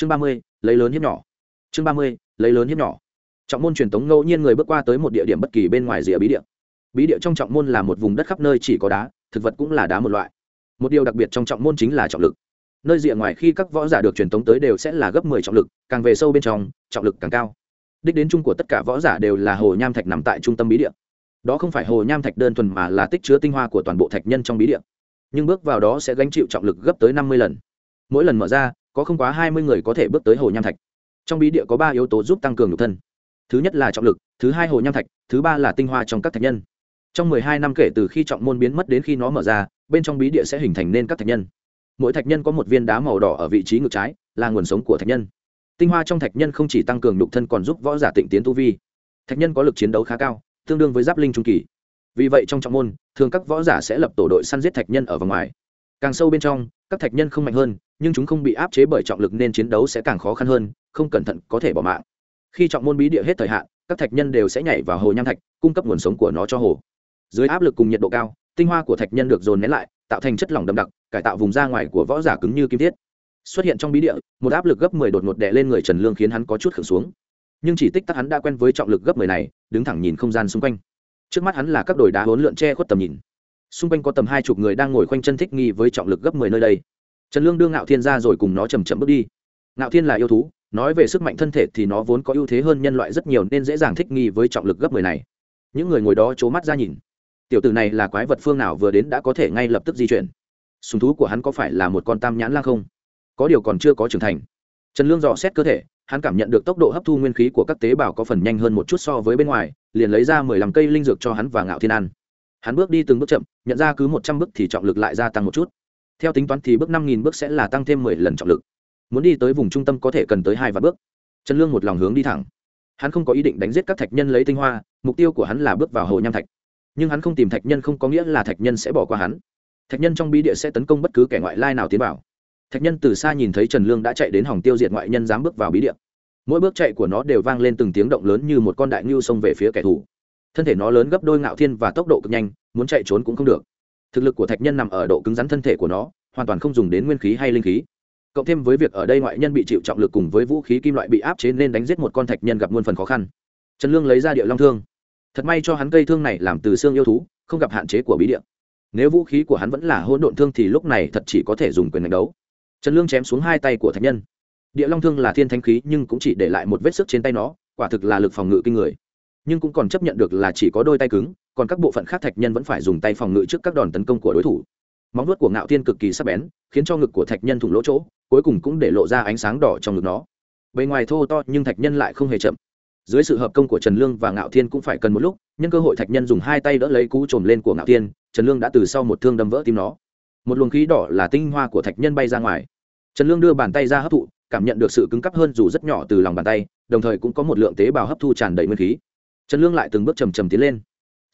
chương ba mươi, lấy lớn hiếp nhỏ. Chương ba mươi, lấy lớn hiếp nhỏ. Trọng môn truyền thống ngẫu nhiên người bước qua tới một địa điểm bất kỳ bên ngoài rìa bí địa. Bí địa trong trọng môn là một vùng đất khắp nơi chỉ có đá, thực vật cũng là đá một loại. Một điều đặc biệt trong trọng môn chính là trọng lực. Nơi rìa ngoài khi các võ giả được truyền thống tới đều sẽ là gấp mười trọng lực, càng về sâu bên trong, trọng lực càng cao. Đích đến chung của tất cả võ giả đều là hồ nham thạch nằm tại trung tâm bí địa. Đó không phải hồ nham thạch đơn thuần mà là tích chứa tinh hoa của toàn bộ thạch nhân trong bí địa. Nhưng bước vào đó sẽ gánh chịu trọng lực gấp tới năm mươi lần. Mỗi lần mở ra có không quá hai mươi người có thể bước tới hồ nham thạch. Trong bí địa có ba yếu tố giúp tăng cường nhục thân. Thứ nhất là trọng lực, thứ hai hồ nham thạch, thứ ba là tinh hoa trong các thạch nhân. Trong mười hai năm kể từ khi trọng môn biến mất đến khi nó mở ra, bên trong bí địa sẽ hình thành nên các thạch nhân. Mỗi thạch nhân có một viên đá màu đỏ ở vị trí ngược trái, là nguồn sống của thạch nhân. Tinh hoa trong thạch nhân không chỉ tăng cường nhục thân còn giúp võ giả tịnh tiến tu vi. Thạch nhân có lực chiến đấu khá cao, tương đương với giáp linh trung kỳ. Vì vậy trong trọng môn, thường các võ giả sẽ lập tổ đội săn giết thạch nhân ở vòng ngoài. Càng sâu bên trong, các thạch nhân không mạnh hơn nhưng chúng không bị áp chế bởi trọng lực nên chiến đấu sẽ càng khó khăn hơn, không cẩn thận có thể bỏ mạng. Khi trọng môn bí địa hết thời hạn, các thạch nhân đều sẽ nhảy vào hồ nham thạch, cung cấp nguồn sống của nó cho hồ. Dưới áp lực cùng nhiệt độ cao, tinh hoa của thạch nhân được dồn nén lại, tạo thành chất lỏng đậm đặc, cải tạo vùng da ngoài của võ giả cứng như kim thiết. Xuất hiện trong bí địa, một áp lực gấp mười đột ngột đè lên người trần lương khiến hắn có chút khửng xuống. Nhưng chỉ tích tắc hắn đã quen với trọng lực gấp mười này, đứng thẳng nhìn không gian xung quanh. Trước mắt hắn là các đồi đá hỗn lượn che khuất tầm nhìn. Xung quanh có tầm hai chục người đang ngồi khoanh chân thích nghi với trọng lực gấp mười nơi đây trần lương đưa ngạo thiên ra rồi cùng nó chầm chậm bước đi. Ngạo thiên là yêu thú, nói về sức mạnh thân thể thì nó vốn có ưu thế hơn nhân loại rất nhiều nên dễ dàng thích nghi với trọng lực gấp mười này. Những người ngồi đó c mắt ra nhìn. Tiểu tử này là quái vật phương nào vừa đến đã có thể ngay lập tức di chuyển. Sùng thú của hắn có phải là một con tam nhãn lang không? Có điều còn chưa có trưởng thành. Trần lương dò xét cơ thể, hắn cảm nhận được tốc độ hấp thu nguyên khí của các tế bào có phần nhanh hơn một chút so với bên ngoài, liền lấy ra mười lăm cây linh dược cho hắn và ngạo thiên ăn. Hắn bước đi từng bước chậm, nhận ra cứ một trăm bước thì trọng lực lại gia tăng một chút theo tính toán thì bước năm nghìn bước sẽ là tăng thêm mười lần trọng lực. Muốn đi tới vùng trung tâm có thể cần tới hai vạn bước. Trần lương một lòng hướng đi thẳng. Hắn không có ý định đánh giết các thạch nhân lấy tinh hoa, mục tiêu của hắn là bước vào hồ nham thạch. Nhưng hắn không tìm thạch nhân không có nghĩa là thạch nhân sẽ bỏ qua hắn. Thạch nhân trong bí địa sẽ tấn công bất cứ kẻ ngoại lai nào tiến vào. Thạch nhân từ xa nhìn thấy trần lương đã chạy đến hòng tiêu diệt ngoại nhân dám bước vào bí địa. Mỗi bước chạy của nó đều vang lên từng tiếng động lớn như một con đại ngưu xông về phía kẻ thù. Thân thể nó lớn gấp đôi ngạo thiên và tốc độ cực nhanh, muốn chạy trốn cũng không được thực lực của thạch nhân nằm ở độ cứng rắn thân thể của nó, hoàn toàn không dùng đến nguyên khí hay linh khí. Cộng thêm với việc ở đây ngoại nhân bị chịu trọng lực cùng với vũ khí kim loại bị áp chế nên đánh giết một con thạch nhân gặp muôn phần khó khăn. Trần lương lấy ra địa long thương. Thật may cho hắn cây thương này làm từ xương yêu thú, không gặp hạn chế của bí địa. Nếu vũ khí của hắn vẫn là hỗn độn thương thì lúc này thật chỉ có thể dùng quyền đánh đấu. Trần lương chém xuống hai tay của thạch nhân. Địa long thương là thiên thanh khí nhưng cũng chỉ để lại một vết sức trên tay nó, quả thực là lực phòng ngự kinh người. Nhưng cũng còn chấp nhận được là chỉ có đôi tay cứng còn các bộ phận khác thạch nhân vẫn phải dùng tay phòng ngự trước các đòn tấn công của đối thủ. Móng vuốt của ngạo thiên cực kỳ sắc bén, khiến cho ngực của thạch nhân thủng lỗ chỗ, cuối cùng cũng để lộ ra ánh sáng đỏ trong ngực nó. Bề ngoài thô to, nhưng thạch nhân lại không hề chậm. Dưới sự hợp công của trần lương và ngạo thiên cũng phải cần một lúc, nhân cơ hội thạch nhân dùng hai tay đỡ lấy cú trồm lên của ngạo thiên, trần lương đã từ sau một thương đâm vỡ tim nó. Một luồng khí đỏ là tinh hoa của thạch nhân bay ra ngoài. Trần lương đưa bàn tay ra hấp thụ, cảm nhận được sự cứng cắp hơn dù rất nhỏ từ lòng bàn tay, đồng thời cũng có một lượng tế bào hấp thu tràn đầy nguyên khí. Trần lương lại từng bước chầm chầm tiến lên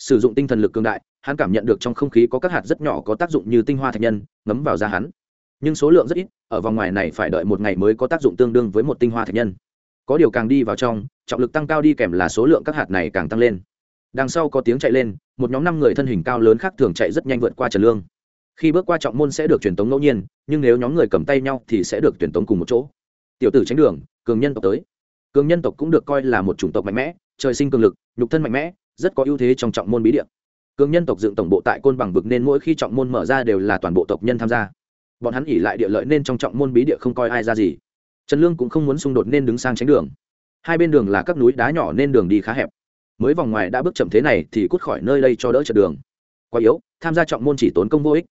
sử dụng tinh thần lực cương đại, hắn cảm nhận được trong không khí có các hạt rất nhỏ có tác dụng như tinh hoa thạch nhân, ngấm vào da hắn. Nhưng số lượng rất ít, ở vòng ngoài này phải đợi một ngày mới có tác dụng tương đương với một tinh hoa thạch nhân. Có điều càng đi vào trong, trọng lực tăng cao đi kèm là số lượng các hạt này càng tăng lên. Đằng sau có tiếng chạy lên, một nhóm năm người thân hình cao lớn khác thường chạy rất nhanh vượt qua trần lương. Khi bước qua trọng môn sẽ được truyền tống ngẫu nhiên, nhưng nếu nhóm người cầm tay nhau thì sẽ được truyền tống cùng một chỗ. Tiểu tử tránh đường, cường nhân tộc tới. Cường nhân tộc cũng được coi là một chủng tộc mạnh mẽ, trời sinh cường lực, nhục thân mạnh mẽ rất có ưu thế trong trọng môn bí địa. Cường nhân tộc dựng tổng bộ tại côn bằng vực nên mỗi khi trọng môn mở ra đều là toàn bộ tộc nhân tham gia. Bọn hắn ỉ lại địa lợi nên trong trọng môn bí địa không coi ai ra gì. Trần lương cũng không muốn xung đột nên đứng sang tránh đường. Hai bên đường là các núi đá nhỏ nên đường đi khá hẹp. Mới vòng ngoài đã bước chậm thế này thì cút khỏi nơi đây cho đỡ chật đường. Quá yếu, tham gia trọng môn chỉ tốn công vô ích.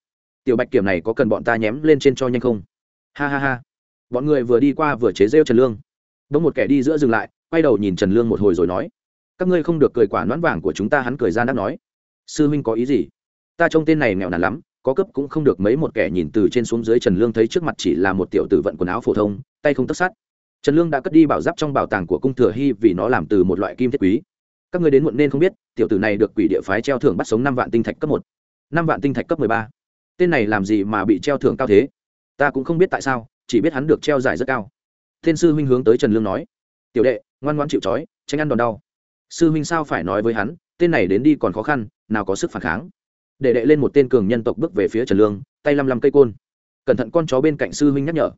Tiểu bạch kiểm này có cần bọn ta nhém lên trên cho nhanh không? Ha ha ha. Bọn người vừa đi qua vừa chế rêu trần lương. Đống một kẻ đi giữa dừng lại, quay đầu nhìn trần lương một hồi rồi nói các ngươi không được cười quả nón vàng của chúng ta, hắn cười ra đáp nói. Sư huynh có ý gì? Ta trông tên này nghèo nàn lắm, có cấp cũng không được mấy một kẻ nhìn từ trên xuống dưới trần lương thấy trước mặt chỉ là một tiểu tử vận quần áo phổ thông, tay không tất sát trần lương đã cất đi bảo giáp trong bảo tàng của cung thừa hy vì nó làm từ một loại kim thiết quý. Các người đến muộn nên không biết, tiểu tử này được quỷ địa phái treo thưởng bắt sống năm vạn tinh thạch cấp một. Năm vạn tinh thạch cấp mười ba. Tên này làm gì mà bị treo thưởng cao thế? Ta cũng không biết tại sao, chỉ biết hắn được treo giải rất cao. Thiên sư huynh hướng tới trần lương nói. Tiểu đệ, ngoan ngoan chịu trói, tránh ăn đòn đau sư huynh sao phải nói với hắn, tên này đến đi còn khó khăn, nào có sức phản kháng. Để đệ lên một tên cường nhân tộc bước về phía trần lương, tay lăm lăm cây côn. Cẩn thận con chó bên cạnh sư huynh nhắc nhở.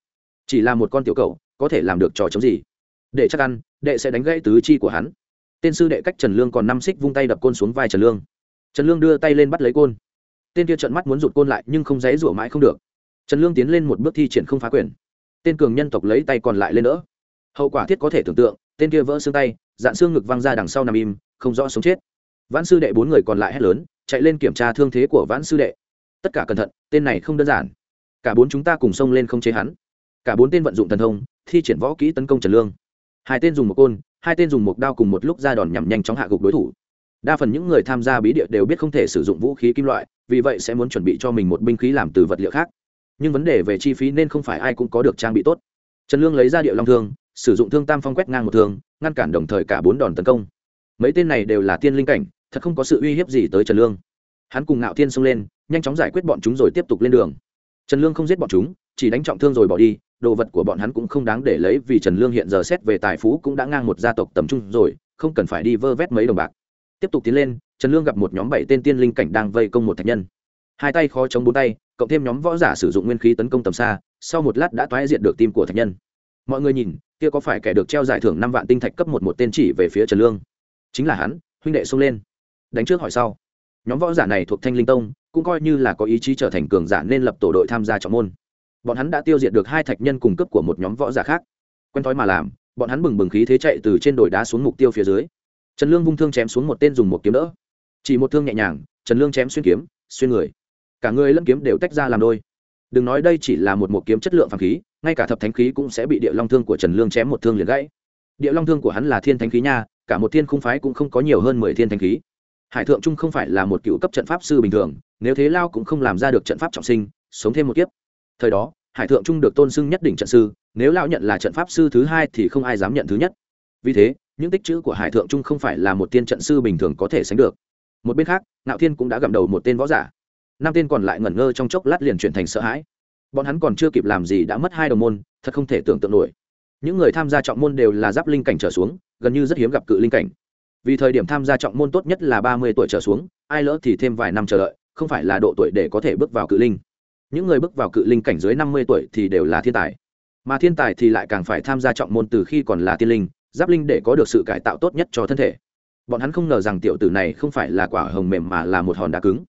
Chỉ là một con tiểu cầu có thể làm được trò chống gì. Để chắc ăn, đệ sẽ đánh gãy tứ chi của hắn. Tên sư đệ cách trần lương còn năm xích vung tay đập côn xuống vai trần lương. Trần lương đưa tay lên bắt lấy côn. Tên kia trợn mắt muốn rụt côn lại, nhưng không dãy rủa mãi không được. Trần lương tiến lên một bước thi triển không phá quyền. Tên cường nhân tộc lấy tay còn lại lên nữa hậu quả thiết có thể tưởng tượng tên kia vỡ xương tay, dạn xương ngực văng ra đằng sau nằm im, không rõ sống chết. Vãn sư đệ bốn người còn lại hét lớn, chạy lên kiểm tra thương thế của vãn sư đệ. Tất cả cẩn thận, tên này không đơn giản. Cả bốn chúng ta cùng xông lên không chế hắn. Cả bốn tên vận dụng thần thông, thi triển võ kỹ tấn công trần lương. Hai tên dùng một côn, hai tên dùng một đao cùng một lúc ra đòn nhằm nhanh chóng hạ gục đối thủ. Đa phần những người tham gia bí địa đều biết không thể sử dụng vũ khí kim loại, vì vậy sẽ muốn chuẩn bị cho mình một binh khí làm từ vật liệu khác. Nhưng vấn đề về chi phí nên không phải ai cũng có được trang bị tốt. Trần lương lấy ra địa long thương sử dụng thương tam phong quét ngang một thương, ngăn cản đồng thời cả bốn đòn tấn công. Mấy tên này đều là tiên linh cảnh, thật không có sự uy hiếp gì tới trần lương. Hắn cùng ngạo thiên xông lên, nhanh chóng giải quyết bọn chúng rồi tiếp tục lên đường. Trần lương không giết bọn chúng, chỉ đánh trọng thương rồi bỏ đi, đồ vật của bọn hắn cũng không đáng để lấy vì trần lương hiện giờ xét về tài phú cũng đã ngang một gia tộc tầm trung rồi, không cần phải đi vơ vét mấy đồng bạc. Tiếp tục tiến lên, trần lương gặp một nhóm bảy tên tiên linh cảnh đang vây công một thạch nhân. Hai tay khó chống bốn tay, cộng thêm nhóm võ giả sử dụng nguyên khí tấn công tầm xa, sau một lát đã toái diện được tim của thạch nhân. Mọi người nhìn kia có phải kẻ được treo giải thưởng năm vạn tinh thạch cấp một một tên chỉ về phía trần lương? Chính là hắn, huynh đệ xông lên. Đánh trước hỏi sau. Nhóm võ giả này thuộc thanh linh tông, cũng coi như là có ý chí trở thành cường giả nên lập tổ đội tham gia trọng môn. Bọn hắn đã tiêu diệt được hai thạch nhân cùng cấp của một nhóm võ giả khác. Quen thói mà làm, bọn hắn bừng bừng khí thế chạy từ trên đồi đá xuống mục tiêu phía dưới. Trần lương vung thương chém xuống một tên dùng một kiếm đỡ. Chỉ một thương nhẹ nhàng, trần lương chém xuyên kiếm, xuyên người. Cả người lẫn kiếm đều tách ra làm đôi đừng nói đây chỉ là một một kiếm chất lượng phàm khí, ngay cả thập thánh khí cũng sẽ bị địa long thương của trần lương chém một thương liền gãy. Địa long thương của hắn là thiên thánh khí nha, cả một thiên khung phái cũng không có nhiều hơn mười thiên thánh khí. Hải thượng trung không phải là một cựu cấp trận pháp sư bình thường, nếu thế lao cũng không làm ra được trận pháp trọng sinh, sống thêm một kiếp. Thời đó, hải thượng trung được tôn xưng nhất đỉnh trận sư, nếu lao nhận là trận pháp sư thứ hai thì không ai dám nhận thứ nhất. Vì thế, những tích chữ của hải thượng trung không phải là một tiên trận sư bình thường có thể sánh được. Một bên khác, ngạo thiên cũng đã gặm đầu một tên võ giả năm tên còn lại ngẩn ngơ trong chốc lát liền chuyển thành sợ hãi. Bọn hắn còn chưa kịp làm gì đã mất hai đồng môn, thật không thể tưởng tượng nổi. Những người tham gia trọng môn đều là giáp linh cảnh trở xuống, gần như rất hiếm gặp cự linh cảnh. Vì thời điểm tham gia trọng môn tốt nhất là ba mươi tuổi trở xuống, ai lỡ thì thêm vài năm chờ đợi, không phải là độ tuổi để có thể bước vào cự linh. Những người bước vào cự linh cảnh dưới năm mươi tuổi thì đều là thiên tài. Mà thiên tài thì lại càng phải tham gia trọng môn từ khi còn là tiên linh, giáp linh để có được sự cải tạo tốt nhất cho thân thể. Bọn hắn không ngờ rằng tiểu tử này không phải là quả hồng mềm mà là một hòn đá cứng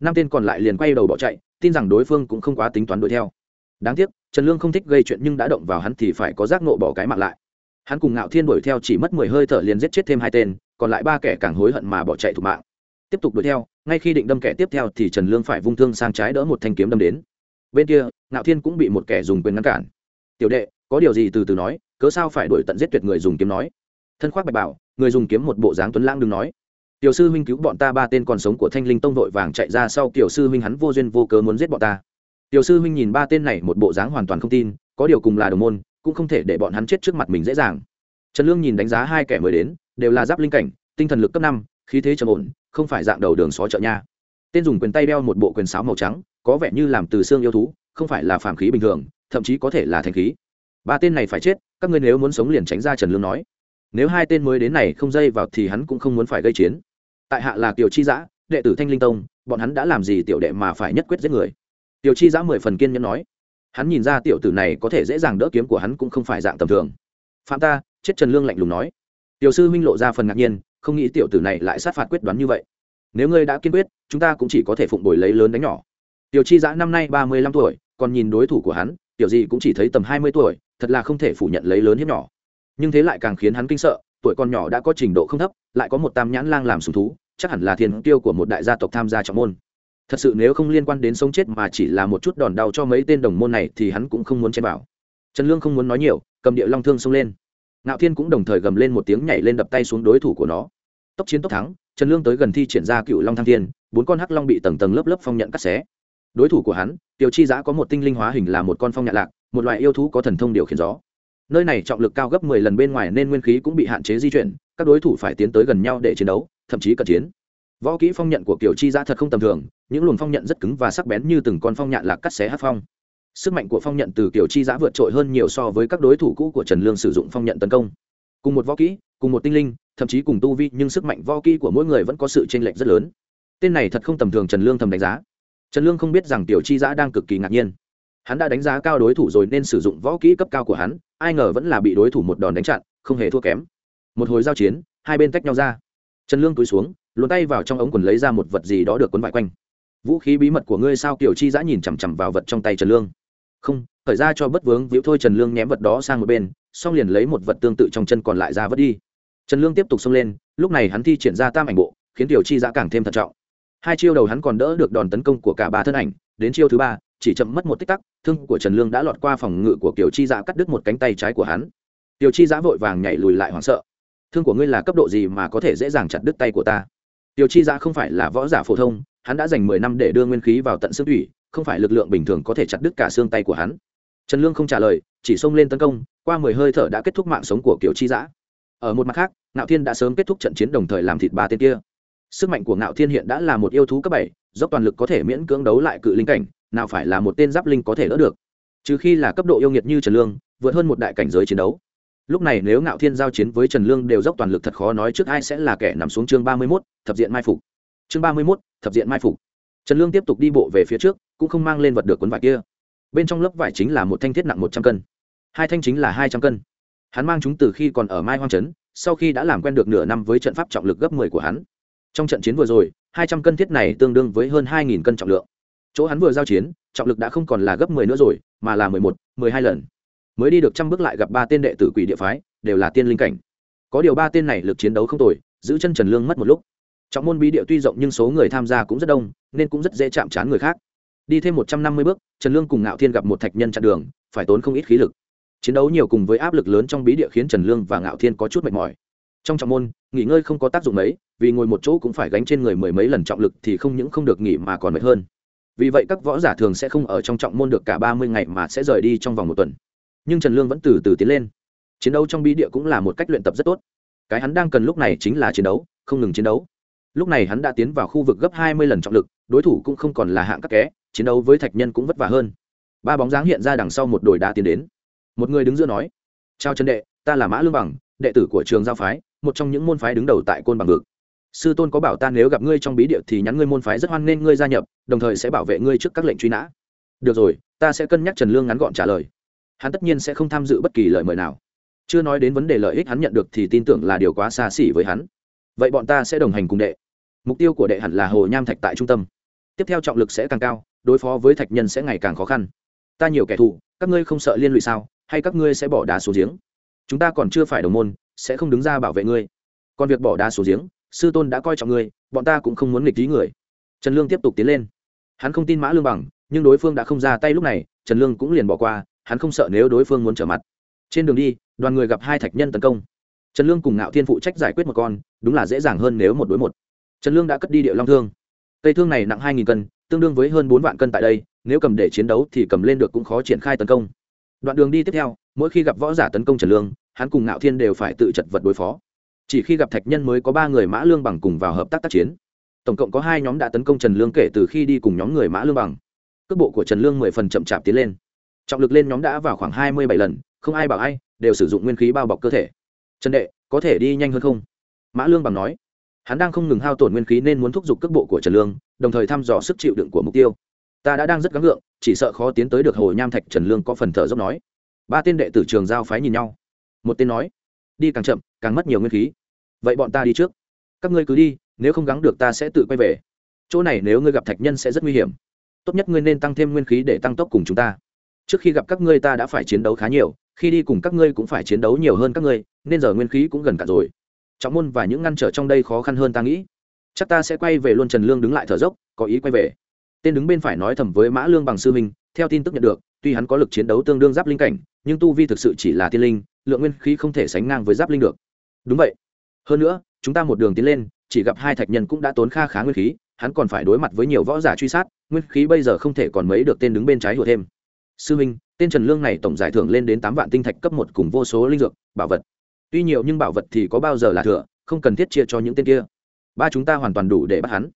năm tên còn lại liền quay đầu bỏ chạy, tin rằng đối phương cũng không quá tính toán đuổi theo. Đáng tiếc, trần lương không thích gây chuyện nhưng đã động vào hắn thì phải có giác nộ bỏ cái mạng lại. Hắn cùng ngạo thiên đuổi theo chỉ mất mười hơi thở liền giết chết thêm hai tên, còn lại ba kẻ càng hối hận mà bỏ chạy thủ mạng. Tiếp tục đuổi theo, ngay khi định đâm kẻ tiếp theo thì trần lương phải vung thương sang trái đỡ một thanh kiếm đâm đến. Bên kia, ngạo thiên cũng bị một kẻ dùng quyền ngăn cản. Tiểu đệ, có điều gì từ từ nói, cớ sao phải đuổi tận giết tuyệt người dùng kiếm nói? Thân khoác bạch bảo, người dùng kiếm một bộ dáng tuấn lãng đừng nói tiểu sư huynh cứu bọn ta ba tên còn sống của thanh linh tông vội vàng chạy ra sau tiểu sư huynh hắn vô duyên vô cớ muốn giết bọn ta. Tiểu sư huynh nhìn ba tên này một bộ dáng hoàn toàn không tin, có điều cùng là đồng môn, cũng không thể để bọn hắn chết trước mặt mình dễ dàng. Trần lương nhìn đánh giá hai kẻ mới đến, đều là giáp linh cảnh, tinh thần lực cấp năm, khí thế trầm ổn, không phải dạng đầu đường xó chợ nha. Tên dùng quyền tay đeo một bộ quyền sáo màu trắng, có vẻ như làm từ xương yêu thú, không phải là phàm khí bình thường, thậm chí có thể là thành khí. Ba tên này phải chết, các ngươi nếu muốn sống liền tránh ra trần lương nói. Nếu hai tên mới đến này không dây vào thì hắn cũng không muốn phải gây chiến tại hạ là Tiểu chi giã, đệ tử thanh linh tông, bọn hắn đã làm gì tiểu đệ mà phải nhất quyết giết người? Tiểu chi giã mười phần kiên nhẫn nói. Hắn nhìn ra tiểu tử này có thể dễ dàng đỡ kiếm của hắn cũng không phải dạng tầm thường. Phạm ta, chết trần lương lạnh lùng nói. Tiểu sư huynh lộ ra phần ngạc nhiên, không nghĩ tiểu tử này lại sát phạt quyết đoán như vậy. Nếu ngươi đã kiên quyết, chúng ta cũng chỉ có thể phụng bồi lấy lớn đánh nhỏ. Tiểu chi giã năm nay ba mươi lăm tuổi, còn nhìn đối thủ của hắn, tiểu gì cũng chỉ thấy tầm hai mươi tuổi, thật là không thể phủ nhận lấy lớn hiếp nhỏ. Nhưng thế lại càng khiến hắn kinh sợ tuổi con nhỏ đã có trình độ không thấp, lại có một tam nhãn lang làm sùng thú, chắc hẳn là thiên tiêu của một đại gia tộc tham gia trọng môn. Thật sự nếu không liên quan đến sống chết mà chỉ là một chút đòn đau cho mấy tên đồng môn này thì hắn cũng không muốn chen vào. Trần lương không muốn nói nhiều, cầm địa long thương xông lên. Ngạo thiên cũng đồng thời gầm lên một tiếng nhảy lên đập tay xuống đối thủ của nó. Tốc chiến tốc thắng, trần lương tới gần thi triển ra cựu long thăng thiên, bốn con hắc long bị tầng tầng lớp lớp phong nhận cắt xé. Đối thủ của hắn, tiểu chi giã có một tinh linh hóa hình là một con phong nhạn lạc, một loại yêu thú có thần thông điều khiển gió nơi này trọng lực cao gấp mười lần bên ngoài nên nguyên khí cũng bị hạn chế di chuyển, các đối thủ phải tiến tới gần nhau để chiến đấu, thậm chí cận chiến. Võ kỹ phong nhận của kiểu chi ra thật không tầm thường, những luồng phong nhận rất cứng và sắc bén như từng con phong nhạn lạc cắt xé hát phong. Sức mạnh của phong nhận từ kiểu chi giã vượt trội hơn nhiều so với các đối thủ cũ của trần lương sử dụng phong nhận tấn công. Cùng một võ kỹ, cùng một tinh linh, thậm chí cùng tu vi, nhưng sức mạnh võ kỹ của mỗi người vẫn có sự chênh lệch rất lớn. Tên này thật không tầm thường trần lương thầm đánh giá. Trần lương không biết rằng tiểu chi giã đang cực kỳ ngạc nhiên hắn đã đánh giá cao đối thủ rồi nên sử dụng võ kỹ cấp cao của hắn, ai ngờ vẫn là bị đối thủ một đòn đánh chặn, không hề thua kém. Một hồi giao chiến, hai bên tách nhau ra. Trần lương túi xuống, luồn tay vào trong ống quần lấy ra một vật gì đó được quấn vải quanh. Vũ khí bí mật của ngươi sao kiểu chi giã nhìn chằm chằm vào vật trong tay trần lương. Không khởi ra cho bất vướng, víu thôi trần lương nhém vật đó sang một bên, xong liền lấy một vật tương tự trong chân còn lại ra vứt đi. Trần lương tiếp tục xông lên, lúc này hắn thi triển ra tam ảnh bộ, khiến tiểu chi giã càng thêm thận trọng. Hai chiêu đầu hắn còn đỡ được đòn tấn công của cả ba thân ảnh, đến chiêu thứ ba chỉ chậm mất một tích tắc, thương của trần lương đã lọt qua phòng ngự của kiều chi giã cắt đứt một cánh tay trái của hắn. Kiều chi giã vội vàng nhảy lùi lại hoảng sợ. Thương của ngươi là cấp độ gì mà có thể dễ dàng chặt đứt tay của ta? Kiều chi giã không phải là võ giả phổ thông, hắn đã dành mười năm để đưa nguyên khí vào tận xương thủy, không phải lực lượng bình thường có thể chặt đứt cả xương tay của hắn. Trần lương không trả lời, chỉ xông lên tấn công, qua mười hơi thở đã kết thúc mạng sống của kiều chi giã ở một mặt khác, ngạo thiên đã sớm kết thúc trận chiến đồng thời làm thịt ba tên kia. Sức mạnh của ngạo thiên hiện đã là một yêu thú cấp bảy, dốc toàn lực có thể miễn cưỡng đấu lại cự linh cảnh nào phải là một tên giáp linh có thể đỡ được. Trừ khi là cấp độ yêu nghiệt như trần lương, vượt hơn một đại cảnh giới chiến đấu. Lúc này nếu ngạo thiên giao chiến với trần lương đều dốc toàn lực thật khó nói trước ai sẽ là kẻ nằm xuống chương ba mươi mốt, thập diện mai phục. Chương ba mươi mốt, thập diện mai phục. Trần lương tiếp tục đi bộ về phía trước, cũng không mang lên vật được cuốn vải kia. Bên trong lớp vải chính là một thanh thiết nặng một trăm cân. Hai thanh chính là hai trăm cân. Hắn mang chúng từ khi còn ở mai hoang trấn, sau khi đã làm quen được nửa năm với trận pháp trọng lực gấp mười của hắn. Trong trận chiến vừa rồi, hai trăm cân thiết này tương đương với hơn hai nghìn cân trọng lượng chỗ hắn vừa giao chiến, trọng lực đã không còn là gấp mười nữa rồi, mà là mười một, mười hai lần. Mới đi được trăm bước lại gặp ba tên đệ tử quỷ địa phái, đều là tiên linh cảnh. Có điều ba tên này lực chiến đấu không tồi, giữ chân trần lương mất một lúc. Trọng môn bí địa tuy rộng nhưng số người tham gia cũng rất đông, nên cũng rất dễ chạm trán người khác. Đi thêm một trăm năm mươi bước, trần lương cùng ngạo thiên gặp một thạch nhân chặn đường, phải tốn không ít khí lực. Chiến đấu nhiều cùng với áp lực lớn trong bí địa khiến trần lương và ngạo thiên có chút mệt mỏi. Trong trọng môn, nghỉ ngơi không có tác dụng mấy, vì ngồi một chỗ cũng phải gánh trên người mười mấy lần trọng lực thì không những không được nghỉ mà còn mệt hơn vì vậy các võ giả thường sẽ không ở trong trọng môn được cả ba mươi ngày mà sẽ rời đi trong vòng một tuần. Nhưng trần lương vẫn từ từ tiến lên. Chiến đấu trong bí địa cũng là một cách luyện tập rất tốt. Cái hắn đang cần lúc này chính là chiến đấu, không ngừng chiến đấu. Lúc này hắn đã tiến vào khu vực gấp hai mươi lần trọng lực, đối thủ cũng không còn là hạng các ké chiến đấu với thạch nhân cũng vất vả hơn. Ba bóng dáng hiện ra đằng sau một đồi đá tiến đến. Một người đứng giữa nói, chào trần đệ, ta là mã lương bằng, đệ tử của trường giao phái, một trong những môn phái đứng đầu tại côn bằng vực sư tôn có bảo ta nếu gặp ngươi trong bí địa thì nhắn ngươi môn phái rất hoan nên ngươi gia nhập, đồng thời sẽ bảo vệ ngươi trước các lệnh truy nã. Được rồi, ta sẽ cân nhắc trần lương ngắn gọn trả lời. Hắn tất nhiên sẽ không tham dự bất kỳ lời mời nào. Chưa nói đến vấn đề lợi ích hắn nhận được thì tin tưởng là điều quá xa xỉ với hắn. Vậy bọn ta sẽ đồng hành cùng đệ. Mục tiêu của đệ hẳn là hồ nham thạch tại trung tâm. Tiếp theo trọng lực sẽ càng cao, đối phó với thạch nhân sẽ ngày càng khó khăn. Ta nhiều kẻ thù, các ngươi không sợ liên lụy sao? Hay các ngươi sẽ bỏ đá xuống giếng? Chúng ta còn chưa phải đồng môn, sẽ không đứng ra bảo vệ ngươi. Còn việc bỏ đá xuống giếng sư tôn đã coi trọng ngươi, bọn ta cũng không muốn nghịch lý người. Trần lương tiếp tục tiến lên. Hắn không tin mã lương bằng, nhưng đối phương đã không ra tay lúc này, trần lương cũng liền bỏ qua, hắn không sợ nếu đối phương muốn trở mặt. Trên đường đi, đoàn người gặp hai thạch nhân tấn công. Trần lương cùng ngạo thiên phụ trách giải quyết một con, đúng là dễ dàng hơn nếu một đối một. Trần lương đã cất đi địa long thương. Cây thương này nặng hai nghìn cân, tương đương với hơn bốn vạn cân tại đây, nếu cầm để chiến đấu thì cầm lên được cũng khó triển khai tấn công. Đoạn đường đi tiếp theo, mỗi khi gặp võ giả tấn công trần lương, hắn cùng ngạo thiên đều phải tự chật vật đối phó chỉ khi gặp thạch nhân mới có ba người mã lương bằng cùng vào hợp tác tác chiến. Tổng cộng có hai nhóm đã tấn công trần lương kể từ khi đi cùng nhóm người mã lương bằng. Cước bộ của trần lương mười phần chậm chạp tiến lên. Trọng lực lên nhóm đã vào khoảng hai mươi bảy lần, không ai bảo ai, đều sử dụng nguyên khí bao bọc cơ thể. Trần đệ, có thể đi nhanh hơn không? Mã lương bằng nói. Hắn đang không ngừng hao tổn nguyên khí nên muốn thúc giục cước bộ của trần lương, đồng thời thăm dò sức chịu đựng của mục tiêu. Ta đã đang rất gắng gượng, chỉ sợ khó tiến tới được hồ nham thạch, trần lương có phần thở dốc nói. Ba tên đệ tử trường giao phái nhìn nhau. Một tên nói. Đi càng chậm, càng mất nhiều nguyên khí vậy bọn ta đi trước. Các ngươi cứ đi, nếu không gắng được ta sẽ tự quay về. Chỗ này nếu ngươi gặp thạch nhân sẽ rất nguy hiểm. Tốt nhất ngươi nên tăng thêm nguyên khí để tăng tốc cùng chúng ta. Trước khi gặp các ngươi ta đã phải chiến đấu khá nhiều, khi đi cùng các ngươi cũng phải chiến đấu nhiều hơn các ngươi, nên giờ nguyên khí cũng gần cả rồi. Trọng môn và những ngăn trở trong đây khó khăn hơn ta nghĩ. Chắc ta sẽ quay về luôn trần lương đứng lại thở dốc, có ý quay về. Tên đứng bên phải nói thầm với mã lương bằng sư minh theo tin tức nhận được, tuy hắn có lực chiến đấu tương đương giáp linh cảnh, nhưng tu vi thực sự chỉ là tiên linh, lượng nguyên khí không thể sánh ngang với giáp linh được. Đúng vậy hơn nữa, chúng ta một đường tiến lên, chỉ gặp hai thạch nhân cũng đã tốn kha khá nguyên khí, hắn còn phải đối mặt với nhiều võ giả truy sát, nguyên khí bây giờ không thể còn mấy được tên đứng bên trái hùa thêm. Sư minh tên trần lương này tổng giải thưởng lên đến tám vạn tinh thạch cấp một cùng vô số linh dược, bảo vật. Tuy nhiều nhưng bảo vật thì có bao giờ là thừa, không cần thiết chia cho những tên kia. Ba chúng ta hoàn toàn đủ để bắt hắn.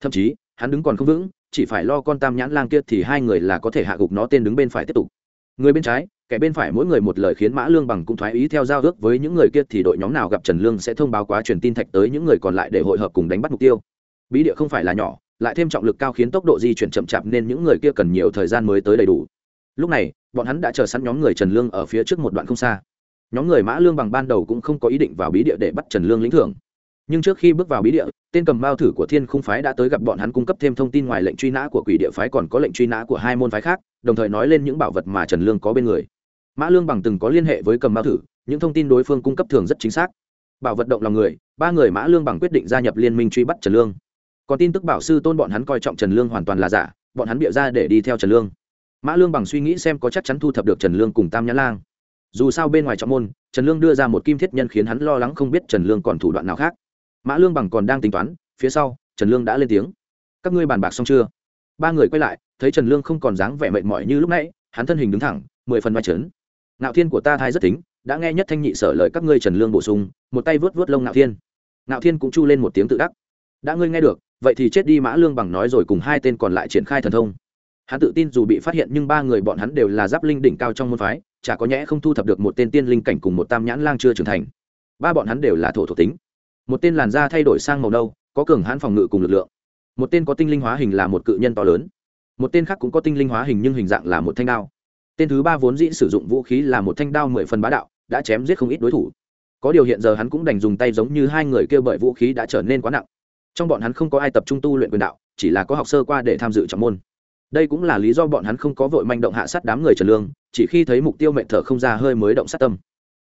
Thậm chí, hắn đứng còn không vững, chỉ phải lo con tam nhãn lang kia thì hai người là có thể hạ gục nó tên đứng bên phải tiếp tục người bên trái, kẻ bên phải mỗi người một lời khiến mã lương bằng cũng thoái ý theo giao ước với những người kia thì đội nhóm nào gặp trần lương sẽ thông báo quá truyền tin thạch tới những người còn lại để hội hợp cùng đánh bắt mục tiêu. Bí địa không phải là nhỏ, lại thêm trọng lực cao khiến tốc độ di chuyển chậm chạp nên những người kia cần nhiều thời gian mới tới đầy đủ. Lúc này, bọn hắn đã chờ sẵn nhóm người trần lương ở phía trước một đoạn không xa. Nhóm người mã lương bằng ban đầu cũng không có ý định vào bí địa để bắt trần lương lĩnh thưởng nhưng trước khi bước vào bí địa, tên cầm bao thử của thiên khung phái đã tới gặp bọn hắn cung cấp thêm thông tin ngoài lệnh truy nã của quỷ địa phái còn có lệnh truy nã của hai môn phái khác, đồng thời nói lên những bảo vật mà trần lương có bên người. Mã lương bằng từng có liên hệ với cầm bao thử, những thông tin đối phương cung cấp thường rất chính xác. Bảo vật động lòng người, ba người mã lương bằng quyết định gia nhập liên minh truy bắt trần lương. Còn tin tức bảo sư tôn bọn hắn coi trọng trần lương hoàn toàn là giả, bọn hắn bịa ra để đi theo trần lương. Mã lương bằng suy nghĩ xem có chắc chắn thu thập được trần lương cùng tam nhã lang. Dù sao bên ngoài trọng môn, trần lương đưa ra một kim thiết nhân khiến hắn lo lắng không biết trần lương còn thủ đoạn nào khác mã lương bằng còn đang tính toán, phía sau, trần lương đã lên tiếng. Các ngươi bàn bạc xong chưa? Ba người quay lại, thấy trần lương không còn dáng vẻ mệt mỏi như lúc nãy, hắn thân hình đứng thẳng, mười phần vai trấn ngạo thiên của ta thai rất tính, đã nghe nhất thanh nhị sở lời các ngươi trần lương bổ sung, một tay vớt vớt lông ngạo thiên. Ngạo thiên cũng chu lên một tiếng tự đắc. Đã ngươi nghe được, vậy thì chết đi mã lương bằng nói rồi cùng hai tên còn lại triển khai thần thông. Hắn tự tin dù bị phát hiện nhưng ba người bọn hắn đều là giáp linh đỉnh cao trong môn phái, chả có nhẽ không thu thập được một tên tiên linh cảnh cùng một tam nhãn lang chưa trưởng thành. Ba bọn hắn đều là thổ thuộc tính một tên làn da thay đổi sang màu nâu, có cường hãn phòng ngự cùng lực lượng. Một tên có tinh linh hóa hình là một cự nhân to lớn. Một tên khác cũng có tinh linh hóa hình nhưng hình dạng là một thanh đao. Tên thứ ba vốn dĩ sử dụng vũ khí là một thanh đao mười phần bá đạo, đã chém giết không ít đối thủ. Có điều hiện giờ hắn cũng đành dùng tay giống như hai người kêu bởi vũ khí đã trở nên quá nặng. Trong bọn hắn không có ai tập trung tu luyện quyền đạo, chỉ là có học sơ qua để tham dự trọng môn. Đây cũng là lý do bọn hắn không có vội manh động hạ sát đám người trần lương, chỉ khi thấy mục tiêu mệnh thở không ra hơi mới động sát tâm.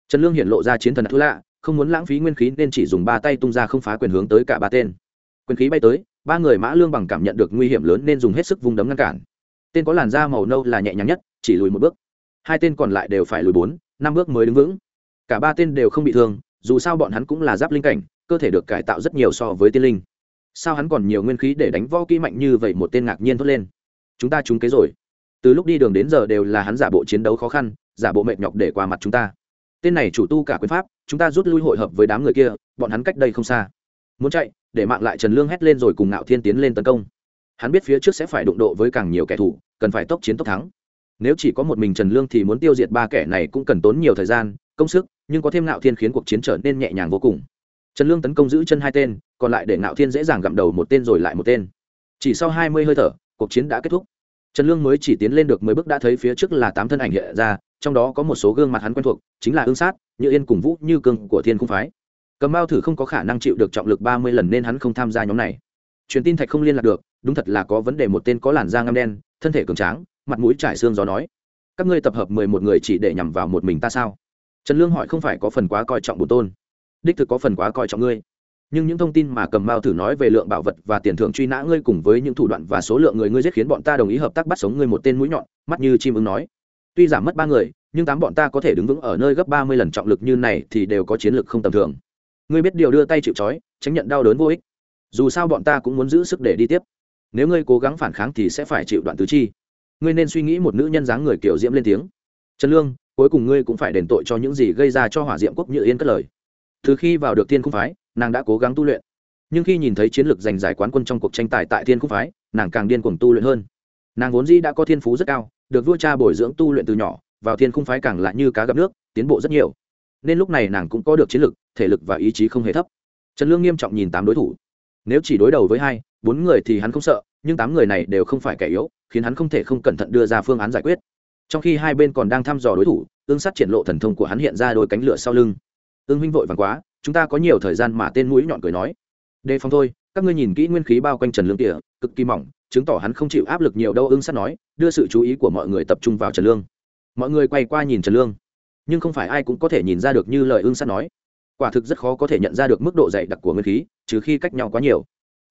Trần lương hiện lộ ra chiến thần thú lạ không muốn lãng phí nguyên khí nên chỉ dùng ba tay tung ra không phá quyền hướng tới cả ba tên. Quyền khí bay tới, ba người mã lương bằng cảm nhận được nguy hiểm lớn nên dùng hết sức vung đấm ngăn cản. Tên có làn da màu nâu là nhẹ nhàng nhất, chỉ lùi một bước. Hai tên còn lại đều phải lùi bốn, năm bước mới đứng vững. Cả ba tên đều không bị thương, dù sao bọn hắn cũng là giáp linh cảnh, cơ thể được cải tạo rất nhiều so với tiên linh. Sao hắn còn nhiều nguyên khí để đánh võ kỹ mạnh như vậy một tên ngạc nhiên thốt lên. Chúng ta trúng kế rồi. Từ lúc đi đường đến giờ đều là hắn giả bộ chiến đấu khó khăn, giả bộ mệt nhọc để qua mặt chúng ta. Tên này chủ tu cả quyền pháp chúng ta rút lui hội hợp với đám người kia, bọn hắn cách đây không xa. Muốn chạy, để mạng lại trần lương hét lên rồi cùng ngạo thiên tiến lên tấn công. Hắn biết phía trước sẽ phải đụng độ với càng nhiều kẻ thù, cần phải tốc chiến tốc thắng. Nếu chỉ có một mình trần lương thì muốn tiêu diệt ba kẻ này cũng cần tốn nhiều thời gian, công sức, nhưng có thêm ngạo thiên khiến cuộc chiến trở nên nhẹ nhàng vô cùng. Trần lương tấn công giữ chân hai tên, còn lại để ngạo thiên dễ dàng gặm đầu một tên rồi lại một tên. Chỉ sau hai mươi hơi thở, cuộc chiến đã kết thúc. Trần lương mới chỉ tiến lên được mười bước đã thấy phía trước là tám thân ảnh hiện ra, trong đó có một số gương mặt hắn quen thuộc, chính là ương sát như yên cùng vũ như cương của thiên cung phái. Cầm bao thử không có khả năng chịu được trọng lực ba mươi lần nên hắn không tham gia nhóm này. Truyền tin thạch không liên lạc được, đúng thật là có vấn đề một tên có làn da ngăm đen, thân thể cường tráng, mặt mũi trải xương gió nói. Các ngươi tập hợp mười một người chỉ để nhằm vào một mình ta sao? Trần lương hỏi không phải có phần quá coi trọng bổn tôn. Đích thực có phần quá coi trọng ngươi. Nhưng những thông tin mà cầm mao thử nói về lượng bảo vật và tiền thưởng truy nã ngươi cùng với những thủ đoạn và số lượng người ngươi giết khiến bọn ta đồng ý hợp tác bắt sống ngươi một tên mũi nhọn, mắt như chim ứng nói. Tuy giảm mất ba người nhưng tám bọn ta có thể đứng vững ở nơi gấp ba mươi lần trọng lực như này thì đều có chiến lược không tầm thường. Ngươi biết điều đưa tay chịu trói, tránh nhận đau đớn vô ích. Dù sao bọn ta cũng muốn giữ sức để đi tiếp. Nếu ngươi cố gắng phản kháng thì sẽ phải chịu đoạn tứ chi. Ngươi nên suy nghĩ một nữ nhân dáng người kiểu diễm lên tiếng. Trần lương, cuối cùng ngươi cũng phải đền tội cho những gì gây ra cho hỏa diệm quốc như yên cất lời. Từ khi vào được thiên cung phái, nàng đã cố gắng tu luyện. Nhưng khi nhìn thấy chiến lược giành giải quán quân trong cuộc tranh tài tại thiên cung phái, nàng càng điên cuồng tu luyện hơn. Nàng vốn dĩ đã có thiên phú rất cao, được vua cha bồi dưỡng tu luyện từ nhỏ vào thiên cung phái càng lại như cá gặp nước tiến bộ rất nhiều. Nên lúc này nàng cũng có được chiến lực, thể lực và ý chí không hề thấp. Trần lương nghiêm trọng nhìn tám đối thủ. Nếu chỉ đối đầu với hai bốn người thì hắn không sợ nhưng tám người này đều không phải kẻ yếu khiến hắn không thể không cẩn thận đưa ra phương án giải quyết. Trong khi hai bên còn đang thăm dò đối thủ ương sát triển lộ thần thông của hắn hiện ra đôi cánh lửa sau lưng. Ương huynh vội vàng quá chúng ta có nhiều thời gian mà tên mũi nhọn cười nói. Đề phòng thôi các ngươi nhìn kỹ nguyên khí bao quanh trần lương kìa cực kỳ mỏng chứng tỏ hắn không chịu áp lực nhiều đâu ương sát nói đưa sự chú ý của mọi người tập trung vào trần lương mọi người quay qua nhìn trần lương nhưng không phải ai cũng có thể nhìn ra được như lời ương sát nói quả thực rất khó có thể nhận ra được mức độ dày đặc của nguyên khí trừ khi cách nhau quá nhiều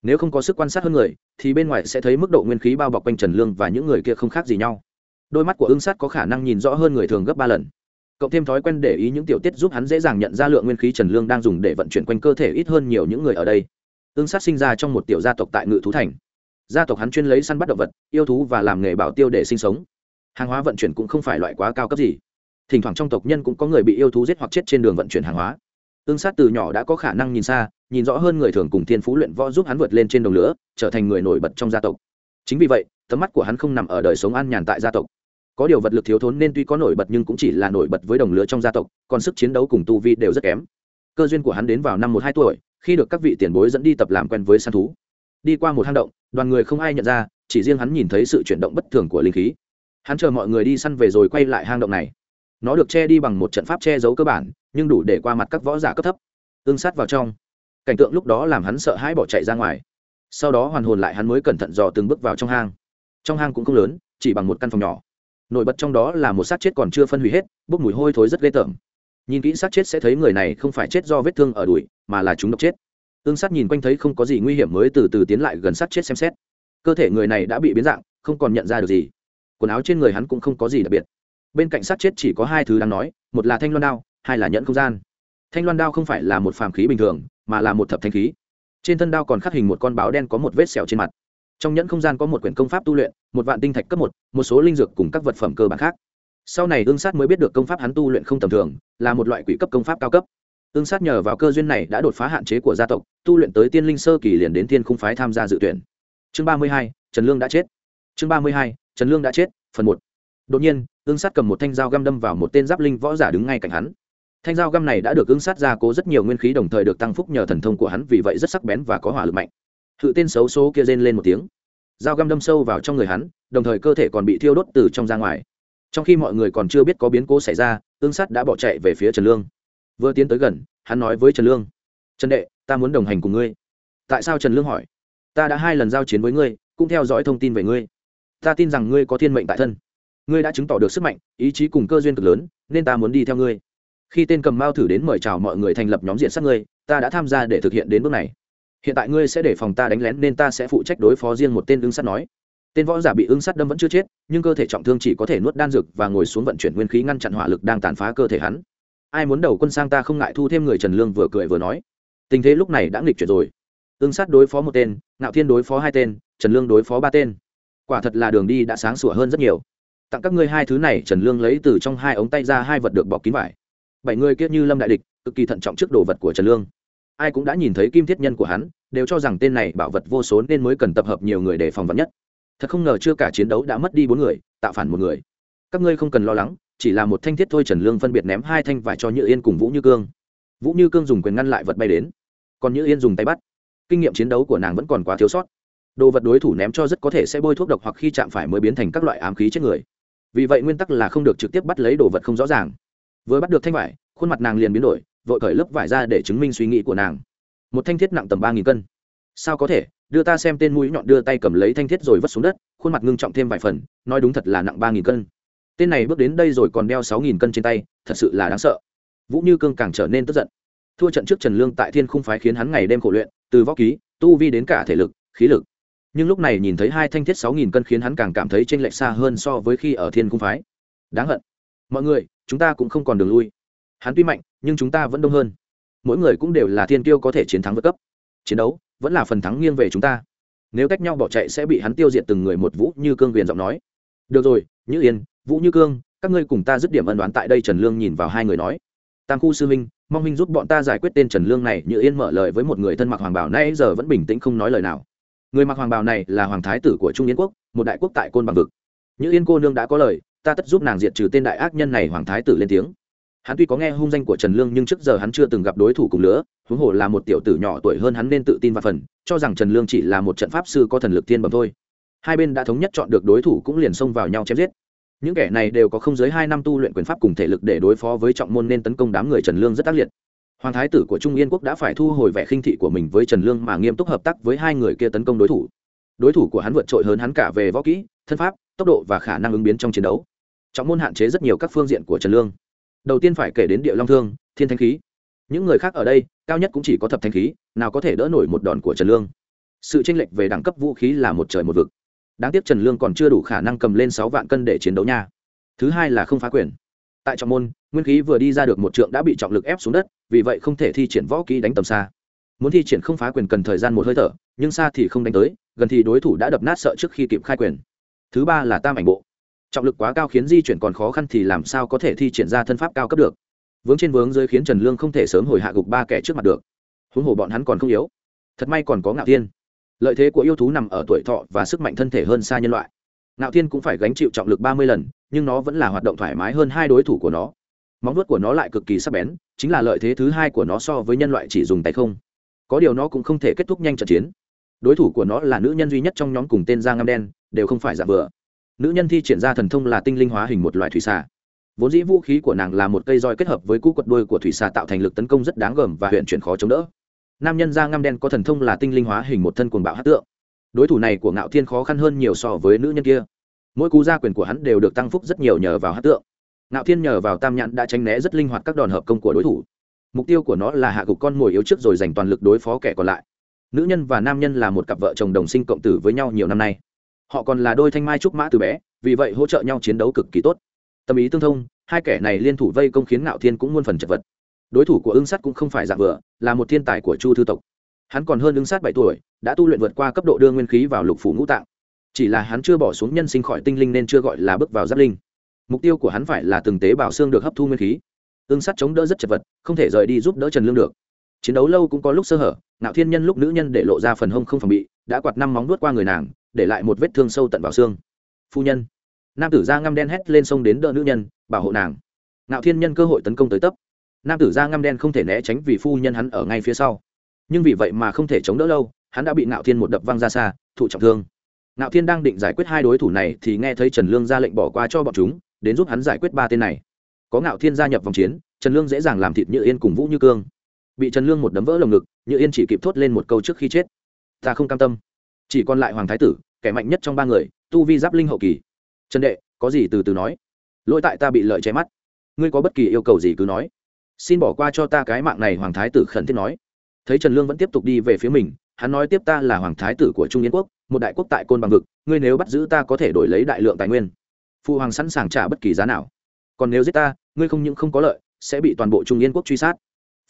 nếu không có sức quan sát hơn người thì bên ngoài sẽ thấy mức độ nguyên khí bao bọc quanh trần lương và những người kia không khác gì nhau đôi mắt của ương sát có khả năng nhìn rõ hơn người thường gấp ba lần cộng thêm thói quen để ý những tiểu tiết giúp hắn dễ dàng nhận ra lượng nguyên khí trần lương đang dùng để vận chuyển quanh cơ thể ít hơn nhiều những người ở đây ương sát sinh ra trong một tiểu gia tộc tại ngự thú thành gia tộc hắn chuyên lấy săn bắt động vật yêu thú và làm nghề bảo tiêu để sinh sống hàng hóa vận chuyển cũng không phải loại quá cao cấp gì. Thỉnh thoảng trong tộc nhân cũng có người bị yêu thú giết hoặc chết trên đường vận chuyển hàng hóa. Tương sát từ nhỏ đã có khả năng nhìn xa, nhìn rõ hơn người thường cùng thiên phú luyện võ giúp hắn vượt lên trên đồng lửa, trở thành người nổi bật trong gia tộc. Chính vì vậy tấm mắt của hắn không nằm ở đời sống an nhàn tại gia tộc. Có điều vật lực thiếu thốn nên tuy có nổi bật nhưng cũng chỉ là nổi bật với đồng lứa trong gia tộc, còn sức chiến đấu cùng tu vi đều rất kém. Cơ duyên của hắn đến vào năm một hai tuổi, khi được các vị tiền bối dẫn đi tập làm quen với săn thú. Đi qua một hang động, đoàn người không ai nhận ra, chỉ riêng hắn nhìn thấy sự chuyển động bất thường của linh khí hắn chờ mọi người đi săn về rồi quay lại hang động này. Nó được che đi bằng một trận pháp che giấu cơ bản, nhưng đủ để qua mặt các võ giả cấp thấp. Ương sát vào trong. Cảnh tượng lúc đó làm hắn sợ hãi bỏ chạy ra ngoài. Sau đó hoàn hồn lại hắn mới cẩn thận dò từng bước vào trong hang. Trong hang cũng không lớn, chỉ bằng một căn phòng nhỏ. Nổi bật trong đó là một xác chết còn chưa phân hủy hết, bốc mùi hôi thối rất ghê tởm. Nhìn kỹ xác chết sẽ thấy người này không phải chết do vết thương ở đùi, mà là chúng độc chết. Ương sát nhìn quanh thấy không có gì nguy hiểm mới từ từ tiến lại gần xác chết xem xét. Cơ thể người này đã bị biến dạng, không còn nhận ra được gì quần áo trên người hắn cũng không có gì đặc biệt. Bên cạnh sát chết chỉ có hai thứ đáng nói, một là thanh loan đao, hai là nhẫn không gian. Thanh loan đao không phải là một phàm khí bình thường, mà là một thập thanh khí. Trên thân đao còn khắc hình một con báo đen có một vết sẹo trên mặt. Trong nhẫn không gian có một quyển công pháp tu luyện, một vạn tinh thạch cấp một một số linh dược cùng các vật phẩm cơ bản khác. Sau này ương sát mới biết được công pháp hắn tu luyện không tầm thường, là một loại quỷ cấp công pháp cao cấp. Ương sát nhờ vào cơ duyên này đã đột phá hạn chế của gia tộc, tu luyện tới tiên linh sơ kỳ liền đến tiên khung phái tham gia dự tuyển. Chương ba mươi hai, trần lương đã chết. Chương ba mươi hai trần lương đã chết, phần một. Đột nhiên, ương sát cầm một thanh dao găm đâm vào một tên giáp linh võ giả đứng ngay cạnh hắn. Thanh dao găm này đã được ương sát gia cố rất nhiều nguyên khí đồng thời được tăng phúc nhờ thần thông của hắn, vì vậy rất sắc bén và có hỏa lực mạnh. Hự tên xấu số kia rên lên một tiếng. Dao găm đâm sâu vào trong người hắn, đồng thời cơ thể còn bị thiêu đốt từ trong ra ngoài. Trong khi mọi người còn chưa biết có biến cố xảy ra, ương sát đã bỏ chạy về phía trần lương. Vừa tiến tới gần, hắn nói với trần lương, trần đệ, ta muốn đồng hành cùng ngươi. Tại sao? Trần lương hỏi. Ta đã hai lần giao chiến với ngươi, cũng theo dõi thông tin về ngươi ta tin rằng ngươi có thiên mệnh tại thân. Ngươi đã chứng tỏ được sức mạnh, ý chí cùng cơ duyên cực lớn, nên ta muốn đi theo ngươi. Khi tên cầm mao thử đến mời chào mọi người thành lập nhóm diện sát ngươi, ta đã tham gia để thực hiện đến bước này. Hiện tại ngươi sẽ để phòng ta đánh lén nên ta sẽ phụ trách đối phó riêng một tên ứng sát nói. Tên võ giả bị ứng sát đâm vẫn chưa chết, nhưng cơ thể trọng thương chỉ có thể nuốt đan dược và ngồi xuống vận chuyển nguyên khí ngăn chặn hỏa lực đang tàn phá cơ thể hắn. Ai muốn đầu quân sang ta không ngại thu thêm người trần lương vừa cười vừa nói. Tình thế lúc này đã nghịch chuyển rồi. Ứng sát đối phó một tên, ngạo thiên đối phó hai tên, trần lương đối phó ba tên quả thật là đường đi đã sáng sủa hơn rất nhiều. Tặng các ngươi hai thứ này, trần lương lấy từ trong hai ống tay ra hai vật được bọc kín vải. Bảy người kiết như lâm đại địch, cực kỳ thận trọng trước đồ vật của trần lương. Ai cũng đã nhìn thấy kim thiết nhân của hắn, đều cho rằng tên này bảo vật vô số nên mới cần tập hợp nhiều người để phòng vật nhất. Thật không ngờ chưa cả chiến đấu đã mất đi bốn người, tạo phản một người. Các ngươi không cần lo lắng, chỉ là một thanh thiết thôi trần lương phân biệt ném hai thanh vải cho như yên cùng vũ như cương. Vũ như cương dùng quyền ngăn lại vật bay đến. Còn như yên dùng tay bắt. Kinh nghiệm chiến đấu của nàng vẫn còn quá thiếu sót đồ vật đối thủ ném cho rất có thể sẽ bôi thuốc độc hoặc khi chạm phải mới biến thành các loại ám khí chết người. Vì vậy nguyên tắc là không được trực tiếp bắt lấy đồ vật không rõ ràng. Vừa bắt được thanh vải, khuôn mặt nàng liền biến đổi, vội cởi lớp vải ra để chứng minh suy nghĩ của nàng. Một thanh thiết nặng tầm ba nghìn cân. Sao có thể? Đưa ta xem tên mũi nhọn đưa tay cầm lấy thanh thiết rồi vứt xuống đất, khuôn mặt ngưng trọng thêm vài phần, nói đúng thật là nặng ba nghìn cân. Tên này bước đến đây rồi còn đeo sáu nghìn cân trên tay, thật sự là đáng sợ. Vũ như cương càng trở nên tức giận. Thua trận trước trần lương tại thiên khung phái khiến hắn ngày đêm khổ luyện, từ võ ký, tu vi đến cả thể lực, khí lực nhưng lúc này nhìn thấy hai thanh thiết sáu nghìn cân khiến hắn càng cảm thấy chênh lệch xa hơn so với khi ở thiên cung phái. Đáng hận. Mọi người, chúng ta cũng không còn đường lui. Hắn tuy mạnh, nhưng chúng ta vẫn đông hơn. Mỗi người cũng đều là thiên tiêu có thể chiến thắng vượt cấp. Chiến đấu vẫn là phần thắng nghiêng về chúng ta. Nếu cách nhau bỏ chạy sẽ bị hắn tiêu diệt từng người một, vũ như cương viền giọng nói. Được rồi, như yên, vũ như cương, các ngươi cùng ta dứt điểm ân đoán tại đây trần lương nhìn vào hai người nói. Tam khu sư minh mong minh giúp bọn ta giải quyết tên trần lương này. Như yên mở lời với một người thân mặc hoàng bảo nay giờ vẫn bình tĩnh không nói lời nào người mặc hoàng bào này là hoàng thái tử của trung yến quốc, một đại quốc tại côn bằng vực. Như yên cô nương đã có lời, ta tất giúp nàng diệt trừ tên đại ác nhân này, hoàng thái tử lên tiếng. Hắn tuy có nghe hung danh của trần lương, nhưng trước giờ hắn chưa từng gặp đối thủ cùng lứa, huống hồ là một tiểu tử nhỏ tuổi hơn hắn nên tự tin và phần, cho rằng trần lương chỉ là một trận pháp sư có thần lực thiên bẩm thôi. Hai bên đã thống nhất chọn được đối thủ cũng liền xông vào nhau chém giết. Những kẻ này đều có không dưới hai năm tu luyện quyền pháp cùng thể lực để đối phó với trọng môn nên tấn công đám người trần lương rất ác liệt hoàng thái tử của trung yên quốc đã phải thu hồi vẻ khinh thị của mình với trần lương mà nghiêm túc hợp tác với hai người kia tấn công đối thủ. Đối thủ của hắn vượt trội hơn hắn cả về võ kỹ, thân pháp, tốc độ và khả năng ứng biến trong chiến đấu. Trọng môn hạn chế rất nhiều các phương diện của trần lương. Đầu tiên phải kể đến địa long thương, thiên thanh khí. Những người khác ở đây, cao nhất cũng chỉ có thập thanh khí, nào có thể đỡ nổi một đòn của trần lương. Sự tranh lệch về đẳng cấp vũ khí là một trời một vực. Đáng tiếc trần lương còn chưa đủ khả năng cầm lên sáu vạn cân để chiến đấu nha. Thứ hai là không phá quyền. Tại trọng môn nguyên khí vừa đi ra được một trượng đã bị trọng lực ép xuống đất, vì vậy không thể thi triển võ kỹ đánh tầm xa. Muốn thi triển không phá quyền cần thời gian một hơi thở, nhưng xa thì không đánh tới, gần thì đối thủ đã đập nát sợ trước khi kịp khai quyền. Thứ ba là tam ảnh bộ. Trọng lực quá cao khiến di chuyển còn khó khăn thì làm sao có thể thi triển ra thân pháp cao cấp được? Vướng trên vướng dưới khiến trần lương không thể sớm hồi hạ gục ba kẻ trước mặt được. Huống hồ bọn hắn còn không yếu. Thật may còn có ngạo thiên. Lợi thế của yêu thú nằm ở tuổi thọ và sức mạnh thân thể hơn xa nhân loại. Ngạo thiên cũng phải gánh chịu trọng lực ba mươi lần, nhưng nó vẫn là hoạt động thoải mái hơn hai đối thủ của nó móng vuốt của nó lại cực kỳ sắc bén, chính là lợi thế thứ hai của nó so với nhân loại chỉ dùng tay không. Có điều nó cũng không thể kết thúc nhanh trận chiến. Đối thủ của nó là nữ nhân duy nhất trong nhóm cùng tên giang ngâm đen, đều không phải giả vừa nữ nhân thi triển ra thần thông là tinh linh hóa hình một loài thủy xà. Vốn dĩ vũ khí của nàng là một cây roi kết hợp với cú quật đuôi của thủy xà tạo thành lực tấn công rất đáng gờm và huyện chuyển khó chống đỡ. Nam nhân da ngăm đen có thần thông là tinh linh hóa hình một thân cuồng bạo hát tượng. Đối thủ này của ngạo thiên khó khăn hơn nhiều so với nữ nhân kia. Mỗi cú gia quyền của hắn đều được tăng phúc rất nhiều nhờ vào hát tượng ngạo thiên nhờ vào tam nhãn đã tránh né rất linh hoạt các đòn hợp công của đối thủ. Mục tiêu của nó là hạ gục con mồi yếu trước rồi dành toàn lực đối phó kẻ còn lại. Nữ nhân và nam nhân là một cặp vợ chồng đồng sinh cộng tử với nhau nhiều năm nay. Họ còn là đôi thanh mai trúc mã từ bé, vì vậy hỗ trợ nhau chiến đấu cực kỳ tốt. Tâm ý tương thông, hai kẻ này liên thủ vây công khiến ngạo thiên cũng muôn phần chật vật. Đối thủ của ưng sắt cũng không phải dạng vừa, là một thiên tài của chu thư tộc. Hắn còn hơn ưng sát bảy tuổi, đã tu luyện vượt qua cấp độ đưa nguyên khí vào lục phủ ngũ tạng. Chỉ là hắn chưa bỏ xuống nhân sinh khỏi tinh linh nên chưa gọi là bước vào giáp linh mục tiêu của hắn phải là từng tế bào xương được hấp thu nguyên khí. Ương sắt chống đỡ rất chật vật, không thể rời đi giúp đỡ trần lương được. Chiến đấu lâu cũng có lúc sơ hở nạo thiên nhân lúc nữ nhân để lộ ra phần hông không phòng bị, đã quạt năm móng nuốt qua người nàng, để lại một vết thương sâu tận vào xương. Phu nhân. Nam tử da ngăm đen hét lên sông đến đỡ nữ nhân, bảo hộ nàng. Nạo thiên nhân cơ hội tấn công tới tấp. Nam tử da ngăm đen không thể né tránh vì phu nhân hắn ở ngay phía sau. Nhưng vì vậy mà không thể chống đỡ lâu, hắn đã bị nạo thiên một đập văng ra xa, thụ trọng thương. Nạo thiên đang định giải quyết hai đối thủ này thì nghe thấy trần lương ra lệnh bỏ qua cho bọn chúng đến giúp hắn giải quyết ba tên này. Có ngạo thiên gia nhập vòng chiến, trần lương dễ dàng làm thịt như yên cùng vũ như cương. Bị trần lương một đấm vỡ lồng ngực, như yên chỉ kịp thốt lên một câu trước khi chết. Ta không cam tâm. Chỉ còn lại hoàng thái tử, kẻ mạnh nhất trong ba người, tu vi giáp linh hậu kỳ. Trần đệ, có gì từ từ nói. Lỗi tại ta bị lợi che mắt. Ngươi có bất kỳ yêu cầu gì cứ nói. Xin bỏ qua cho ta cái mạng này, hoàng thái tử khẩn thiết nói. Thấy trần lương vẫn tiếp tục đi về phía mình, hắn nói tiếp ta là hoàng thái tử của trung yên quốc, một đại quốc tại côn bằng vực, ngươi nếu bắt giữ ta có thể đổi lấy đại lượng tài nguyên phụ hoàng sẵn sàng trả bất kỳ giá nào. Còn nếu giết ta, ngươi không những không có lợi, sẽ bị toàn bộ trung yên quốc truy sát.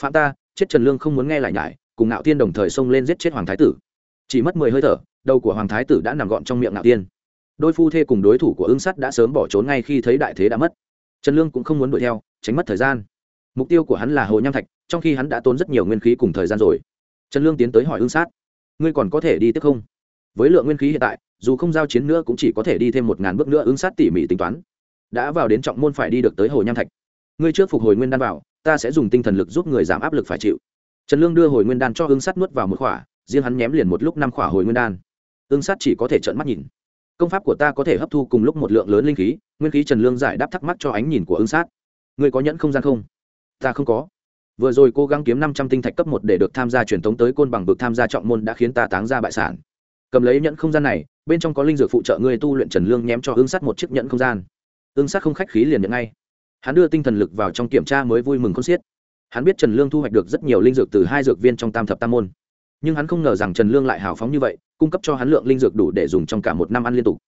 Phạm ta, chết trần lương không muốn nghe lại nhải, cùng ngạo tiên đồng thời xông lên giết chết hoàng thái tử. Chỉ mất mười hơi thở, đầu của hoàng thái tử đã nằm gọn trong miệng ngạo tiên đôi phu thê cùng đối thủ của ương sắt đã sớm bỏ trốn ngay khi thấy đại thế đã mất. Trần lương cũng không muốn đuổi theo, tránh mất thời gian. Mục tiêu của hắn là hồ nham thạch, trong khi hắn đã tốn rất nhiều nguyên khí cùng thời gian rồi. Trần lương tiến tới hỏi ương sát, ngươi còn có thể đi tiếp không? Với lượng nguyên khí hiện tại, dù không giao chiến nữa cũng chỉ có thể đi thêm một ngàn bước nữa ứng sát tỉ mỉ tính toán. Đã vào đến trọng môn phải đi được tới hồ nham thạch. Ngươi trước phục hồi nguyên đan vào, ta sẽ dùng tinh thần lực giúp người giảm áp lực phải chịu. Trần lương đưa hồi nguyên đan cho ứng sát nuốt vào một khỏa, riêng hắn nhém liền một lúc năm khỏa hồi nguyên đan. Ứng sát chỉ có thể trợn mắt nhìn. Công pháp của ta có thể hấp thu cùng lúc một lượng lớn linh khí, nguyên khí trần lương giải đáp thắc mắc cho ánh nhìn của ứng sát. Ngươi có nhẫn không gian không? Ta không có. Vừa rồi cố gắng kiếm năm trăm tinh thạch cấp một để được tham gia truyền thống tới côn bằng vực tham gia trọng môn đã khiến ta táng ra bại sản cầm lấy nhẫn không gian này, bên trong có linh dược phụ trợ ngươi tu luyện trần lương nhém cho ương sắt một chiếc nhẫn không gian. Ương sắt không khách khí liền nhận ngay. Hắn đưa tinh thần lực vào trong kiểm tra mới vui mừng con xiết. Hắn biết trần lương thu hoạch được rất nhiều linh dược từ hai dược viên trong tam thập tam môn. Nhưng hắn không ngờ rằng trần lương lại hào phóng như vậy, cung cấp cho hắn lượng linh dược đủ để dùng trong cả một năm ăn liên tục.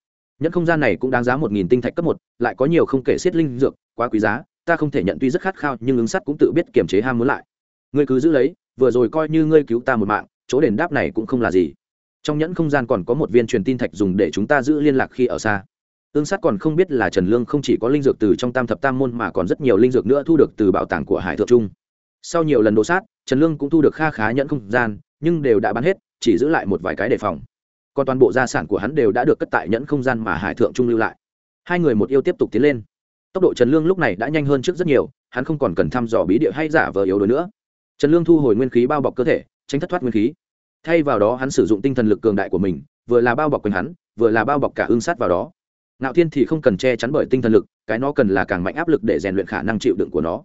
Nhẫn không gian này cũng đáng giá một nghìn tinh thạch cấp một, lại có nhiều không kể xiết linh dược, quá quý giá, ta không thể nhận tuy rất khát khao, nhưng ứng sắt cũng tự biết kiềm chế ham muốn lại. Ngươi cứ giữ lấy, vừa rồi coi như ngươi cứu ta một mạng, chỗ đền đáp này cũng không là gì trong nhẫn không gian còn có một viên truyền tin thạch dùng để chúng ta giữ liên lạc khi ở xa. Ương sát còn không biết là trần lương không chỉ có linh dược từ trong tam thập tam môn mà còn rất nhiều linh dược nữa thu được từ bảo tàng của hải thượng trung. Sau nhiều lần đổ sát, trần lương cũng thu được kha khá nhẫn không gian, nhưng đều đã bán hết, chỉ giữ lại một vài cái đề phòng. Còn toàn bộ gia sản của hắn đều đã được cất tại nhẫn không gian mà hải thượng trung lưu lại. Hai người một yêu tiếp tục tiến lên. Tốc độ trần lương lúc này đã nhanh hơn trước rất nhiều, hắn không còn cần thăm dò bí địa hay giả vờ yếu đuối nữa. Trần lương thu hồi nguyên khí bao bọc cơ thể, tránh thất thoát nguyên khí thay vào đó hắn sử dụng tinh thần lực cường đại của mình, vừa là bao bọc quanh hắn, vừa là bao bọc cả ương sát vào đó. Ngạo thiên thì không cần che chắn bởi tinh thần lực, cái nó cần là càng mạnh áp lực để rèn luyện khả năng chịu đựng của nó.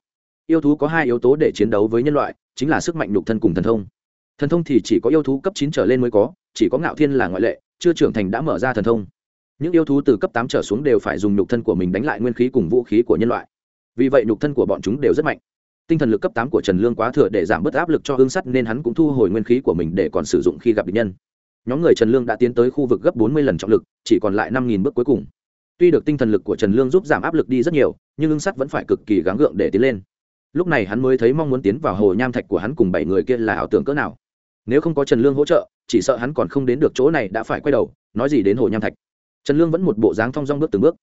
Yêu thú có hai yếu tố để chiến đấu với nhân loại, chính là sức mạnh nhục thân cùng thần thông. Thần thông thì chỉ có yêu thú cấp chín trở lên mới có, chỉ có ngạo thiên là ngoại lệ, chưa trưởng thành đã mở ra thần thông. Những yêu thú từ cấp tám trở xuống đều phải dùng nhục thân của mình đánh lại nguyên khí cùng vũ khí của nhân loại. Vì vậy nhục thân của bọn chúng đều rất mạnh tinh thần lực cấp tám của trần lương quá thừa để giảm bớt áp lực cho hương sắt nên hắn cũng thu hồi nguyên khí của mình để còn sử dụng khi gặp bệnh nhân. Nhóm người trần lương đã tiến tới khu vực gấp bốn mươi lần trọng lực, chỉ còn lại năm bước cuối cùng. Tuy được tinh thần lực của trần lương giúp giảm áp lực đi rất nhiều, nhưng hương sắt vẫn phải cực kỳ gắng gượng để tiến lên. Lúc này hắn mới thấy mong muốn tiến vào hồ nham thạch của hắn cùng bảy người kia là ảo tưởng cỡ nào. Nếu không có trần lương hỗ trợ, chỉ sợ hắn còn không đến được chỗ này đã phải quay đầu, nói gì đến hồ nham thạch. Trần lương vẫn một bộ dáng thong dong bước từng bước.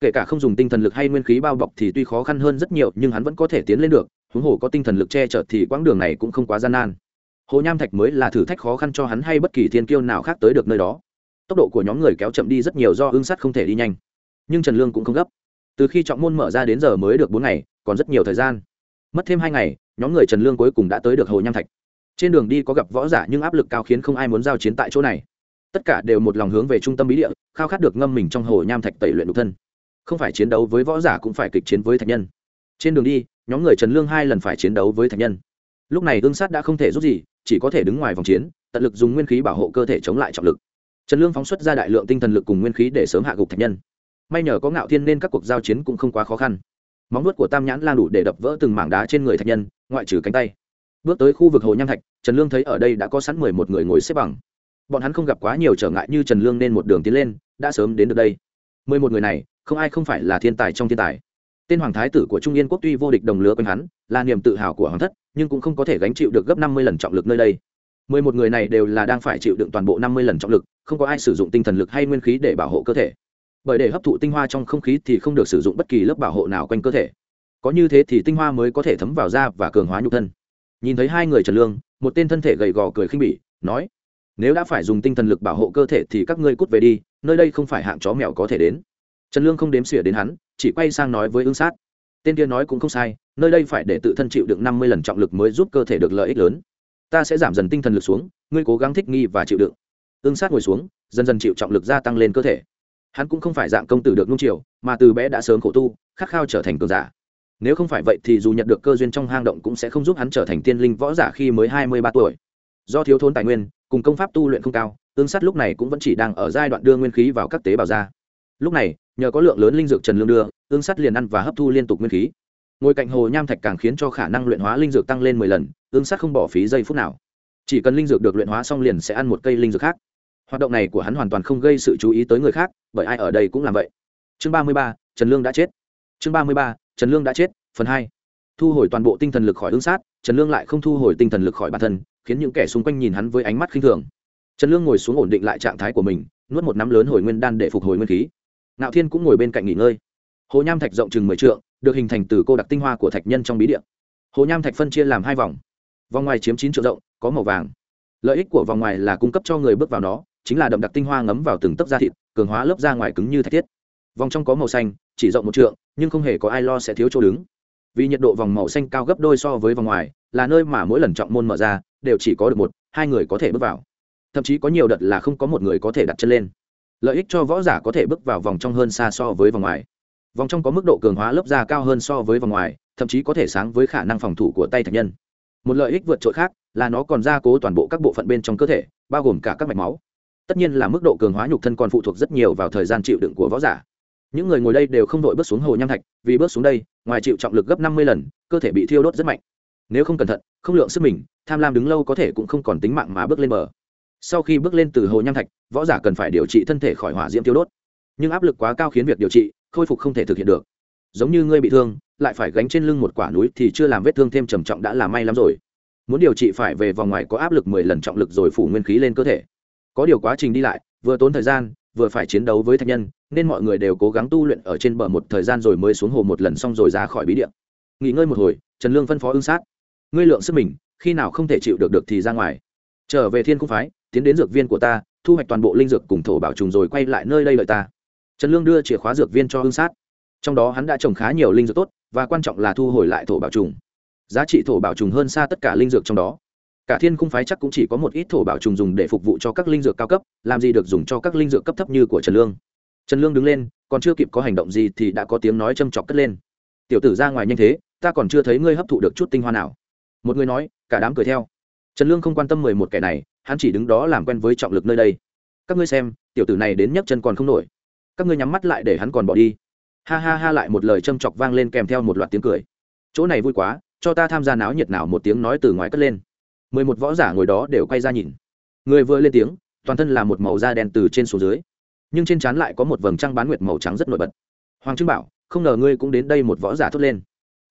Kể cả không dùng tinh thần lực hay nguyên khí bao bọc thì tuy khó khăn hơn rất nhiều, nhưng hắn vẫn có thể tiến lên được huống hồ có tinh thần lực che chở thì quãng đường này cũng không quá gian nan. Hồ nham thạch mới là thử thách khó khăn cho hắn hay bất kỳ thiên kiêu nào khác tới được nơi đó. Tốc độ của nhóm người kéo chậm đi rất nhiều do ương sắt không thể đi nhanh. Nhưng trần lương cũng không gấp. Từ khi trọng môn mở ra đến giờ mới được bốn ngày, còn rất nhiều thời gian. Mất thêm hai ngày, nhóm người trần lương cuối cùng đã tới được hồ nham thạch. Trên đường đi có gặp võ giả nhưng áp lực cao khiến không ai muốn giao chiến tại chỗ này. Tất cả đều một lòng hướng về trung tâm bí địa, khao khát được ngâm mình trong hồ nham thạch tẩy luyện đục thân. Không phải chiến đấu với võ giả cũng phải kịch chiến với thạch nhân. Trên đường đi nhóm người trần lương hai lần phải chiến đấu với thạch nhân. Lúc này ương sát đã không thể giúp gì, chỉ có thể đứng ngoài vòng chiến, tận lực dùng nguyên khí bảo hộ cơ thể chống lại trọng lực. Trần lương phóng xuất ra đại lượng tinh thần lực cùng nguyên khí để sớm hạ gục thạch nhân. May nhờ có ngạo thiên nên các cuộc giao chiến cũng không quá khó khăn. Móng nuốt của tam nhãn lan đủ để đập vỡ từng mảng đá trên người thạch nhân, ngoại trừ cánh tay. Bước tới khu vực hồ nham thạch, trần lương thấy ở đây đã có sẵn mười một người ngồi xếp bằng. Bọn hắn không gặp quá nhiều trở ngại như trần lương nên một đường tiến lên, đã sớm đến được đây. mười một người này, không ai không phải là thiên tài trong thiên tài tên hoàng thái tử của trung yên quốc tuy vô địch đồng lứa quanh hắn, là niềm tự hào của hoàng thất, nhưng cũng không có thể gánh chịu được gấp năm mươi lần trọng lực nơi đây. Mười một người này đều là đang phải chịu đựng toàn bộ năm mươi lần trọng lực, không có ai sử dụng tinh thần lực hay nguyên khí để bảo hộ cơ thể. Bởi để hấp thụ tinh hoa trong không khí thì không được sử dụng bất kỳ lớp bảo hộ nào quanh cơ thể. Có như thế thì tinh hoa mới có thể thấm vào da và cường hóa nhục thân. Nhìn thấy hai người trần lương, một tên thân thể gầy gò cười khinh bỉ, nói, nếu đã phải dùng tinh thần lực bảo hộ cơ thể thì các ngươi cút về đi, nơi đây không phải hạng chó mèo có thể đến. Trần lương không đếm xỉa đến hắn chỉ quay sang nói với ương sát. Tên kia nói cũng không sai, nơi đây phải để tự thân chịu đựng năm mươi lần trọng lực mới giúp cơ thể được lợi ích lớn. Ta sẽ giảm dần tinh thần lực xuống, ngươi cố gắng thích nghi và chịu đựng. Ương sát ngồi xuống, dần dần chịu trọng lực gia tăng lên cơ thể. Hắn cũng không phải dạng công tử được nung chiều, mà từ bé đã sớm khổ tu, khát khao trở thành cường giả. Nếu không phải vậy thì dù nhận được cơ duyên trong hang động cũng sẽ không giúp hắn trở thành tiên linh võ giả khi mới hai mươi ba tuổi. Do thiếu thốn tài nguyên, cùng công pháp tu luyện không cao, ương sát lúc này cũng vẫn chỉ đang ở giai đoạn đưa nguyên khí vào các tế bào da lúc này nhờ có lượng lớn linh dược trần lương đưa, tương sát liền ăn và hấp thu liên tục nguyên khí. Ngồi cạnh hồ nham thạch càng khiến cho khả năng luyện hóa linh dược tăng lên mười lần, tương sát không bỏ phí giây phút nào. Chỉ cần linh dược được luyện hóa xong liền sẽ ăn một cây linh dược khác. Hoạt động này của hắn hoàn toàn không gây sự chú ý tới người khác, bởi ai ở đây cũng làm vậy. Chương ba mươi ba, trần lương đã chết. Chương ba mươi ba, trần lương đã chết, phần hai. Thu hồi toàn bộ tinh thần lực khỏi ương sát, trần lương lại không thu hồi tinh thần lực khỏi bản thân, khiến những kẻ xung quanh nhìn hắn với ánh mắt khinh thường. Trần lương ngồi xuống ổn định lại trạng thái của mình, nuốt một nắm lớn hồi nguyên đan để phục hồi nguyên khí nạo thiên cũng ngồi bên cạnh nghỉ ngơi. Hồ nham thạch rộng chừng mười trượng, được hình thành từ cô đặc tinh hoa của thạch nhân trong bí địa. hồ nham thạch phân chia làm hai vòng. Vòng ngoài chiếm chín trượng rộng, có màu vàng. Lợi ích của vòng ngoài là cung cấp cho người bước vào nó, chính là đậm đặc tinh hoa ngấm vào từng tấc da thịt, cường hóa lớp da ngoài cứng như thạch thiết. Vòng trong có màu xanh, chỉ rộng một trượng, nhưng không hề có ai lo sẽ thiếu chỗ đứng. Vì nhiệt độ vòng màu xanh cao gấp đôi so với vòng ngoài, là nơi mà mỗi lần trọng môn mở ra, đều chỉ có được một, hai người có thể bước vào. Thậm chí có nhiều đợt là không có một người có thể đặt chân lên lợi ích cho võ giả có thể bước vào vòng trong hơn xa so với vòng ngoài. Vòng trong có mức độ cường hóa lớp da cao hơn so với vòng ngoài, thậm chí có thể sáng với khả năng phòng thủ của tay thạch nhân. Một lợi ích vượt trội khác là nó còn gia cố toàn bộ các bộ phận bên trong cơ thể, bao gồm cả các mạch máu. Tất nhiên là mức độ cường hóa nhục thân còn phụ thuộc rất nhiều vào thời gian chịu đựng của võ giả. Những người ngồi đây đều không đội bước xuống hồ nham thạch, vì bước xuống đây, ngoài chịu trọng lực gấp năm mươi lần, cơ thể bị thiêu đốt rất mạnh. Nếu không cẩn thận, không lượng sức mình, tham lam đứng lâu có thể cũng không còn tính mạng mà bước lên bờ sau khi bước lên từ hồ nham thạch, võ giả cần phải điều trị thân thể khỏi hỏa diễm tiêu đốt. Nhưng áp lực quá cao khiến việc điều trị khôi phục không thể thực hiện được. Giống như ngươi bị thương, lại phải gánh trên lưng một quả núi thì chưa làm vết thương thêm trầm trọng đã là may lắm rồi. Muốn điều trị phải về vòng ngoài có áp lực mười lần trọng lực rồi phủ nguyên khí lên cơ thể. Có điều quá trình đi lại, vừa tốn thời gian, vừa phải chiến đấu với thạch nhân, nên mọi người đều cố gắng tu luyện ở trên bờ một thời gian rồi mới xuống hồ một lần xong rồi ra khỏi bí điện nghỉ ngơi một hồi, trần lương phân phó ưng sát. Ngươi lượng sức mình, khi nào không thể chịu được được thì ra ngoài. Trở về thiên cung phái tiến đến dược viên của ta, thu hoạch toàn bộ linh dược cùng thổ bảo trùng rồi quay lại nơi đây lợi ta. Trần lương đưa chìa khóa dược viên cho hương sát. Trong đó hắn đã trồng khá nhiều linh dược tốt, và quan trọng là thu hồi lại thổ bảo trùng. Giá trị thổ bảo trùng hơn xa tất cả linh dược trong đó. Cả thiên cung phái chắc cũng chỉ có một ít thổ bảo trùng dùng để phục vụ cho các linh dược cao cấp, làm gì được dùng cho các linh dược cấp thấp như của trần lương. Trần lương đứng lên, còn chưa kịp có hành động gì thì đã có tiếng nói châm chọc cất lên. Tiểu tử ra ngoài nhanh thế, ta còn chưa thấy ngươi hấp thụ được chút tinh hoa nào. Một người nói, cả đám cười theo. Trần lương không quan tâm mười một kẻ này hắn chỉ đứng đó làm quen với trọng lực nơi đây. Các ngươi xem, tiểu tử này đến nhấc chân còn không nổi. Các ngươi nhắm mắt lại để hắn còn bỏ đi. Ha ha ha lại một lời châm chọc vang lên kèm theo một loạt tiếng cười. Chỗ này vui quá, cho ta tham gia náo nhiệt nào một tiếng nói từ ngoài cất lên. Mười một võ giả ngồi đó đều quay ra nhìn. Người vừa lên tiếng, toàn thân là một màu da đen từ trên xuống dưới. Nhưng trên trán lại có một vầng trăng bán nguyệt màu trắng rất nổi bật. Hoàng trưng bảo, không ngờ ngươi cũng đến đây một võ giả thốt lên.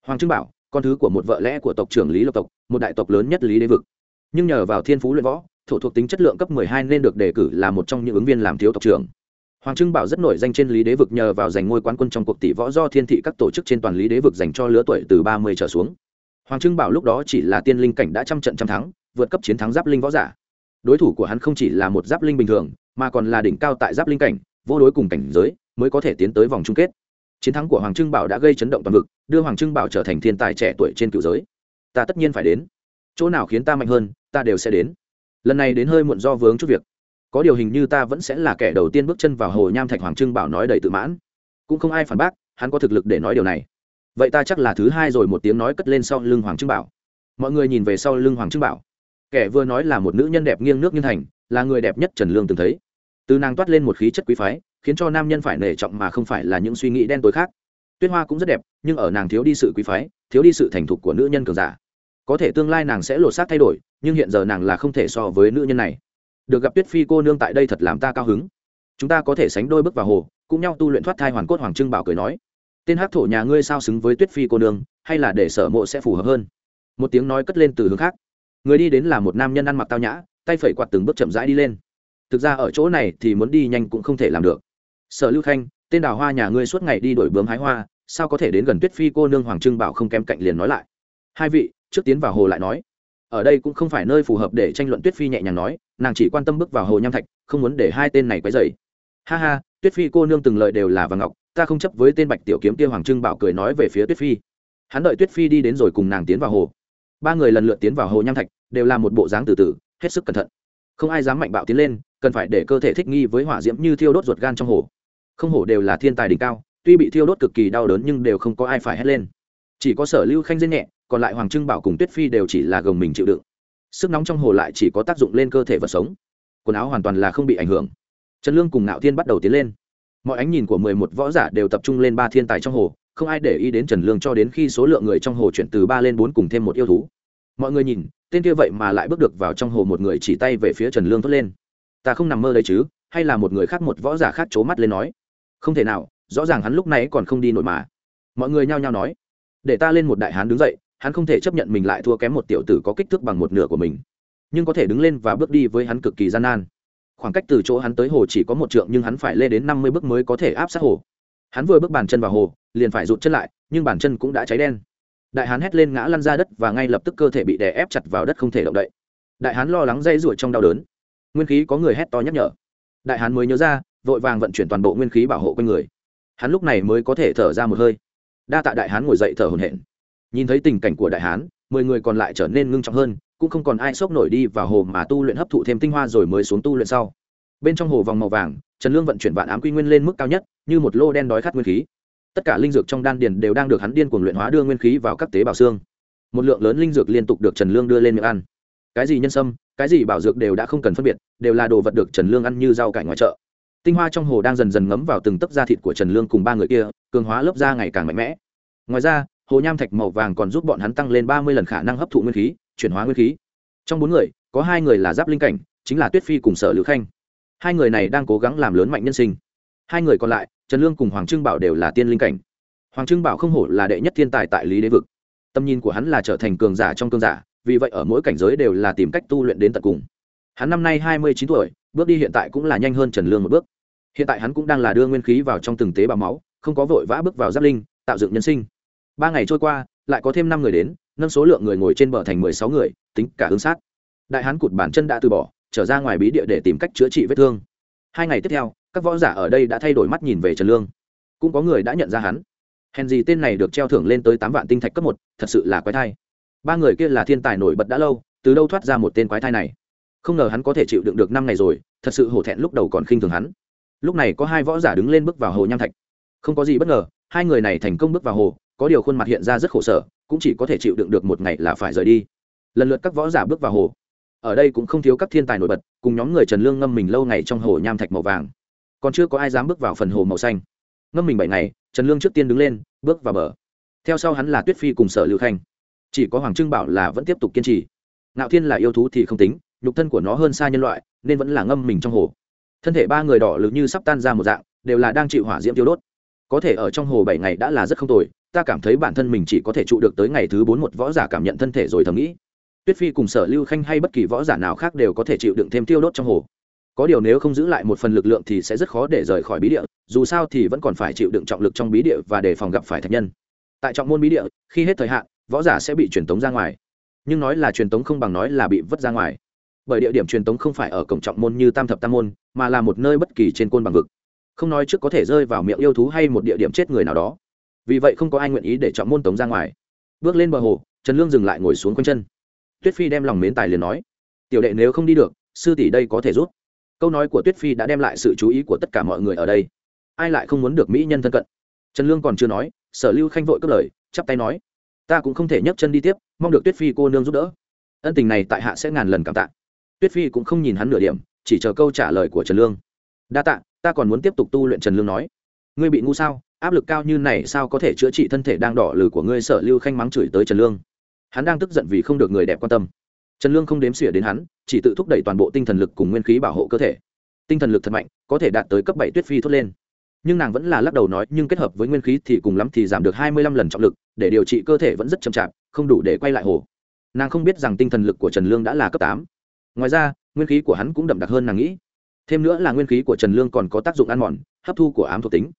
Hoàng trưng bảo, con thứ của một vợ lẽ của tộc trưởng lý lộc tộc, một đại tộc lớn nhất lý đế vực. Nhưng nhờ vào thiên phú luyện võ thổ thuộc tính chất lượng cấp mười hai nên được đề cử là một trong những ứng viên làm thiếu tộc trưởng. Hoàng trưng bảo rất nổi danh trên lý đế vực nhờ vào giành ngôi quán quân trong cuộc tỷ võ do thiên thị các tổ chức trên toàn lý đế vực dành cho lứa tuổi từ ba mươi trở xuống. Hoàng trưng bảo lúc đó chỉ là tiên linh cảnh đã trăm trận trăm thắng, vượt cấp chiến thắng giáp linh võ giả. Đối thủ của hắn không chỉ là một giáp linh bình thường, mà còn là đỉnh cao tại giáp linh cảnh, vô đối cùng cảnh giới, mới có thể tiến tới vòng chung kết. Chiến thắng của hoàng trưng bảo đã gây chấn động toàn vực, đưa hoàng trưng bảo trở thành thiên tài trẻ tuổi trên cựu giới. Ta tất nhiên phải đến. Chỗ nào khiến ta mạnh hơn, ta đều sẽ đến lần này đến hơi muộn do vướng chút việc. Có điều hình như ta vẫn sẽ là kẻ đầu tiên bước chân vào hồ nham thạch hoàng trưng bảo nói đầy tự mãn. Cũng không ai phản bác, hắn có thực lực để nói điều này. Vậy ta chắc là thứ hai rồi, một tiếng nói cất lên sau lưng hoàng trưng bảo. Mọi người nhìn về sau lưng hoàng trưng bảo. Kẻ vừa nói là một nữ nhân đẹp nghiêng nước nghiêng thành, là người đẹp nhất trần lương từng thấy. Từ nàng toát lên một khí chất quý phái, khiến cho nam nhân phải nể trọng mà không phải là những suy nghĩ đen tối khác. Tuyết hoa cũng rất đẹp, nhưng ở nàng thiếu đi sự quý phái, thiếu đi sự thành thục của nữ nhân cường giả có thể tương lai nàng sẽ lột xác thay đổi, nhưng hiện giờ nàng là không thể so với nữ nhân này. Được gặp tuyết phi cô nương tại đây thật làm ta cao hứng. Chúng ta có thể sánh đôi bước vào hồ, cùng nhau tu luyện thoát thai hoàn cốt hoàng trưng bảo cười nói. Tên hát thổ nhà ngươi sao xứng với tuyết phi cô nương, hay là để sở mộ sẽ phù hợp hơn? Một tiếng nói cất lên từ hướng khác. Người đi đến là một nam nhân ăn mặc tao nhã, tay phẩy quạt từng bước chậm rãi đi lên. Thực ra ở chỗ này thì muốn đi nhanh cũng không thể làm được. Sở lưu khanh, tên đào hoa nhà ngươi suốt ngày đi đổi bướm hái hoa, sao có thể đến gần tuyết phi cô nương hoàng trưng bảo không kém cạnh liền nói lại. Hai vị trước tiến vào hồ lại nói, ở đây cũng không phải nơi phù hợp để tranh luận tuyết phi nhẹ nhàng nói, nàng chỉ quan tâm bước vào hồ nham thạch, không muốn để hai tên này quấy dày ha ha, tuyết phi cô nương từng lời đều là vàng ngọc, ta không chấp với tên bạch tiểu kiếm kia hoàng trưng bảo cười nói về phía tuyết phi. Hắn đợi tuyết phi đi đến rồi cùng nàng tiến vào hồ. Ba người lần lượt tiến vào hồ nham thạch, đều là một bộ dáng từ từ, hết sức cẩn thận. Không ai dám mạnh bạo tiến lên, cần phải để cơ thể thích nghi với hỏa diễm như thiêu đốt ruột gan trong hồ. Không hổ đều là thiên tài đỉnh cao, tuy bị thiêu đốt cực kỳ đau đớn nhưng đều không có ai phải hét lên. Chỉ có sở lưu khanh dên nhẹ còn lại hoàng trưng bảo cùng tuyết phi đều chỉ là gồng mình chịu đựng. Sức nóng trong hồ lại chỉ có tác dụng lên cơ thể vật sống. Quần áo hoàn toàn là không bị ảnh hưởng. Trần lương cùng ngạo thiên bắt đầu tiến lên. Mọi ánh nhìn của mười một võ giả đều tập trung lên ba thiên tài trong hồ, không ai để ý đến trần lương cho đến khi số lượng người trong hồ chuyển từ ba lên bốn cùng thêm một yêu thú. Mọi người nhìn, tên kia vậy mà lại bước được vào trong hồ một người chỉ tay về phía trần lương thốt lên. Ta không nằm mơ đấy chứ, hay là một người khác một võ giả khác c h ố mắt lên nói. Không thể nào, rõ ràng hắn lúc này còn không đi nổi mà. Mọi người nhao nhao nói. Để ta lên một đại hán đứng dậy hắn không thể chấp nhận mình lại thua kém một tiểu tử có kích thước bằng một nửa của mình, nhưng có thể đứng lên và bước đi với hắn cực kỳ gian nan. Khoảng cách từ chỗ hắn tới hồ chỉ có một trượng nhưng hắn phải lên đến năm mươi bước mới có thể áp sát hồ. Hắn vừa bước bàn chân vào hồ, liền phải rụt chân lại, nhưng bàn chân cũng đã cháy đen. Đại hán hét lên ngã lăn ra đất và ngay lập tức cơ thể bị đè ép chặt vào đất không thể động đậy. Đại hán lo lắng dây ruột trong đau đớn. Nguyên khí có người hét to nhắc nhở. Đại hán mới nhớ ra, vội vàng vận chuyển toàn bộ nguyên khí bảo hộ quanh người. Hắn lúc này mới có thể thở ra một hơi. Đa tạ đại hán ngồi dậy thở hổn hển nhìn thấy tình cảnh của đại hán, mười người còn lại trở nên ngưng trọng hơn, cũng không còn ai sốc nổi đi vào hồ mà tu luyện hấp thụ thêm tinh hoa rồi mới xuống tu luyện sau. Bên trong hồ vòng màu vàng, trần lương vận chuyển vạn ám quy nguyên lên mức cao nhất, như một lô đen đói khát nguyên khí. Tất cả linh dược trong đan điền đều đang được hắn điên cuồng luyện hóa đưa nguyên khí vào các tế bào xương. Một lượng lớn linh dược liên tục được trần lương đưa lên miệng ăn. Cái gì nhân sâm, cái gì bảo dược đều đã không cần phân biệt, đều là đồ vật được trần lương ăn như rau cải ngoài chợ. Tinh hoa trong hồ đang dần dần ngấm vào từng tấc da thịt của trần lương cùng ba người kia, cường hóa lớp da ngày càng mạnh mẽ. Ngoài ra hồ nham thạch màu vàng còn giúp bọn hắn tăng lên ba mươi lần khả năng hấp thụ nguyên khí, chuyển hóa nguyên khí. Trong bốn người, có hai người là giáp linh cảnh, chính là tuyết phi cùng sở lữ khanh. Hai người này đang cố gắng làm lớn mạnh nhân sinh. Hai người còn lại, trần lương cùng hoàng trưng bảo đều là tiên linh cảnh. Hoàng trưng bảo không hổ là đệ nhất thiên tài tại lý đế vực. Tâm nhìn của hắn là trở thành cường giả trong cường giả, vì vậy ở mỗi cảnh giới đều là tìm cách tu luyện đến tận cùng. Hắn năm nay hai mươi chín tuổi, bước đi hiện tại cũng là nhanh hơn trần lương một bước. Hiện tại hắn cũng đang là đưa nguyên khí vào trong từng tế bào máu, không có vội vã bước vào giáp linh, tạo dựng nhân sinh ba ngày trôi qua, lại có thêm năm người đến, nâng số lượng người ngồi trên bờ thành mười sáu người, tính cả hướng sát. Đại hán cụt bản chân đã từ bỏ, trở ra ngoài bí địa để tìm cách chữa trị vết thương. Hai ngày tiếp theo, các võ giả ở đây đã thay đổi mắt nhìn về trần lương. Cũng có người đã nhận ra hắn. Hèn gì tên này được treo thưởng lên tới tám vạn tinh thạch cấp một, thật sự là quái thai. Ba người kia là thiên tài nổi bật đã lâu, từ đâu thoát ra một tên quái thai này? Không ngờ hắn có thể chịu đựng được năm ngày rồi, thật sự hổ thẹn lúc đầu còn khinh thường hắn. Lúc này có hai võ giả đứng lên bước vào hồ nham thạch. Không có gì bất ngờ, hai người này thành công bước vào hồ có điều khuôn mặt hiện ra rất khổ sở, cũng chỉ có thể chịu đựng được một ngày là phải rời đi. Lần lượt các võ giả bước vào hồ. Ở đây cũng không thiếu các thiên tài nổi bật, cùng nhóm người trần lương ngâm mình lâu ngày trong hồ nham thạch màu vàng. Còn chưa có ai dám bước vào phần hồ màu xanh. Ngâm mình bảy ngày, trần lương trước tiên đứng lên, bước vào bờ. Theo sau hắn là tuyết phi cùng sở lưu khanh. Chỉ có hoàng trưng bảo là vẫn tiếp tục kiên trì. Ngạo thiên là yêu thú thì không tính, nhục thân của nó hơn xa nhân loại, nên vẫn là ngâm mình trong hồ. Thân thể ba người đỏ lực như sắp tan ra một dạng, đều là đang chịu hỏa diễm tiêu đốt. Có thể ở trong hồ bảy ngày đã là rất không tồi ta cảm thấy bản thân mình chỉ có thể trụ được tới ngày thứ bốn một võ giả cảm nhận thân thể rồi thầm nghĩ. Tuyết phi cùng sở lưu khanh hay bất kỳ võ giả nào khác đều có thể chịu đựng thêm tiêu đốt trong hồ. Có điều nếu không giữ lại một phần lực lượng thì sẽ rất khó để rời khỏi bí địa, dù sao thì vẫn còn phải chịu đựng trọng lực trong bí địa và đề phòng gặp phải thạch nhân. Tại trọng môn bí địa, khi hết thời hạn, võ giả sẽ bị truyền tống ra ngoài. Nhưng nói là truyền tống không bằng nói là bị vứt ra ngoài. Bởi địa điểm truyền tống không phải ở cổng trọng môn như tam thập tam môn, mà là một nơi bất kỳ trên côn bằng vực. Không nói trước có thể rơi vào miệng yêu thú hay một địa điểm chết người nào đó vì vậy không có ai nguyện ý để chọn môn tống ra ngoài. Bước lên bờ hồ, trần lương dừng lại ngồi xuống quanh chân. Tuyết phi đem lòng mến tài liền nói, tiểu đệ nếu không đi được, sư tỷ đây có thể rút. Câu nói của tuyết phi đã đem lại sự chú ý của tất cả mọi người ở đây. Ai lại không muốn được mỹ nhân thân cận? Trần lương còn chưa nói, sở lưu khanh vội cất lời, chắp tay nói, ta cũng không thể nhấc chân đi tiếp, mong được tuyết phi cô nương giúp đỡ. Ân tình này tại hạ sẽ ngàn lần cảm tạ. Tuyết phi cũng không nhìn hắn nửa điểm, chỉ chờ câu trả lời của trần lương. Đa tạ, ta còn muốn tiếp tục tu luyện. Trần lương nói, ngươi bị ngu sao? Áp lực cao như này sao có thể chữa trị thân thể đang đỏ lừ của ngươi sở lưu khanh mắng chửi tới trần lương. Hắn đang tức giận vì không được người đẹp quan tâm. Trần lương không đếm xỉa đến hắn, chỉ tự thúc đẩy toàn bộ tinh thần lực cùng nguyên khí bảo hộ cơ thể. Tinh thần lực thật mạnh, có thể đạt tới cấp bảy tuyết phi thốt lên. Nhưng nàng vẫn là lắc đầu nói, nhưng kết hợp với nguyên khí thì cùng lắm thì giảm được hai mươi lăm lần trọng lực, để điều trị cơ thể vẫn rất chậm chạp, không đủ để quay lại hồ. Nàng không biết rằng tinh thần lực của trần lương đã là cấp tám. Ngoài ra, nguyên khí của hắn cũng đậm đặc hơn nàng nghĩ. Thêm nữa là nguyên khí của trần lương còn có tác dụng ăn mòn, hấp thu của ám thuộc tính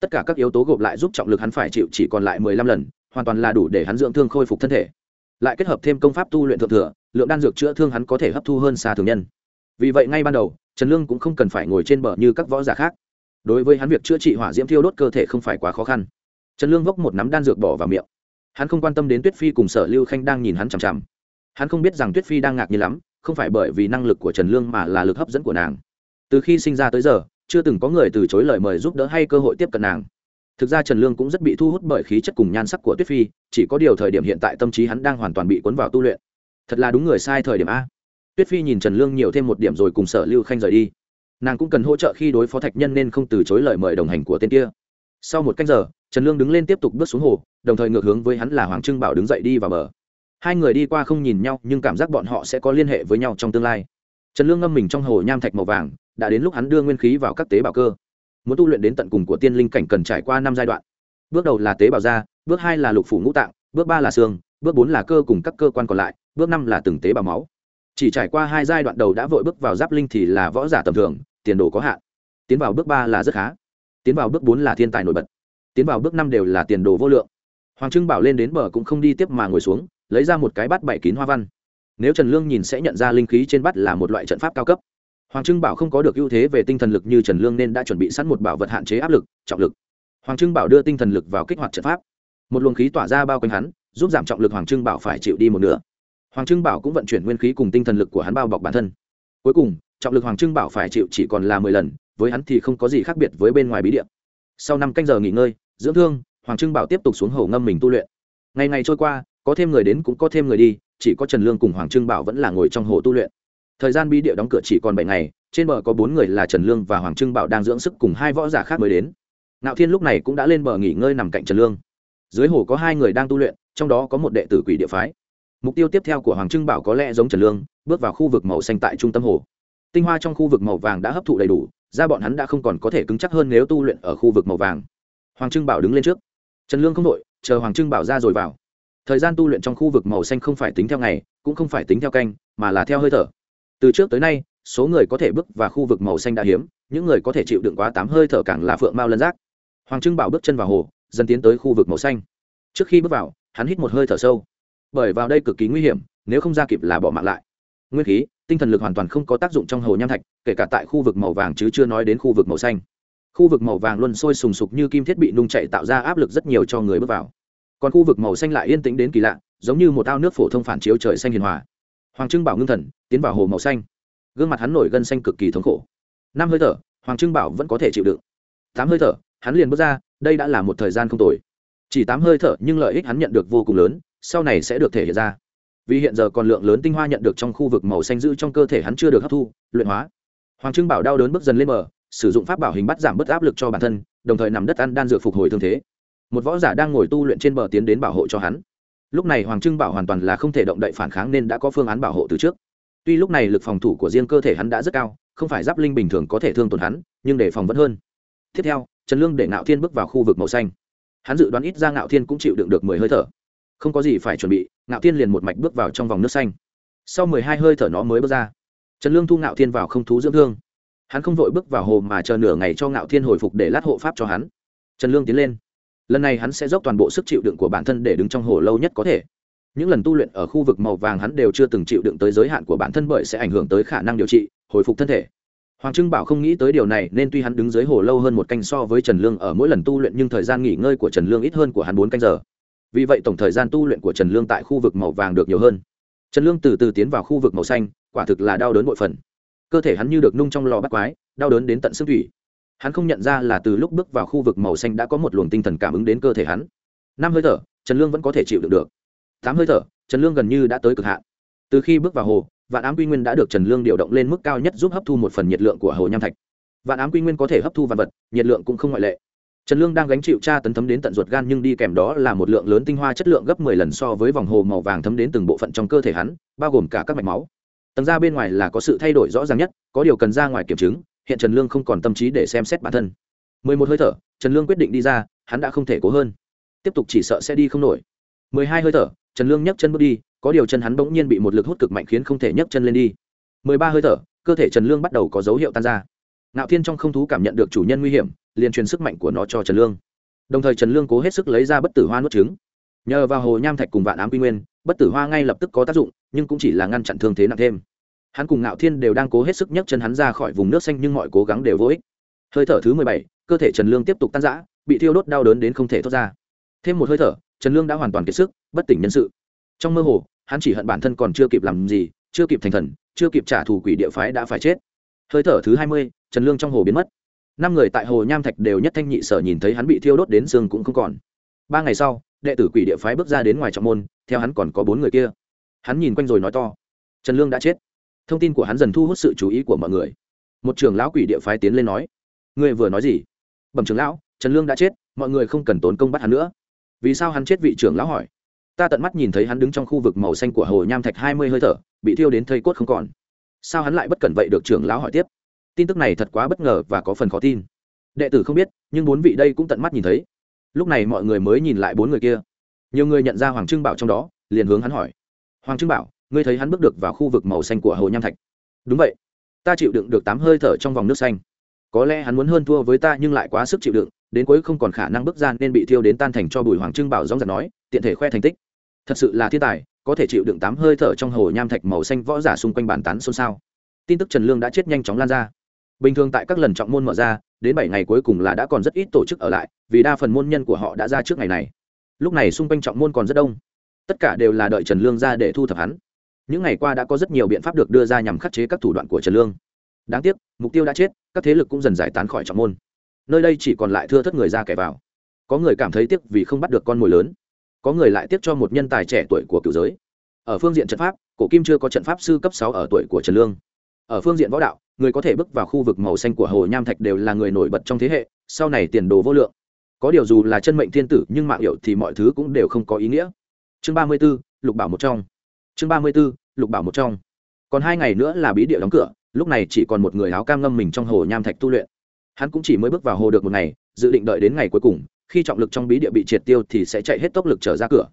tất cả các yếu tố gộp lại giúp trọng lực hắn phải chịu chỉ còn lại mười lăm lần, hoàn toàn là đủ để hắn dưỡng thương khôi phục thân thể. Lại kết hợp thêm công pháp tu luyện thượng thừa, lượng đan dược chữa thương hắn có thể hấp thu hơn xa thường nhân. Vì vậy ngay ban đầu, trần lương cũng không cần phải ngồi trên bờ như các võ giả khác. Đối với hắn việc chữa trị hỏa diễm thiêu đốt cơ thể không phải quá khó khăn. Trần lương vốc một nắm đan dược bỏ vào miệng. Hắn không quan tâm đến tuyết phi cùng sở lưu khanh đang nhìn hắn chằm chằm. Hắn không biết rằng tuyết phi đang ngạc nhiên lắm, không phải bởi vì năng lực của trần lương mà là lực hấp dẫn của nàng. Từ khi sinh ra tới giờ chưa từng có người từ chối lời mời giúp đỡ hay cơ hội tiếp cận nàng. Thực ra trần lương cũng rất bị thu hút bởi khí chất cùng nhan sắc của tuyết phi, chỉ có điều thời điểm hiện tại tâm trí hắn đang hoàn toàn bị cuốn vào tu luyện. Thật là đúng người sai thời điểm a. Tuyết phi nhìn trần lương nhiều thêm một điểm rồi cùng sở lưu khanh rời đi. Nàng cũng cần hỗ trợ khi đối phó thạch nhân nên không từ chối lời mời đồng hành của tên kia. Sau một cách giờ, trần lương đứng lên tiếp tục bước xuống hồ, đồng thời ngược hướng với hắn là hoàng trưng bảo đứng dậy đi vào bờ. Hai người đi qua không nhìn nhau, nhưng cảm giác bọn họ sẽ có liên hệ với nhau trong tương lai. Trần lương ngâm mình trong hồ nham thạch màu vàng đã đến lúc hắn đưa nguyên khí vào các tế bào cơ. Muốn tu luyện đến tận cùng của tiên linh cảnh cần trải qua năm giai đoạn. Bước đầu là tế bào da, bước hai là lục phủ ngũ tạng, bước ba là xương, bước bốn là cơ cùng các cơ quan còn lại, bước năm là từng tế bào máu. Chỉ trải qua hai giai đoạn đầu đã vội bước vào giáp linh thì là võ giả tầm thường, tiền đồ có hạn. Tiến vào bước ba là rất khá. Tiến vào bước bốn là thiên tài nổi bật. Tiến vào bước năm đều là tiền đồ vô lượng. Hoàng trưng bảo lên đến bờ cũng không đi tiếp mà ngồi xuống, lấy ra một cái bát bảy kín hoa văn. Nếu trần lương nhìn sẽ nhận ra linh khí trên bát là một loại trận pháp cao cấp hoàng trưng bảo không có được ưu thế về tinh thần lực như trần lương nên đã chuẩn bị sẵn một bảo vật hạn chế áp lực, trọng lực. Hoàng trưng bảo đưa tinh thần lực vào kích hoạt trận pháp. Một luồng khí tỏa ra bao quanh hắn, giúp giảm trọng lực hoàng trưng bảo phải chịu đi một nửa. Hoàng trưng bảo cũng vận chuyển nguyên khí cùng tinh thần lực của hắn bao bọc bản thân. Cuối cùng, trọng lực hoàng trưng bảo phải chịu chỉ còn là mười lần, với hắn thì không có gì khác biệt với bên ngoài bí điện sau năm canh giờ nghỉ ngơi, dưỡng thương, hoàng trưng bảo tiếp tục xuống hồ ngâm mình tu luyện. Ngày ngày trôi qua, có thêm người đến cũng có thêm người đi, chỉ có trần lương cùng hoàng trưng bảo vẫn là ngồi trong hồ tu luyện thời gian bí địa đóng cửa chỉ còn bảy ngày, trên bờ có bốn người là trần lương và hoàng trưng bảo đang dưỡng sức cùng hai võ giả khác mới đến. Nạo thiên lúc này cũng đã lên bờ nghỉ ngơi nằm cạnh trần lương. Dưới hồ có hai người đang tu luyện, trong đó có một đệ tử quỷ địa phái. Mục tiêu tiếp theo của hoàng trưng bảo có lẽ giống trần lương, bước vào khu vực màu xanh tại trung tâm hồ. Tinh hoa trong khu vực màu vàng đã hấp thụ đầy đủ, da bọn hắn đã không còn có thể cứng chắc hơn nếu tu luyện ở khu vực màu vàng. Hoàng trưng bảo đứng lên trước. Trần lương không đội, chờ hoàng trưng bảo ra rồi vào. Thời gian tu luyện trong khu vực màu xanh không phải tính theo ngày, cũng không phải tính theo canh, mà là theo hơi thở từ trước tới nay, số người có thể bước vào khu vực màu xanh đã hiếm, những người có thể chịu đựng quá tám hơi thở càng là phượng mao lân giác. Hoàng trưng bảo bước chân vào hồ, dần tiến tới khu vực màu xanh. Trước khi bước vào, hắn hít một hơi thở sâu. Bởi vào đây cực kỳ nguy hiểm, nếu không ra kịp là bỏ mạng lại. Nguyên khí, tinh thần lực hoàn toàn không có tác dụng trong hồ nham thạch, kể cả tại khu vực màu vàng chứ chưa nói đến khu vực màu xanh. Khu vực màu vàng luôn sôi sùng sục như kim thiết bị nung chạy tạo ra áp lực rất nhiều cho người bước vào. Còn khu vực màu xanh lại yên tĩnh đến kỳ lạ, giống như một ao nước phổ thông phản chiếu trời xanh hiền hòa hoàng trưng bảo ngưng thần, tiến vào hồ màu xanh. Gương mặt hắn nổi gân xanh cực kỳ thống khổ. Năm hơi thở, hoàng trưng bảo vẫn có thể chịu đựng. Tám hơi thở, hắn liền bước ra, đây đã là một thời gian không tồi. Chỉ tám hơi thở nhưng lợi ích hắn nhận được vô cùng lớn, sau này sẽ được thể hiện ra. Vì hiện giờ còn lượng lớn tinh hoa nhận được trong khu vực màu xanh giữ trong cơ thể hắn chưa được hấp thu, luyện hóa. Hoàng trưng bảo đau đớn bước dần lên bờ, sử dụng pháp bảo hình bắt giảm bớt áp lực cho bản thân, đồng thời nằm đất ăn đan dược phục hồi thương thế. Một võ giả đang ngồi tu luyện trên bờ tiến đến bảo hộ cho hắn lúc này hoàng trưng bảo hoàn toàn là không thể động đậy phản kháng nên đã có phương án bảo hộ từ trước. Tuy lúc này lực phòng thủ của riêng cơ thể hắn đã rất cao, không phải giáp linh bình thường có thể thương tổn hắn, nhưng để phòng vẫn hơn. Tiếp theo, trần lương để ngạo thiên bước vào khu vực màu xanh. Hắn dự đoán ít ra ngạo thiên cũng chịu đựng được mười hơi thở. Không có gì phải chuẩn bị, ngạo thiên liền một mạch bước vào trong vòng nước xanh. Sau mười hai hơi thở nó mới bước ra. Trần lương thu ngạo thiên vào không thú dưỡng thương. Hắn không vội bước vào hồ mà chờ nửa ngày cho ngạo thiên hồi phục để lát hộ pháp cho hắn. Trần lương tiến lên lần này hắn sẽ dốc toàn bộ sức chịu đựng của bản thân để đứng trong hồ lâu nhất có thể. Những lần tu luyện ở khu vực màu vàng hắn đều chưa từng chịu đựng tới giới hạn của bản thân bởi sẽ ảnh hưởng tới khả năng điều trị, hồi phục thân thể. Hoàng trưng bảo không nghĩ tới điều này nên tuy hắn đứng dưới hồ lâu hơn một canh so với trần lương ở mỗi lần tu luyện nhưng thời gian nghỉ ngơi của trần lương ít hơn của hắn bốn canh giờ. Vì vậy tổng thời gian tu luyện của trần lương tại khu vực màu vàng được nhiều hơn. Trần lương từ từ tiến vào khu vực màu xanh, quả thực là đau đớn bội phần. Cơ thể hắn như được nung trong lò bắt quái, đau đớn đến tận xương thủy hắn không nhận ra là từ lúc bước vào khu vực màu xanh đã có một luồng tinh thần cảm ứng đến cơ thể hắn. Năm hơi thở, trần lương vẫn có thể chịu đựng được. Tám hơi thở, trần lương gần như đã tới cực hạn. Từ khi bước vào hồ, vạn ám quy nguyên đã được trần lương điều động lên mức cao nhất giúp hấp thu một phần nhiệt lượng của hồ nham thạch. Vạn ám quy nguyên có thể hấp thu vạn vật, nhiệt lượng cũng không ngoại lệ. Trần lương đang gánh chịu tra tấn thấm đến tận ruột gan nhưng đi kèm đó là một lượng lớn tinh hoa chất lượng gấp mười lần so với vòng hồ màu vàng thấm đến từng bộ phận trong cơ thể hắn, bao gồm cả các mạch máu. Tầng da bên ngoài là có sự thay đổi rõ ràng nhất, có điều cần ra ngoài kiểm chứng hiện trần lương không còn tâm trí để xem xét bản thân. Mười một hơi thở, trần lương quyết định đi ra, hắn đã không thể cố hơn. Tiếp tục chỉ sợ sẽ đi không nổi. Mười hai hơi thở, trần lương nhấc chân bước đi, có điều chân hắn bỗng nhiên bị một lực hút cực mạnh khiến không thể nhấc chân lên đi. Mười ba hơi thở, cơ thể trần lương bắt đầu có dấu hiệu tan ra. Ngạo thiên trong không thú cảm nhận được chủ nhân nguy hiểm, liền truyền sức mạnh của nó cho trần lương. Đồng thời trần lương cố hết sức lấy ra bất tử hoa nuốt trứng. Nhờ vào hồ nham thạch cùng vạn ám quy nguyên, bất tử hoa ngay lập tức có tác dụng, nhưng cũng chỉ là ngăn chặn thương thế nặng thêm hắn cùng ngạo thiên đều đang cố hết sức nhấc chân hắn ra khỏi vùng nước xanh nhưng mọi cố gắng đều vô ích. Hơi thở thứ mười bảy, cơ thể trần lương tiếp tục tan rã, bị thiêu đốt đau đớn đến không thể thoát ra. Thêm một hơi thở, trần lương đã hoàn toàn kiệt sức, bất tỉnh nhân sự. Trong mơ hồ, hắn chỉ hận bản thân còn chưa kịp làm gì, chưa kịp thành thần, chưa kịp trả thù quỷ địa phái đã phải chết. Hơi thở thứ hai mươi, trần lương trong hồ biến mất. Năm người tại hồ nham thạch đều nhất thanh nhị sở nhìn thấy hắn bị thiêu đốt đến xương cũng không còn. Ba ngày sau, đệ tử quỷ địa phái bước ra đến ngoài trọng môn, theo hắn còn có bốn người kia. Hắn nhìn quanh rồi nói to, trần lương đã chết thông tin của hắn dần thu hút sự chú ý của mọi người. Một trưởng lão quỷ địa phái tiến lên nói người vừa nói gì? Bẩm trưởng lão, trần lương đã chết, mọi người không cần tốn công bắt hắn nữa. Vì sao hắn chết vị trưởng lão hỏi? Ta tận mắt nhìn thấy hắn đứng trong khu vực màu xanh của hồ nham thạch hai mươi hơi thở, bị thiêu đến thây cốt không còn. Sao hắn lại bất cẩn vậy được trưởng lão hỏi tiếp? Tin tức này thật quá bất ngờ và có phần khó tin. Đệ tử không biết, nhưng bốn vị đây cũng tận mắt nhìn thấy. Lúc này mọi người mới nhìn lại bốn người kia. Nhiều người nhận ra hoàng trưng bảo trong đó, liền hướng hắn hỏi. Hoàng trưng bảo ngươi thấy hắn bước được vào khu vực màu xanh của hồ nham thạch. Đúng vậy. Ta chịu đựng được tám hơi thở trong vòng nước xanh. Có lẽ hắn muốn hơn thua với ta nhưng lại quá sức chịu đựng, đến cuối không còn khả năng bước ra nên bị thiêu đến tan thành cho bùi hoàng trưng bảo dóng giật nói, tiện thể khoe thành tích. Thật sự là thiên tài, có thể chịu đựng tám hơi thở trong hồ nham thạch màu xanh võ giả xung quanh bàn tán xôn xao. Tin tức trần lương đã chết nhanh chóng lan ra. Bình thường tại các lần trọng môn mở ra, đến bảy ngày cuối cùng là đã còn rất ít tổ chức ở lại, vì đa phần môn nhân của họ đã ra trước ngày này. Lúc này xung quanh trọng môn còn rất đông. Tất cả đều là đợi trần lương ra để thu thập hắn những ngày qua đã có rất nhiều biện pháp được đưa ra nhằm khắc chế các thủ đoạn của trần lương. Đáng tiếc, mục tiêu đã chết, các thế lực cũng dần giải tán khỏi trọng môn. Nơi đây chỉ còn lại thưa thất người ra kẻ vào. Có người cảm thấy tiếc vì không bắt được con mồi lớn. Có người lại tiếc cho một nhân tài trẻ tuổi của cựu giới. Ở phương diện trận pháp, cổ kim chưa có trận pháp sư cấp sáu ở tuổi của trần lương. Ở phương diện võ đạo, người có thể bước vào khu vực màu xanh của hồ nham thạch đều là người nổi bật trong thế hệ, sau này tiền đồ vô lượng. Có điều dù là chân mệnh thiên tử nhưng mạng hiệu thì mọi thứ cũng đều không có ý nghĩa. Chương ba mươi b ố lục bảo một trong chương ba mươi b ố lục bảo một trong. Còn hai ngày nữa là bí địa đóng cửa, lúc này chỉ còn một người áo cam ngâm mình trong hồ nham thạch tu luyện. Hắn cũng chỉ mới bước vào hồ được một ngày, dự định đợi đến ngày cuối cùng, khi trọng lực trong bí địa bị triệt tiêu thì sẽ chạy hết tốc lực trở ra cửa.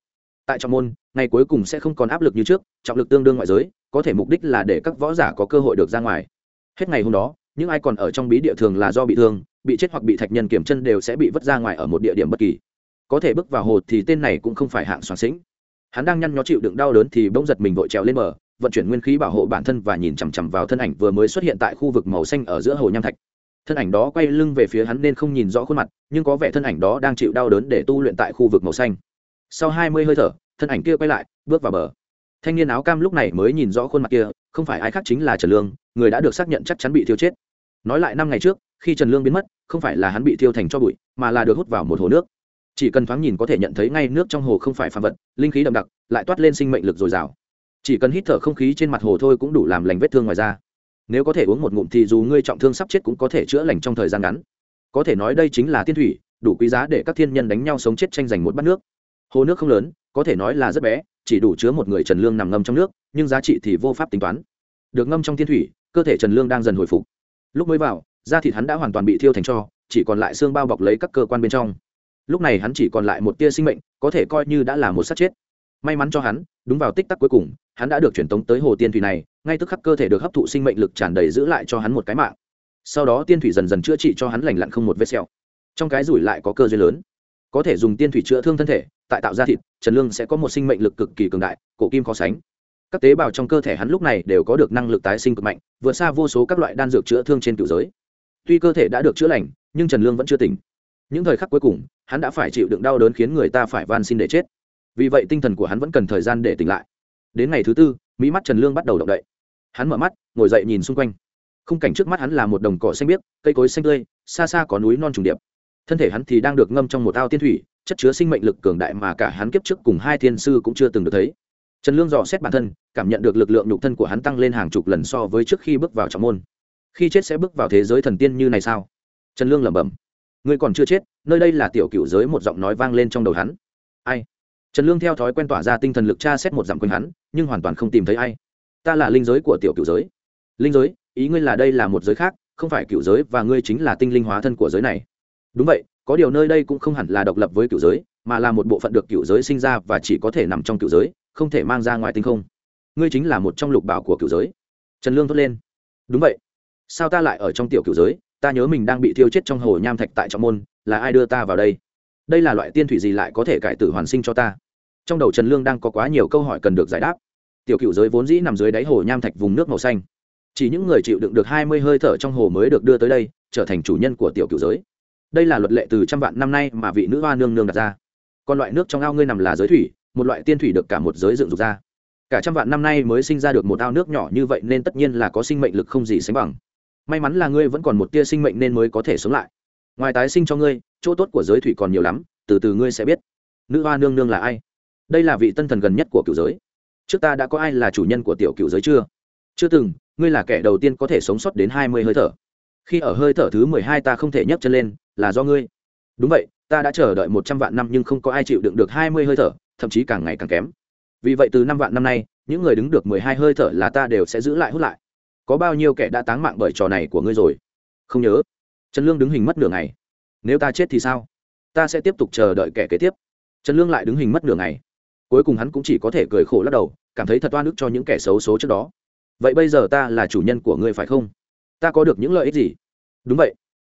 Tại trọng môn, ngày cuối cùng sẽ không còn áp lực như trước, trọng lực tương đương ngoại giới, có thể mục đích là để các võ giả có cơ hội được ra ngoài. Hết ngày hôm đó, những ai còn ở trong bí địa thường là do bị thương, bị chết hoặc bị thạch nhân kiểm chân đều sẽ bị vứt ra ngoài ở một địa điểm bất kỳ. Có thể bước vào hồ thì tên này cũng không phải hạng soạn sĩnh hắn đang nhăn nhó chịu đựng đau đớn thì bỗng giật mình vội trèo lên bờ, vận chuyển nguyên khí bảo hộ bản thân và nhìn chằm chằm vào thân ảnh vừa mới xuất hiện tại khu vực màu xanh ở giữa hồ nham thạch. Thân ảnh đó quay lưng về phía hắn nên không nhìn rõ khuôn mặt, nhưng có vẻ thân ảnh đó đang chịu đau đớn để tu luyện tại khu vực màu xanh. Sau hai mươi hơi thở, thân ảnh kia quay lại, bước vào bờ. Thanh niên áo cam lúc này mới nhìn rõ khuôn mặt kia, không phải ai khác chính là trần lương, người đã được xác nhận chắc chắn bị thiêu chết. Nói lại năm ngày trước, khi trần lương biến mất, không phải là hắn bị thiêu thành cho bụi, mà là được hút vào một hồ nước chỉ cần thoáng nhìn có thể nhận thấy ngay nước trong hồ không phải phàm vật, linh khí đậm đặc, lại toát lên sinh mệnh lực dồi dào. Chỉ cần hít thở không khí trên mặt hồ thôi cũng đủ làm lành vết thương ngoài da. Nếu có thể uống một ngụm thì dù ngươi trọng thương sắp chết cũng có thể chữa lành trong thời gian ngắn. Có thể nói đây chính là tiên thủy, đủ quý giá để các thiên nhân đánh nhau sống chết tranh giành một bát nước. Hồ nước không lớn, có thể nói là rất bé, chỉ đủ chứa một người trần lương nằm ngâm trong nước, nhưng giá trị thì vô pháp tính toán. Được ngâm trong thiên thủy, cơ thể trần lương đang dần hồi phục. Lúc mới vào, da thịt hắn đã hoàn toàn bị thiêu thành cho chỉ còn lại xương bao bọc lấy các cơ quan bên trong lúc này hắn chỉ còn lại một tia sinh mệnh, có thể coi như đã là một sát chết. May mắn cho hắn, đúng vào tích tắc cuối cùng, hắn đã được truyền tống tới hồ tiên thủy này, ngay tức khắc cơ thể được hấp thụ sinh mệnh lực tràn đầy giữ lại cho hắn một cái mạng. Sau đó tiên thủy dần dần chữa trị cho hắn lành lặn không một vết sẹo. Trong cái rủi lại có cơ duyên lớn. Có thể dùng tiên thủy chữa thương thân thể, tại tạo ra thịt, trần lương sẽ có một sinh mệnh lực cực kỳ cường đại, cổ kim khó sánh. Các tế bào trong cơ thể hắn lúc này đều có được năng lực tái sinh cực mạnh, vượt xa vô số các loại đan dược chữa thương trên cựu giới. Tuy cơ thể đã được chữa lành, nhưng trần lương vẫn chưa tỉnh những thời khắc cuối cùng, hắn đã phải chịu đựng đau đớn khiến người ta phải van xin để chết. Vì vậy tinh thần của hắn vẫn cần thời gian để tỉnh lại. Đến ngày thứ tư, mỹ mắt trần lương bắt đầu động đậy. Hắn mở mắt, ngồi dậy nhìn xung quanh. Khung cảnh trước mắt hắn là một đồng cỏ xanh biếc, cây cối xanh tươi, xa xa có núi non trùng điệp. Thân thể hắn thì đang được ngâm trong một ao tiên thủy, chất chứa sinh mệnh lực cường đại mà cả hắn kiếp trước cùng hai thiên sư cũng chưa từng được thấy. Trần lương dò xét bản thân, cảm nhận được lực lượng nhục thân của hắn tăng lên hàng chục lần so với trước khi bước vào trọng môn. Khi chết sẽ bước vào thế giới thần tiên như này sao? Trần lương lẩm bẩm ngươi còn chưa chết, nơi đây là tiểu cựu giới một giọng nói vang lên trong đầu hắn. Ai? Trần lương theo thói quen tỏa ra tinh thần lực tra xét một dặm quanh hắn, nhưng hoàn toàn không tìm thấy ai. Ta là linh giới của tiểu cựu giới. Linh giới, ý ngươi là đây là một giới khác, không phải cựu giới và ngươi chính là tinh linh hóa thân của giới này. Đúng vậy, có điều nơi đây cũng không hẳn là độc lập với cựu giới, mà là một bộ phận được cựu giới sinh ra và chỉ có thể nằm trong cựu giới, không thể mang ra ngoài tinh không. Ngươi chính là một trong lục bảo của cựu giới. Trần lương thốt lên. Đúng vậy. Sao ta lại ở trong tiểu cựu giới? Ta nhớ mình đang bị thiêu chết trong hồ nham thạch tại trọng môn, là ai đưa ta vào đây? Đây là loại tiên thủy gì lại có thể cải tử hoàn sinh cho ta? Trong đầu trần lương đang có quá nhiều câu hỏi cần được giải đáp. Tiểu cựu giới vốn dĩ nằm dưới đáy hồ nham thạch vùng nước màu xanh. Chỉ những người chịu đựng được hai mươi hơi thở trong hồ mới được đưa tới đây, trở thành chủ nhân của tiểu cựu giới. Đây là luật lệ từ trăm vạn năm nay mà vị nữ hoa nương nương đặt ra. Còn loại nước trong ao ngươi nằm là giới thủy, một loại tiên thủy được cả một giới dựng dục ra. Cả trăm vạn năm nay mới sinh ra được một ao nước nhỏ như vậy nên tất nhiên là có sinh mệnh lực không gì sánh bằng may mắn là ngươi vẫn còn một tia sinh mệnh nên mới có thể sống lại. Ngoài tái sinh cho ngươi, chỗ tốt của giới thủy còn nhiều lắm, từ từ ngươi sẽ biết. Nữ hoa nương nương là ai? Đây là vị tân thần gần nhất của cựu giới. Trước ta đã có ai là chủ nhân của tiểu cựu giới chưa? Chưa từng, ngươi là kẻ đầu tiên có thể sống sót đến hai mươi hơi thở. Khi ở hơi thở thứ mười hai ta không thể nhấc chân lên, là do ngươi. Đúng vậy, ta đã chờ đợi một trăm vạn năm nhưng không có ai chịu đựng được hai mươi hơi thở, thậm chí càng ngày càng kém. Vì vậy từ năm vạn năm nay, những người đứng được mười hai hơi thở là ta đều sẽ giữ lại hút lại có bao nhiêu kẻ đã táng mạng bởi trò này của ngươi rồi? Không nhớ. Trần lương đứng hình mất nửa ngày. Nếu ta chết thì sao? Ta sẽ tiếp tục chờ đợi kẻ kế tiếp. Trần lương lại đứng hình mất nửa ngày. Cuối cùng hắn cũng chỉ có thể cười khổ lắc đầu, cảm thấy thật oan ức cho những kẻ xấu số trước đó. Vậy bây giờ ta là chủ nhân của ngươi phải không? Ta có được những lợi ích gì? Đúng vậy.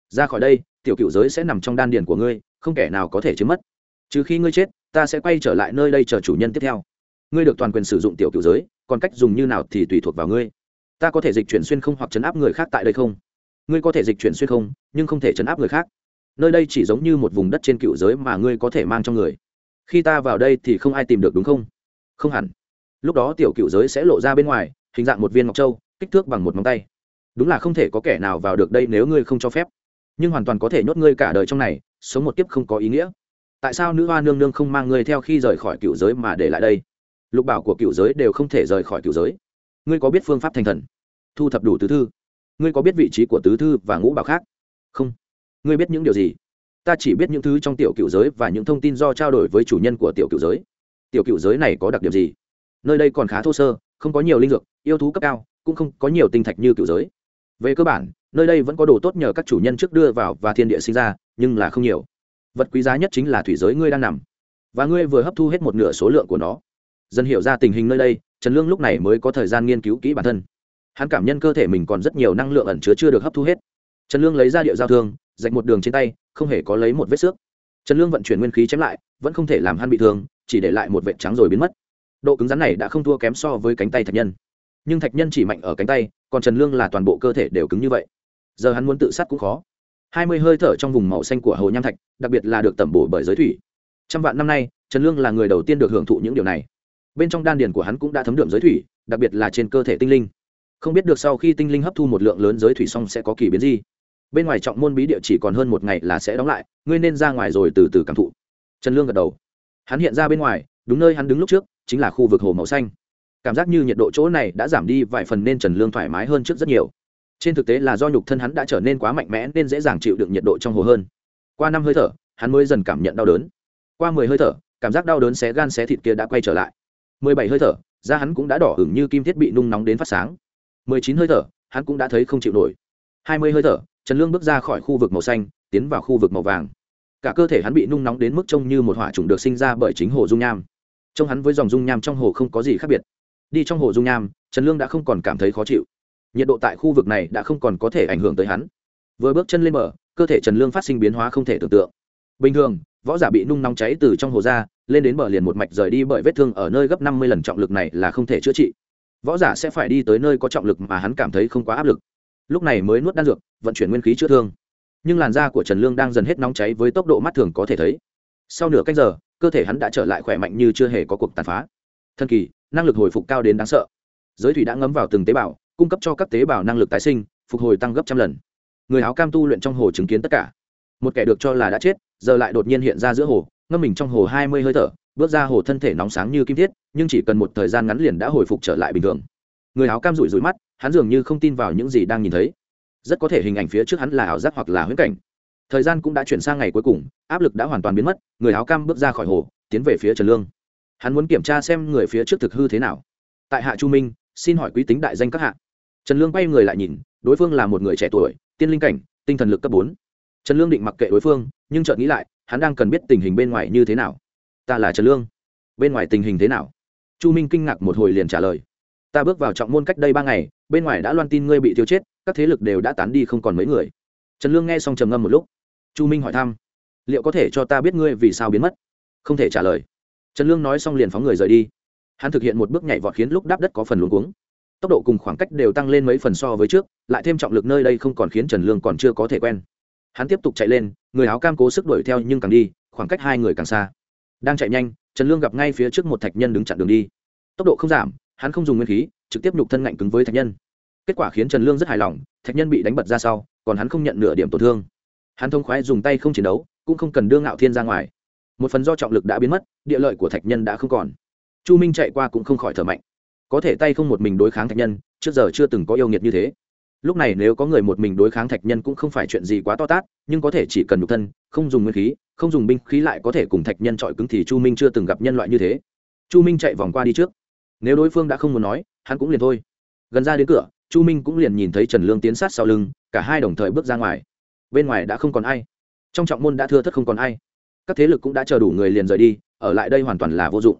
Ra khỏi đây, tiểu cựu giới sẽ nằm trong đan điền của ngươi, không kẻ nào có thể chiếm mất. Trừ khi ngươi chết, ta sẽ quay trở lại nơi đây chờ chủ nhân tiếp theo. Ngươi được toàn quyền sử dụng tiểu cựu giới, còn cách dùng như nào thì tùy thuộc vào ngươi ta có thể dịch chuyển xuyên không hoặc chấn áp người khác tại đây không? Ngươi có thể dịch chuyển xuyên không, nhưng không thể chấn áp người khác. Nơi đây chỉ giống như một vùng đất trên cựu giới mà ngươi có thể mang trong người. Khi ta vào đây thì không ai tìm được đúng không? Không hẳn. Lúc đó tiểu cựu giới sẽ lộ ra bên ngoài, hình dạng một viên ngọc châu, kích thước bằng một móng tay. Đúng là không thể có kẻ nào vào được đây nếu ngươi không cho phép. Nhưng hoàn toàn có thể nhốt ngươi cả đời trong này, sống một kiếp không có ý nghĩa. Tại sao nữ hoa nương nương không mang ngươi theo khi rời khỏi cựu giới mà để lại đây? Lục bảo của cựu giới đều không thể rời khỏi cựu giới ngươi có biết phương pháp thành thần? Thu thập đủ tứ thư. Ngươi có biết vị trí của tứ thư và ngũ bảo khác? Không. Ngươi biết những điều gì? Ta chỉ biết những thứ trong tiểu cựu giới và những thông tin do trao đổi với chủ nhân của tiểu cựu giới. Tiểu cựu giới này có đặc điểm gì? Nơi đây còn khá thô sơ, không có nhiều linh dược, yêu thú cấp cao, cũng không có nhiều tinh thạch như cựu giới. Về cơ bản, nơi đây vẫn có đồ tốt nhờ các chủ nhân trước đưa vào và thiên địa sinh ra, nhưng là không nhiều. Vật quý giá nhất chính là thủy giới ngươi đang nằm. Và ngươi vừa hấp thu hết một nửa số lượng của nó. Dân hiểu ra tình hình nơi đây trần lương lúc này mới có thời gian nghiên cứu kỹ bản thân. Hắn cảm nhận cơ thể mình còn rất nhiều năng lượng ẩn chứa chưa được hấp thu hết. Trần lương lấy ra điệu giao thương dạch một đường trên tay, không hề có lấy một vết xước. Trần lương vận chuyển nguyên khí chém lại, vẫn không thể làm hắn bị thương, chỉ để lại một vệt trắng rồi biến mất. Độ cứng rắn này đã không thua kém so với cánh tay thạch nhân. Nhưng thạch nhân chỉ mạnh ở cánh tay, còn trần lương là toàn bộ cơ thể đều cứng như vậy. Giờ hắn muốn tự sát cũng khó. Hai mươi hơi thở trong vùng màu xanh của hồ nham thạch, đặc biệt là được tẩm bổ bởi giới thủy. Trăm vạn năm nay, trần lương là người đầu tiên được hưởng thụ những điều này bên trong đan điền của hắn cũng đã thấm đượm giới thủy, đặc biệt là trên cơ thể tinh linh. Không biết được sau khi tinh linh hấp thu một lượng lớn giới thủy xong sẽ có kỳ biến gì. Bên ngoài trọng môn bí địa chỉ còn hơn một ngày là sẽ đóng lại, ngươi nên ra ngoài rồi từ từ cảm thụ. Trần lương gật đầu. Hắn hiện ra bên ngoài, đúng nơi hắn đứng lúc trước, chính là khu vực hồ màu xanh. Cảm giác như nhiệt độ chỗ này đã giảm đi vài phần nên trần lương thoải mái hơn trước rất nhiều. Trên thực tế là do nhục thân hắn đã trở nên quá mạnh mẽ nên dễ dàng chịu được nhiệt độ trong hồ hơn. Qua năm hơi thở, hắn mới dần cảm nhận đau đớn. Qua mười hơi thở, cảm giác đau đớn xé gan xé thịt kia đã quay trở lại mười bảy hơi thở, da hắn cũng đã đỏ hửng như kim thiết bị nung nóng đến phát sáng. Mười chín hơi thở, hắn cũng đã thấy không chịu nổi. Hai mươi hơi thở, trần lương bước ra khỏi khu vực màu xanh, tiến vào khu vực màu vàng. Cả cơ thể hắn bị nung nóng đến mức trông như một hỏa trùng được sinh ra bởi chính hồ dung nham. Trông hắn với dòng dung nham trong hồ không có gì khác biệt. Đi trong hồ dung nham, trần lương đã không còn cảm thấy khó chịu. Nhiệt độ tại khu vực này đã không còn có thể ảnh hưởng tới hắn. Vừa bước chân lên bờ, cơ thể trần lương phát sinh biến hóa không thể tưởng tượng. Bình thường, võ giả bị nung nóng cháy từ trong hồ ra lên đến bờ liền một mạch rời đi bởi vết thương ở nơi gấp năm mươi lần trọng lực này là không thể chữa trị. Võ giả sẽ phải đi tới nơi có trọng lực mà hắn cảm thấy không quá áp lực. Lúc này mới nuốt đan dược, vận chuyển nguyên khí chữa thương. Nhưng làn da của trần lương đang dần hết nóng cháy với tốc độ mắt thường có thể thấy. Sau nửa cách giờ, cơ thể hắn đã trở lại khỏe mạnh như chưa hề có cuộc tàn phá. Thân kỳ, năng lực hồi phục cao đến đáng sợ. Giới thủy đã ngấm vào từng tế bào, cung cấp cho các tế bào năng lực tái sinh, phục hồi tăng gấp trăm lần. Người áo cam tu luyện trong hồ chứng kiến tất cả. Một kẻ được cho là đã chết giờ lại đột nhiên hiện ra giữa hồ, ngâm mình trong hồ hai mươi hơi thở, bước ra hồ thân thể nóng sáng như kim thiết, nhưng chỉ cần một thời gian ngắn liền đã hồi phục trở lại bình thường. Người áo cam rủi rủi mắt, hắn dường như không tin vào những gì đang nhìn thấy. Rất có thể hình ảnh phía trước hắn là ảo giác hoặc là huyễn cảnh. Thời gian cũng đã chuyển sang ngày cuối cùng, áp lực đã hoàn toàn biến mất, người áo cam bước ra khỏi hồ, tiến về phía trần lương. Hắn muốn kiểm tra xem người phía trước thực hư thế nào. Tại hạ chu minh, xin hỏi quý tính đại danh các hạ. Trần lương quay người lại nhìn, đối phương là một người trẻ tuổi, tiên linh cảnh, tinh thần lực cấp bốn. Trần lương định mặc kệ đối phương nhưng chợt nghĩ lại, hắn đang cần biết tình hình bên ngoài như thế nào. Ta là trần lương. Bên ngoài tình hình thế nào? Chu minh kinh ngạc một hồi liền trả lời. Ta bước vào trọng môn cách đây ba ngày, bên ngoài đã loan tin ngươi bị tiêu chết, các thế lực đều đã tán đi không còn mấy người. Trần lương nghe xong trầm ngâm một lúc. Chu minh hỏi thăm. Liệu có thể cho ta biết ngươi vì sao biến mất? Không thể trả lời. Trần lương nói xong liền phóng người rời đi. Hắn thực hiện một bước nhảy vọt khiến lúc đáp đất có phần luống cuống. Tốc độ cùng khoảng cách đều tăng lên mấy phần so với trước, lại thêm trọng lực nơi đây không còn khiến trần lương còn chưa có thể quen hắn tiếp tục chạy lên, người áo cam cố sức đuổi theo nhưng càng đi, khoảng cách hai người càng xa. Đang chạy nhanh, trần lương gặp ngay phía trước một thạch nhân đứng chặn đường đi. Tốc độ không giảm, hắn không dùng nguyên khí, trực tiếp nhục thân ngạnh cứng với thạch nhân. Kết quả khiến trần lương rất hài lòng, thạch nhân bị đánh bật ra sau, còn hắn không nhận nửa điểm tổn thương. Hắn thông khoái dùng tay không chiến đấu, cũng không cần đưa ngạo thiên ra ngoài. Một phần do trọng lực đã biến mất, địa lợi của thạch nhân đã không còn. Chu minh chạy qua cũng không khỏi thở mạnh. Có thể tay không một mình đối kháng thạch nhân, trước giờ chưa từng có yêu nghiệt như thế lúc này nếu có người một mình đối kháng thạch nhân cũng không phải chuyện gì quá to tát, nhưng có thể chỉ cần nhục thân, không dùng nguyên khí, không dùng binh khí lại có thể cùng thạch nhân chọi cứng thì chu minh chưa từng gặp nhân loại như thế. Chu minh chạy vòng qua đi trước. Nếu đối phương đã không muốn nói, hắn cũng liền thôi. Gần ra đến cửa, chu minh cũng liền nhìn thấy trần lương tiến sát sau lưng, cả hai đồng thời bước ra ngoài. Bên ngoài đã không còn ai. Trong trọng môn đã thưa thất không còn ai. Các thế lực cũng đã chờ đủ người liền rời đi, ở lại đây hoàn toàn là vô dụng.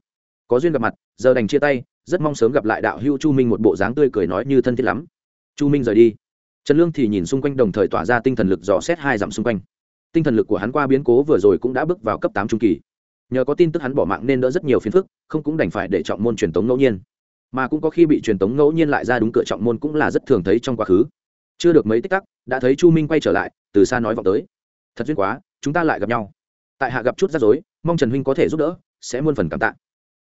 Có duyên gặp mặt, giờ đành chia tay, rất mong sớm gặp lại đạo hữu chu minh một bộ dáng tươi cười nói như thân thiết lắm chu minh rời đi. Trần lương thì nhìn xung quanh đồng thời tỏa ra tinh thần lực dò xét hai dặm xung quanh. Tinh thần lực của hắn qua biến cố vừa rồi cũng đã bước vào cấp tám trung kỳ. Nhờ có tin tức hắn bỏ mạng nên đỡ rất nhiều phiền phức, không cũng đành phải để trọng môn truyền tống ngẫu nhiên. Mà cũng có khi bị truyền tống ngẫu nhiên lại ra đúng cửa trọng môn cũng là rất thường thấy trong quá khứ. Chưa được mấy tích tắc, đã thấy chu minh quay trở lại, từ xa nói vọng tới. Thật duyên quá, chúng ta lại gặp nhau. Tại hạ gặp chút rắc rối, mong trần huynh có thể giúp đỡ, sẽ muôn phần cảm tạ.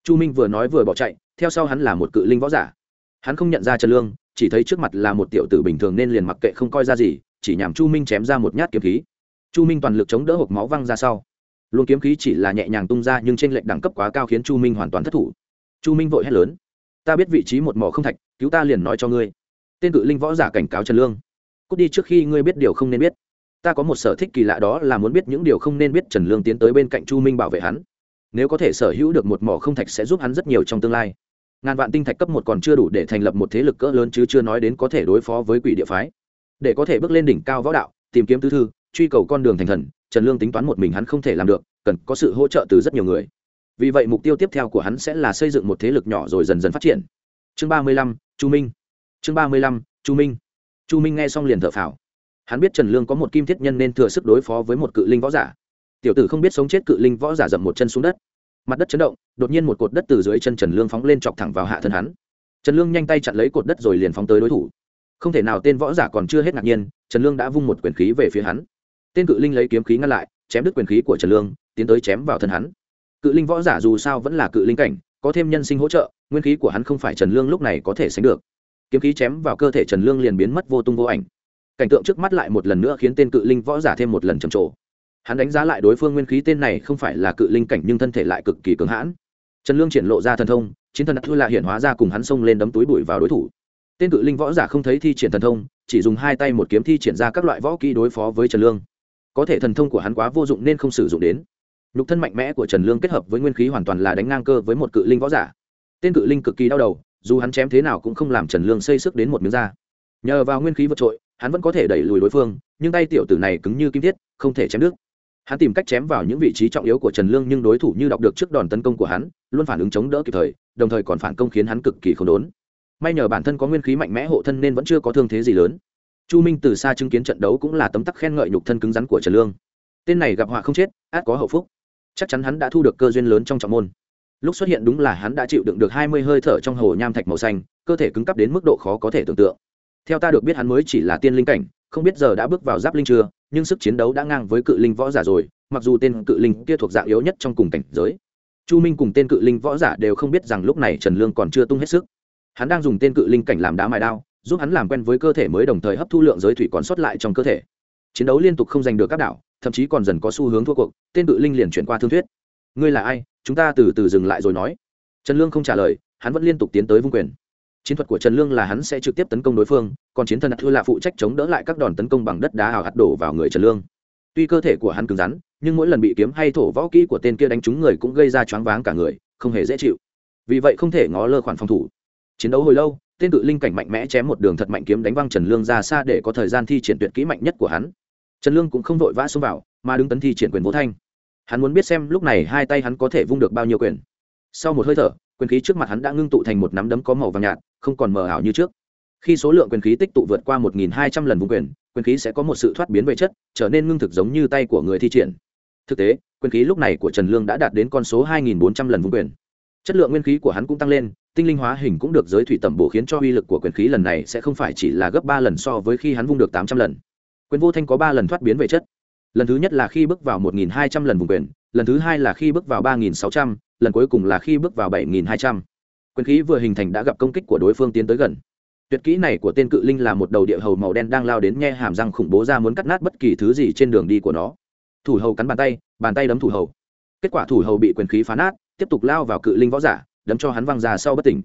Chu minh vừa nói vừa bỏ chạy, theo sau hắn là một cự linh võ giả. Hắn không nhận ra trần lương chỉ thấy trước mặt là một tiểu tử bình thường nên liền mặc kệ không coi ra gì, chỉ nhằm chu minh chém ra một nhát kiếm khí. Chu minh toàn lực chống đỡ hộp máu văng ra sau. Luôn kiếm khí chỉ là nhẹ nhàng tung ra nhưng trên lệnh đẳng cấp quá cao khiến chu minh hoàn toàn thất thủ. Chu minh vội hét lớn, ta biết vị trí một mỏ không thạch, cứu ta liền nói cho ngươi. Tên cự linh võ giả cảnh cáo trần lương, cút đi trước khi ngươi biết điều không nên biết. Ta có một sở thích kỳ lạ đó là muốn biết những điều không nên biết. Trần lương tiến tới bên cạnh chu minh bảo vệ hắn, nếu có thể sở hữu được một mỏ không thạch sẽ giúp hắn rất nhiều trong tương lai ngàn vạn tinh thạch cấp một còn chưa đủ để thành lập một thế lực cỡ lớn chứ chưa nói đến có thể đối phó với quỷ địa phái. Để có thể bước lên đỉnh cao võ đạo, tìm kiếm tứ thư, truy cầu con đường thành thần, trần lương tính toán một mình hắn không thể làm được, cần có sự hỗ trợ từ rất nhiều người. Vì vậy mục tiêu tiếp theo của hắn sẽ là xây dựng một thế lực nhỏ rồi dần dần phát triển. Chương ba mươi lăm, chu minh. Chương ba mươi lăm, chu minh. Chu minh nghe xong liền thở phào. Hắn biết trần lương có một kim thiết nhân nên thừa sức đối phó với một cự linh võ giả. Tiểu tử không biết sống chết cự linh võ giả dậm một chân xuống đất mặt đất chấn động, đột nhiên một cột đất từ dưới chân trần lương phóng lên chọc thẳng vào hạ thân hắn. Trần lương nhanh tay chặn lấy cột đất rồi liền phóng tới đối thủ. Không thể nào tên võ giả còn chưa hết ngạc nhiên, trần lương đã vung một quyền khí về phía hắn. Tên cự linh lấy kiếm khí ngăn lại, chém đứt quyền khí của trần lương, tiến tới chém vào thân hắn. Cự linh võ giả dù sao vẫn là cự linh cảnh, có thêm nhân sinh hỗ trợ, nguyên khí của hắn không phải trần lương lúc này có thể sánh được. Kiếm khí chém vào cơ thể trần lương liền biến mất vô tung vô ảnh. Cảnh tượng trước mắt lại một lần nữa khiến tên cự linh võ giả thêm một lần trầm trồ hắn đánh giá lại đối phương nguyên khí tên này không phải là cự linh cảnh nhưng thân thể lại cực kỳ cứng hãn. Trần lương triển lộ ra thần thông, chiến thần đã thua là hiện hóa ra cùng hắn xông lên đấm túi bụi vào đối thủ. Tên cự linh võ giả không thấy thi triển thần thông, chỉ dùng hai tay một kiếm thi triển ra các loại võ kỹ đối phó với trần lương. Có thể thần thông của hắn quá vô dụng nên không sử dụng đến. Nhục thân mạnh mẽ của trần lương kết hợp với nguyên khí hoàn toàn là đánh ngang cơ với một cự linh võ giả. Tên cự linh cực kỳ đau đầu, dù hắn chém thế nào cũng không làm trần lương xây sức đến một miếng da. Nhờ vào nguyên khí vượt trội, hắn vẫn có thể đẩy lùi đối phương, nhưng tay tiểu tử này cứng như kim thiết, không thể chém đứt hắn tìm cách chém vào những vị trí trọng yếu của trần lương nhưng đối thủ như đọc được trước đòn tấn công của hắn, luôn phản ứng chống đỡ kịp thời, đồng thời còn phản công khiến hắn cực kỳ không đốn. May nhờ bản thân có nguyên khí mạnh mẽ, hộ thân nên vẫn chưa có thương thế gì lớn. Chu minh từ xa chứng kiến trận đấu cũng là tấm tắc khen ngợi nhục thân cứng rắn của trần lương. Tên này gặp họa không chết, át có hậu phúc. Chắc chắn hắn đã thu được cơ duyên lớn trong trọng môn. Lúc xuất hiện đúng là hắn đã chịu đựng được hai mươi hơi thở trong hồ nham thạch màu xanh, cơ thể cứng cắp đến mức độ khó có thể tưởng tượng. Theo ta được biết hắn mới chỉ là tiên linh cảnh không biết giờ đã bước vào giáp linh chưa, nhưng sức chiến đấu đã ngang với cự linh võ giả rồi, mặc dù tên cự linh kia thuộc dạng yếu nhất trong cùng cảnh giới. Chu minh cùng tên cự linh võ giả đều không biết rằng lúc này trần lương còn chưa tung hết sức. Hắn đang dùng tên cự linh cảnh làm đá mài đao, giúp hắn làm quen với cơ thể mới đồng thời hấp thu lượng giới thủy còn sót lại trong cơ thể. Chiến đấu liên tục không giành được các đảo, thậm chí còn dần có xu hướng thua cuộc, tên cự linh liền chuyển qua thương thuyết. Ngươi là ai? Chúng ta từ từ dừng lại rồi nói. Trần lương không trả lời, hắn vẫn liên tục tiến tới vung quyền chiến thuật của trần lương là hắn sẽ trực tiếp tấn công đối phương, còn chiến thần thua là phụ trách chống đỡ lại các đòn tấn công bằng đất đá hào hạt đổ vào người trần lương. Tuy cơ thể của hắn cứng rắn, nhưng mỗi lần bị kiếm hay thổ võ kỹ của tên kia đánh trúng người cũng gây ra choáng váng cả người, không hề dễ chịu. Vì vậy không thể ngó lơ khoản phòng thủ. Chiến đấu hồi lâu, tên cự linh cảnh mạnh mẽ chém một đường thật mạnh kiếm đánh văng trần lương ra xa để có thời gian thi triển tuyệt kỹ mạnh nhất của hắn. Trần lương cũng không vội vã xông vào, mà đứng tấn thi triển quyền vô thanh. Hắn muốn biết xem lúc này hai tay hắn có thể vung được bao nhiêu quyền. Sau một hơi thở, quyền khí trước mặt hắn đã ngưng tụ thành một nắm đấm có màu vàng nhạt không còn mờ ảo như trước. Khi số lượng quyền khí tích tụ vượt qua một nghìn hai trăm lần vung quyền quyền khí sẽ có một sự thoát biến về chất, trở nên ngưng thực giống như tay của người thi triển. Thực tế, quyền khí lúc này của trần lương đã đạt đến con số hai nghìn bốn trăm lần vung quyền. Chất lượng nguyên khí của hắn cũng tăng lên, tinh linh hóa hình cũng được giới thủy tẩm bổ khiến cho uy lực của quyền khí lần này sẽ không phải chỉ là gấp ba lần so với khi hắn vung được tám trăm lần. Quyền vô thanh có ba lần thoát biến về chất. Lần thứ nhất là khi bước vào một nghìn hai trăm lần vùng quyền, lần thứ hai là khi bước vào ba nghìn sáu trăm, lần cuối cùng là khi bước vào bảy nghìn hai trăm quyền khí vừa hình thành đã gặp công kích của đối phương tiến tới gần. Tuyệt kỹ này của tên cự linh là một đầu địa hầu màu đen đang lao đến nhe hàm răng khủng bố ra muốn cắt nát bất kỳ thứ gì trên đường đi của nó. Thủ hầu cắn bàn tay bàn tay đấm thủ hầu. Kết quả thủ hầu bị quyền khí phá nát, tiếp tục lao vào cự linh võ giả, đấm cho hắn văng ra sau bất tỉnh.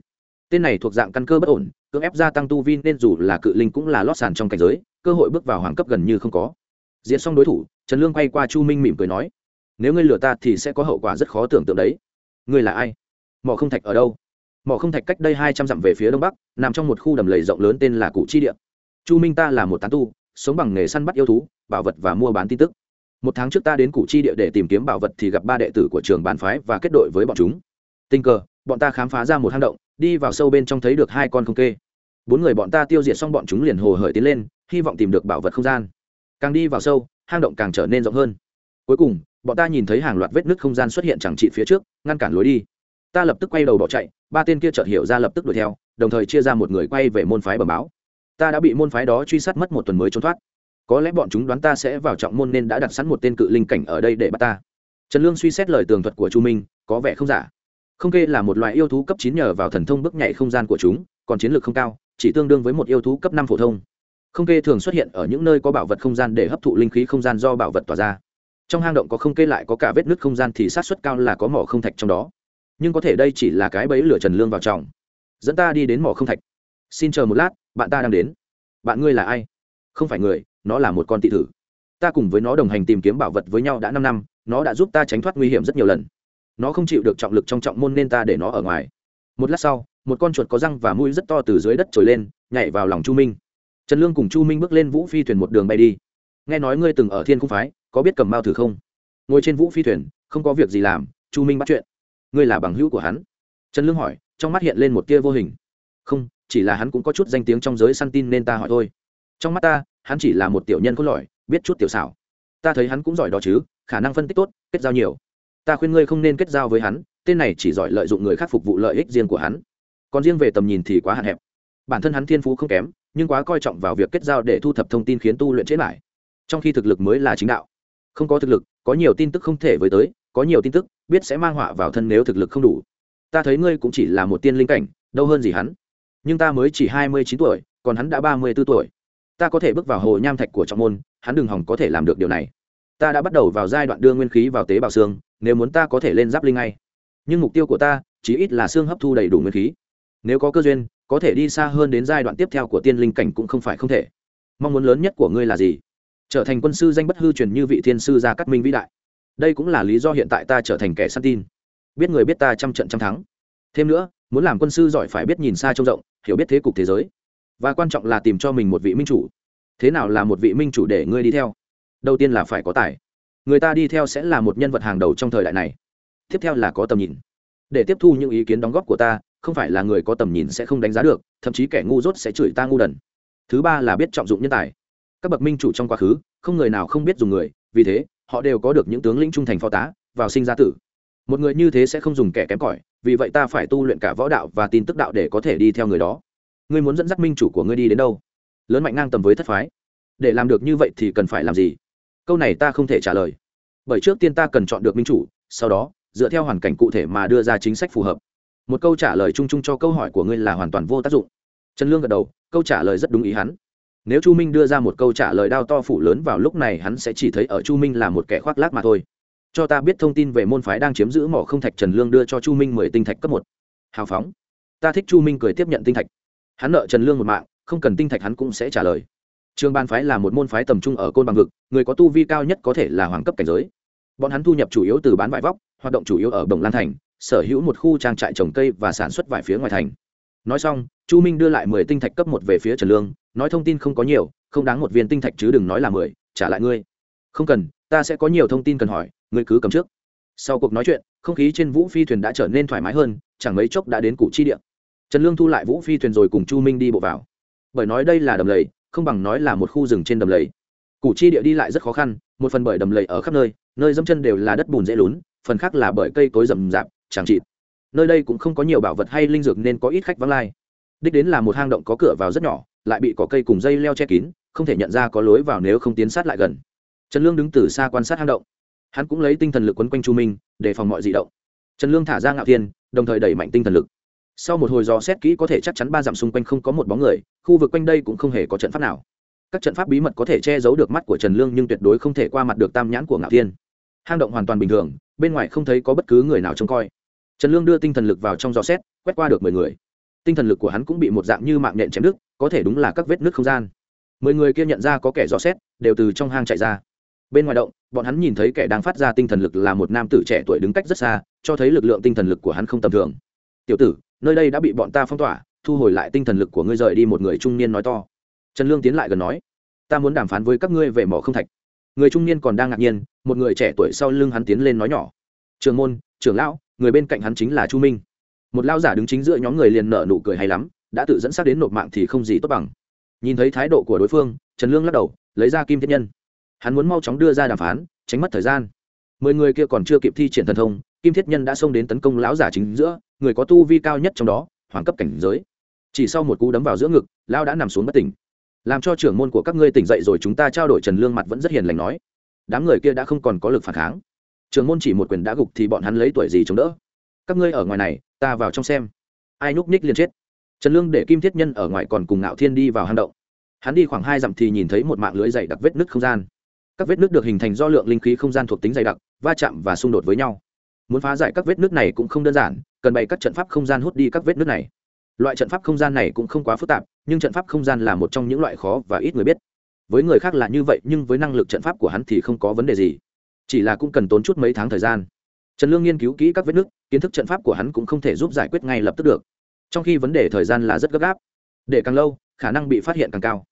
Tên này thuộc dạng căn cơ bất ổn, cưỡng ép gia tăng tu vi nên dù là cự linh cũng là lót sàn trong cảnh giới, cơ hội bước vào hoàng cấp gần như không có. Diện xong đối thủ, trần lương quay qua chu minh mỉm cười nói, nếu ngươi lừa ta thì sẽ có hậu quả rất khó tưởng tượng đấy. Ngươi là ai? Mỏ không thạch ở đâu? Mỏ không thạch cách đây hai trăm dặm về phía đông bắc, nằm trong một khu đầm lầy rộng lớn tên là cụ chi địa. Chu minh ta là một tán tu, sống bằng nghề săn bắt yêu thú, bảo vật và mua bán tin tức. Một tháng trước ta đến cụ chi địa để tìm kiếm bảo vật thì gặp ba đệ tử của trường bàn phái và kết đội với bọn chúng. Tình cờ, bọn ta khám phá ra một hang động, đi vào sâu bên trong thấy được hai con không kê. Bốn người bọn ta tiêu diệt xong bọn chúng liền hồ hởi tiến lên, hy vọng tìm được bảo vật không gian. Càng đi vào sâu, hang động càng trở nên rộng hơn. Cuối cùng, bọn ta nhìn thấy hàng loạt vết nứt không gian xuất hiện chẳng trị phía trước, ngăn cản lối đi ta lập tức quay đầu bỏ chạy, ba tên kia chợt hiểu ra lập tức đuổi theo, đồng thời chia ra một người quay về môn phái bẩm báo. Ta đã bị môn phái đó truy sát mất một tuần mới trốn thoát. Có lẽ bọn chúng đoán ta sẽ vào trọng môn nên đã đặt sẵn một tên cự linh cảnh ở đây để bắt ta. Trần lương suy xét lời tường thuật của chu minh, có vẻ không giả. Không kê là một loại yêu thú cấp chín nhờ vào thần thông bước nhảy không gian của chúng, còn chiến lược không cao, chỉ tương đương với một yêu thú cấp năm phổ thông. Không kê thường xuất hiện ở những nơi có bảo vật không gian để hấp thụ linh khí không gian do bảo vật tỏa ra. Trong hang động có không kê lại có cả vết nứt không gian thì sát xuất cao là có mỏ không thạch trong đó nhưng có thể đây chỉ là cái bẫy lửa trần lương vào trọng dẫn ta đi đến mỏ không thạch. Xin chờ một lát, bạn ta đang đến. Bạn ngươi là ai? Không phải người, nó là một con tị thử. Ta cùng với nó đồng hành tìm kiếm bảo vật với nhau đã năm năm, nó đã giúp ta tránh thoát nguy hiểm rất nhiều lần. Nó không chịu được trọng lực trong trọng môn nên ta để nó ở ngoài. Một lát sau, một con chuột có răng và mũi rất to từ dưới đất trồi lên, nhảy vào lòng chu minh. Trần lương cùng chu minh bước lên vũ phi thuyền một đường bay đi. Nghe nói ngươi từng ở thiên cung phái, có biết cầm mao thử không? Ngồi trên vũ phi thuyền, không có việc gì làm, chu minh bắt chuyện ngươi là bằng hữu của hắn. Trần lương hỏi, trong mắt hiện lên một tia vô hình. Không, chỉ là hắn cũng có chút danh tiếng trong giới săn tin nên ta hỏi thôi. Trong mắt ta, hắn chỉ là một tiểu nhân có lỏi biết chút tiểu xảo. Ta thấy hắn cũng giỏi đó chứ, khả năng phân tích tốt, kết giao nhiều. Ta khuyên ngươi không nên kết giao với hắn, tên này chỉ giỏi lợi dụng người khác phục vụ lợi ích riêng của hắn. Còn riêng về tầm nhìn thì quá hạn hẹp. Bản thân hắn thiên phú không kém, nhưng quá coi trọng vào việc kết giao để thu thập thông tin khiến tu luyện chế lại trong khi thực lực mới là chính đạo. Không có thực lực, có nhiều tin tức không thể với tới có nhiều tin tức, biết sẽ mang họa vào thân nếu thực lực không đủ. Ta thấy ngươi cũng chỉ là một tiên linh cảnh, đâu hơn gì hắn. Nhưng ta mới chỉ hai mươi chín tuổi, còn hắn đã ba mươi b ố tuổi. Ta có thể bước vào hồ nham thạch của trọng môn, hắn đừng hỏng có thể làm được điều này. Ta đã bắt đầu vào giai đoạn đưa nguyên khí vào tế bào xương, nếu muốn ta có thể lên giáp linh ngay. Nhưng mục tiêu của ta, chỉ ít là xương hấp thu đầy đủ nguyên khí. Nếu có cơ duyên, có thể đi xa hơn đến giai đoạn tiếp theo của tiên linh cảnh cũng không phải không thể. Mong muốn lớn nhất của ngươi là gì? Trở thành quân sư danh bất hư truyền như vị thiên sư gia cát minh vĩ đại đây cũng là lý do hiện tại ta trở thành kẻ săn tin. Biết người biết ta trăm trận trăm thắng. Thêm nữa, muốn làm quân sư giỏi phải biết nhìn xa trông rộng, hiểu biết thế cục thế giới. Và quan trọng là tìm cho mình một vị minh chủ. Thế nào là một vị minh chủ để ngươi đi theo? Đầu tiên là phải có tài. Người ta đi theo sẽ là một nhân vật hàng đầu trong thời đại này. Tiếp theo là có tầm nhìn. Để tiếp thu những ý kiến đóng góp của ta, không phải là người có tầm nhìn sẽ không đánh giá được, thậm chí kẻ ngu dốt sẽ chửi ta ngu đần. Thứ ba là biết trọng dụng nhân tài. Các bậc minh chủ trong quá khứ, không người nào không biết dùng người, vì thế họ đều có được những tướng lĩnh trung thành phó tá, vào sinh ra tử. Một người như thế sẽ không dùng kẻ kém cỏi, vì vậy ta phải tu luyện cả võ đạo và tin tức đạo để có thể đi theo người đó. Ngươi muốn dẫn dắt minh chủ của ngươi đi đến đâu? Lớn mạnh ngang tầm với thất phái. Để làm được như vậy thì cần phải làm gì? Câu này ta không thể trả lời. Bởi trước tiên ta cần chọn được minh chủ, sau đó, dựa theo hoàn cảnh cụ thể mà đưa ra chính sách phù hợp. Một câu trả lời chung chung cho câu hỏi của ngươi là hoàn toàn vô tác dụng. Trần lương gật đầu, câu trả lời rất đúng ý hắn nếu chu minh đưa ra một câu trả lời đao to phủ lớn vào lúc này hắn sẽ chỉ thấy ở chu minh là một kẻ khoác lác mà thôi. Cho ta biết thông tin về môn phái đang chiếm giữ mỏ không thạch trần lương đưa cho chu minh mười tinh thạch cấp một. Hào phóng. Ta thích chu minh cười tiếp nhận tinh thạch. Hắn nợ trần lương một mạng, không cần tinh thạch hắn cũng sẽ trả lời. Trường ban phái là một môn phái tầm trung ở côn bằng vực, người có tu vi cao nhất có thể là hoàng cấp cảnh giới. Bọn hắn thu nhập chủ yếu từ bán vải vóc, hoạt động chủ yếu ở đồng lan thành, sở hữu một khu trang trại trồng cây và sản xuất vải phía ngoài thành. Nói xong, chu minh đưa lại mười tinh thạch cấp một về phía trần lương nói thông tin không có nhiều, không đáng một viên tinh thạch chứ đừng nói là mười, trả lại ngươi. Không cần, ta sẽ có nhiều thông tin cần hỏi, ngươi cứ cầm trước. Sau cuộc nói chuyện, không khí trên vũ phi thuyền đã trở nên thoải mái hơn, chẳng mấy chốc đã đến cụ chi điện trần lương thu lại vũ phi thuyền rồi cùng chu minh đi bộ vào. Bởi nói đây là đầm lầy, không bằng nói là một khu rừng trên đầm lầy. Củ chi địa đi lại rất khó khăn, một phần bởi đầm lầy ở khắp nơi nơi dẫm chân đều là đất bùn dễ lún, phần khác là bởi cây cối rậm rạp, chẳng chịt. Nơi đây cũng không có nhiều bảo vật hay linh dược nên có ít khách vắng lai. Đích đến là một hang động có cửa vào rất nhỏ lại bị cỏ cây cùng dây leo che kín, không thể nhận ra có lối vào nếu không tiến sát lại gần. Trần lương đứng từ xa quan sát hang động. Hắn cũng lấy tinh thần lực quấn quanh chu minh để phòng mọi di động. Trần lương thả ra ngạo thiên, đồng thời đẩy mạnh tinh thần lực. Sau một hồi dò xét kỹ có thể chắc chắn ba dặm xung quanh không có một bóng người, khu vực quanh đây cũng không hề có trận pháp nào. Các trận pháp bí mật có thể che giấu được mắt của trần lương nhưng tuyệt đối không thể qua mặt được tam nhãn của ngạo thiên. Hang động hoàn toàn bình thường, bên ngoài không thấy có bất cứ người nào trông coi. Trần lương đưa tinh thần lực vào trong dò xét, quét qua được mười người tinh thần lực của hắn cũng bị một dạng như mạng nhện chém đứt, có thể đúng là các vết nứt không gian. Mười người kia nhận ra có kẻ dò xét, đều từ trong hang chạy ra. Bên ngoài động, bọn hắn nhìn thấy kẻ đang phát ra tinh thần lực là một nam tử trẻ tuổi đứng cách rất xa, cho thấy lực lượng tinh thần lực của hắn không tầm thường. Tiểu tử, nơi đây đã bị bọn ta phong tỏa, thu hồi lại tinh thần lực của ngươi rời đi một người trung niên nói to. Trần lương tiến lại gần nói, ta muốn đàm phán với các ngươi về mỏ không thạch. Người trung niên còn đang ngạc nhiên, một người trẻ tuổi sau lưng hắn tiến lên nói nhỏ, trường môn, trưởng lão, người bên cạnh hắn chính là chu minh một lao giả đứng chính giữa nhóm người liền nở nụ cười hay lắm, đã tự dẫn xác đến nộp mạng thì không gì tốt bằng. Nhìn thấy thái độ của đối phương, trần lương lắc đầu, lấy ra kim thiết nhân. Hắn muốn mau chóng đưa ra đàm phán, tránh mất thời gian. Mười người kia còn chưa kịp thi triển thần thông, kim thiết nhân đã xông đến tấn công lão giả chính giữa, người có tu vi cao nhất trong đó, hoàng cấp cảnh giới. Chỉ sau một cú đấm vào giữa ngực, lão đã nằm xuống bất tỉnh. Làm cho trưởng môn của các ngươi tỉnh dậy rồi chúng ta trao đổi trần lương mặt vẫn rất hiền lành nói. Đám người kia đã không còn có lực phản kháng. Trưởng môn chỉ một quyền đã gục thì bọn hắn lấy tuổi gì chống đỡ? Các ngươi ở ngoài này ta vào trong xem. Ai nhúc ních liền chết. Trần lương để kim thiết nhân ở ngoài còn cùng ngạo thiên đi vào hang động. Hắn đi khoảng hai dặm thì nhìn thấy một mạng lưới dày đặc vết nứt không gian. Các vết nứt được hình thành do lượng linh khí không gian thuộc tính dày đặc, va chạm và xung đột với nhau. Muốn phá giải các vết nứt này cũng không đơn giản, cần bày các trận pháp không gian hút đi các vết nứt này. Loại trận pháp không gian này cũng không quá phức tạp, nhưng trận pháp không gian là một trong những loại khó và ít người biết. Với người khác là như vậy, nhưng với năng lực trận pháp của hắn thì không có vấn đề gì. Chỉ là cũng cần tốn chút mấy tháng thời gian trần lương nghiên cứu kỹ các vết nứt, kiến thức trận pháp của hắn cũng không thể giúp giải quyết ngay lập tức được. Trong khi vấn đề thời gian là rất gấp gáp. Để càng lâu, khả năng bị phát hiện càng cao.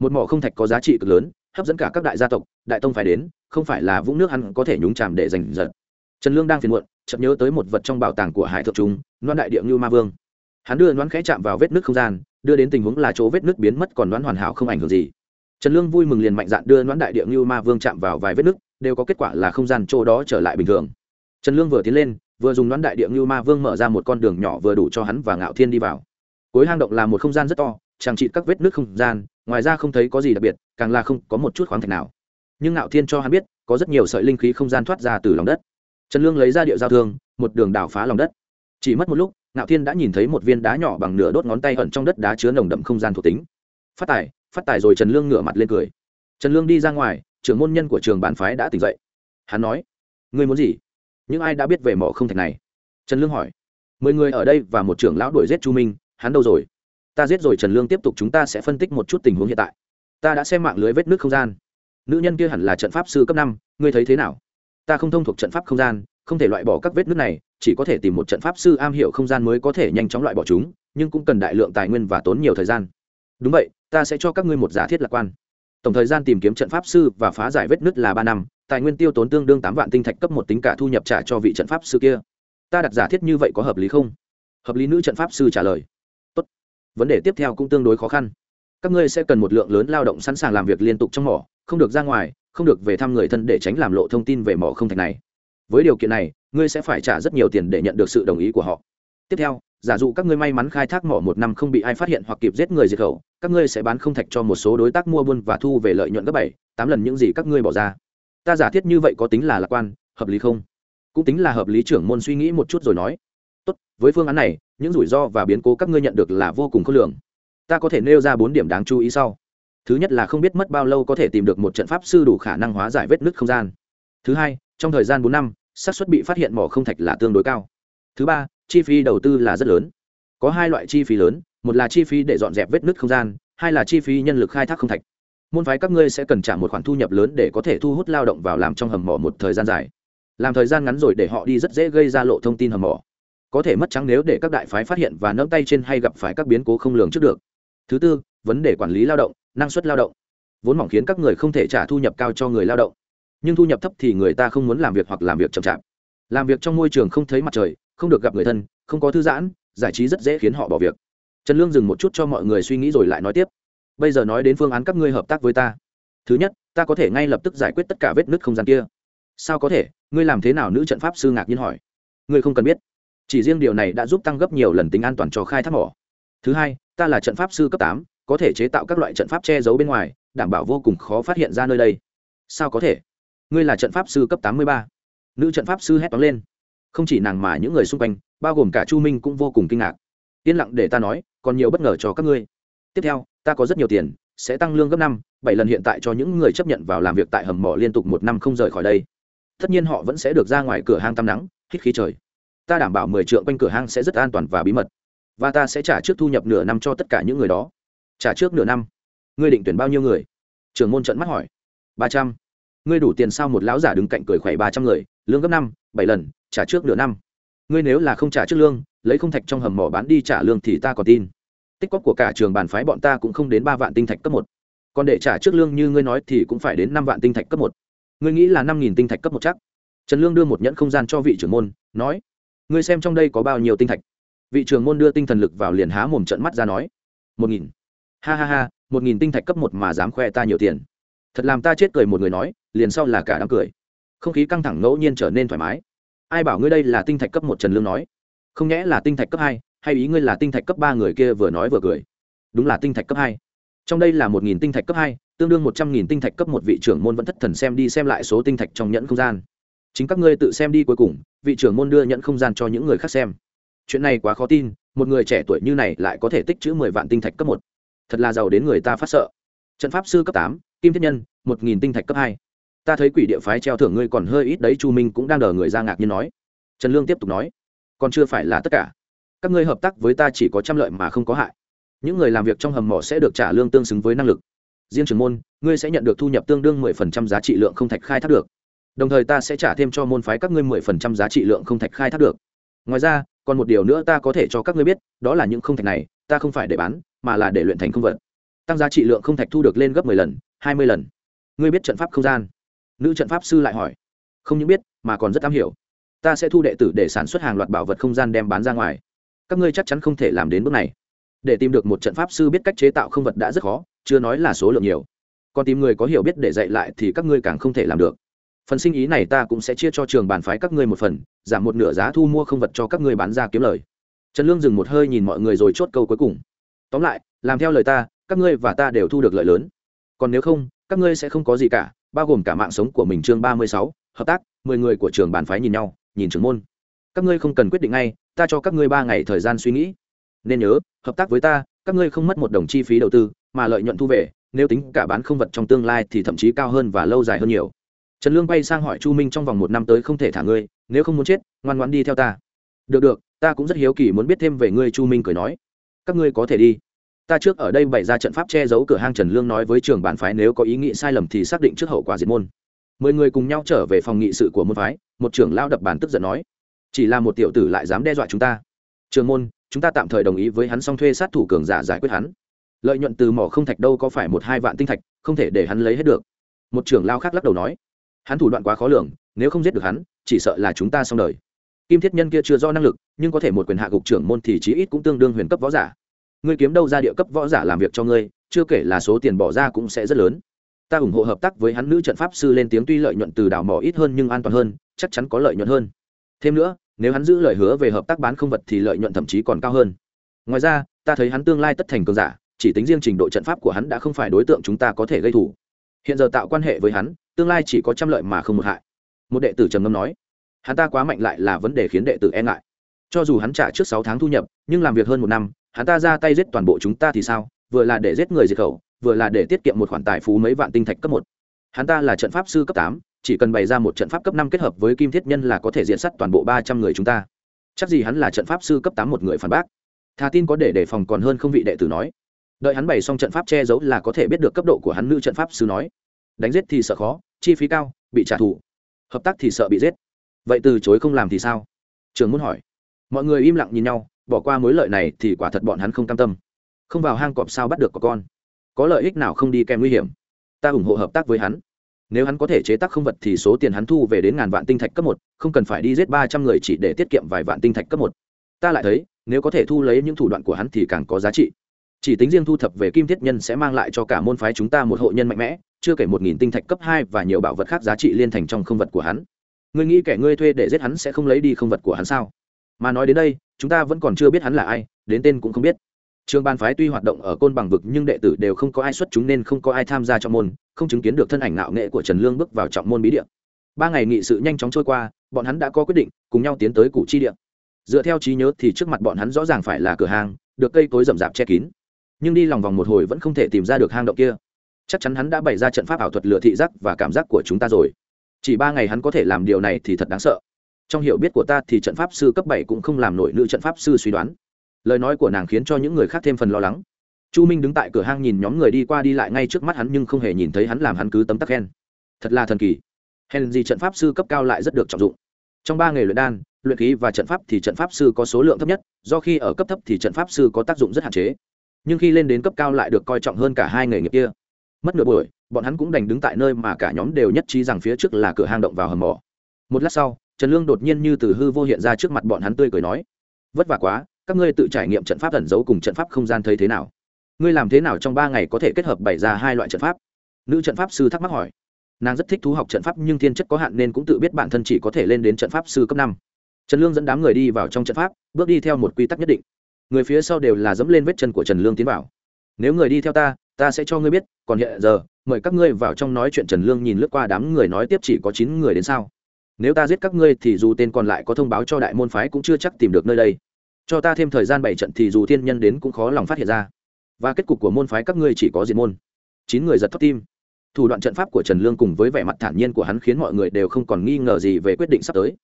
Một mỏ không thạch có giá trị cực lớn, hấp dẫn cả các đại gia tộc, đại tông phải đến, không phải là vũng nước hắn có thể nhúng chàm để giành giật. Trần lương đang phiền muộn, chợt nhớ tới một vật trong bảo tàng của hải thượng trung, loan đại địa như ma vương. Hắn đưa loan khẽ chạm vào vết nước không gian, đưa đến tình huống là chỗ vết nước biến mất còn loan hoàn hảo không ảnh hưởng gì. Trần lương vui mừng liền mạnh dạn đưa loan đại địa như ma vương chạm vào vài vết nước đều có kết quả là không gian chỗ đó trở lại bình thường trần lương vừa tiến lên, vừa dùng đoán đại địa như ma vương mở ra một con đường nhỏ vừa đủ cho hắn và ngạo thiên đi vào. Cuối hang động là một không gian rất to, chẳng trị các vết nước không gian, ngoài ra không thấy có gì đặc biệt, càng là không có một chút khoáng thạch nào. Nhưng ngạo thiên cho hắn biết, có rất nhiều sợi linh khí không gian thoát ra từ lòng đất. Trần lương lấy ra địa giao thương, một đường đào phá lòng đất. Chỉ mất một lúc, ngạo thiên đã nhìn thấy một viên đá nhỏ bằng nửa đốt ngón tay ẩn trong đất đá chứa nồng đậm không gian thuộc tính. Phát tài phát tài rồi trần lương ngửa mặt lên cười. Trần lương đi ra ngoài, trưởng môn nhân của trường bán phái đã tỉnh dậy. Hắn nói, ngươi muốn gì? Những ai đã biết về mỏ không thạch này? Trần lương hỏi. Mười người ở đây và một trưởng lão đuổi giết chu minh, hắn đâu rồi? Ta giết rồi, trần lương tiếp tục chúng ta sẽ phân tích một chút tình huống hiện tại. Ta đã xem mạng lưới vết nước không gian. Nữ nhân kia hẳn là trận pháp sư cấp năm, ngươi thấy thế nào? Ta không thông thuộc trận pháp không gian, không thể loại bỏ các vết nước này, chỉ có thể tìm một trận pháp sư am hiểu không gian mới có thể nhanh chóng loại bỏ chúng, nhưng cũng cần đại lượng tài nguyên và tốn nhiều thời gian. Đúng vậy, ta sẽ cho các ngươi một giả thiết lạc quan. Tổng thời gian tìm kiếm trận pháp sư và phá giải vết nứt là ba năm tài nguyên tiêu tốn tương đương tám vạn tinh thạch cấp một tính cả thu nhập trả cho vị trận pháp sư kia. Ta đặt giả thiết như vậy có hợp lý không? Hợp lý nữ trận pháp sư trả lời. Tốt. Vấn đề tiếp theo cũng tương đối khó khăn. Các ngươi sẽ cần một lượng lớn lao động sẵn sàng làm việc liên tục trong mỏ, không được ra ngoài, không được về thăm người thân để tránh làm lộ thông tin về mỏ không thạch này. Với điều kiện này, ngươi sẽ phải trả rất nhiều tiền để nhận được sự đồng ý của họ. Tiếp theo, giả dụ các ngươi may mắn khai thác mỏ một năm không bị ai phát hiện hoặc kịp giết người diệt khẩu, các ngươi sẽ bán không thạch cho một số đối tác mua buôn và thu về lợi nhuận gấp bảy, tám lần những gì các ngươi bỏ ra ta giả thiết như vậy có tính là lạc quan, hợp lý không? Cũng tính là hợp lý, trưởng môn suy nghĩ một chút rồi nói. Tốt, với phương án này, những rủi ro và biến cố các ngươi nhận được là vô cùng khó lường. Ta có thể nêu ra bốn điểm đáng chú ý sau. Thứ nhất là không biết mất bao lâu có thể tìm được một trận pháp sư đủ khả năng hóa giải vết nứt không gian. Thứ hai, trong thời gian bốn năm, xác suất bị phát hiện mỏ không thạch là tương đối cao. Thứ ba, chi phí đầu tư là rất lớn. Có hai loại chi phí lớn, một là chi phí để dọn dẹp vết nứt không gian, hai là chi phí nhân lực khai thác không thạch môn phái các ngươi sẽ cần trả một khoản thu nhập lớn để có thể thu hút lao động vào làm trong hầm mỏ một thời gian dài. Làm thời gian ngắn rồi để họ đi rất dễ gây ra lộ thông tin hầm mỏ. Có thể mất trắng nếu để các đại phái phát hiện và nâng tay trên hay gặp phải các biến cố không lường trước được. Thứ tư, vấn đề quản lý lao động, năng suất lao động. Vốn mỏng khiến các người không thể trả thu nhập cao cho người lao động. Nhưng thu nhập thấp thì người ta không muốn làm việc hoặc làm việc chậm chạp. Làm việc trong môi trường không thấy mặt trời, không được gặp người thân, không có thư giãn, giải trí rất dễ khiến họ bỏ việc. Trần lương dừng một chút cho mọi người suy nghĩ rồi lại nói tiếp bây giờ nói đến phương án các ngươi hợp tác với ta. Thứ nhất, ta có thể ngay lập tức giải quyết tất cả vết nứt không gian kia. Sao có thể? Ngươi làm thế nào nữ trận pháp sư ngạc nhiên hỏi. Ngươi không cần biết. Chỉ riêng điều này đã giúp tăng gấp nhiều lần tính an toàn cho khai thác mỏ. Thứ hai, ta là trận pháp sư cấp tám, có thể chế tạo các loại trận pháp che giấu bên ngoài, đảm bảo vô cùng khó phát hiện ra nơi đây. Sao có thể? Ngươi là trận pháp sư cấp tám mươi ba. Nữ trận pháp sư hét toán lên. Không chỉ nàng mà những người xung quanh, bao gồm cả chu minh cũng vô cùng kinh ngạc. Yên lặng để ta nói, còn nhiều bất ngờ cho các ngươi. Tiếp theo ta có rất nhiều tiền, sẽ tăng lương gấp năm, bảy lần hiện tại cho những người chấp nhận vào làm việc tại hầm mỏ liên tục một năm không rời khỏi đây. Tất nhiên họ vẫn sẽ được ra ngoài cửa hang tắm nắng, hít khí trời. Ta đảm bảo mười triệu quanh cửa hang sẽ rất an toàn và bí mật. Và ta sẽ trả trước thu nhập nửa năm cho tất cả những người đó. Trả trước nửa năm? Ngươi định tuyển bao nhiêu người? Trưởng môn trận mắt hỏi. Ba trăm. Ngươi đủ tiền sao một lão giả đứng cạnh cười khỏe ba trăm người, lương gấp năm, bảy lần, trả trước nửa năm. Ngươi nếu là không trả trước lương, lấy không thạch trong hầm mỏ bán đi trả lương thì ta còn tin tích cóp của cả trường bàn phái bọn ta cũng không đến ba vạn tinh thạch cấp một. Còn để trả trước lương như ngươi nói thì cũng phải đến năm vạn tinh thạch cấp một. Ngươi nghĩ là năm nghìn tinh thạch cấp một chắc? Trần lương đưa một nhẫn không gian cho vị trưởng môn, nói, ngươi xem trong đây có bao nhiêu tinh thạch? Vị trưởng môn đưa tinh thần lực vào liền há mồm trận mắt ra nói, một nghìn. Ha ha ha, một nghìn tinh thạch cấp một mà dám khoe ta nhiều tiền. Thật làm ta chết cười một người nói, liền sau là cả đám cười. Không khí căng thẳng ngẫu nhiên trở nên thoải mái. Ai bảo ngươi đây là tinh thạch cấp một? Trần lương nói. Không nhẽ là tinh thạch cấp hai? Hay ý ngươi là tinh thạch cấp ba người kia vừa nói vừa cười? Đúng là tinh thạch cấp hai. Trong đây là một nghìn tinh thạch cấp hai, tương đương một trăm nghìn tinh thạch cấp một vị trưởng môn vẫn thất thần xem đi xem lại số tinh thạch trong nhẫn không gian. Chính các ngươi tự xem đi cuối cùng, vị trưởng môn đưa nhẫn không gian cho những người khác xem. Chuyện này quá khó tin, một người trẻ tuổi như này lại có thể tích chữ mười vạn tinh thạch cấp một. Thật là giàu đến người ta phát sợ. Trận pháp sư cấp tám, kim thiết nhân, một nghìn tinh thạch cấp hai. Ta thấy quỷ địa phái treo thưởng ngươi còn hơi ít đấy, chu minh cũng đang đờ người ra ngạc nhiên nói. Trần lương tiếp tục nói. Còn chưa phải là tất cả các ngươi hợp tác với ta chỉ có trăm lợi mà không có hại. Những người làm việc trong hầm mỏ sẽ được trả lương tương xứng với năng lực. Riêng trưởng môn, ngươi sẽ nhận được thu nhập tương đương mười phần trăm giá trị lượng không thạch khai thác được. Đồng thời ta sẽ trả thêm cho môn phái các ngươi mười phần trăm giá trị lượng không thạch khai thác được. Ngoài ra, còn một điều nữa ta có thể cho các ngươi biết, đó là những không thạch này, ta không phải để bán, mà là để luyện thành không vật. Tăng giá trị lượng không thạch thu được lên gấp mười lần, hai mươi lần. Ngươi biết trận pháp không gian? Nữ trận pháp sư lại hỏi. Không những biết, mà còn rất am hiểu. Ta sẽ thu đệ tử để sản xuất hàng loạt bảo vật không gian đem bán ra ngoài các ngươi chắc chắn không thể làm đến bước này. Để tìm được một trận pháp sư biết cách chế tạo không vật đã rất khó, chưa nói là số lượng nhiều. Còn tìm người có hiểu biết để dạy lại thì các ngươi càng không thể làm được. Phần sinh ý này ta cũng sẽ chia cho trường bàn phái các ngươi một phần, giảm một nửa giá thu mua không vật cho các ngươi bán ra kiếm lời. Trần lương dừng một hơi nhìn mọi người rồi chốt câu cuối cùng. Tóm lại, làm theo lời ta, các ngươi và ta đều thu được lợi lớn. Còn nếu không, các ngươi sẽ không có gì cả, bao gồm cả mạng sống của mình chương ba mươi sáu, hợp tác, mười người của trường bàn phái nhìn nhau, nhìn trưởng môn các ngươi không cần quyết định ngay, ta cho các ngươi ba ngày thời gian suy nghĩ. Nên nhớ, hợp tác với ta, các ngươi không mất một đồng chi phí đầu tư, mà lợi nhuận thu về, nếu tính cả bán không vật trong tương lai thì thậm chí cao hơn và lâu dài hơn nhiều. Trần lương bay sang hỏi chu minh trong vòng một năm tới không thể thả ngươi, nếu không muốn chết, ngoan ngoan đi theo ta. Được được, ta cũng rất hiếu kỳ muốn biết thêm về ngươi, chu minh cười nói. Các ngươi có thể đi. Ta trước ở đây bày ra trận pháp che giấu cửa hang, trần lương nói với trường bản phái, nếu có ý nghĩ sai lầm thì xác định trước hậu quả diệt môn. Mười người cùng nhau trở về phòng nghị sự của môn phái, một trưởng lao đập bàn tức giận nói chỉ là một tiểu tử lại dám đe dọa chúng ta. Trường môn, chúng ta tạm thời đồng ý với hắn xong thuê sát thủ cường giả giải quyết hắn. Lợi nhuận từ mỏ không thạch đâu có phải một hai vạn tinh thạch, không thể để hắn lấy hết được. Một trưởng lao khác lắc đầu nói, hắn thủ đoạn quá khó lường, nếu không giết được hắn, chỉ sợ là chúng ta xong đời. Kim thiết nhân kia chưa do năng lực, nhưng có thể một quyền hạ gục trưởng môn thì chí ít cũng tương đương huyền cấp võ giả. Ngươi kiếm đâu ra địa cấp võ giả làm việc cho ngươi, chưa kể là số tiền bỏ ra cũng sẽ rất lớn. Ta ủng hộ hợp tác với hắn nữ trận pháp sư lên tiếng tuy lợi nhuận từ đảo mỏ ít hơn nhưng an toàn hơn, chắc chắn có lợi nhuận hơn thêm nữa, nếu hắn giữ lời hứa về hợp tác bán không vật thì lợi nhuận thậm chí còn cao hơn. Ngoài ra, ta thấy hắn tương lai tất thành cường giả, chỉ tính riêng trình độ trận pháp của hắn đã không phải đối tượng chúng ta có thể gây thủ hiện giờ tạo quan hệ với hắn, tương lai chỉ có trăm lợi mà không một hại. Một đệ tử trầm ngâm nói, hắn ta quá mạnh lại là vấn đề khiến đệ tử e ngại. Cho dù hắn trả trước sáu tháng thu nhập, nhưng làm việc hơn một năm, hắn ta ra tay giết toàn bộ chúng ta thì sao? Vừa là để giết người diệt khẩu, vừa là để tiết kiệm một khoản tài phú mấy vạn tinh thạch cấp một. Hắn ta là trận pháp sư cấp tám chỉ cần bày ra một trận pháp cấp năm kết hợp với kim thiết nhân là có thể diện sắt toàn bộ ba trăm người chúng ta. Chắc gì hắn là trận pháp sư cấp tám một người phản bác. Thà tin có để đề phòng còn hơn không vị đệ tử nói. Đợi hắn bày xong trận pháp che giấu là có thể biết được cấp độ của hắn nữ trận pháp sư nói. Đánh giết thì sợ khó, chi phí cao, bị trả thù. Hợp tác thì sợ bị giết. Vậy từ chối không làm thì sao? Trường muốn hỏi. Mọi người im lặng nhìn nhau, bỏ qua mối lợi này thì quả thật bọn hắn không cam tâm. Không vào hang cọp sao bắt được có con? Có lợi ích nào không đi kèm nguy hiểm? Ta ủng hộ hợp tác với hắn nếu hắn có thể chế tác không vật thì số tiền hắn thu về đến ngàn vạn tinh thạch cấp một, không cần phải đi giết ba trăm người chỉ để tiết kiệm vài vạn tinh thạch cấp một. Ta lại thấy, nếu có thể thu lấy những thủ đoạn của hắn thì càng có giá trị. Chỉ tính riêng thu thập về kim thiết nhân sẽ mang lại cho cả môn phái chúng ta một hộ nhân mạnh mẽ, chưa kể một nghìn tinh thạch cấp hai và nhiều bảo vật khác giá trị liên thành trong không vật của hắn. Ngươi nghĩ kẻ ngươi thuê để giết hắn sẽ không lấy đi không vật của hắn sao? Mà nói đến đây, chúng ta vẫn còn chưa biết hắn là ai, đến tên cũng không biết trường ban phái tuy hoạt động ở côn bằng vực nhưng đệ tử đều không có ai xuất chúng nên không có ai tham gia trọng môn, không chứng kiến được thân ảnh nạo nghệ của trần lương bước vào trọng môn bí địa. Ba ngày nghị sự nhanh chóng trôi qua, bọn hắn đã có quyết định, cùng nhau tiến tới củ chi địa. Dựa theo trí nhớ thì trước mặt bọn hắn rõ ràng phải là cửa hàng, được cây cối rậm rạp che kín. Nhưng đi lòng vòng một hồi vẫn không thể tìm ra được hang động kia. Chắc chắn hắn đã bày ra trận pháp ảo thuật lựa thị giác và cảm giác của chúng ta rồi. Chỉ ba ngày hắn có thể làm điều này thì thật đáng sợ. Trong hiểu biết của ta thì trận pháp sư cấp bảy cũng không làm nổi nữ trận pháp sư suy đoán lời nói của nàng khiến cho những người khác thêm phần lo lắng. Chu minh đứng tại cửa hang nhìn nhóm người đi qua đi lại ngay trước mắt hắn nhưng không hề nhìn thấy hắn làm hắn cứ tấm tắc khen. Thật là thần kỳ. Hèn gì trận pháp sư cấp cao lại rất được trọng dụng. Trong ba nghề luyện đan, luyện khí và trận pháp thì trận pháp sư có số lượng thấp nhất, do khi ở cấp thấp thì trận pháp sư có tác dụng rất hạn chế. Nhưng khi lên đến cấp cao lại được coi trọng hơn cả hai nghề nghiệp kia. Mất nửa buổi, bọn hắn cũng đành đứng tại nơi mà cả nhóm đều nhất trí rằng phía trước là cửa hang động vào hầm mỏ. Một lát sau, trần lương đột nhiên như từ hư vô hiện ra trước mặt bọn hắn tươi cười nói, vất vả quá các ngươi tự trải nghiệm trận pháp ẩn giấu cùng trận pháp không gian thấy thế nào? Ngươi làm thế nào trong ba ngày có thể kết hợp bày ra hai loại trận pháp? Nữ trận pháp sư thắc mắc hỏi. Nàng rất thích thú học trận pháp nhưng thiên chất có hạn nên cũng tự biết bản thân chỉ có thể lên đến trận pháp sư cấp năm. Trần lương dẫn đám người đi vào trong trận pháp, bước đi theo một quy tắc nhất định. Người phía sau đều là dẫm lên vết chân của trần lương tiến vào. Nếu người đi theo ta ta sẽ cho ngươi biết, còn hiện giờ, mời các ngươi vào trong nói chuyện trần lương nhìn lướt qua đám người nói tiếp chỉ có chín người đến sao. Nếu ta giết các ngươi thì dù tên còn lại có thông báo cho đại môn phái cũng chưa chắc tìm được nơi đây cho ta thêm thời gian bảy trận thì dù thiên nhân đến cũng khó lòng phát hiện ra. Và kết cục của môn phái các ngươi chỉ có diệt môn. Chín người giật thót tim. Thủ đoạn trận pháp của trần lương cùng với vẻ mặt thản nhiên của hắn khiến mọi người đều không còn nghi ngờ gì về quyết định sắp tới.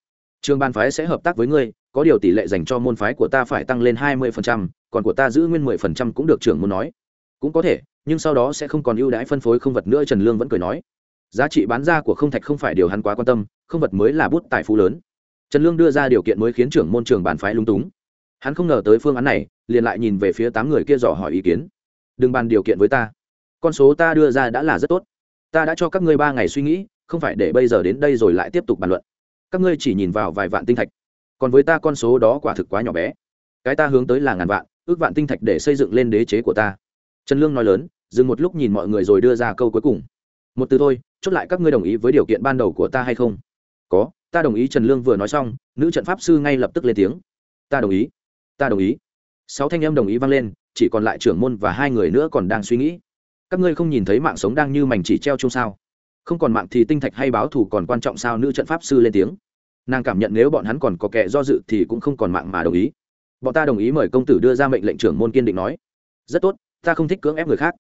Trường ban phái sẽ hợp tác với ngươi có điều tỷ lệ dành cho môn phái của ta phải tăng lên hai mươi phần trăm, còn của ta giữ nguyên mười phần trăm cũng được trưởng muốn nói. Cũng có thể nhưng sau đó sẽ không còn ưu đãi phân phối không vật nữa trần lương vẫn cười nói. Giá trị bán ra của không thạch không phải điều hắn quá quan tâm không vật mới là bút tài phú lớn. Trần lương đưa ra điều kiện mới khiến trưởng môn trường bàn phái lung túng hắn không ngờ tới phương án này, liền lại nhìn về phía tám người kia dò hỏi ý kiến. Đừng bàn điều kiện với ta. Con số ta đưa ra đã là rất tốt. Ta đã cho các ngươi ba ngày suy nghĩ, không phải để bây giờ đến đây rồi lại tiếp tục bàn luận. Các ngươi chỉ nhìn vào vài vạn tinh thạch. Còn với ta con số đó quả thực quá nhỏ bé. Cái ta hướng tới là ngàn vạn, ước vạn tinh thạch để xây dựng lên đế chế của ta. Trần lương nói lớn, dừng một lúc nhìn mọi người rồi đưa ra câu cuối cùng. Một từ thôi, chốt lại các ngươi đồng ý với điều kiện ban đầu của ta hay không? Có, ta đồng ý, trần lương vừa nói xong, nữ trận pháp sư ngay lập tức lên tiếng. Ta đồng ý ta đồng ý. Sáu thanh em đồng ý vang lên, chỉ còn lại trưởng môn và hai người nữa còn đang suy nghĩ. Các ngươi không nhìn thấy mạng sống đang như mảnh chỉ treo chung sao? Không còn mạng thì tinh thạch hay báo thù còn quan trọng sao? Nữ trận pháp sư lên tiếng. Nàng cảm nhận nếu bọn hắn còn có kẻ do dự thì cũng không còn mạng mà đồng ý. Bọn ta đồng ý mời công tử đưa ra mệnh lệnh trưởng môn kiên định nói. Rất tốt, ta không thích cưỡng ép người khác.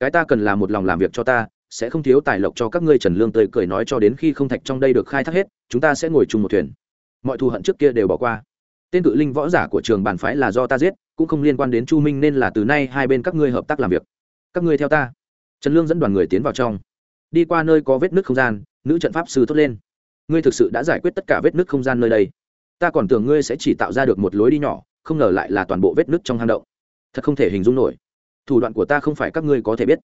Cái ta cần là một lòng làm việc cho ta, sẽ không thiếu tài lộc cho các ngươi trần lương tươi cười nói cho đến khi không thạch trong đây được khai thác hết, chúng ta sẽ ngồi chung một thuyền. Mọi thù hận trước kia đều bỏ qua tên cự linh võ giả của trường bản phái là do ta giết, cũng không liên quan đến chu minh nên là từ nay hai bên các ngươi hợp tác làm việc. Các ngươi theo ta. Trần lương dẫn đoàn người tiến vào trong. Đi qua nơi có vết nước không gian, nữ trận pháp sư thốt lên. Ngươi thực sự đã giải quyết tất cả vết nước không gian nơi đây. Ta còn tưởng ngươi sẽ chỉ tạo ra được một lối đi nhỏ, không ngờ lại là toàn bộ vết nước trong hang động. Thật không thể hình dung nổi. Thủ đoạn của ta không phải các ngươi có thể biết.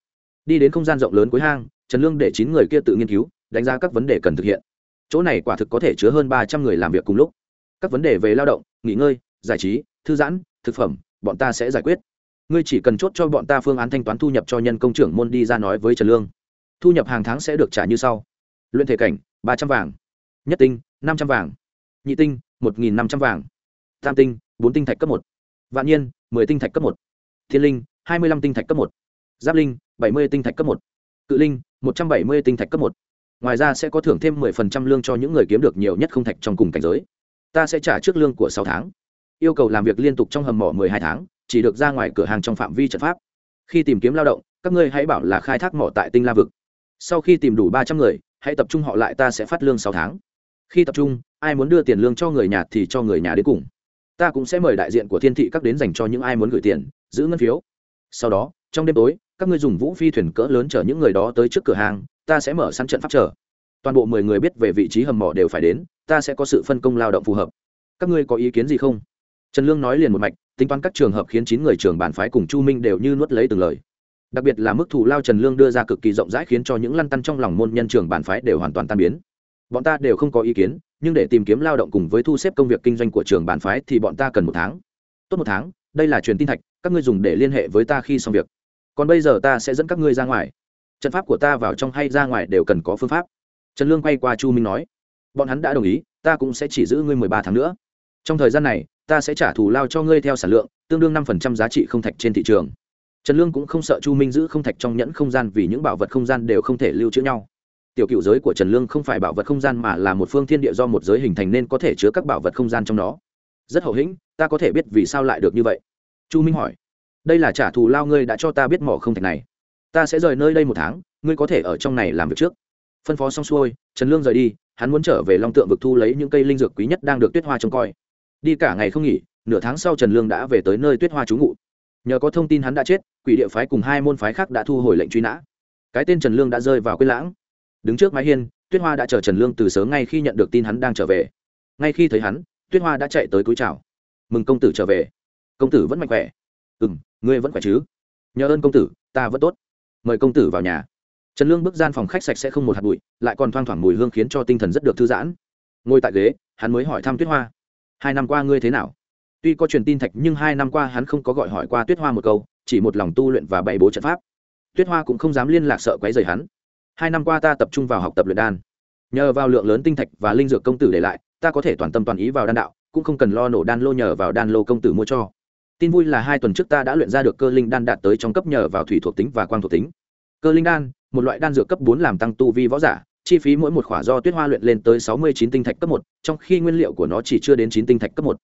Đi đến không gian rộng lớn cuối hang, trần lương để chín người kia tự nghiên cứu, đánh giá các vấn đề cần thực hiện. Chỗ này quả thực có thể chứa hơn ba trăm người làm việc cùng lúc các vấn đề về lao động, nghỉ ngơi, giải trí, thư giãn, thực phẩm, bọn ta sẽ giải quyết. Ngươi chỉ cần chốt cho bọn ta phương án thanh toán thu nhập cho nhân công trưởng môn đi ra nói với trần lương. Thu nhập hàng tháng sẽ được trả như sau. Luyện thể cảnh, ba trăm vàng. Nhất tinh, năm trăm vàng. Nhị tinh, một nghìn năm trăm vàng. Tam tinh, bốn tinh thạch cấp một. Vạn nhiên, mười tinh thạch cấp một. Thiên linh, hai mươi lăm tinh thạch cấp một. Giáp linh, bảy mươi tinh thạch cấp một. Cự linh, một trăm bảy mươi tinh thạch cấp một. Ngoài ra sẽ có thưởng thêm mười phần trăm lương cho những người kiếm được nhiều nhất không thạch trong cùng cảnh giới ta sẽ trả trước lương của sáu tháng. Yêu cầu làm việc liên tục trong hầm mỏ mười hai tháng, chỉ được ra ngoài cửa hàng trong phạm vi trận pháp. Khi tìm kiếm lao động, các ngươi hãy bảo là khai thác mỏ tại tinh la vực. Sau khi tìm đủ ba trăm người, hãy tập trung họ lại, ta sẽ phát lương sáu tháng. Khi tập trung, ai muốn đưa tiền lương cho người nhà thì cho người nhà đến cùng. Ta cũng sẽ mời đại diện của thiên thị các đến dành cho những ai muốn gửi tiền, giữ ngân phiếu. Sau đó, trong đêm tối, các ngươi dùng vũ phi thuyền cỡ lớn chở những người đó tới trước cửa hàng, ta sẽ mở sẵn trận pháp chờ. Toàn bộ mười người biết về vị trí hầm mỏ đều phải đến ta sẽ có sự phân công lao động phù hợp. Các ngươi có ý kiến gì không? Trần lương nói liền một mạch, tính toán các trường hợp khiến chín người trường bản phái cùng chu minh đều như nuốt lấy từng lời. Đặc biệt là mức thù lao trần lương đưa ra cực kỳ rộng rãi khiến cho những lăn tăn trong lòng môn nhân trường bản phái đều hoàn toàn tan biến. Bọn ta đều không có ý kiến, nhưng để tìm kiếm lao động cùng với thu xếp công việc kinh doanh của trường bản phái thì bọn ta cần một tháng. Tốt một tháng, đây là truyền tin thạch, các ngươi dùng để liên hệ với ta khi xong việc. Còn bây giờ ta sẽ dẫn các ngươi ra ngoài. Trận pháp của ta vào trong hay ra ngoài đều cần có phương pháp. Trần lương quay qua chu minh nói bọn hắn đã đồng ý, ta cũng sẽ chỉ giữ ngươi mười ba tháng nữa. Trong thời gian này, ta sẽ trả thù lao cho ngươi theo sản lượng, tương đương năm phần trăm giá trị không thạch trên thị trường. Trần lương cũng không sợ chu minh giữ không thạch trong nhẫn không gian vì những bảo vật không gian đều không thể lưu trữ nhau. Tiểu cựu giới của trần lương không phải bảo vật không gian mà là một phương thiên địa do một giới hình thành nên có thể chứa các bảo vật không gian trong đó rất hậu hĩnh, ta có thể biết vì sao lại được như vậy? Chu minh hỏi. Đây là trả thù lao ngươi đã cho ta biết mỏ không thạch này. Ta sẽ rời nơi đây một tháng, ngươi có thể ở trong này làm việc trước. Phân phó xong xuôi, trần lương rời đi hắn muốn trở về long tượng vực thu lấy những cây linh dược quý nhất đang được tuyết hoa trông coi. Đi cả ngày không nghỉ, nửa tháng sau trần lương đã về tới nơi tuyết hoa trú ngụ. Nhờ có thông tin hắn đã chết, quỷ địa phái cùng hai môn phái khác đã thu hồi lệnh truy nã. Cái tên trần lương đã rơi vào quên lãng. Đứng trước mái hiên, tuyết hoa đã chờ trần lương từ sớm ngay khi nhận được tin hắn đang trở về. Ngay khi thấy hắn, tuyết hoa đã chạy tới cúi chào. Mừng công tử trở về. Công tử vẫn mạnh khỏe. Ừ m ngươi vẫn khỏe chứ? Nhờ ơn công tử, ta vẫn tốt. Mời công tử vào nhà trần lương bước gian phòng khách sạch sẽ không một hạt bụi, lại còn thoang thoảng mùi hương khiến cho tinh thần rất được thư giãn. Ngồi tại ghế, hắn mới hỏi thăm tuyết hoa. Hai năm qua ngươi thế nào? Tuy có truyền tin thạch nhưng hai năm qua hắn không có gọi hỏi qua tuyết hoa một câu, chỉ một lòng tu luyện và bày bố trận pháp. Tuyết hoa cũng không dám liên lạc sợ quấy rầy hắn. Hai năm qua ta tập trung vào học tập luyện đan. Nhờ vào lượng lớn tinh thạch và linh dược công tử để lại, ta có thể toàn tâm toàn ý vào đan đạo, cũng không cần lo nổ đan lô nhờ vào đan lô công tử mua cho. Tin vui là hai tuần trước ta đã luyện ra được cơ linh đan đạt tới trong cấp nhờ vào thủy thuộc tính và quang thuộc tính. Cơ linh đan một loại đan dược cấp bốn làm tăng tu vi võ giả, chi phí mỗi một khỏa do tuyết hoa luyện lên tới sáu mươi chín tinh thạch cấp một, trong khi nguyên liệu của nó chỉ chưa đến chín tinh thạch cấp một.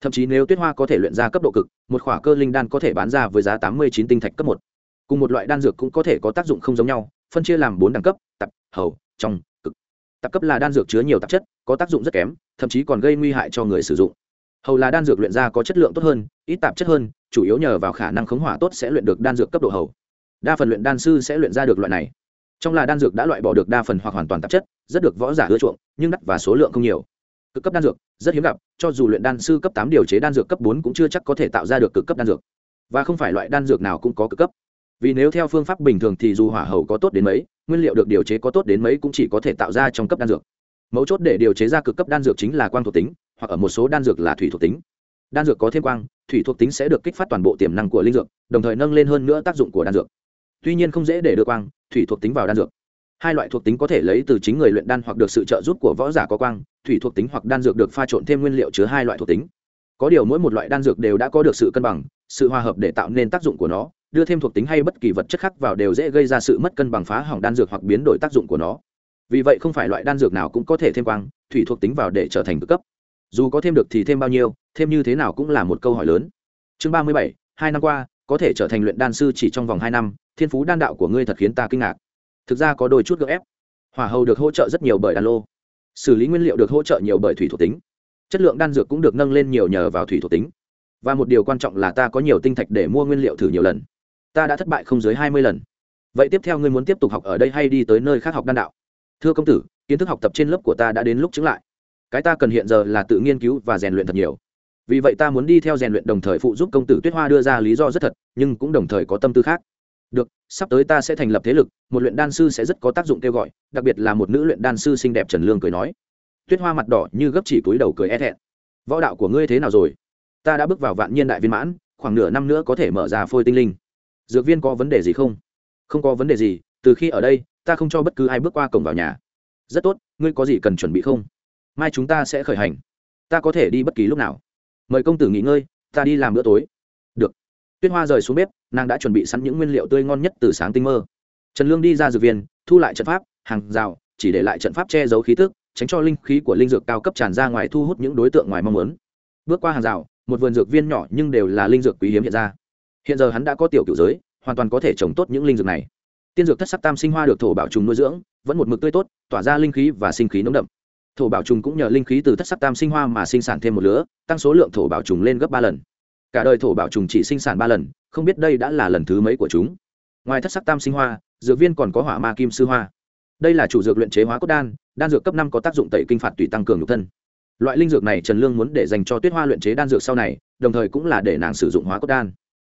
Thậm chí nếu tuyết hoa có thể luyện ra cấp độ cực, một khỏa cơ linh đan có thể bán ra với giá tám mươi chín tinh thạch cấp một. Cùng một loại đan dược cũng có thể có tác dụng không giống nhau, phân chia làm bốn đẳng cấp tập hầu, trong, cực. Tạp cấp là đan dược chứa nhiều tạp chất, có tác dụng rất kém, thậm chí còn gây nguy hại cho người sử dụng. Hầu là đan dược luyện ra có chất lượng tốt hơn, ít tạp chất hơn, chủ yếu nhờ vào khả năng khống hỏa tốt sẽ luyện được đan dược cấp độ hầu đa phần luyện đan sư sẽ luyện ra được loại này. Trong là đan dược đã loại bỏ được đa phần hoặc hoàn toàn tạp chất, rất được võ giả ưa chuộng, nhưng đắt và số lượng không nhiều. Cực cấp đan dược, rất hiếm gặp, cho dù luyện đan sư cấp tám điều chế đan dược cấp bốn cũng chưa chắc có thể tạo ra được cực cấp đan dược. Và không phải loại đan dược nào cũng có cực cấp. Vì nếu theo phương pháp bình thường thì dù hỏa hầu có tốt đến mấy, nguyên liệu được điều chế có tốt đến mấy cũng chỉ có thể tạo ra trong cấp đan dược. Mấu chốt để điều chế ra cực cấp đan dược chính là quang thuộc tính, hoặc ở một số đan dược là thủy thuộc tính. Đan dược có thêm quang, thủy thuộc tính sẽ được kích phát toàn bộ tiềm năng của linh dược, đồng thời nâng lên hơn nữa tác dụng của đan dược tuy nhiên không dễ để đưa quang, thủy thuộc tính vào đan dược. Hai loại thuộc tính có thể lấy từ chính người luyện đan hoặc được sự trợ giúp của võ giả có quang, thủy thuộc tính hoặc đan dược được pha trộn thêm nguyên liệu chứa hai loại thuộc tính. Có điều mỗi một loại đan dược đều đã có được sự cân bằng, sự hòa hợp để tạo nên tác dụng của nó, đưa thêm thuộc tính hay bất kỳ vật chất khác vào đều dễ gây ra sự mất cân bằng phá hỏng đan dược hoặc biến đổi tác dụng của nó. Vì vậy không phải loại đan dược nào cũng có thể thêm quang, thủy thuộc tính vào để trở thành cực cấp. Dù có thêm được thì thêm bao nhiêu, thêm như thế nào cũng là một câu hỏi lớn. Chương ba mươi bảy, hai năm qua có thể trở thành luyện đan sư chỉ trong vòng hai năm, thiên phú đan đạo của ngươi thật khiến ta kinh ngạc. Thực ra có đôi chút gượng ép. Hỏa hầu được hỗ trợ rất nhiều bởi đan lô. Xử lý nguyên liệu được hỗ trợ nhiều bởi thủy thuộc tính. Chất lượng đan dược cũng được nâng lên nhiều nhờ vào thủy thuộc tính. Và một điều quan trọng là ta có nhiều tinh thạch để mua nguyên liệu thử nhiều lần. Ta đã thất bại không dưới hai mươi lần. Vậy tiếp theo ngươi muốn tiếp tục học ở đây hay đi tới nơi khác học đan đạo? Thưa công tử, kiến thức học tập trên lớp của ta đã đến lúc chứng lại. Cái ta cần hiện giờ là tự nghiên cứu và rèn luyện thật nhiều vì vậy ta muốn đi theo rèn luyện đồng thời phụ giúp công tử tuyết hoa đưa ra lý do rất thật, nhưng cũng đồng thời có tâm tư khác. Được, sắp tới ta sẽ thành lập thế lực, một luyện đan sư sẽ rất có tác dụng kêu gọi, đặc biệt là một nữ luyện đan sư xinh đẹp trần lương cười nói. Tuyết hoa mặt đỏ như gấp chỉ túi đầu cười e thẹn. Võ đạo của ngươi thế nào rồi? Ta đã bước vào vạn nhiên đại viên mãn, khoảng nửa năm nữa có thể mở ra phôi tinh linh. Dược viên có vấn đề gì không? Không có vấn đề gì, từ khi ở đây, ta không cho bất cứ ai bước qua cổng vào nhà. Rất tốt, ngươi có gì cần chuẩn bị không? Mai chúng ta sẽ khởi hành. Ta có thể đi bất kỳ lúc nào mời công tử nghỉ ngơi, ta đi làm bữa tối. Được. Tuyết hoa rời xuống bếp, nàng đã chuẩn bị sẵn những nguyên liệu tươi ngon nhất từ sáng tinh mơ. Trần lương đi ra dược viên, thu lại trận pháp, hàng rào, chỉ để lại trận pháp che giấu khí tức, tránh cho linh khí của linh dược cao cấp tràn ra ngoài thu hút những đối tượng ngoài mong muốn. Bước qua hàng rào, một vườn dược viên nhỏ nhưng đều là linh dược quý hiếm hiện ra. Hiện giờ hắn đã có tiểu cựu giới, hoàn toàn có thể trồng tốt những linh dược này. Tiên dược thất sắc tam sinh hoa được thổ bảo trùng nuôi dưỡng, vẫn một mực tươi tốt, tỏa ra linh khí và sinh khí nóng đậm thổ bảo trùng cũng nhờ linh khí từ thất sắc tam sinh hoa mà sinh sản thêm một lứa, tăng số lượng thổ bảo trùng lên gấp ba lần. Cả đời thổ bảo trùng chỉ sinh sản ba lần, không biết đây đã là lần thứ mấy của chúng. Ngoài thất sắc tam sinh hoa, dược viên còn có hỏa ma kim sư hoa. Đây là chủ dược luyện chế hóa cốt đan đan dược cấp năm có tác dụng tẩy kinh phạt tùy tăng cường nhục thân. Loại linh dược này trần lương muốn để dành cho tuyết hoa luyện chế đan dược sau này, đồng thời cũng là để nàng sử dụng hóa cốt đan.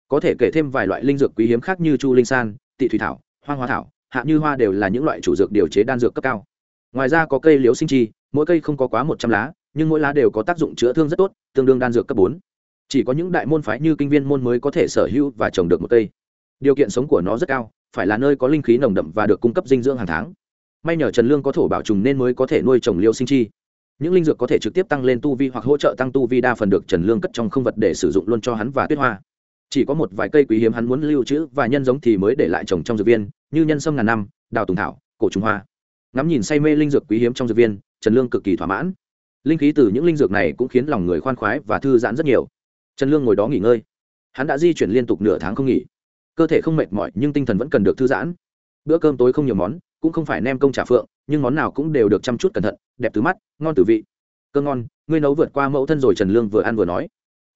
Có thể kể thêm vài loại linh dược quý hiếm khác như chu linh san, tị thủy thảo, hoang hoa thảo, hạ như hoa đều là những loại chủ dược điều chế đan dược cấp cao. Ngoài ra có cây liễu sinh chi mỗi cây không có quá một trăm lá, nhưng mỗi lá đều có tác dụng chữa thương rất tốt, tương đương đan dược cấp bốn. Chỉ có những đại môn phái như kinh viên môn mới có thể sở hữu và trồng được một cây. Điều kiện sống của nó rất cao, phải là nơi có linh khí nồng đậm và được cung cấp dinh dưỡng hàng tháng. May nhờ trần lương có thổ bảo trùng nên mới có thể nuôi trồng liêu sinh chi. Những linh dược có thể trực tiếp tăng lên tu vi hoặc hỗ trợ tăng tu vi đa phần được trần lương cất trong không vật để sử dụng luôn cho hắn và tuyết hoa. Chỉ có một vài cây quý hiếm hắn muốn lưu trữ và nhân giống thì mới để lại trồng trong dược viên, như nhân sâm ngàn năm, đào tùng thảo, cổ trùng hoa. Ngắm nhìn say mê linh dược quý hiếm trong dược viên trần lương cực kỳ thỏa mãn. Linh khí từ những linh dược này cũng khiến lòng người khoan khoái và thư giãn rất nhiều. Trần lương ngồi đó nghỉ ngơi. Hắn đã di chuyển liên tục nửa tháng không nghỉ. Cơ thể không mệt mỏi nhưng tinh thần vẫn cần được thư giãn. Bữa cơm tối không nhiều món, cũng không phải nem công trả phượng, nhưng món nào cũng đều được chăm chút cẩn thận, đẹp từ mắt, ngon từ vị. Cơ ngon, ngươi nấu vượt qua mẫu thân rồi, trần lương vừa ăn vừa nói.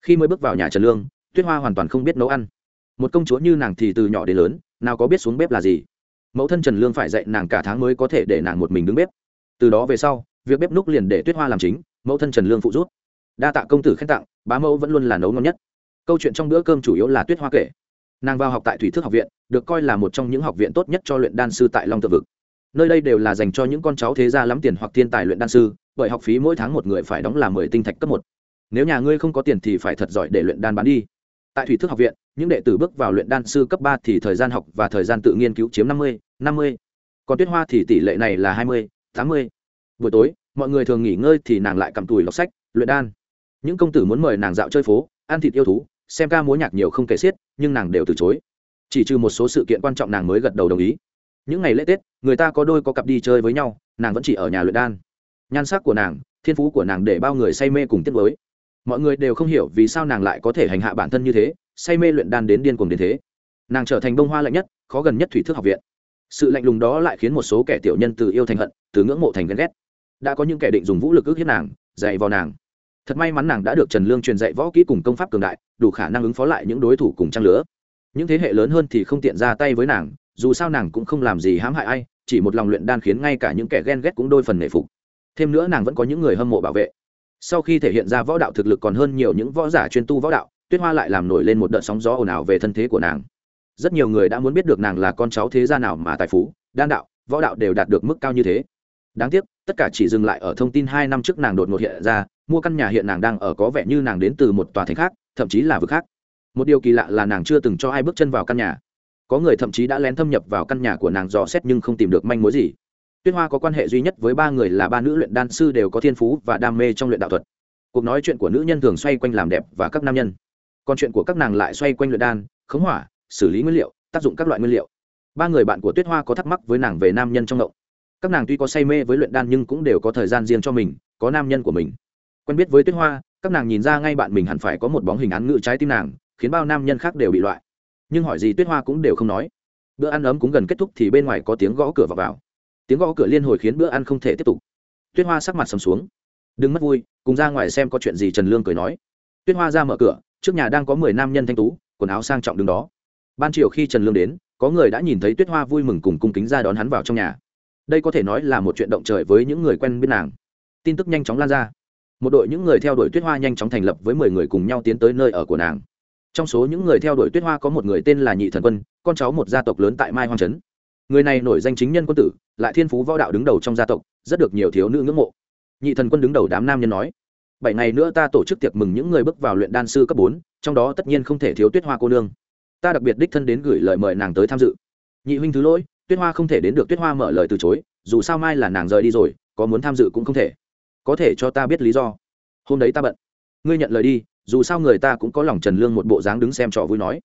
Khi mới bước vào nhà trần lương, tuyết hoa hoàn toàn không biết nấu ăn. Một công chúa như nàng thì từ nhỏ đến lớn, nào có biết xuống bếp là gì. Mẫu thân trần lương phải dạy nàng cả tháng mới có thể để nàng một mình đứng bếp. Từ đó về sau việc bếp núc liền để tuyết hoa làm chính, mẫu thân trần lương phụ rút đa tạ công tử khen tặng, bá mẫu vẫn luôn là nấu ngon nhất. Câu chuyện trong bữa cơm chủ yếu là tuyết hoa kể. Nàng vào học tại thủy thức học viện, được coi là một trong những học viện tốt nhất cho luyện đan sư tại long tự vực. Nơi đây đều là dành cho những con cháu thế gia lắm tiền hoặc thiên tài luyện đan sư, bởi học phí mỗi tháng một người phải đóng là mười tinh thạch cấp một. Nếu nhà ngươi không có tiền thì phải thật giỏi để luyện đan bán đi. Tại thủy thức học viện, những đệ tử bước vào luyện đan sư cấp ba thì thời gian học và thời gian tự nghiên cứu chiếm năm mươi năm mươi. Còn tuyết hoa thì tỷ lệ này là hai mươi, tám mươi buổi tối, mọi người thường nghỉ ngơi thì nàng lại cầm tùi lọc sách, luyện đan. Những công tử muốn mời nàng dạo chơi phố, ăn thịt yêu thú, xem ca múa nhạc nhiều không kể xiết, nhưng nàng đều từ chối. Chỉ trừ một số sự kiện quan trọng nàng mới gật đầu đồng ý. Những ngày lễ tết, người ta có đôi có cặp đi chơi với nhau, nàng vẫn chỉ ở nhà luyện đan. Nhan sắc của nàng, thiên phú của nàng để bao người say mê cùng tiết với mọi người đều không hiểu vì sao nàng lại có thể hành hạ bản thân như thế, say mê luyện đan đến điên cuồng đến thế. Nàng trở thành bông hoa lạnh nhất, khó gần nhất thủy thức học viện. Sự lạnh lùng đó lại khiến một số kẻ tiểu nhân từ yêu thành hận, từ ngưỡng mộ thành ghen ghét đã có những kẻ định dùng vũ lực ức hiếp nàng, dạy vào nàng. Thật may mắn nàng đã được trần lương truyền dạy võ kỹ cùng công pháp cường đại, đủ khả năng ứng phó lại những đối thủ cùng trang lứa. Những thế hệ lớn hơn thì không tiện ra tay với nàng, dù sao nàng cũng không làm gì hãm hại ai, chỉ một lòng luyện đan khiến ngay cả những kẻ ghen ghét cũng đôi phần nể phục. Thêm nữa nàng vẫn có những người hâm mộ bảo vệ. Sau khi thể hiện ra võ đạo thực lực còn hơn nhiều những võ giả chuyên tu võ đạo, tuyết hoa lại làm nổi lên một đợt sóng gió ồn ào về thân thế của nàng. Rất nhiều người đã muốn biết được nàng là con cháu thế gia nào mà tài phú, đan đạo, võ đạo đều đạt được mức cao như thế đáng tiếc, tất cả chỉ dừng lại ở thông tin hai năm trước nàng đột ngột hiện ra, mua căn nhà hiện nàng đang ở có vẻ như nàng đến từ một tòa thành khác, thậm chí là vực khác. Một điều kỳ lạ là nàng chưa từng cho ai bước chân vào căn nhà. Có người thậm chí đã lén thâm nhập vào căn nhà của nàng dò xét nhưng không tìm được manh mối gì. Tuyết hoa có quan hệ duy nhất với ba người là ba nữ luyện đan sư đều có thiên phú và đam mê trong luyện đạo thuật. Cuộc nói chuyện của nữ nhân thường xoay quanh làm đẹp và các nam nhân. Còn chuyện của các nàng lại xoay quanh luyện đan, khống hỏa, xử lý nguyên liệu, tác dụng các loại nguyên liệu. Ba người bạn của tuyết hoa có thắc mắc với nàng về nam nhân trong ngộng các nàng tuy có say mê với luyện đan nhưng cũng đều có thời gian riêng cho mình có nam nhân của mình. Quen biết với tuyết hoa các nàng nhìn ra ngay bạn mình hẳn phải có một bóng hình án ngự trái tim nàng khiến bao nam nhân khác đều bị loại. Nhưng hỏi gì tuyết hoa cũng đều không nói. Bữa ăn ấm cũng gần kết thúc thì bên ngoài có tiếng gõ cửa vào, vào. tiếng gõ cửa liên hồi khiến bữa ăn không thể tiếp tục. Tuyết hoa sắc mặt sầm xuống. Đừng mất vui cùng ra ngoài xem có chuyện gì trần lương cười nói. Tuyết hoa ra mở cửa trước nhà đang có mười nam nhân thanh tú quần áo sang trọng đứng đó. Ban chiều khi trần lương đến có người đã nhìn thấy tuyết hoa vui mừng cùng cung kính ra đón hắn vào trong nhà đây có thể nói là một chuyện động trời với những người quen biết nàng. Tin tức nhanh chóng lan ra. Một đội những người theo đuổi tuyết hoa nhanh chóng thành lập với mười người cùng nhau tiến tới nơi ở của nàng. Trong số những người theo đuổi tuyết hoa có một người tên là nhị thần quân, con cháu một gia tộc lớn tại mai hoang trấn. Người này nổi danh chính nhân quân tử, lại thiên phú võ đạo đứng đầu trong gia tộc, rất được nhiều thiếu nữ ngưỡng mộ. Nhị thần quân đứng đầu đám nam nhân nói, bảy ngày nữa ta tổ chức tiệc mừng những người bước vào luyện đan sư cấp bốn, trong đó tất nhiên không thể thiếu tuyết hoa cô nương. Ta đặc biệt đích thân đến gửi lời mời nàng tới tham dự. Nhị huynh thứ lỗi tuyết hoa không thể đến được tuyết hoa mở lời từ chối, dù sao mai là nàng rời đi rồi, có muốn tham dự cũng không thể. Có thể cho ta biết lý do. Hôm đấy ta bận. Ngươi nhận lời đi, dù sao người ta cũng có lòng trần lương một bộ dáng đứng xem trò vui nói.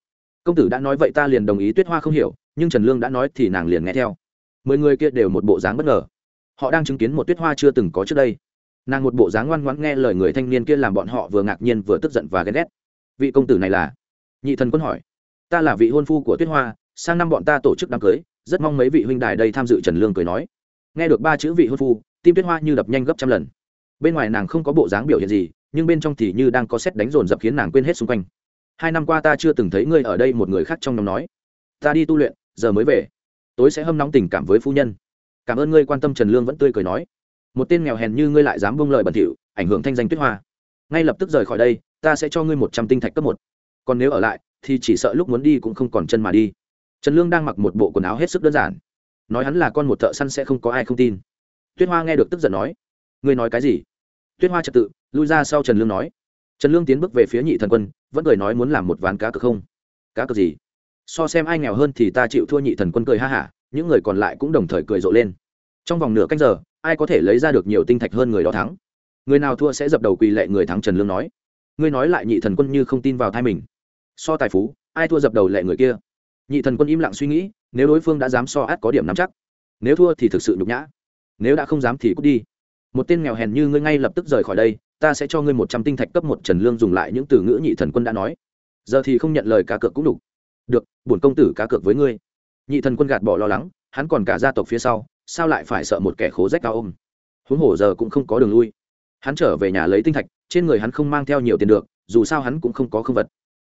Công tử đã nói vậy ta liền đồng ý, tuyết hoa không hiểu, nhưng trần lương đã nói thì nàng liền nghe theo. Mười người kia đều một bộ dáng bất ngờ. Họ đang chứng kiến một tuyết hoa chưa từng có trước đây. Nàng một bộ dáng ngoan ngoãn nghe lời người thanh niên kia làm bọn họ vừa ngạc nhiên vừa tức giận và ghen ghét. Vị công tử này là? Nhị thần quân hỏi. Ta là vị hôn phu của tuyết hoa, sang năm bọn ta tổ chức đám cưới rất mong mấy vị huynh đài đây tham dự trần lương cười nói. Nghe được ba chữ vị hôn phu, tim tuyết hoa như đập nhanh gấp trăm lần. Bên ngoài nàng không có bộ dáng biểu hiện gì, nhưng bên trong thì như đang có xét đánh rồn dập khiến nàng quên hết xung quanh. Hai năm qua ta chưa từng thấy ngươi ở đây, một người khác trong nhóm nói. Ta đi tu luyện, giờ mới về. Tối sẽ hâm nóng tình cảm với phu nhân. Cảm ơn ngươi quan tâm, trần lương vẫn tươi cười nói. Một tên nghèo hèn như ngươi lại dám bông lời bẩn thỉu, ảnh hưởng thanh danh tuyết hoa. Ngay lập tức rời khỏi đây, ta sẽ cho ngươi một trăm tinh thạch cấp một. Còn nếu ở lại, thì chỉ sợ lúc muốn đi cũng không còn chân mà đi trần lương đang mặc một bộ quần áo hết sức đơn giản. Nói hắn là con một thợ săn sẽ không có ai không tin. Tuyết hoa nghe được tức giận nói, ngươi nói cái gì? Tuyết hoa trật tự, lui ra sau trần lương nói. Trần lương tiến bước về phía nhị thần quân, vẫn cười nói muốn làm một ván cá cược không? Cá cược gì? So xem ai nghèo hơn thì ta chịu thua nhị thần quân cười ha hả, những người còn lại cũng đồng thời cười rộ lên. Trong vòng nửa canh giờ, ai có thể lấy ra được nhiều tinh thạch hơn người đó thắng? Người nào thua sẽ dập đầu quỳ lệ người thắng trần lương nói. Ngươi nói lại nhị thần quân như không tin vào thai mình. So tài phú, ai thua dập đầu lệ người kia? Nhị thần quân im lặng suy nghĩ, nếu đối phương đã dám so át có điểm nắm chắc, nếu thua thì thực sự nhục nhã, nếu đã không dám thì cút đi. Một tên nghèo hèn như ngươi ngay lập tức rời khỏi đây, ta sẽ cho ngươi một trăm tinh thạch cấp một trần lương dùng lại những từ ngữ nhị thần quân đã nói. Giờ thì không nhận lời cá cược cũng đủ. Được, bổn công tử cá cược với ngươi. Nhị thần quân gạt bỏ lo lắng, hắn còn cả gia tộc phía sau, sao lại phải sợ một kẻ khố rách cao ôm? Huống hồ giờ cũng không có đường lui. Hắn trở về nhà lấy tinh thạch, trên người hắn không mang theo nhiều tiền được, dù sao hắn cũng không có khương vật.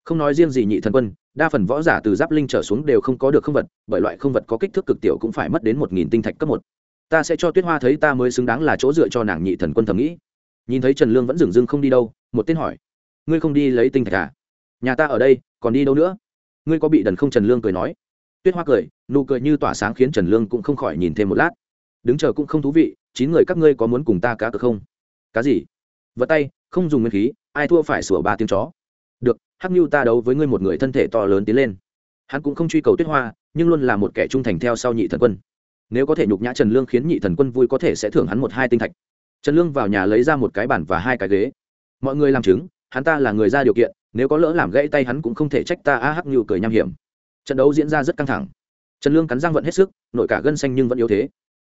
Không nói riêng gì nhị thần quân đa phần võ giả từ giáp linh trở xuống đều không có được không vật, bởi loại không vật có kích thước cực tiểu cũng phải mất đến một nghìn tinh thạch cấp một. Ta sẽ cho tuyết hoa thấy ta mới xứng đáng là chỗ dựa cho nàng nhị thần quân thầm nghĩ. Nhìn thấy trần lương vẫn dừng dưng không đi đâu, một tên hỏi, ngươi không đi lấy tinh thạch à? Nhà ta ở đây, còn đi đâu nữa? Ngươi có bị đần không? Trần lương cười nói. Tuyết hoa cười, nụ cười như tỏa sáng khiến trần lương cũng không khỏi nhìn thêm một lát. Đứng chờ cũng không thú vị, chín người các ngươi có muốn cùng ta cá cược không? Cá gì? Vật tay, không dùng nguyên khí, ai thua phải sửa ba tiếng chó hắc như ta đấu với ngươi một người thân thể to lớn tiến lên. Hắn cũng không truy cầu tuyết hoa, nhưng luôn là một kẻ trung thành theo sau nhị thần quân. Nếu có thể nhục nhã trần lương khiến nhị thần quân vui có thể sẽ thưởng hắn một hai tinh thạch. Trần lương vào nhà lấy ra một cái bàn và hai cái ghế. Mọi người làm chứng, hắn ta là người ra điều kiện, nếu có lỡ làm gãy tay hắn cũng không thể trách ta, a, hắc như cười nham hiểm. Trận đấu diễn ra rất căng thẳng. Trần lương cắn răng vận hết sức, nội cả gân xanh nhưng vẫn yếu thế.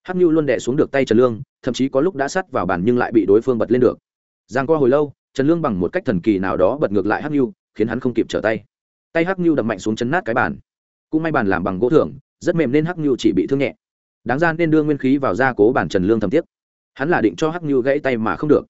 Hắc như luôn đẻ xuống được tay trần lương, thậm chí có lúc đã sắt vào bàn nhưng lại bị đối phương bật lên được. Giang qua hồi lâu, trần lương bằng một cách thần kỳ nào đó bật ngược lại hắc như khiến hắn không kịp trở tay. Tay hắc nhu đập mạnh xuống chấn nát cái bàn. Cũng may bàn làm bằng gỗ thưởng, rất mềm nên hắc nhu chỉ bị thương nhẹ. Đáng ra nên đưa nguyên khí vào gia cố bản trần lương thầm tiếc. Hắn là định cho hắc nhu gãy tay mà không được.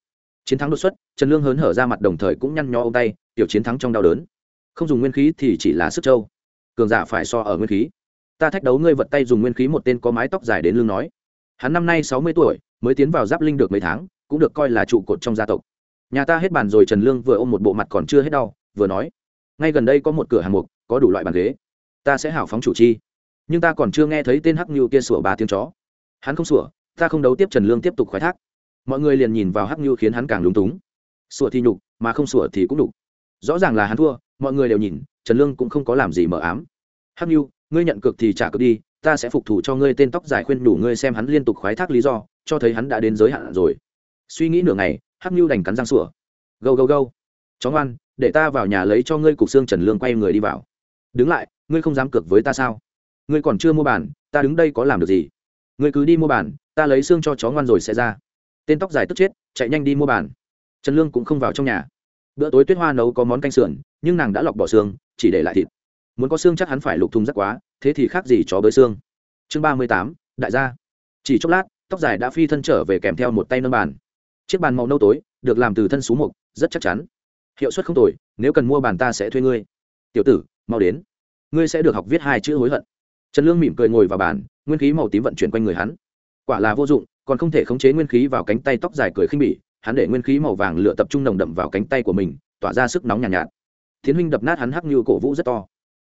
Chiến thắng đột xuất, trần lương hớn hở ra mặt đồng thời cũng nhăn nhó ô tay, tiểu chiến thắng trong đau đớn. Không dùng nguyên khí thì chỉ là sức trâu. Cường giả phải so ở nguyên khí. Ta thách đấu ngươi vật tay dùng nguyên khí một tên có mái tóc dài đến lương nói. Hắn năm nay sáu mươi tuổi, mới tiến vào giáp linh được mấy tháng, cũng được coi là trụ cột trong gia tộc. Nhà ta hết bàn rồi trần lương vừa ôm một bộ mặt còn chưa hết đau vừa nói, ngay gần đây có một cửa hàng mục, có đủ loại bàn ghế. Ta sẽ hảo phóng chủ chi. Nhưng ta còn chưa nghe thấy tên hắc như kia sủa ba tiếng chó. Hắn không sủa, ta không đấu tiếp trần lương tiếp tục khai thác. Mọi người liền nhìn vào hắc như khiến hắn càng lúng túng. Sủa thì nhục, mà không sủa thì cũng đục rõ ràng là hắn thua, mọi người đều nhìn, trần lương cũng không có làm gì mờ ám. Hắc như ngươi nhận cực thì trả cực đi, ta sẽ phục thủ cho ngươi tên tóc dài khuyên đủ ngươi xem hắn liên tục khoái thác lý do, cho thấy hắn đã đến giới hạn rồi. Suy nghĩ nửa ngày, hắc như đành cắn răng sủa. Gâu gâu gâu. Chó ngoan để ta vào nhà lấy cho ngươi cục xương trần lương quay người đi vào. Đứng lại, ngươi không dám cược với ta sao? Ngươi còn chưa mua bàn, ta đứng đây có làm được gì? Ngươi cứ đi mua bàn, ta lấy xương cho chó ngoan rồi sẽ ra. Tên tóc dài tức chết, chạy nhanh đi mua bàn. Trần lương cũng không vào trong nhà. Bữa tối tuyết hoa nấu có món canh sườn, nhưng nàng đã lọc bỏ xương, chỉ để lại thịt. Muốn có xương chắc hắn phải lục thùng rắc quá, thế thì khác gì chó bới xương. Chương ba mươi tám, đại gia. Chỉ chốc lát, tóc dài đã phi thân trở về kèm theo một tay nâng bàn. Chiếc bàn màu nâu tối, được làm từ thân xú mục, rất chắc chắn hiệu suất không tồi nếu cần mua bàn ta sẽ thuê ngươi. Tiểu tử mau đến. Ngươi sẽ được học viết hai chữ hối hận. Trần lương mỉm cười ngồi vào bàn nguyên khí màu tím vận chuyển quanh người hắn. Quả là vô dụng còn không thể khống chế nguyên khí vào cánh tay tóc dài cười khinh bỉ hắn để nguyên khí màu vàng lựa tập trung nồng đậm vào cánh tay của mình tỏa ra sức nóng nhàn nhạt, nhạt. Tiến huynh đập nát hắn hắc như cổ vũ rất to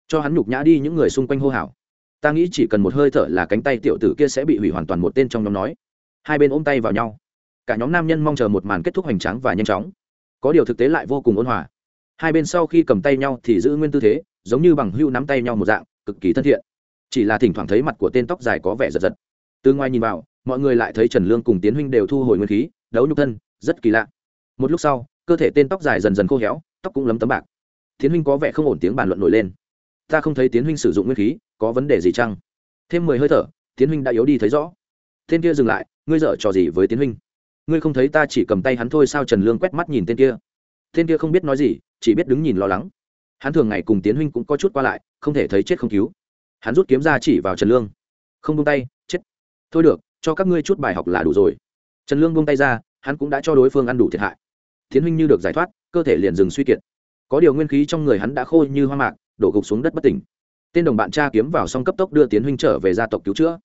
cho hắn nhục nhã đi những người xung quanh hô hào. Ta nghĩ chỉ cần một hơi thở là cánh tay tiểu tử kia sẽ bị hủy hoàn toàn một tên trong nhóm nói. Hai bên ôm tay vào nhau. Cả nhóm nam nhân mong chờ một màn kết thúc hoành tráng và nhanh chóng có điều thực tế lại vô cùng ôn hòa. Hai bên sau khi cầm tay nhau thì giữ nguyên tư thế, giống như bằng hưu nắm tay nhau một dạng, cực kỳ thân thiện. Chỉ là thỉnh thoảng thấy mặt của tên tóc dài có vẻ giật giật. Từ ngoài nhìn vào, mọi người lại thấy trần lương cùng tiến huynh đều thu hồi nguyên khí, đấu nhục thân, rất kỳ lạ. Một lúc sau, cơ thể tên tóc dài dần dần khô héo, tóc cũng lấm tấm bạc. Tiến huynh có vẻ không ổn tiếng bàn luận nổi lên. Ta không thấy tiến huynh sử dụng nguyên khí, có vấn đề gì chăng? Thêm mười hơi thở, tiến huynh đã yếu đi thấy rõ. Tên kia dừng lại, ngươi dở trò gì với tiến huynh? Ngươi không thấy ta chỉ cầm tay hắn thôi sao trần lương quét mắt nhìn tên kia? Tên kia không biết nói gì, chỉ biết đứng nhìn lo lắng. Hắn thường ngày cùng tiến huynh cũng có chút qua lại, không thể thấy chết không cứu. Hắn rút kiếm ra chỉ vào trần lương. Không buông tay, chết. Thôi được, cho các ngươi chút bài học là đủ rồi. Trần lương buông tay ra, hắn cũng đã cho đối phương ăn đủ thiệt hại. Tiến huynh như được giải thoát, cơ thể liền dừng suy kiệt. Có điều nguyên khí trong người hắn đã khô như hoa mạc, đổ gục xuống đất bất tỉnh. Tên đồng bạn cha kiếm vào xong cấp tốc đưa tiến huynh trở về gia tộc cứu chữa.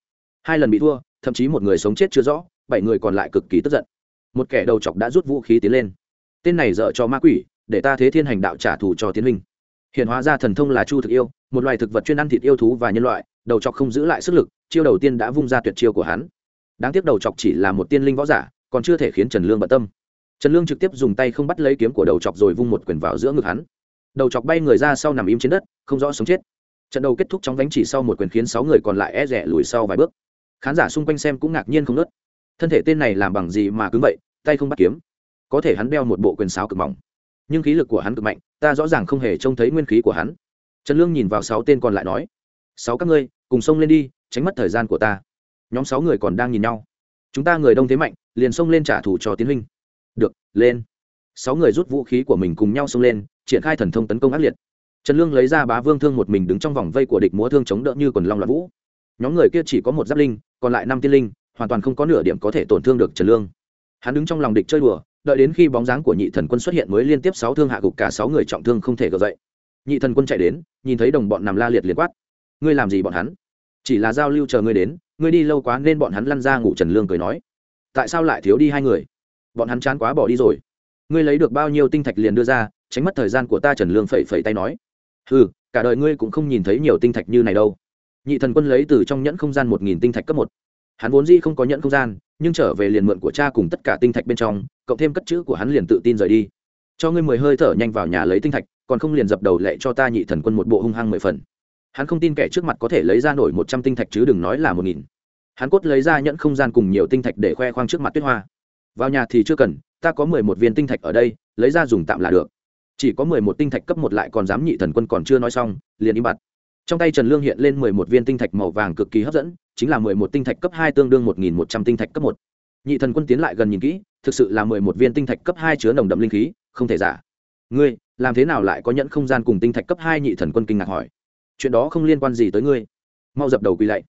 Hai lần bị thua, thậm chí một người sống chết chưa rõ, bảy người còn lại cực kỳ tức giận một kẻ đầu chọc đã rút vũ khí tiến lên. Tên này dợ cho ma quỷ, để ta thế thiên hành đạo trả thù cho tiến minh. hiện hóa ra thần thông là chu thực yêu, một loài thực vật chuyên ăn thịt yêu thú và nhân loại, đầu chọc không giữ lại sức lực, chiêu đầu tiên đã vung ra tuyệt chiêu của hắn. Đáng tiếc đầu chọc chỉ là một tiên linh võ giả, còn chưa thể khiến trần lương bận tâm. Trần lương trực tiếp dùng tay không bắt lấy kiếm của đầu chọc rồi vung một quyền vào giữa ngực hắn. Đầu chọc bay người ra sau nằm im trên đất, không rõ sống chết. Trận đầu kết thúc trong đánh chỉ sau một quyền khiến sáu người còn lại e rẻ lùi sau vài bước. Khán giả xung quanh xem cũng ngạc nhiên không nớt thân thể tên này làm bằng gì mà cứng vậy, tay không bắt kiếm. Có thể hắn đeo một bộ quyền sáo cực mỏng. Nhưng khí lực của hắn cực mạnh, ta rõ ràng không hề trông thấy nguyên khí của hắn. Trần lương nhìn vào sáu tên còn lại nói, sáu các ngươi, cùng xông lên đi, tránh mất thời gian của ta. Nhóm sáu người còn đang nhìn nhau. Chúng ta người đông thế mạnh, liền xông lên trả thù cho tiến huynh. Được, lên. Sáu người rút vũ khí của mình cùng nhau xông lên, triển khai thần thông tấn công ác liệt. Trần lương lấy ra bá vương thương một mình đứng trong vòng vây của địch múa thương chống đỡ như quần long loạn vũ. Nhóm người kia chỉ có một giáp linh, còn lại năm tiên linh hoàn toàn không có nửa điểm có thể tổn thương được trần lương. Hắn đứng trong lòng địch chơi đùa, đợi đến khi bóng dáng của nhị thần quân xuất hiện mới liên tiếp sáu thương hạ gục cả sáu người trọng thương không thể gợi dậy. Nhị thần quân chạy đến, nhìn thấy đồng bọn nằm la liệt liền quát, ngươi làm gì bọn hắn? Chỉ là giao lưu chờ ngươi đến, ngươi đi lâu quá nên bọn hắn lăn ra ngủ trần lương cười nói, tại sao lại thiếu đi hai người? Bọn hắn chán quá bỏ đi rồi. Ngươi lấy được bao nhiêu tinh thạch liền đưa ra, tránh mất thời gian của ta. Trần lương phẩy phẩy tay nói ừ cả đời ngươi cũng không nhìn thấy nhiều tinh thạch như này đâu. Nhị thần quân lấy từ trong nhẫn không gian một nghìn tinh thạch cấp một hắn vốn dĩ không có nhận không gian, nhưng trở về liền mượn của cha cùng tất cả tinh thạch bên trong, cộng thêm cất chữ của hắn liền tự tin rời đi. Cho ngươi mười hơi thở nhanh vào nhà lấy tinh thạch, còn không liền dập đầu lệ cho ta nhị thần quân một bộ hung hăng mười phần. Hắn không tin kẻ trước mặt có thể lấy ra nổi một trăm tinh thạch chứ đừng nói là một nghìn. Hắn cốt lấy ra nhẫn không gian cùng nhiều tinh thạch để khoe khoang trước mặt tuyết hoa. Vào nhà thì chưa cần, ta có mười một viên tinh thạch ở đây, lấy ra dùng tạm là được. Chỉ có mười một tinh thạch cấp một lại còn dám nhị thần quân còn chưa nói xong, liền im bặt trong tay trần lương hiện lên mười một viên tinh thạch màu vàng cực kỳ hấp dẫn, chính là mười một tinh thạch cấp hai tương đương một nghìn một trăm tinh thạch cấp một. Nhị thần quân tiến lại gần nhìn kỹ, thực sự là mười một viên tinh thạch cấp hai chứa nồng đậm linh khí, không thể giả. Ngươi, làm thế nào lại có nhẫn không gian cùng tinh thạch cấp hai nhị thần quân kinh ngạc hỏi. Chuyện đó không liên quan gì tới ngươi. Mau dập đầu quỳ lạy.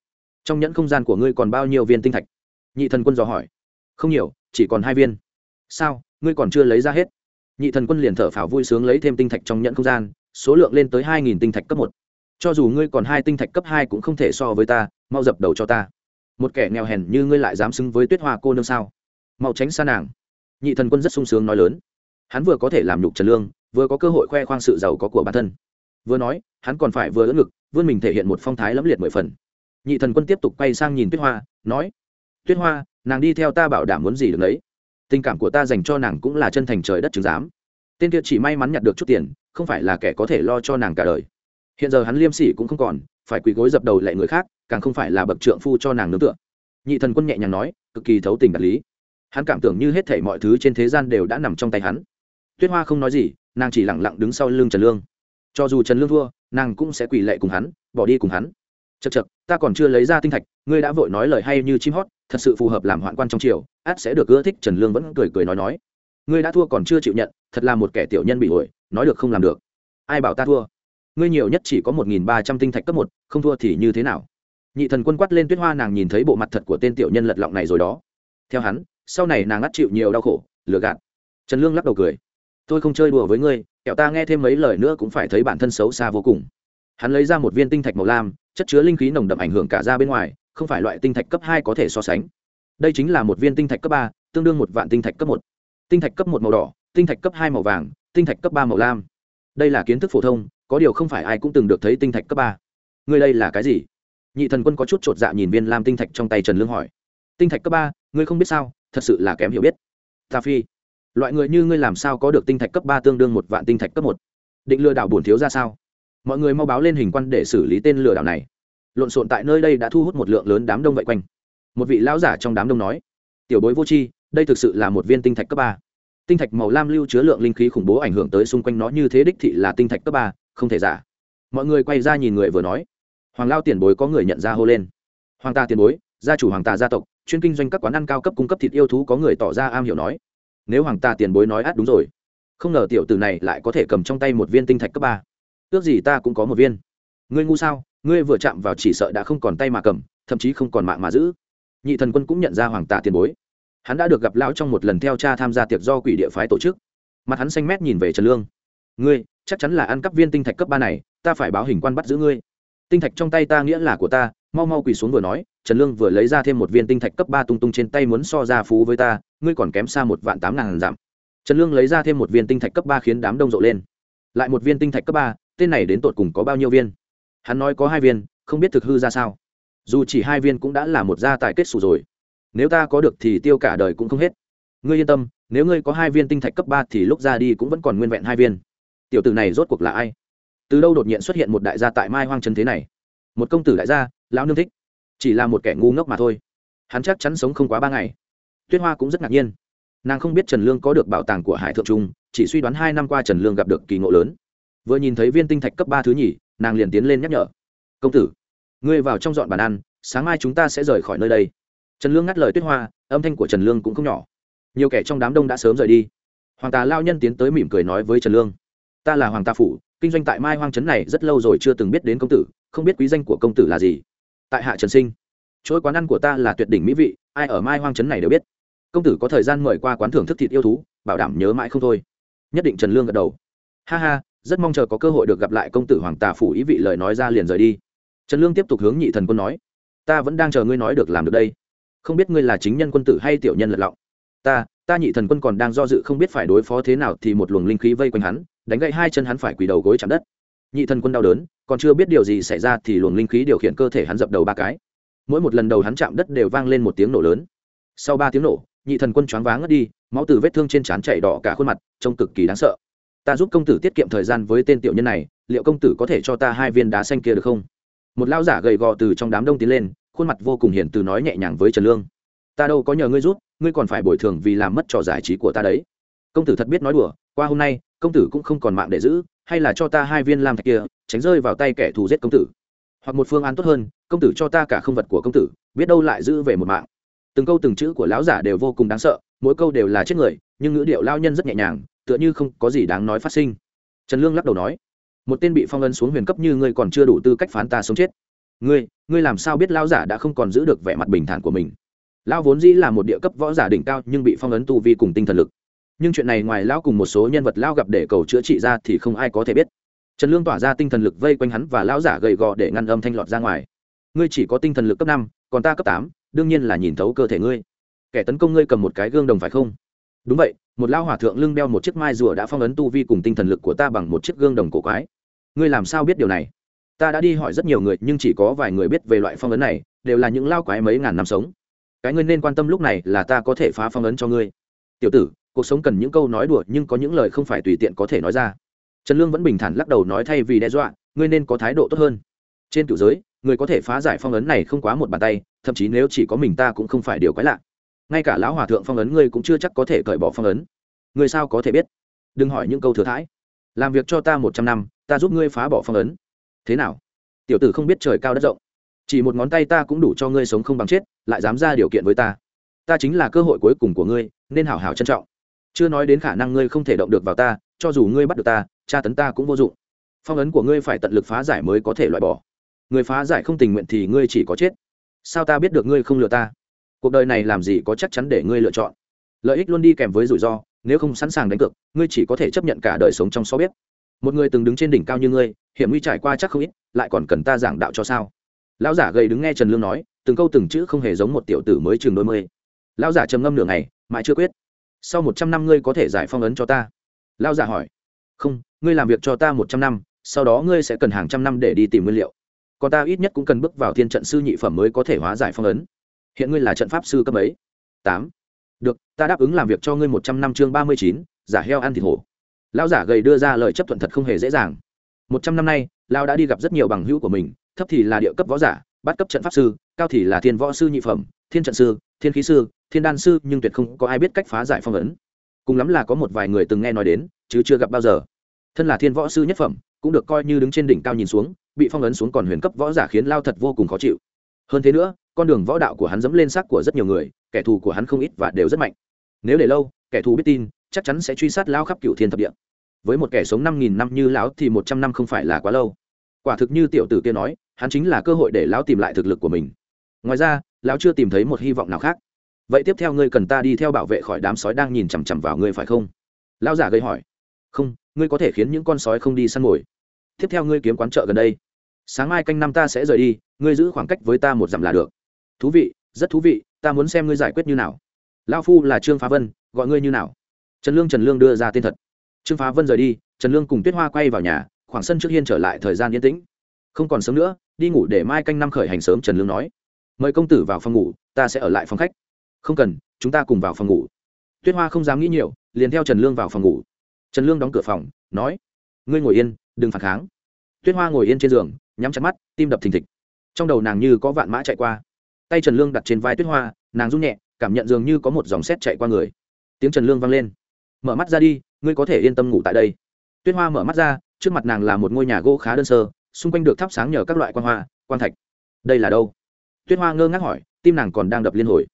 Trong nhẫn không gian của ngươi còn bao nhiêu viên tinh thạch? Nhị thần quân dò hỏi. Không nhiều, chỉ còn hai viên. Sao, ngươi còn chưa lấy ra hết? Nhị thần quân liền thở phào vui sướng lấy thêm tinh thạch trong nhẫn không gian, số lượng lên tới hai nghìn tinh thạch cấp một cho dù ngươi còn hai tinh thạch cấp hai cũng không thể so với ta, mau dập đầu cho ta. Một kẻ nghèo hèn như ngươi lại dám xứng với tuyết hoa cô nương sao? Mau tránh xa nàng. Nhị thần quân rất sung sướng nói lớn. Hắn vừa có thể làm nhục trần lương, vừa có cơ hội khoe khoang sự giàu có của bản thân. Vừa nói, hắn còn phải vừa ưỡn ngực, vươn mình thể hiện một phong thái lẫm liệt mười phần. Nhị thần quân tiếp tục quay sang nhìn tuyết hoa, nói, tuyết hoa, nàng đi theo ta bảo đảm muốn gì được đấy. Tình cảm của ta dành cho nàng cũng là chân thành trời đất chứng giám. Tên kia chỉ may mắn nhặt được chút tiền, không phải là kẻ có thể lo cho nàng cả đời hiện giờ hắn liêm sỉ cũng không còn, phải quỳ gối dập đầu lại người khác, càng không phải là bậc trượng phu cho nàng nương tựa. Nhị thần quân nhẹ nhàng nói, cực kỳ thấu tình đạt lý. Hắn cảm tưởng như hết thảy mọi thứ trên thế gian đều đã nằm trong tay hắn. Tuyết hoa không nói gì, nàng chỉ lặng lặng đứng sau lưng trần lương. Cho dù trần lương thua, nàng cũng sẽ quỳ lệ cùng hắn, bỏ đi cùng hắn. Chật chật ta còn chưa lấy ra tinh thạch, ngươi đã vội nói lời hay như chim hót, thật sự phù hợp làm hoạn quan trong triều, át sẽ được ưa thích, trần lương vẫn cười cười nói nói. Ngươi đã thua còn chưa chịu nhận, thật là một kẻ tiểu nhân bị ổi nói được không làm được. Ai bảo ta thua? Ngươi nhiều nhất chỉ có một nghìn ba trăm tinh thạch cấp một, không thua thì như thế nào? Nhị thần quân quát lên tuyết hoa, nàng nhìn thấy bộ mặt thật của tên tiểu nhân lật lọng này rồi đó. Theo hắn, sau này nàng ngắt chịu nhiều đau khổ, lừa gạt. Trần lương lắc đầu cười. Tôi không chơi đùa với ngươi kẹo ta nghe thêm mấy lời nữa cũng phải thấy bản thân xấu xa vô cùng. Hắn lấy ra một viên tinh thạch màu lam, chất chứa linh khí nồng đậm ảnh hưởng cả ra bên ngoài, không phải loại tinh thạch cấp hai có thể so sánh. Đây chính là một viên tinh thạch cấp ba, tương đương một vạn tinh thạch cấp một. Tinh thạch cấp một màu đỏ, tinh thạch cấp hai màu vàng, tinh thạch cấp ba màu lam. Đây là kiến thức phổ thông có điều không phải ai cũng từng được thấy tinh thạch cấp ba. Ngươi đây là cái gì? Nhị thần quân có chút chột dạ nhìn viên lam tinh thạch trong tay trần lương hỏi. Tinh thạch cấp ba, ngươi không biết sao, thật sự là kém hiểu biết. Ta phi, loại người như ngươi làm sao có được tinh thạch cấp ba tương đương một vạn tinh thạch cấp một? Định lừa đảo bổn thiếu ra sao? Mọi người mau báo lên hình quan để xử lý tên lừa đảo này. Lộn xộn tại nơi đây đã thu hút một lượng lớn đám đông vậy quanh. Một vị lão giả trong đám đông nói, tiểu bối vô tri, đây thực sự là một viên tinh thạch cấp ba. Tinh thạch màu lam lưu chứa lượng linh khí khủng bố ảnh hưởng tới xung quanh nó, như thế đích thị là tinh thạch cấp ba không thể giả. Mọi người quay ra nhìn người vừa nói. Hoàng lao tiền bối có người nhận ra hô lên. Hoàng ta tiền bối, gia chủ hoàng tà gia tộc, chuyên kinh doanh các quán ăn cao cấp cung cấp thịt yêu thú có người tỏ ra am hiểu nói. Nếu hoàng ta tiền bối nói át đúng rồi, không ngờ tiểu tử này lại có thể cầm trong tay một viên tinh thạch cấp ba. Ước gì ta cũng có một viên. Ngươi ngu sao? Ngươi vừa chạm vào chỉ sợ đã không còn tay mà cầm, thậm chí không còn mạng mà giữ. Nhị thần quân cũng nhận ra hoàng tà tiền bối. Hắn đã được gặp lão trong một lần theo cha tham gia tiệc do quỷ địa phái tổ chức. Mặt hắn xanh mét nhìn về trần lương. Ngươi chắc chắn là ăn cắp viên tinh thạch cấp ba này, ta phải báo hình quan bắt giữ ngươi. Tinh thạch trong tay ta nghĩa là của ta, mau mau quỳ xuống vừa nói, trần lương vừa lấy ra thêm một viên tinh thạch cấp ba tung tung trên tay muốn so ra phú với ta, ngươi còn kém xa một vạn tám ngàn giảm. Trần lương lấy ra thêm một viên tinh thạch cấp ba khiến đám đông rộ lên. Lại một viên tinh thạch cấp ba, tên này đến tột cùng có bao nhiêu viên? Hắn nói có hai viên, không biết thực hư ra sao. Dù chỉ hai viên cũng đã là một gia tài kết xù rồi. Nếu ta có được thì tiêu cả đời cũng không hết. Ngươi yên tâm, nếu ngươi có hai viên tinh thạch cấp ba thì lúc ra đi cũng vẫn còn nguyên vẹn hai viên tiểu tử này rốt cuộc là ai? Từ đâu đột nhiên xuất hiện một đại gia tại mai hoang trấn thế này? Một công tử đại gia, lão nương thích. Chỉ là một kẻ ngu ngốc mà thôi. Hắn chắc chắn sống không quá ba ngày. Tuyết hoa cũng rất ngạc nhiên. Nàng không biết trần lương có được bảo tàng của hải thượng trung, chỉ suy đoán hai năm qua trần lương gặp được kỳ ngộ lớn. Vừa nhìn thấy viên tinh thạch cấp ba thứ nhì, nàng liền tiến lên nhắc nhở. Công tử, ngươi vào trong dọn bàn ăn, sáng mai chúng ta sẽ rời khỏi nơi đây. Trần lương ngắt lời tuyết hoa, âm thanh của trần lương cũng không nhỏ. Nhiều kẻ trong đám đông đã sớm rời đi. Hoàng tà lao nhân tiến tới mỉm cười nói với trần lương ta là hoàng ta phủ, kinh doanh tại mai hoang trấn này rất lâu rồi chưa từng biết đến công tử, không biết quý danh của công tử là gì. Tại hạ trần sinh, chuỗi quán ăn của ta là tuyệt đỉnh mỹ vị, ai ở mai hoang trấn này đều biết. Công tử có thời gian mời qua quán thưởng thức thịt yêu thú, bảo đảm nhớ mãi không thôi. Nhất định trần lương gật đầu. Ha ha, rất mong chờ có cơ hội được gặp lại công tử hoàng tà phủ ý vị lời nói ra liền rời đi. Trần lương tiếp tục hướng nhị thần quân nói, ta vẫn đang chờ ngươi nói được làm được đây. Không biết ngươi là chính nhân quân tử hay tiểu nhân lật lọng. Ta ta nhị thần quân còn đang do dự không biết phải đối phó thế nào thì một luồng linh khí vây quanh hắn đánh gãy hai chân hắn phải quỳ đầu gối chạm đất. Nhị thần quân đau đớn, còn chưa biết điều gì xảy ra thì luồng linh khí điều khiển cơ thể hắn dập đầu ba cái. Mỗi một lần đầu hắn chạm đất đều vang lên một tiếng nổ lớn. Sau ba tiếng nổ, nhị thần quân choáng váng ngất đi, máu từ vết thương trên trán chảy đỏ cả khuôn mặt, trông cực kỳ đáng sợ. Ta giúp công tử tiết kiệm thời gian với tên tiểu nhân này, liệu công tử có thể cho ta hai viên đá xanh kia được không? Một lao giả gầy gò từ trong đám đông tiến lên, khuôn mặt vô cùng hiền từ nói nhẹ nhàng với trần lương. Ta đâu có nhờ ngươi rút ngươi còn phải bồi thường vì làm mất trò giải trí của ta đấy. Công tử thật biết nói đùa, qua hôm nay công tử cũng không còn mạng để giữ, hay là cho ta hai viên lam thạch kia, tránh rơi vào tay kẻ thù giết công tử. Hoặc một phương án tốt hơn, công tử cho ta cả không vật của công tử, biết đâu lại giữ về một mạng. Từng câu từng chữ của lão giả đều vô cùng đáng sợ, mỗi câu đều là chết người, nhưng ngữ điệu lao nhân rất nhẹ nhàng, tựa như không có gì đáng nói phát sinh. Trần lương lắc đầu nói, một tên bị phong ấn xuống huyền cấp như ngươi còn chưa đủ tư cách phán ta sống chết. Ngươi ngươi làm sao biết lao giả đã không còn giữ được vẻ mặt bình thản của mình? Lao vốn dĩ là một địa cấp võ giả đỉnh cao nhưng bị phong ấn tu vi cùng tinh thần lực nhưng chuyện này ngoài lão cùng một số nhân vật lao gặp để cầu chữa trị ra thì không ai có thể biết. Trần lương tỏa ra tinh thần lực vây quanh hắn và lão giả gầy gò để ngăn âm thanh lọt ra ngoài. Ngươi chỉ có tinh thần lực cấp năm, còn ta cấp tám, đương nhiên là nhìn thấu cơ thể ngươi. Kẻ tấn công ngươi cầm một cái gương đồng phải không? Đúng vậy, một lao hòa thượng lưng đeo một chiếc mai rùa đã phong ấn tu vi cùng tinh thần lực của ta bằng một chiếc gương đồng cổ quái. Ngươi làm sao biết điều này? Ta đã đi hỏi rất nhiều người, nhưng chỉ có vài người biết về loại phong ấn này, đều là những lao quái mấy ngàn năm sống. Cái ngươi nên quan tâm lúc này là ta có thể phá phong ấn cho ngươi. Tiểu tử cuộc sống cần những câu nói đùa nhưng có những lời không phải tùy tiện có thể nói ra. Trần lương vẫn bình thản lắc đầu nói thay vì đe dọa, ngươi nên có thái độ tốt hơn. Trên cựu giới, người có thể phá giải phong ấn này không quá một bàn tay, thậm chí nếu chỉ có mình ta cũng không phải điều quái lạ. Ngay cả lão hòa thượng phong ấn ngươi cũng chưa chắc có thể cởi bỏ phong ấn. Ngươi sao có thể biết? Đừng hỏi những câu thừa thãi. Làm việc cho ta một trăm năm, ta giúp ngươi phá bỏ phong ấn. Thế nào? Tiểu tử không biết trời cao đất rộng. Chỉ một ngón tay ta cũng đủ cho ngươi sống không bằng chết, lại dám ra điều kiện với ta. Ta chính là cơ hội cuối cùng của ngươi, nên hảo hảo trân trọng chưa nói đến khả năng ngươi không thể động được vào ta, cho dù ngươi bắt được ta, tra tấn ta cũng vô dụng. Phong ấn của ngươi phải tận lực phá giải mới có thể loại bỏ. Người phá giải không tình nguyện thì ngươi chỉ có chết. Sao ta biết được ngươi không lừa ta? Cuộc đời này làm gì có chắc chắn để ngươi lựa chọn. Lợi ích luôn đi kèm với rủi ro, nếu không sẵn sàng đánh cược, ngươi chỉ có thể chấp nhận cả đời sống trong so biết một người từng đứng trên đỉnh cao như ngươi, hiểm nguy trải qua chắc không ít, lại còn cần ta giảng đạo cho sao? Lão giả gầy đứng nghe trần lương nói, từng câu từng chữ không hề giống một tiểu tử mới chừng đôi mươi. Lão giả trầm ngâm nửa ngày, mãi chưa quyết sau một trăm năm ngươi có thể giải phong ấn cho ta? Lão giả hỏi. Không, ngươi làm việc cho ta một trăm năm, sau đó ngươi sẽ cần hàng trăm năm để đi tìm nguyên liệu. Còn ta ít nhất cũng cần bước vào thiên trận sư nhị phẩm mới có thể hóa giải phong ấn. Hiện ngươi là trận pháp sư cấp ấy tám. Được, ta đáp ứng làm việc cho ngươi một trăm năm chương ba mươi chín, giả heo ăn thịt hổ. Lão giả gầy đưa ra lời chấp thuận thật không hề dễ dàng. Một trăm năm nay, lao đã đi gặp rất nhiều bằng hữu của mình, thấp thì là địa cấp võ giả, bắt cấp trận pháp sư, cao thì là thiên võ sư nhị phẩm, thiên trận sư, thiên khí sư thiên đan sư, nhưng tuyệt không có ai biết cách phá giải phong ấn. Cùng lắm là có một vài người từng nghe nói đến, chứ chưa gặp bao giờ. Thân là thiên võ sư nhất phẩm, cũng được coi như đứng trên đỉnh cao nhìn xuống, bị phong ấn xuống còn huyền cấp võ giả khiến lao thật vô cùng khó chịu. Hơn thế nữa, con đường võ đạo của hắn dẫm lên xác của rất nhiều người, kẻ thù của hắn không ít và đều rất mạnh. Nếu để lâu, kẻ thù biết tin, chắc chắn sẽ truy sát lao khắp cựu thiên thập địa. Với một kẻ sống năm nghìn năm như lão thì một trăm năm không phải là quá lâu. Quả thực như tiểu tử kia nói, hắn chính là cơ hội để lão tìm lại thực lực của mình. Ngoài ra, lão chưa tìm thấy một hy vọng nào khác vậy tiếp theo ngươi cần ta đi theo bảo vệ khỏi đám sói đang nhìn chằm chằm vào ngươi phải không? Lão giả gây hỏi. Không, ngươi có thể khiến những con sói không đi săn mồi. Tiếp theo ngươi kiếm quán chợ gần đây. Sáng mai canh năm ta sẽ rời đi, ngươi giữ khoảng cách với ta một dặm là được. Thú vị, rất thú vị, ta muốn xem ngươi giải quyết như nào. Lao phu là trương phá vân, gọi ngươi như nào? Trần lương trần lương đưa ra tên thật. Trương phá vân rời đi, trần lương cùng tuyết hoa quay vào nhà, khoảng sân trước hiên trở lại thời gian yên tĩnh. Không còn sớm nữa, đi ngủ để mai canh năm khởi hành sớm, trần lương nói. Mời công tử vào phòng ngủ, ta sẽ ở lại phòng khách không cần, chúng ta cùng vào phòng ngủ. Tuyết hoa không dám nghĩ nhiều, liền theo trần lương vào phòng ngủ. Trần lương đóng cửa phòng, nói, ngươi ngồi yên, đừng phản kháng. Tuyết hoa ngồi yên trên giường, nhắm chặt mắt, tim đập thình thịch. Trong đầu nàng như có vạn mã chạy qua. Tay trần lương đặt trên vai tuyết hoa, nàng rung nhẹ, cảm nhận dường như có một dòng xét chạy qua người. Tiếng trần lương vang lên. Mở mắt ra đi, ngươi có thể yên tâm ngủ tại đây. Tuyết hoa mở mắt ra, trước mặt nàng là một ngôi nhà gỗ khá đơn sơ, xung quanh được thắp sáng nhờ các loại quan hoa quan thạch. Đây là đâu? Tuyết hoa ngơ ngác hỏi, tim nàng còn đang đập liên hồi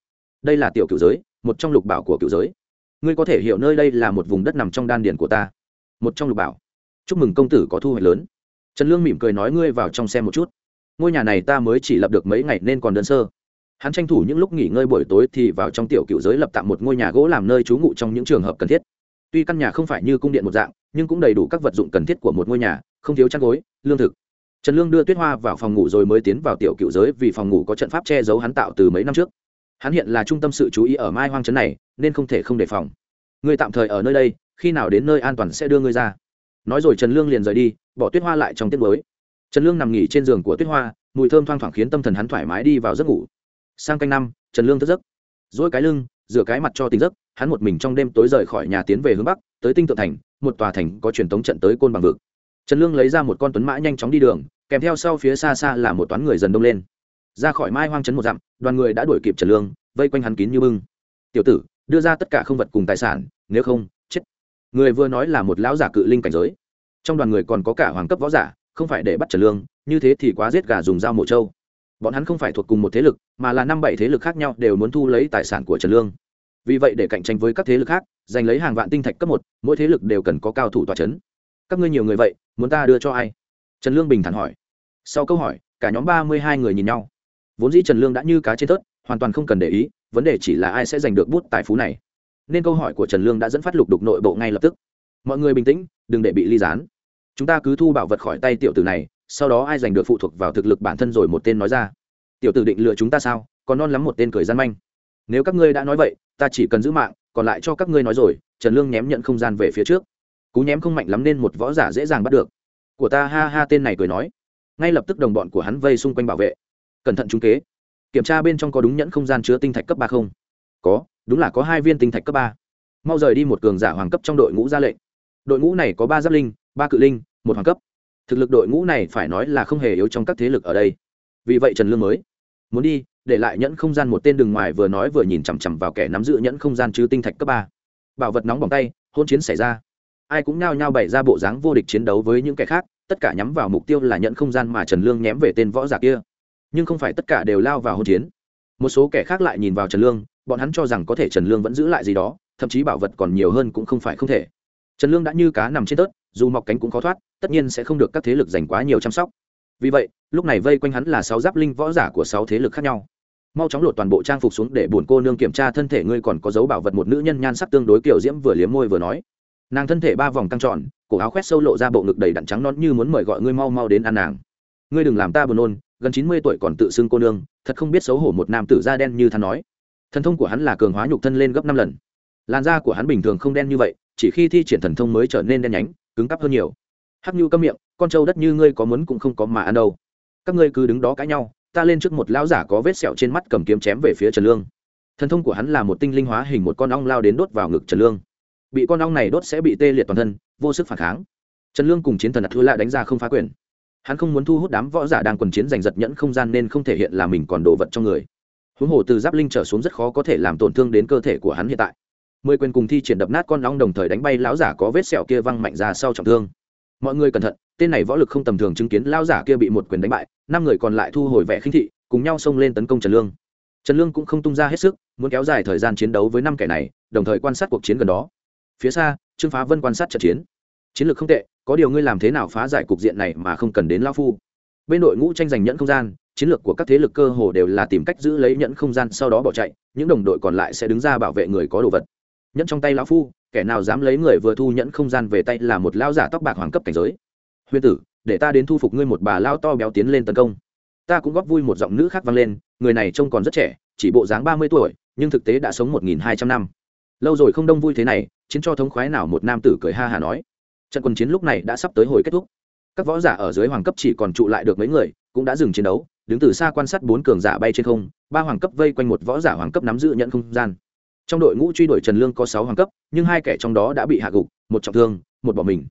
đây là tiểu cựu giới, một trong lục bảo của cựu giới. Ngươi có thể hiểu nơi đây là một vùng đất nằm trong đan điền của ta. Một trong lục bảo. Chúc mừng công tử có thu hoạch lớn. Trần lương mỉm cười nói ngươi vào trong xem một chút. Ngôi nhà này ta mới chỉ lập được mấy ngày nên còn đơn sơ. Hắn tranh thủ những lúc nghỉ ngơi buổi tối thì vào trong tiểu cựu giới lập tạm một ngôi nhà gỗ làm nơi trú ngụ trong những trường hợp cần thiết. Tuy căn nhà không phải như cung điện một dạng, nhưng cũng đầy đủ các vật dụng cần thiết của một ngôi nhà, không thiếu chăn gối, lương thực. Trần lương đưa tuyết hoa vào phòng ngủ rồi mới tiến vào tiểu cựu giới vì phòng ngủ có trận pháp che giấu hắn tạo từ mấy năm trước hắn hiện là trung tâm sự chú ý ở mai hoang trấn này, nên không thể không đề phòng. Người tạm thời ở nơi đây, khi nào đến nơi an toàn sẽ đưa ngươi ra. Nói rồi trần lương liền rời đi, bỏ tuyết hoa lại trong tiết mới. Trần lương nằm nghỉ trên giường của tuyết hoa, mùi thơm thoang thoảng khiến tâm thần hắn thoải mái đi vào giấc ngủ. Sang canh năm, trần lương thức giấc. Dỗi cái lưng, rửa cái mặt cho tỉnh giấc, hắn một mình trong đêm tối rời khỏi nhà tiến về hướng bắc, tới tinh tượng thành, một tòa thành có truyền thống trận tới côn bằng vực. Trần lương lấy ra một con tuấn mã nhanh chóng đi đường, kèm theo sau phía xa xa là một toán người dần đông lên ra khỏi mai hoang trấn một dặm, đoàn người đã đuổi kịp trần lương, vây quanh hắn kín như bưng. Tiểu tử, đưa ra tất cả không vật cùng tài sản, nếu không, chết. Người vừa nói là một lão giả cự linh cảnh giới. Trong đoàn người còn có cả hoàng cấp võ giả, không phải để bắt trần lương, như thế thì quá giết gà dùng dao mổ trâu. Bọn hắn không phải thuộc cùng một thế lực, mà là năm bảy thế lực khác nhau đều muốn thu lấy tài sản của trần lương. Vì vậy để cạnh tranh với các thế lực khác, giành lấy hàng vạn tinh thạch cấp một, mỗi thế lực đều cần có cao thủ tòa c h ấ n các ngươi nhiều người vậy, muốn ta đưa cho ai? Trần lương bình thản hỏi. Sau câu hỏi, cả nhóm ba mươi hai người nhìn nhau vốn dĩ trần lương đã như cá trên tớt hoàn toàn không cần để ý, vấn đề chỉ là ai sẽ giành được bút tài phú này. Nên câu hỏi của trần lương đã dẫn phát lục đục nội bộ ngay lập tức. Mọi người bình tĩnh, đừng để bị ly gián. Chúng ta cứ thu bảo vật khỏi tay tiểu tử này, sau đó ai giành được phụ thuộc vào thực lực bản thân rồi một tên nói ra. Tiểu tử định lựa chúng ta sao? Còn non lắm một tên cười gian manh. Nếu các ngươi đã nói vậy, ta chỉ cần giữ mạng, còn lại cho các ngươi nói rồi, trần lương nhém nhận không gian về phía trước. Cú nhém không mạnh lắm nên một võ giả dễ dàng bắt được. Của ta, ha ha, tên này cười nói. Ngay lập tức đồng bọn của hắn vây xung quanh bảo vệ cẩn thận trung kế. Kiểm tra bên trong có đúng nhẫn không gian chứa tinh thạch cấp ba không? Có, đúng là có hai viên tinh thạch cấp ba. Mau rời đi một cường giả hoàng cấp trong đội ngũ ra lệnh. Đội ngũ này có ba giáp linh, ba cự linh, một hoàng cấp. Thực lực đội ngũ này phải nói là không hề yếu trong các thế lực ở đây. Vì vậy trần lương mới muốn đi, để lại nhẫn không gian một tên đường ngoài vừa nói vừa nhìn chằm chằm vào kẻ nắm giữ nhẫn không gian chứ tinh thạch cấp ba. Bảo vật nóng bỏng tay hôn chiến xảy ra. Ai cũng nao nhao bày ra bộ dáng vô địch chiến đấu với những kẻ khác, tất cả nhắm vào mục tiêu là nhẫn không gian mà trần lương nhém về tên võ giả kia nhưng không phải tất cả đều lao vào hôn chiến. Một số kẻ khác lại nhìn vào trần lương bọn hắn cho rằng có thể trần lương vẫn giữ lại gì đó thậm chí bảo vật còn nhiều hơn cũng không phải không thể. Trần lương đã như cá nằm trên tớt dù mọc cánh cũng khó thoát tất nhiên sẽ không được các thế lực dành quá nhiều chăm sóc. Vì vậy lúc này vây quanh hắn là sáu giáp linh võ giả của sáu thế lực khác nhau. Mau chóng lột toàn bộ trang phục xuống để buồn cô nương kiểm tra thân thể ngươi còn có dấu bảo vật một nữ nhân nhan sắc tương đối kiểu diễm vừa liếm môi vừa nói. Nàng thân thể ba vòng căng tròn, cổ áo khoét sâu lộ ra bộ ngực đầy đặn trắng non như muốn mời gọi ngươi mau mau đến ăn nàng. Ngươi đừng làm ta buồn nôn gần chín mươi tuổi còn tự xưng cô nương, thật không biết xấu hổ một nam tử da đen như hắn nói. Thần thông của hắn là cường hóa nhục thân lên gấp năm lần. Làn da của hắn bình thường không đen như vậy, chỉ khi thi triển thần thông mới trở nên đen nhánh, cứng cắp hơn nhiều. Hắc nhu câm miệng, con trâu đất như ngươi có muốn cũng không có mà ăn đâu. Các ngươi cứ đứng đó cãi nhau, ta lên trước một lão giả có vết sẹo trên mắt cầm kiếm chém về phía trần lương. Thần thông của hắn là một tinh linh hóa hình một con ong lao đến đốt vào ngực trần lương. Bị con ong này đốt sẽ bị tê liệt toàn thân, vô sức phản kháng. Trần lương cùng chiến thần đặt thua lại đánh ra không phá quyền hắn không muốn thu hút đám võ giả đang quần chiến giành giật nhẫn không gian nên không thể hiện là mình còn đồ vật trong người. Huống hồ từ giáp linh trở xuống rất khó có thể làm tổn thương đến cơ thể của hắn hiện tại. Mười quyền cùng thi triển đập nát con long đồng thời đánh bay lão giả có vết sẹo kia văng mạnh ra sau trọng thương. Mọi người cẩn thận, tên này võ lực không tầm thường chứng kiến lão giả kia bị một quyền đánh bại, năm người còn lại thu hồi vẻ khinh thị, cùng nhau xông lên tấn công trần lương. Trần lương cũng không tung ra hết sức, muốn kéo dài thời gian chiến đấu với năm kẻ này, đồng thời quan sát cuộc chiến gần đó. Phía xa, trương phá vân quan sát trận chiến. Chiến lược không tệ có điều ngươi làm thế nào phá giải cục diện này mà không cần đến lao phu? Bên đội ngũ tranh giành nhẫn không gian, chiến lược của các thế lực cơ hồ đều là tìm cách giữ lấy nhẫn không gian, sau đó bỏ chạy, những đồng đội còn lại sẽ đứng ra bảo vệ người có đồ vật. Nhẫn trong tay lão phu, kẻ nào dám lấy người vừa thu nhẫn không gian về tay là một lao giả tóc bạc hoàng cấp cảnh giới. Huyên tử, để ta đến thu phục ngươi một bà lao to béo tiến lên tấn công. Ta cũng góp vui một giọng nữ khác vang lên, người này trông còn rất trẻ, chỉ bộ dáng ba mươi tuổi, nhưng thực tế đã sống một nghìn hai trăm năm. Lâu rồi không đông vui thế này, chiến cho thống khoái nào một nam tử cười ha hà nói trận quân chiến lúc này đã sắp tới hồi kết thúc. Các võ giả ở dưới hoàng cấp chỉ còn trụ lại được mấy người, cũng đã dừng chiến đấu, đứng từ xa quan sát bốn cường giả bay trên không, ba hoàng cấp vây quanh một võ giả hoàng cấp nắm giữ nhận không gian. Trong đội ngũ truy đuổi trần lương có sáu hoàng cấp, nhưng hai kẻ trong đó đã bị hạ gục, một trọng thương, một bỏ mình.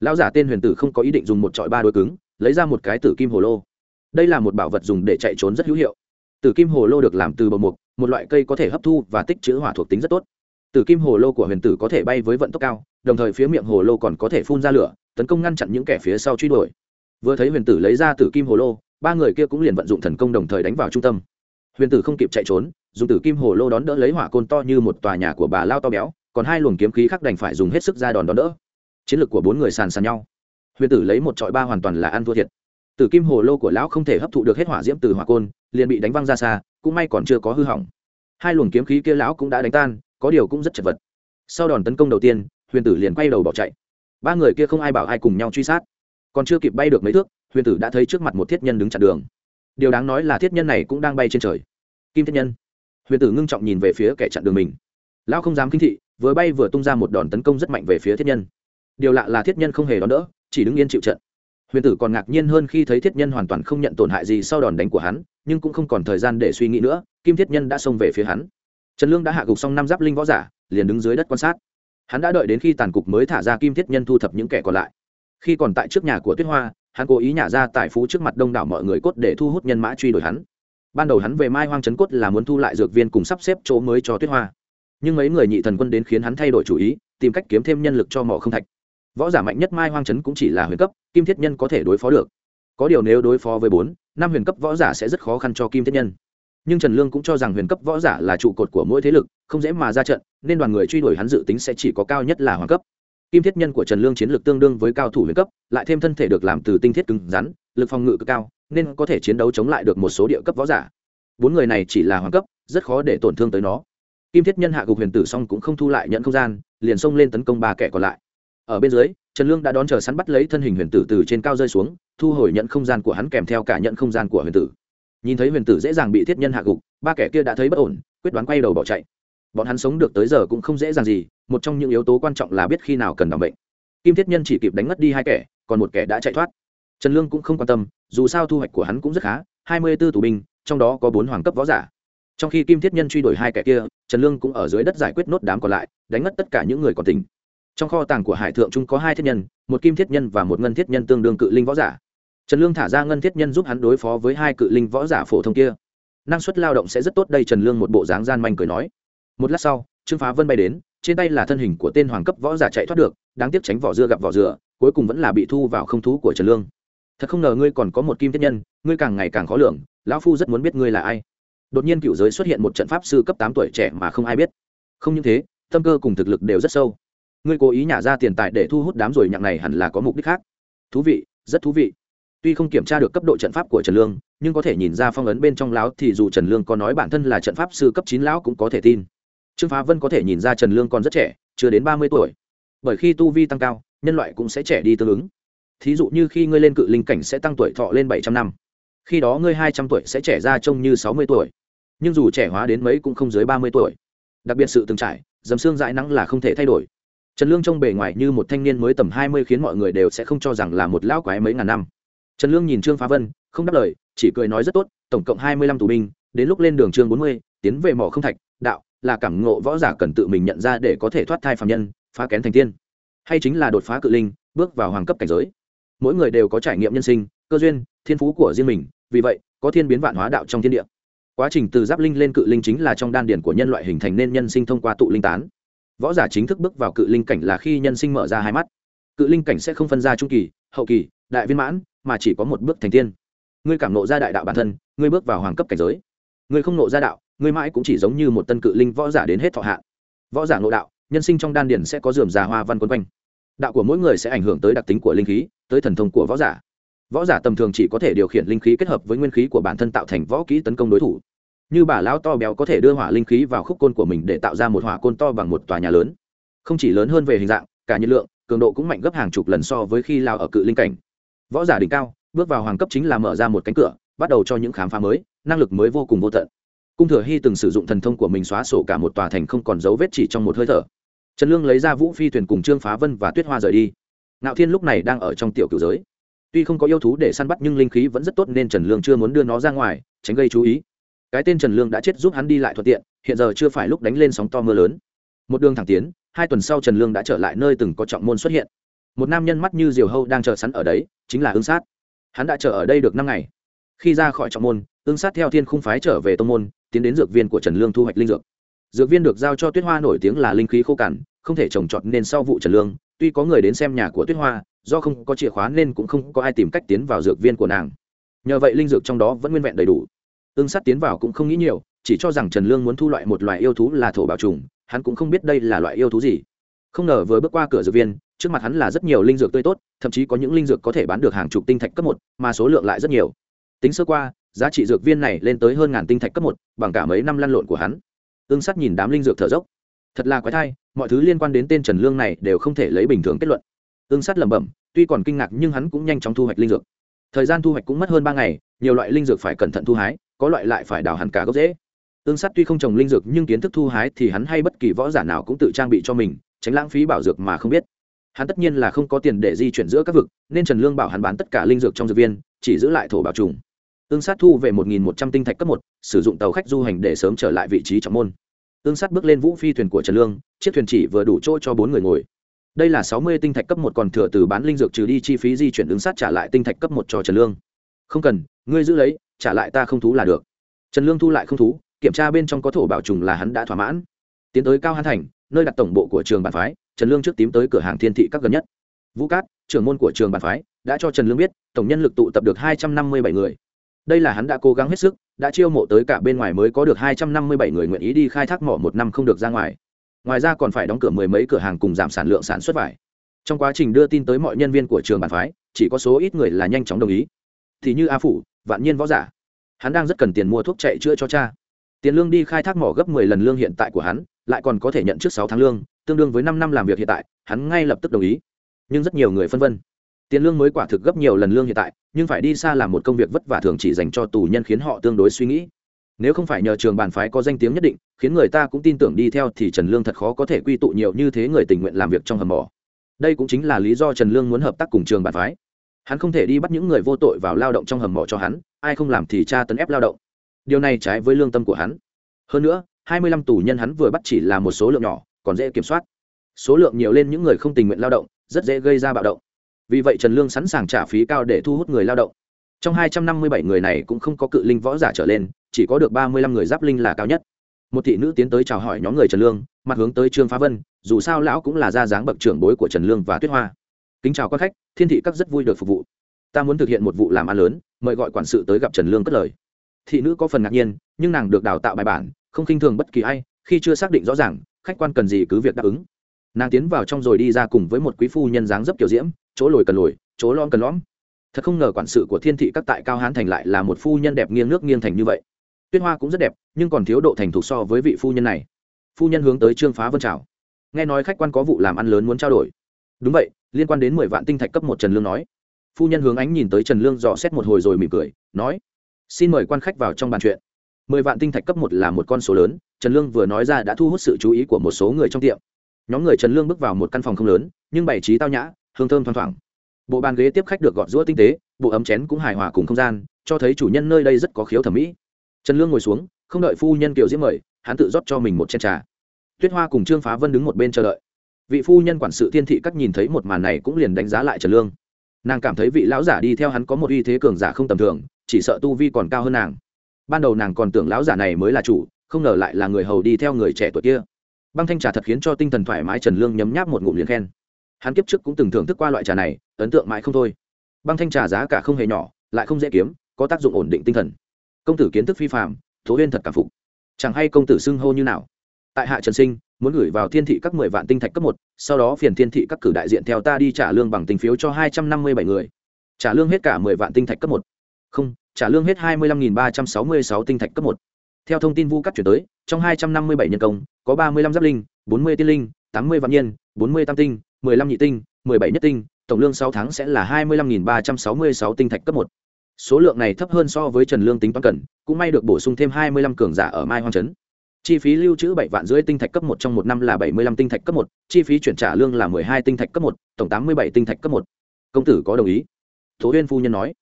Lão giả tên huyền tử không có ý định dùng một trọi ba đôi cứng, lấy ra một cái tử kim hồ lô. Đây là một bảo vật dùng để chạy trốn rất hữu hiệu. Tử kim hồ lô được làm từ bầu mục, một loại cây có thể hấp thu và tích trữ hỏa thuộc tính rất tốt tử kim hồ lô của huyền tử có thể bay với vận tốc cao, đồng thời phía miệng hồ lô còn có thể phun ra lửa, tấn công ngăn chặn những kẻ phía sau truy đuổi. Vừa thấy huyền tử lấy ra tử kim hồ lô, ba người kia cũng liền vận dụng thần công đồng thời đánh vào trung tâm. Huyền tử không kịp chạy trốn, dùng tử kim hồ lô đón đỡ lấy hỏa côn to như một tòa nhà của bà lao to béo, còn hai luồng kiếm khí khác đành phải dùng hết sức ra đòn đón đỡ. Chiến lược của bốn người sàn sàn nhau. Huyền tử lấy một trọi ba hoàn toàn là ăn thua thiệt. Tử kim hồ lô của lão không thể hấp thụ được hết hỏa diễm từ hỏa côn, liền bị đánh văng ra xa, cũng may còn chưa có hư hỏng. Hai luồng kiếm khí kia lão cũng đã đánh tan có điều cũng rất chật vật. Sau đòn tấn công đầu tiên, huyền tử liền quay đầu bỏ chạy. Ba người kia không ai bảo ai cùng nhau truy sát. Còn chưa kịp bay được mấy thước, huyền tử đã thấy trước mặt một thiết nhân đứng chặn đường. Điều đáng nói là thiết nhân này cũng đang bay trên trời. Kim thiết nhân. Huyền tử ngưng trọng nhìn về phía kẻ chặn đường mình. Lão không dám kinh thị, vừa bay vừa tung ra một đòn tấn công rất mạnh về phía thiết nhân. Điều lạ là thiết nhân không hề đón đỡ, chỉ đứng yên chịu trận. Huyền tử còn ngạc nhiên hơn khi thấy thiết nhân hoàn toàn không nhận tổn hại gì sau đòn đánh của hắn, nhưng cũng không còn thời gian để suy nghĩ nữa, kim thiết nhân đã xông về phía hắn trần lương đã hạ gục xong năm giáp linh võ giả, liền đứng dưới đất quan sát. Hắn đã đợi đến khi tàn cục mới thả ra kim thiết nhân thu thập những kẻ còn lại. Khi còn tại trước nhà của tuyết hoa, hắn cố ý nhả ra tài phú trước mặt đông đảo mọi người cốt để thu hút nhân mã truy đuổi hắn. Ban đầu hắn về mai hoang trấn cốt là muốn thu lại dược viên cùng sắp xếp chỗ mới cho tuyết hoa. Nhưng mấy người nhị thần quân đến khiến hắn thay đổi chủ ý, tìm cách kiếm thêm nhân lực cho mỏ không thạch. Võ giả mạnh nhất mai hoang trấn cũng chỉ là huyền cấp, kim thiết nhân có thể đối phó được. Có điều nếu đối phó với bốn, năm huyền cấp võ giả sẽ rất khó khăn cho kim thiết nhân nhưng trần lương cũng cho rằng huyền cấp võ giả là trụ cột của mỗi thế lực, không dễ mà ra trận, nên đoàn người truy đuổi hắn dự tính sẽ chỉ có cao nhất là hoàng cấp. Kim thiết nhân của trần lương chiến lược tương đương với cao thủ huyền cấp, lại thêm thân thể được làm từ tinh thiết cứng rắn, lực phòng ngự cực cao, nên có thể chiến đấu chống lại được một số địa cấp võ giả. Bốn người này chỉ là hoàng cấp, rất khó để tổn thương tới nó. Kim thiết nhân hạ gục huyền tử xong cũng không thu lại nhận không gian, liền xông lên tấn công ba kẻ còn lại. Ở bên dưới, trần lương đã đón chờ sắn bắt lấy thân hình huyền tử từ trên cao rơi xuống, thu hồi nhận không gian của hắn kèm theo cả nhận không gian của huyền tử nhìn thấy huyền tử dễ dàng bị thiết nhân hạ gục, ba kẻ kia đã thấy bất ổn, quyết đoán quay đầu bỏ chạy. Bọn hắn sống được tới giờ cũng không dễ dàng gì, một trong những yếu tố quan trọng là biết khi nào cần đảm bệnh. Kim thiết nhân chỉ kịp đánh mất đi hai kẻ, còn một kẻ đã chạy thoát. Trần lương cũng không quan tâm, dù sao thu hoạch của hắn cũng rất khá, hai mươi b ố tù binh, trong đó có bốn hoàng cấp võ giả. Trong khi kim thiết nhân truy đuổi hai kẻ kia, trần lương cũng ở dưới đất giải quyết nốt đám còn lại, đánh mất tất cả những người còn tình trong kho tàng của hải thượng trung có hai thiết nhân, một kim thiết nhân và một ngân thiết nhân tương đương cự linh võ giả trần lương thả ra ngân thiết nhân giúp hắn đối phó với hai cự linh võ giả phổ thông kia. Năng suất lao động sẽ rất tốt đây, trần lương một bộ dáng gian manh cười nói. Một lát sau, trương phá vân bay đến, trên tay là thân hình của tên hoàng cấp võ giả chạy thoát được, đáng tiếc tránh vỏ dưa gặp vỏ dừa, cuối cùng vẫn là bị thu vào không thú của trần lương. Thật không ngờ ngươi còn có một kim thiết nhân, ngươi càng ngày càng khó lường, lão phu rất muốn biết ngươi là ai. Đột nhiên cựu giới xuất hiện một trận pháp sư cấp tám tuổi trẻ mà không ai biết. Không những thế, tâm cơ cùng thực lực đều rất sâu. Ngươi cố ý nhả ra tiền tài để thu hút đám rồi, nhặng này hẳn là có mục đích khác. Thú vị, rất thú vị tuy không kiểm tra được cấp độ trận pháp của trần lương, nhưng có thể nhìn ra phong ấn bên trong lão thì dù trần lương có nói bản thân là trận pháp sư cấp chín lão cũng có thể tin. Trương phá vân có thể nhìn ra trần lương còn rất trẻ, chưa đến ba mươi tuổi. Bởi khi tu vi tăng cao, nhân loại cũng sẽ trẻ đi tương ứng. Thí dụ như khi ngươi lên cự linh cảnh sẽ tăng tuổi thọ lên bảy trăm năm. Khi đó ngươi hai trăm tuổi sẽ trẻ ra trông như sáu mươi tuổi. Nhưng dù trẻ hóa đến mấy cũng không dưới ba mươi tuổi. Đặc biệt sự từng trải, dầm xương dãi nắng là không thể thay đổi. Trần lương trông bề ngoài như một thanh niên mới tầm hai mươi khiến mọi người đều sẽ không cho rằng là một lão quái mấy ngàn năm trần lương nhìn trương phá vân, không đáp lời, chỉ cười nói rất tốt, tổng cộng hai mươi lăm tù binh, đến lúc lên đường chương bốn mươi, tiến về mỏ không thạch, đạo, là cảm ngộ võ giả cần tự mình nhận ra để có thể thoát thai phạm nhân, phá kén thành tiên. Hay chính là đột phá cự linh, bước vào hoàng cấp cảnh giới. Mỗi người đều có trải nghiệm nhân sinh, cơ duyên, thiên phú của riêng mình, vì vậy, có thiên biến vạn hóa đạo trong thiên địa. Quá trình từ giáp linh lên cự linh chính là trong đan điển của nhân loại hình thành nên nhân sinh thông qua tụ linh tán. Võ giả chính thức bước vào cự linh cảnh là khi nhân sinh mở ra hai mắt. Cự linh cảnh sẽ không phân ra trung kỳ, hậu kỳ, đại viên mãn mà chỉ có một bước thành tiên. Ngươi cảm nộ ra đại đạo bản thân, ngươi bước vào hoàng cấp cảnh giới. Ngươi không nộ ra đạo, ngươi mãi cũng chỉ giống như một tân cự linh võ giả đến hết thọ hạ võ giả nộ đạo, nhân sinh trong đan điển sẽ có dườm già hoa văn quấn quanh. Đạo của mỗi người sẽ ảnh hưởng tới đặc tính của linh khí, tới thần thông của võ giả. Võ giả tầm thường chỉ có thể điều khiển linh khí kết hợp với nguyên khí của bản thân tạo thành võ kỹ tấn công đối thủ. Như bà lão to béo có thể đưa hỏa linh khí vào khúc côn của mình để tạo ra một hỏa côn to bằng một tòa nhà lớn. Không chỉ lớn hơn về hình dạng, cả nhiệt lượng, cường độ cũng mạnh gấp hàng chục lần so với khi lao ở cự linh cảnh võ giả đỉnh cao, bước vào hoàng cấp chính là mở ra một cánh cửa, bắt đầu cho những khám phá mới, năng lực mới vô cùng vô tận. Cung thừa hy từng sử dụng thần thông của mình xóa sổ cả một tòa thành không còn dấu vết chỉ trong một hơi thở. Trần lương lấy ra vũ phi thuyền cùng trương phá vân và tuyết hoa rời đi. Ngạo thiên lúc này đang ở trong tiểu cửu giới. Tuy không có yêu thú để săn bắt nhưng linh khí vẫn rất tốt nên trần lương chưa muốn đưa nó ra ngoài, tránh gây chú ý. Cái tên trần lương đã chết giúp hắn đi lại thuận tiện, hiện giờ chưa phải lúc đánh lên sóng to mưa lớn. Một đường thẳng tiến, hai tuần sau trần lương đã trở lại nơi từng có trọng môn xuất hiện một nam nhân mắt như diều hâu đang chờ sẵn ở đấy, chính là ương sát. Hắn đã chờ ở đây được năm ngày. Khi ra khỏi trọng môn ương sát theo thiên khung phái trở về tô môn, tiến đến dược viên của trần lương thu hoạch linh dược. Dược viên được giao cho tuyết hoa nổi tiếng là linh khí khô cằn, không thể trồng trọt nên sau vụ trần lương, tuy có người đến xem nhà của tuyết hoa, do không có chìa khóa nên cũng không có ai tìm cách tiến vào dược viên của nàng. Nhờ vậy linh dược trong đó vẫn nguyên vẹn đầy đủ. Ương sát tiến vào cũng không nghĩ nhiều, chỉ cho rằng trần lương muốn thu loại một loại yêu thú là thổ bảo trùng, hắn cũng không biết đây là loại yêu thú gì không ngờ vừa bước qua cửa dược viên, trước mặt hắn là rất nhiều linh dược tươi tốt, thậm chí có những linh dược có thể bán được hàng chục tinh thạch cấp một, mà số lượng lại rất nhiều. Tính sơ qua, giá trị dược viên này lên tới hơn ngàn tinh thạch cấp một, bằng cả mấy năm lăn lộn của hắn. Ương sắt nhìn đám linh dược thở dốc. Thật là quái thai, mọi thứ liên quan đến tên trần lương này đều không thể lấy bình thường kết luận. Ương sắt lẩm bẩm, tuy còn kinh ngạc nhưng hắn cũng nhanh chóng thu hoạch linh dược. Thời gian thu hoạch cũng mất hơn ba ngày, nhiều loại linh dược phải cẩn thận thu hái, có loại lại phải đào hẳn cả gốc dễ ương sắt tuy không trồng linh dược nhưng kiến thức thu hái thì hắn hay bất kỳ võ giả nào cũng tự trang bị cho mình tránh lãng phí bảo dược mà không biết. Hắn tất nhiên là không có tiền để di chuyển giữa các vực, nên trần lương bảo hắn bán tất cả linh dược trong dược viên, chỉ giữ lại thổ bảo trùng. Ương sát thu về một nghìn một trăm tinh thạch cấp một, sử dụng tàu khách du hành để sớm trở lại vị trí trọng môn. Ương sát bước lên vũ phi thuyền của trần lương, chiếc thuyền chỉ vừa đủ chỗ cho bốn người ngồi. Đây là sáu mươi tinh thạch cấp một còn thừa từ bán linh dược trừ đi chi phí di chuyển ứng sát trả lại tinh thạch cấp một cho trần lương. Không cần, ngươi giữ lấy, trả lại ta không thú là được. Trần lương thu lại không thú, kiểm tra bên trong có thổ bảo trùng là hắn đã thỏa mãn. Tiến tới cao hán thành nơi đặt tổng bộ của trường bản phái, trần lương trước tím tới cửa hàng thiên thị các gần nhất. Vũ cát, trưởng môn của trường bản phái, đã cho trần lương biết, tổng nhân lực tụ tập được hai trăm năm mươi bảy người. Đây là hắn đã cố gắng hết sức, đã chiêu mộ tới cả bên ngoài mới có được hai trăm năm mươi bảy người nguyện ý đi khai thác mỏ một năm không được ra ngoài. Ngoài ra còn phải đóng cửa mười mấy cửa hàng cùng giảm sản lượng sản xuất vải. Trong quá trình đưa tin tới mọi nhân viên của trường bản phái, chỉ có số ít người là nhanh chóng đồng ý. Thì như a phủ, vạn nhiên võ giả. Hắn đang rất cần tiền mua thuốc chạy chữa cho cha. Tiền lương đi khai thác mỏ gấp mười lần lương hiện tại của hắn lại còn có thể nhận trước sáu tháng lương, tương đương với năm năm làm việc hiện tại, hắn ngay lập tức đồng ý. Nhưng rất nhiều người phân vân. Tiền lương mới quả thực gấp nhiều lần lương hiện tại, nhưng phải đi xa làm một công việc vất vả thường chỉ dành cho tù nhân khiến họ tương đối suy nghĩ. Nếu không phải nhờ trường bàn phái có danh tiếng nhất định, khiến người ta cũng tin tưởng đi theo thì trần lương thật khó có thể quy tụ nhiều như thế người tình nguyện làm việc trong hầm mỏ. Đây cũng chính là lý do trần lương muốn hợp tác cùng trường bàn phái. Hắn không thể đi bắt những người vô tội vào lao động trong hầm mỏ cho hắn, ai không làm thì tra tấn ép lao động. Điều này trái với lương tâm của hắn. Hơn nữa hai mươi lăm tù nhân hắn vừa bắt chỉ là một số lượng nhỏ, còn dễ kiểm soát. Số lượng nhiều lên những người không tình nguyện lao động, rất dễ gây ra bạo động. Vì vậy trần lương sẵn sàng trả phí cao để thu hút người lao động. Trong hai trăm năm mươi bảy người này cũng không có cự linh võ giả trở lên, chỉ có được ba mươi lăm người giáp linh là cao nhất. Một thị nữ tiến tới chào hỏi nhóm người trần lương, mặt hướng tới trương phá vân, dù sao lão cũng là gia dáng bậc trưởng bối của trần lương và tuyết hoa. Kính chào các khách, thiên thị các rất vui được phục vụ. Ta muốn thực hiện một vụ làm ăn lớn, mời gọi quản sự tới gặp trần lương cất lời. Thị nữ có phần ngạc nhiên, nhưng nàng được đào tạo bài bản không khinh thường bất kỳ ai, khi chưa xác định rõ ràng, khách quan cần gì cứ việc đáp ứng. Nàng tiến vào trong rồi đi ra cùng với một quý phu nhân dáng dấp kiểu diễm, chỗ lồi cần lồi, chỗ lom cần lõm. Thật không ngờ quản sự của thiên thị các tại cao hán thành lại là một phu nhân đẹp nghiêng nước nghiêng thành như vậy. Tuyết hoa cũng rất đẹp, nhưng còn thiếu độ thành thục so với vị phu nhân này. Phu nhân hướng tới trương phá vân trào nghe nói khách quan có vụ làm ăn lớn muốn trao đổi. Đúng vậy, liên quan đến mười vạn tinh thạch cấp một trần lương nói. Phu nhân hướng ánh nhìn tới trần lương dò xét một hồi rồi mỉm cười, nói, xin mời quan khách vào trong bàn chuyện mười vạn tinh thạch cấp một là một con số lớn, trần lương vừa nói ra đã thu hút sự chú ý của một số người trong tiệm. Nhóm người trần lương bước vào một căn phòng không lớn, nhưng bày trí tao nhã, hương thơm thoang thoảng. Bộ bàn ghế tiếp khách được gọt rũa tinh tế, bộ ấm chén cũng hài hòa cùng không gian, cho thấy chủ nhân nơi đây rất có khiếu thẩm mỹ. Trần lương ngồi xuống, không đợi phu nhân kiểu diễm mời, hắn tự rót cho mình một chén trà. Tuyết hoa cùng trương phá vân đứng một bên chờ đợi. Vị phu nhân quản sự thiên thị các nhìn thấy một màn này cũng liền đánh giá lại trần lương. Nàng cảm thấy vị lão giả đi theo hắn có một uy thế cường giả không tầm thường, chỉ sợ tu vi còn cao hơn nàng ban đầu nàng còn tưởng lão giả này mới là chủ, không ngờ lại là người hầu đi theo người trẻ tuổi kia. Băng thanh trà thật khiến cho tinh thần thoải mái trần lương nhấm nháp một ngụm liền khen. Hắn kiếp trước cũng từng thưởng thức qua loại trà này, ấn tượng mãi không thôi. Băng thanh trà giá cả không hề nhỏ, lại không dễ kiếm, có tác dụng ổn định tinh thần. Công tử kiến thức phi phạm thố huyên thật cảm phục. Chẳng hay công tử xưng hô như nào? Tại hạ trần sinh, muốn gửi vào thiên thị các mười vạn tinh thạch cấp một, sau đó phiền thiên thị các cử đại diện theo ta đi trả lương bằng tình phiếu cho hai trăm năm mươi bảy người. Trả lương hết cả mười vạn tinh thạch cấp một. Không trả lương hết hai mươi lăm nghìn ba trăm sáu mươi sáu tinh thạch cấp một. Theo thông tin vu cắt chuyển tới, trong hai trăm năm mươi bảy nhân công, có ba mươi lăm giáp linh, bốn mươi tiên linh, tám mươi vạn nhiên, bốn mươi tam tinh, mười lăm nhị tinh, mười bảy nhất tinh, tổng lương sáu tháng sẽ là hai mươi lăm nghìn ba trăm sáu mươi sáu tinh thạch cấp một. Số lượng này thấp hơn so với trần lương tính toán cần, cũng may được bổ sung thêm hai mươi lăm cường giả ở mai hoang trấn. Chi phí lưu trữ bảy vạn rưỡi tinh thạch cấp một trong một năm là bảy mươi lăm tinh thạch cấp một, chi phí chuyển trả lương là mười hai tinh thạch cấp một, tổng tám mươi bảy tinh thạch cấp một. Công tử có đồng ý. Tố Uyên phu nhân nói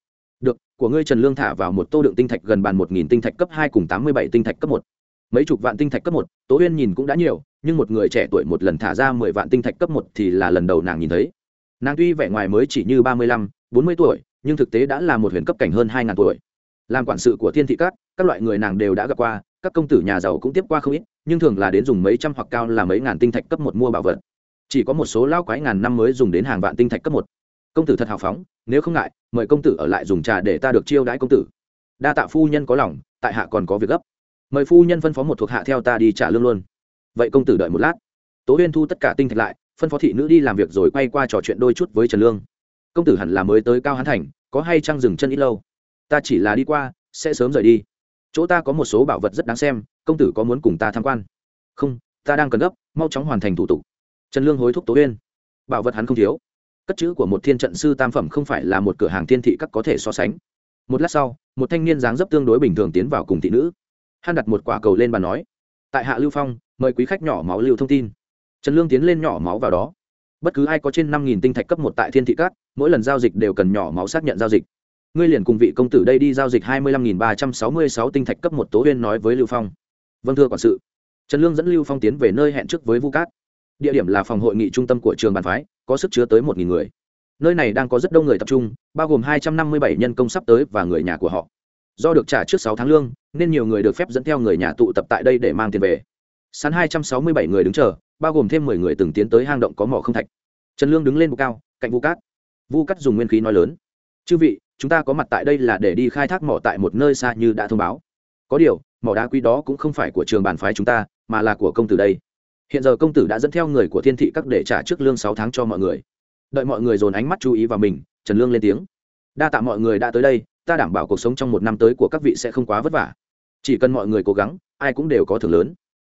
của ngươi trần lương thả vào một tô đựng tinh thạch gần bàn một nghìn tinh thạch cấp hai cùng tám mươi bảy tinh thạch cấp một. Mấy chục vạn tinh thạch cấp một, tố huyên nhìn cũng đã nhiều, nhưng một người trẻ tuổi một lần thả ra mười vạn tinh thạch cấp một thì là lần đầu nàng nhìn thấy. Nàng tuy vẻ ngoài mới chỉ như ba mươi lăm, bốn mươi tuổi, nhưng thực tế đã là một huyền cấp cảnh hơn hai ngàn tuổi. Làm quản sự của thiên thị các các loại người nàng đều đã gặp qua, các công tử nhà giàu cũng tiếp qua không ít, nhưng thường là đến dùng mấy trăm hoặc cao là mấy ngàn tinh thạch cấp một mua bảo vật. Chỉ có một số lao quái ngàn năm mới dùng đến hàng vạn tinh thạch cấp một công tử thật hào phóng, nếu không ngại, mời công tử ở lại dùng trà để ta được chiêu đãi công tử. Đa tạ phu nhân có lòng, tại hạ còn có việc gấp. Mời phu nhân phân phó một thuộc hạ theo ta đi trả lương luôn. Vậy công tử đợi một lát. Tố huyên thu tất cả tinh thạch lại, phân phó thị nữ đi làm việc rồi quay qua trò chuyện đôi chút với trần lương. Công tử hẳn là mới tới cao hán thành, có hay chăng dừng chân ít lâu? Ta chỉ là đi qua, sẽ sớm rời đi. Chỗ ta có một số bảo vật rất đáng xem, công tử có muốn cùng ta tham quan? Không, ta đang cần gấp, mau chóng hoàn thành thủ tục. Trần lương hối thúc tố huyên bảo vật hắn không thiếu cất chữ của một thiên trận sư tam phẩm không phải là một cửa hàng thiên thị các có thể so sánh. Một lát sau, một thanh niên dáng dấp tương đối bình thường tiến vào cùng thị nữ. Hắn đặt một quả cầu lên bàn nói, tại hạ lưu phong, mời quý khách nhỏ máu lưu thông tin. Trần lương tiến lên nhỏ máu vào đó. Bất cứ ai có trên năm nghìn tinh thạch cấp một tại thiên thị cát mỗi lần giao dịch đều cần nhỏ máu xác nhận giao dịch. Ngươi liền cùng vị công tử đây đi giao dịch hai mươi lăm nghìn ba trăm sáu mươi sáu tinh thạch cấp một tố huyên nói với lưu phong. Vâng thưa quản sự. Trần lương dẫn lưu phong tiến về nơi hẹn trước với vu cát. Địa điểm là phòng hội nghị trung tâm của trường bàn phái có sức chứa tới một nghìn người. Nơi này đang có rất đông người tập trung, bao gồm hai trăm năm mươi bảy nhân công sắp tới và người nhà của họ. Do được trả trước sáu tháng lương, nên nhiều người được phép dẫn theo người nhà tụ tập tại đây để mang tiền về. Sẵn hai trăm sáu mươi bảy người đứng chờ, bao gồm thêm mười người từng tiến tới hang động có mỏ không thạch. Trần lương đứng lên bục cao, cạnh vu cát. Vu cát dùng nguyên khí nói lớn, chư vị, chúng ta có mặt tại đây là để đi khai thác mỏ tại một nơi xa như đã thông báo. Có điều, mỏ đá quý đó cũng không phải của trường bản phái chúng ta, mà là của công tử đây hiện giờ công tử đã dẫn theo người của thiên thị các để trả trước lương sáu tháng cho mọi người. Đợi mọi người dồn ánh mắt chú ý vào mình, trần lương lên tiếng. Đa tạ mọi người đã tới đây, ta đảm bảo cuộc sống trong một năm tới của các vị sẽ không quá vất vả. Chỉ cần mọi người cố gắng, ai cũng đều có thưởng lớn.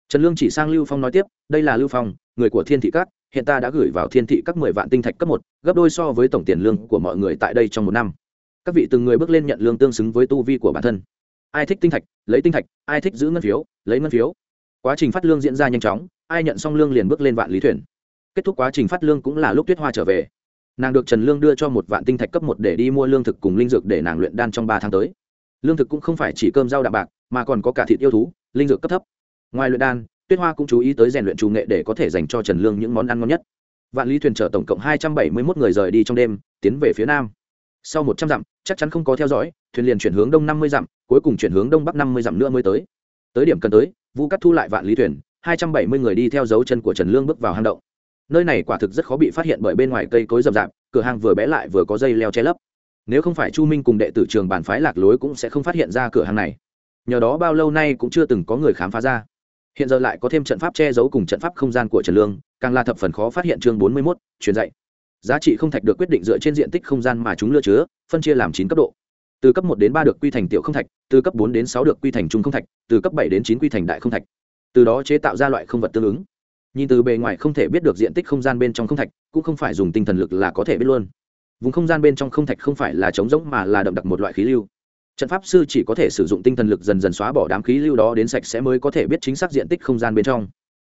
Trần lương chỉ sang lưu phong nói tiếp, đây là lưu phong, người của thiên thị các, hiện ta đã gửi vào thiên thị các mười vạn tinh thạch cấp một, gấp đôi so với tổng tiền lương của mọi người tại đây trong một năm. Các vị từng người bước lên nhận lương tương xứng với tu vi của bản thân. Ai thích tinh thạch, lấy tinh thạch, ai thích giữ ngân phiếu, lấy ngân phiếu. Quá trình phát lương diễn ra nhanh chóng ai nhận xong lương liền bước lên vạn lý thuyền. Kết thúc quá trình phát lương cũng là lúc tuyết hoa trở về. Nàng được trần lương đưa cho một vạn tinh thạch cấp một để đi mua lương thực cùng linh dược để nàng luyện đan trong ba tháng tới. Lương thực cũng không phải chỉ cơm rau đạm bạc, mà còn có cả thịt yêu thú, linh dược cấp thấp. Ngoài luyện đan, tuyết hoa cũng chú ý tới rèn luyện chủ nghệ để có thể dành cho trần lương những món ăn ngon nhất. Vạn lý thuyền chở tổng cộng hai trăm bảy mươi một người rời đi trong đêm, tiến về phía nam. Sau một trăm dặm, chắc chắn không có theo dõi, thuyền liền chuyển hướng đông năm mươi dặm, cuối cùng chuyển hướng đông bắc năm mươi dặm nữa mới tới. Tới điểm cần tới, vu cắt thu lại vạn lý thuyền hai trăm bảy mươi người đi theo dấu chân của trần lương bước vào hang động. Nơi này quả thực rất khó bị phát hiện bởi bên ngoài cây cối rậm rạp, cửa hàng vừa bé lại vừa có dây leo che lấp. Nếu không phải chu minh cùng đệ tử trường bản phái lạc lối cũng sẽ không phát hiện ra cửa hàng này. Nhờ đó bao lâu nay cũng chưa từng có người khám phá ra. Hiện giờ lại có thêm trận pháp che giấu cùng trận pháp không gian của trần lương, càng là thập phần khó phát hiện chương bốn mươi mốt, truyền dạy. Giá trị không thạch được quyết định dựa trên diện tích không gian mà chúng lựa chứa, phân chia làm chín cấp độ. Từ cấp một đến ba được quy thành tiểu không thạch, từ cấp bốn đến sáu được quy thành trung không thạch, từ cấp bảy đến chín quy thành đại không thạch từ đó chế tạo ra loại không vật tương ứng. Nhìn từ bề ngoài không thể biết được diện tích không gian bên trong không thạch, cũng không phải dùng tinh thần lực là có thể biết luôn. Vùng không gian bên trong không thạch không phải là trống rỗng mà là đậm đặc một loại khí lưu. Trận pháp sư chỉ có thể sử dụng tinh thần lực dần dần xóa bỏ đám khí lưu đó đến sạch sẽ mới có thể biết chính xác diện tích không gian bên trong.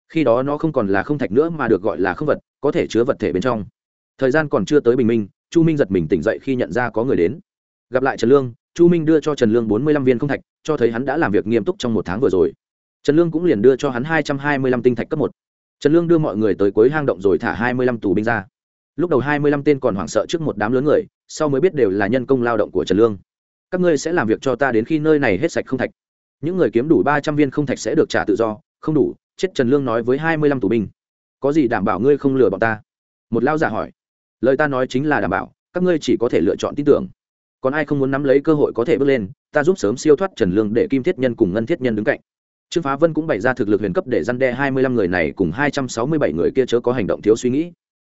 Khi đó nó không còn là không thạch nữa mà được gọi là không vật, có thể chứa vật thể bên trong. Thời gian còn chưa tới bình minh, chu minh giật mình tỉnh dậy khi nhận ra có người đến. Gặp lại trần lương, chu minh đưa cho trần lương bốn mươi lăm viên không thạch, cho thấy hắn đã làm việc nghiêm túc trong một tháng vừa rồi trần lương cũng liền đưa cho hắn hai trăm hai mươi lăm tinh thạch cấp một. Trần lương đưa mọi người tới cuối hang động rồi thả hai mươi lăm tù binh ra. Lúc đầu hai mươi lăm tên còn hoảng sợ trước một đám lớn người, sau mới biết đều là nhân công lao động của trần lương. Các ngươi sẽ làm việc cho ta đến khi nơi này hết sạch không thạch. Những người kiếm đủ ba trăm viên không thạch sẽ được trả tự do, không đủ, chết trần lương nói với hai mươi lăm tù binh. Có gì đảm bảo ngươi không lừa bọn ta? Một lao giả hỏi. Lời ta nói chính là đảm bảo, các ngươi chỉ có thể lựa chọn tin tưởng. Còn ai không muốn nắm lấy cơ hội có thể bước lên, ta giúp sớm siêu thoát trần lương để kim thiết nhân cùng ngân thiết nhân đứng cạnh trương phá vân cũng bày ra thực lực huyền cấp để răn đe hai mươi lăm người này cùng hai trăm sáu mươi bảy người kia chớ có hành động thiếu suy nghĩ.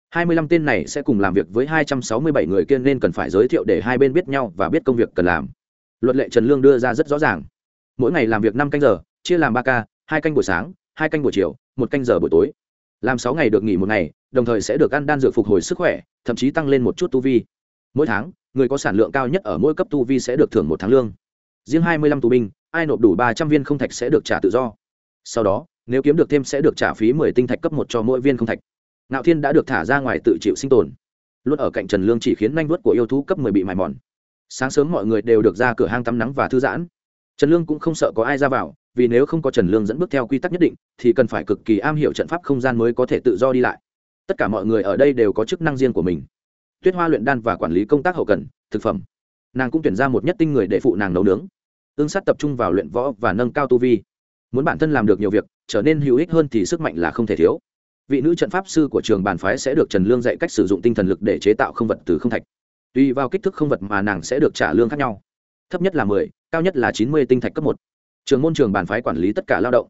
hai mươi lăm tên này sẽ cùng làm việc với hai trăm sáu mươi bảy người kia nên cần phải giới thiệu để hai bên biết nhau và biết công việc cần làm. Luật lệ trần lương đưa ra rất rõ ràng. Mỗi ngày làm việc năm canh giờ, chia làm ba ca, hai canh buổi sáng, hai canh buổi chiều, một canh giờ buổi tối. Làm sáu ngày được nghỉ một ngày, đồng thời sẽ được ăn đan dược phục hồi sức khỏe, thậm chí tăng lên một chút tu vi. Mỗi tháng, người có sản lượng cao nhất ở mỗi cấp tu vi sẽ được thưởng một tháng lương. Riêng hai mươi lăm tù binh ai nộp đủ ba trăm viên không thạch sẽ được trả tự do. Sau đó, nếu kiếm được thêm sẽ được trả phí mười tinh thạch cấp một cho mỗi viên không thạch. Ngạo thiên đã được thả ra ngoài tự chịu sinh tồn. Luôn ở cạnh trần lương chỉ khiến nanh vuốt của yêu thú cấp mười bị mài mòn. Sáng sớm mọi người đều được ra cửa hang tắm nắng và thư giãn. Trần lương cũng không sợ có ai ra vào, vì nếu không có trần lương dẫn bước theo quy tắc nhất định, thì cần phải cực kỳ am hiểu trận pháp không gian mới có thể tự do đi lại. Tất cả mọi người ở đây đều có chức năng riêng của mình. Tuyết hoa luyện đan và quản lý công tác hậu cần, thực phẩm. Nàng cũng tuyển ra một nhất tinh người để phụ nàng nấu nướng ương sát tập trung vào luyện võ và nâng cao tu vi. Muốn bản thân làm được nhiều việc, trở nên hữu ích hơn thì sức mạnh là không thể thiếu. Vị nữ trận pháp sư của trường bàn phái sẽ được trần lương dạy cách sử dụng tinh thần lực để chế tạo không vật từ không thạch. Tùy vào kích thước không vật mà nàng sẽ được trả lương khác nhau. Thấp nhất là mười, cao nhất là chín mươi tinh thạch cấp một. Trường môn trường bàn phái quản lý tất cả lao động.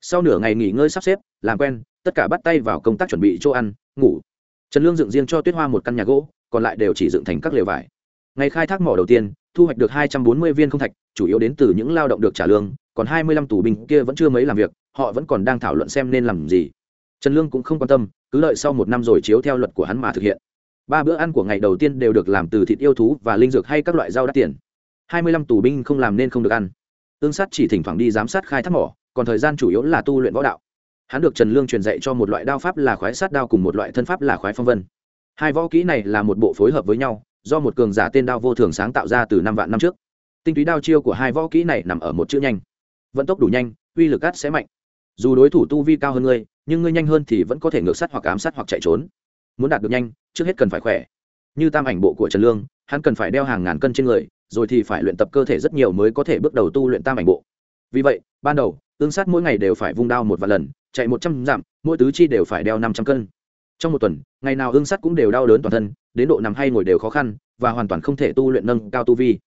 Sau nửa ngày nghỉ ngơi sắp xếp, làm quen, tất cả bắt tay vào công tác chuẩn bị chỗ ăn, ngủ. Trần lương dựng riêng cho tuyết hoa một căn nhà gỗ, còn lại đều chỉ dựng thành các lều vải. Ngày khai thác mỏ đầu tiên thu hoạch được hai trăm bốn mươi viên không thạch, chủ yếu đến từ những lao động được trả lương, còn hai mươi lăm tù binh kia vẫn chưa mấy làm việc, họ vẫn còn đang thảo luận xem nên làm gì. Trần lương cũng không quan tâm, cứ lợi sau một năm rồi chiếu theo luật của hắn mà thực hiện. Ba bữa ăn của ngày đầu tiên đều được làm từ thịt yêu thú và linh dược hay các loại rau đắt tiền. Hai mươi lăm tù binh không làm nên không được ăn. Tương sát chỉ thỉnh thoảng đi giám sát khai thác mỏ, còn thời gian chủ yếu là tu luyện võ đạo. Hắn được trần lương truyền dạy cho một loại đao pháp là khoái sát đao cùng một loại thân pháp là khoái phong vân. Hai võ kỹ này là một bộ phối hợp với nhau do một cường giả tên đao vô thường sáng tạo ra từ năm vạn năm trước. Tinh túy đao chiêu của hai võ kỹ này nằm ở một chữ nhanh. Vận tốc đủ nhanh, uy lực cát sẽ mạnh. Dù đối thủ tu vi cao hơn ngươi, nhưng ngươi nhanh hơn thì vẫn có thể ngược sát hoặc ám sát hoặc chạy trốn. Muốn đạt được nhanh, trước hết cần phải khỏe. Như tam ảnh bộ của trần lương, hắn cần phải đeo hàng ngàn cân trên người, rồi thì phải luyện tập cơ thể rất nhiều mới có thể bước đầu tu luyện tam ảnh bộ. Vì vậy, ban đầu, tương sát mỗi ngày đều phải vung đao một vài lần, chạy một trăm dặm, mỗi tứ chi đều phải đeo năm trăm cân trong một tuần, ngày nào ương sắt cũng đều đau đớn toàn thân, đến độ nằm hay ngồi đều khó khăn, và hoàn toàn không thể tu luyện nâng cao tu vi.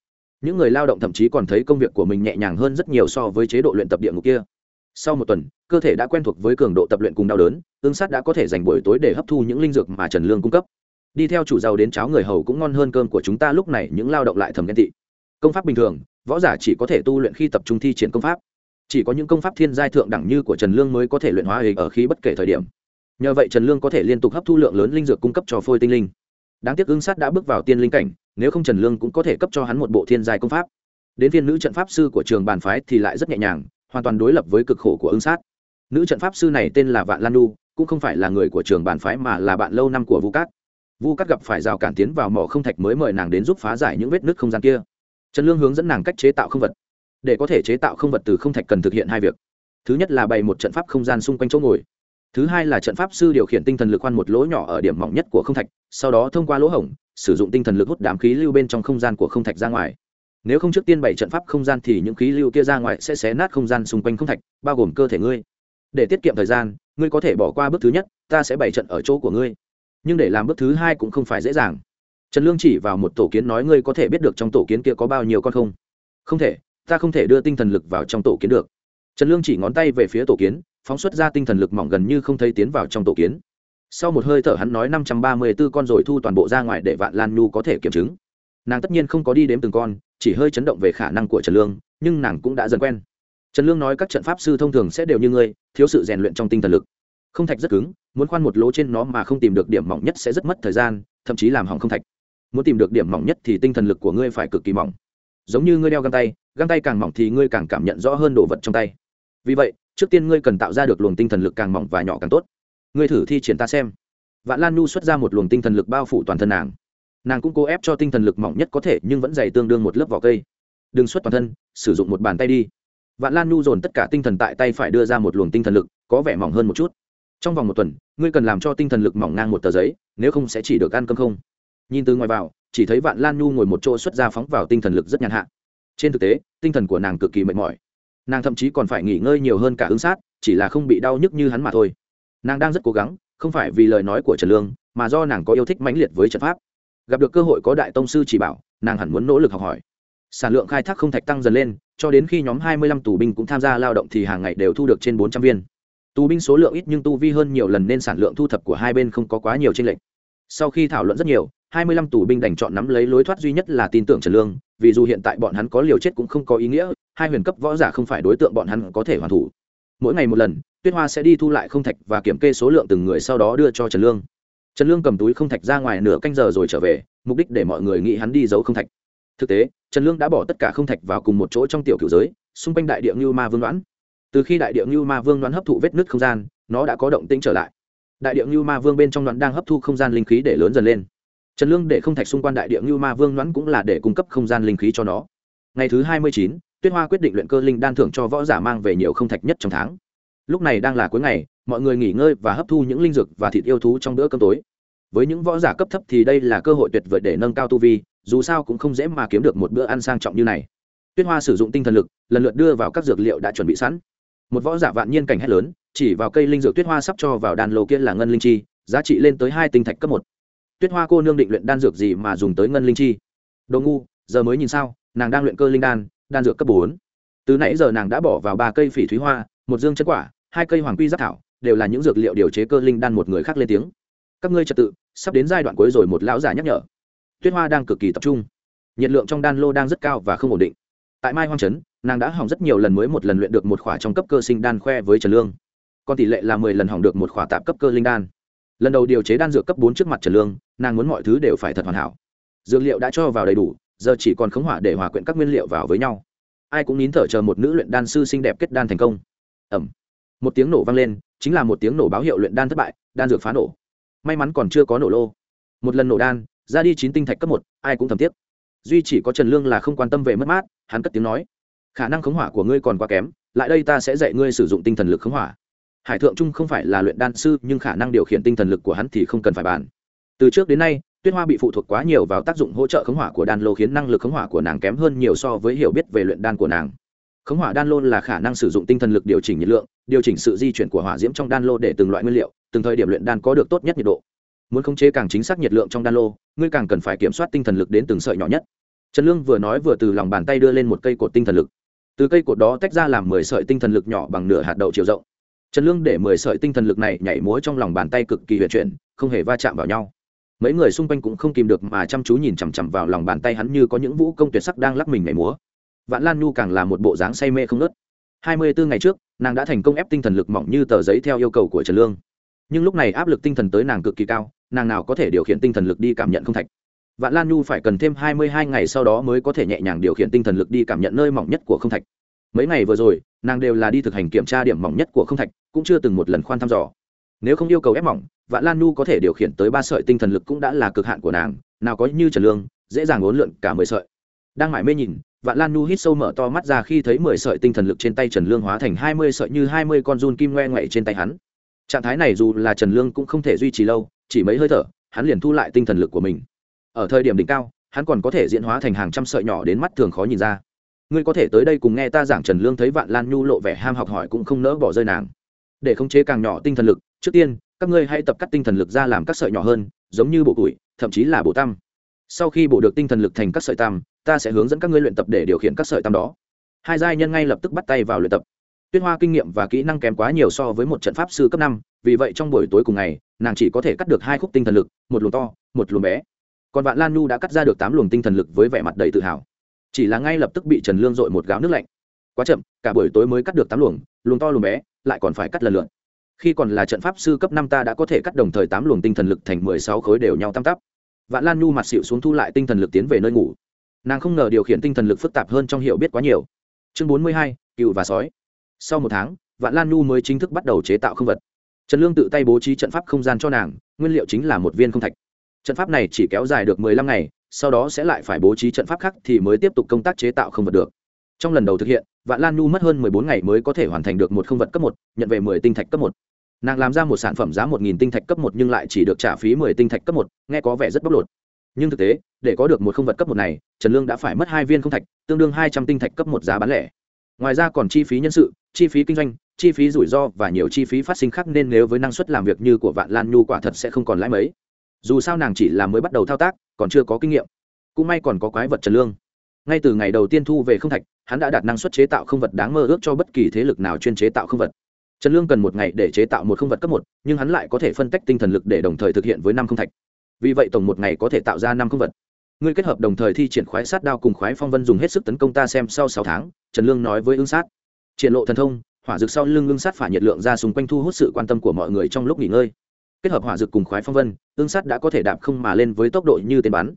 Những người lao động thậm chí còn thấy công việc của mình nhẹ nhàng hơn rất nhiều so với chế độ luyện tập địa ngục kia. Sau một tuần, cơ thể đã quen thuộc với cường độ tập luyện cùng đau đớn, ương sắt đã có thể dành buổi tối để hấp thu những linh dược mà trần lương cung cấp. Đi theo chủ giàu đến cháo người hầu cũng ngon hơn cơm của chúng ta, lúc này những lao động lại thầm ghen tị. Công pháp bình thường, võ giả chỉ có thể tu luyện khi tập trung thi triển công pháp. Chỉ có những công pháp thiên giai thượng đẳng như của trần lương mới có thể luyện hóa hình ở khi bất kể thời điểm nhờ vậy trần lương có thể liên tục hấp thu lượng lớn linh dược cung cấp cho phôi tinh linh. Đáng tiếc ưng sát đã bước vào tiên linh cảnh, nếu không trần lương cũng có thể cấp cho hắn một bộ thiên giai công pháp. Đến viên nữ trận pháp sư của trường bàn phái thì lại rất nhẹ nhàng, hoàn toàn đối lập với cực khổ của ưng sát. Nữ trận pháp sư này tên là vạn lan nu cũng không phải là người của trường bàn phái mà là bạn lâu năm của vu cát. Vu cát gặp phải rào cản tiến vào mỏ không thạch mới mời nàng đến giúp phá giải những vết nứt không gian kia. Trần lương hướng dẫn nàng cách chế tạo không vật. Để có thể chế tạo không vật từ không thạch cần thực hiện hai việc. Thứ nhất là bày một trận pháp không gian xung quanh chỗ ngồi thứ hai là trận pháp sư điều khiển tinh thần lực khoan một lỗ nhỏ ở điểm mỏng nhất của không thạch, sau đó thông qua lỗ hổng, sử dụng tinh thần lực hút đám khí lưu bên trong không gian của không thạch ra ngoài. Nếu không trước tiên bày trận pháp không gian thì những khí lưu kia ra ngoài sẽ xé nát không gian xung quanh không thạch, bao gồm cơ thể ngươi. Để tiết kiệm thời gian, ngươi có thể bỏ qua bước thứ nhất, ta sẽ bày trận ở chỗ của ngươi. Nhưng để làm bước thứ hai cũng không phải dễ dàng. Trần lương chỉ vào một tổ kiến nói ngươi có thể biết được trong tổ kiến kia có bao nhiêu con không? Không thể, ta không thể đưa tinh thần lực vào trong tổ kiến được. Trần lương chỉ ngón tay về phía tổ kiến phóng xuất ra tinh thần lực mỏng gần như không thấy tiến vào trong tổ kiến. Sau một hơi thở hắn nói năm trăm ba mươi b ố con rồi thu toàn bộ ra ngoài để vạn lan nhu có thể kiểm chứng. Nàng tất nhiên không có đi đếm từng con, chỉ hơi chấn động về khả năng của trần lương, nhưng nàng cũng đã dần quen. Trần lương nói các trận pháp sư thông thường sẽ đều như ngươi, thiếu sự rèn luyện trong tinh thần lực. Không thạch rất cứng, muốn khoan một lỗ trên nó mà không tìm được điểm mỏng nhất sẽ rất mất thời gian, thậm chí làm hỏng không thạch. Muốn tìm được điểm mỏng nhất thì tinh thần lực của ngươi phải cực kỳ mỏng. Giống như ngươi đeo găng tay găng tay càng mỏng thì ngươi càng cảm nhận rõ hơn đồ vật trong tay. Vì vậy trước tiên ngươi cần tạo ra được luồng tinh thần lực càng mỏng và nhỏ càng tốt. Ngươi thử thi triển ta xem. Vạn lan nhu xuất ra một luồng tinh thần lực bao phủ toàn thân nàng. Nàng cũng cố ép cho tinh thần lực mỏng nhất có thể, nhưng vẫn dày tương đương một lớp vỏ cây. Đừng xuất toàn thân, sử dụng một bàn tay đi. Vạn lan nhu dồn tất cả tinh thần tại tay phải đưa ra một luồng tinh thần lực, có vẻ mỏng hơn một chút. Trong vòng một tuần, ngươi cần làm cho tinh thần lực mỏng ngang một tờ giấy, nếu không sẽ chỉ được ăn cơm không. Nhìn từ ngoài vào, chỉ thấy vạn lan nhu ngồi một chỗ xuất ra phóng vào tinh thần lực rất nhàn hạ. Trên thực tế, tinh thần của nàng cực kỳ mệt mỏi nàng thậm chí còn phải nghỉ ngơi nhiều hơn cả ứng sát, chỉ là không bị đau nhức như hắn mà thôi. Nàng đang rất cố gắng, không phải vì lời nói của trần lương, mà do nàng có yêu thích mãnh liệt với trận pháp. Gặp được cơ hội có đại tông sư chỉ bảo, nàng hẳn muốn nỗ lực học hỏi. Sản lượng khai thác không thạch tăng dần lên, cho đến khi nhóm hai mươi lăm tù binh cũng tham gia lao động thì hàng ngày đều thu được trên bốn trăm viên. Tù binh số lượng ít nhưng tu vi hơn nhiều lần nên sản lượng thu thập của hai bên không có quá nhiều tranh lệch. Sau khi thảo luận rất nhiều hai mươi lăm tù binh đành chọn nắm lấy lối thoát duy nhất là tin tưởng trần lương, vì dù hiện tại bọn hắn có liều chết cũng không có ý nghĩa, hai huyền cấp võ giả không phải đối tượng bọn hắn có thể hoàn thủ. Mỗi ngày một lần, tuyết hoa sẽ đi thu lại không thạch và kiểm kê số lượng từng người sau đó đưa cho trần lương. Trần lương cầm túi không thạch ra ngoài nửa canh giờ rồi trở về, mục đích để mọi người nghĩ hắn đi giấu không thạch. Thực tế, trần lương đã bỏ tất cả không thạch vào cùng một chỗ trong tiểu cửu giới, xung quanh đại địa Như ma vương đoán. Từ khi đại địa Như ma vương đoán hấp thụ vết nứt không gian, nó đã có động tĩnh trở lại. Đại địa Như ma vương bên trong đoán đang hấp thu không gian linh khí để lớn dần lên trần lương để không thạch xung quanh đại địa ngưu ma vương đoán cũng là để cung cấp không gian linh khí cho nó. Ngày thứ hai mươi chín, tuyết hoa quyết định luyện cơ linh đan thưởng cho võ giả mang về nhiều không thạch nhất trong tháng. Lúc này đang là cuối ngày, mọi người nghỉ ngơi và hấp thu những linh dược và thịt yêu thú trong bữa cơm tối. Với những võ giả cấp thấp thì đây là cơ hội tuyệt vời để nâng cao tu vi, dù sao cũng không dễ mà kiếm được một bữa ăn sang trọng như này. Tuyết hoa sử dụng tinh thần lực, lần lượt đưa vào các dược liệu đã chuẩn bị sẵn. Một võ giả vạn nhiên cảnh hét lớn, chỉ vào cây linh dược tuyết hoa sắp cho vào đan lô kia là ngân linh chi, giá trị lên tới hai tinh thạch cấp một tuyết hoa cô nương định luyện đan dược gì mà dùng tới ngân linh chi? Đồ ngu, giờ mới nhìn sao, nàng đang luyện cơ linh đan đan dược cấp bốn. Từ nãy giờ nàng đã bỏ vào ba cây phỉ thúy hoa, một dương chân quả, hai cây hoàng quy giáp thảo, đều là những dược liệu điều chế cơ linh đan một người khác lên tiếng. Các ngươi trật tự, sắp đến giai đoạn cuối rồi một lão giả nhắc nhở. Tuyết hoa đang cực kỳ tập trung. Nhiệt lượng trong đan lô đang rất cao và không ổn định. Tại mai hoang trấn, nàng đã hỏng rất nhiều lần mới một lần luyện được một khỏa trong cấp cơ sinh đan khoe với trần lương. Còn tỷ lệ là mười lần hỏng được một khỏa tạp cấp cơ linh đan. Lần đầu điều chế đan dược cấp bốn trước mặt trần lương nàng muốn mọi thứ đều phải thật hoàn hảo. Dược liệu đã cho vào đầy đủ, giờ chỉ còn khống hỏa để hòa quyện các nguyên liệu vào với nhau. Ai cũng nín thở chờ một nữ luyện đan sư xinh đẹp kết đan thành công. Ẩm. Một tiếng nổ vang lên, chính là một tiếng nổ báo hiệu luyện đan thất bại, đan dược phá nổ. May mắn còn chưa có nổ lô. Một lần nổ đan, ra đi chín tinh thạch cấp một, ai cũng thầm tiếc. Duy chỉ có trần lương là không quan tâm về mất mát, hắn cất tiếng nói. Khả năng khống hỏa của ngươi còn quá kém, lại đây ta sẽ dạy ngươi sử dụng tinh thần lực khống hỏa. Hải thượng trung không phải là luyện đan sư, nhưng khả năng điều khiển tinh thần lực của hắn thì không cần phải bàn từ trước đến nay, tuyết hoa bị phụ thuộc quá nhiều vào tác dụng hỗ trợ khống hỏa của đan lô khiến năng lực khống hỏa của nàng kém hơn nhiều so với hiểu biết về luyện đan của nàng. Khống hỏa đan lô là khả năng sử dụng tinh thần lực điều chỉnh nhiệt lượng, điều chỉnh sự di chuyển của hỏa diễm trong đan lô để từng loại nguyên liệu, từng thời điểm luyện đan có được tốt nhất nhiệt độ. Muốn khống chế càng chính xác nhiệt lượng trong đan lô, ngươi càng cần phải kiểm soát tinh thần lực đến từng sợi nhỏ nhất. Trần lương vừa nói vừa từ lòng bàn tay đưa lên một cây cột tinh thần lực. Từ cây cột đó tách ra làm mười sợi tinh thần lực nhỏ bằng nửa hạt đậu chiều rộng. Trần lương để mười sợi tinh thần lực này nhảy múa trong lòng bàn tay cực kỳ huyền chuyển, không hề va chạm vào nhau mấy người xung quanh cũng không kìm được mà chăm chú nhìn chằm chằm vào lòng bàn tay hắn như có những vũ công tuyệt sắc đang lắc mình nhảy múa. Vạn lan nhu càng là một bộ dáng say mê không nớt hai mươi bốn ngày trước, nàng đã thành công ép tinh thần lực mỏng như tờ giấy theo yêu cầu của trần lương. Nhưng lúc này áp lực tinh thần tới nàng cực kỳ cao, nàng nào có thể điều khiển tinh thần lực đi cảm nhận không thạch. Vạn lan nhu phải cần thêm hai mươi hai ngày sau đó mới có thể nhẹ nhàng điều khiển tinh thần lực đi cảm nhận nơi mỏng nhất của không thạch. Mấy ngày vừa rồi, nàng đều là đi thực hành kiểm tra điểm mỏng nhất của không thạch, cũng chưa từng một lần khoan thăm dò nếu không yêu cầu ép mỏng, vạn lan Nu có thể điều khiển tới ba sợi tinh thần lực cũng đã là cực hạn của nàng, nào có như trần lương, dễ dàng ốn lượn cả mười sợi. Đang mải mê nhìn, vạn lan Nu hít sâu mở to mắt ra khi thấy mười sợi tinh thần lực trên tay trần lương hóa thành hai mươi sợi như hai mươi con run kim ngoe ngoậy trên tay hắn. Trạng thái này dù là trần lương cũng không thể duy trì lâu, chỉ mấy hơi thở, hắn liền thu lại tinh thần lực của mình. Ở thời điểm đỉnh cao, hắn còn có thể diễn hóa thành hàng trăm sợi nhỏ đến mắt thường khó nhìn ra. Ngươi có thể tới đây cùng nghe ta giảng trần lương thấy vạn lan nhu lộ vẻ ham học hỏi cũng không nỡ bỏ rơi nàng. Để khống chế càng nhỏ tinh thần lực trước tiên, các ngươi hãy tập cắt tinh thần lực ra làm các sợi nhỏ hơn, giống như bộ củi, thậm chí là bộ tam sau khi bộ được tinh thần lực thành các sợi tam ta sẽ hướng dẫn các ngươi luyện tập để điều khiển các sợi tam đó. Hai giai nhân ngay lập tức bắt tay vào luyện tập. Tuyết hoa kinh nghiệm và kỹ năng kém quá nhiều so với một trận pháp sư cấp năm, vì vậy trong buổi tối cùng ngày, nàng chỉ có thể cắt được hai khúc tinh thần lực, một luồng to, một luồng bé. Còn vạn lan nhu đã cắt ra được tám luồng tinh thần lực với vẻ mặt đầy tự hào. Chỉ là ngay lập tức bị trần lương dội một gáo nước lạnh. Quá chậm, cả buổi tối mới cắt được tám luồng luồng to luồng bé, lại còn phải cắt lần lượt khi còn là trận pháp sư cấp năm ta đã có thể cắt đồng thời tám luồng tinh thần lực thành mười sáu khối đều nhau tam tắp vạn lan nhu mặt xịu xuống thu lại tinh thần lực tiến về nơi ngủ. Nàng không ngờ điều khiển tinh thần lực phức tạp hơn trong hiểu biết quá nhiều. Chương bốn mươi hai cựu và sói. Sau một tháng, vạn lan nhu mới chính thức bắt đầu chế tạo không vật. Trần lương tự tay bố trí trận pháp không gian cho nàng, nguyên liệu chính là một viên không thạch. Trận pháp này chỉ kéo dài được mười lăm ngày, sau đó sẽ lại phải bố trí trận pháp khác thì mới tiếp tục công tác chế tạo không vật được. Trong lần đầu thực hiện vạn lan nhu mất hơn mười bốn ngày mới có thể hoàn thành được một không vật cấp một, nhận về mười tinh thạch cấp một. Nàng làm ra một sản phẩm giá một nghìn tinh thạch cấp một nhưng lại chỉ được trả phí mười tinh thạch cấp một, nghe có vẻ rất bóc lột. Nhưng thực tế, để có được một không vật cấp một này, trần lương đã phải mất hai viên không thạch, tương đương hai trăm tinh thạch cấp một giá bán lẻ. Ngoài ra còn chi phí nhân sự, chi phí kinh doanh, chi phí rủi ro và nhiều chi phí phát sinh khác nên nếu với năng suất làm việc như của vạn lan nhu quả thật sẽ không còn lãi mấy. Dù sao nàng chỉ là mới bắt đầu thao tác, còn chưa có kinh nghiệm. Cũng may còn có quái vật trần lương. Ngay từ ngày đầu tiên thu về không thạch hắn đã đạt năng suất chế tạo không vật đáng mơ ước cho bất kỳ thế lực nào chuyên chế tạo không vật. Trần lương cần một ngày để chế tạo một không vật cấp một, nhưng hắn lại có thể phân tách tinh thần lực để đồng thời thực hiện với năm không thạch. Vì vậy tổng một ngày có thể tạo ra năm không vật. Ngươi kết hợp đồng thời thi triển khoái sát đao cùng khoái phong vân dùng hết sức tấn công ta xem sau sáu tháng, trần lương nói với ương sát. Triển lộ thần thông, hỏa dược sau lưng ương sát phả nhiệt lượng ra xung quanh thu hút sự quan tâm của mọi người trong lúc nghỉ ngơi. Kết hợp hỏa dược cùng khoái phong vân ương sát đã có thể đạp không mà lên với tốc độ như tên bắn.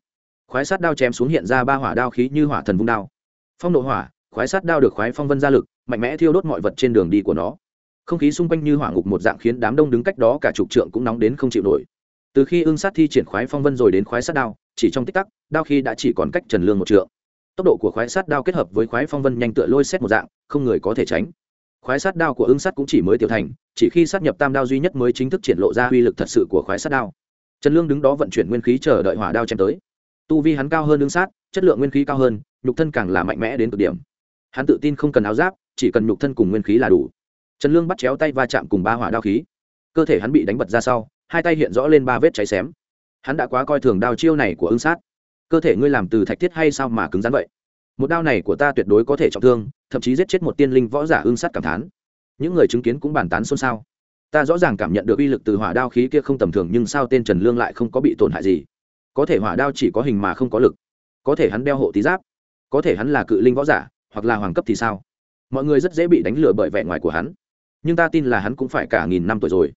Khoái sát đao chém xuống hiện ra ba hỏa đao khí như hỏa thần vung đao. Phong độ hỏa khoái sát đao được khoái phong vân ra lực, mạnh mẽ thiêu đốt mọi vật trên đường đi của nó. Không khí xung quanh như hỏa ngục một dạng khiến đám đông đứng cách đó cả chục trượng cũng nóng đến không chịu nổi. Từ khi ương sát thi triển khoái phong vân rồi đến khoái sát đao, chỉ trong tích tắc, đao khi đã chỉ còn cách trần lương một trượng. Tốc độ của khoái sát đao kết hợp với khoái phong vân nhanh tựa lôi xét một dạng, không người có thể tránh. Khoái sát đao của ương sát cũng chỉ mới tiểu thành, chỉ khi sát nhập tam đao duy nhất mới chính thức triển lộ ra uy lực thật sự của khoái sát đao. Trần lương đứng đó vận chuyển nguyên khí chờ đợi hỏa đao chém tới. Tu vi hắn cao hơn ương sát, chất lượng nguyên khí cao hơn, nhục thân càng là mạnh mẽ đến cực điểm hắn tự tin không cần áo giáp, chỉ cần nhục thân cùng nguyên khí là đủ. Trần lương bắt chéo tay va chạm cùng ba hỏa đao khí. Cơ thể hắn bị đánh bật ra sau, hai tay hiện rõ lên ba vết cháy xém. Hắn đã quá coi thường đao chiêu này của ứng sát. Cơ thể ngươi làm từ thạch thiết hay sao mà cứng rắn vậy? Một đao này của ta tuyệt đối có thể trọng thương, thậm chí giết chết một tiên linh võ giả ưng sát cảm thán. Những người chứng kiến cũng bàn tán xôn xao. Ta rõ ràng cảm nhận được uy lực từ hỏa đao khí kia không tầm thường, nhưng sao tên trần lương lại không có bị tổn hại gì? Có thể hỏa đao chỉ có hình mà không có lực. Có thể hắn đeo hộ tí giáp. Có thể hắn là cự linh võ giả hoặc là hoàng cấp thì sao? Mọi người rất dễ bị đánh lừa bởi vẻ ngoài của hắn. Nhưng ta tin là hắn cũng phải cả nghìn năm tuổi rồi.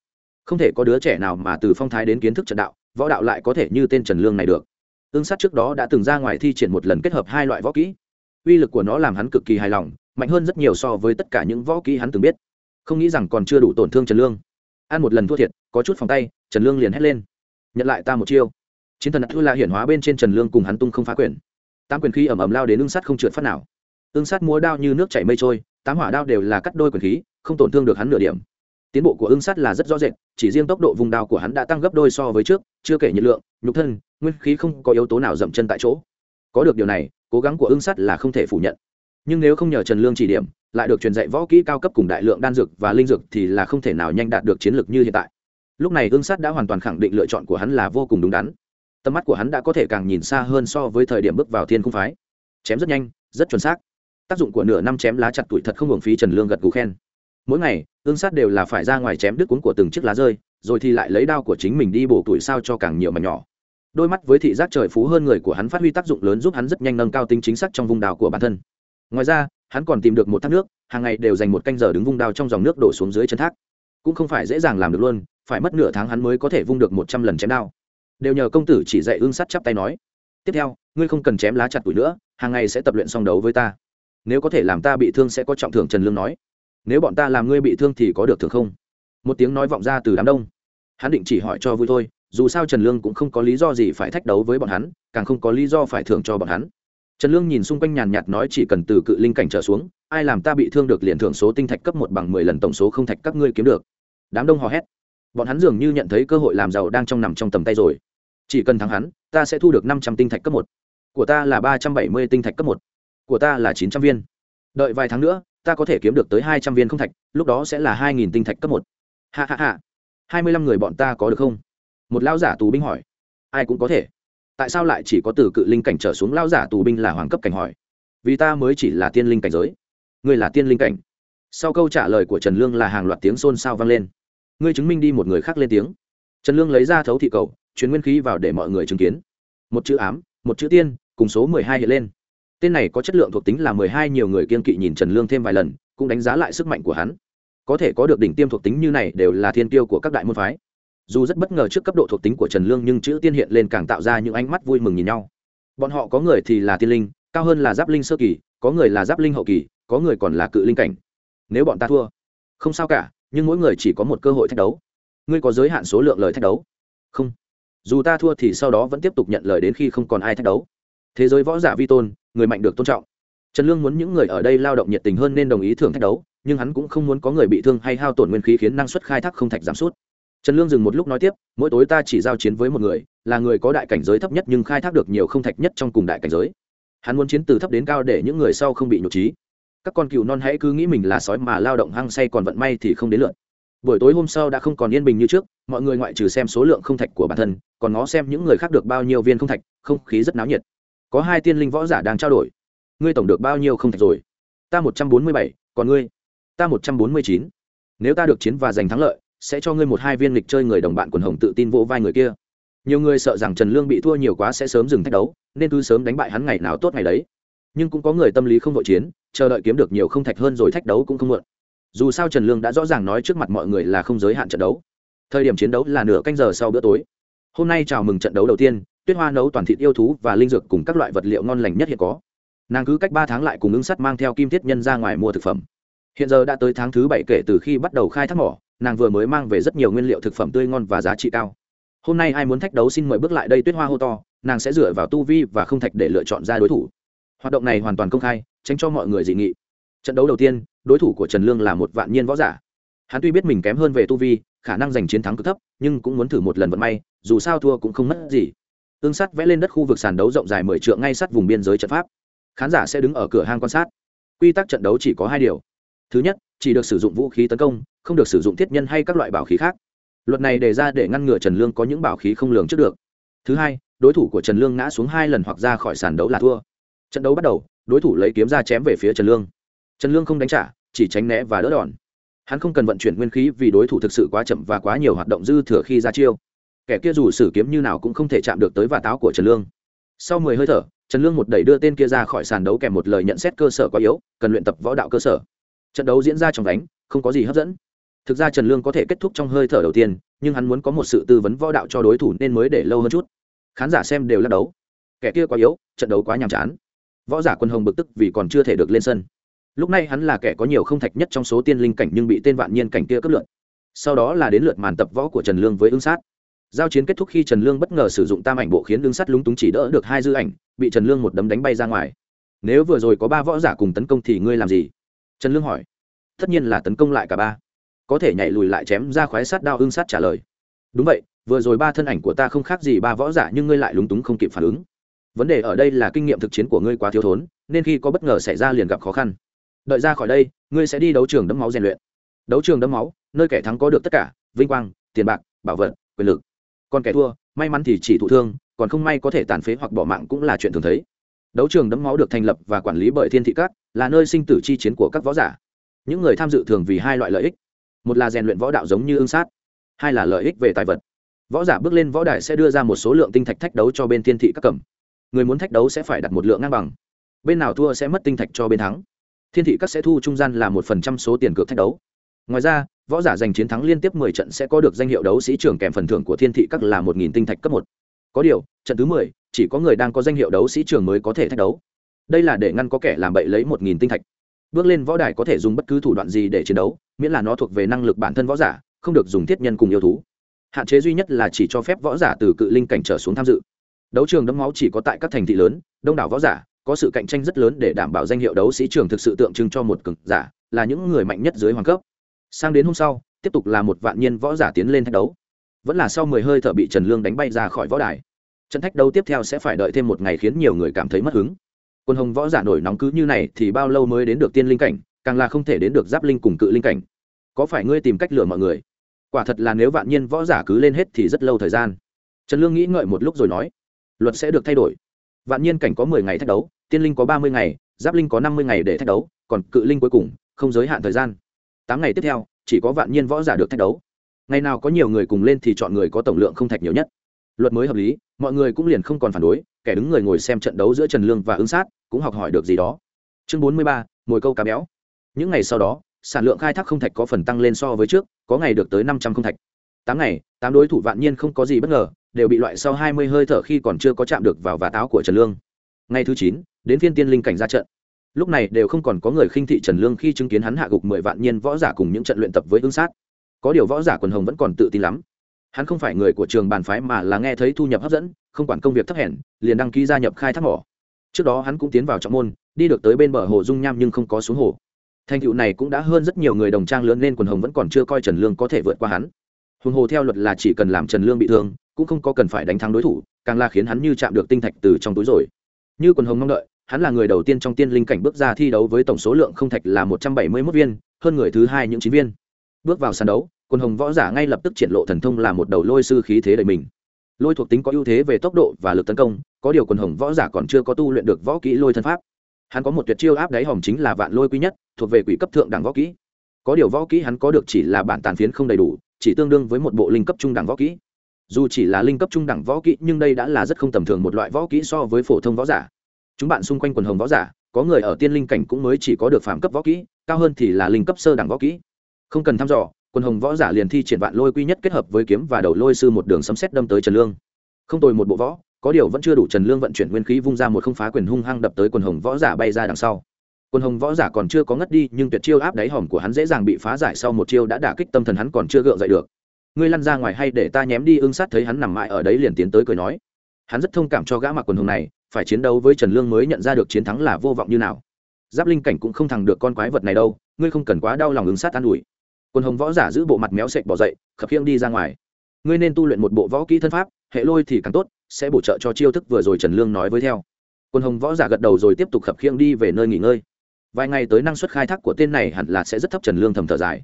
Không thể có đứa trẻ nào mà từ phong thái đến kiến thức trận đạo, võ đạo lại có thể như tên trần lương này được. Ương sát trước đó đã từng ra ngoài thi triển một lần kết hợp hai loại võ kỹ. Uy lực của nó làm hắn cực kỳ hài lòng, mạnh hơn rất nhiều so với tất cả những võ kỹ hắn từng biết. Không nghĩ rằng còn chưa đủ tổn thương trần lương. Ăn một lần thua thiệt, có chút phòng tay, trần lương liền hét lên. Nhận lại ta một chiêu. Chiến thần đã thua là hiển hóa bên trên trần lương cùng hắn tung không phá quyền. Tám quyền khí ẩm ẩm lao đến ương sát không trượt phát nào ương sát múa đao như nước chảy mây trôi, tám hỏa đao đều là cắt đôi quyền khí, không tổn thương được hắn nửa điểm. Tiến bộ của ưng sắt là rất rõ rệt, chỉ riêng tốc độ vùng đao của hắn đã tăng gấp đôi so với trước, chưa kể nhiệt lượng, nhục thân, nguyên khí không có yếu tố nào dậm chân tại chỗ. Có được điều này, cố gắng của ưng sắt là không thể phủ nhận. Nhưng nếu không nhờ trần lương chỉ điểm, lại được truyền dạy võ kỹ cao cấp cùng đại lượng đan dược và linh dược thì là không thể nào nhanh đạt được chiến lược như hiện tại. Lúc này ưng sắt đã hoàn toàn khẳng định lựa chọn của hắn là vô cùng đúng đắn. Tầm mắt của hắn đã có thể càng nhìn xa hơn so với thời điểm bước vào thiên cung phái. Chém rất nhanh, rất chuẩn xác tác dụng của nửa năm chém lá chặt tuổi thật không hưởng phí trần lương gật gù khen. Mỗi ngày ương sát đều là phải ra ngoài chém đứt cuốn của từng chiếc lá rơi, rồi thì lại lấy đao của chính mình đi bổ tuổi sao cho càng nhiều mà nhỏ. Đôi mắt với thị giác trời phú hơn người của hắn phát huy tác dụng lớn giúp hắn rất nhanh nâng cao tính chính xác trong vùng đào của bản thân. Ngoài ra, hắn còn tìm được một thác nước, hàng ngày đều dành một canh giờ đứng vung đao trong dòng nước đổ xuống dưới chân thác. Cũng không phải dễ dàng làm được luôn, phải mất nửa tháng hắn mới có thể vung được một trăm lần chém đao. Đều nhờ công tử chỉ dạy ương sắt chắp tay nói. Tiếp theo, ngươi không cần chém lá chặt tuổi nữa, hàng ngày sẽ tập luyện song đấu với ta nếu có thể làm ta bị thương sẽ có trọng thưởng trần lương nói. Nếu bọn ta làm ngươi bị thương thì có được thưởng không? Một tiếng nói vọng ra từ đám đông. Hắn định chỉ hỏi cho vui thôi, dù sao trần lương cũng không có lý do gì phải thách đấu với bọn hắn, càng không có lý do phải thưởng cho bọn hắn. Trần lương nhìn xung quanh nhàn nhạt nói chỉ cần từ cự linh cảnh trở xuống, ai làm ta bị thương được liền thưởng số tinh thạch cấp một bằng mười lần tổng số không thạch các ngươi kiếm được. Đám đông hò hét. Bọn hắn dường như nhận thấy cơ hội làm giàu đang trong nằm trong tầm tay rồi. Chỉ cần thắng hắn, ta sẽ thu được năm trăm tinh thạch cấp một. Của ta là ba trăm bảy mươi tinh thạch cấp một của ta là chín trăm viên. Đợi vài tháng nữa, ta có thể kiếm được tới hai trăm viên không thạch, lúc đó sẽ là hai nghìn tinh thạch cấp một. Hạ hạ hạ hai mươi lăm người bọn ta có được không? Một lao giả tù binh hỏi. Ai cũng có thể. Tại sao lại chỉ có từ cự linh cảnh trở xuống lao giả tù binh là hoàng cấp cảnh hỏi? Vì ta mới chỉ là tiên linh cảnh giới. Ngươi là tiên linh cảnh. Sau câu trả lời của trần lương là hàng loạt tiếng xôn xao vang lên. Ngươi chứng minh đi một người khác lên tiếng. Trần lương lấy ra thấu thị cầu chuyển nguyên khí vào để mọi người chứng kiến. Một chữ ám, một chữ tiên, cùng số mười hai hiện lên tên này có chất lượng thuộc tính là mười hai, nhiều người kiên kỵ nhìn trần lương thêm vài lần, cũng đánh giá lại sức mạnh của hắn. Có thể có được đỉnh tiêm thuộc tính như này đều là thiên tiêu của các đại môn phái. Dù rất bất ngờ trước cấp độ thuộc tính của trần lương nhưng chữ tiên hiện lên càng tạo ra những ánh mắt vui mừng nhìn nhau. Bọn họ có người thì là tiên linh, cao hơn là giáp linh sơ kỳ, có người là giáp linh hậu kỳ, có người còn là cự linh cảnh. Nếu bọn ta thua, không sao cả, nhưng mỗi người chỉ có một cơ hội thách đấu. Ngươi có giới hạn số lượng lời thách đấu? Không. Dù ta thua thì sau đó vẫn tiếp tục nhận lời đến khi không còn ai thách đấu thế giới võ giả vi tôn, người mạnh được tôn trọng. Trần lương muốn những người ở đây lao động nhiệt tình hơn nên đồng ý thưởng thách đấu, nhưng hắn cũng không muốn có người bị thương hay hao tổn nguyên khí khiến năng suất khai thác không thạch giảm sút. Trần lương dừng một lúc nói tiếp, mỗi tối ta chỉ giao chiến với một người, là người có đại cảnh giới thấp nhất nhưng khai thác được nhiều không thạch nhất trong cùng đại cảnh giới. Hắn muốn chiến từ thấp đến cao để những người sau không bị nhục trí. Các con cừu non hãy cứ nghĩ mình là sói mà lao động hăng say còn vận may thì không đến lượt. Buổi tối hôm sau đã không còn yên bình như trước, mọi người ngoại trừ xem số lượng không thạch của bản thân, còn ngó xem những người khác được bao nhiêu viên không thạch, không khí rất náo nhiệt có hai tiên linh võ giả đang trao đổi. Ngươi tổng được bao nhiêu không thạch rồi? Ta một trăm bốn mươi bảy, còn ngươi? Ta một trăm bốn mươi chín. Nếu ta được chiến và giành thắng lợi, sẽ cho ngươi một hai viên lịch chơi người đồng bạn quần hồng tự tin vỗ vai người kia. Nhiều người sợ rằng trần lương bị thua nhiều quá sẽ sớm dừng thách đấu, nên cứ sớm đánh bại hắn ngày nào tốt ngày đấy. Nhưng cũng có người tâm lý không vội chiến, chờ đợi kiếm được nhiều không thạch hơn rồi thách đấu cũng không muộn. Dù sao trần lương đã rõ ràng nói trước mặt mọi người là không giới hạn trận đấu. Thời điểm chiến đấu là nửa canh giờ sau bữa tối. Hôm nay chào mừng trận đấu đầu tiên tuyết hoa nấu toàn thịt yêu thú và linh dược cùng các loại vật liệu ngon lành nhất hiện có. Nàng cứ cách ba tháng lại cùng ứng sắt mang theo kim thiết nhân ra ngoài mua thực phẩm. Hiện giờ đã tới tháng thứ bảy kể từ khi bắt đầu khai thác mỏ, nàng vừa mới mang về rất nhiều nguyên liệu thực phẩm tươi ngon và giá trị cao. Hôm nay ai muốn thách đấu xin mời bước lại đây tuyết hoa hô to, nàng sẽ dựa vào tu vi và không thạch để lựa chọn ra đối thủ. Hoạt động này hoàn toàn công khai, tránh cho mọi người dị nghị. Trận đấu đầu tiên, đối thủ của trần lương là một vạn nhiên võ giả. Hắn tuy biết mình kém hơn về tu vi, khả năng giành chiến thắng cực thấp, nhưng cũng muốn thử một lần vận may, dù sao thua cũng không mất gì tương sắt vẽ lên đất khu vực sàn đấu rộng dài mười trượng ngay sát vùng biên giới trận pháp. Khán giả sẽ đứng ở cửa hang quan sát. Quy tắc trận đấu chỉ có hai điều. Thứ nhất, chỉ được sử dụng vũ khí tấn công, không được sử dụng thiết nhân hay các loại bảo khí khác. Luật này đề ra để ngăn ngừa trần lương có những bảo khí không lường trước được. Thứ hai, đối thủ của trần lương ngã xuống hai lần hoặc ra khỏi sàn đấu là thua. Trận đấu bắt đầu, đối thủ lấy kiếm ra chém về phía trần lương. Trần lương không đánh trả, chỉ tránh né và đỡ đòn. Hắn không cần vận chuyển nguyên khí vì đối thủ thực sự quá chậm và quá nhiều hoạt động dư thừa khi ra chiêu kẻ kia dù sử kiếm như nào cũng không thể chạm được tới và táo của trần lương. Sau mười hơi thở, trần lương một đẩy đưa tên kia ra khỏi sàn đấu kèm một lời nhận xét cơ sở quá yếu, cần luyện tập võ đạo cơ sở. Trận đấu diễn ra trong đánh không có gì hấp dẫn. Thực ra trần lương có thể kết thúc trong hơi thở đầu tiên, nhưng hắn muốn có một sự tư vấn võ đạo cho đối thủ nên mới để lâu hơn chút. Khán giả xem đều lắc đấu kẻ kia quá yếu, trận đấu quá nhàm chán. Võ giả quân hồng bực tức vì còn chưa thể được lên sân. Lúc này hắn là kẻ có nhiều không thạch nhất trong số tiên linh cảnh nhưng bị tên vạn nhiên cảnh kia cướp lượt. Sau đó là đến lượt màn tập võ của trần lương với ứng sát giao chiến kết thúc khi trần lương bất ngờ sử dụng tam ảnh bộ khiến Lương Sắt lúng túng chỉ đỡ được hai dư ảnh, bị trần lương một đấm đánh bay ra ngoài. Nếu vừa rồi có ba võ giả cùng tấn công thì ngươi làm gì? Trần lương hỏi. Tất nhiên là tấn công lại cả ba. Có thể nhảy lùi lại chém ra khoái sát đao ưng sát trả lời. Đúng vậy, vừa rồi ba thân ảnh của ta không khác gì ba võ giả nhưng ngươi lại lúng túng không kịp phản ứng. Vấn đề ở đây là kinh nghiệm thực chiến của ngươi quá thiếu thốn, nên khi có bất ngờ xảy ra liền gặp khó khăn. Đợi ra khỏi đây, ngươi sẽ đi đấu trường đấm máu rèn luyện. Đấu trường đấm máu, nơi kẻ thắng có được tất cả, vinh quang, tiền bạc, bảo vật, quyền lực còn kẻ thua, may mắn thì chỉ thụ thương, còn không may có thể tàn phế hoặc bỏ mạng cũng là chuyện thường thấy. Đấu trường đấm máu được thành lập và quản lý bởi thiên thị các, là nơi sinh tử chi chiến của các võ giả. Những người tham dự thường vì hai loại lợi ích. Một là rèn luyện võ đạo giống như ương sát, hai là lợi ích về tài vật. Võ giả bước lên võ đài sẽ đưa ra một số lượng tinh thạch thách đấu cho bên thiên thị các cầm. Người muốn thách đấu sẽ phải đặt một lượng ngang bằng. Bên nào thua sẽ mất tinh thạch cho bên thắng. Thiên thị các sẽ thu trung gian là một phần trăm số tiền cược thách đấu. Ngoài ra võ giả giành chiến thắng liên tiếp mười trận sẽ có được danh hiệu đấu sĩ trưởng kèm phần thưởng của thiên thị các là một nghìn tinh thạch cấp một. Có điều, trận thứ mười, chỉ có người đang có danh hiệu đấu sĩ trưởng mới có thể thách đấu. Đây là để ngăn có kẻ làm bậy lấy một nghìn tinh thạch. Bước lên võ đài có thể dùng bất cứ thủ đoạn gì để chiến đấu, miễn là nó thuộc về năng lực bản thân võ giả, không được dùng thiết nhân cùng yêu thú. Hạn chế duy nhất là chỉ cho phép võ giả từ cự linh cảnh trở xuống tham dự. Đấu trường đấm máu chỉ có tại các thành thị lớn, đông đảo võ giả, có sự cạnh tranh rất lớn để đảm bảo danh hiệu đấu sĩ trường thực sự tượng trưng cho một cực giả, là những người mạnh nhất dưới hoàng cấp sang đến hôm sau, tiếp tục là một vạn nhiên võ giả tiến lên thách đấu. Vẫn là sau mười hơi thở bị trần lương đánh bay ra khỏi võ đài. Trận thách đấu tiếp theo sẽ phải đợi thêm một ngày khiến nhiều người cảm thấy mất hứng. Quân hồng võ giả nổi nóng cứ như này thì bao lâu mới đến được tiên linh cảnh, càng là không thể đến được giáp linh cùng cự linh cảnh. Có phải ngươi tìm cách lừa mọi người? Quả thật là nếu vạn nhiên võ giả cứ lên hết thì rất lâu thời gian. Trần lương nghĩ ngợi một lúc rồi nói, luật sẽ được thay đổi. Vạn nhiên cảnh có mười ngày thách đấu, tiên linh có ba mươi ngày, giáp linh có năm mươi ngày để thách đấu, còn cự linh cuối cùng, không giới hạn thời gian tám ngày tiếp theo, chỉ có vạn nhiên võ giả được thách đấu. Ngày nào có nhiều người cùng lên thì chọn người có tổng lượng không thạch nhiều nhất. Luật mới hợp lý, mọi người cũng liền không còn phản đối, kẻ đứng người ngồi xem trận đấu giữa trần lương và ứng sát cũng học hỏi được gì đó. Chương bốn mươi ba, mồi câu cá béo. Những ngày sau đó, sản lượng khai thác không thạch có phần tăng lên so với trước, có ngày được tới năm trăm không thạch. Tám ngày, tám đối thủ vạn nhiên không có gì bất ngờ, đều bị loại sau hai mươi hơi thở khi còn chưa có chạm được vào vá táo của trần lương. Ngày thứ chín, đến phiên tiên linh cảnh ra trận lúc này đều không còn có người khinh thị trần lương khi chứng kiến hắn hạ gục mười vạn nhiên võ giả cùng những trận luyện tập với ứng sát. Có điều võ giả quần hồng vẫn còn tự tin lắm. Hắn không phải người của trường bàn phái mà là nghe thấy thu nhập hấp dẫn, không quản công việc thấp hèn, liền đăng ký gia nhập khai thác mỏ. Trước đó hắn cũng tiến vào trọng môn, đi được tới bên bờ hồ dung nham nhưng không có xuống hồ. Thành tựu này cũng đã hơn rất nhiều người đồng trang lớn nên quần hồng vẫn còn chưa coi trần lương có thể vượt qua hắn. Huống hồ theo luật là chỉ cần làm trần lương bị thương, cũng không có cần phải đánh thắng đối thủ, càng là khiến hắn như chạm được tinh thạch từ trong túi rồi. Như quần hồng mong đợi hắn là người đầu tiên trong tiên linh cảnh bước ra thi đấu với tổng số lượng không thạch là một trăm bảy mươi 171 viên, hơn người thứ hai những chín viên. Bước vào sàn đấu, quân hồng võ giả ngay lập tức triển lộ thần thông là một đầu lôi sư khí thế đầy mình. Lôi thuộc tính có ưu thế về tốc độ và lực tấn công, có điều quân hồng võ giả còn chưa có tu luyện được võ kỹ lôi thân pháp. Hắn có một tuyệt chiêu áp đáy hòm chính là vạn lôi quý nhất, thuộc về quỷ cấp thượng đẳng võ kỹ. Có điều võ kỹ hắn có được chỉ là bản tàn phiến không đầy đủ, chỉ tương đương với một bộ linh cấp trung đẳng võ kỹ. Dù chỉ là linh cấp trung đẳng võ kỹ nhưng đây đã là rất không tầm thường một loại võ kỹ so với phổ thông võ giả chúng bạn xung quanh quần hồng võ giả, có người ở tiên linh cảnh cũng mới chỉ có được phạm cấp võ kỹ, cao hơn thì là linh cấp sơ đẳng võ kỹ. Không cần thăm dò, quần hồng võ giả liền thi triển vạn lôi quy nhất kết hợp với kiếm và đầu lôi sư một đường sấm xét đâm tới trần lương. Không tồi một bộ võ, có điều vẫn chưa đủ trần lương vận chuyển nguyên khí vung ra một không phá quyền hung hăng đập tới quần hồng võ giả bay ra đằng sau. Quần hồng võ giả còn chưa có ngất đi, nhưng tuyệt chiêu áp đáy hòm của hắn dễ dàng bị phá giải sau một chiêu đã đả kích tâm thần hắn còn chưa gượng dậy được. Ngươi lăn ra ngoài hay để ta nhém đi, ưng sát thấy hắn nằm mãi ở đấy liền tiến tới cười nói. Hắn rất thông cảm cho gã mặc quần hồng này phải chiến đấu với trần lương mới nhận ra được chiến thắng là vô vọng như nào. Giáp linh cảnh cũng không thằng được con quái vật này đâu, ngươi không cần quá đau lòng ứng sát an ủi. Quân hồng võ giả giữ bộ mặt méo sệch bỏ dậy, khập khiêng đi ra ngoài. Ngươi nên tu luyện một bộ võ kỹ thân pháp, hệ lôi thì càng tốt, sẽ bổ trợ cho chiêu thức vừa rồi trần lương nói với theo. Quân hồng võ giả gật đầu rồi tiếp tục khập khiêng đi về nơi nghỉ ngơi. Vài ngày tới năng suất khai thác của tên này hẳn là sẽ rất thấp, trần lương thầm thở dài.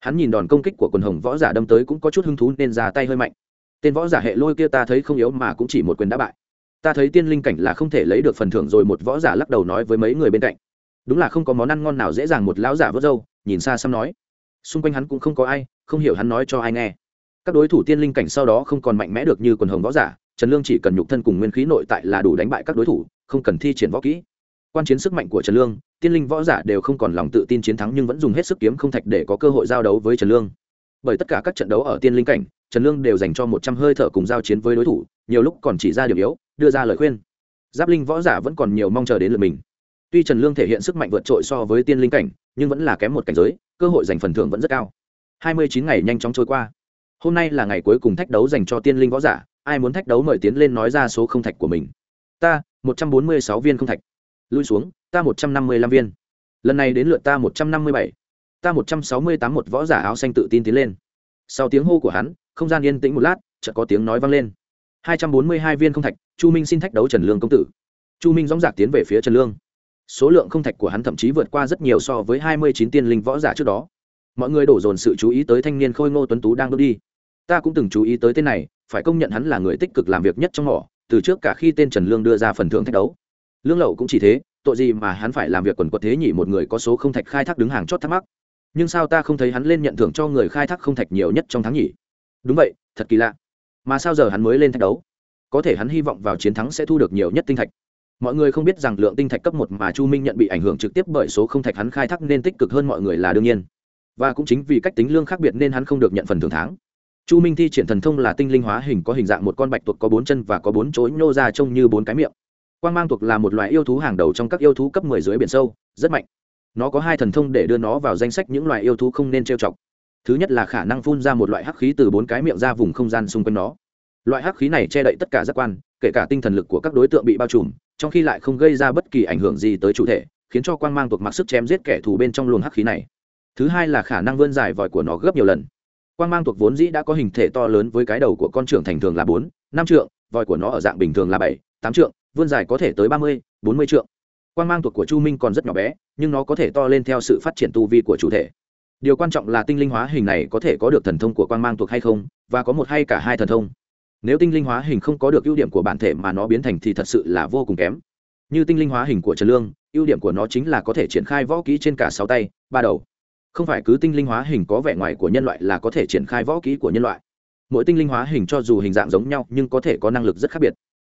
Hắn nhìn đòn công kích của quân hồng võ giả đâm tới cũng có chút hứng thú nên ra tay hơi mạnh. Tên võ giả hệ lôi kia ta thấy không yếu mà cũng chỉ một quyền đã bại ta thấy tiên linh cảnh là không thể lấy được phần thưởng rồi một võ giả lắc đầu nói với mấy người bên cạnh. Đúng là không có món ăn ngon nào dễ dàng một lão giả vớt râu, nhìn xa xăm nói. Xung quanh hắn cũng không có ai, không hiểu hắn nói cho ai nghe. Các đối thủ tiên linh cảnh sau đó không còn mạnh mẽ được như quần hồng võ giả, trần lương chỉ cần nhục thân cùng nguyên khí nội tại là đủ đánh bại các đối thủ, không cần thi triển võ kỹ. Quan chiến sức mạnh của trần lương, tiên linh võ giả đều không còn lòng tự tin chiến thắng nhưng vẫn dùng hết sức kiếm không thạch để có cơ hội giao đấu với trần lương. Bởi tất cả các trận đấu ở tiên linh cảnh, trần lương đều dành cho một trăm hơi thở cùng giao chiến với đối thủ, nhiều lúc còn chỉ ra điểm yếu đưa ra lời khuyên. Giáp linh võ giả vẫn còn nhiều mong chờ đến lượt mình. Tuy trần lương thể hiện sức mạnh vượt trội so với tiên linh cảnh, nhưng vẫn là kém một cảnh giới, cơ hội giành phần thưởng vẫn rất cao. Hai mươi chín ngày nhanh chóng trôi qua. Hôm nay là ngày cuối cùng thách đấu dành cho tiên linh võ giả, ai muốn thách đấu mời tiến lên nói ra số không thạch của mình. Ta, một trăm bốn mươi sáu viên không thạch. Lui xuống, ta một trăm năm mươi lăm viên. Lần này đến lượt ta một trăm năm mươi bảy. Ta một trăm sáu mươi tám một võ giả áo xanh tự tin tiến lên. Sau tiếng hô của hắn, không gian yên tĩnh một lát, chợt có tiếng nói vang lên hai trăm bốn mươi hai viên không thạch, chu minh xin thách đấu trần lương công tử. Chu minh dóng dạc tiến về phía trần lương. Số lượng không thạch của hắn thậm chí vượt qua rất nhiều so với hai mươi chín tiên linh võ giả trước đó. Mọi người đổ dồn sự chú ý tới thanh niên khôi ngô tuấn tú đang đi. Ta cũng từng chú ý tới tên này, phải công nhận hắn là người tích cực làm việc nhất trong họ từ trước cả khi tên trần lương đưa ra phần thưởng thách đấu. Lương lậu cũng chỉ thế, tội gì mà hắn phải làm việc quần quật thế nhỉ một người có số không thạch khai thác đứng hàng chót thắc mắc. Nhưng sao ta không thấy hắn lên nhận thưởng cho người khai thác không thạch nhiều nhất trong tháng nhỉ? Đúng vậy, thật kỳ lạ mà sao giờ hắn mới lên thách đấu? Có thể hắn hy vọng vào chiến thắng sẽ thu được nhiều nhất tinh thạch. Mọi người không biết rằng lượng tinh thạch cấp một mà chu minh nhận bị ảnh hưởng trực tiếp bởi số không thạch hắn khai thác nên tích cực hơn mọi người là đương nhiên. Và cũng chính vì cách tính lương khác biệt nên hắn không được nhận phần thưởng tháng. Chu minh thi triển thần thông là tinh linh hóa hình, có hình dạng một con bạch tuộc có bốn chân và có bốn chối nhô ra trông như bốn cái miệng. Quan g mang tuộc là một loài yêu thú hàng đầu trong các yêu thú cấp mười dưới biển sâu, rất mạnh. Nó có hai thần thông để đưa nó vào danh sách những loài yêu thú không nên trêu chọc thứ nhất là khả năng phun ra một loại hắc khí từ bốn cái miệng ra vùng không gian xung quanh nó. Loại hắc khí này che đậy tất cả giác quan, kể cả tinh thần lực của các đối tượng bị bao trùm, trong khi lại không gây ra bất kỳ ảnh hưởng gì tới chủ thể, khiến cho quan g mang thuộc mặc sức chém giết kẻ thù bên trong luồng hắc khí này. Thứ hai là khả năng vươn dài vòi của nó gấp nhiều lần. Quan g mang thuộc vốn dĩ đã có hình thể to lớn với cái đầu của con trưởng thành thường là bốn, năm trượng, vòi của nó ở dạng bình thường là bảy, tám trượng, vươn dài có thể tới ba mươi, bốn mươi trượng. Quan g mang thuộc của chu minh còn rất nhỏ bé, nhưng nó có thể to lên theo sự phát triển tu vi của chủ thể điều quan trọng là tinh linh hóa hình này có thể có được thần thông của quan g mang thuộc hay không, và có một hay cả hai thần thông. Nếu tinh linh hóa hình không có được ưu điểm của bản thể mà nó biến thành thì thật sự là vô cùng kém. Như tinh linh hóa hình của trần lương, ưu điểm của nó chính là có thể triển khai võ kỹ trên cả sáu tay, ba đầu. Không phải cứ tinh linh hóa hình có vẻ ngoài của nhân loại là có thể triển khai võ kỹ của nhân loại. Mỗi tinh linh hóa hình cho dù hình dạng giống nhau nhưng có thể có năng lực rất khác biệt.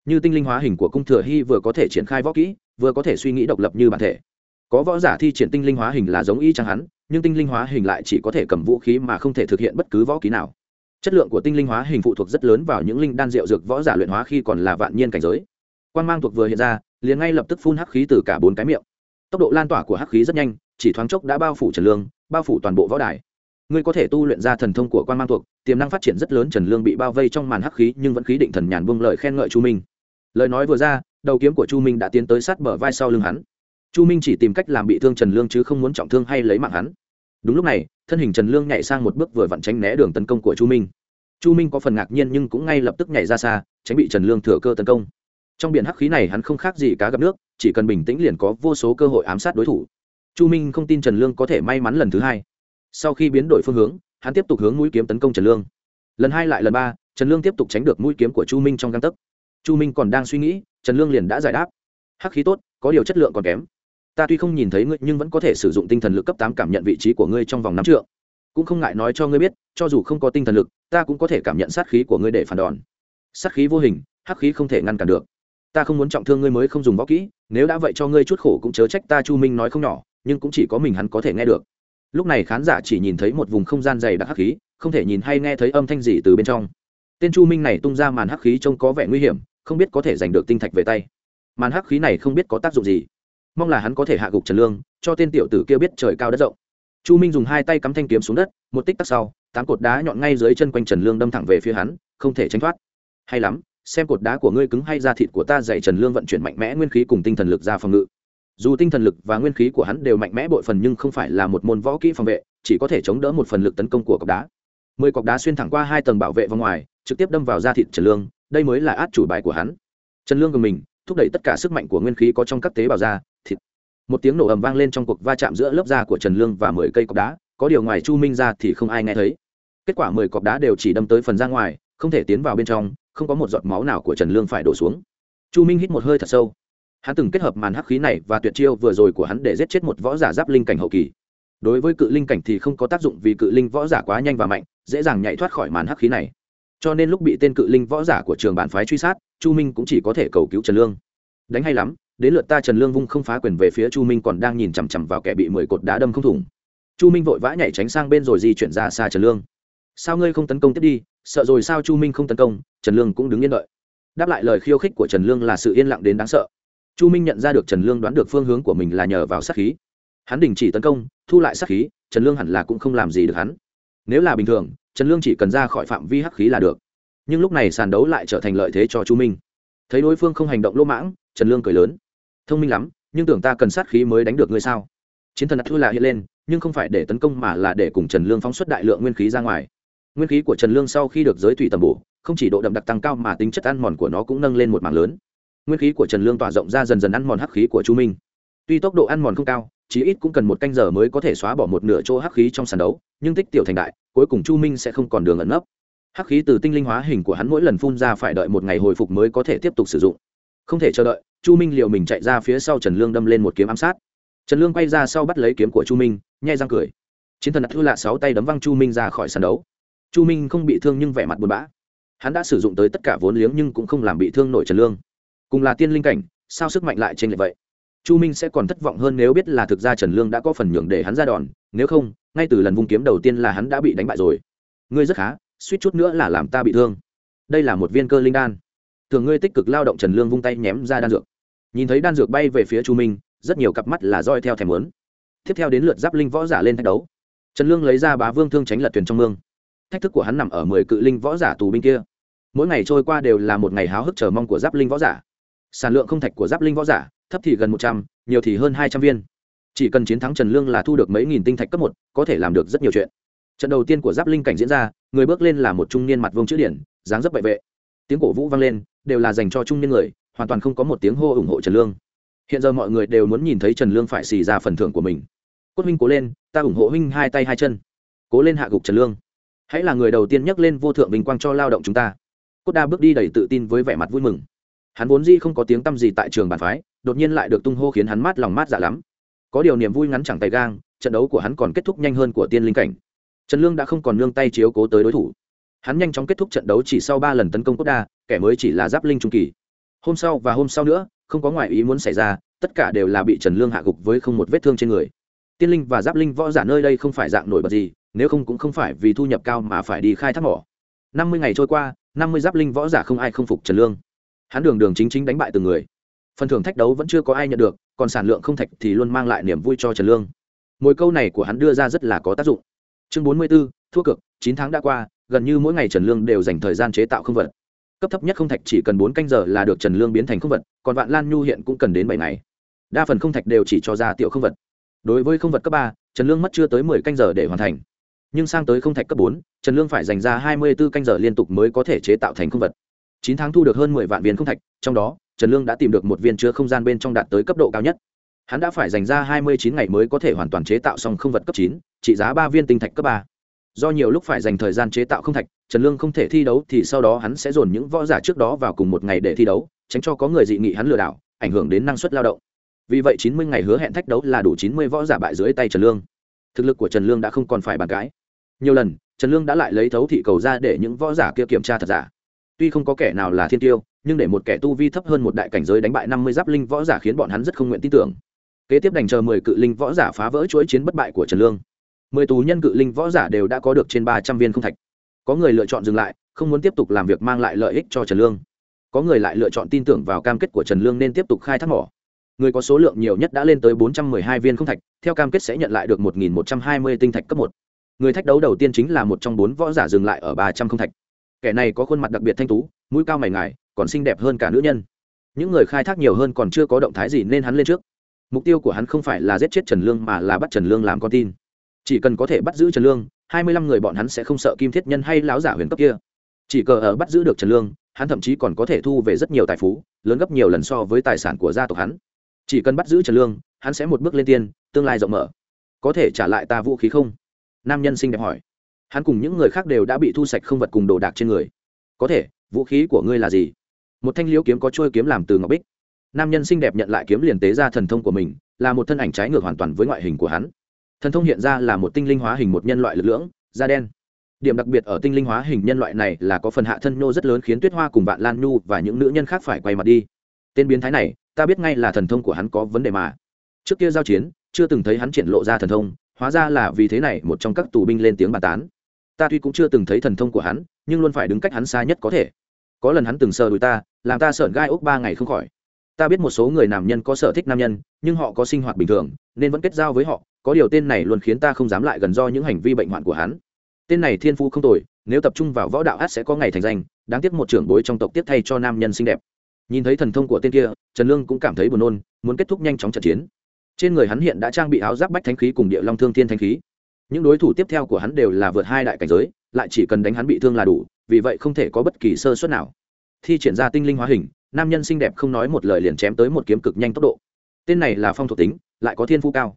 Như tinh linh hóa hình của cung thừa hy vừa có thể triển khai võ kỹ, vừa có thể suy nghĩ độc lập như bản thể. Có võ giả thi triển tinh linh hóa hình là giống y chẳng hắn nhưng tinh linh hóa hình lại chỉ có thể cầm vũ khí mà không thể thực hiện bất cứ võ ký nào. Chất lượng của tinh linh hóa hình phụ thuộc rất lớn vào những linh đan rượu dược võ giả luyện hóa khi còn là vạn nhiên cảnh giới. Quan mang thuộc vừa hiện ra, liền ngay lập tức phun hắc khí từ cả bốn cái miệng. Tốc độ lan tỏa của hắc khí rất nhanh, chỉ thoáng chốc đã bao phủ trần lương, bao phủ toàn bộ võ đài. Ngươi có thể tu luyện ra thần thông của quan mang thuộc, tiềm năng phát triển rất lớn trần lương bị bao vây trong màn hắc khí nhưng vẫn khí định thần nhàn buông lời khen ngợi chu minh. Lời nói vừa ra, đầu kiếm của chu minh đã tiến tới sát bờ vai sau lưng hắn chu minh chỉ tìm cách làm bị thương trần lương chứ không muốn trọng thương hay lấy mạng hắn. Đúng lúc này, thân hình trần lương nhảy sang một bước vừa vặn tránh né đường tấn công của chu minh. Chu minh có phần ngạc nhiên nhưng cũng ngay lập tức nhảy ra xa, tránh bị trần lương thừa cơ tấn công. Trong biển hắc khí này hắn không khác gì cá gặp nước, chỉ cần bình tĩnh liền có vô số cơ hội ám sát đối thủ. Chu minh không tin trần lương có thể may mắn lần thứ hai. Sau khi biến đổi phương hướng, hắn tiếp tục hướng mũi kiếm tấn công trần lương. Lần hai lại lần ba, trần lương tiếp tục tránh được mũi kiếm của chu minh trong găng tấc. Chu minh còn đang suy nghĩ, trần lương liền đã giải đáp. Hắc khí tốt, có điều chất lượng còn kém ta tuy không nhìn thấy ngươi, nhưng vẫn có thể sử dụng tinh thần lực cấp tám cảm nhận vị trí của ngươi trong vòng năm trượng. Cũng không ngại nói cho ngươi biết, cho dù không có tinh thần lực, ta cũng có thể cảm nhận sát khí của ngươi để phản đòn. Sát khí vô hình, hắc khí không thể ngăn cản được. Ta không muốn trọng thương ngươi mới không dùng võ kỹ, nếu đã vậy cho ngươi chút khổ cũng chớ trách ta chu minh nói không nhỏ, nhưng cũng chỉ có mình hắn có thể nghe được. Lúc này khán giả chỉ nhìn thấy một vùng không gian dày đặc hắc khí, không thể nhìn hay nghe thấy âm thanh gì từ bên trong. Tên chu minh này tung ra màn hắc khí trông có vẻ nguy hiểm, không biết có thể giành được tinh thạch về tay. Màn hắc khí này không biết có tác dụng gì mong là hắn có thể hạ gục trần lương, cho tên tiểu tử kia biết trời cao đất rộng. Chu minh dùng hai tay cắm thanh kiếm xuống đất, một tích tắc sau, tám cột đá nhọn ngay dưới chân quanh trần lương đâm thẳng về phía hắn, không thể tránh thoát. Hay lắm, xem cột đá của ngươi cứng hay da thịt của ta dày trần lương vận chuyển mạnh mẽ nguyên khí cùng tinh thần lực ra phòng ngự. Dù tinh thần lực và nguyên khí của hắn đều mạnh mẽ bội phần nhưng không phải là một môn võ kỹ phòng vệ, chỉ có thể chống đỡ một phần lực tấn công của cọc đá. Mười cọc đá xuyên thẳng qua hai tầng bảo vệ vào ngoài, trực tiếp đâm vào da thịt trần lương, đây mới là át chủ bài của hắn. Trần lương của mình, thúc đẩy tất cả sức mạnh của nguyên khí có trong các tế bào da một tiếng nổ ầm vang lên trong cuộc va chạm giữa lớp da của trần lương và mười cây cọc đá, có điều ngoài chu minh ra thì không ai nghe thấy. Kết quả mười cọc đá đều chỉ đâm tới phần ra ngoài, không thể tiến vào bên trong, không có một giọt máu nào của trần lương phải đổ xuống. Chu minh hít một hơi thật sâu. Hắn từng kết hợp màn hắc khí này và tuyệt chiêu vừa rồi của hắn để giết chết một võ giả giáp linh cảnh hậu kỳ. Đối với cự linh cảnh thì không có tác dụng vì cự linh võ giả quá nhanh và mạnh, dễ dàng nhảy thoát khỏi màn hắc khí này. Cho nên lúc bị tên cự linh võ giả của trường bản phái truy sát, chu minh cũng chỉ có thể cầu cứu trần lương. Đánh hay lắm đến lượt ta trần lương vung không phá quyền về phía chu minh còn đang nhìn chằm chằm vào kẻ bị mười cột đá đâm không thủng. Chu minh vội vã nhảy tránh sang bên rồi di chuyển ra xa trần lương. Sao ngươi không tấn công tiếp đi? Sợ rồi sao chu minh không tấn công? Trần lương cũng đứng yên đợi. Đáp lại lời khiêu khích của trần lương là sự yên lặng đến đáng sợ. Chu minh nhận ra được trần lương đoán được phương hướng của mình là nhờ vào sát khí. Hắn đình chỉ tấn công, thu lại sát khí, trần lương hẳn là cũng không làm gì được hắn. Nếu là bình thường, trần lương chỉ cần ra khỏi phạm vi hắc khí là được. Nhưng lúc này sàn đấu lại trở thành lợi thế cho chu minh. Thấy đối phương không hành động lỗ mãng, trần lương cười lớn thông minh lắm, nhưng tưởng ta cần sát khí mới đánh được ngươi sao? Chiến thần đặt thư là hiện lên, nhưng không phải để tấn công mà là để cùng trần lương phóng xuất đại lượng nguyên khí ra ngoài. Nguyên khí của trần lương sau khi được giới thủy tầm bổ, không chỉ độ đậm đặc tăng cao mà tính chất ăn mòn của nó cũng nâng lên một mảng lớn. Nguyên khí của trần lương tỏa rộng ra dần dần ăn mòn hắc khí của chu minh. Tuy tốc độ ăn mòn không cao, chí ít cũng cần một canh giờ mới có thể xóa bỏ một nửa chỗ hắc khí trong sàn đấu, nhưng tích tiểu thành đại, cuối cùng chu minh sẽ không còn đường ẩn nấp. Hắc khí từ tinh linh hóa hình của hắn mỗi lần phun ra phải đợi một ngày hồi phục mới có thể tiếp tục sử dụng không thể chờ đợi, chu minh liều mình chạy ra phía sau trần lương đâm lên một kiếm ám sát. Trần lương quay ra sau bắt lấy kiếm của chu minh nhai răng cười. Chiến thần đặt thư lạ sáu tay đấm văng chu minh ra khỏi sàn đấu. Chu minh không bị thương nhưng vẻ mặt buồn bã. Hắn đã sử dụng tới tất cả vốn liếng nhưng cũng không làm bị thương nổi trần lương. Cùng là tiên linh cảnh, sao sức mạnh lại trên lệch vậy? Chu minh sẽ còn thất vọng hơn nếu biết là thực ra trần lương đã có phần nhường để hắn ra đòn, nếu không, ngay từ lần vung kiếm đầu tiên là hắn đã bị đánh bại rồi. Ngươi rất khá, suýt chút nữa là làm ta bị thương. Đây là một viên cơ linh đan thường ngươi tích cực lao động trần lương vung tay ném ra đan dược. Nhìn thấy đan dược bay về phía chu minh, rất nhiều cặp mắt là roi theo thèm muốn. Tiếp theo đến lượt giáp linh võ giả lên thách đấu. Trần lương lấy ra bá vương thương tránh lật thuyền trong mương. Thách thức của hắn nằm ở mười cự linh võ giả tù binh kia. Mỗi ngày trôi qua đều là một ngày háo hức chờ mong của giáp linh võ giả. Sản lượng không thạch của giáp linh võ giả, thấp thì gần một trăm, nhiều thì hơn hai trăm viên. Chỉ cần chiến thắng trần lương là thu được mấy nghìn tinh thạch cấp một, có thể làm được rất nhiều chuyện. Trận đầu tiên của giáp linh cảnh diễn ra, người bước lên là một trung niên mặt vương chữ điển, dáng dấp bệ vệ. Tiếng cổ vũ vang lên đều là dành cho trung niên người, hoàn toàn không có một tiếng hô ủng hộ trần lương. Hiện giờ mọi người đều muốn nhìn thấy trần lương phải xì ra phần thưởng của mình. Cốt huynh cố lên, ta ủng hộ huynh hai tay hai chân. Cố lên hạ gục trần lương. Hãy là người đầu tiên nhắc lên vô thượng vinh quang cho lao động chúng ta. Cốt đa bước đi đầy tự tin với vẻ mặt vui mừng. Hắn vốn di không có tiếng tăm gì tại trường bàn phái, đột nhiên lại được tung hô khiến hắn mát lòng mát dạ lắm. Có điều niềm vui ngắn chẳng tay gang, trận đấu của hắn còn kết thúc nhanh hơn của tiên linh cảnh. Trần lương đã không còn nương tay chiếu cố tới đối thủ hắn nhanh chóng kết thúc trận đấu chỉ sau ba lần tấn công cốt đa kẻ mới chỉ là giáp linh trung kỳ. Hôm sau và hôm sau nữa không có ngoại ý muốn xảy ra tất cả đều là bị trần lương hạ gục với không một vết thương trên người. Tiên linh và giáp linh võ giả nơi đây không phải dạng nổi bật gì nếu không cũng không phải vì thu nhập cao mà phải đi khai thác mỏ. Năm mươi ngày trôi qua năm mươi giáp linh võ giả không ai không phục trần lương. Hắn đường đường chính chính đánh bại từng người. Phần thưởng thách đấu vẫn chưa có ai nhận được còn sản lượng không thạch thì luôn mang lại niềm vui cho trần lương. Mỗi câu này của hắn đưa ra rất là có tác dụng. Chương bốn mươi 44, thua cực chín tháng đã qua gần như mỗi ngày trần lương đều dành thời gian chế tạo không vật. Cấp thấp nhất không thạch chỉ cần bốn canh giờ là được trần lương biến thành không vật, còn vạn lan nhu hiện cũng cần đến bảy ngày. Đa phần không thạch đều chỉ cho ra tiểu không vật. Đối với không vật cấp ba, trần lương mất chưa tới mười canh giờ để hoàn thành. Nhưng sang tới không thạch cấp bốn, trần lương phải dành ra hai mươi bốn canh giờ liên tục mới có thể chế tạo thành không vật. Chín tháng thu được hơn mười vạn viên không thạch, trong đó, trần lương đã tìm được một viên chứa không gian bên trong đạt tới cấp độ cao nhất. Hắn đã phải dành ra hai mươi chín ngày mới có thể hoàn toàn chế tạo xong không vật cấp chín, trị giá ba viên tinh thạch cấp ba do nhiều lúc phải dành thời gian chế tạo không thạch, trần lương không thể thi đấu thì sau đó hắn sẽ dồn những võ giả trước đó vào cùng một ngày để thi đấu, tránh cho có người dị nghị hắn lừa đảo, ảnh hưởng đến năng suất lao động. Vì vậy chín mươi ngày hứa hẹn thách đấu là đủ chín mươi võ giả bại dưới tay trần lương. Thực lực của trần lương đã không còn phải bàn cãi. Nhiều lần, trần lương đã lại lấy thấu thị cầu ra để những võ giả kia kiểm tra thật giả. Tuy không có kẻ nào là thiên tiêu, nhưng để một kẻ tu vi thấp hơn một đại cảnh giới đánh bại năm mươi giáp linh võ giả khiến bọn hắn rất không nguyện tin tưởng. Kế tiếp đành chờ mười cự linh võ giả phá vỡ chuỗi chiến bất bại của trần lương mười tù nhân cự linh võ giả đều đã có được trên ba trăm viên không thạch. Có người lựa chọn dừng lại, không muốn tiếp tục làm việc mang lại lợi ích cho trần lương. Có người lại lựa chọn tin tưởng vào cam kết của trần lương nên tiếp tục khai thác mỏ. Người có số lượng nhiều nhất đã lên tới bốn trăm mười hai viên không thạch, theo cam kết sẽ nhận lại được một nghìn một trăm hai mươi tinh thạch cấp một. Người thách đấu đầu tiên chính là một trong bốn võ giả dừng lại ở ba trăm không thạch. Kẻ này có khuôn mặt đặc biệt thanh tú, mũi cao mày ngài, còn xinh đẹp hơn cả nữ nhân. Những người khai thác nhiều hơn còn chưa có động thái gì nên hắn lên trước. Mục tiêu của hắn không phải là giết chết trần lương mà là bắt trần lương làm con tin chỉ cần có thể bắt giữ trần lương, hai mươi lăm người bọn hắn sẽ không sợ kim thiết nhân hay láo giả huyền cấp kia. Chỉ cờ ở bắt giữ được trần lương, hắn thậm chí còn có thể thu về rất nhiều tài phú, lớn gấp nhiều lần so với tài sản của gia tộc hắn. Chỉ cần bắt giữ trần lương, hắn sẽ một bước lên tiên, tương lai rộng mở. Có thể trả lại ta vũ khí không? Nam nhân xinh đẹp hỏi. Hắn cùng những người khác đều đã bị thu sạch không vật cùng đồ đạc trên người. Có thể, vũ khí của ngươi là gì? Một thanh liễu kiếm có trôi kiếm làm từ ngọc bích. Nam nhân xinh đẹp nhận lại kiếm liền tế ra thần thông của mình, là một thân ảnh trái ngược hoàn toàn với ngoại hình của hắn thần thông hiện ra là một tinh linh hóa hình một nhân loại lực lưỡng, da đen. Điểm đặc biệt ở tinh linh hóa hình nhân loại này là có phần hạ thân nô rất lớn khiến tuyết hoa cùng bạn lan nhu và những nữ nhân khác phải quay mặt đi. Tên biến thái này, ta biết ngay là thần thông của hắn có vấn đề mà. Trước kia giao chiến, chưa từng thấy hắn triển lộ ra thần thông, hóa ra là vì thế này một trong các tù binh lên tiếng bàn tán. Ta tuy cũng chưa từng thấy thần thông của hắn, nhưng luôn phải đứng cách hắn xa nhất có thể. Có lần hắn từng sờ đùi ta, làm ta sợn gai ốc ba ngày không khỏi. Ta biết một số người nam nhân có sở thích nam nhân, nhưng họ có sinh hoạt bình thường, nên vẫn kết giao với họ có điều tên này luôn khiến ta không dám lại gần do những hành vi bệnh hoạn của hắn. Tên này thiên phu không tồi, nếu tập trung vào võ đạo át sẽ có ngày thành danh, đáng tiếc một trưởng bối trong tộc tiếp thay cho nam nhân xinh đẹp. Nhìn thấy thần thông của tên kia, trần lương cũng cảm thấy buồn nôn, muốn kết thúc nhanh chóng trận chiến. Trên người hắn hiện đã trang bị áo giáp bách thánh khí cùng địa long thương thiên thánh khí. Những đối thủ tiếp theo của hắn đều là vượt hai đại cảnh giới, lại chỉ cần đánh hắn bị thương là đủ, vì vậy không thể có bất kỳ sơ suất nào. Thi triển ra tinh linh hóa hình, nam nhân xinh đẹp không nói một lời liền chém tới một kiếm cực nhanh tốc độ. Tên này là phong thuộc tính, lại có thiên phú cao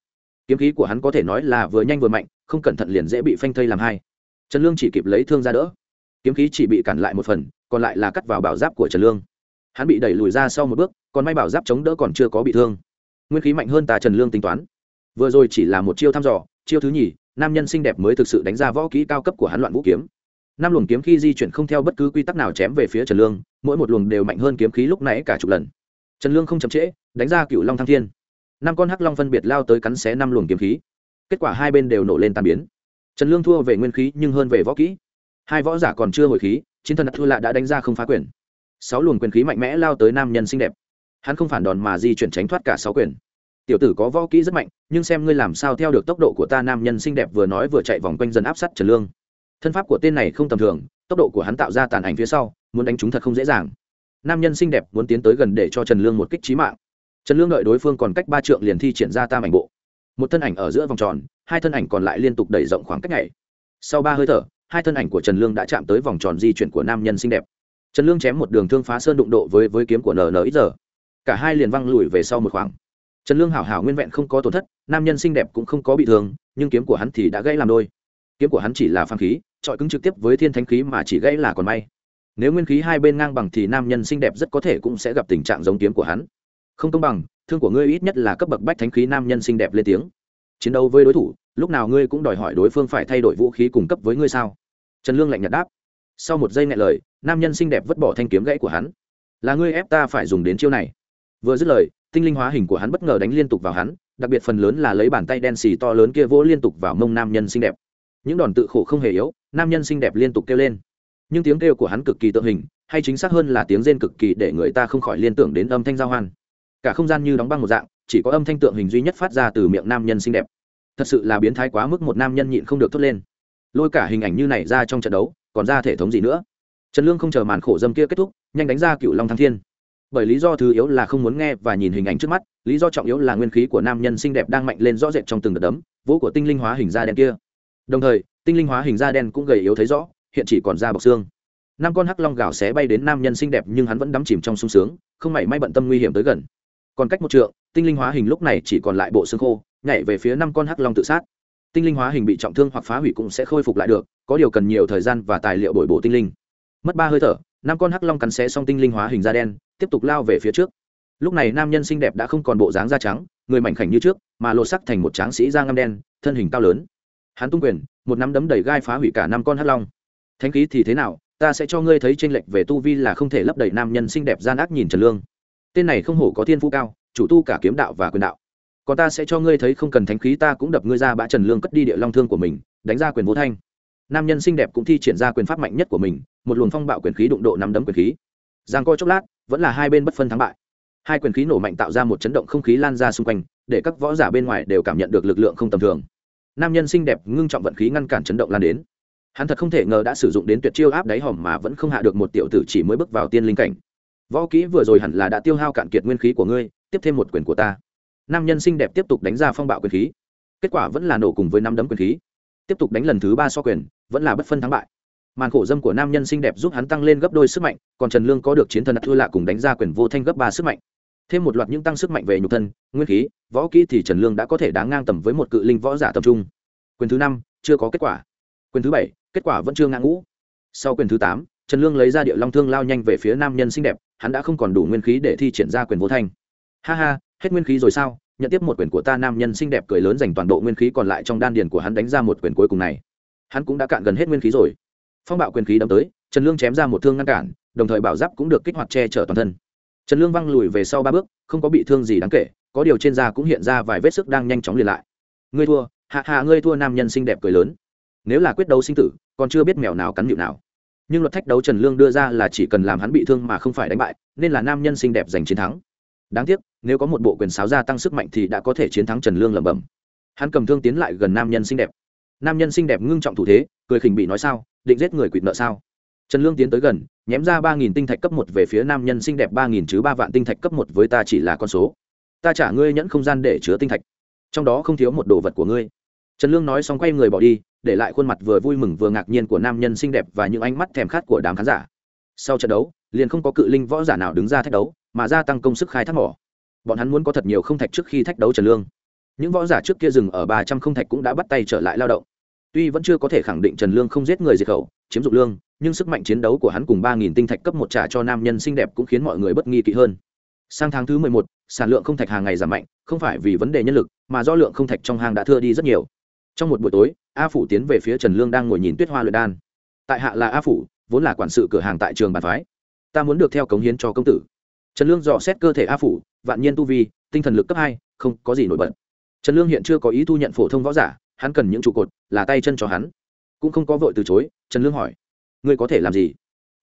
kiếm khí của hắn có thể nói là vừa nhanh vừa mạnh, không cẩn thận liền dễ bị phanh thây làm hai. Trần lương chỉ kịp lấy thương ra đỡ. Kiếm khí chỉ bị cản lại một phần, còn lại là cắt vào bảo giáp của trần lương. Hắn bị đẩy lùi ra sau một bước, còn may bảo giáp chống đỡ còn chưa có bị thương. Nguyên khí mạnh hơn ta trần lương tính toán. Vừa rồi chỉ là một chiêu thăm dò, chiêu thứ nhì, nam nhân xinh đẹp mới thực sự đánh ra võ kỹ cao cấp của hắn loạn vũ kiếm. Năm luồng kiếm khi di chuyển không theo bất cứ quy tắc nào chém về phía trần lương, mỗi một luồng đều mạnh hơn kiếm khí lúc nãy cả chục lần. Trần lương không chậm trễ, đánh ra cựu long thăng thiên năm con hắc long phân biệt lao tới cắn xé năm luồng kiếm khí. Kết quả hai bên đều nổ lên tàn biến. Trần lương thua về nguyên khí nhưng hơn về võ kỹ. Hai võ giả còn chưa hồi khí, chiến thần đặt thua lạ đã đánh ra không phá quyền. Sáu luồng quyền khí mạnh mẽ lao tới nam nhân xinh đẹp. Hắn không phản đòn mà di chuyển tránh thoát cả sáu quyền. Tiểu tử có võ kỹ rất mạnh, nhưng xem ngươi làm sao theo được tốc độ của ta nam nhân xinh đẹp vừa nói vừa chạy vòng quanh dần áp sát trần lương. Thân pháp của tên này không tầm thường, tốc độ của hắn tạo ra tàn ảnh phía sau, muốn đánh chúng thật không dễ dàng. Nam nhân xinh đẹp muốn tiến tới gần để cho trần lương một kích trí mạng trần lương đợi đối phương còn cách ba trượng liền thi triển ra tam ảnh bộ. Một thân ảnh ở giữa vòng tròn, hai thân ảnh còn lại liên tục đẩy rộng khoảng cách nhảy. Sau ba hơi thở, hai thân ảnh của trần lương đã chạm tới vòng tròn di chuyển của nam nhân xinh đẹp. Trần lương chém một đường thương phá sơn đụng độ với với kiếm của nn ít giờ cả hai liền văng lùi về sau một khoảng. Trần lương hảo hảo nguyên vẹn không có tổn thất, nam nhân xinh đẹp cũng không có bị thương, nhưng kiếm của hắn thì đã gãy làm đôi. Kiếm của hắn chỉ là phan khí trọi cứng trực tiếp với thiên thánh khí mà chỉ gãy là còn may. Nếu nguyên khí hai bên ngang bằng thì nam nhân xinh đẹp rất có thể cũng sẽ gặp tình trạng giống kiếm của hắn không công bằng, thương của ngươi ít nhất là cấp bậc bách thánh khí nam nhân xinh đẹp lên tiếng. Chiến đấu với đối thủ, lúc nào ngươi cũng đòi hỏi đối phương phải thay đổi vũ khí cung cấp với ngươi sao? Trần lương lạnh nhạt đáp. Sau một giây ngại lời, nam nhân xinh đẹp vứt bỏ thanh kiếm gãy của hắn. Là ngươi ép ta phải dùng đến chiêu này. Vừa dứt lời, tinh linh hóa hình của hắn bất ngờ đánh liên tục vào hắn, đặc biệt phần lớn là lấy bàn tay đen xì to lớn kia vỗ liên tục vào mông nam nhân xinh đẹp. Những đòn tự khổ không hề yếu, nam nhân xinh đẹp liên tục kêu lên. Nhưng tiếng kêu của hắn cực kỳ tượng hình, hay chính xác hơn là tiếng rên cực kỳ để người ta không khỏi liên tưởng đến âm thanh giao hoan cả không gian như đóng băng một dạng, chỉ có âm thanh tượng hình duy nhất phát ra từ miệng nam nhân xinh đẹp. Thật sự là biến thái quá mức một nam nhân nhịn không được thốt lên. Lôi cả hình ảnh như này ra trong trận đấu, còn ra thể thống gì nữa? Trần lương không chờ màn khổ dâm kia kết thúc, nhanh đánh ra cựu long thăng thiên. Bởi lý do thứ yếu là không muốn nghe và nhìn hình ảnh trước mắt, lý do trọng yếu là nguyên khí của nam nhân xinh đẹp đang mạnh lên rõ rệt trong từng đợt đấm, vỗ của tinh linh hóa hình da đen kia. Đồng thời, tinh linh hóa hình da đen cũng gầy yếu thấy rõ, hiện chỉ còn da bọc xương. Năm con hắc long gào xé bay đến nam nhân xinh đẹp nhưng hắn vẫn đắm chìm trong sung sướng, không mảy may bận tâm nguy hiểm tới gần còn cách một trượng, tinh linh hóa hình lúc này chỉ còn lại bộ xương khô, nhảy về phía năm con hắc long tự sát. Tinh linh hóa hình bị trọng thương hoặc phá hủy cũng sẽ khôi phục lại được, có điều cần nhiều thời gian và tài liệu bồi bổ tinh linh. Mất ba hơi thở, năm con hắc long cắn xé xong tinh linh hóa hình da đen, tiếp tục lao về phía trước. Lúc này nam nhân xinh đẹp đã không còn bộ dáng da trắng, người mảnh khảnh như trước, mà lột sắc thành một tráng sĩ da ngâm đen, thân hình cao lớn. Hắn tung quyền, một nắm đấm đầy gai phá hủy cả năm con hắc long. Thánh khí thì thế nào? Ta sẽ cho ngươi thấy tranh lệch về tu vi là không thể lấp đầy nam nhân xinh đẹp gian ác nhìn trần lương tên này không hổ có thiên phú cao, chủ tu cả kiếm đạo và quyền đạo. Còn ta sẽ cho ngươi thấy không cần thánh khí, ta cũng đập ngươi ra bã trần lương cất đi địa long thương của mình, đánh ra quyền vô thanh. Nam nhân xinh đẹp cũng thi triển ra quyền pháp mạnh nhất của mình, một luồng phong bạo quyền khí đụng độ nắm đấm quyền khí. Giang coi chốc lát, vẫn là hai bên bất phân thắng bại. Hai quyền khí nổ mạnh tạo ra một chấn động không khí lan ra xung quanh, để các võ giả bên ngoài đều cảm nhận được lực lượng không tầm thường. Nam nhân xinh đẹp ngưng trọng vận khí ngăn cản chấn động lan đến. Hắn thật không thể ngờ đã sử dụng đến tuyệt chiêu áp đáy hòm mà vẫn không hạ được một tiểu tử chỉ mới bước vào tiên linh cảnh võ kỹ vừa rồi hẳn là đã tiêu hao cạn kiệt nguyên khí của ngươi, tiếp thêm một quyền của ta. Nam nhân xinh đẹp tiếp tục đánh ra phong bạo quyền khí. Kết quả vẫn là nổ cùng với năm đấm quyền khí. Tiếp tục đánh lần thứ ba so quyền, vẫn là bất phân thắng bại. Màn khổ dâm của nam nhân xinh đẹp giúp hắn tăng lên gấp đôi sức mạnh, còn trần lương có được chiến thần thua lạ cùng đánh ra quyền vô thanh gấp ba sức mạnh. Thêm một loạt những tăng sức mạnh về nhục thân, nguyên khí, võ kỹ thì trần lương đã có thể đáng ngang tầm với một cự linh võ giả tập trung. Quyền thứ năm, chưa có kết quả. Quyền thứ bảy, kết quả vẫn chưa ngang ngũ. Sau quyền thứ tám trần lương lấy ra địa long thương lao nhanh về phía nam nhân xinh đẹp, hắn đã không còn đủ nguyên khí để thi triển ra quyền vô thanh. Ha ha, hết nguyên khí rồi sao? Nhận tiếp một quyền của ta nam nhân xinh đẹp cười lớn dành toàn bộ nguyên khí còn lại trong đan điền của hắn đánh ra một quyền cuối cùng này. Hắn cũng đã cạn gần hết nguyên khí rồi. Phong bạo quyền khí đâm tới, trần lương chém ra một thương ngăn cản, đồng thời bảo giáp cũng được kích hoạt che chở toàn thân. Trần lương văng lùi về sau ba bước, không có bị thương gì đáng kể, có điều trên da cũng hiện ra vài vết sức đang nhanh chóng liền lại. Ngươi thua hạ hạ ngươi thua nam nhân xinh đẹp cười lớn. Nếu là quyết đấu sinh tử, còn chưa biết mèo nào cắn nhịu nào nhưng luật thách đấu trần lương đưa ra là chỉ cần làm hắn bị thương mà không phải đánh bại, nên là nam nhân xinh đẹp giành chiến thắng. Đáng tiếc, nếu có một bộ quyền sáo gia tăng sức mạnh thì đã có thể chiến thắng trần lương lẩm bẩm. Hắn cầm thương tiến lại gần nam nhân xinh đẹp. Nam nhân xinh đẹp ngưng trọng thủ thế, cười khỉnh bị nói sao, định giết người quỵt nợ sao? Trần lương tiến tới gần nhém ra ba nghìn tinh thạch cấp một về phía nam nhân xinh đẹp ba nghìn chứ ba vạn tinh thạch cấp một với ta chỉ là con số. Ta trả ngươi nhẫn không gian để chứa tinh thạch. Trong đó không thiếu một đồ vật của ngươi trần lương nói xong quay người bỏ đi, để lại khuôn mặt vừa vui mừng vừa ngạc nhiên của nam nhân xinh đẹp và những ánh mắt thèm khát của đám khán giả. Sau trận đấu, liền không có cự linh võ giả nào đứng ra thách đấu, mà gia tăng công sức khai thác mỏ. Bọn hắn muốn có thật nhiều không thạch trước khi thách đấu trần lương. Những võ giả trước kia dừng ở ba trăm không thạch cũng đã bắt tay trở lại lao động. Tuy vẫn chưa có thể khẳng định trần lương không giết người diệt khẩu, chiếm dụng lương, nhưng sức mạnh chiến đấu của hắn cùng ba nghìn tinh thạch cấp một trả cho nam nhân xinh đẹp cũng khiến mọi người bất nghi kỵ hơn. Sang tháng thứ mười một, sản lượng không thạch hàng ngày giảm mạnh, không phải vì vấn đề nhân lực, mà do lượng không thạch trong hang đã thưa đi rất nhiều trong một buổi tối, a phủ tiến về phía trần lương đang ngồi nhìn tuyết hoa luyện đan. Tại hạ là a phủ, vốn là quản sự cửa hàng tại trường bàn phái. Ta muốn được theo cống hiến cho công tử. Trần lương dò xét cơ thể a phủ, vạn nhiên tu vi, tinh thần lực cấp hai, không có gì nổi bật. Trần lương hiện chưa có ý thu nhận phổ thông võ giả, hắn cần những trụ cột, là tay chân cho hắn. Cũng không có vội từ chối, trần lương hỏi, ngươi có thể làm gì?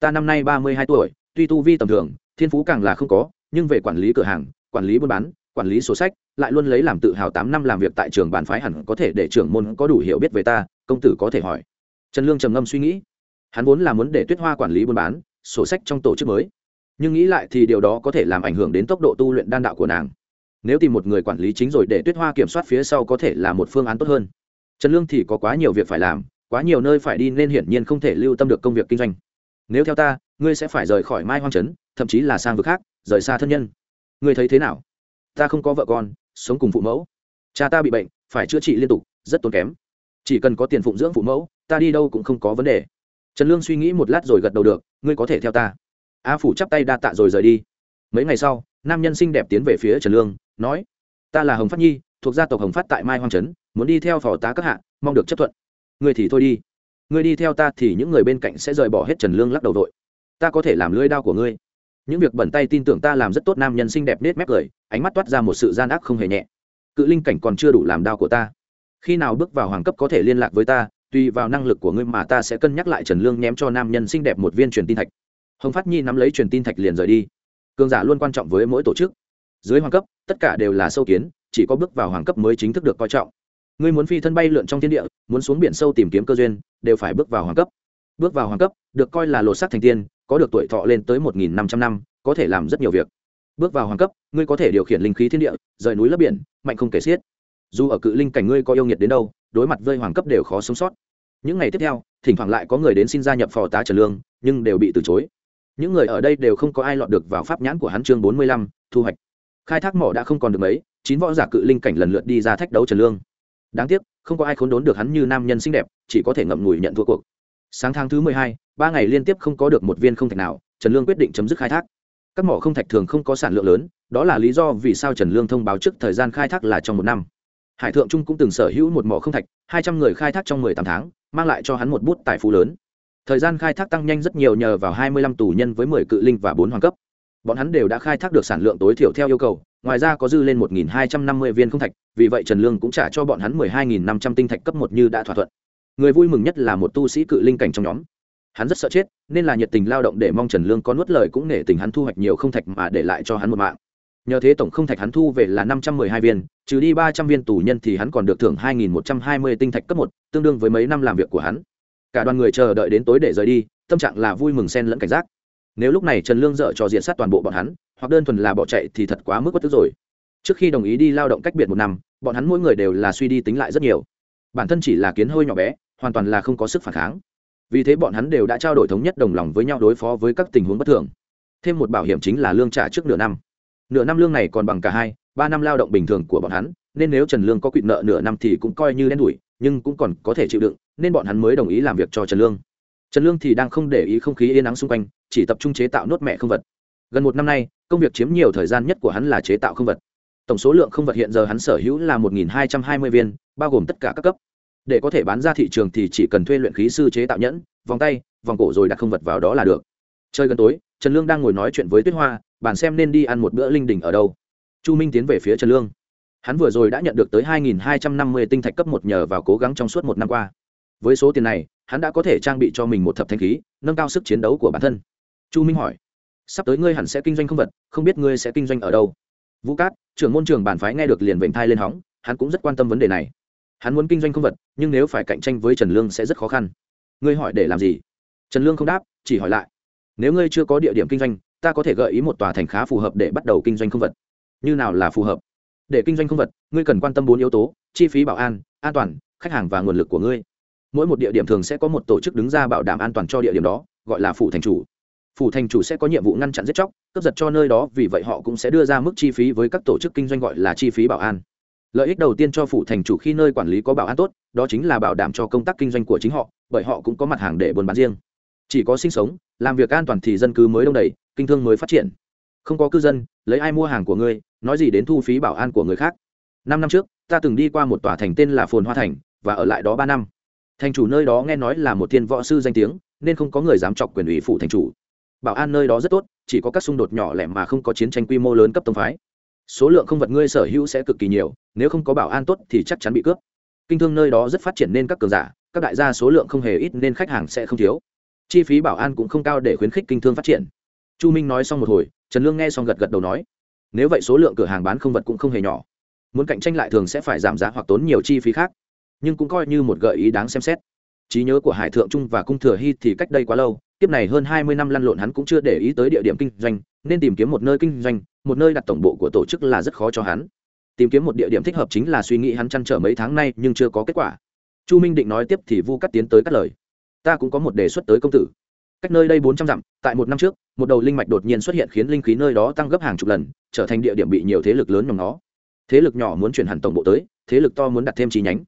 Ta năm nay ba mươi hai tuổi, tuy tu vi tầm thường, thiên phú càng là không có, nhưng về quản lý cửa hàng, quản lý buôn bán quản lý sổ sách, lại luôn lấy làm tự hào tám năm làm việc tại trường bàn phái hẳn có thể để trưởng môn có đủ hiểu biết về ta, công tử có thể hỏi. Trần lương trầm ngâm suy nghĩ. Hắn vốn là muốn để tuyết hoa quản lý buôn bán, sổ sách trong tổ chức mới. Nhưng nghĩ lại thì điều đó có thể làm ảnh hưởng đến tốc độ tu luyện đan đạo của nàng. Nếu tìm một người quản lý chính rồi để tuyết hoa kiểm soát phía sau có thể là một phương án tốt hơn. Trần lương thì có quá nhiều việc phải làm, quá nhiều nơi phải đi nên hiển nhiên không thể lưu tâm được công việc kinh doanh. Nếu theo ta, ngươi sẽ phải rời khỏi mai hoang trấn, thậm chí là sang vực khác, rời xa thân nhân. Ngươi thấy thế nào? Ta không có vợ con, sống cùng phụ mẫu. Cha ta bị bệnh, phải chữa trị liên tục, rất tốn kém. Chỉ cần có tiền phụng dưỡng phụ mẫu, ta đi đâu cũng không có vấn đề. Trần lương suy nghĩ một lát rồi gật đầu được, ngươi có thể theo ta. A phủ chắp tay đa tạ rồi rời đi. Mấy ngày sau, nam nhân xinh đẹp tiến về phía trần lương, nói, ta là hồng phát nhi, thuộc gia tộc hồng phát tại mai hoang trấn, muốn đi theo phò tá các hạ, mong được chấp thuận. Ngươi thì thôi đi. Ngươi đi theo ta thì những người bên cạnh sẽ rời bỏ hết trần lương lắc đầu vội. Ta có thể làm lưỡi đao của ngươi những việc bẩn tay tin tưởng ta làm rất tốt nam nhân xinh đẹp nết mép cười, ánh mắt toát ra một sự gian ác không hề nhẹ. Cự linh cảnh còn chưa đủ làm đau của ta. Khi nào bước vào hoàng cấp có thể liên lạc với ta, tùy vào năng lực của ngươi mà ta sẽ cân nhắc lại trần lương nhém cho nam nhân xinh đẹp một viên truyền tin thạch. Hồng phát nhi nắm lấy truyền tin thạch liền rời đi. Cường giả luôn quan trọng với mỗi tổ chức. Dưới hoàng cấp, tất cả đều là sâu kiến, chỉ có bước vào hoàng cấp mới chính thức được coi trọng. Ngươi muốn phi thân bay lượn trong thiên địa, muốn xuống biển sâu tìm kiếm cơ duyên, đều phải bước vào hoàng cấp. Bước vào hoàng cấp, được coi là lột xác thành tiên có được tuổi thọ lên tới một nghìn năm trăm năm, có thể làm rất nhiều việc. Bước vào hoàng cấp, ngươi có thể điều khiển linh khí thiên địa, rời núi lấp biển, mạnh không kể xiết. Dù ở cự linh cảnh ngươi có yêu nghiệt đến đâu, đối mặt với hoàng cấp đều khó sống sót. Những ngày tiếp theo, thỉnh thoảng lại có người đến xin gia nhập phò tá trần lương, nhưng đều bị từ chối. Những người ở đây đều không có ai lọt được vào pháp nhãn của hắn chương bốn mươi lăm, thu hoạch. Khai thác mỏ đã không còn được mấy, chín võ giả cự linh cảnh lần lượt đi ra thách đấu trần lương. Đáng tiếc, không có ai khốn đốn được hắn như nam nhân xinh đẹp, chỉ có thể ngậm ngùi nhận thua cuộc sáng tháng thứ mười hai, ba ngày liên tiếp không có được một viên không thạch nào, trần lương quyết định chấm dứt khai thác. Các mỏ không thạch thường không có sản lượng lớn, đó là lý do vì sao trần lương thông báo trước thời gian khai thác là trong một năm. Hải thượng trung cũng từng sở hữu một mỏ không thạch, hai trăm người khai thác trong mười tám tháng, mang lại cho hắn một bút tài phú lớn. Thời gian khai thác tăng nhanh rất nhiều nhờ vào hai mươi lăm tù nhân với mười cự linh và bốn hoàng cấp. Bọn hắn đều đã khai thác được sản lượng tối thiểu theo yêu cầu, ngoài ra có dư lên một nghìn hai trăm năm mươi viên không thạch, vì vậy trần lương cũng trả cho bọn hắn mười hai nghìn năm trăm tinh thạch cấp một như đã thỏa thuận người vui mừng nhất là một tu sĩ cự linh cảnh trong nhóm. Hắn rất sợ chết, nên là nhiệt tình lao động để mong trần lương có nuốt lời cũng nể tình hắn thu hoạch nhiều không thạch mà để lại cho hắn một mạng. Nhờ thế tổng không thạch hắn thu về là năm trăm mười hai viên, trừ đi ba trăm viên tù nhân thì hắn còn được thưởng hai nghìn một trăm hai mươi tinh thạch cấp một, tương đương với mấy năm làm việc của hắn. Cả đoàn người chờ đợi đến tối để rời đi, tâm trạng là vui mừng xen lẫn cảnh giác. Nếu lúc này trần lương dợ cho diện sát toàn bộ bọn hắn, hoặc đơn thuần là bỏ chạy thì thật quá mức bất tức rồi. Trước khi đồng ý đi lao động cách biệt một năm, bọn hắn mỗi người đều là suy đi tính lại rất nhiều. Bản thân chỉ là kiến hơi nhỏ bé hoàn toàn là không có sức phản kháng. Vì thế bọn hắn đều đã trao đổi thống nhất đồng lòng với nhau đối phó với các tình huống bất thường. Thêm một bảo hiểm chính là lương trả trước nửa năm. Nửa năm lương này còn bằng cả hai, ba năm lao động bình thường của bọn hắn, nên nếu trần lương có quỵ nợ nửa năm thì cũng coi như đen đủi, nhưng cũng còn có thể chịu đựng, nên bọn hắn mới đồng ý làm việc cho trần lương. Trần lương thì đang không để ý không khí yên ắng xung quanh, chỉ tập trung chế tạo nốt mẹ không vật. Gần một năm nay, công việc chiếm nhiều thời gian nhất của hắn là chế tạo không vật. Tổng số lượng không vật hiện giờ hắn sở hữu là một hai trăm hai mươi viên, bao gồm tất cả các cấp để có thể bán ra thị trường thì chỉ cần thuê luyện khí sư chế tạo nhẫn, vòng tay, vòng cổ rồi đặt không vật vào đó là được. Chơi gần tối, trần lương đang ngồi nói chuyện với tuyết hoa, bàn xem nên đi ăn một bữa linh đình ở đâu. Chu minh tiến về phía trần lương. Hắn vừa rồi đã nhận được tới 2.250 tinh thạch cấp một nhờ vào cố gắng trong suốt một năm qua. Với số tiền này, hắn đã có thể trang bị cho mình một thập thanh khí, nâng cao sức chiến đấu của bản thân. Chu minh hỏi, sắp tới ngươi hẳn sẽ kinh doanh không vật, không biết ngươi sẽ kinh doanh ở đâu? Vũ cát, trưởng môn trường bản phái nghe được liền vệnh thai lên hóng, hắn cũng rất quan tâm vấn đề này hắn muốn kinh doanh không vật, nhưng nếu phải cạnh tranh với trần lương sẽ rất khó khăn. Ngươi hỏi để làm gì? Trần lương không đáp, chỉ hỏi lại. Nếu ngươi chưa có địa điểm kinh doanh, ta có thể gợi ý một tòa thành khá phù hợp để bắt đầu kinh doanh không vật. Như nào là phù hợp? Để kinh doanh không vật, ngươi cần quan tâm bốn yếu tố, chi phí bảo an an toàn, khách hàng và nguồn lực của ngươi. Mỗi một địa điểm thường sẽ có một tổ chức đứng ra bảo đảm an toàn cho địa điểm đó, gọi là phủ thành chủ. Phủ thành chủ sẽ có nhiệm vụ ngăn chặn giết chóc, cướp giật cho nơi đó, vì vậy họ cũng sẽ đưa ra mức chi phí với các tổ chức kinh doanh gọi là chi phí bảo an lợi ích đầu tiên cho phủ thành chủ khi nơi quản lý có bảo an tốt, đó chính là bảo đảm cho công tác kinh doanh của chính họ, bởi họ cũng có mặt hàng để buôn bán riêng. Chỉ có sinh sống, làm việc an toàn thì dân cư mới đông đầy, kinh thương mới phát triển. Không có cư dân, lấy ai mua hàng của ngươi, nói gì đến thu phí bảo an của người khác. Năm năm trước, ta từng đi qua một tòa thành tên là phồn hoa thành, và ở lại đó ba năm. Thành chủ nơi đó nghe nói là một thiên võ sư danh tiếng, nên không có người dám chọc quyền ủy phủ thành chủ. Bảo an nơi đó rất tốt, chỉ có các xung đột nhỏ lẻ mà không có chiến tranh quy mô lớn cấp tông phái số lượng không vật ngươi sở hữu sẽ cực kỳ nhiều, nếu không có bảo an tốt thì chắc chắn bị cướp. Kinh thương nơi đó rất phát triển nên các cường giả, các đại gia số lượng không hề ít nên khách hàng sẽ không thiếu. Chi phí bảo an cũng không cao để khuyến khích kinh thương phát triển. Chu minh nói xong một hồi, trần lương nghe xong gật gật đầu nói, nếu vậy số lượng cửa hàng bán không vật cũng không hề nhỏ. Muốn cạnh tranh lại thường sẽ phải giảm giá hoặc tốn nhiều chi phí khác, nhưng cũng coi như một gợi ý đáng xem xét trí nhớ của hải thượng trung và cung thừa hy thì cách đây quá lâu tiếp này hơn hai mươi năm lăn lộn hắn cũng chưa để ý tới địa điểm kinh doanh, nên tìm kiếm một nơi kinh doanh, một nơi đặt tổng bộ của tổ chức là rất khó cho hắn. Tìm kiếm một địa điểm thích hợp chính là suy nghĩ hắn chăn trở mấy tháng nay nhưng chưa có kết quả. Chu minh định nói tiếp thì vu cắt tiến tới cắt lời. Ta cũng có một đề xuất tới công tử. Cách nơi đây bốn trăm dặm, tại một năm trước, một đầu linh mạch đột nhiên xuất hiện khiến linh khí nơi đó tăng gấp hàng chục lần, trở thành địa điểm bị nhiều thế lực lớn nhòm nó. Thế lực nhỏ muốn chuyển hẳn tổng bộ tới, thế lực to muốn đặt thêm chi nhánh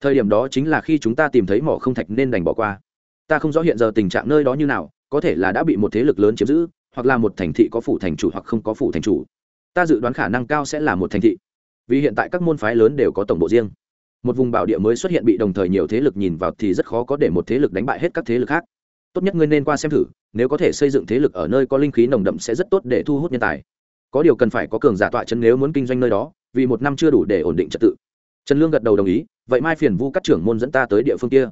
thời điểm đó chính là khi chúng ta tìm thấy mỏ không thạch nên đành bỏ qua. Ta không rõ hiện giờ tình trạng nơi đó như nào, có thể là đã bị một thế lực lớn chiếm giữ, hoặc là một thành thị có phủ thành chủ hoặc không có phủ thành chủ. Ta dự đoán khả năng cao sẽ là một thành thị. Vì hiện tại các môn phái lớn đều có tổng bộ riêng. Một vùng bảo địa mới xuất hiện bị đồng thời nhiều thế lực nhìn vào thì rất khó có để một thế lực đánh bại hết các thế lực khác. Tốt nhất ngươi nên qua xem thử, nếu có thể xây dựng thế lực ở nơi có linh khí nồng đậm sẽ rất tốt để thu hút nhân tài. Có điều cần phải có cường giả tọa chân nếu muốn kinh doanh nơi đó, vì một năm chưa đủ để ổn định trật tự. Trần lương gật đầu đồng ý vậy mai phiền vu các trưởng môn dẫn ta tới địa phương kia.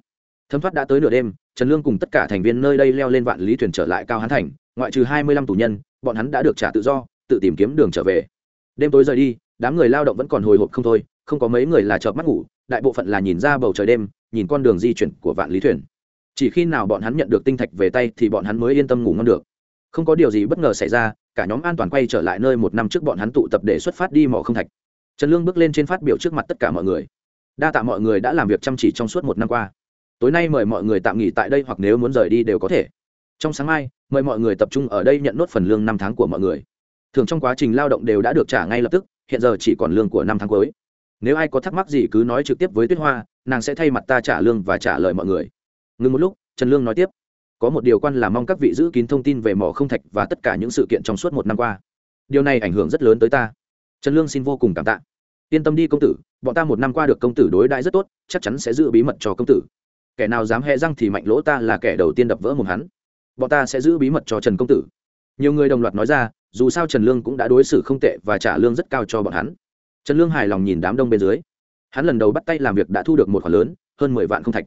Thấm thoát đã tới nửa đêm, trần lương cùng tất cả thành viên nơi đây leo lên vạn lý thuyền trở lại cao hán thành, ngoại trừ hai mươi lăm tù nhân, bọn hắn đã được trả tự do, tự tìm kiếm đường trở về. Đêm tối rời đi, đám người lao động vẫn còn hồi hộp không thôi, không có mấy người là chợp mắt ngủ, đại bộ phận là nhìn ra bầu trời đêm, nhìn con đường di chuyển của vạn lý thuyền. Chỉ khi nào bọn hắn nhận được tinh thạch về tay thì bọn hắn mới yên tâm ngủ ngon được. Không có điều gì bất ngờ xảy ra, cả nhóm an toàn quay trở lại nơi một năm trước bọn hắn tụ tập để xuất phát đi mỏ không thạch. Trần lương bước lên trên phát biểu trước mặt tất cả mọi người đa tạ mọi người đã làm việc chăm chỉ trong suốt một năm qua. Tối nay mời mọi người tạm nghỉ tại đây hoặc nếu muốn rời đi đều có thể. Trong sáng mai, mời mọi người tập trung ở đây nhận nốt phần lương năm tháng của mọi người. Thường trong quá trình lao động đều đã được trả ngay lập tức, hiện giờ chỉ còn lương của năm tháng cuối. Nếu ai có thắc mắc gì cứ nói trực tiếp với tuyết hoa, nàng sẽ thay mặt ta trả lương và trả lời mọi người. Ngừng một lúc, trần lương nói tiếp. Có một điều quan là mong các vị giữ kín thông tin về mỏ không thạch và tất cả những sự kiện trong suốt một năm qua. Điều này ảnh hưởng rất lớn tới ta. Trần lương xin vô cùng cảm tạ yên tâm đi công tử, bọn ta một năm qua được công tử đối đãi rất tốt, chắc chắn sẽ giữ bí mật cho công tử. Kẻ nào dám hẹ răng thì mạnh lỗ ta là kẻ đầu tiên đập vỡ mồm hắn. Bọn ta sẽ giữ bí mật cho trần công tử. Nhiều người đồng loạt nói ra, dù sao trần lương cũng đã đối xử không tệ và trả lương rất cao cho bọn hắn. Trần lương hài lòng nhìn đám đông bên dưới. Hắn lần đầu bắt tay làm việc đã thu được một khoản lớn, hơn mười vạn không thạch.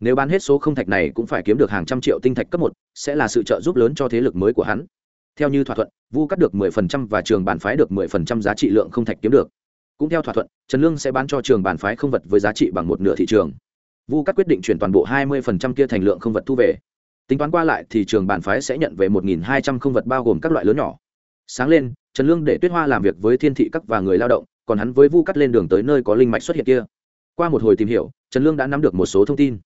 Nếu bán hết số không thạch này cũng phải kiếm được hàng trăm triệu tinh thạch cấp một, sẽ là sự trợ giúp lớn cho thế lực mới của hắn. Theo như thỏa thuận, vu cắt được mười phần trăm và trường bản phái được mười phần trăm giá trị lượng không thạch kiếm được cũng theo thỏa thuận, trần lương sẽ bán cho trường bản phái không vật với giá trị bằng một nửa thị trường. Vu cắt quyết định chuyển toàn bộ hai mươi phần trăm kia thành lượng không vật thu về. Tính toán qua lại thì trường bản phái sẽ nhận về một nghìn hai trăm không vật bao gồm các loại lớn nhỏ. Sáng lên, trần lương để tuyết hoa làm việc với thiên thị các và người lao động, còn hắn với vu cắt lên đường tới nơi có linh mạch xuất hiện kia. Qua một hồi tìm hiểu, trần lương đã nắm được một số thông tin.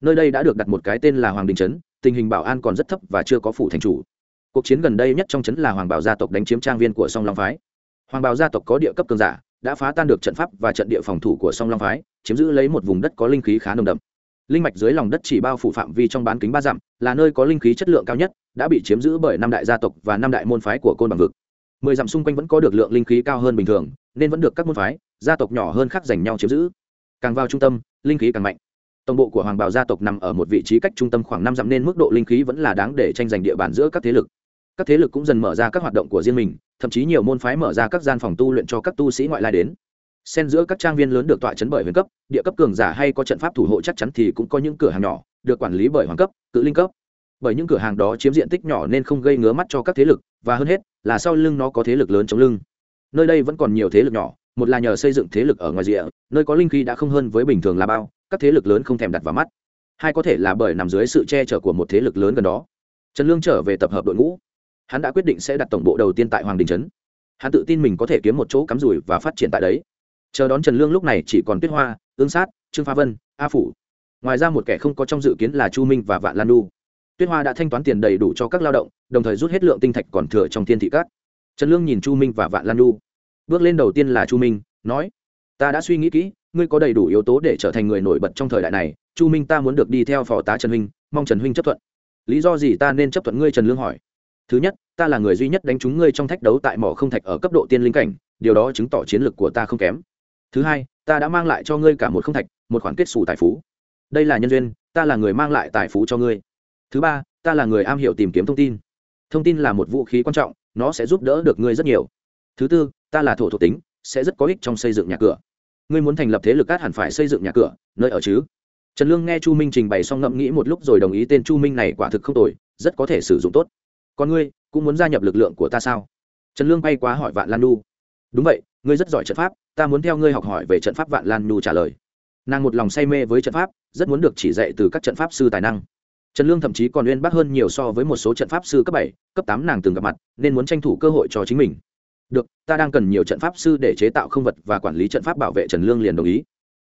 Nơi đây đã được đặt một cái tên là hoàng đình trấn, tình hình bảo an còn rất thấp và chưa có phủ thành chủ. Cuộc chiến gần đây nhất trong trấn là hoàng bảo gia tộc đánh chiếm trang viên của song long phái. Hoàng bảo gia tộc có địa cấp cường giả đã phá tan được trận pháp và trận địa phòng thủ của song long phái, chiếm giữ lấy một vùng đất có linh khí khá nồng đậm. Linh mạch dưới lòng đất chỉ bao phủ phạm vi trong bán kính ba dặm, là nơi có linh khí chất lượng cao nhất, đã bị chiếm giữ bởi năm đại gia tộc và năm đại môn phái của côn bằng vực. Mười dặm xung quanh vẫn có được lượng linh khí cao hơn bình thường, nên vẫn được các môn phái, gia tộc nhỏ hơn khác giành nhau chiếm giữ. Càng vào trung tâm, linh khí càng mạnh. Tổng bộ của hoàng bảo gia tộc nằm ở một vị trí cách trung tâm khoảng năm dặm nên mức độ linh khí vẫn là đáng để tranh giành địa bàn giữa các thế lực. Các thế lực cũng dần mở ra các hoạt động của riêng mình thậm chí nhiều môn phái mở ra các gian phòng tu luyện cho các tu sĩ ngoại lai đến. Xen giữa các trang viên lớn được tọa chấn bởi huyền cấp, địa cấp cường giả hay có trận pháp thủ hộ chắc chắn thì cũng có những cửa hàng nhỏ, được quản lý bởi hoàng cấp, cự linh cấp. Bởi những cửa hàng đó chiếm diện tích nhỏ nên không gây ngứa mắt cho các thế lực, và hơn hết, là sau lưng nó có thế lực lớn chống lưng. Nơi đây vẫn còn nhiều thế lực nhỏ, một là nhờ xây dựng thế lực ở ngoài rìa, nơi có linh khí đã không hơn với bình thường là bao, các thế lực lớn không thèm đặt vào mắt. Hai có thể là bởi nằm dưới sự che chở của một thế lực lớn gần đó. Trần lương trở về tập hợp đội ngũ hắn đã quyết định sẽ đặt tổng bộ đầu tiên tại hoàng đình trấn. Hắn tự tin mình có thể kiếm một chỗ cắm rủi và phát triển tại đấy. Chờ đón trần lương lúc này chỉ còn tuyết hoa, ương sát, trương pha vân, a phủ. Ngoài ra một kẻ không có trong dự kiến là chu minh và vạn lan nu tuyết hoa đã thanh toán tiền đầy đủ cho các lao động, đồng thời rút hết lượng tinh thạch còn thừa trong thiên thị cát. Trần lương nhìn chu minh và vạn lan nu bước lên đầu tiên là chu minh, nói, ta đã suy nghĩ kỹ, ngươi có đầy đủ yếu tố để trở thành người nổi bật trong thời đại này. Chu minh ta muốn được đi theo phó tá trần huynh, mong trần huynh chấp thuận. Lý do gì ta nên chấp thuận? Ngươi trần lương hỏi thứ nhất, ta là người duy nhất đánh trúng ngươi trong thách đấu tại mỏ không thạch ở cấp độ tiên linh cảnh, điều đó chứng tỏ chiến lược của ta không kém. Thứ hai, ta đã mang lại cho ngươi cả một không thạch, một khoản kết xù tài phú. Đây là nhân duyên, ta là người mang lại tài phú cho ngươi. Thứ ba, ta là người am hiểu tìm kiếm thông tin. Thông tin là một vũ khí quan trọng, nó sẽ giúp đỡ được ngươi rất nhiều. Thứ tư, ta là thổ thuộc tính, sẽ rất có ích trong xây dựng nhà cửa. Ngươi muốn thành lập thế lực cát hẳn phải xây dựng nhà cửa, nơi ở chứ? Trần lương nghe chu minh trình bày xong ngẫm nghĩ một lúc rồi đồng ý tên chu minh này quả thực không tồi, rất có thể sử dụng tốt còn ngươi, cũng muốn gia nhập lực lượng của ta sao? Trần lương bay quá hỏi vạn lan nu. Đúng vậy, ngươi rất giỏi trận pháp, ta muốn theo ngươi học hỏi về trận pháp vạn lan nu trả lời. Nàng một lòng say mê với trận pháp, rất muốn được chỉ dạy từ các trận pháp sư tài năng. Trần lương thậm chí còn uyên bác hơn nhiều so với một số trận pháp sư cấp bảy, cấp tám nàng từng gặp mặt, nên muốn tranh thủ cơ hội cho chính mình. Được, ta đang cần nhiều trận pháp sư để chế tạo không vật và quản lý trận pháp bảo vệ trần lương liền đồng ý.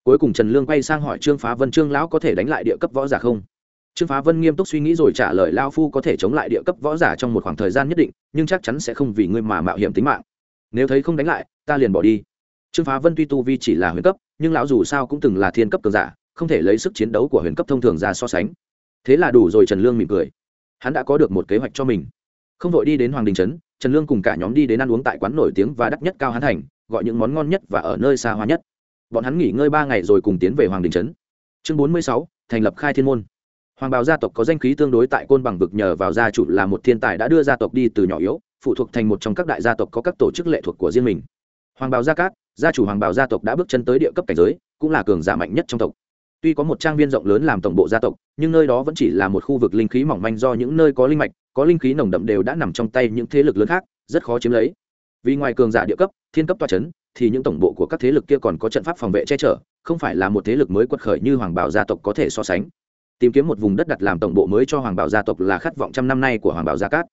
Cuối cùng trần lương quay sang hỏi trương phá vân, trương lão có thể đánh lại địa cấp võ giả không? Trương phá vân nghiêm túc suy nghĩ rồi trả lời lao phu có thể chống lại địa cấp võ giả trong một khoảng thời gian nhất định, nhưng chắc chắn sẽ không vì ngươi mà mạo hiểm tính mạng. Nếu thấy không đánh lại, ta liền bỏ đi. Trương phá vân tuy tu vi chỉ là huyền cấp, nhưng lão dù sao cũng từng là thiên cấp cường giả, không thể lấy sức chiến đấu của huyền cấp thông thường ra so sánh. Thế là đủ rồi, trần lương mỉm cười. Hắn đã có được một kế hoạch cho mình. Không vội đi đến hoàng đình trấn, trần lương cùng cả nhóm đi đến ăn uống tại quán nổi tiếng và đắt nhất cao hán thành, gọi những món ngon nhất và ở nơi xa hoa nhất. Bọn hắn nghỉ ngơi ba ngày rồi cùng tiến về hoàng đình trấn. Chương bốn mươi sáu, thành lập khai thiên môn hoàng bào gia tộc có danh khí tương đối tại côn bằng vực nhờ vào gia chủ là một thiên tài đã đưa gia tộc đi từ nhỏ yếu, phụ thuộc thành một trong các đại gia tộc có các tổ chức lệ thuộc của riêng mình. Hoàng bào gia cát, gia chủ hoàng bào gia tộc đã bước chân tới địa cấp cảnh giới, cũng là cường giả mạnh nhất trong tộc. Tuy có một trang viên rộng lớn làm tổng bộ gia tộc, nhưng nơi đó vẫn chỉ là một khu vực linh khí mỏng manh do những nơi có linh mạch, có linh khí nồng đậm đều đã nằm trong tay những thế lực lớn khác, rất khó chiếm lấy. Vì ngoài cường giả địa cấp, thiên cấp toa c h ấ n thì những tổng bộ của các thế lực kia còn có trận pháp phòng vệ che chở, không phải là một thế lực mới quật khởi như hoàng bảo gia tộc có thể so sánh tìm kiếm một vùng đất đặt làm tổng bộ mới cho hoàng bảo gia tộc là khát vọng trăm năm nay của hoàng bảo gia cát.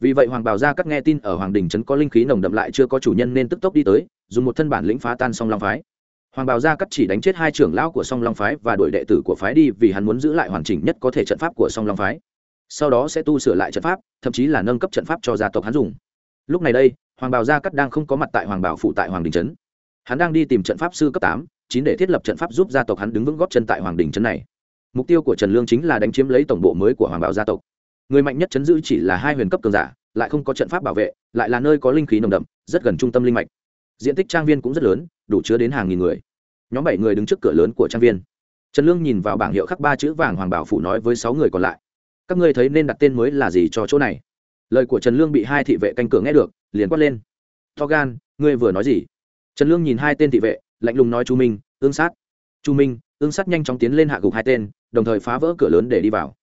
Vì vậy hoàng bảo gia cát nghe tin ở hoàng đình trấn có linh khí nồng đậm lại chưa có chủ nhân nên tức tốc đi tới, dùng một thân bản lĩnh phá tan song long phái. Hoàng bảo gia cát chỉ đánh chết hai trưởng lão của song long phái và đuổi đệ tử của phái đi vì hắn muốn giữ lại hoàn chỉnh nhất có thể trận pháp của song long phái. Sau đó sẽ tu sửa lại trận pháp, thậm chí là nâng cấp trận pháp cho gia tộc hắn dùng. Lúc này đây, hoàng bảo gia cát đang không có mặt tại hoàng bảo phụ tại hoàng đình trấn. Hắn đang đi tìm trận pháp sư cấp tám, chín để thiết lập trận pháp giúp gia tộc hắn đứng vững góp chân tại hoàng đình trấn này mục tiêu của trần lương chính là đánh chiếm lấy tổng bộ mới của hoàng bảo gia tộc. Người mạnh nhất chấn giữ chỉ là hai huyền cấp cường giả, lại không có trận pháp bảo vệ, lại là nơi có linh khí nồng đậm, rất gần trung tâm linh mạch. Diện tích trang viên cũng rất lớn, đủ chứa đến hàng nghìn người. Nhóm bảy người đứng trước cửa lớn của trang viên. Trần lương nhìn vào bảng hiệu khắc ba chữ vàng hoàng bảo phủ nói với sáu người còn lại. Các ngươi thấy nên đặt tên mới là gì cho chỗ này? Lời của trần lương bị hai thị vệ canh cửa nghe được, liền quát lên. To gan ngươi vừa nói gì? Trần lương nhìn hai tên thị vệ, lạnh lùng nói chu minh, ương sát. Chu minh ương sắt nhanh chóng tiến lên hạ gục hai tên, đồng thời phá vỡ cửa lớn để đi vào.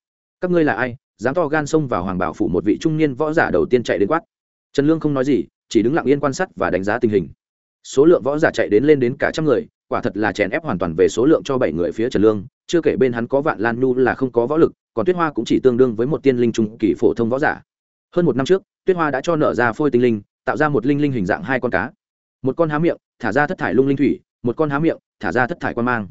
Các ngươi là ai? Dám to gan xông vào hoàng bảo phủ một vị trung niên võ giả đầu tiên chạy đến quát. Trần lương không nói gì, chỉ đứng lặng yên quan sát và đánh giá tình hình. Số lượng võ giả chạy đến lên đến cả trăm người, quả thật là chèn ép hoàn toàn về số lượng cho bảy người phía trần lương, chưa kể bên hắn có vạn lan nhu là không có võ lực, còn tuyết hoa cũng chỉ tương đương với một tiên linh trung kỳ phổ thông võ giả. Hơn một năm trước, tuyết hoa đã cho nở ra phôi tinh linh, tạo ra một linh linh hình dạng hai con cá. Một con há miệng, thả ra thất thải lung linh thủy, một con há miệng, thả ra thất thải quan mang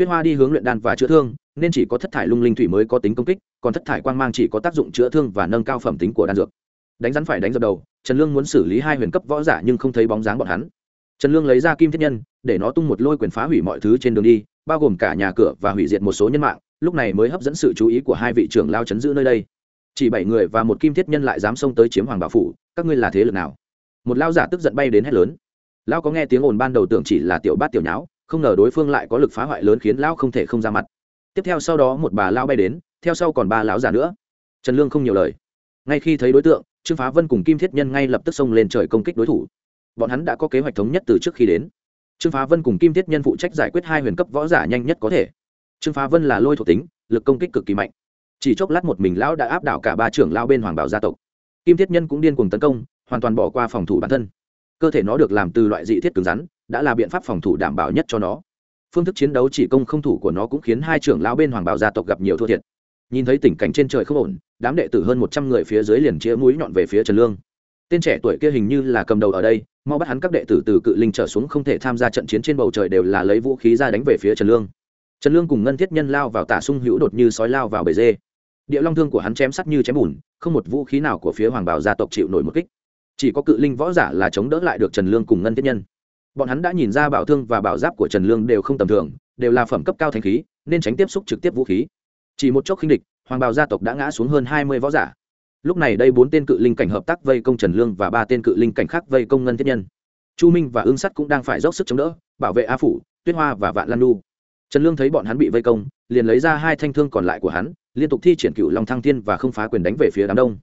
tuyết hoa đi hướng luyện đan và chữa thương, nên chỉ có thất thải lung linh thủy mới có tính công kích, còn thất thải quan mang chỉ có tác dụng chữa thương và nâng cao phẩm tính của đan dược. Đánh rắn phải đánh dập đầu, trần lương muốn xử lý hai huyền cấp võ giả nhưng không thấy bóng dáng bọn hắn. Trần lương lấy ra kim thiết nhân, để nó tung một lôi quyền phá hủy mọi thứ trên đường đi, bao gồm cả nhà cửa và hủy diệt một số nhân mạng, lúc này mới hấp dẫn sự chú ý của hai vị trưởng lao chấn giữ nơi đây. Chỉ bảy người và một kim thiết nhân lại dám xông tới chiếm hoàng bảo phủ, các ngươi là thế lực nào? Một lao giả tức giận bay đến hét lớn. Lao có nghe tiếng ồn ban đầu tưởng chỉ là tiểu bát tiểu nháo không ngờ đối phương lại có lực phá hoại lớn khiến lão không thể không ra mặt. Tiếp theo sau đó một bà lão bay đến, theo sau còn ba lão già nữa. Trần lương không nhiều lời. Ngay khi thấy đối tượng, trương phá vân cùng kim thiết nhân ngay lập tức xông lên trời công kích đối thủ. Bọn hắn đã có kế hoạch thống nhất từ trước khi đến. Trương phá vân cùng kim thiết nhân phụ trách giải quyết hai huyền cấp võ giả nhanh nhất có thể. Trương phá vân là lôi thuộc tính, lực công kích cực kỳ mạnh. Chỉ chốc lát một mình lão đã áp đảo cả ba trưởng lao bên hoàng bảo gia tộc. Kim thiết nhân cũng điên cuồng tấn công, hoàn toàn bỏ qua phòng thủ bản thân. Cơ thể nó được làm từ loại dị thiết cứng rắn đã là biện pháp phòng thủ đảm bảo nhất cho nó. Phương thức chiến đấu chỉ công không thủ của nó cũng khiến hai trưởng lão bên hoàng bảo gia tộc gặp nhiều thua thiệt. Nhìn thấy tình cảnh trên trời không ổn, đám đệ tử hơn một trăm người phía dưới liền chĩa mũi nhọn về phía trần lương. Tên trẻ tuổi kia hình như là cầm đầu ở đây, mau bắt hắn các đệ tử từ cự linh trở xuống không thể tham gia trận chiến trên bầu trời đều là lấy vũ khí ra đánh về phía trần lương. Trần lương cùng ngân thiết nhân lao vào tả sung hữu đột như sói lao vào bầy dê. Địa long thương của hắn chém sắt như chém bùn, không một vũ khí nào của phía hoàng bảo gia tộc chịu nổi một kích. Chỉ có cự linh võ giả là chống đỡ lại được trần lương cùng ngân thiết nhân bọn hắn đã nhìn ra bảo thương và bảo giáp của trần lương đều không tầm thường, đều là phẩm cấp cao thanh khí, nên tránh tiếp xúc trực tiếp vũ khí. Chỉ một chốc khinh địch, hoàng bào gia tộc đã ngã xuống hơn hai mươi võ giả. Lúc này đây bốn tên cự linh cảnh hợp tác vây công trần lương và ba tên cự linh cảnh khác vây công ngân thiết nhân. Chu minh và ương sắt cũng đang phải dốc sức chống đỡ, bảo vệ a phủ, tuyết hoa và vạn lan lu trần lương thấy bọn hắn bị vây công, liền lấy ra hai thanh thương còn lại của hắn, liên tục thi triển cựu long thăng thiên và không phá quyền đánh về phía đám đông.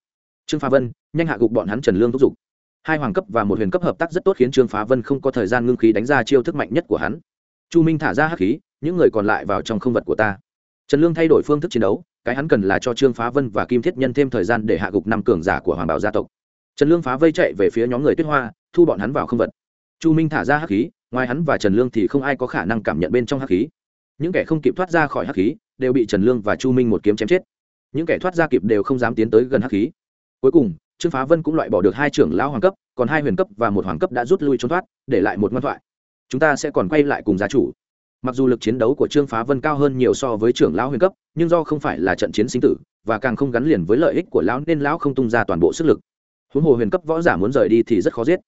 Trương Pha vân, nhanh hạ gục bọn hắn trần lương thúc giục hai hoàng cấp và một huyền cấp hợp tác rất tốt khiến trương phá vân không có thời gian ngưng khí đánh ra chiêu thức mạnh nhất của hắn. Chu minh thả ra hắc khí, những người còn lại vào trong không vật của ta. Trần lương thay đổi phương thức chiến đấu, cái hắn cần là cho trương phá vân và kim thiết nhân thêm thời gian để hạ gục năm cường giả của hoàng bảo gia tộc. Trần lương phá vây chạy về phía nhóm người tuyết hoa, thu bọn hắn vào không vật. Chu minh thả ra hắc khí, ngoài hắn và trần lương thì không ai có khả năng cảm nhận bên trong hắc khí. Những kẻ không kịp thoát ra khỏi hắc khí, đều bị trần lương và chu minh một kiếm chém chết. Những kẻ thoát ra kịp đều không dám tiến tới gần hắc khí. Cuối cùng trương phá vân cũng loại bỏ được hai trưởng lão hoàng cấp, còn hai huyền cấp và một hoàng cấp đã rút lui trốn thoát, để lại một ngoan thoại. Chúng ta sẽ còn quay lại cùng gia chủ. Mặc dù lực chiến đấu của trương phá vân cao hơn nhiều so với trưởng lão huyền cấp, nhưng do không phải là trận chiến sinh tử, và càng không gắn liền với lợi ích của lão nên lão không tung ra toàn bộ sức lực. Huống hồ huyền cấp võ giả muốn rời đi thì rất khó giết.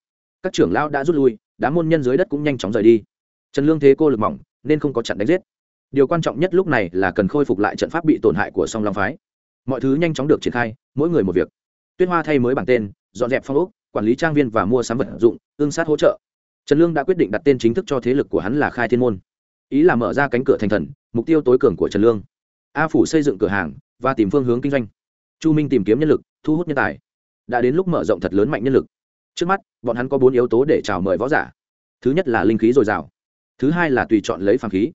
Các trưởng lão đã rút lui đám môn nhân dưới đất cũng nhanh chóng rời đi. Trần lương thế cô lực mỏng, nên không có chặn đánh giết. Điều quan trọng nhất lúc này là cần khôi phục lại trận pháp bị tổn hại của song long phái. Mọi thứ nhanh chóng được triển khai, mỗi người một việc tuyết hoa thay mới bảng tên, dọn dẹp phong ốc, quản lý trang viên và mua sắm vật dụng, ương sát hỗ trợ. Trần lương đã quyết định đặt tên chính thức cho thế lực của hắn là khai thiên môn. Ý là mở ra cánh cửa thành thần, mục tiêu tối cường của trần lương. A phủ xây dựng cửa hàng và tìm phương hướng kinh doanh. Chu minh tìm kiếm nhân lực, thu hút nhân tài. Đã đến lúc mở rộng thật lớn mạnh nhân lực. Trước mắt, bọn hắn có bốn yếu tố để chào mời võ giả. Thứ nhất là linh khí dồi dào. Thứ hai là tùy chọn lấy phàm khí.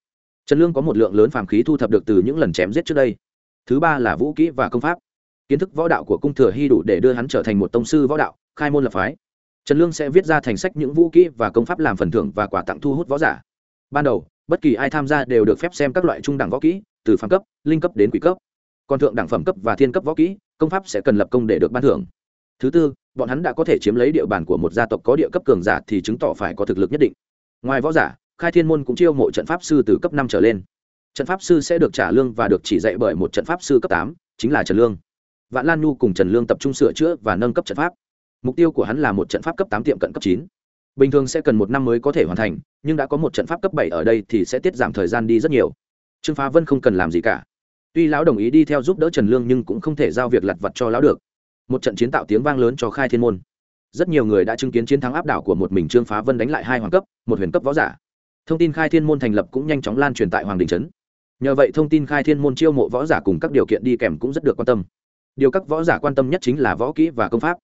Trần lương có một lượng lớn phàm khí thu thập được từ những lần chém giết trước đây. Thứ ba là vũ kỹ và công pháp kiến thức võ đạo của cung thừa hy đủ để đưa hắn trở thành một tông sư võ đạo, khai môn lập phái. Trần lương sẽ viết ra thành sách những vũ kỹ và công pháp làm phần thưởng và quà tặng thu hút võ giả. Ban đầu, bất kỳ ai tham gia đều được phép xem các loại trung đẳng võ kỹ, từ phàm cấp, linh cấp đến quỷ cấp. Còn thượng đẳng phẩm cấp và thiên cấp võ kỹ, công pháp sẽ cần lập công để được ban thưởng. Thứ tư, bọn hắn đã có thể chiếm lấy địa bàn của một gia tộc có địa cấp cường giả thì chứng tỏ phải có thực lực nhất định. Ngoài võ giả, khai thiên môn cũng chiêu mộ trận pháp sư từ cấp năm trở lên. Trận pháp sư sẽ được trả lương và được chỉ dạy bởi một trận pháp sư cấp tám, chính là trần lương vạn lan nhu cùng trần lương tập trung sửa chữa và nâng cấp trận pháp. Mục tiêu của hắn là một trận pháp cấp tám tiệm cận cấp chín. Bình thường sẽ cần một năm mới có thể hoàn thành, nhưng đã có một trận pháp cấp bảy ở đây thì sẽ tiết giảm thời gian đi rất nhiều. Trương phá vân không cần làm gì cả. Tuy lão đồng ý đi theo giúp đỡ trần lương nhưng cũng không thể giao việc lặt vặt cho lão được. Một trận chiến tạo tiếng vang lớn cho khai thiên môn. Rất nhiều người đã chứng kiến chiến thắng áp đảo của một mình trương phá vân đánh lại hai hoàng cấp, một huyền cấp võ giả. Thông tin khai thiên môn thành lập cũng nhanh chóng lan truyền tại hoàng đình trấn. Nhờ vậy thông tin khai thiên môn chiêu mộ võ giả cùng các điều kiện đi kèm cũng rất được quan tâm điều các võ giả quan tâm nhất chính là võ kỹ và công pháp.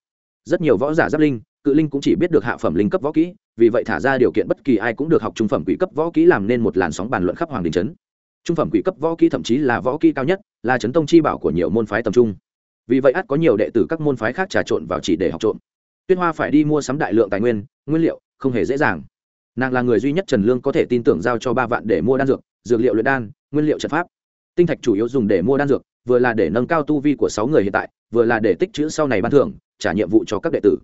Rất nhiều võ giả giáp linh, cự linh cũng chỉ biết được hạ phẩm linh cấp võ kỹ, vì vậy thả ra điều kiện bất kỳ ai cũng được học trung phẩm quỷ cấp võ kỹ làm nên một làn sóng bàn luận khắp hoàng đình trấn. Trung phẩm quỷ cấp võ kỹ thậm chí là võ kỹ cao nhất, là chấn tông chi bảo của nhiều môn phái tầm trung. Vì vậy ắt có nhiều đệ tử các môn phái khác trà trộn vào chỉ để học trộm. Tuyết hoa phải đi mua sắm đại lượng tài nguyên nguyên liệu, không hề dễ dàng. Nàng là người duy nhất trần lương có thể tin tưởng giao cho ba vạn để mua đan dược dược liệu luyện đan, nguyên liệu trận pháp. Tinh thạch chủ yếu dùng để mua đan dược vừa là để nâng cao tu vi của sáu người hiện tại, vừa là để tích chữ sau này ban thưởng, trả nhiệm vụ cho các đệ tử.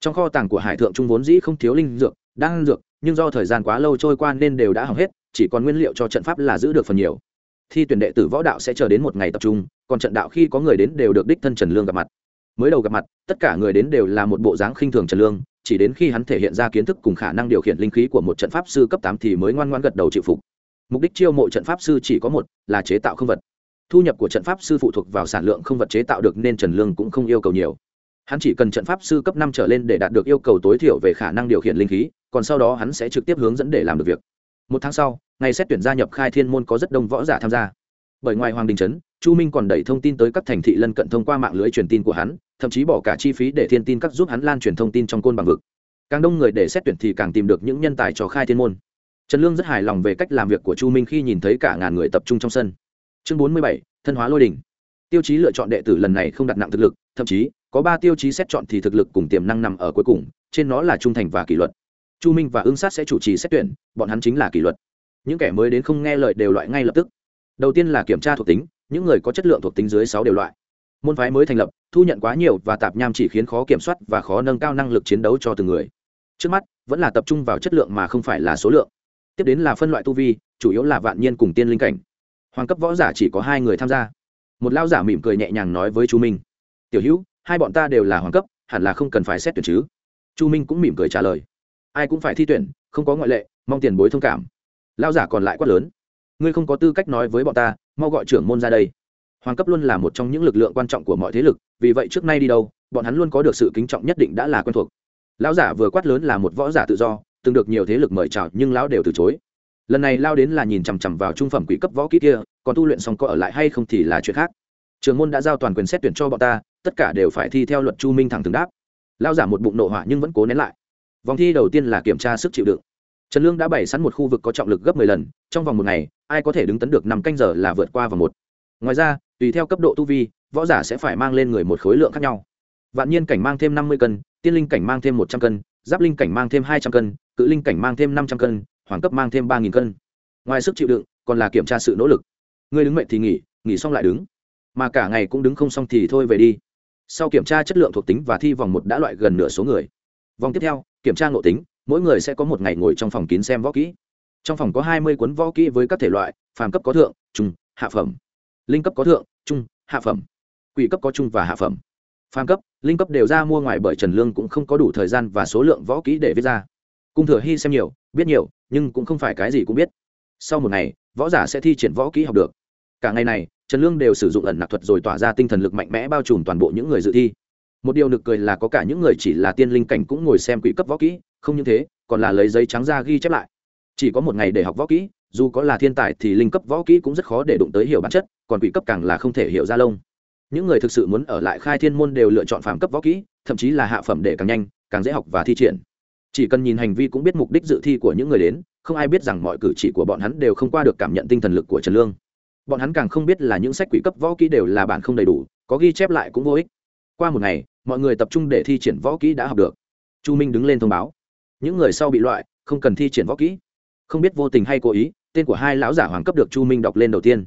Trong kho tàng của hải thượng trung vốn dĩ không thiếu linh dược, đan dược, nhưng do thời gian quá lâu trôi qua nên đều đã hỏng hết, chỉ còn nguyên liệu cho trận pháp là giữ được phần nhiều. Thi tuyển đệ tử võ đạo sẽ chờ đến một ngày tập trung, còn trận đạo khi có người đến đều được đích thân trần lương gặp mặt. Mới đầu gặp mặt, tất cả người đến đều là một bộ dáng khinh thường trần lương, chỉ đến khi hắn thể hiện ra kiến thức cùng khả năng điều khiển linh khí của một trận pháp sư cấp tám thì mới ngoan ngoan gật đầu chịu phục. Mục đích chiêu mộ trận pháp sư chỉ có một, là chế tạo không vật thu nhập của trận pháp sư phụ thuộc vào sản lượng không vật chế tạo được nên trần lương cũng không yêu cầu nhiều. Hắn chỉ cần trận pháp sư cấp năm trở lên để đạt được yêu cầu tối thiểu về khả năng điều khiển linh khí, còn sau đó hắn sẽ trực tiếp hướng dẫn để làm được việc. Một tháng sau, ngày xét tuyển gia nhập khai thiên môn có rất đông võ giả tham gia. Bởi ngoài hoàng đình trấn, chu minh còn đẩy thông tin tới các thành thị lân cận thông qua mạng lưới truyền tin của hắn, thậm chí bỏ cả chi phí để thiên tin các giúp hắn lan truyền thông tin trong côn bằng vực. Càng đông người để xét tuyển thì càng tìm được những nhân tài cho khai thiên môn. Trần lương rất hài lòng về cách làm việc của chu minh khi nhìn thấy cả ngàn người tập trung trong sân chương bốn mươi bảy, thân hóa lôi đình tiêu chí lựa chọn đệ tử lần này không đặt nặng thực lực, thậm chí, có ba tiêu chí xét chọn thì thực lực cùng tiềm năng nằm ở cuối cùng, trên nó là trung thành và kỷ luật. Chu minh và ứng sát sẽ chủ trì xét tuyển, bọn hắn chính là kỷ luật. Những kẻ mới đến không nghe lời đều loại ngay lập tức. Đầu tiên là kiểm tra thuộc tính, những người có chất lượng thuộc tính dưới sáu đều loại. Môn phái mới thành lập, thu nhận quá nhiều và tạp nham chỉ khiến khó kiểm soát và khó nâng cao năng lực chiến đấu cho từng người. Trước mắt, vẫn là tập trung vào chất lượng mà không phải là số lượng. Tiếp đến là phân loại tu vi, chủ yếu là vạn nhiên cùng tiên linh cảnh hoàng cấp võ giả chỉ có hai người tham gia. Một lao giả mỉm cười nhẹ nhàng nói với chu minh, tiểu hữu, hai bọn ta đều là hoàng cấp, hẳn là không cần phải xét tuyển chứ? Chu minh cũng mỉm cười trả lời, ai cũng phải thi tuyển, không có ngoại lệ, mong tiền bối thông cảm. Lao giả còn lại quát lớn, ngươi không có tư cách nói với bọn ta, mau gọi trưởng môn ra đây. Hoàng cấp luôn là một trong những lực lượng quan trọng của mọi thế lực, vì vậy trước nay đi đâu, bọn hắn luôn có được sự kính trọng nhất định đã là quen thuộc. Lão giả vừa quát lớn là một võ giả tự do, từng được nhiều thế lực mời chào, nhưng lão đều từ chối lần này lao đến là nhìn chằm chằm vào trung phẩm quỹ cấp võ kỹ kia, còn tu luyện xong có ở lại hay không thì là chuyện khác. Trường môn đã giao toàn quyền xét tuyển cho bọn ta, tất cả đều phải thi theo luật chu minh thẳng thường đáp. Lao giả một bụng nộ hỏa nhưng vẫn cố nén lại. Vòng thi đầu tiên là kiểm tra sức chịu đựng. Trần lương đã bày sẵn một khu vực có trọng lực gấp m ộ ư ơ i lần, trong vòng một ngày, ai có thể đứng tấn được năm canh giờ là vượt qua vòng một. Ngoài ra, tùy theo cấp độ tu vi, võ giả sẽ phải mang lên người một khối lượng khác nhau. Vạn nhiên cảnh mang thêm năm mươi cân, tiên linh cảnh mang thêm một trăm cân, giáp linh cảnh mang thêm hai trăm cân, cự linh cảnh mang thêm năm trăm cân hoàng cấp mang thêm ba nghìn cân. Ngoài sức chịu đựng, còn là kiểm tra sự nỗ lực. Ngươi đứng mệnh thì nghỉ nghỉ xong lại đứng. Mà cả ngày cũng đứng không xong thì thôi về đi. Sau kiểm tra chất lượng thuộc tính và thi vòng một đã loại gần nửa số người. Vòng tiếp theo, kiểm tra ngộ tính, mỗi người sẽ có một ngày ngồi trong phòng kín xem võ kỹ. Trong phòng có hai mươi cuốn võ kỹ với các thể loại, phàm cấp có thượng, trung, hạ phẩm. Linh cấp có thượng, trung, hạ phẩm. Quỷ cấp có trung và hạ phẩm. Phàm cấp, linh cấp đều ra mua ngoài bởi trần lương cũng không có đủ thời gian và số lượng võ kỹ để viết ra. Cung thừa hy xem nhiều, biết nhiều nhưng cũng không phải cái gì cũng biết. Sau một ngày, võ giả sẽ thi triển võ kỹ học được. Cả ngày này, trần lương đều sử dụng ẩn nặc thuật rồi tỏa ra tinh thần lực mạnh mẽ bao trùm toàn bộ những người dự thi. Một điều nực cười là có cả những người chỉ là tiên linh cảnh cũng ngồi xem quỷ cấp võ kỹ, không những thế, còn là lấy giấy trắng ra ghi chép lại. Chỉ có một ngày để học võ kỹ, dù có là thiên tài thì linh cấp võ kỹ cũng rất khó để đụng tới hiểu bản chất, còn quỷ cấp càng là không thể hiểu ra lông. Những người thực sự muốn ở lại khai thiên môn đều lựa chọn phạm cấp võ kỹ, thậm chí là hạ phẩm để càng nhanh, càng dễ học và thi triển chỉ cần nhìn hành vi cũng biết mục đích dự thi của những người đến, không ai biết rằng mọi cử chỉ của bọn hắn đều không qua được cảm nhận tinh thần lực của trần lương. Bọn hắn càng không biết là những sách quỷ cấp võ kỹ đều là bản không đầy đủ, có ghi chép lại cũng vô ích. Qua một ngày, mọi người tập trung để thi triển võ kỹ đã học được. Chu minh đứng lên thông báo. Những người sau bị loại, không cần thi triển võ kỹ. Không biết vô tình hay cố ý, tên của hai lão giả hoàng cấp được chu minh đọc lên đầu tiên.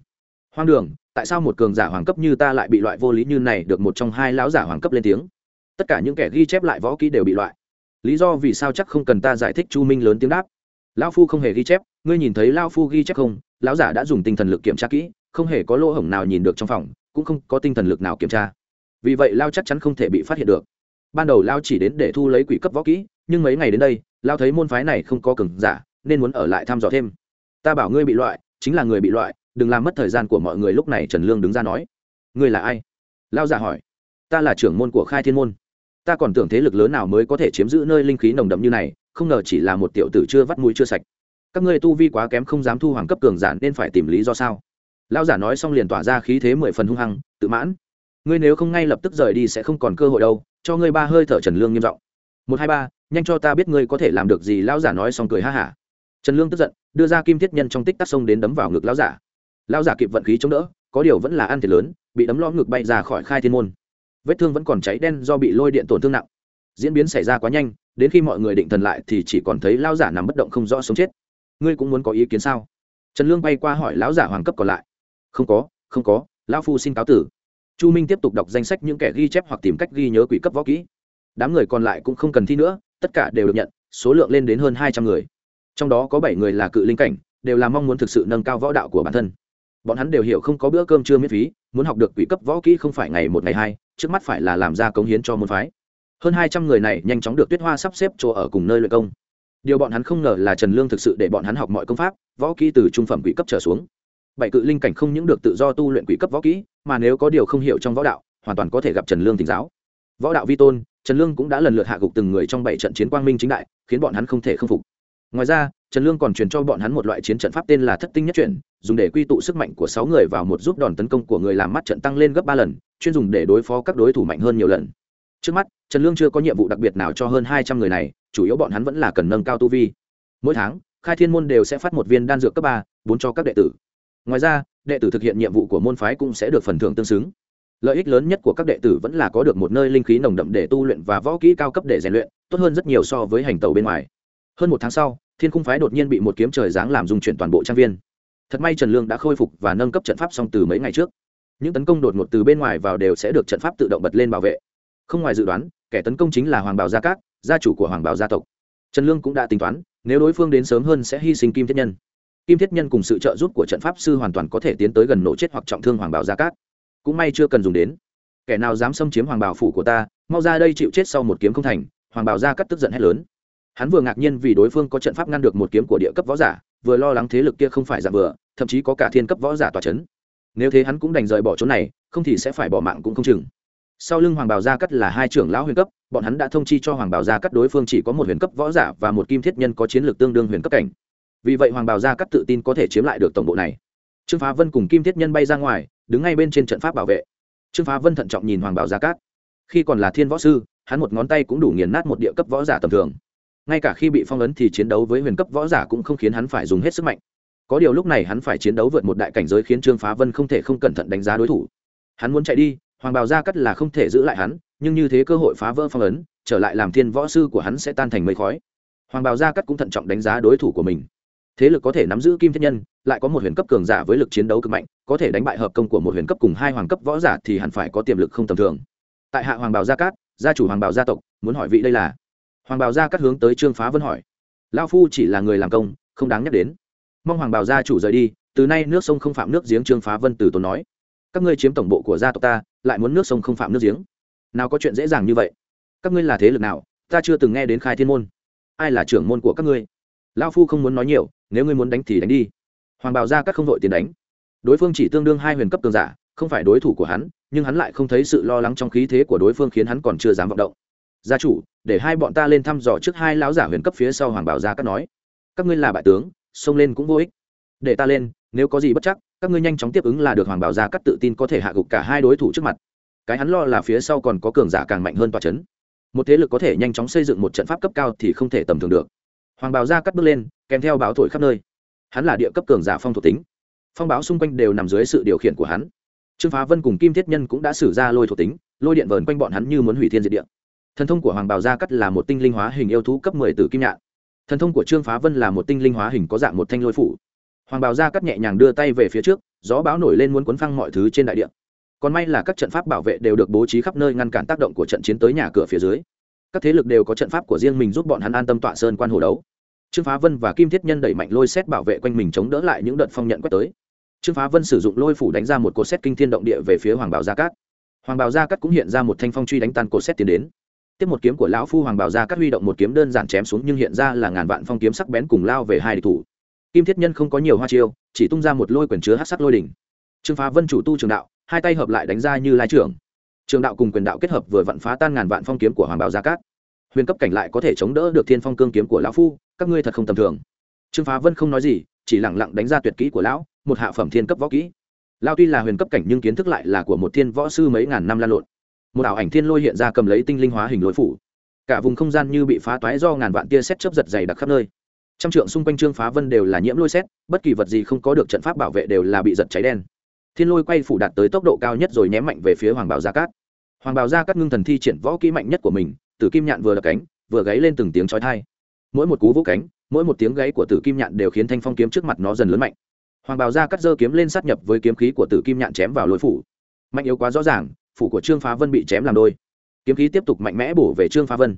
Hoang đường, tại sao một cường giả hoàng cấp như ta lại bị loại vô lý như này được một trong hai lão giả hoàng cấp lên tiếng? Tất cả những kẻ ghi chép lại võ kỹ đều bị loại lý do vì sao chắc không cần ta giải thích chu minh lớn tiếng đáp. Lão phu không hề ghi chép, ngươi nhìn thấy lão phu ghi chép không? Lão giả đã dùng tinh thần lực kiểm tra kỹ, không hề có lỗ hổng nào nhìn được trong phòng, cũng không có tinh thần lực nào kiểm tra. Vì vậy lao chắc chắn không thể bị phát hiện được. Ban đầu lao chỉ đến để thu lấy quỷ cấp võ kỹ, nhưng mấy ngày đến đây lao thấy môn phái này không có cường giả, nên muốn ở lại thăm dò thêm. Ta bảo ngươi bị loại, chính là người bị loại, đừng làm mất thời gian của mọi người, lúc này trần lương đứng ra nói. Ngươi là ai? Lao giả hỏi. Ta là trưởng môn của khai thiên môn ta còn tưởng thế lực lớn nào mới có thể chiếm giữ nơi linh khí nồng đậm như này, không ngờ chỉ là một tiểu tử chưa vắt mũi chưa sạch. Các ngươi tu vi quá kém không dám thu hoàng cấp cường giả nên phải tìm lý do sao? Lão giả nói xong liền tỏa ra khí thế mười phần hung hăng, tự mãn. Ngươi nếu không ngay lập tức rời đi sẽ không còn cơ hội đâu, cho ngươi ba hơi thở trần lương nghiêm trọng một, hai, ba, nhanh cho ta biết ngươi có thể làm được gì, lão giả nói xong cười ha hả. Trần lương tức giận, đưa ra kim thiết nhân trong tích tắc sông đến đấm vào ngực lão giả. Lão giả kịp vận khí chống đỡ, có điều vẫn là ăn thiệt lớn, bị đấm lõm ngực bay ra khỏi khai thiên môn vết thương vẫn còn cháy đen do bị lôi điện tổn thương nặng. Diễn biến xảy ra quá nhanh, đến khi mọi người định thần lại thì chỉ còn thấy lão giả nằm bất động không rõ sống chết. Ngươi cũng muốn có ý kiến sao? Trần lương bay qua hỏi lão giả hoàng cấp còn lại. Không có không có, lão phu xin cáo tử. Chu minh tiếp tục đọc danh sách những kẻ ghi chép hoặc tìm cách ghi nhớ quỷ cấp võ kỹ. Đám người còn lại cũng không cần thi nữa, tất cả đều được nhận, số lượng lên đến hơn hai trăm người. Trong đó có bảy người là cự linh cảnh, đều là mong muốn thực sự nâng cao võ đạo của bản thân bọn hắn đều hiểu không có bữa cơm trưa miễn phí, muốn học được quỷ cấp võ kỹ không phải ngày một ngày hai, trước mắt phải là làm ra cống hiến cho môn phái. Hơn hai trăm người này nhanh chóng được tuyết hoa sắp xếp chỗ ở cùng nơi luyện công. Điều bọn hắn không ngờ là trần lương thực sự để bọn hắn học mọi công pháp, võ kỹ từ trung phẩm quỷ cấp trở xuống. Bảy cự linh cảnh không những được tự do tu luyện quỷ cấp võ kỹ, mà nếu có điều không hiểu trong võ đạo, hoàn toàn có thể gặp trần lương thỉnh giáo. Võ đạo vi tôn, trần lương cũng đã lần lượt hạ gục từng người trong bảy trận chiến quang minh chính đại, khiến bọn hắn không thể k phục. Ngoài ra, trần lương còn truyền cho bọn hắn một loại chiến trận pháp tên là thất tinh nhất chuyển dùng để quy tụ sức mạnh của sáu người vào một giúp đòn tấn công của người làm mắt trận tăng lên gấp ba lần, chuyên dùng để đối phó các đối thủ mạnh hơn nhiều lần. Trước mắt, trần lương chưa có nhiệm vụ đặc biệt nào cho hơn hai trăm người này, chủ yếu bọn hắn vẫn là cần nâng cao tu vi. Mỗi tháng, khai thiên môn đều sẽ phát một viên đan dược cấp ba, bốn cho các đệ tử. Ngoài ra, đệ tử thực hiện nhiệm vụ của môn phái cũng sẽ được phần thưởng tương xứng. Lợi ích lớn nhất của các đệ tử vẫn là có được một nơi linh khí nồng đậm để tu luyện và võ kỹ cao cấp để rèn luyện, tốt hơn rất nhiều so với hành tàu bên ngoài. Hơn một tháng sau, thiên cung phái đột nhiên bị một kiếm trời giáng làm dung chuyển toàn bộ trang viên thật may trần lương đã khôi phục và nâng cấp trận pháp xong từ mấy ngày trước. Những tấn công đột ngột từ bên ngoài vào đều sẽ được trận pháp tự động bật lên bảo vệ. Không ngoài dự đoán, kẻ tấn công chính là hoàng bảo gia cát, gia chủ của hoàng bảo gia tộc. Trần lương cũng đã tính toán, nếu đối phương đến sớm hơn sẽ hy sinh kim thiết nhân. Kim thiết nhân cùng sự trợ giúp của trận pháp sư hoàn toàn có thể tiến tới gần nổ chết hoặc trọng thương hoàng bảo gia cát. Cũng may chưa cần dùng đến. Kẻ nào dám xâm chiếm hoàng bảo phủ của ta, mau ra đây chịu chết sau một kiếm không thành, hoàng bảo gia cát tức giận hét lớn. Hắn vừa ngạc nhiên vì đối phương có trận pháp ngăn được một kiếm của địa cấp võ giả, vừa lo lắng thế lực kia không phải giả vừa thậm chí có cả thiên cấp võ giả tỏa c h ấ n nếu thế hắn cũng đành rời bỏ chỗ này, không thì sẽ phải bỏ mạng cũng không chừng. Sau lưng hoàng bảo gia cắt là hai trưởng lão huyền cấp, bọn hắn đã thông chi cho hoàng bảo gia cắt đối phương chỉ có một huyền cấp võ giả và một kim thiết nhân có chiến lược tương đương huyền cấp cảnh. Vì vậy hoàng bảo gia cắt tự tin có thể chiếm lại được tổng bộ này. Trương phá vân cùng kim thiết nhân bay ra ngoài, đứng ngay bên trên trận pháp bảo vệ. Trương phá vân thận trọng nhìn hoàng bảo gia cát khi còn là thiên võ sư, hắn một ngón tay cũng đủ nghiền nát một địa cấp võ giả tầm thường. Ngay cả khi bị phong ấn thì chiến đấu với huyền cấp võ giả cũng không khiến hắn phải dùng hết sức mạnh có điều lúc này hắn phải chiến đấu vượt một đại cảnh giới khiến trương phá vân không thể không cẩn thận đánh giá đối thủ. Hắn muốn chạy đi, hoàng bào gia cắt là không thể giữ lại hắn, nhưng như thế cơ hội phá vỡ phong ấn, trở lại làm thiên võ sư của hắn sẽ tan thành mây khói. Hoàng bào gia cắt cũng thận trọng đánh giá đối thủ của mình. Thế lực có thể nắm giữ kim thiết nhân, lại có một huyền cấp cường giả với lực chiến đấu cực mạnh, có thể đánh bại hợp công của một huyền cấp cùng hai hoàng cấp võ giả thì hẳn phải có tiềm lực không tầm thường. Tại hạ hoàng bào gia cát gia chủ hoàng bào gia tộc, muốn hỏi vị đây là? Hoàng bào gia cát hướng tới trương phá vân hỏi. Lao phu chỉ là người làm công, không đáng nhắc đến mong hoàng bào gia chủ rời đi, từ nay nước sông không phạm nước giếng, trương phá vân từ tốn nói. Các ngươi chiếm tổng bộ của gia tộc ta, lại muốn nước sông không phạm nước giếng. Nào có chuyện dễ dàng như vậy? Các ngươi là thế lực nào? Ta chưa từng nghe đến khai thiên môn. Ai là trưởng môn của các ngươi? Lao phu không muốn nói nhiều, nếu ngươi muốn đánh thì đánh đi. Hoàng bào gia các không vội tiền đánh. Đối phương chỉ tương đương hai huyền cấp cường giả, không phải đối thủ của hắn, nhưng hắn lại không thấy sự lo lắng trong khí thế của đối phương khiến hắn còn chưa dám vọng động. Gia chủ, để hai bọn ta lên thăm dò trước hai lão giả huyền cấp phía sau hoàng bảo gia các nói. Các ngươi là bại tướng xông lên cũng vô ích. Để ta lên, nếu có gì bất chắc, các ngươi nhanh chóng tiếp ứng là được hoàng bảo gia cắt tự tin có thể hạ gục cả hai đối thủ trước mặt. Cái hắn lo là phía sau còn có cường giả càng mạnh hơn tòa chấn. một thế lực có thể nhanh chóng xây dựng một trận pháp cấp cao thì không thể tầm thường được. Hoàng bảo gia cắt bước lên, kèm theo báo thổi khắp nơi. Hắn là địa cấp cường giả phong thuộc tính. Phong báo xung quanh đều nằm dưới sự điều khiển của hắn. Trương phá vân cùng kim thiết nhân cũng đã xử ra lôi thuộc tính, lôi điện vờn quanh bọn hắn như muốn hủy thiên diệt địa. Thần thông của hoàng bảo gia cắt là một tinh linh hóa hình yêu thú cấp mười từ kim nhạn thần thông của trương phá vân là một tinh linh hóa hình có dạng một thanh lôi phủ. Hoàng bảo gia cắt nhẹ nhàng đưa tay về phía trước, gió bão nổi lên muốn cuốn phăng mọi thứ trên đại địa. Còn may là các trận pháp bảo vệ đều được bố trí khắp nơi ngăn cản tác động của trận chiến tới nhà cửa phía dưới. Các thế lực đều có trận pháp của riêng mình giúp bọn hắn an tâm tọa sơn quan hồ đấu. Trương phá vân và kim thiết nhân đẩy mạnh lôi xét bảo vệ quanh mình chống đỡ lại những đợt phong nhận quét tới. Trương phá vân sử dụng lôi phủ đánh ra một cột xét kinh thiên động địa về phía hoàng bảo gia cát. Hoàng bảo gia cát cũng hiện ra một thanh phong truy đánh tan cột xét tiến đến tiếp một kiếm của lão phu hoàng bảo ra cát huy động một kiếm đơn giản chém xuống nhưng hiện ra là ngàn vạn phong kiếm sắc bén cùng lao về hai địch thủ. Kim thiết nhân không có nhiều hoa chiêu, chỉ tung ra một lôi quyền chứa hát sắc lôi đỉnh. Trương phá vân chủ tu trường đạo, hai tay hợp lại đánh ra như lai trưởng. Trường đạo cùng quyền đạo kết hợp vừa vặn phá tan ngàn vạn phong kiếm của hoàng bảo gia cát huyền cấp cảnh lại có thể chống đỡ được thiên phong cương kiếm của lão phu, các ngươi thật không tầm thường. Trương phá vân không nói gì, chỉ lẳng lặng đánh ra tuyệt kỹ của lão, một hạ phẩm thiên cấp võ kỹ. Lao tuy là huyền cấp cảnh nhưng kiến thức lại là của một thiên võ sư mấy ngàn năm lan lộn một ảo ảnh thiên lôi hiện ra cầm lấy tinh linh hóa hình lôi phủ. Cả vùng không gian như bị phá toái do ngàn vạn tia xét chớp giật dày đặc khắp nơi. Trăm trượng xung quanh trương phá vân đều là nhiễm lôi xét bất kỳ vật gì không có được trận pháp bảo vệ đều là bị giật cháy đen. Thiên lôi quay phủ đạt tới tốc độ cao nhất rồi ném mạnh về phía hoàng bảo gia cát. Hoàng bảo gia cát ngưng thần thi triển võ kỹ mạnh nhất của mình, tử kim nhạn vừa đập cánh, vừa gáy lên từng tiếng chói tai. Mỗi một cú vỗ cánh, mỗi một tiếng gáy của tử kim nhạn đều khiến thanh phong kiếm trước mặt nó dần lớn mạnh. Hoàng bảo gia cát giơ kiếm lên sát nhập với kiếm khí của tử kim nhạn chém vào lôi phủ. Mạnh yếu quá rõ ràng phủ của trương phá vân bị chém làm đôi. Kiếm khí tiếp tục mạnh mẽ bổ về trương phá vân.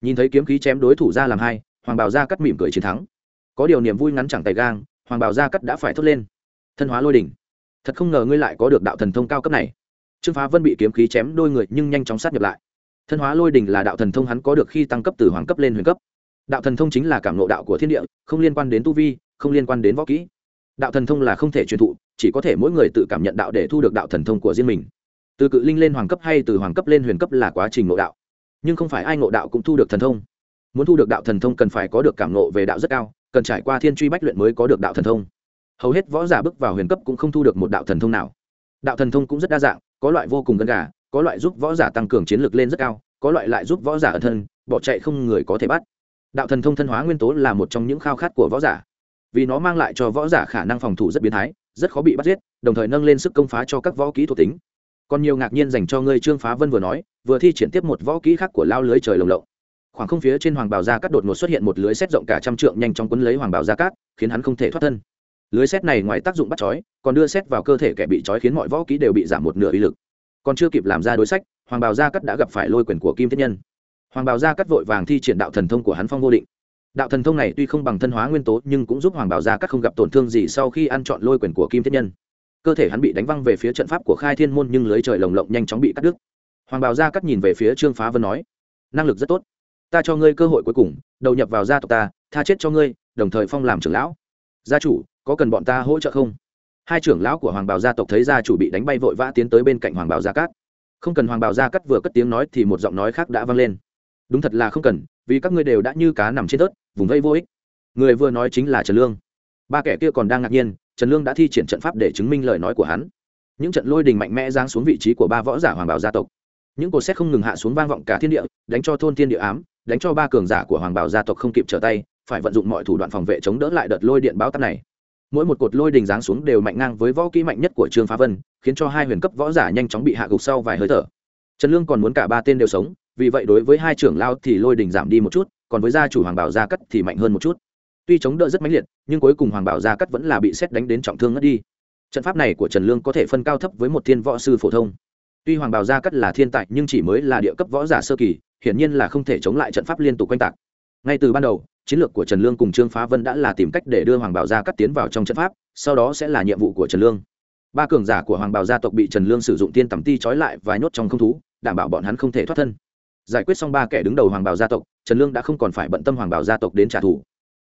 Nhìn thấy kiếm khí chém đối thủ ra làm hai, hoàng bảo gia cắt mỉm cười chiến thắng. Có điều niềm vui ngắn chẳng tay gang, hoàng bảo gia cắt đã phải thốt lên. Thân hóa lôi đỉnh. Thật không ngờ ngươi lại có được đạo thần thông cao cấp này. Trương phá vân bị kiếm khí chém đôi người nhưng nhanh chóng sát nhập lại. Thân hóa lôi đỉnh là đạo thần thông hắn có được khi tăng cấp từ hoàng cấp lên huyền cấp. Đạo thần thông chính là cảm nộ đạo của thiên địa, không liên quan đến tu vi, không liên quan đến võ kỹ. Đạo thần thông là không thể truyền thụ, chỉ có thể mỗi người tự cảm nhận đạo để thu được đạo thần thông của riêng mình từ cự linh lên hoàng cấp hay từ hoàng cấp lên huyền cấp là quá trình ngộ đạo. Nhưng không phải ai ngộ đạo cũng thu được thần thông. Muốn thu được đạo thần thông cần phải có được cảm ngộ về đạo rất cao, cần trải qua thiên truy bách luyện mới có được đạo thần thông. Hầu hết võ giả bước vào huyền cấp cũng không thu được một đạo thần thông nào. Đạo thần thông cũng rất đa dạng, có loại vô cùng gần gà, có loại giúp võ giả tăng cường chiến lược lên rất cao, có loại lại giúp võ giả ẩn thân, bỏ chạy không người có thể bắt. Đạo thần thông thân hóa nguyên tố là một trong những khao khát của võ giả. Vì nó mang lại cho võ giả khả năng phòng thủ rất biến thái, rất khó bị bắt giết, đồng thời nâng lên sức công phá cho các võ kỹ thuộc tính còn nhiều ngạc nhiên dành cho ngươi trương phá vân vừa nói, vừa thi triển tiếp một võ kỹ khác của lao lưới trời lồng lộng. Khoảng không phía trên hoàng bào gia cát đột ngột xuất hiện một lưới xét rộng cả trăm trượng nhanh chóng quấn lấy hoàng bào gia cát, khiến hắn không thể thoát thân. Lưới xét này ngoài tác dụng bắt chói, còn đưa xét vào cơ thể kẻ bị chói khiến mọi võ kỹ đều bị giảm một nửa uy lực. Còn chưa kịp làm ra đối sách, hoàng bào gia cát đã gặp phải lôi quyền của kim thiết nhân. Hoàng bào gia cát vội vàng thi triển đạo thần thông của hắn phong vô định. Đạo thần thông này tuy không bằng thân hóa nguyên tố, nhưng cũng giúp hoàng bảo gia cát không gặp tổn thương gì sau khi ăn chọn lôi quyền của kim thiết nhân cơ thể hắn bị đánh văng về phía trận pháp của khai thiên môn nhưng lưới trời lồng lộng nhanh chóng bị cắt đứt. Hoàng bảo gia cắt nhìn về phía trương phá vân nói, năng lực rất tốt. Ta cho ngươi cơ hội cuối cùng, đầu nhập vào gia tộc ta, tha chết cho ngươi, đồng thời phong làm trưởng lão. Gia chủ, có cần bọn ta hỗ trợ không? Hai trưởng lão của hoàng bảo gia tộc thấy gia chủ bị đánh bay vội vã tiến tới bên cạnh hoàng bảo gia cát không cần hoàng bảo gia cát vừa cất tiếng nói thì một giọng nói khác đã vang lên. Đúng thật là không cần, vì các ngươi đều đã như cá nằm trên tớt vùng vây vô ích. Người vừa nói chính là trần lương. Ba kẻ kia còn đang ngạc nhiên trần lương đã thi triển trận pháp để chứng minh lời nói của hắn. Những trận lôi đình mạnh mẽ giáng xuống vị trí của ba võ giả hoàng bảo gia tộc. Những cột xét không ngừng hạ xuống vang vọng cả thiên địa, đánh cho thôn thiên địa ám, đánh cho ba cường giả của hoàng bảo gia tộc không kịp trở tay, phải vận dụng mọi thủ đoạn phòng vệ chống đỡ lại đợt lôi điện báo tắp này. Mỗi một cột lôi đình giáng xuống đều mạnh ngang với võ kỹ mạnh nhất của trương phá vân, khiến cho hai huyền cấp võ giả nhanh chóng bị hạ gục sau vài hơi thở. Trần lương còn muốn cả ba tên đều sống, vì vậy đối với hai trưởng lao thì lôi đình giảm đi một chút, còn với gia chủ hoàng bảo gia cắt thì mạnh hơn một chút tuy chống đỡ rất mãnh liệt, nhưng cuối cùng hoàng bảo gia cắt vẫn là bị xét đánh đến trọng thương ngất đi. Trận pháp này của trần lương có thể phân cao thấp với một thiên võ sư phổ thông. Tuy hoàng bảo gia cắt là thiên tài, nhưng chỉ mới là địa cấp võ giả sơ kỳ, hiển nhiên là không thể chống lại trận pháp liên tục quanh tạc. Ngay từ ban đầu, chiến lược của trần lương cùng trương phá vân đã là tìm cách để đưa hoàng bảo gia cắt tiến vào trong trận pháp, sau đó sẽ là nhiệm vụ của trần lương. Ba cường giả của hoàng bảo gia tộc bị trần lương sử dụng tiên tầm ti trói lại và nhốt trong không thú, đảm bảo bọn hắn không thể thoát thân. Giải quyết xong ba kẻ đứng đầu hoàng bảo gia tộc, trần lương đã không còn phải bận tâm hoàng bảo gia tộc đến trả thù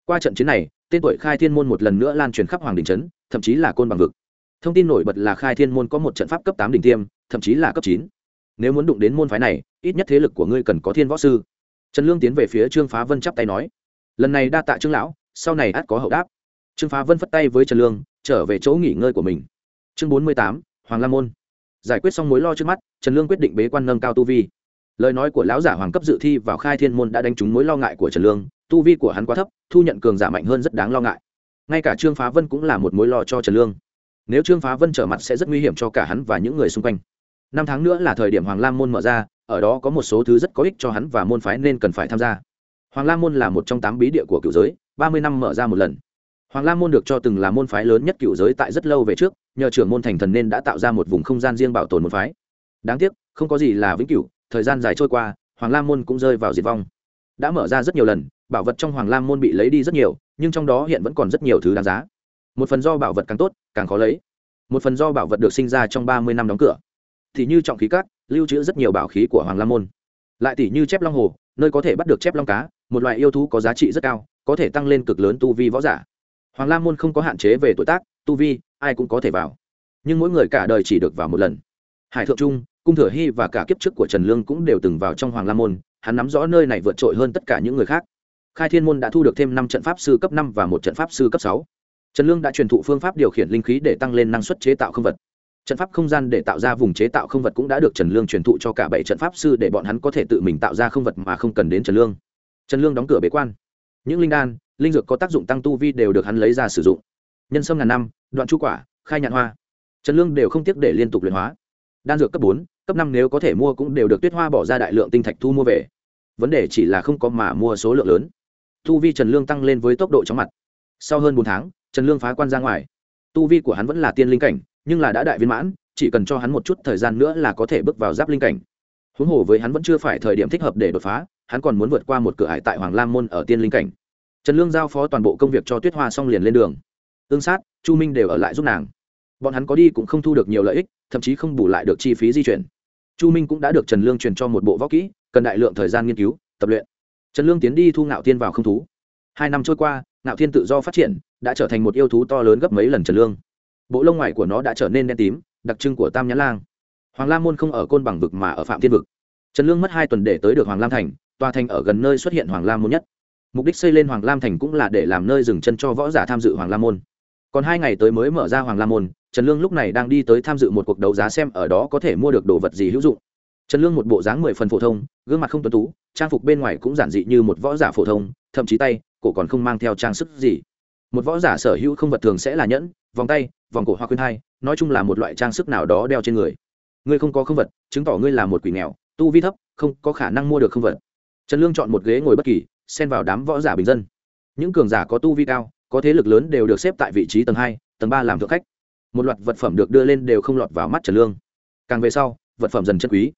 qua trận chiến này, tên tuổi khai thiên môn một lần nữa lan truyền khắp hoàng đình trấn, thậm chí là côn bằng vực. Thông tin nổi bật là khai thiên môn có một trận pháp cấp tám đỉnh tiêm, thậm chí là cấp chín. Nếu muốn đụng đến môn phái này, ít nhất thế lực của ngươi cần có thiên võ sư. Trần lương tiến về phía trương phá vân chắp tay nói, lần này đa tạ trương lão, sau này ắt có hậu đáp. Trương phá vân phất tay với trần lương, trở về chỗ nghỉ ngơi của mình. Chương bốn mươi tám, hoàng lam môn. Giải quyết xong mối lo trước mắt, trần lương quyết định bế quan nâng cao tu vi. Lời nói của lão giả hoàng cấp dự thi vào khai thiên môn đã đánh trúng mối lo ngại của trần lương tu vi của hắn quá thấp, thu nhận cường giả mạnh hơn rất đáng lo ngại. Ngay cả trương phá vân cũng là một mối lo cho trần lương. Nếu trương phá vân trở mặt sẽ rất nguy hiểm cho cả hắn và những người xung quanh. Năm tháng nữa là thời điểm hoàng lam môn mở ra, ở đó có một số thứ rất có ích cho hắn và môn phái nên cần phải tham gia. Hoàng lam môn là một trong tám bí địa của cựu giới, ba mươi năm mở ra một lần. Hoàng lam môn được cho từng là môn phái lớn nhất cựu giới tại rất lâu về trước, nhờ trưởng môn thành thần nên đã tạo ra một vùng không gian riêng bảo tồn môn phái. Đáng tiếc, không có gì là vĩnh cửu, thời gian dài trôi qua, hoàng lam môn cũng rơi vào diệt vong. Đã mở ra rất nhiều lần bảo vật trong hoàng lam môn bị lấy đi rất nhiều, nhưng trong đó hiện vẫn còn rất nhiều thứ đáng giá. Một phần do bảo vật càng tốt, càng khó lấy. Một phần do bảo vật được sinh ra trong ba mươi năm đóng cửa. Thì như trọng khí cát, lưu trữ rất nhiều bảo khí của hoàng lam môn. Lại tỷ như chép long hồ, nơi có thể bắt được chép long cá, một loại yêu thú có giá trị rất cao, có thể tăng lên cực lớn tu vi võ giả. Hoàng lam môn không có hạn chế về tuổi tác, tu vi, ai cũng có thể vào. Nhưng mỗi người cả đời chỉ được vào một lần. Hải thượng trung, cung thừa hy và cả kiếp trước của trần lương cũng đều từng vào trong hoàng lam môn, hắn nắm rõ nơi này vượt trội hơn tất cả những người khác khai thiên môn đã thu được thêm năm trận pháp sư cấp năm và một trận pháp sư cấp sáu. Trần lương đã truyền thụ phương pháp điều khiển linh khí để tăng lên năng suất chế tạo không vật. Trận pháp không gian để tạo ra vùng chế tạo không vật cũng đã được trần lương truyền thụ cho cả bảy trận pháp sư để bọn hắn có thể tự mình tạo ra không vật mà không cần đến trần lương. Trần lương đóng cửa bế quan. Những linh đan, linh dược có tác dụng tăng tu vi đều được hắn lấy ra sử dụng. Nhân sâm ngàn năm, đoạn chu quả, khai nhạn hoa. Trần lương đều không tiếc để liên tục luyện hóa. Đan dược cấp bốn, cấp năm nếu có thể mua cũng đều được tuyết hoa bỏ ra đại lượng tinh thạch thu mua về. Vấn đề chỉ là không có mà mua số lượng lớn tu vi trần lương tăng lên với tốc độ chóng mặt. Sau hơn bốn tháng, trần lương phá quan ra ngoài. Tu vi của hắn vẫn là tiên linh cảnh, nhưng là đã đại viên mãn, chỉ cần cho hắn một chút thời gian nữa là có thể bước vào giáp linh cảnh. Huống hồ với hắn vẫn chưa phải thời điểm thích hợp để đột phá, hắn còn muốn vượt qua một cửa hải tại hoàng lam môn ở tiên linh cảnh. Trần lương giao phó toàn bộ công việc cho tuyết hoa xong liền lên đường. Tương sát, chu minh đều ở lại giúp nàng. Bọn hắn có đi cũng không thu được nhiều lợi ích, thậm chí không bù lại được chi phí di chuyển. Chu minh cũng đã được trần lương truyền cho một bộ võ kỹ, cần đại lượng thời gian nghiên cứu, tập luyện trần lương tiến đi thu ngạo thiên vào không thú. Hai năm trôi qua, ngạo thiên tự do phát triển, đã trở thành một yêu thú to lớn gấp mấy lần trần lương. Bộ lông ngoài của nó đã trở nên đen tím, đặc trưng của tam nhãn lang. Hoàng lam môn không ở côn bằng vực mà ở phạm thiên vực. Trần lương mất hai tuần để tới được hoàng lam thành, tòa thành ở gần nơi xuất hiện hoàng lam môn nhất. Mục đích xây lên hoàng lam thành cũng là để làm nơi dừng chân cho võ giả tham dự hoàng lam môn. Còn hai ngày tới mới mở ra hoàng lam môn, trần lương lúc này đang đi tới tham dự một cuộc đấu giá xem ở đó có thể mua được đồ vật gì hữu dụng trần lương một bộ dáng mười phần phổ thông, gương mặt không tuấn tú, trang phục bên ngoài cũng giản dị như một võ giả phổ thông, thậm chí tay, cổ còn không mang theo trang sức gì. Một võ giả sở hữu không vật thường sẽ là nhẫn, vòng tay, vòng cổ hoa khuyên hai nói chung là một loại trang sức nào đó đeo trên người. Ngươi không có không vật, chứng tỏ ngươi là một quỷ nghèo, tu vi thấp, không có khả năng mua được không vật. Trần lương chọn một ghế ngồi bất kỳ, xen vào đám võ giả bình dân. Những cường giả có tu vi cao, có thế lực lớn đều được xếp tại vị trí tầng hai, tầng ba làm thượng khách. Một loạt vật phẩm được đưa lên đều không lọt vào mắt trần lương. Càng về sau, vật phẩm dần chân quý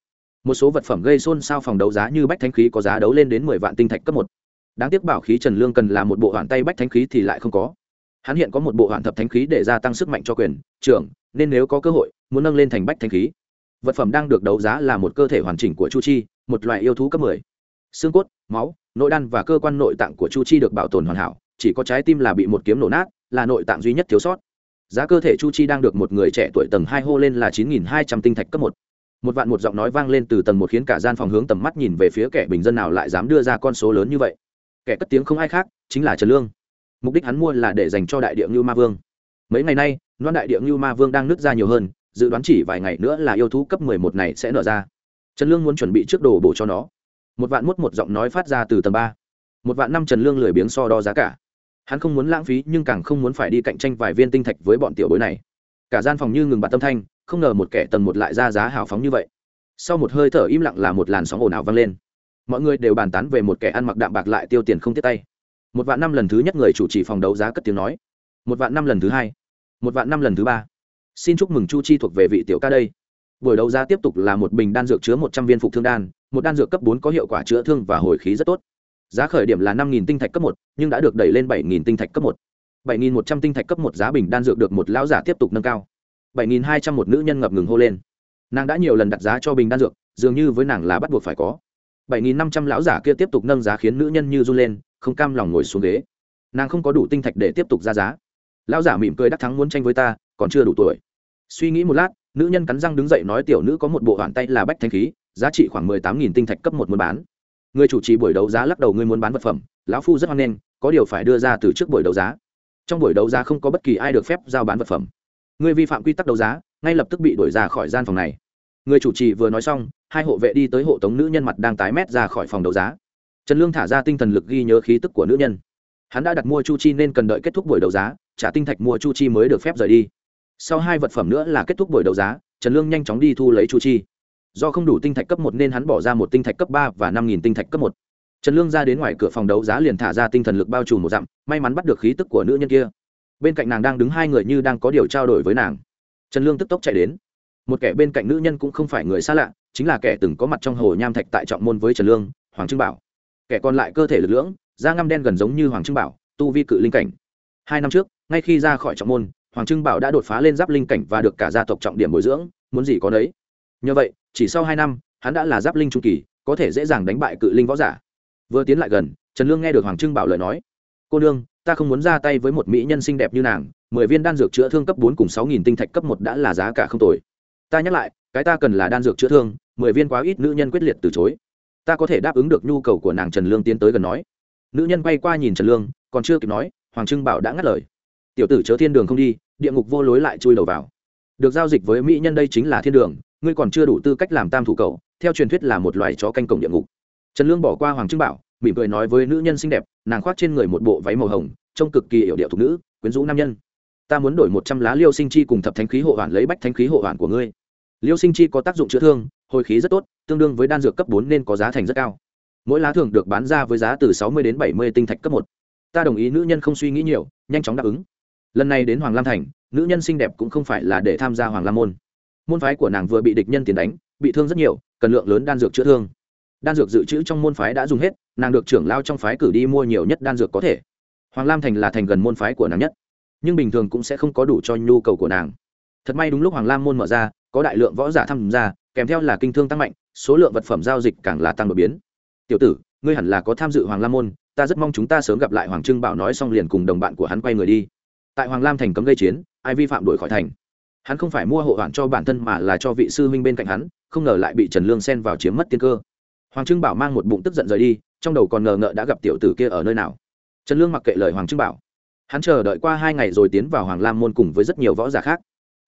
một số vật phẩm gây xôn xao phòng đấu giá như bách thanh khí có giá đấu lên đến mười vạn tinh thạch cấp một. Đáng tiếc bảo khí trần lương cần là một bộ hoàn tay bách thanh khí thì lại không có. Hắn hiện có một bộ hoàn thập thanh khí để gia tăng sức mạnh cho quyền, trưởng, nên nếu có cơ hội, muốn nâng lên thành bách thanh khí. Vật phẩm đang được đấu giá là một cơ thể hoàn chỉnh của chu chi, một loại yêu thú cấp mười. Xương cốt, máu, nội đan và cơ quan nội tạng của chu chi được bảo tồn hoàn hảo, chỉ có trái tim là bị một kiếm nổ nát, là nội tạng duy nhất thiếu sót. Giá cơ thể chu chi đang được một người trẻ tuổi tầng hai hô lên là chín nghìn hai trăm tinh thạch cấp một một vạn một giọng nói vang lên từ tầng một khiến cả gian phòng hướng tầm mắt nhìn về phía kẻ bình dân nào lại dám đưa ra con số lớn như vậy. Kẻ cất tiếng không ai khác, chính là trần lương. Mục đích hắn mua là để dành cho đại địa ngưu ma vương. Mấy ngày nay, loan đại địa ngưu ma vương đang nứt ra nhiều hơn, dự đoán chỉ vài ngày nữa là yêu thú cấp mười một này sẽ nở ra. Trần lương muốn chuẩn bị trước đồ bổ cho nó. Một vạn mốt một giọng nói phát ra từ tầng ba. Một vạn năm trần lương lười biếng so đo giá cả. Hắn không muốn lãng phí, nhưng càng không muốn phải đi cạnh tranh vài viên tinh thạch với bọn tiểu bối này. Cả gian phòng như ngừng bạt tâm thanh không ngờ một kẻ tầng một lại ra giá hào phóng như vậy. Sau một hơi thở im lặng là một làn sóng ồn ào vang lên. Mọi người đều bàn tán về một kẻ ăn mặc đạm bạc lại tiêu tiền không tiết tay. Một vạn năm lần thứ nhất người chủ trì phòng đấu giá cất tiếng nói. Một vạn năm lần thứ hai. Một vạn năm lần thứ ba. Xin chúc mừng chu chi thuộc về vị tiểu ca đây. Buổi đấu giá tiếp tục là một bình đan dược chứa một trăm viên phục thương đan, một đan dược cấp bốn có hiệu quả chữa thương và hồi khí rất tốt. Giá khởi điểm là năm nghìn tinh thạch cấp một, nhưng đã được đẩy lên bảy nghìn tinh thạch cấp một. bảy nghìn một trăm tinh thạch cấp một giá bình đan dược được một lão giả tiếp tục nâng cao bảy hai trăm một nữ nhân ngập ngừng hô lên. Nàng đã nhiều lần đặt giá cho bình đan dược, dường như với nàng là bắt buộc phải có. bảy nghìn năm trăm lão giả kia tiếp tục nâng giá khiến nữ nhân như run lên, không cam lòng ngồi xuống ghế. Nàng không có đủ tinh thạch để tiếp tục ra giá. Lão giả mỉm cười đắc thắng muốn tranh với ta, còn chưa đủ tuổi. Suy nghĩ một lát, nữ nhân cắn răng đứng dậy nói tiểu nữ có một bộ hoàn tay là bách thanh khí, giá trị khoảng mười tám nghìn tinh thạch cấp một muốn bán. Người chủ trì buổi đấu giá lắc đầu ngươi muốn bán vật phẩm, lão phu rất hoan nghênh, có điều phải đưa ra từ trước buổi đấu giá. Trong buổi đấu giá không có bất kỳ ai được phép giao bán vật phẩm người vi phạm quy tắc đấu giá, ngay lập tức bị đuổi ra khỏi gian phòng này. Người chủ trì vừa nói xong, hai hộ vệ đi tới hộ tống nữ nhân mặt đang tái mét ra khỏi phòng đấu giá. Trần lương thả ra tinh thần lực ghi nhớ khí tức của nữ nhân. Hắn đã đặt mua chu chi nên cần đợi kết thúc buổi đấu giá, trả tinh thạch mua chu chi mới được phép rời đi. Sau hai vật phẩm nữa là kết thúc buổi đấu giá, trần lương nhanh chóng đi thu lấy chu chi. Do không đủ tinh thạch cấp một nên hắn bỏ ra một tinh thạch cấp ba và năm nghìn tinh thạch cấp một. Trần lương ra đến ngoài cửa phòng đấu giá liền thả ra tinh thần lực bao trùm một dặm, may mắn bắt được khí tức của nữ nhân kia bên cạnh nàng đang đứng hai người như đang có điều trao đổi với nàng. Trần lương tức tốc chạy đến. Một kẻ bên cạnh nữ nhân cũng không phải người xa lạ, chính là kẻ từng có mặt trong hồ nham thạch tại trọng môn với trần lương, hoàng trưng bảo. Kẻ còn lại cơ thể lực lưỡng, da ngăm đen gần giống như hoàng trưng bảo, tu vi cự linh cảnh. Hai năm trước, ngay khi ra khỏi trọng môn, hoàng trưng bảo đã đột phá lên giáp linh cảnh và được cả gia tộc trọng điểm bồi dưỡng, muốn gì có đấy nhờ vậy, chỉ sau hai năm, hắn đã là giáp linh trung kỳ, có thể dễ dàng đánh bại cự linh võ giả. Vừa tiến lại gần, trần lương nghe được hoàng trưng bảo lời nói, cô nương ta không muốn ra tay với một mỹ nhân xinh đẹp như nàng, mười viên đan dược chữa thương cấp bốn cùng sáu nghìn tinh thạch cấp một đã là giá cả không tồi. Ta nhắc lại, cái ta cần là đan dược chữa thương, mười viên quá ít nữ nhân quyết liệt từ chối. Ta có thể đáp ứng được nhu cầu của nàng trần lương tiến tới gần nói. Nữ nhân quay qua nhìn trần lương, còn chưa kịp nói, hoàng trưng bảo đã ngắt lời. Tiểu tử chớ thiên đường không đi, địa ngục vô lối lại chui đầu vào. Được giao dịch với mỹ nhân đây chính là thiên đường, ngươi còn chưa đủ tư cách làm tam thủ cầu theo truyền thuyết là một loài chó canh cổng địa ngục. Trần lương bỏ qua hoàng trưng bảo mỉm cười nói với nữ nhân xinh đẹp, nàng khoác trên người một bộ váy màu hồng, trông cực kỳ hiểu điệu thục nữ, quyến rũ nam nhân. Ta muốn đổi một trăm lá liêu sinh chi cùng thập thánh khí hộ hoàn lấy bách thánh khí hộ hoàn của ngươi. Liêu sinh chi có tác dụng chữa thương, hồi khí rất tốt, tương đương với đan dược cấp bốn nên có giá thành rất cao. Mỗi lá thường được bán ra với giá từ sáu mươi đến bảy mươi tinh thạch cấp một. Ta đồng ý nữ nhân không suy nghĩ nhiều, nhanh chóng đáp ứng. Lần này đến hoàng lam thành, nữ nhân xinh đẹp cũng không phải là để tham gia hoàng lam môn. Môn phái của nàng vừa bị địch nhân tiền đánh, bị thương rất nhiều, cần lượng lớn đan dược chữa thương đan dược dự trữ trong môn phái đã dùng hết, nàng được trưởng lao trong phái cử đi mua nhiều nhất đan dược có thể. Hoàng lam thành là thành gần môn phái của nàng nhất, nhưng bình thường cũng sẽ không có đủ cho nhu cầu của nàng. Thật may đúng lúc hoàng lam môn mở ra, có đại lượng võ giả tham gia, kèm theo là kinh thương tăng mạnh, số lượng vật phẩm giao dịch càng là tăng đột biến. Tiểu tử, ngươi hẳn là có tham dự hoàng lam môn, ta rất mong chúng ta sớm gặp lại hoàng trưng bảo nói xong liền cùng đồng bạn của hắn quay người đi. Tại hoàng lam thành cấm gây chiến, ai vi phạm đuổi khỏi thành. Hắn không phải mua hộ hoạn cho bản thân mà là cho vị sư huynh bên cạnh hắn, không ngờ lại bị trần lương xen vào chiếm mất tiên cơ hoàng trưng bảo mang một bụng tức giận rời đi, trong đầu còn ngờ ngợ đã gặp tiểu tử kia ở nơi nào. Trần lương mặc kệ lời hoàng trưng bảo. Hắn chờ đợi qua hai ngày rồi tiến vào hoàng lam môn cùng với rất nhiều võ giả khác.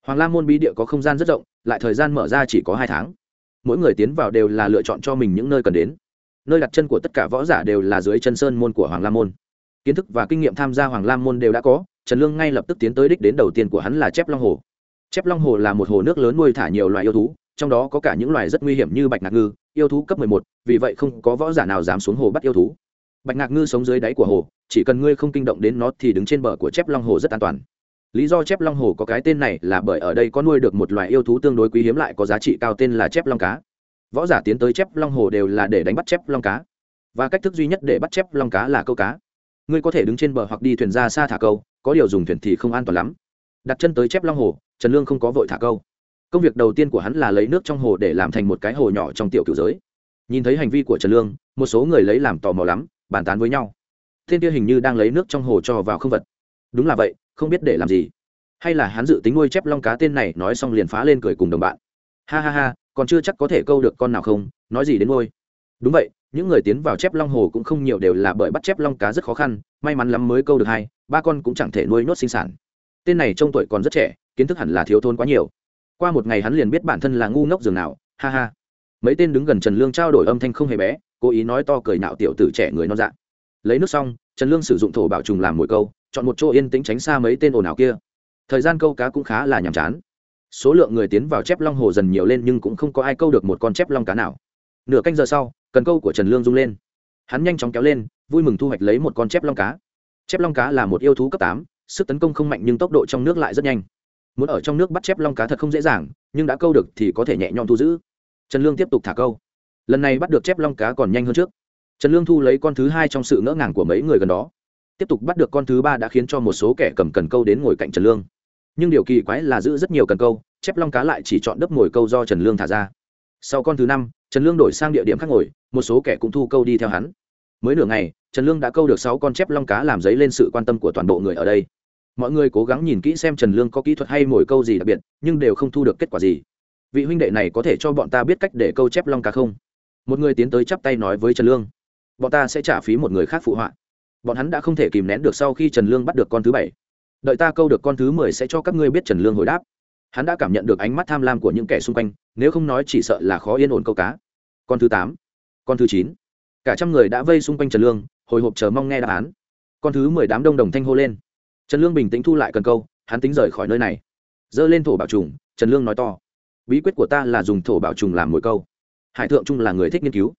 Hoàng lam môn bí địa có không gian rất rộng, lại thời gian mở ra chỉ có hai tháng. Mỗi người tiến vào đều là lựa chọn cho mình những nơi cần đến. Nơi đặt chân của tất cả võ giả đều là dưới chân sơn môn của hoàng lam môn. Kiến thức và kinh nghiệm tham gia hoàng lam môn đều đã có, trần lương ngay lập tức tiến tới đích đến đầu tiên của hắn là chép long hồ. Chép long hồ là một hồ nước lớn nuôi thả nhiều loại yêu thú trong đó có cả những loài rất nguy hiểm như bạch ngạc ngư yêu thú cấp một, vì vậy không có võ giả nào dám xuống hồ bắt yêu thú. Bạch ngạc ngư sống dưới đáy của hồ chỉ cần ngươi không kinh động đến nó thì đứng trên bờ của chép long hồ rất an toàn. Lý do chép long hồ có cái tên này là bởi ở đây có nuôi được một loài yêu thú tương đối quý hiếm lại có giá trị cao tên là chép long cá. Võ giả tiến tới chép long hồ đều là để đánh bắt chép long cá. Và cách thức duy nhất để bắt chép long cá là câu cá. Ngươi có thể đứng trên bờ hoặc đi thuyền ra xa thả câu có điều dùng thuyền thì không an toàn lắm. Đặt chân tới chép long hồ trần lương không có vội thả câu công việc đầu tiên của hắn là lấy nước trong hồ để làm thành một cái hồ nhỏ trong tiểu cựu giới. Nhìn thấy hành vi của trần lương, một số người lấy làm tò mò lắm, bàn tán với nhau. Thiên kia hình như đang lấy nước trong hồ cho vào không vật. Đúng là vậy, không biết để làm gì. Hay là hắn dự tính nuôi chép long cá tên này nói xong liền phá lên cười cùng đồng bạn. Ha ha ha, còn chưa chắc có thể câu được con nào không, nói gì đến nuôi. Đúng vậy, những người tiến vào chép long hồ cũng không nhiều đều là bởi bắt chép long cá rất khó khăn, may mắn lắm mới câu được hai, ba con cũng chẳng thể nuôi nốt sinh sản. Tên này trông tuổi còn rất trẻ, kiến thức hẳn là thiếu thốn quá nhiều qua một ngày hắn liền biết bản thân là ngu ngốc dường nào, ha ha. Mấy tên đứng gần trần lương trao đổi âm thanh không hề bé, cố ý nói to cười nạo tiểu tử trẻ người non dạ. Lấy nước xong, trần lương sử dụng thổ bảo trùng làm mồi câu, chọn một chỗ yên tĩnh tránh xa mấy tên ồn ào kia. Thời gian câu cá cũng khá là nhàm chán. Số lượng người tiến vào chép long hồ dần nhiều lên nhưng cũng không có ai câu được một con chép long cá nào. Nửa canh giờ sau, cần câu của trần lương rung lên. Hắn nhanh chóng kéo lên, vui mừng thu hoạch lấy một con chép long cá. Chép long cá là một yêu thú cấp tám, sức tấn công không mạnh nhưng tốc độ trong nước lại rất nhanh muốn ở trong nước bắt chép long cá thật không dễ dàng, nhưng đã câu được thì có thể nhẹ nhõm thu giữ. Trần lương tiếp tục thả câu. Lần này bắt được chép long cá còn nhanh hơn trước. Trần lương thu lấy con thứ hai trong sự ngỡ ngàng của mấy người gần đó. Tiếp tục bắt được con thứ ba đã khiến cho một số kẻ cầm cần câu đến ngồi cạnh trần lương. Nhưng điều kỳ quái là giữ rất nhiều cần câu, chép long cá lại chỉ chọn đấp ngồi câu do trần lương thả ra. Sau con thứ năm, trần lương đổi sang địa điểm khác ngồi, một số kẻ cũng thu câu đi theo hắn. Mới nửa ngày, trần lương đã câu được sáu con chép long cá làm dấy lên sự quan tâm của toàn bộ người ở đây mọi người cố gắng nhìn kỹ xem trần lương có kỹ thuật hay mồi câu gì đặc biệt, nhưng đều không thu được kết quả gì. Vị huynh đệ này có thể cho bọn ta biết cách để câu chép long cá không? Một người tiến tới chắp tay nói với trần lương. Bọn ta sẽ trả phí một người khác phụ họa. Bọn hắn đã không thể kìm nén được sau khi trần lương bắt được con thứ bảy. Đợi ta câu được con thứ mười sẽ cho các ngươi biết trần lương hồi đáp. Hắn đã cảm nhận được ánh mắt tham lam của những kẻ xung quanh, nếu không nói chỉ sợ là khó yên ổn câu cá. Con thứ tám, con thứ chín. Cả trăm người đã vây xung quanh trần lương, hồi hộp chờ mong nghe đáp án. Con thứ mười đám đông đồng thanh hô lên trần lương bình tĩnh thu lại cần câu, hắn tính rời khỏi nơi này. Dơ lên thổ bảo trùng, trần lương nói to, bí quyết của ta là dùng thổ bảo trùng làm mồi câu. Hải thượng trung là người thích nghiên cứu.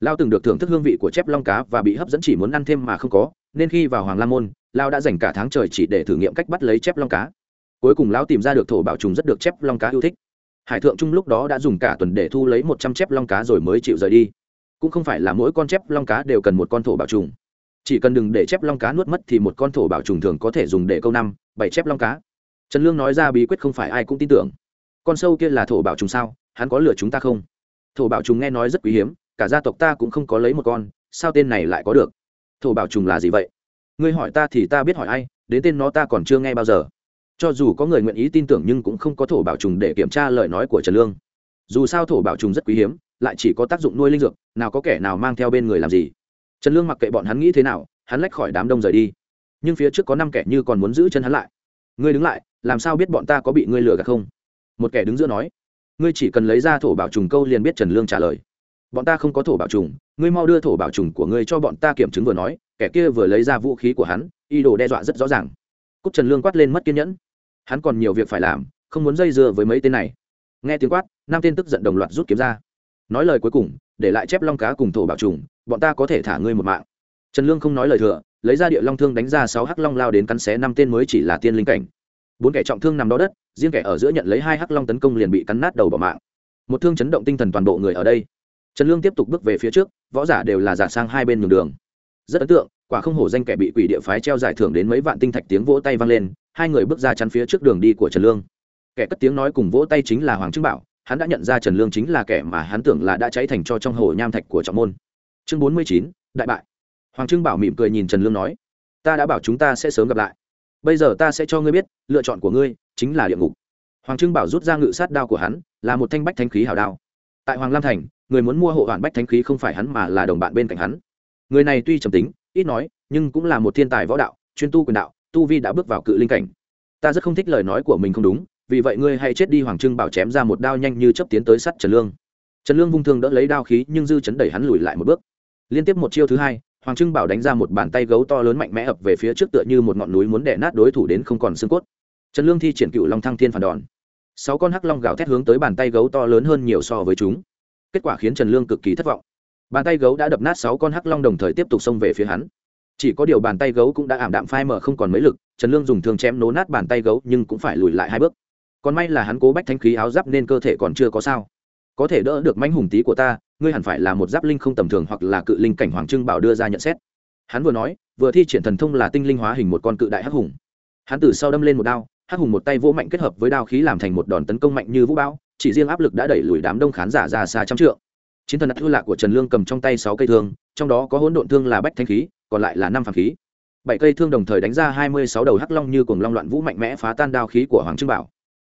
Lao từng được thưởng thức hương vị của chép long cá và bị hấp dẫn chỉ muốn ăn thêm mà không có, nên khi vào hoàng la môn, lao đã dành cả tháng trời chỉ để thử nghiệm cách bắt lấy chép long cá. Cuối cùng lão tìm ra được thổ bảo trùng rất được chép long cá yêu thích. Hải thượng trung lúc đó đã dùng cả tuần để thu lấy một trăm chép long cá rồi mới chịu rời đi. Cũng không phải là mỗi con chép long cá đều cần một con thổ bảo trùng chỉ cần đừng để chép long cá nuốt mất thì một con thổ bảo trùng thường có thể dùng để câu năm, bảy chép long cá. Trần lương nói ra bí quyết không phải ai cũng tin tưởng. Con sâu kia là thổ bảo trùng sao? Hắn có lừa chúng ta không? Thổ bảo trùng nghe nói rất quý hiếm, cả gia tộc ta cũng không có lấy một con, sao tên này lại có được? Thổ bảo trùng là gì vậy? Ngươi hỏi ta thì ta biết hỏi ai, đến tên nó ta còn chưa nghe bao giờ. Cho dù có người nguyện ý tin tưởng nhưng cũng không có thổ bảo trùng để kiểm tra lời nói của trần lương. Dù sao thổ bảo trùng rất quý hiếm, lại chỉ có tác dụng nuôi linh dược, nào có kẻ nào mang theo bên người làm gì? Trần lương mặc kệ bọn hắn nghĩ thế nào, hắn lách khỏi đám đông rời đi. Nhưng phía trước có năm kẻ như còn muốn giữ chân hắn lại. Ngươi đứng lại, làm sao biết bọn ta có bị ngươi lừa gạt không? Một kẻ đứng giữa nói. Ngươi chỉ cần lấy ra thổ bảo trùng câu liền biết trần lương trả lời. Bọn ta không có thổ bảo trùng, ngươi mau đưa thổ bảo trùng của ngươi cho bọn ta kiểm chứng vừa nói, kẻ kia vừa lấy ra vũ khí của hắn, ý đồ đe dọa rất rõ ràng. Cúc trần lương quát lên mất kiên nhẫn. Hắn còn nhiều việc phải làm, không muốn dây dưa với mấy tên này. Nghe tiếng quát, năm tên tức giận đồng loạt rút kiếm ra. Nói lời cuối cùng để lại chép long cá cùng thổ bảo trùng, bọn ta có thể thả ngươi một mạng. Trần lương không nói lời thừa, lấy ra địa long thương đánh ra sáu hắc long lao đến cắn xé năm tên mới chỉ là tiên linh cảnh. Bốn kẻ trọng thương nằm đó đất, riêng kẻ ở giữa nhận lấy hai hắc long tấn công liền bị cắn nát đầu bỏ mạng. Một thương chấn động tinh thần toàn bộ người ở đây. Trần lương tiếp tục bước về phía trước, võ giả đều là giả sang hai bên đường đường. Rất ấn tượng, quả không hổ danh kẻ bị quỷ địa phái treo giải thưởng đến mấy vạn tinh thạch tiếng vỗ tay vang lên, hai người bước ra chắn phía trước đường đi của trần lương. Kẻ cất tiếng nói cùng vỗ tay chính là hoàng trưng bảo hắn đã nhận ra trần lương chính là kẻ mà hắn tưởng là đã cháy thành cho trong hồ nham thạch của trọng môn. Chương bốn mươi chín, đại bại. Hoàng trưng bảo mỉm cười nhìn trần lương nói, ta đã bảo chúng ta sẽ sớm gặp lại. Bây giờ ta sẽ cho ngươi biết, lựa chọn của ngươi chính là địa ngục. Hoàng trưng bảo rút ra ngự sát đao của hắn, là một thanh bách thanh khí hào đao. Tại hoàng lam thành, người muốn mua hộ hoàn bách thanh khí không phải hắn mà là đồng bạn bên cạnh hắn. Người này tuy trầm tính, ít nói, nhưng cũng là một thiên tài võ đạo, chuyên tu quyền đạo, tu vi đã bước vào cự linh cảnh. Ta rất không thích lời nói của mình không đúng vì vậy ngươi hãy chết đi hoàng trưng bảo chém ra một đao nhanh như chấp tiến tới sắt trần lương. Trần lương vung thương đỡ lấy đao khí, nhưng dư chấn đẩy hắn lùi lại một bước. Liên tiếp một chiêu thứ hai, hoàng trưng bảo đánh ra một bàn tay gấu to lớn mạnh mẽ ập về phía trước tựa như một ngọn núi muốn đè nát đối thủ đến không còn xương cốt. Trần lương thi triển cựu long thăng thiên phản đòn. Sáu con hắc long gào thét hướng tới bàn tay gấu to lớn hơn nhiều so với chúng. Kết quả khiến trần lương cực kỳ thất vọng. Bàn tay gấu đã đập nát sáu con hắc long đồng thời tiếp tục xông về phía hắn. Chỉ có điều bàn tay gấu cũng đã ảm đạm phai mở không còn mấy lực, trần lương dùng thương chém nố nát bàn tay gấu nhưng cũng phải lùi lại hai bước còn may là hắn cố bách thanh khí áo giáp nên cơ thể còn chưa có sao. Có thể đỡ được manh hùng tí của ta, ngươi hẳn phải là một giáp linh không tầm thường hoặc là cự linh cảnh hoàng trưng bảo đưa ra nhận xét. Hắn vừa nói, vừa thi triển thần thông là tinh linh hóa hình một con cự đại hắc hùng. Hắn từ sau đâm lên một đao, hắc hùng một tay vỗ mạnh kết hợp với đao khí làm thành một đòn tấn công mạnh như vũ bão, chỉ riêng áp lực đã đẩy lùi đám đông khán giả ra xa trăm trượng. Chiến thần thư lạc của trần lương cầm trong tay sáu cây thương, trong đó có hỗn độn thương là bách thanh khí, còn lại là năm phàm khí. Bảy cây thương đồng thời đánh ra hai mươi sáu đầu hắc long như cùng long loạn vũ mạnh mẽ phá tan đao khí của hoàng trưng bảo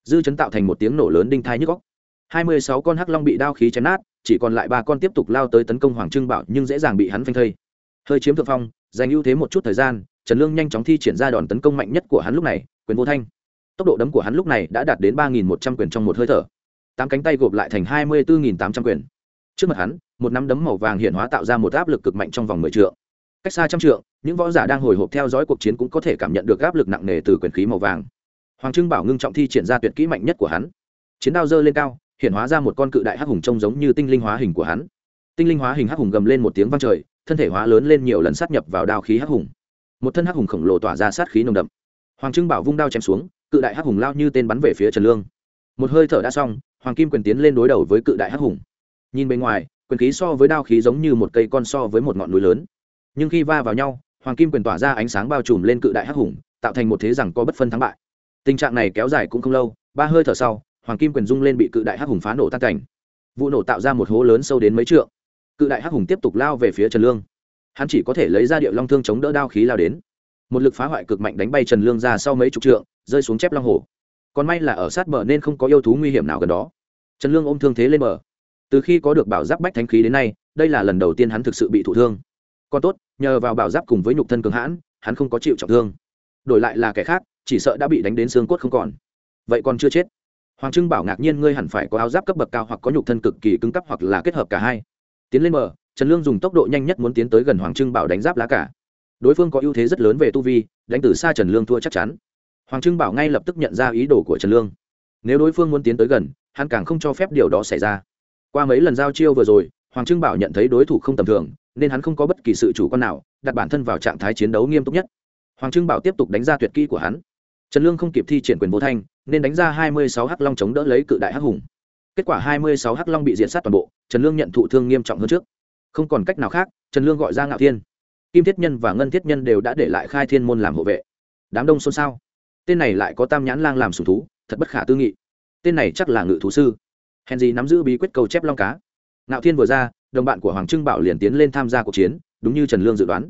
dư chấn tạo thành một tiếng nổ lớn đinh thai nhức góc hai mươi sáu con hắc long bị đao khí chém nát, chỉ còn lại ba con tiếp tục lao tới tấn công hoàng trưng bảo nhưng dễ dàng bị hắn phanh thây. Hơi chiếm thượng phong, giành ưu thế một chút thời gian, trần lương nhanh chóng thi triển ra đòn tấn công mạnh nhất của hắn lúc này, quyền vô thanh. Tốc độ đấm của hắn lúc này đã đạt đến ba nghìn một trăm quyền trong một hơi thở. Tám cánh tay gộp lại thành hai mươi bốn tám trăm quyền. Trước mặt hắn, một nắm đấm màu vàng hiện hóa tạo ra một áp lực cực mạnh trong vòng mười trượng. Cách xa trăm trượng, những võ giả đang hồi hộp theo dõi cuộc chiến cũng có thể cảm nhận được áp lực nặng nề từ quyền khí màu vàng hoàng trưng bảo ngưng trọng thi triển ra tuyệt kỹ mạnh nhất của hắn. Chiến đao dơ lên cao hiện hóa ra một con cự đại hắc hùng trông giống như tinh linh hóa hình của hắn. Tinh linh hóa hình hắc hùng gầm lên một tiếng vang trời, thân thể hóa lớn lên nhiều lần sát nhập vào đao khí hắc hùng. Một thân hắc hùng khổng lồ tỏa ra sát khí nồng đậm. Hoàng trưng bảo vung đao chém xuống, cự đại hắc hùng lao như tên bắn về phía trần lương. Một hơi thở đã xong, hoàng kim quyền tiến lên đối đầu với cự đại hắc hùng. Nhìn bên ngoài, quyền khí so với đao khí giống như một cây con so với một ngọn núi lớn. Nhưng khi va vào nhau, hoàng kim quyền tỏa ra ánh sáng bao trùm lên cự đại hắc hùng, tạo thành một thế rằng có bất phân thắng bại tình trạng này kéo dài cũng không lâu, ba hơi thở sau, hoàng kim quyền rung lên bị cự đại hắc hùng phá nổ tan cảnh. Vụ nổ tạo ra một hố lớn sâu đến mấy trượng. Cự đại hắc hùng tiếp tục lao về phía trần lương. Hắn chỉ có thể lấy ra điệu long thương chống đỡ đao khí lao đến. Một lực phá hoại cực mạnh đánh bay trần lương ra sau mấy chục trượng, rơi xuống chép long hồ. Còn may là ở sát bờ nên không có yêu thú nguy hiểm nào gần đó. Trần lương ôm thương thế lên bờ. Từ khi có được bảo giáp bách thánh khí đến nay, đây là lần đầu tiên hắn thực sự bị thụ thương. Còn tốt, nhờ vào bảo giáp cùng với nhục thân cường hãn, hắn không có chịu trọng thương. Đổi lại là kẻ khác chỉ sợ đã bị đánh đến xương cốt không còn. Vậy còn chưa chết? Hoàng trưng bảo ngạc nhiên ngươi hẳn phải có áo giáp cấp bậc cao hoặc có nhục thân cực kỳ cứng cấp hoặc là kết hợp cả hai. Tiến lên bờ, trần lương dùng tốc độ nhanh nhất muốn tiến tới gần hoàng trưng bảo đánh giáp lá cả. Đối phương có ưu thế rất lớn về tu vi, đánh từ xa trần lương thua chắc chắn. Hoàng trưng bảo ngay lập tức nhận ra ý đồ của trần lương. Nếu đối phương muốn tiến tới gần, hắn càng không cho phép điều đó xảy ra. Qua mấy lần giao chiêu vừa rồi, hoàng trưng bảo nhận thấy đối thủ không tầm thường, nên hắn không có bất kỳ sự chủ quan nào, đặt bản thân vào trạng thái chiến đấu nghiêm túc nhất. Hoàng trưng bảo tiếp tục đánh ra tuyệt kỹ của hắn trần lương không kịp thi triển quyền vô thanh, nên đánh ra hai mươi sáu hắc long chống đỡ lấy cự đại hắc hùng. Kết quả hai mươi sáu hắc long bị diệt sát toàn bộ, trần lương nhận thụ thương nghiêm trọng hơn trước. Không còn cách nào khác, trần lương gọi ra ngạo thiên. Kim thiết nhân và ngân thiết nhân đều đã để lại khai thiên môn làm hộ vệ. Đám đông xôn xao. Tên này lại có tam nhãn lang làm sùng thú, thật bất khả tư nghị. Tên này chắc là ngự thú sư. Hèn gì nắm giữ bí quyết cầu chép long cá. Ngạo thiên vừa ra, đồng bạn của hoàng trưng bảo liền tiến lên tham gia cuộc chiến, đúng như trần lương dự đoán.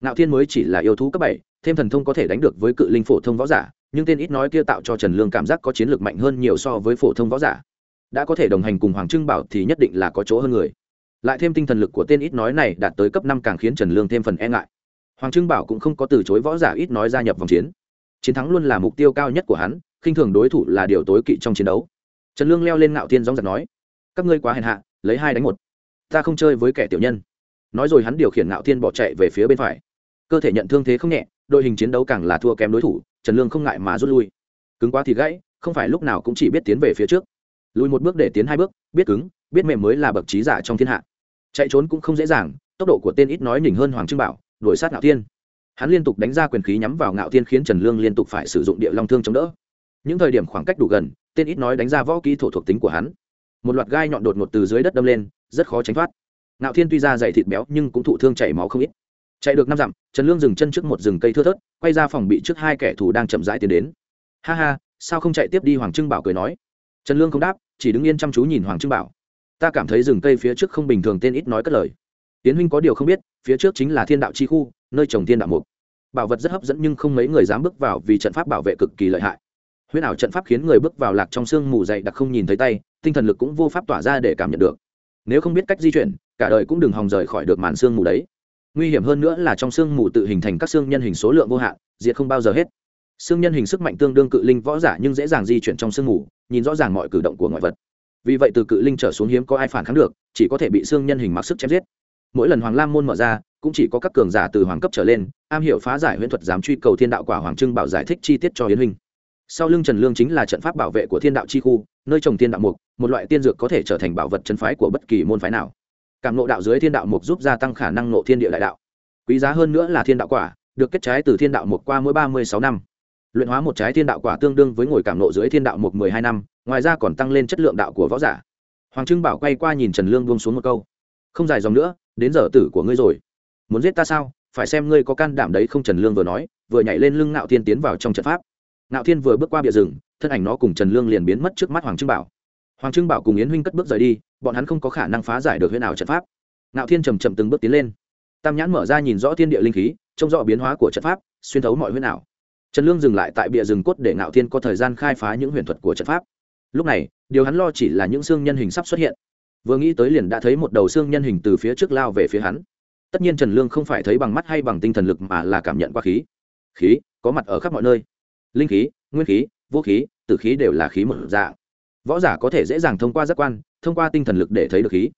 Ngạo thiên mới chỉ là yêu thú cấp bảy, thêm thần thông có thể đánh được với cự linh phổ thông võ giả nhưng tên ít nói kia tạo cho trần lương cảm giác có chiến lược mạnh hơn nhiều so với phổ thông võ giả. Đã có thể đồng hành cùng hoàng trưng bảo thì nhất định là có chỗ hơn người. Lại thêm tinh thần lực của tên ít nói này đạt tới cấp năm càng khiến trần lương thêm phần e ngại. Hoàng trưng bảo cũng không có từ chối võ giả ít nói gia nhập vòng chiến. Chiến thắng luôn là mục tiêu cao nhất của hắn, khinh thường đối thủ là điều tối kỵ trong chiến đấu. Trần lương leo lên ngạo thiên gióng giật nói, các ngươi quá hèn hạ, lấy hai đánh một. Ta không chơi với kẻ tiểu nhân. Nói rồi hắn điều khiển ngạo thiên bỏ chạy về phía bên phải. Cơ thể nhận thương thế không nhẹ, đội hình chiến đấu càng là thua kém đối thủ trần lương không ngại mà rút lui. Cứng quá thì gãy, không phải lúc nào cũng chỉ biết tiến về phía trước. Lùi một bước để tiến hai bước, biết cứng, biết mềm mới là bậc trí giả trong thiên hạ. Chạy trốn cũng không dễ dàng, tốc độ của tên ít nói nhỉnh hơn hoàng trưng bảo, đuổi sát ngạo thiên. Hắn liên tục đánh ra quyền khí nhắm vào ngạo thiên khiến trần lương liên tục phải sử dụng địa long thương chống đỡ. Những thời điểm khoảng cách đủ gần, tên ít nói đánh ra võ kỹ thổ thuộc tính của hắn. Một loạt gai nhọn đột ngột từ dưới đất đâm lên, rất khó tránh thoát. Ngạo thiên tuy ra dày thịt béo nhưng cũng thụ thương chảy máu không ít chạy được năm dặm, trần lương dừng chân trước một rừng cây thưa thớt, quay ra phòng bị trước hai kẻ thù đang chậm rãi tiến đến. Ha ha, sao không chạy tiếp đi? Hoàng trưng bảo cười nói. Trần lương không đáp, chỉ đứng yên chăm chú nhìn hoàng trưng bảo. Ta cảm thấy rừng cây phía trước không bình thường, tên ít nói cất lời. Tiến huynh có điều không biết, phía trước chính là thiên đạo chi khu, nơi trồng thiên đạo mục. Bảo vật rất hấp dẫn nhưng không mấy người dám bước vào vì trận pháp bảo vệ cực kỳ lợi hại. Huyết ảo trận pháp khiến người bước vào lạc trong sương mù dày đặc không nhìn thấy tay, tinh thần lực cũng vô pháp tỏa ra để cảm nhận được. Nếu không biết cách di chuyển, cả đời cũng đừng hòng rời khỏi được màn sương mù đấy nguy hiểm hơn nữa là trong xương mù tự hình thành các xương nhân hình số lượng vô hạn, diệt không bao giờ hết. Xương nhân hình sức mạnh tương đương cự linh võ giả nhưng dễ dàng di chuyển trong xương mù, nhìn rõ ràng mọi cử động của ngoại vật. Vì vậy từ cự linh trở xuống hiếm có ai phản kháng được, chỉ có thể bị xương nhân hình mặc sức chém giết. Mỗi lần hoàng lam môn mở ra, cũng chỉ có các cường giả từ hoàng cấp trở lên, am hiểu phá giải huyễn thuật dám truy cầu thiên đạo quả hoàng trưng bảo giải thích chi tiết cho hiến huynh. Sau lưng trần lương chính là trận pháp bảo vệ của thiên đạo chi khu, nơi trồng thiên đạo mục, một loại tiên dược có thể trở thành bảo vật chân phái của bất kỳ môn phái nào cảm nộ đạo dưới thiên đạo mục giúp gia tăng khả năng nộ thiên địa đại đạo. Quý giá hơn nữa là thiên đạo quả, được kết trái từ thiên đạo mục qua mỗi ba mươi sáu năm. Luyện hóa một trái thiên đạo quả tương đương với ngồi cảm nộ dưới thiên đạo mục mười hai năm, ngoài ra còn tăng lên chất lượng đạo của võ giả. Hoàng trưng bảo quay qua nhìn trần lương buông xuống một câu. Không dài dòng nữa, đến giờ tử của ngươi rồi. Muốn giết ta sao? Phải xem ngươi có can đảm đấy không trần lương vừa nói, vừa nhảy lên lưng ngạo thiên tiến vào trong trận pháp. Ngạo thiên vừa bước qua bìa rừng, thân ảnh nó cùng trần lương liền biến mất trước mắt hoàng trưng bảo. Hoàng trưng bảo cùng yến huynh cất bước rời đi bọn hắn không có khả năng phá giải được huyễn ảo trận pháp. Ngạo thiên chậm chậm từng bước tiến lên. Tam nhãn mở ra nhìn rõ thiên địa linh khí, trông rõ biến hóa của trận pháp, xuyên thấu mọi huyễn ảo. Trần lương dừng lại tại bìa rừng cốt để ngạo thiên có thời gian khai phá những huyền thuật của trận pháp. Lúc này, điều hắn lo chỉ là những xương nhân hình sắp xuất hiện. Vừa nghĩ tới liền đã thấy một đầu xương nhân hình từ phía trước lao về phía hắn. Tất nhiên trần lương không phải thấy bằng mắt hay bằng tinh thần lực mà là cảm nhận qua khí. Khí, có mặt ở khắp mọi nơi. Linh khí, nguyên khí, vũ khí, tử khí đều là khí một dạng. Võ giả có thể dễ dàng thông qua giác quan thông qua tinh thần lực để thấy được khí.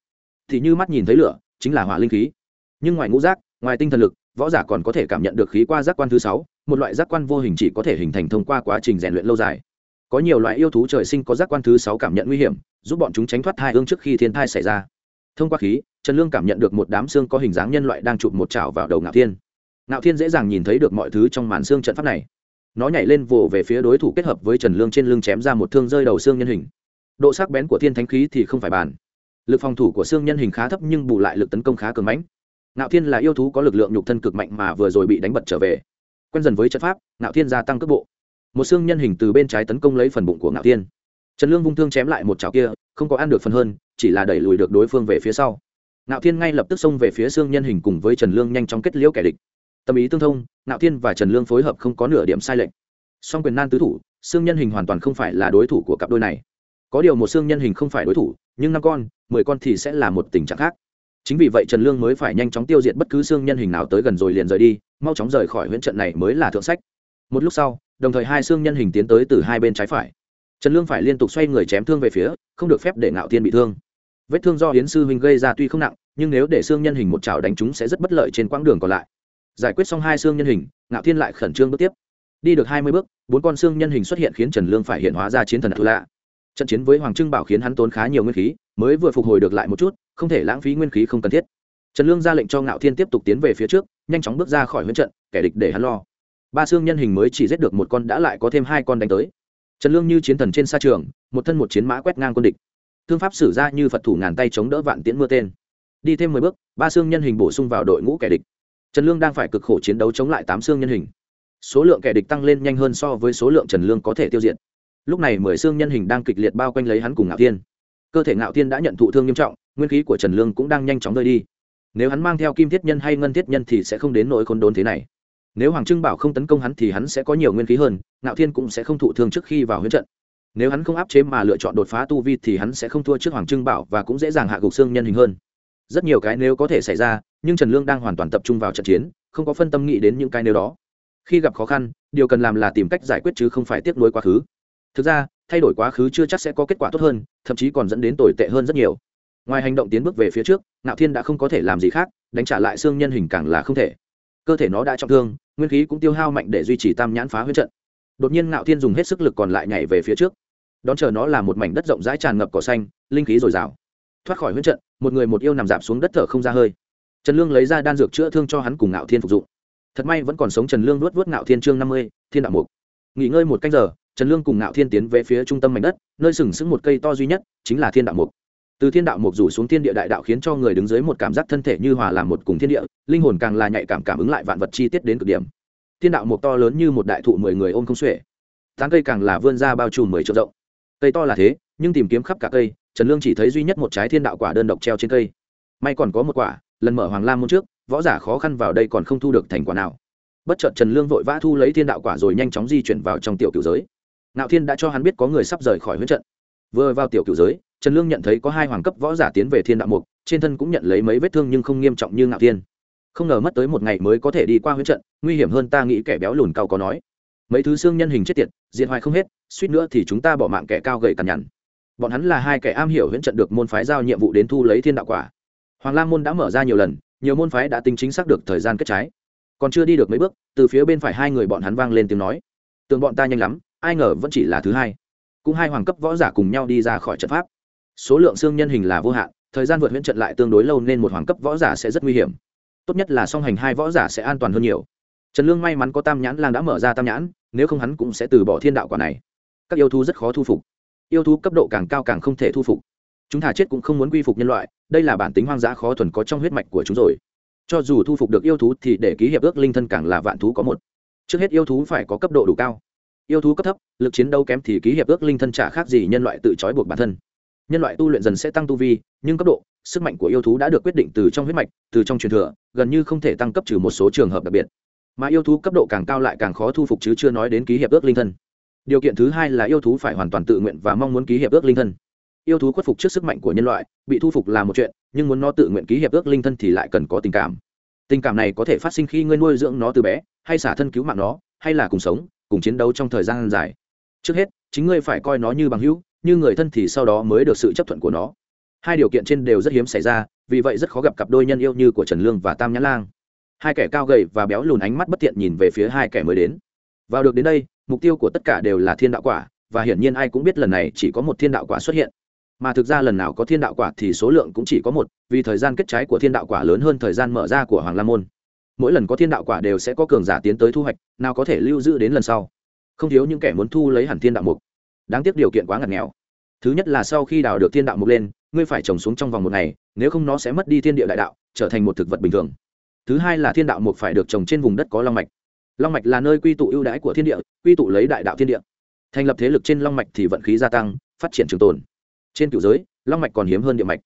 Thì như mắt nhìn thấy lửa, chính là hỏa linh khí. Nhưng ngoài ngũ giác, ngoài tinh thần lực, võ giả còn có thể cảm nhận được khí qua giác quan thứ sáu, một loại giác quan vô hình chỉ có thể hình thành thông qua quá trình rèn luyện lâu dài. Có nhiều loại yêu thú trời sinh có giác quan thứ sáu cảm nhận nguy hiểm, giúp bọn chúng tránh thoát thai hương trước khi thiên thai xảy ra. Thông qua khí, trần lương cảm nhận được một đám xương có hình dáng nhân loại đang chụp một chảo vào đầu ngạo thiên. Ngạo thiên dễ dàng nhìn thấy được mọi thứ trong màn xương trận pháp này. Nó nhảy lên vồ về phía đối thủ kết hợp với trần lương trên lưng chém ra một thương rơi đầu xương nhân hình độ sắc bén của thiên thánh khí thì không phải bàn. Lực phòng thủ của xương nhân hình khá thấp nhưng bù lại lực tấn công khá cường mãnh. Ngạo thiên là yêu thú có lực lượng nhục thân cực mạnh mà vừa rồi bị đánh bật trở về. Quen dần với trận pháp, ngạo thiên gia tăng cước bộ. Một xương nhân hình từ bên trái tấn công lấy phần bụng của ngạo thiên. Trần lương vung thương chém lại một chảo kia, không có ăn được phần hơn, chỉ là đẩy lùi được đối phương về phía sau. Ngạo thiên ngay lập tức xông về phía xương nhân hình cùng với trần lương nhanh chóng kết liễu kẻ địch. Tâm ý tương thông, ngạo thiên và trần lương phối hợp không có nửa điểm sai lệch. Song quyền nan tứ thủ, xương nhân hình hoàn toàn không phải là đối thủ của cặp đôi này có điều một xương nhân hình không phải đối thủ, nhưng năm con, mười con thì sẽ là một tình trạng khác. Chính vì vậy trần lương mới phải nhanh chóng tiêu diệt bất cứ xương nhân hình nào tới gần rồi liền rời đi, mau chóng rời khỏi huyện trận này mới là thượng sách. Một lúc sau, đồng thời hai xương nhân hình tiến tới từ hai bên trái phải. Trần lương phải liên tục xoay người chém thương về phía, không được phép để ngạo thiên bị thương. Vết thương do hiến sư huynh gây ra tuy không nặng, nhưng nếu để xương nhân hình một chảo đánh chúng sẽ rất bất lợi trên quãng đường còn lại. Giải quyết xong hai xương nhân hình, ngạo thiên lại khẩn trương bước tiếp. Đi được hai mươi bước, bốn con xương nhân hình xuất hiện khiến trần lương phải hiện hóa ra chiến thần thù lạ trận chiến với hoàng trưng bảo khiến hắn tốn khá nhiều nguyên khí, mới vừa phục hồi được lại một chút, không thể lãng phí nguyên khí không cần thiết. Trần lương ra lệnh cho ngạo thiên tiếp tục tiến về phía trước, nhanh chóng bước ra khỏi huấn trận, kẻ địch để hắn lo. Ba xương nhân hình mới chỉ giết được một con, đã lại có thêm hai con đánh tới. Trần lương như chiến thần trên sa trường, một thân một chiến mã quét ngang quân địch. Thương pháp sử ra như phật thủ ngàn tay chống đỡ vạn tiễn mưa tên. Đi thêm mười bước, ba xương nhân hình bổ sung vào đội ngũ kẻ địch. Trần lương đang phải cực khổ chiến đấu chống lại tám xương nhân hình. Số lượng kẻ địch tăng lên nhanh hơn so với số lượng trần lương có thể tiêu diệt lúc này mười xương nhân hình đang kịch liệt bao quanh lấy hắn cùng ngạo thiên. Cơ thể ngạo thiên đã nhận thụ thương nghiêm trọng, nguyên khí của trần lương cũng đang nhanh chóng rơi đi. Nếu hắn mang theo kim thiết nhân hay ngân thiết nhân thì sẽ không đến nỗi khốn đốn thế này. Nếu hoàng trưng bảo không tấn công hắn thì hắn sẽ có nhiều nguyên khí hơn, ngạo thiên cũng sẽ không thụ thương trước khi vào huyễn trận. Nếu hắn không áp chế mà lựa chọn đột phá tu vi thì hắn sẽ không thua trước hoàng trưng bảo và cũng dễ dàng hạ gục xương nhân hình hơn. Rất nhiều cái nếu có thể xảy ra, nhưng trần lương đang hoàn toàn tập trung vào trận chiến, không có phân tâm nghĩ đến những cái nếu đó. Khi gặp khó khăn, điều cần làm là tìm cách giải quyết chứ không phải tiếp nối quá khứ thực ra, thay đổi quá khứ chưa chắc sẽ có kết quả tốt hơn, thậm chí còn dẫn đến tồi tệ hơn rất nhiều. Ngoài hành động tiến bước về phía trước nạo thiên đã không có thể làm gì khác, đánh trả lại xương nhân hình càng là không thể. Cơ thể nó đã trọng thương, nguyên khí cũng tiêu hao mạnh để duy trì tam nhãn phá huyết trận. Đột nhiên nạo thiên dùng hết sức lực còn lại nhảy về phía trước. Đón chờ nó là một mảnh đất rộng rãi tràn ngập cỏ xanh, linh khí dồi dào. Thoát khỏi huyết trận, một người một yêu nằm dạp xuống đất thở không ra hơi. Trần lương lấy ra đan dược chữa thương cho hắn cùng nạo thiên phục dụng. Thật may vẫn còn sống trần lương nuốt vớt nạo thiên chương năm mươi, thiên đạo mục. Nghỉ ngơi một canh giờ trần lương cùng nạo thiên tiến về phía trung tâm mảnh đất, nơi sừng sững một cây to duy nhất chính là thiên đạo mục. Từ thiên đạo mục rủ xuống thiên địa đại đạo khiến cho người đứng dưới một cảm giác thân thể như hòa làm một cùng thiên địa, linh hồn càng là nhạy cảm cảm ứng lại vạn vật chi tiết đến cực điểm. Thiên đạo mục to lớn như một đại thụ mười người ôm không xuể. Tán cây càng là vươn ra bao trùm mười triệu rộng. Cây to là thế, nhưng tìm kiếm khắp cả cây, trần lương chỉ thấy duy nhất một trái thiên đạo quả đơn độc treo trên cây. May còn có một quả, lần mở hoàng lam môn trước, võ giả khó khăn vào đây còn không thu được thành quả nào. Bất chợt trần lương vội vã thu lấy thiên đạo quả rồi nhanh chóng di chuyển vào trong tiểu cửu giới nạo thiên đã cho hắn biết có người sắp rời khỏi huyết trận. Vừa vào tiểu cửu giới, trần lương nhận thấy có hai hoàng cấp võ giả tiến về thiên đạo mục, trên thân cũng nhận lấy mấy vết thương nhưng không nghiêm trọng như ngạo thiên. Không ngờ mất tới một ngày mới có thể đi qua huyết trận, nguy hiểm hơn ta nghĩ kẻ béo lùn cao có nói. Mấy thứ xương nhân hình chết tiệt, diện hoài không hết, suýt nữa thì chúng ta bỏ mạng kẻ cao gầy cằn nhằn. Bọn hắn là hai kẻ am hiểu huyễn trận được môn phái giao nhiệm vụ đến thu lấy thiên đạo quả. Hoàng lam môn đã mở ra nhiều lần, nhiều môn phái đã tính chính xác được thời gian kết trái. Còn chưa đi được mấy bước, từ phía bên phải hai người bọn hắn vang lên tiếng nói. Tưởng bọn ta nhanh lắm ai ngờ vẫn chỉ là thứ hai. Cũng hai hoàng cấp võ giả cùng nhau đi ra khỏi trận pháp. Số lượng xương nhân hình là vô hạn, thời gian vượt huyễn trận lại tương đối lâu nên một hoàng cấp võ giả sẽ rất nguy hiểm. Tốt nhất là song hành hai võ giả sẽ an toàn hơn nhiều. Trần lương may mắn có tam nhãn lang đã mở ra tam nhãn, nếu không hắn cũng sẽ từ bỏ thiên đạo quả này. Các yêu thú rất khó thu phục. Yêu thú cấp độ càng cao càng không thể thu phục. Chúng thả chết cũng không muốn quy phục nhân loại, đây là bản tính hoang dã khó thuần có trong huyết mạch của chúng rồi. Cho dù thu phục được yêu thú thì để ký hiệp ước linh thân càng là vạn thú có một. Trước hết yêu thú phải có cấp độ đủ cao yêu thú cấp thấp, lực chiến đấu kém thì ký hiệp ước linh thân trả khác gì nhân loại tự trói buộc bản thân. Nhân loại tu luyện dần sẽ tăng tu vi, nhưng cấp độ, sức mạnh của yêu thú đã được quyết định từ trong huyết mạch, từ trong truyền thừa, gần như không thể tăng cấp trừ một số trường hợp đặc biệt. Mà yêu thú cấp độ càng cao lại càng khó thu phục chứ chưa nói đến ký hiệp ước linh thân. Điều kiện thứ hai là yêu thú phải hoàn toàn tự nguyện và mong muốn ký hiệp ước linh thân. Yêu thú khuất phục trước sức mạnh của nhân loại, bị thu phục là một chuyện, nhưng muốn nó tự nguyện ký hiệp ước linh thân thì lại cần có tình cảm. Tình cảm này có thể phát sinh khi ngươi nuôi dưỡng nó từ bé, hay xả thân cứu mạng nó, hay là cùng sống cùng chiến đấu trong thời gian dài. Trước hết, chính ngươi phải coi nó như bằng hữu, như người thân thì sau đó mới được sự chấp thuận của nó. Hai điều kiện trên đều rất hiếm xảy ra, vì vậy rất khó gặp cặp đôi nhân yêu như của trần lương và tam nhã lang. Hai kẻ cao gầy và béo lùn ánh mắt bất tiện nhìn về phía hai kẻ mới đến. Vào được đến đây, mục tiêu của tất cả đều là thiên đạo quả, và hiển nhiên ai cũng biết lần này chỉ có một thiên đạo quả xuất hiện. Mà thực ra lần nào có thiên đạo quả thì số lượng cũng chỉ có một, vì thời gian kết trái của thiên đạo quả lớn hơn thời gian mở ra của hoàng la môn mỗi lần có thiên đạo quả đều sẽ có cường giả tiến tới thu hoạch, nào có thể lưu giữ đến lần sau. Không thiếu những kẻ muốn thu lấy hẳn thiên đạo mục. Đáng tiếc điều kiện quá ngặt nghèo. Thứ nhất là sau khi đào được thiên đạo mục lên, ngươi phải trồng xuống trong vòng một ngày, nếu không nó sẽ mất đi thiên địa đại đạo, trở thành một thực vật bình thường. Thứ hai là thiên đạo mục phải được trồng trên vùng đất có long mạch. Long mạch là nơi quy tụ ưu đãi của thiên địa, quy tụ lấy đại đạo thiên địa. Thành lập thế lực trên long mạch thì vận khí gia tăng, phát triển trường tồn. Trên cựu giới, long mạch còn hiếm hơn địa mạch.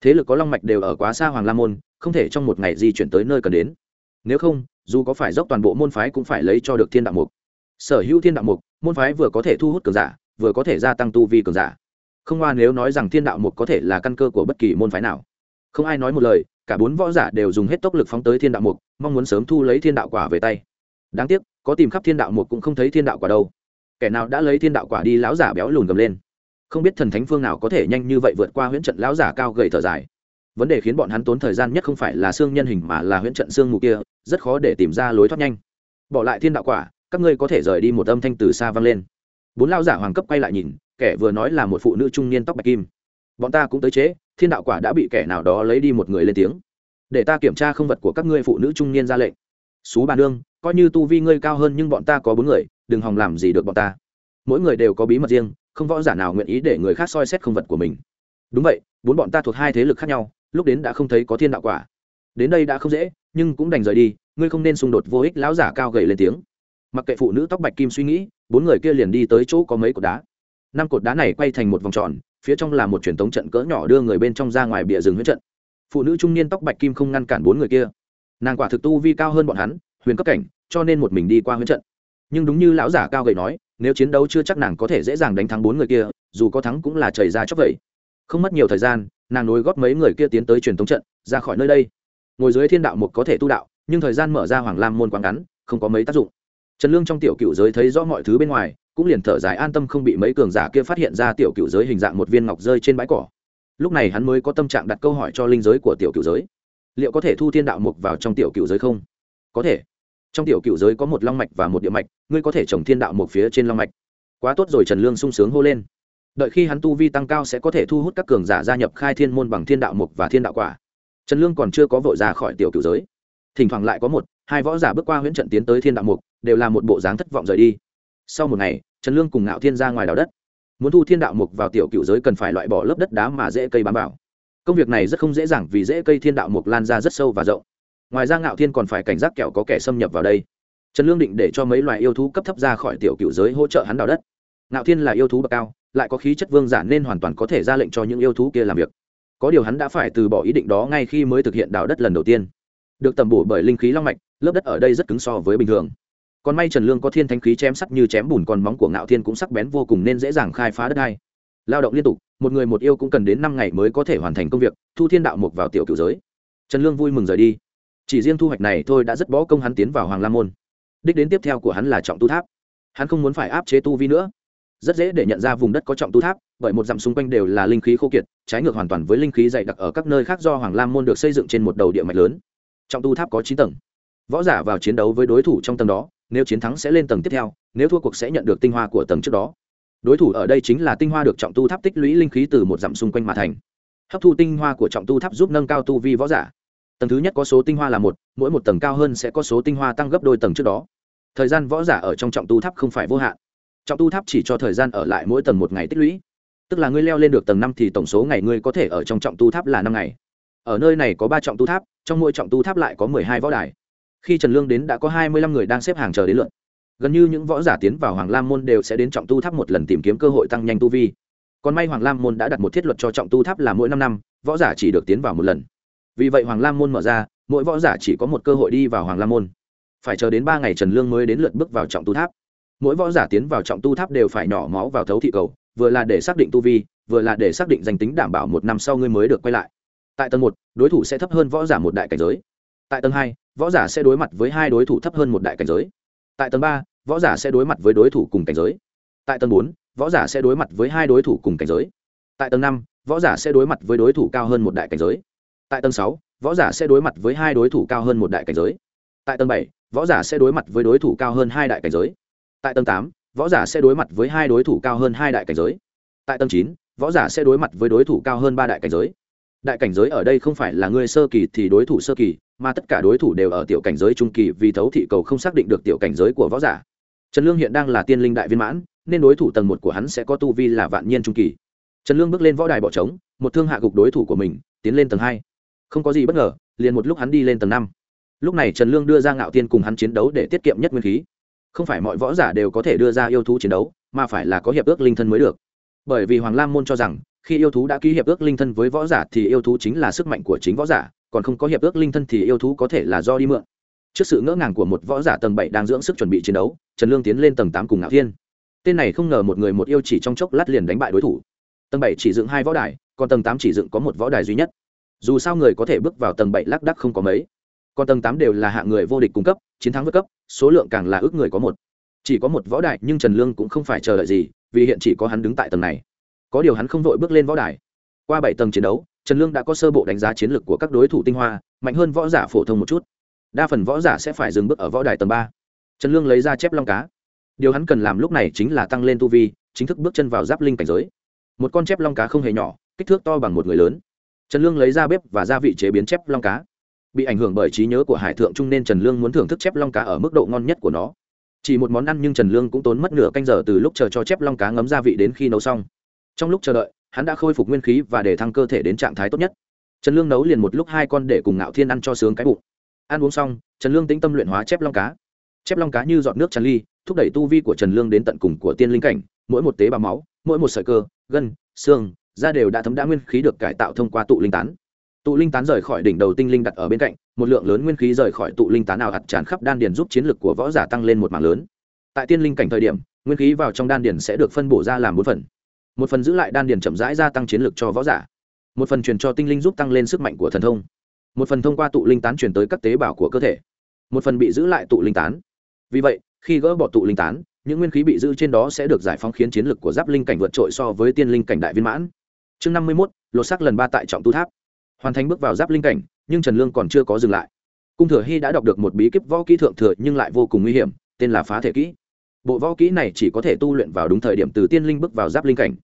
Thế lực có long mạch đều ở quá xa hoàng la môn, không thể trong một ngày di chuyển tới nơi cần đến nếu không, dù có phải dốc toàn bộ môn phái cũng phải lấy cho được thiên đạo mục. Sở hữu thiên đạo mục, môn phái vừa có thể thu hút cường giả, vừa có thể gia tăng tu vi cường giả. Không qua nếu nói rằng thiên đạo mục có thể là căn cơ của bất kỳ môn phái nào. Không ai nói một lời, cả bốn võ giả đều dùng hết tốc lực phóng tới thiên đạo mục, mong muốn sớm thu lấy thiên đạo quả về tay. Đáng tiếc, có tìm khắp thiên đạo mục cũng không thấy thiên đạo quả đâu. Kẻ nào đã lấy thiên đạo quả đi, lão giả béo lùn gầm lên. Không biết thần thánh phương nào có thể nhanh như vậy vượt qua huyễn trận lão giả cao gầy thở dài vấn đề khiến bọn hắn tốn thời gian nhất không phải là xương nhân hình mà là huyễn trận xương mù kia, rất khó để tìm ra lối thoát nhanh. Bỏ lại thiên đạo quả, các ngươi có thể rời đi một âm thanh từ xa vang lên. Bốn lao giả hoàng cấp quay lại nhìn, kẻ vừa nói là một phụ nữ trung niên tóc bạch kim. Bọn ta cũng tới chế, thiên đạo quả đã bị kẻ nào đó lấy đi một người lên tiếng. Để ta kiểm tra không vật của các ngươi phụ nữ trung niên ra lệnh. Xú bà nương, coi như tu vi ngươi cao hơn nhưng bọn ta có bốn người, đừng hòng làm gì được bọn ta. Mỗi người đều có bí mật riêng, không võ giả nào nguyện ý để người khác soi xét không vật của mình. Đúng vậy, bốn bọn ta thuộc hai thế lực khác nhau lúc đến đã không thấy có thiên đạo quả. Đến đây đã không dễ, nhưng cũng đành rời đi, ngươi không nên xung đột vô ích lão giả cao gầy lên tiếng. Mặc kệ phụ nữ tóc bạch kim suy nghĩ, bốn người kia liền đi tới chỗ có mấy cột đá. Năm cột đá này quay thành một vòng tròn, phía trong là một truyền thống trận cỡ nhỏ đưa người bên trong ra ngoài bìa rừng huyết trận. Phụ nữ trung niên tóc bạch kim không ngăn cản bốn người kia. Nàng quả thực tu vi cao hơn bọn hắn, huyền cấp cảnh, cho nên một mình đi qua huyết trận. Nhưng đúng như lão giả cao gầy nói, nếu chiến đấu chưa chắc nàng có thể dễ dàng đánh thắng bốn người kia, dù có thắng cũng là chảy ra chóc vậy không mất nhiều thời gian nàng nối góp mấy người kia tiến tới truyền thống trận, ra khỏi nơi đây. Ngồi dưới thiên đạo một có thể tu đạo, nhưng thời gian mở ra hoàng lam môn quán ngắn, không có mấy tác dụng. Trần lương trong tiểu cựu giới thấy rõ mọi thứ bên ngoài, cũng liền thở dài an tâm không bị mấy cường giả kia phát hiện ra tiểu cựu giới hình dạng một viên ngọc rơi trên bãi cỏ. Lúc này hắn mới có tâm trạng đặt câu hỏi cho linh giới của tiểu cựu giới. Liệu có thể thu thiên đạo mục vào trong tiểu cựu giới không? Có thể. Trong tiểu cựu giới có một long mạch và một địa mạch, ngươi có thể trồng thiên đạo mục phía trên long mạch. Quá tốt rồi, trần lương sung sướng hô lên đợi khi hắn tu vi tăng cao sẽ có thể thu hút các cường giả gia nhập khai thiên môn bằng thiên đạo mục và thiên đạo quả. Trần lương còn chưa có vội ra khỏi tiểu cựu giới. Thỉnh thoảng lại có một, hai võ giả bước qua huyễn trận tiến tới thiên đạo mục, đều là một bộ dáng thất vọng rời đi. Sau một ngày, trần lương cùng ngạo thiên ra ngoài đào đất. Muốn thu thiên đạo mục vào tiểu cựu giới cần phải loại bỏ lớp đất đá mà dễ cây bám vào. Công việc này rất không dễ dàng vì dễ cây thiên đạo mục lan ra rất sâu và rộng. Ngoài ra ngạo thiên còn phải cảnh giác kẹo có kẻ xâm nhập vào đây. Trần lương định để cho mấy loài yêu thú cấp thấp ra khỏi tiểu cựu giới hỗ trợ hắn đào đất. Ngạo thiên là yêu thú bậc cao lại có khí chất vương giả nên hoàn toàn có thể ra lệnh cho những yêu thú kia làm việc. Có điều hắn đã phải từ bỏ ý định đó ngay khi mới thực hiện đào đất lần đầu tiên. Được tầm bổ bởi linh khí long mạch, lớp đất ở đây rất cứng so với bình thường. Còn may trần lương có thiên thanh khí chém sắt như chém bùn còn móng của ngạo thiên cũng sắc bén vô cùng nên dễ dàng khai phá đất đai. Lao động liên tục, một người một yêu cũng cần đến năm ngày mới có thể hoàn thành công việc, thu thiên đạo mục vào tiểu cựu giới. Trần lương vui mừng rời đi. Chỉ riêng thu hoạch này thôi đã rất bó công hắn tiến vào hoàng la môn. Đích đến tiếp theo của hắn là trọng tu tháp. Hắn không muốn phải áp chế tu vi nữa rất dễ để nhận ra vùng đất có trọng tu tháp, bởi một dặm xung quanh đều là linh khí khô kiệt, trái ngược hoàn toàn với linh khí dày đặc ở các nơi khác do hoàng lam môn được xây dựng trên một đầu địa mạch lớn. Trọng tu tháp có chín tầng. Võ giả vào chiến đấu với đối thủ trong tầng đó, nếu chiến thắng sẽ lên tầng tiếp theo, nếu thua cuộc sẽ nhận được tinh hoa của tầng trước đó. Đối thủ ở đây chính là tinh hoa được trọng tu tháp tích lũy linh khí từ một dặm xung quanh mà thành. Hấp thu tinh hoa của trọng tu tháp giúp nâng cao tu vi võ giả. Tầng thứ nhất có số tinh hoa là một, mỗi một tầng cao hơn sẽ có số tinh hoa tăng gấp đôi tầng trước đó. Thời gian võ giả ở trong trọng tu tháp không phải vô hạn trọng tu tháp chỉ cho thời gian ở lại mỗi tầng một ngày tích lũy. Tức là ngươi leo lên được tầng năm thì tổng số ngày ngươi có thể ở trong trọng tu tháp là năm ngày. Ở nơi này có ba trọng tu tháp, trong mỗi trọng tu tháp lại có mười hai võ đài. Khi trần lương đến đã có hai mươi lăm người đang xếp hàng chờ đến lượt. Gần như những võ giả tiến vào hoàng lam môn đều sẽ đến trọng tu tháp một lần tìm kiếm cơ hội tăng nhanh tu vi. Còn may hoàng lam môn đã đặt một thiết luật cho trọng tu tháp là mỗi năm năm, võ giả chỉ được tiến vào một lần. Vì vậy hoàng lam môn mở ra, mỗi võ giả chỉ có một cơ hội đi vào hoàng lam môn. Phải chờ đến ba ngày trần lương mới đến lượt bước vào trọng tu tháp mỗi võ giả tiến vào trọng tu tháp đều phải nhỏ máu vào thấu thị cầu, vừa là để xác định tu vi, vừa là để xác định danh tính đảm bảo một năm sau ngươi mới được quay lại. Tại tầng một, đối thủ sẽ thấp hơn võ giả một đại cảnh giới. Tại tầng hai, võ giả sẽ đối mặt với hai đối thủ thấp hơn một đại cảnh giới. Tại tầng ba, võ giả sẽ đối mặt với đối thủ cùng cảnh giới. Tại tầng bốn, võ giả sẽ đối mặt với hai đối thủ cùng cảnh giới. Tại tầng năm, võ giả sẽ đối mặt với đối thủ cao hơn một đại cảnh giới. Tại tầng sáu, võ giả sẽ đối mặt với hai đối thủ cao hơn một đại cảnh giới. Tại tầng bảy, võ giả sẽ đối mặt với đối thủ cao hơn hai đại cảnh giới tại tầng tám, võ giả sẽ đối mặt với hai đối thủ cao hơn hai đại cảnh giới. Tại tầng chín, võ giả sẽ đối mặt với đối thủ cao hơn ba đại cảnh giới. Đại cảnh giới ở đây không phải là người sơ kỳ thì đối thủ sơ kỳ, mà tất cả đối thủ đều ở tiểu cảnh giới trung kỳ vì thấu thị cầu không xác định được tiểu cảnh giới của võ giả. Trần lương hiện đang là tiên linh đại viên mãn, nên đối thủ tầng một của hắn sẽ có tu vi là vạn nhiên trung kỳ. Trần lương bước lên võ đài bỏ trống, một thương hạ gục đối thủ của mình, tiến lên tầng hai. Không có gì bất ngờ, liền một lúc hắn đi lên tầng năm. Lúc này trần lương đưa ra ngạo tiên cùng hắn chiến đấu để tiết kiệm nhất nguyên khí không phải mọi võ giả đều có thể đưa ra yêu thú chiến đấu, mà phải là có hiệp ước linh thân mới được. Bởi vì hoàng lam môn cho rằng, khi yêu thú đã ký hiệp ước linh thân với võ giả thì yêu thú chính là sức mạnh của chính võ giả, còn không có hiệp ước linh thân thì yêu thú có thể là do đi mượn. Trước sự ngỡ ngàng của một võ giả tầng bảy đang dưỡng sức chuẩn bị chiến đấu, trần lương tiến lên tầng tám cùng ngạo thiên. Tên này không ngờ một người một yêu chỉ trong chốc lát liền đánh bại đối thủ. Tầng bảy chỉ dựng hai võ đài, còn tầng tám chỉ dựng có một võ đài duy nhất. Dù sao người có thể bước vào tầng bảy lác đắc không có mấy còn tầng tám đều là hạng người vô địch cung cấp, chiến thắng vượt cấp, số lượng càng là ước người có một. Chỉ có một võ đài, nhưng trần lương cũng không phải chờ đợi gì, vì hiện chỉ có hắn đứng tại tầng này. Có điều hắn không vội bước lên võ đài. Qua bảy tầng chiến đấu, trần lương đã có sơ bộ đánh giá chiến lược của các đối thủ tinh hoa, mạnh hơn võ giả phổ thông một chút. Đa phần võ giả sẽ phải dừng bước ở võ đài tầng ba. Trần lương lấy ra chép long cá. Điều hắn cần làm lúc này chính là tăng lên tu vi, chính thức bước chân vào giáp linh cảnh giới. Một con chép long cá không hề nhỏ, kích thước to bằng một người lớn. Trần lương lấy ra bếp và gia vị chế biến chép long cá bị ảnh hưởng bởi trí nhớ của hải thượng trung nên trần lương muốn thưởng thức chép long cá ở mức độ ngon nhất của nó. Chỉ một món ăn nhưng trần lương cũng tốn mất nửa canh giờ từ lúc chờ cho chép long cá ngấm gia vị đến khi nấu xong. Trong lúc chờ đợi, hắn đã khôi phục nguyên khí và để thăng cơ thể đến trạng thái tốt nhất. Trần lương nấu liền một lúc hai con để cùng ngạo thiên ăn cho sướng cái bụng. Ăn uống xong, trần lương tĩnh tâm luyện hóa chép long cá. Chép long cá như giọt nước tràn ly, thúc đẩy tu vi của trần lương đến tận cùng của tiên linh cảnh. Mỗi một tế bào máu, mỗi một sợi cơ, gân, xương, da đều đã thấm đã nguyên khí được cải tạo thông qua tụ linh tán tụ linh tán rời khỏi đỉnh đầu tinh linh đặt ở bên cạnh, một lượng lớn nguyên khí rời khỏi tụ linh tán nào hạt tràn khắp đan điền giúp chiến lực của võ giả tăng lên một mảng lớn. Tại tiên linh cảnh thời điểm, nguyên khí vào trong đan điền sẽ được phân bổ ra làm bốn phần. Một phần giữ lại đan điền chậm rãi gia tăng chiến lực cho võ giả. Một phần truyền cho tinh linh giúp tăng lên sức mạnh của thần thông. Một phần thông qua tụ linh tán truyền tới các tế bào của cơ thể. Một phần bị giữ lại tụ linh tán. Vì vậy, khi gỡ bỏ tụ linh tán, những nguyên khí bị giữ trên đó sẽ được giải phóng khiến chiến lực của giáp linh cảnh vượt trội so với tiên linh cảnh đại viên mãn. Chương năm mươi mốt, lột sắc lần ba tại trọng tu tháp hoàn thành bước vào giáp linh cảnh, nhưng trần lương còn chưa có dừng lại. Cung thừa hy đã đọc được một bí kíp võ kỹ thượng thừa nhưng lại vô cùng nguy hiểm, tên là phá thể kỹ. Bộ võ kỹ này chỉ có thể tu luyện vào đúng thời điểm từ tiên linh bước vào giáp linh cảnh.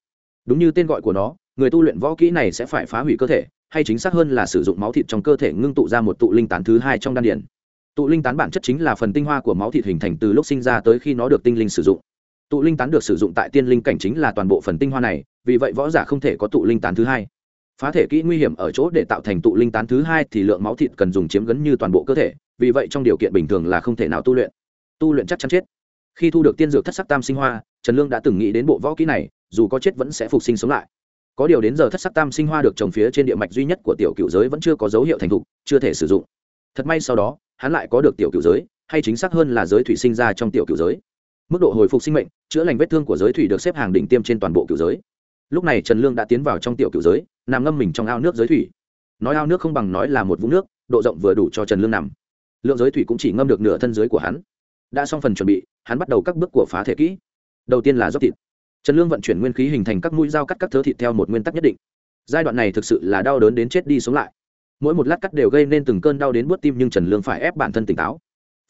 Đúng như tên gọi của nó, người tu luyện võ kỹ này sẽ phải phá hủy cơ thể, hay chính xác hơn là sử dụng máu thịt trong cơ thể ngưng tụ ra một tụ linh tán thứ hai trong đan điển tụ linh tán bản chất chính là phần tinh hoa của máu thịt hình thành từ lúc sinh ra tới khi nó được tinh linh sử dụng. Tụ linh tán được sử dụng tại tiên linh cảnh chính là toàn bộ phần tinh hoa này, vì vậy võ giả không thể có tụ linh tán thứ hai phá thể kỹ nguy hiểm ở chỗ để tạo thành tụ linh tán thứ hai thì lượng máu thịt cần dùng chiếm gần như toàn bộ cơ thể, vì vậy trong điều kiện bình thường là không thể nào tu luyện. Tu luyện chắc chắn chết. Khi thu được tiên dược thất sắc tam sinh hoa, trần lương đã từng nghĩ đến bộ võ kỹ này, dù có chết vẫn sẽ phục sinh sống lại. Có điều đến giờ thất sắc tam sinh hoa được trồng phía trên địa mạch duy nhất của tiểu cựu giới vẫn chưa có dấu hiệu thành thục, chưa thể sử dụng. Thật may sau đó, hắn lại có được tiểu cựu giới, hay chính xác hơn là giới thủy sinh ra trong tiểu cựu giới. Mức độ hồi phục sinh mệnh, chữa lành vết thương của giới thủy được xếp hàng đỉnh tiêm trên toàn bộ cựu giới lúc này trần lương đã tiến vào trong tiểu cựu giới, nằm ngâm mình trong ao nước giới thủy. Nói ao nước không bằng nói là một vũng nước, độ rộng vừa đủ cho trần lương nằm. Lượng giới thủy cũng chỉ ngâm được nửa thân dưới của hắn. Đã xong phần chuẩn bị, hắn bắt đầu các bước của phá thể kỹ. Đầu tiên là dốc thịt. Trần lương vận chuyển nguyên khí hình thành các mũi dao cắt các thớ thịt theo một nguyên tắc nhất định. Giai đoạn này thực sự là đau đớn đến chết đi sống lại. Mỗi một lát cắt đều gây nên từng cơn đau đến bớt tim nhưng trần lương phải ép bản thân tỉnh táo.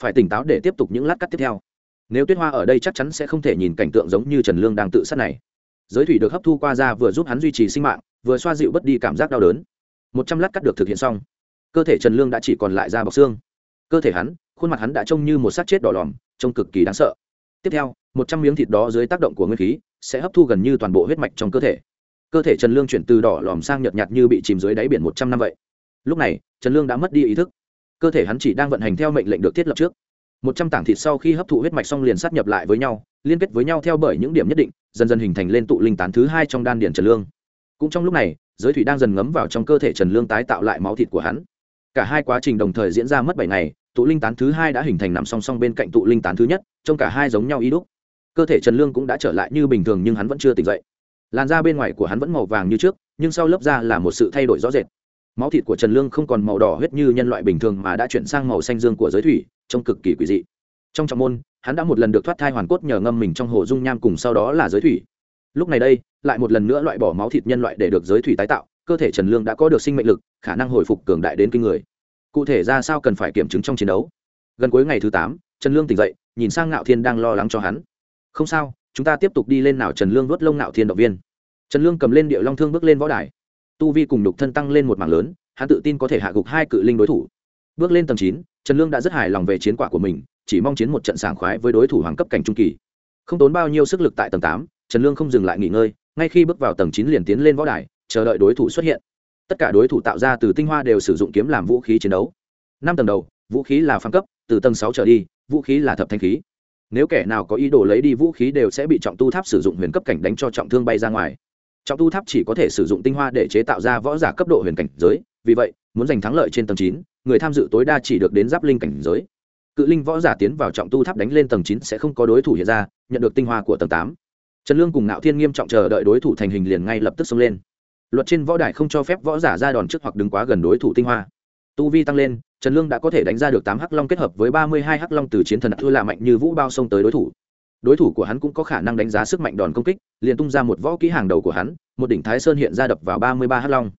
Phải tỉnh táo để tiếp tục những lát cắt tiếp theo. Nếu tuyết hoa ở đây chắc chắn sẽ không thể nhìn cảnh tượng giống như trần lương đang tự sát này giới thủy được hấp thu qua da vừa giúp hắn duy trì sinh mạng, vừa xoa dịu bớt đi cảm giác đau đớn. Một trăm lát cắt được thực hiện xong. Cơ thể trần lương đã chỉ còn lại da bọc xương. Cơ thể hắn, khuôn mặt hắn đã trông như một xác chết đỏ lòm, trông cực kỳ đáng sợ. Tiếp theo, một trăm miếng thịt đó dưới tác động của nguyên khí sẽ hấp thu gần như toàn bộ huyết mạch trong cơ thể. Cơ thể trần lương chuyển từ đỏ lòm sang nhợt nhạt như bị chìm dưới đáy biển một trăm năm vậy. Lúc này, trần lương đã mất đi ý thức. Cơ thể hắn chỉ đang vận hành theo mệnh lệnh được thiết lập trước. Một trăm tảng thịt sau khi hấp thụ huyết mạch xong liền sát nhập lại với nhau, liên kết với nhau theo bởi những điểm nhất định dần dần hình thành lên tụ linh tán thứ hai trong đan điển trần lương. Cũng trong lúc này, giới thủy đang dần ngấm vào trong cơ thể trần lương tái tạo lại máu thịt của hắn. Cả hai quá trình đồng thời diễn ra mất bảy ngày, tụ linh tán thứ hai đã hình thành nằm song song bên cạnh tụ linh tán thứ nhất, trông cả hai giống nhau y đúc. Cơ thể trần lương cũng đã trở lại như bình thường nhưng hắn vẫn chưa tỉnh dậy. Làn da bên ngoài của hắn vẫn màu vàng như trước, nhưng sau lớp da là một sự thay đổi rõ rệt. Máu thịt của trần lương không còn màu đỏ huyết như nhân loại bình thường mà đã chuyển sang màu xanh dương của giới thủy, trông cực kỳ quỷ dị. Trong trọng môn hắn đã một lần được thoát thai hoàn cốt nhờ ngâm mình trong hồ dung nham cùng sau đó là giới thủy. Lúc này đây, lại một lần nữa loại bỏ máu thịt nhân loại để được giới thủy tái tạo, cơ thể trần lương đã có được sinh mệnh lực, khả năng hồi phục cường đại đến kinh người. Cụ thể ra sao cần phải kiểm chứng trong chiến đấu. Gần cuối ngày thứ tám, trần lương tỉnh dậy, nhìn sang ngạo thiên đang lo lắng cho hắn. Không sao, chúng ta tiếp tục đi lên nào trần lương vớt lông ngạo thiên động viên. Trần lương cầm lên điệu long thương bước lên võ đài. Tu vi cùng đục thân tăng lên một mảng lớn, hắn tự tin có thể hạ gục hai cự linh đối thủ. Bước lên tầng chín, trần lương đã rất hài lòng về chiến quả của mình chỉ mong chiến một trận sảng khoái với đối thủ hoàng cấp cảnh trung kỳ. Không tốn bao nhiêu sức lực tại tầng tám, trần lương không dừng lại nghỉ ngơi, ngay khi bước vào tầng chín liền tiến lên võ đài, chờ đợi đối thủ xuất hiện. Tất cả đối thủ tạo ra từ tinh hoa đều sử dụng kiếm làm vũ khí chiến đấu. Năm tầng đầu, vũ khí là phăng cấp, từ tầng sáu trở đi, vũ khí là thập thanh khí. Nếu kẻ nào có ý đồ lấy đi vũ khí đều sẽ bị trọng tu tháp sử dụng huyền cấp cảnh đánh cho trọng thương bay ra ngoài. Trọng tu tháp chỉ có thể sử dụng tinh hoa để chế tạo ra võ giả cấp độ huyền cảnh giới, vì vậy, muốn giành thắng lợi trên tầng chín, người tham dự tối đa chỉ được đến giáp linh cảnh giới cự linh võ giả tiến vào trọng tu tháp đánh lên tầng chín sẽ không có đối thủ hiện ra, nhận được tinh hoa của tầng tám. Trần lương cùng ngạo thiên nghiêm trọng chờ đợi đối thủ thành hình liền ngay lập tức xông lên. Luật trên võ đài không cho phép võ giả ra đòn trước hoặc đứng quá gần đối thủ tinh hoa. Tu vi tăng lên, trần lương đã có thể đánh ra được tám hắc long kết hợp với ba mươi hai hắc long từ chiến thần thua là mạnh như vũ bao xông tới đối thủ. Đối thủ của hắn cũng có khả năng đánh giá sức mạnh đòn công kích, liền tung ra một võ kỹ hàng đầu của hắn, một đỉnh thái sơn hiện ra đập vào ba mươi ba hắc long.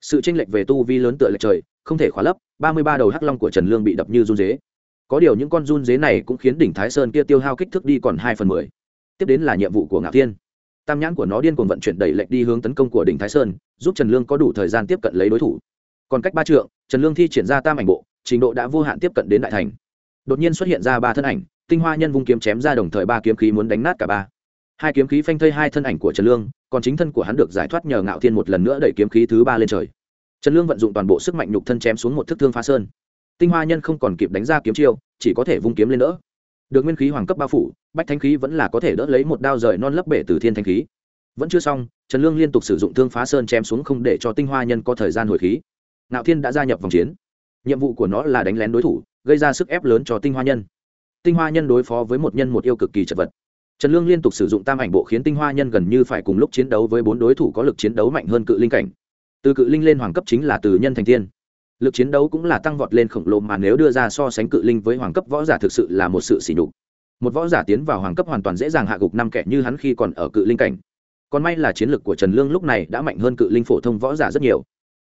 Sự tranh lệch về tu vi lớn tựa lệch trời, không thể khóa lấp, ba mươi ba đầu hắc long của trần lương bị đập như run dế có điều những con run dế này cũng khiến đỉnh thái sơn kia tiêu hao kích thước đi còn hai phần mười. Tiếp đến là nhiệm vụ của ngạo thiên. Tam nhãn của nó điên cuồng vận chuyển đẩy lệch đi hướng tấn công của đỉnh thái sơn, giúp trần lương có đủ thời gian tiếp cận lấy đối thủ. Còn cách ba trượng, trần lương thi triển ra tam ảnh bộ, trình độ đã vô hạn tiếp cận đến đại thành. Đột nhiên xuất hiện ra ba thân ảnh, tinh hoa nhân vung kiếm chém ra đồng thời ba kiếm khí muốn đánh nát cả ba. Hai kiếm khí phanh thây hai thân ảnh của trần lương, còn chính thân của hắn được giải thoát nhờ ngạo thiên một lần nữa đẩy kiếm khí thứ ba lên trời. Trần lương vận dụng toàn bộ sức mạnh nhục thân chém xuống một thức thương phá sơn tinh hoa nhân không còn kịp đánh ra kiếm chiêu, chỉ có thể vung kiếm lên đỡ. Được nguyên khí hoàng cấp bao phủ, bách thanh khí vẫn là có thể đỡ lấy một đao rời non lấp bể từ thiên thanh khí. Vẫn chưa xong, trần lương liên tục sử dụng thương phá sơn chém xuống không để cho tinh hoa nhân có thời gian hồi khí. Nạo thiên đã gia nhập vòng chiến. Nhiệm vụ của nó là đánh lén đối thủ, gây ra sức ép lớn cho tinh hoa nhân. Tinh hoa nhân đối phó với một nhân một yêu cực kỳ chật vật. Trần lương liên tục sử dụng tam ảnh bộ khiến tinh hoa nhân gần như phải cùng lúc chiến đấu với bốn đối thủ có lực chiến đấu mạnh hơn cự linh cảnh. Từ cự linh lên hoàng cấp chính là từ nhân thành tiên lực chiến đấu cũng là tăng vọt lên khổng lồ mà nếu đưa ra so sánh cự linh với hoàng cấp võ giả thực sự là một sự sỉ nhục. Một võ giả tiến vào hoàng cấp hoàn toàn dễ dàng hạ gục năm kẻ như hắn khi còn ở cự linh cảnh. Còn may là chiến lược của trần lương lúc này đã mạnh hơn cự linh phổ thông võ giả rất nhiều.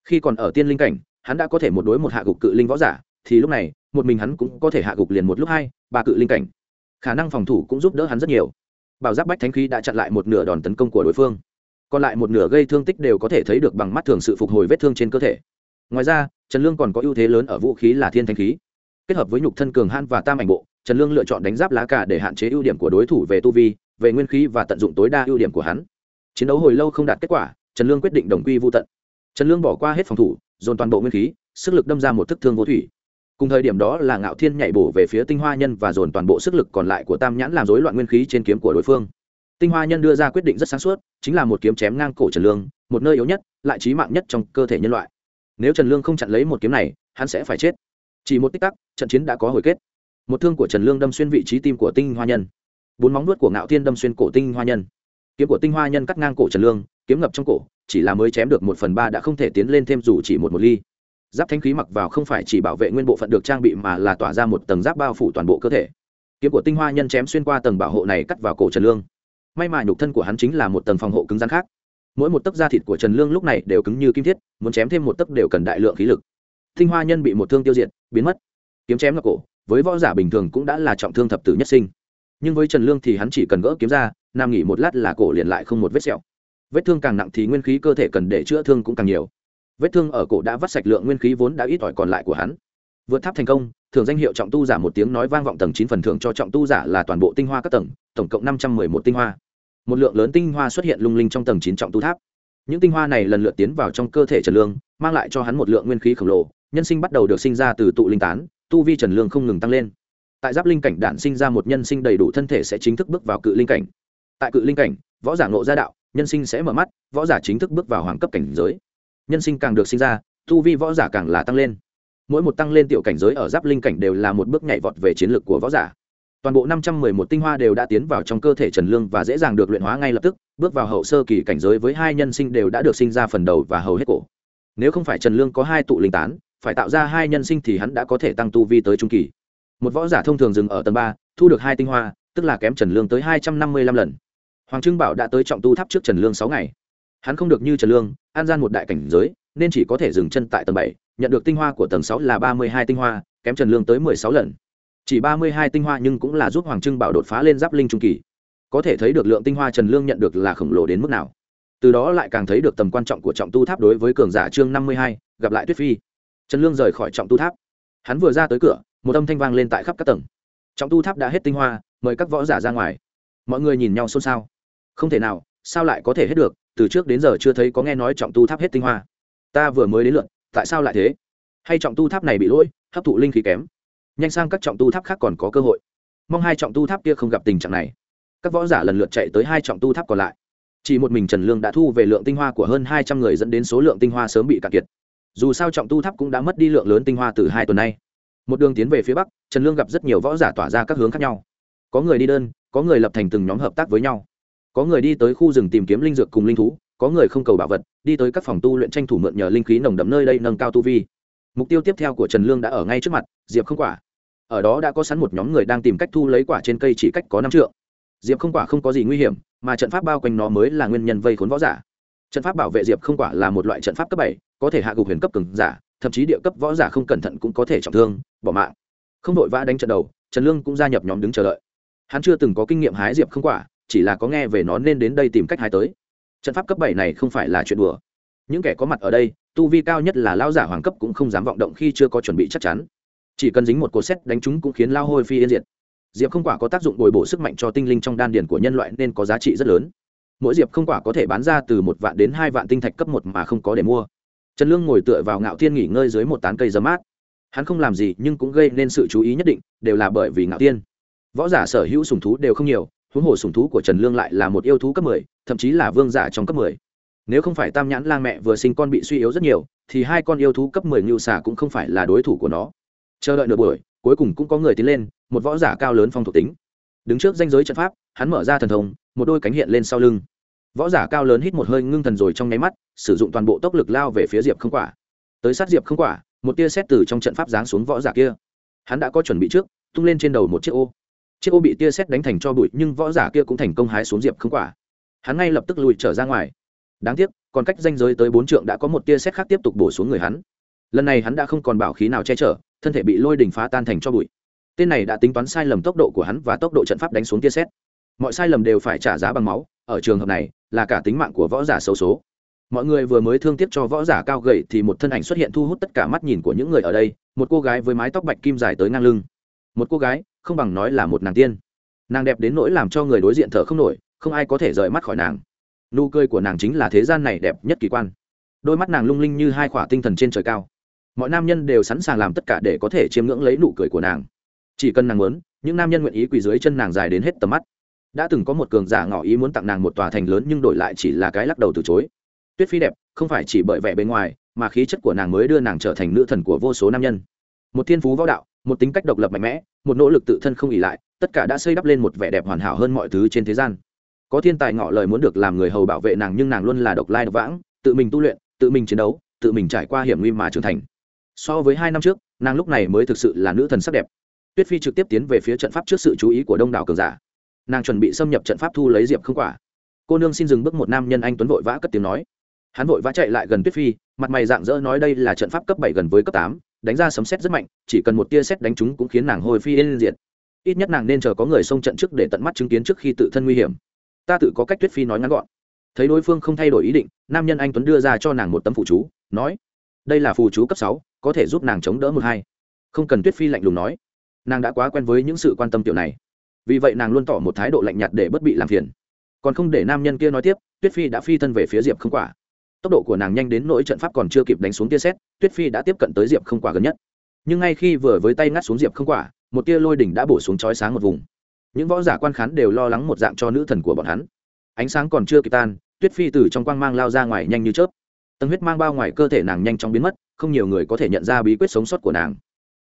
Khi còn ở tiên linh cảnh, hắn đã có thể một đối một hạ gục cự linh võ giả, thì lúc này, một mình hắn cũng có thể hạ gục liền một lúc hai, ba cự linh cảnh. Khả năng phòng thủ cũng giúp đỡ hắn rất nhiều. Bảo giáp bách thánh khí đã chặn lại một nửa đòn tấn công của đối phương. Còn lại một nửa gây thương tích đều có thể thấy được bằng mắt thường sự phục hồi vết thương trên cơ thể. Ngoài ra trần lương còn có ưu thế lớn ở vũ khí là thiên thanh khí. Kết hợp với nhục thân cường han và tam ảnh bộ, trần lương lựa chọn đánh giáp lá cả để hạn chế ưu điểm của đối thủ về tu vi, về nguyên khí và tận dụng tối đa ưu điểm của hắn. Chiến đấu hồi lâu không đạt kết quả, trần lương quyết định đồng quy vô tận. Trần lương bỏ qua hết phòng thủ, dồn toàn bộ nguyên khí, sức lực đâm ra một thức thương vô thủy. Cùng thời điểm đó là ngạo thiên nhảy bổ về phía tinh hoa nhân và dồn toàn bộ sức lực còn lại của tam nhãn làm rối loạn nguyên khí trên kiếm của đối phương. Tinh hoa nhân đưa ra quyết định rất sáng suốt, chính là một kiếm chém ngang cổ trần lương, một nơi yếu nhất, lại trí mạng nhất trong cơ thể nhân loại nếu trần lương không chặn lấy một kiếm này, hắn sẽ phải chết. Chỉ một tích tắc, trận chiến đã có hồi kết. Một thương của trần lương đâm xuyên vị trí tim của tinh hoa nhân. Bốn móng nuốt của ngạo thiên đâm xuyên cổ tinh hoa nhân. Kiếm của tinh hoa nhân cắt ngang cổ trần lương, kiếm ngập trong cổ, chỉ là mới chém được một phần ba đã không thể tiến lên thêm dù chỉ một một ly. Giáp thanh khí mặc vào không phải chỉ bảo vệ nguyên bộ phận được trang bị mà là tỏa ra một tầng giáp bao phủ toàn bộ cơ thể. Kiếm của tinh hoa nhân chém xuyên qua tầng bảo hộ này cắt vào cổ trần lương. May mà nhục thân của hắn chính là một tầng phòng hộ cứng rắn khác mỗi một tấc da thịt của trần lương lúc này đều cứng như kim thiết, muốn chém thêm một tấc đều cần đại lượng khí lực. Thinh hoa nhân bị một thương tiêu diệt, biến mất. Kiếm chém ngọc cổ, với võ giả bình thường cũng đã là trọng thương thập tử nhất sinh. Nhưng với trần lương thì hắn chỉ cần gỡ kiếm ra, nằm nghỉ một lát là cổ liền lại không một vết sẹo. Vết thương càng nặng thì nguyên khí cơ thể cần để chữa thương cũng càng nhiều. Vết thương ở cổ đã vắt sạch lượng nguyên khí vốn đã ít ỏi còn lại của hắn. Vượt tháp thành công thường danh hiệu trọng tu giả một tiếng nói vang vọng tầng chín phần thưởng cho trọng tu giả là toàn bộ tinh hoa các tầng, tổng cộng năm trăm mười một tinh hoa một lượng lớn tinh hoa xuất hiện lung linh trong tầng chín trọng tu tháp. Những tinh hoa này lần lượt tiến vào trong cơ thể trần lương, mang lại cho hắn một lượng nguyên khí khổng lồ, nhân sinh bắt đầu được sinh ra từ tụ linh tán, tu vi trần lương không ngừng tăng lên. Tại giáp linh cảnh đản sinh ra một nhân sinh đầy đủ thân thể sẽ chính thức bước vào cự linh cảnh. Tại cự linh cảnh, võ giả ngộ gia đạo, nhân sinh sẽ mở mắt, võ giả chính thức bước vào hoàng cấp cảnh giới. Nhân sinh càng được sinh ra, tu vi võ giả càng là tăng lên. Mỗi một tăng lên tiểu cảnh giới ở giáp linh cảnh đều là một bước nhảy vọt về chiến lược của võ giả toàn bộ năm trăm mười một tinh hoa đều đã tiến vào trong cơ thể trần lương và dễ dàng được luyện hóa ngay lập tức, bước vào hậu sơ kỳ cảnh giới với hai nhân sinh đều đã được sinh ra phần đầu và hầu hết cổ. Nếu không phải trần lương có hai tụ linh tán, phải tạo ra hai nhân sinh thì hắn đã có thể tăng tu vi tới trung kỳ. Một võ giả thông thường dừng ở tầng ba, thu được hai tinh hoa, tức là kém trần lương tới hai trăm năm mươi lăm lần. Hoàng trưng bảo đã tới trọng tu tháp trước trần lương sáu ngày. Hắn không được như trần lương, an gian một đại cảnh giới, nên chỉ có thể dừng chân tại tầng bảy, nhận được tinh hoa của tầng sáu là ba mươi hai tinh hoa, kém trần lương tới mười sáu lần chỉ ba mươi hai tinh hoa nhưng cũng là giúp hoàng trưng bảo đột phá lên giáp linh trung kỳ. Có thể thấy được lượng tinh hoa trần lương nhận được là khổng lồ đến mức nào. Từ đó lại càng thấy được tầm quan trọng của trọng tu tháp đối với cường giả chương năm mươi hai, gặp lại tuyết phi. Trần lương rời khỏi trọng tu tháp. Hắn vừa ra tới cửa, một âm thanh vang lên tại khắp các tầng. Trọng tu tháp đã hết tinh hoa, mời các võ giả ra ngoài. Mọi người nhìn nhau xôn xao. Không thể nào, sao lại có thể hết được? Từ trước đến giờ chưa thấy có nghe nói trọng tu tháp hết tinh hoa. Ta vừa mới đến lượt, tại sao lại thế? Hay trọng tu tháp này bị lỗi, hấp thụ linh khí kém? Nhanh sang các trọng tu tháp khác còn có cơ hội. Mong hai trọng tu tháp kia không gặp tình trạng này. Các võ giả lần lượt chạy tới hai trọng tu tháp còn lại. Chỉ một mình trần lương đã thu về lượng tinh hoa của hơn hai trăm người dẫn đến số lượng tinh hoa sớm bị cạn kiệt. Dù sao trọng tu tháp cũng đã mất đi lượng lớn tinh hoa từ hai tuần nay. Một đường tiến về phía bắc, trần lương gặp rất nhiều võ giả tỏa ra các hướng khác nhau. Có người đi đơn, có người lập thành từng nhóm hợp tác với nhau. Có người đi tới khu rừng tìm kiếm linh dược cùng linh thú, có người không cầu bảo vật, đi tới các phòng tu luyện tranh thủ mượn nhờ linh khí nồng đậm nơi đây nâng cao tu vi. Mục tiêu tiếp theo của trần lương đã ở ngay trước mặt, diệp không quả ở đó đã có sẵn một nhóm người đang tìm cách thu lấy quả trên cây chỉ cách có năm trượng. Diệp không quả không có gì nguy hiểm, mà trận pháp bao quanh nó mới là nguyên nhân vây khốn võ giả. Trận pháp bảo vệ diệp không quả là một loại trận pháp cấp bảy, có thể hạ gục huyền cấp cường giả, thậm chí địa cấp võ giả không cẩn thận cũng có thể trọng thương, bỏ mạng. Không đội vã đánh trận đầu, trần lương cũng gia nhập nhóm đứng chờ đợi. Hắn chưa từng có kinh nghiệm hái diệp không quả, chỉ là có nghe về nó nên đến đây tìm cách hái tới. Trận pháp cấp bảy này không phải là chuyện đùa. Những kẻ có mặt ở đây, tu vi cao nhất là lao giả hoàng cấp cũng không dám vọng động khi chưa có chuẩn bị chắc chắn chỉ cần dính một cột xét đánh chúng cũng khiến lao hôi phi yên diệt. Diệp không quả có tác dụng bồi bổ sức mạnh cho tinh linh trong đan điển của nhân loại nên có giá trị rất lớn. Mỗi diệp không quả có thể bán ra từ một vạn đến hai vạn tinh thạch cấp một mà không có để mua. Trần lương ngồi tựa vào ngạo thiên nghỉ ngơi dưới một tán cây dấm mát. Hắn không làm gì nhưng cũng gây nên sự chú ý nhất định, đều là bởi vì ngạo thiên. Võ giả sở hữu sùng thú đều không nhiều, huống hồ sùng thú của trần lương lại là một yêu thú cấp mười, thậm chí là vương giả trong cấp mười. Nếu không phải tam nhãn lang mẹ vừa sinh con bị suy yếu rất nhiều, thì hai con yêu thú cấp mười ngưu xà cũng không phải là đối thủ của nó chờ đợi nửa buổi, cuối cùng cũng có người tiến lên, một võ giả cao lớn phong thuộc tính. Đứng trước danh giới trận pháp, hắn mở ra thần thông, một đôi cánh hiện lên sau lưng. Võ giả cao lớn hít một hơi ngưng thần rồi trong nháy mắt, sử dụng toàn bộ tốc lực lao về phía diệp không quả. Tới sát diệp không quả, một tia xét từ trong trận pháp giáng xuống võ giả kia. Hắn đã có chuẩn bị trước, tung lên trên đầu một chiếc ô. Chiếc ô bị tia xét đánh thành cho bụi, nhưng võ giả kia cũng thành công hái xuống diệp không quả. Hắn ngay lập tức lùi trở ra ngoài. Đáng tiếc, còn cách danh giới tới bốn trượng đã có một tia xét khác tiếp tục bổ xuống người hắn. Lần này hắn đã không còn bảo khí nào che chở thân thể bị lôi đỉnh phá tan thành cho bụi. Tên này đã tính toán sai lầm tốc độ của hắn và tốc độ trận pháp đánh xuống tia xét mọi sai lầm đều phải trả giá bằng máu, ở trường hợp này, là cả tính mạng của võ giả xấu số. Mọi người vừa mới thương tiếc cho võ giả cao gầy thì một thân ảnh xuất hiện thu hút tất cả mắt nhìn của những người ở đây, một cô gái với mái tóc bạch kim dài tới ngang lưng. Một cô gái, không bằng nói là một nàng tiên. Nàng đẹp đến nỗi làm cho người đối diện thở không nổi, không ai có thể rời mắt khỏi nàng. Nụ cười của nàng chính là thế gian này đẹp nhất kỳ quan. Đôi mắt nàng lung linh như hai khỏa tinh thần trên trời cao mọi nam nhân đều sẵn sàng làm tất cả để có thể chiêm ngưỡng lấy nụ cười của nàng. Chỉ cần nàng muốn, những nam nhân nguyện ý quỳ dưới chân nàng dài đến hết tầm mắt. Đã từng có một cường giả ngỏ ý muốn tặng nàng một tòa thành lớn nhưng đổi lại chỉ là cái lắc đầu từ chối. Tuyết phi đẹp, không phải chỉ bởi vẻ bên ngoài, mà khí chất của nàng mới đưa nàng trở thành nữ thần của vô số nam nhân. Một thiên phú võ đạo, một tính cách độc lập mạnh mẽ, một nỗ lực tự thân không ỉ lại, tất cả đã xây đắp lên một vẻ đẹp hoàn hảo hơn mọi thứ trên thế gian. Có thiên tài ngỏ lời muốn được làm người hầu bảo vệ nàng nhưng nàng luôn là độc lai độc vãng, tự mình tu luyện, tự mình chiến đấu, tự mình trải qua hiểm nguy mà trưởng thành so với hai năm trước, nàng lúc này mới thực sự là nữ thần sắc đẹp. Tuyết phi trực tiếp tiến về phía trận pháp trước sự chú ý của đông đảo cường giả. Nàng chuẩn bị xâm nhập trận pháp thu lấy diệp không quả. Cô nương xin dừng bước một nam nhân anh tuấn vội vã cất tiếng nói. Hắn vội vã chạy lại gần tuyết phi, mặt mày dạng dỡ nói đây là trận pháp cấp bảy gần với cấp tám, đánh ra sấm xét rất mạnh, chỉ cần một tia xét đánh chúng cũng khiến nàng hồi phi lên diện ít nhất nàng nên chờ có người xông trận trước để tận mắt chứng kiến trước khi tự thân nguy hiểm. Ta tự có cách, tuyết phi nói ngắn gọn. Thấy đối phương không thay đổi ý định, nam nhân anh tuấn đưa ra cho nàng một tấm phụ chú, nói, đây là phù chú cấp sáu có thể giúp nàng chống đỡ một hai. Không cần tuyết phi lạnh lùng nói. Nàng đã quá quen với những sự quan tâm tiểu này. Vì vậy nàng luôn tỏ một thái độ lạnh nhạt để bất bị làm phiền. Còn không để nam nhân kia nói tiếp, tuyết phi đã phi thân về phía diệp không quả. Tốc độ của nàng nhanh đến nỗi trận pháp còn chưa kịp đánh xuống tia xét tuyết phi đã tiếp cận tới diệp không quả gần nhất. Nhưng ngay khi vừa với tay ngắt xuống diệp không quả, một tia lôi đỉnh đã bổ xuống chói sáng một vùng. Những võ giả quan khán đều lo lắng một dạng cho nữ thần của bọn hắn. Ánh sáng còn chưa kịp tan, tuyết phi từ trong quang mang lao ra ngoài nhanh như chớp. Tầng huyết mang bao ngoài cơ thể nàng nhanh chóng biến mất không nhiều người có thể nhận ra bí quyết sống sót của nàng.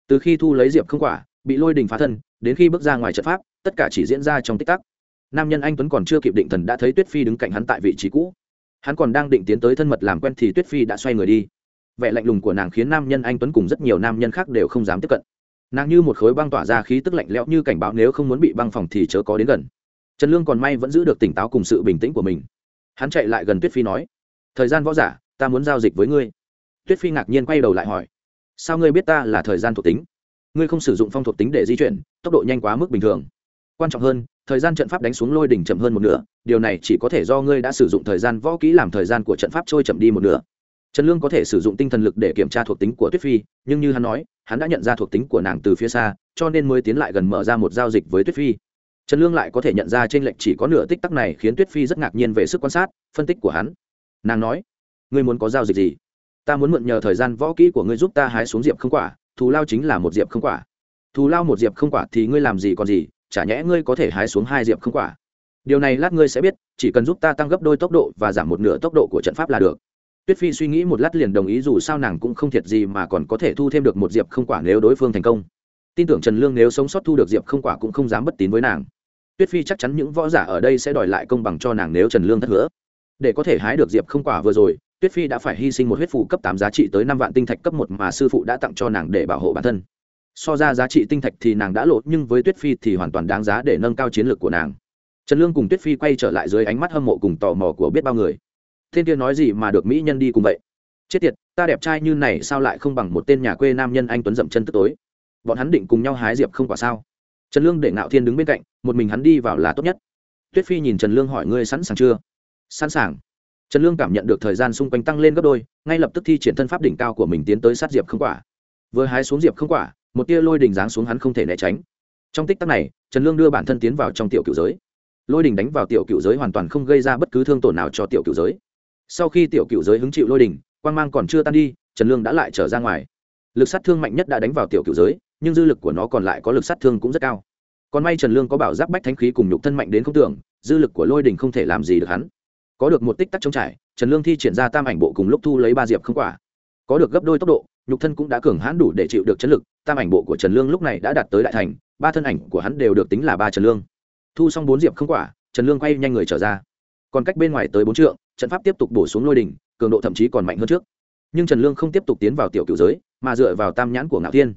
Từ khi thu lấy diệp không quả, bị lôi đình phá thân, đến khi bước ra ngoài trận pháp, tất cả chỉ diễn ra trong tích tắc. Nam nhân anh tuấn còn chưa kịp định thần đã thấy tuyết phi đứng cạnh hắn tại vị trí cũ. Hắn còn đang định tiến tới thân mật làm quen thì tuyết phi đã xoay người đi. Vẻ lạnh lùng của nàng khiến nam nhân anh tuấn cùng rất nhiều nam nhân khác đều không dám tiếp cận. Nàng như một khối băng tỏa ra khí tức lạnh lẽo như cảnh báo nếu không muốn bị băng phòng thì chớ có đến gần. Trần lương còn may vẫn giữ được tỉnh táo cùng sự bình tĩnh của mình. Hắn chạy lại gần tuyết phi nói, thời gian võ giả, ta muốn giao dịch với ngươi tuyết phi ngạc nhiên quay đầu lại hỏi, sao ngươi biết ta là thời gian thuộc tính? Ngươi không sử dụng phong thuộc tính để di chuyển, tốc độ nhanh quá mức bình thường. Quan trọng hơn, thời gian trận pháp đánh xuống lôi đỉnh chậm hơn một nửa, điều này chỉ có thể do ngươi đã sử dụng thời gian võ kỹ làm thời gian của trận pháp trôi chậm đi một nửa. Trần lương có thể sử dụng tinh thần lực để kiểm tra thuộc tính của tuyết phi, nhưng như hắn nói, hắn đã nhận ra thuộc tính của nàng từ phía xa, cho nên mới tiến lại gần mở ra một giao dịch với tuyết phi. Trần lương lại có thể nhận ra trên lệnh chỉ có nửa tích tắc này khiến tuyết phi rất ngạc nhiên về sức quan sát, phân tích của hắn. Nàng nói, ngươi muốn có giao dịch gì? Ta muốn mượn nhờ thời gian võ kỹ của ngươi giúp ta hái xuống diệp không quả, thù lao chính là một diệp không quả. Thù lao một diệp không quả thì ngươi làm gì còn gì, chả nhẽ ngươi có thể hái xuống hai diệp không quả. Điều này lát ngươi sẽ biết, chỉ cần giúp ta tăng gấp đôi tốc độ và giảm một nửa tốc độ của trận pháp là được. Tuyết phi suy nghĩ một lát liền đồng ý dù sao nàng cũng không thiệt gì mà còn có thể thu thêm được một diệp không quả nếu đối phương thành công. Tin tưởng trần lương nếu sống sót thu được diệp không quả cũng không dám bất tín với nàng. Tuyết phi chắc chắn những võ giả ở đây sẽ đòi lại công bằng cho nàng nếu trần lương thất hứa. Để có thể hái được diệp không quả vừa rồi tuyết phi đã phải hy sinh một huyết phù cấp tám giá trị tới năm vạn tinh thạch cấp một mà sư phụ đã tặng cho nàng để bảo hộ bản thân. So ra giá trị tinh thạch thì nàng đã lộ nhưng với tuyết phi thì hoàn toàn đáng giá để nâng cao chiến lược của nàng. Trần lương cùng tuyết phi quay trở lại dưới ánh mắt hâm mộ cùng tò mò của biết bao người. Thiên kia nói gì mà được mỹ nhân đi cùng vậy? Chết tiệt, ta đẹp trai như này sao lại không bằng một tên nhà quê nam nhân anh tuấn dậm chân tức tối? Bọn hắn định cùng nhau hái diệp không quả sao? Trần lương để ngạo thiên đứng bên cạnh, một mình hắn đi vào là tốt nhất. Tuyết phi nhìn trần lương hỏi, ngươi sẵn sàng chưa? Sẵn sàng trần lương cảm nhận được thời gian xung quanh tăng lên gấp đôi, ngay lập tức thi triển thân pháp đỉnh cao của mình tiến tới sát diệp không quả. Vừa hái xuống diệp không quả, một tia lôi đình giáng xuống hắn không thể né tránh. Trong tích tắc này, trần lương đưa bản thân tiến vào trong tiểu cựu giới. Lôi đình đánh vào tiểu cựu giới hoàn toàn không gây ra bất cứ thương tổn nào cho tiểu cựu giới. Sau khi tiểu cựu giới hứng chịu lôi đình quan g mang còn chưa tan đi, trần lương đã lại trở ra ngoài. Lực sát thương mạnh nhất đã đánh vào tiểu cựu giới, nhưng dư lực của nó còn lại có lực sát thương cũng rất cao. Còn may trần lương có bảo giáp bách thanh khí cùng nhục thân mạnh đến không tưởng, dư lực của lôi đình không thể làm gì được hắn có được một tích tắc chống trải, trần lương thi triển ra tam ảnh bộ cùng lúc thu lấy ba diệp không quả. Có được gấp đôi tốc độ, nhục thân cũng đã cường hãn đủ để chịu được chấn lực, tam ảnh bộ của trần lương lúc này đã đạt tới đại thành, ba thân ảnh của hắn đều được tính là ba trần lương. Thu xong bốn diệp không quả, trần lương quay nhanh người trở ra. Còn cách bên ngoài tới bốn trượng, trận pháp tiếp tục bổ xuống lôi đỉnh, cường độ thậm chí còn mạnh hơn trước. Nhưng trần lương không tiếp tục tiến vào tiểu cựu giới, mà dựa vào tam nhãn của ngạo thiên.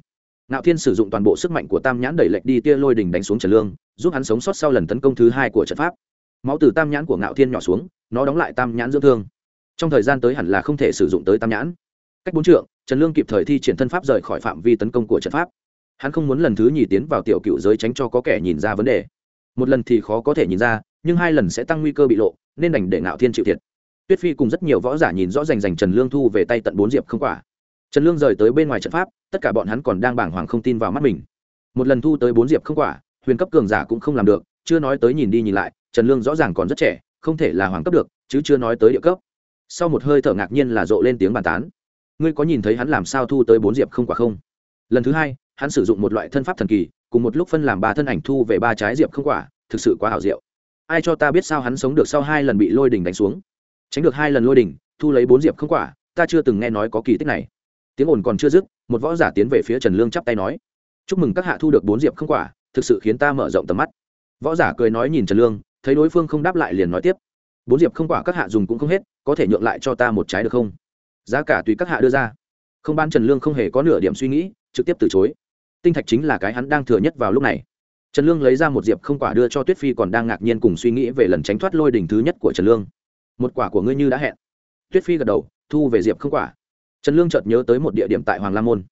Ngạo thiên sử dụng toàn bộ sức mạnh của tam nhãn đẩy lệch đi tia lôi đỉnh đánh xuống trần lương, giúp hắn sống sót sau lần tấn công thứ hai của trận pháp. Máu từ tam nhãn của ngạo thiên nhỏ xuống nó đóng lại tam nhãn dưỡng thương. Trong thời gian tới hẳn là không thể sử dụng tới tam nhãn. Cách bốn trượng, trần lương kịp thời thi triển thân pháp rời khỏi phạm vi tấn công của trận pháp. Hắn không muốn lần thứ nhì tiến vào tiểu cựu giới tránh cho có kẻ nhìn ra vấn đề. Một lần thì khó có thể nhìn ra, nhưng hai lần sẽ tăng nguy cơ bị lộ, nên đành để ngạo thiên chịu thiệt. Tuyết phi cùng rất nhiều võ giả nhìn rõ rành rành trần lương thu về tay tận bốn diệp không quả. Trần lương rời tới bên ngoài trận pháp, tất cả bọn hắn còn đang bảng hoàng không tin vào mắt mình. Một lần thu tới bốn diệp không quả, huyền cấp cường giả cũng không làm được, chưa nói tới nhìn đi nhìn lại, trần lương rõ ràng còn rất trẻ không thể là hoàng cấp được, chứ chưa nói tới địa cấp. Sau một hơi thở ngạc nhiên là rộ lên tiếng bàn tán. Ngươi có nhìn thấy hắn làm sao thu tới bốn diệp không quả không? Lần thứ hai, hắn sử dụng một loại thân pháp thần kỳ, cùng một lúc phân làm ba thân ảnh thu về ba trái diệp không quả, thực sự quá hảo diệu. Ai cho ta biết sao hắn sống được sau hai lần bị lôi đỉnh đánh xuống? Tránh được hai lần lôi đỉnh, thu lấy bốn diệp không quả, ta chưa từng nghe nói có kỳ tích này. Tiếng ồn còn chưa dứt, một võ giả tiến về phía trần lương chắp tay nói, chúc mừng các hạ thu được bốn diệp không quả, thực sự khiến ta mở rộng tầm mắt. Võ giả cười nói nhìn trần lương thấy đối phương không đáp lại liền nói tiếp. Bốn diệp không quả các hạ dùng cũng không hết, có thể nhượng lại cho ta một trái được không? Giá cả tùy các hạ đưa ra. Không ban trần lương không hề có nửa điểm suy nghĩ, trực tiếp từ chối. Tinh thạch chính là cái hắn đang thừa nhất vào lúc này. Trần lương lấy ra một diệp không quả đưa cho tuyết phi còn đang ngạc nhiên cùng suy nghĩ về lần tránh thoát lôi đỉnh thứ nhất của trần lương. Một quả của ngươi như đã hẹn. Tuyết phi gật đầu, thu về diệp không quả. Trần lương chợt nhớ tới một địa điểm tại hoàng la môn.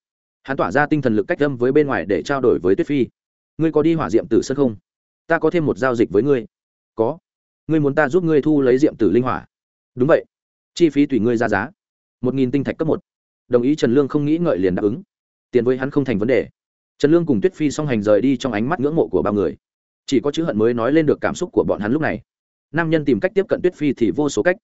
Hắn tỏa ra tinh thần lực cách âm với bên ngoài để trao đổi với tuyết phi. Ngươi có đi hỏa diệm tử sân không? Ta có thêm một giao dịch với ngươi có. Ngươi muốn ta giúp ngươi thu lấy diệm tử linh hỏa. Đúng vậy. Chi phí tùy ngươi ra giá. Một nghìn tinh thạch cấp một. Đồng ý trần lương không nghĩ ngợi liền đáp ứng. Tiền với hắn không thành vấn đề. Trần lương cùng tuyết phi song hành rời đi trong ánh mắt ngưỡng mộ của bao người. Chỉ có chữ hận mới nói lên được cảm xúc của bọn hắn lúc này. Nam nhân tìm cách tiếp cận tuyết phi thì vô số cách.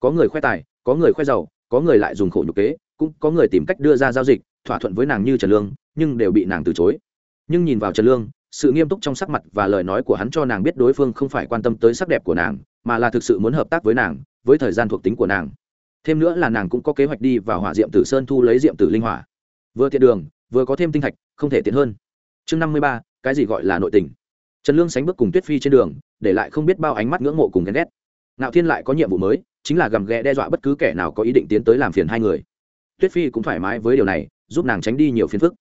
Có người khoe tài, có người khoe giàu, có người lại dùng khổ nhục kế, cũng có người tìm cách đưa ra giao dịch, thỏa thuận với nàng như trần lương, nhưng đều bị nàng từ chối. Nhưng nhìn vào trần lương sự nghiêm túc trong sắc mặt và lời nói của hắn cho nàng biết đối phương không phải quan tâm tới sắc đẹp của nàng, mà là thực sự muốn hợp tác với nàng, với thời gian thuộc tính của nàng. Thêm nữa là nàng cũng có kế hoạch đi vào hỏa diệm tử sơn thu lấy diệm tử linh hỏa. Vừa tiện đường, vừa có thêm tinh thạch, không thể tiện hơn. Chương năm mươi ba, cái gì gọi là nội tình? Trần lương sánh bước cùng tuyết phi trên đường, để lại không biết bao ánh mắt ngưỡng mộ cùng ghen ghét. Ngạo thiên lại có nhiệm vụ mới, chính là gầm ghẹ đe dọa bất cứ kẻ nào có ý định tiến tới làm phiền hai người. Tuyết phi cũng thoải mái với điều này, giúp nàng tránh đi nhiều phiền phức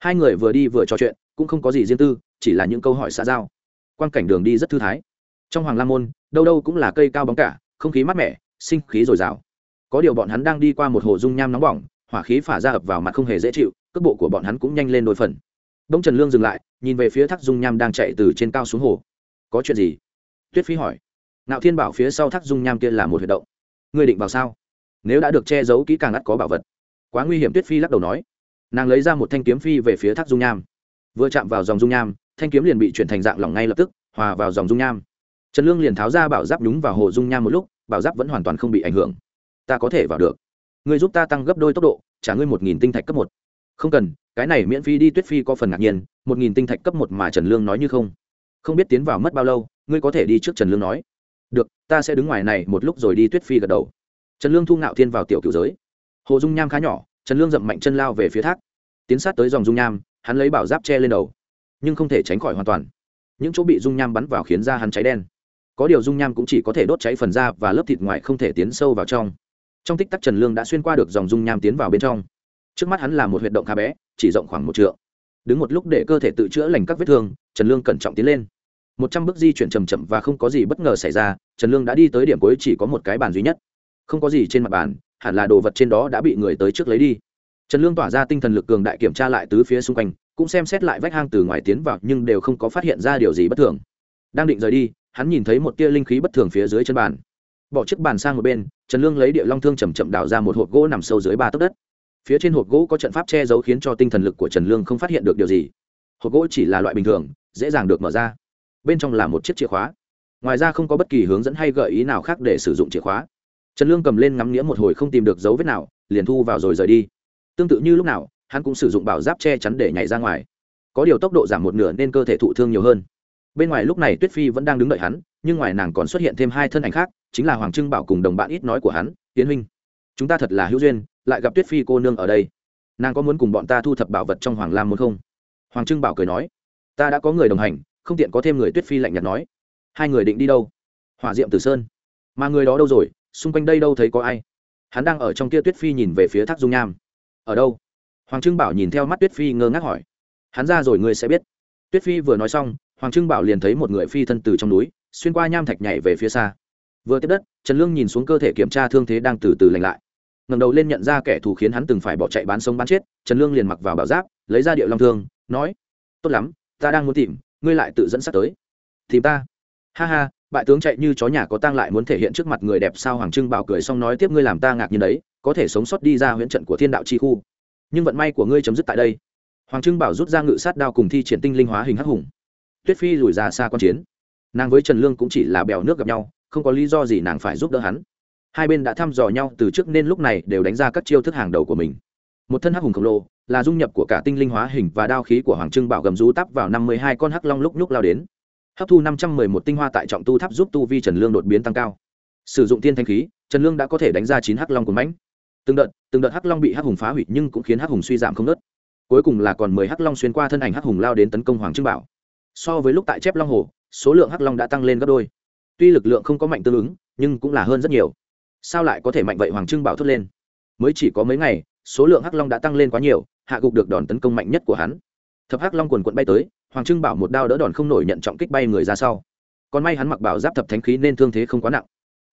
hai người vừa đi vừa trò chuyện, cũng không có gì riêng tư, chỉ là những câu hỏi xã giao. Quan cảnh đường đi rất thư thái. Trong hoàng la môn, đâu đâu cũng là cây cao bóng cả, không khí mát mẻ, sinh khí dồi dào. Có điều bọn hắn đang đi qua một hồ dung nham nóng bỏng, hỏa khí phả ra ập vào mặt không hề dễ chịu, cước bộ của bọn hắn cũng nhanh lên đôi phần. Đông trần lương dừng lại, nhìn về phía thác dung nham đang chạy từ trên cao xuống hồ. Có chuyện gì? Tuyết phi hỏi. Nạo thiên bảo phía sau thác dung nham kia là một huyệt động. Ngươi định vào sao? Nếu đã được che giấu kỹ càng ắt có bảo vật. Quá nguy hiểm, tuyết phi lắc đầu nói nàng lấy ra một thanh kiếm phi về phía thác dung nham. Vừa chạm vào dòng dung nham, thanh kiếm liền bị chuyển thành dạng lỏng ngay lập tức, hòa vào dòng dung nham. Trần lương liền tháo ra bảo giáp nhúng vào hồ dung nham một lúc, bảo giáp vẫn hoàn toàn không bị ảnh hưởng. Ta có thể vào được. Ngươi giúp ta tăng gấp đôi tốc độ, trả ngươi một nghìn tinh thạch cấp một. Không cần, cái này miễn phí đi tuyết phi có phần ngạc nhiên, một nghìn tinh thạch cấp một mà trần lương nói như không. Không biết tiến vào mất bao lâu, ngươi có thể đi trước trần lương nói. Được, ta sẽ đứng ngoài này một lúc rồi đi tuyết phi gật đầu. Trần lương thu ngạo thiên vào tiểu cựu giới. Hồ dung nham khá nhỏ trần lương dậm mạnh chân lao về phía thác. Tiến sát tới dòng dung nham, hắn lấy bảo giáp che lên đầu, nhưng không thể tránh khỏi hoàn toàn. Những chỗ bị dung nham bắn vào khiến da hắn cháy đen. Có điều dung nham cũng chỉ có thể đốt cháy phần da và lớp thịt ngoài không thể tiến sâu vào trong. Trong tích tắc trần lương đã xuyên qua được dòng dung nham tiến vào bên trong. Trước mắt hắn là một huyệt động khá bé, chỉ rộng khoảng một t đứng một lúc để cơ thể tự chữa lành các vết thương, trần lương cẩn trọng tiến lên. Một trăm bước di chuyển chầm chậm và không có gì bất ngờ xảy ra, trần lương đã đi tới điểm cuối chỉ có một cái bàn duy nhất. Không có gì trên mặt bàn hẳn là đồ vật trên đó đã bị người tới trước lấy đi. Trần lương tỏa ra tinh thần lực cường đại kiểm tra lại tứ phía xung quanh, cũng xem xét lại vách hang từ ngoài tiến vào, nhưng đều không có phát hiện ra điều gì bất thường. Đang định rời đi, hắn nhìn thấy một tia linh khí bất thường phía dưới chân bàn. Bỏ chiếc bàn sang một bên, trần lương lấy địa long thương chầm chậm đào ra một hộp gỗ nằm sâu dưới ba tấc đất. Phía trên hộp gỗ có trận pháp che giấu khiến cho tinh thần lực của trần lương không phát hiện được điều gì. Hộp gỗ chỉ là loại bình thường, dễ dàng được mở ra. Bên trong là một chiếc chìa khóa. Ngoài ra không có bất kỳ hướng dẫn hay gợi ý nào khác để sử dụng chìa khóa trần lương cầm lên ngắm nghĩa một hồi không tìm được dấu vết nào, liền thu vào rồi rời đi. Tương tự như lúc nào, hắn cũng sử dụng bảo giáp che chắn để nhảy ra ngoài. Có điều tốc độ giảm một nửa nên cơ thể thụ thương nhiều hơn. Bên ngoài lúc này tuyết phi vẫn đang đứng đợi hắn, nhưng ngoài nàng còn xuất hiện thêm hai thân ảnh khác, chính là hoàng trưng bảo cùng đồng bạn ít nói của hắn, tiến huynh, chúng ta thật là hữu duyên, lại gặp tuyết phi cô nương ở đây. Nàng có muốn cùng bọn ta thu thập bảo vật trong hoàng lam muốn không? Hoàng trưng bảo cười nói, ta đã có người đồng hành, không tiện có thêm người. Tuyết phi lạnh nhạt nói, hai người định đi đâu? Hỏa diệm tử sơn. Mà người đó đâu rồi? Xung quanh đây đâu thấy có ai? Hắn đang ở trong kia tuyết phi nhìn về phía thác dung nham. Ở đâu? Hoàng trưng bảo nhìn theo mắt tuyết phi ngơ ngác hỏi. Hắn ra rồi ngươi sẽ biết. Tuyết phi vừa nói xong, hoàng trưng bảo liền thấy một người phi thân từ trong núi, xuyên qua nham thạch nhảy về phía xa. Vừa tiếp đất, trần lương nhìn xuống cơ thể kiểm tra thương thế đang từ từ lành lại. Ngẩng đầu lên nhận ra kẻ thù khiến hắn từng phải bỏ chạy bán sống bán chết, trần lương liền mặc vào bảo giáp, lấy ra điệu long thương, nói, tốt lắm, ta đang muốn tìm, ngươi lại tự dẫn sắt tới. Tìm ta? Ha ha bại tướng chạy như chó nhà có tang lại muốn thể hiện trước mặt người đẹp sao hoàng trưng bảo cười xong nói tiếp ngươi làm ta ngạc nhiên đấy, có thể sống sót đi ra huyễn trận của thiên đạo chi khu. Nhưng vận may của ngươi chấm dứt tại đây. Hoàng trưng bảo rút ra ngự sát đao cùng thi triển tinh linh hóa hình hắc hùng. Tuyết phi lùi ra xa quan chiến. Nàng với trần lương cũng chỉ là bèo nước gặp nhau, không có lý do gì nàng phải giúp đỡ hắn. Hai bên đã thăm dò nhau từ trước nên lúc này đều đánh ra các chiêu thức hàng đầu của mình. Một thân hắc hùng khổng lồ, là dung nhập của cả tinh linh hóa hình và đao khí của hoàng trưng bảo gầm rú tắp vào năm mươi hai con hắc long lúc nhúc lao đến hấp thu năm trăm mười một tinh hoa tại trọng tu tháp giúp tu vi trần lương đột biến tăng cao. Sử dụng tiên thanh khí, trần lương đã có thể đánh ra chín hắc long của mãnh. Từng đợt từng đợt hắc long bị hắc hùng phá hủy nhưng cũng khiến hắc hùng suy giảm không nớt cuối cùng là còn mười hắc long xuyên qua thân ảnh hắc hùng lao đến tấn công hoàng trưng bảo. So với lúc tại chép long hồ, số lượng hắc long đã tăng lên gấp đôi. Tuy lực lượng không có mạnh tương ứng, nhưng cũng là hơn rất nhiều. Sao lại có thể mạnh vậy hoàng trưng bảo thốt lên. Mới chỉ có mấy ngày, số lượng hắc long đã tăng lên quá nhiều, hạ gục được đòn tấn công mạnh nhất của hắn. Thập hắc long quần quận bay tới hoàng trưng bảo một đao đỡ đòn không nổi nhận trọng kích bay người ra sau. Còn may hắn mặc bảo giáp thập thánh khí nên thương thế không quá nặng.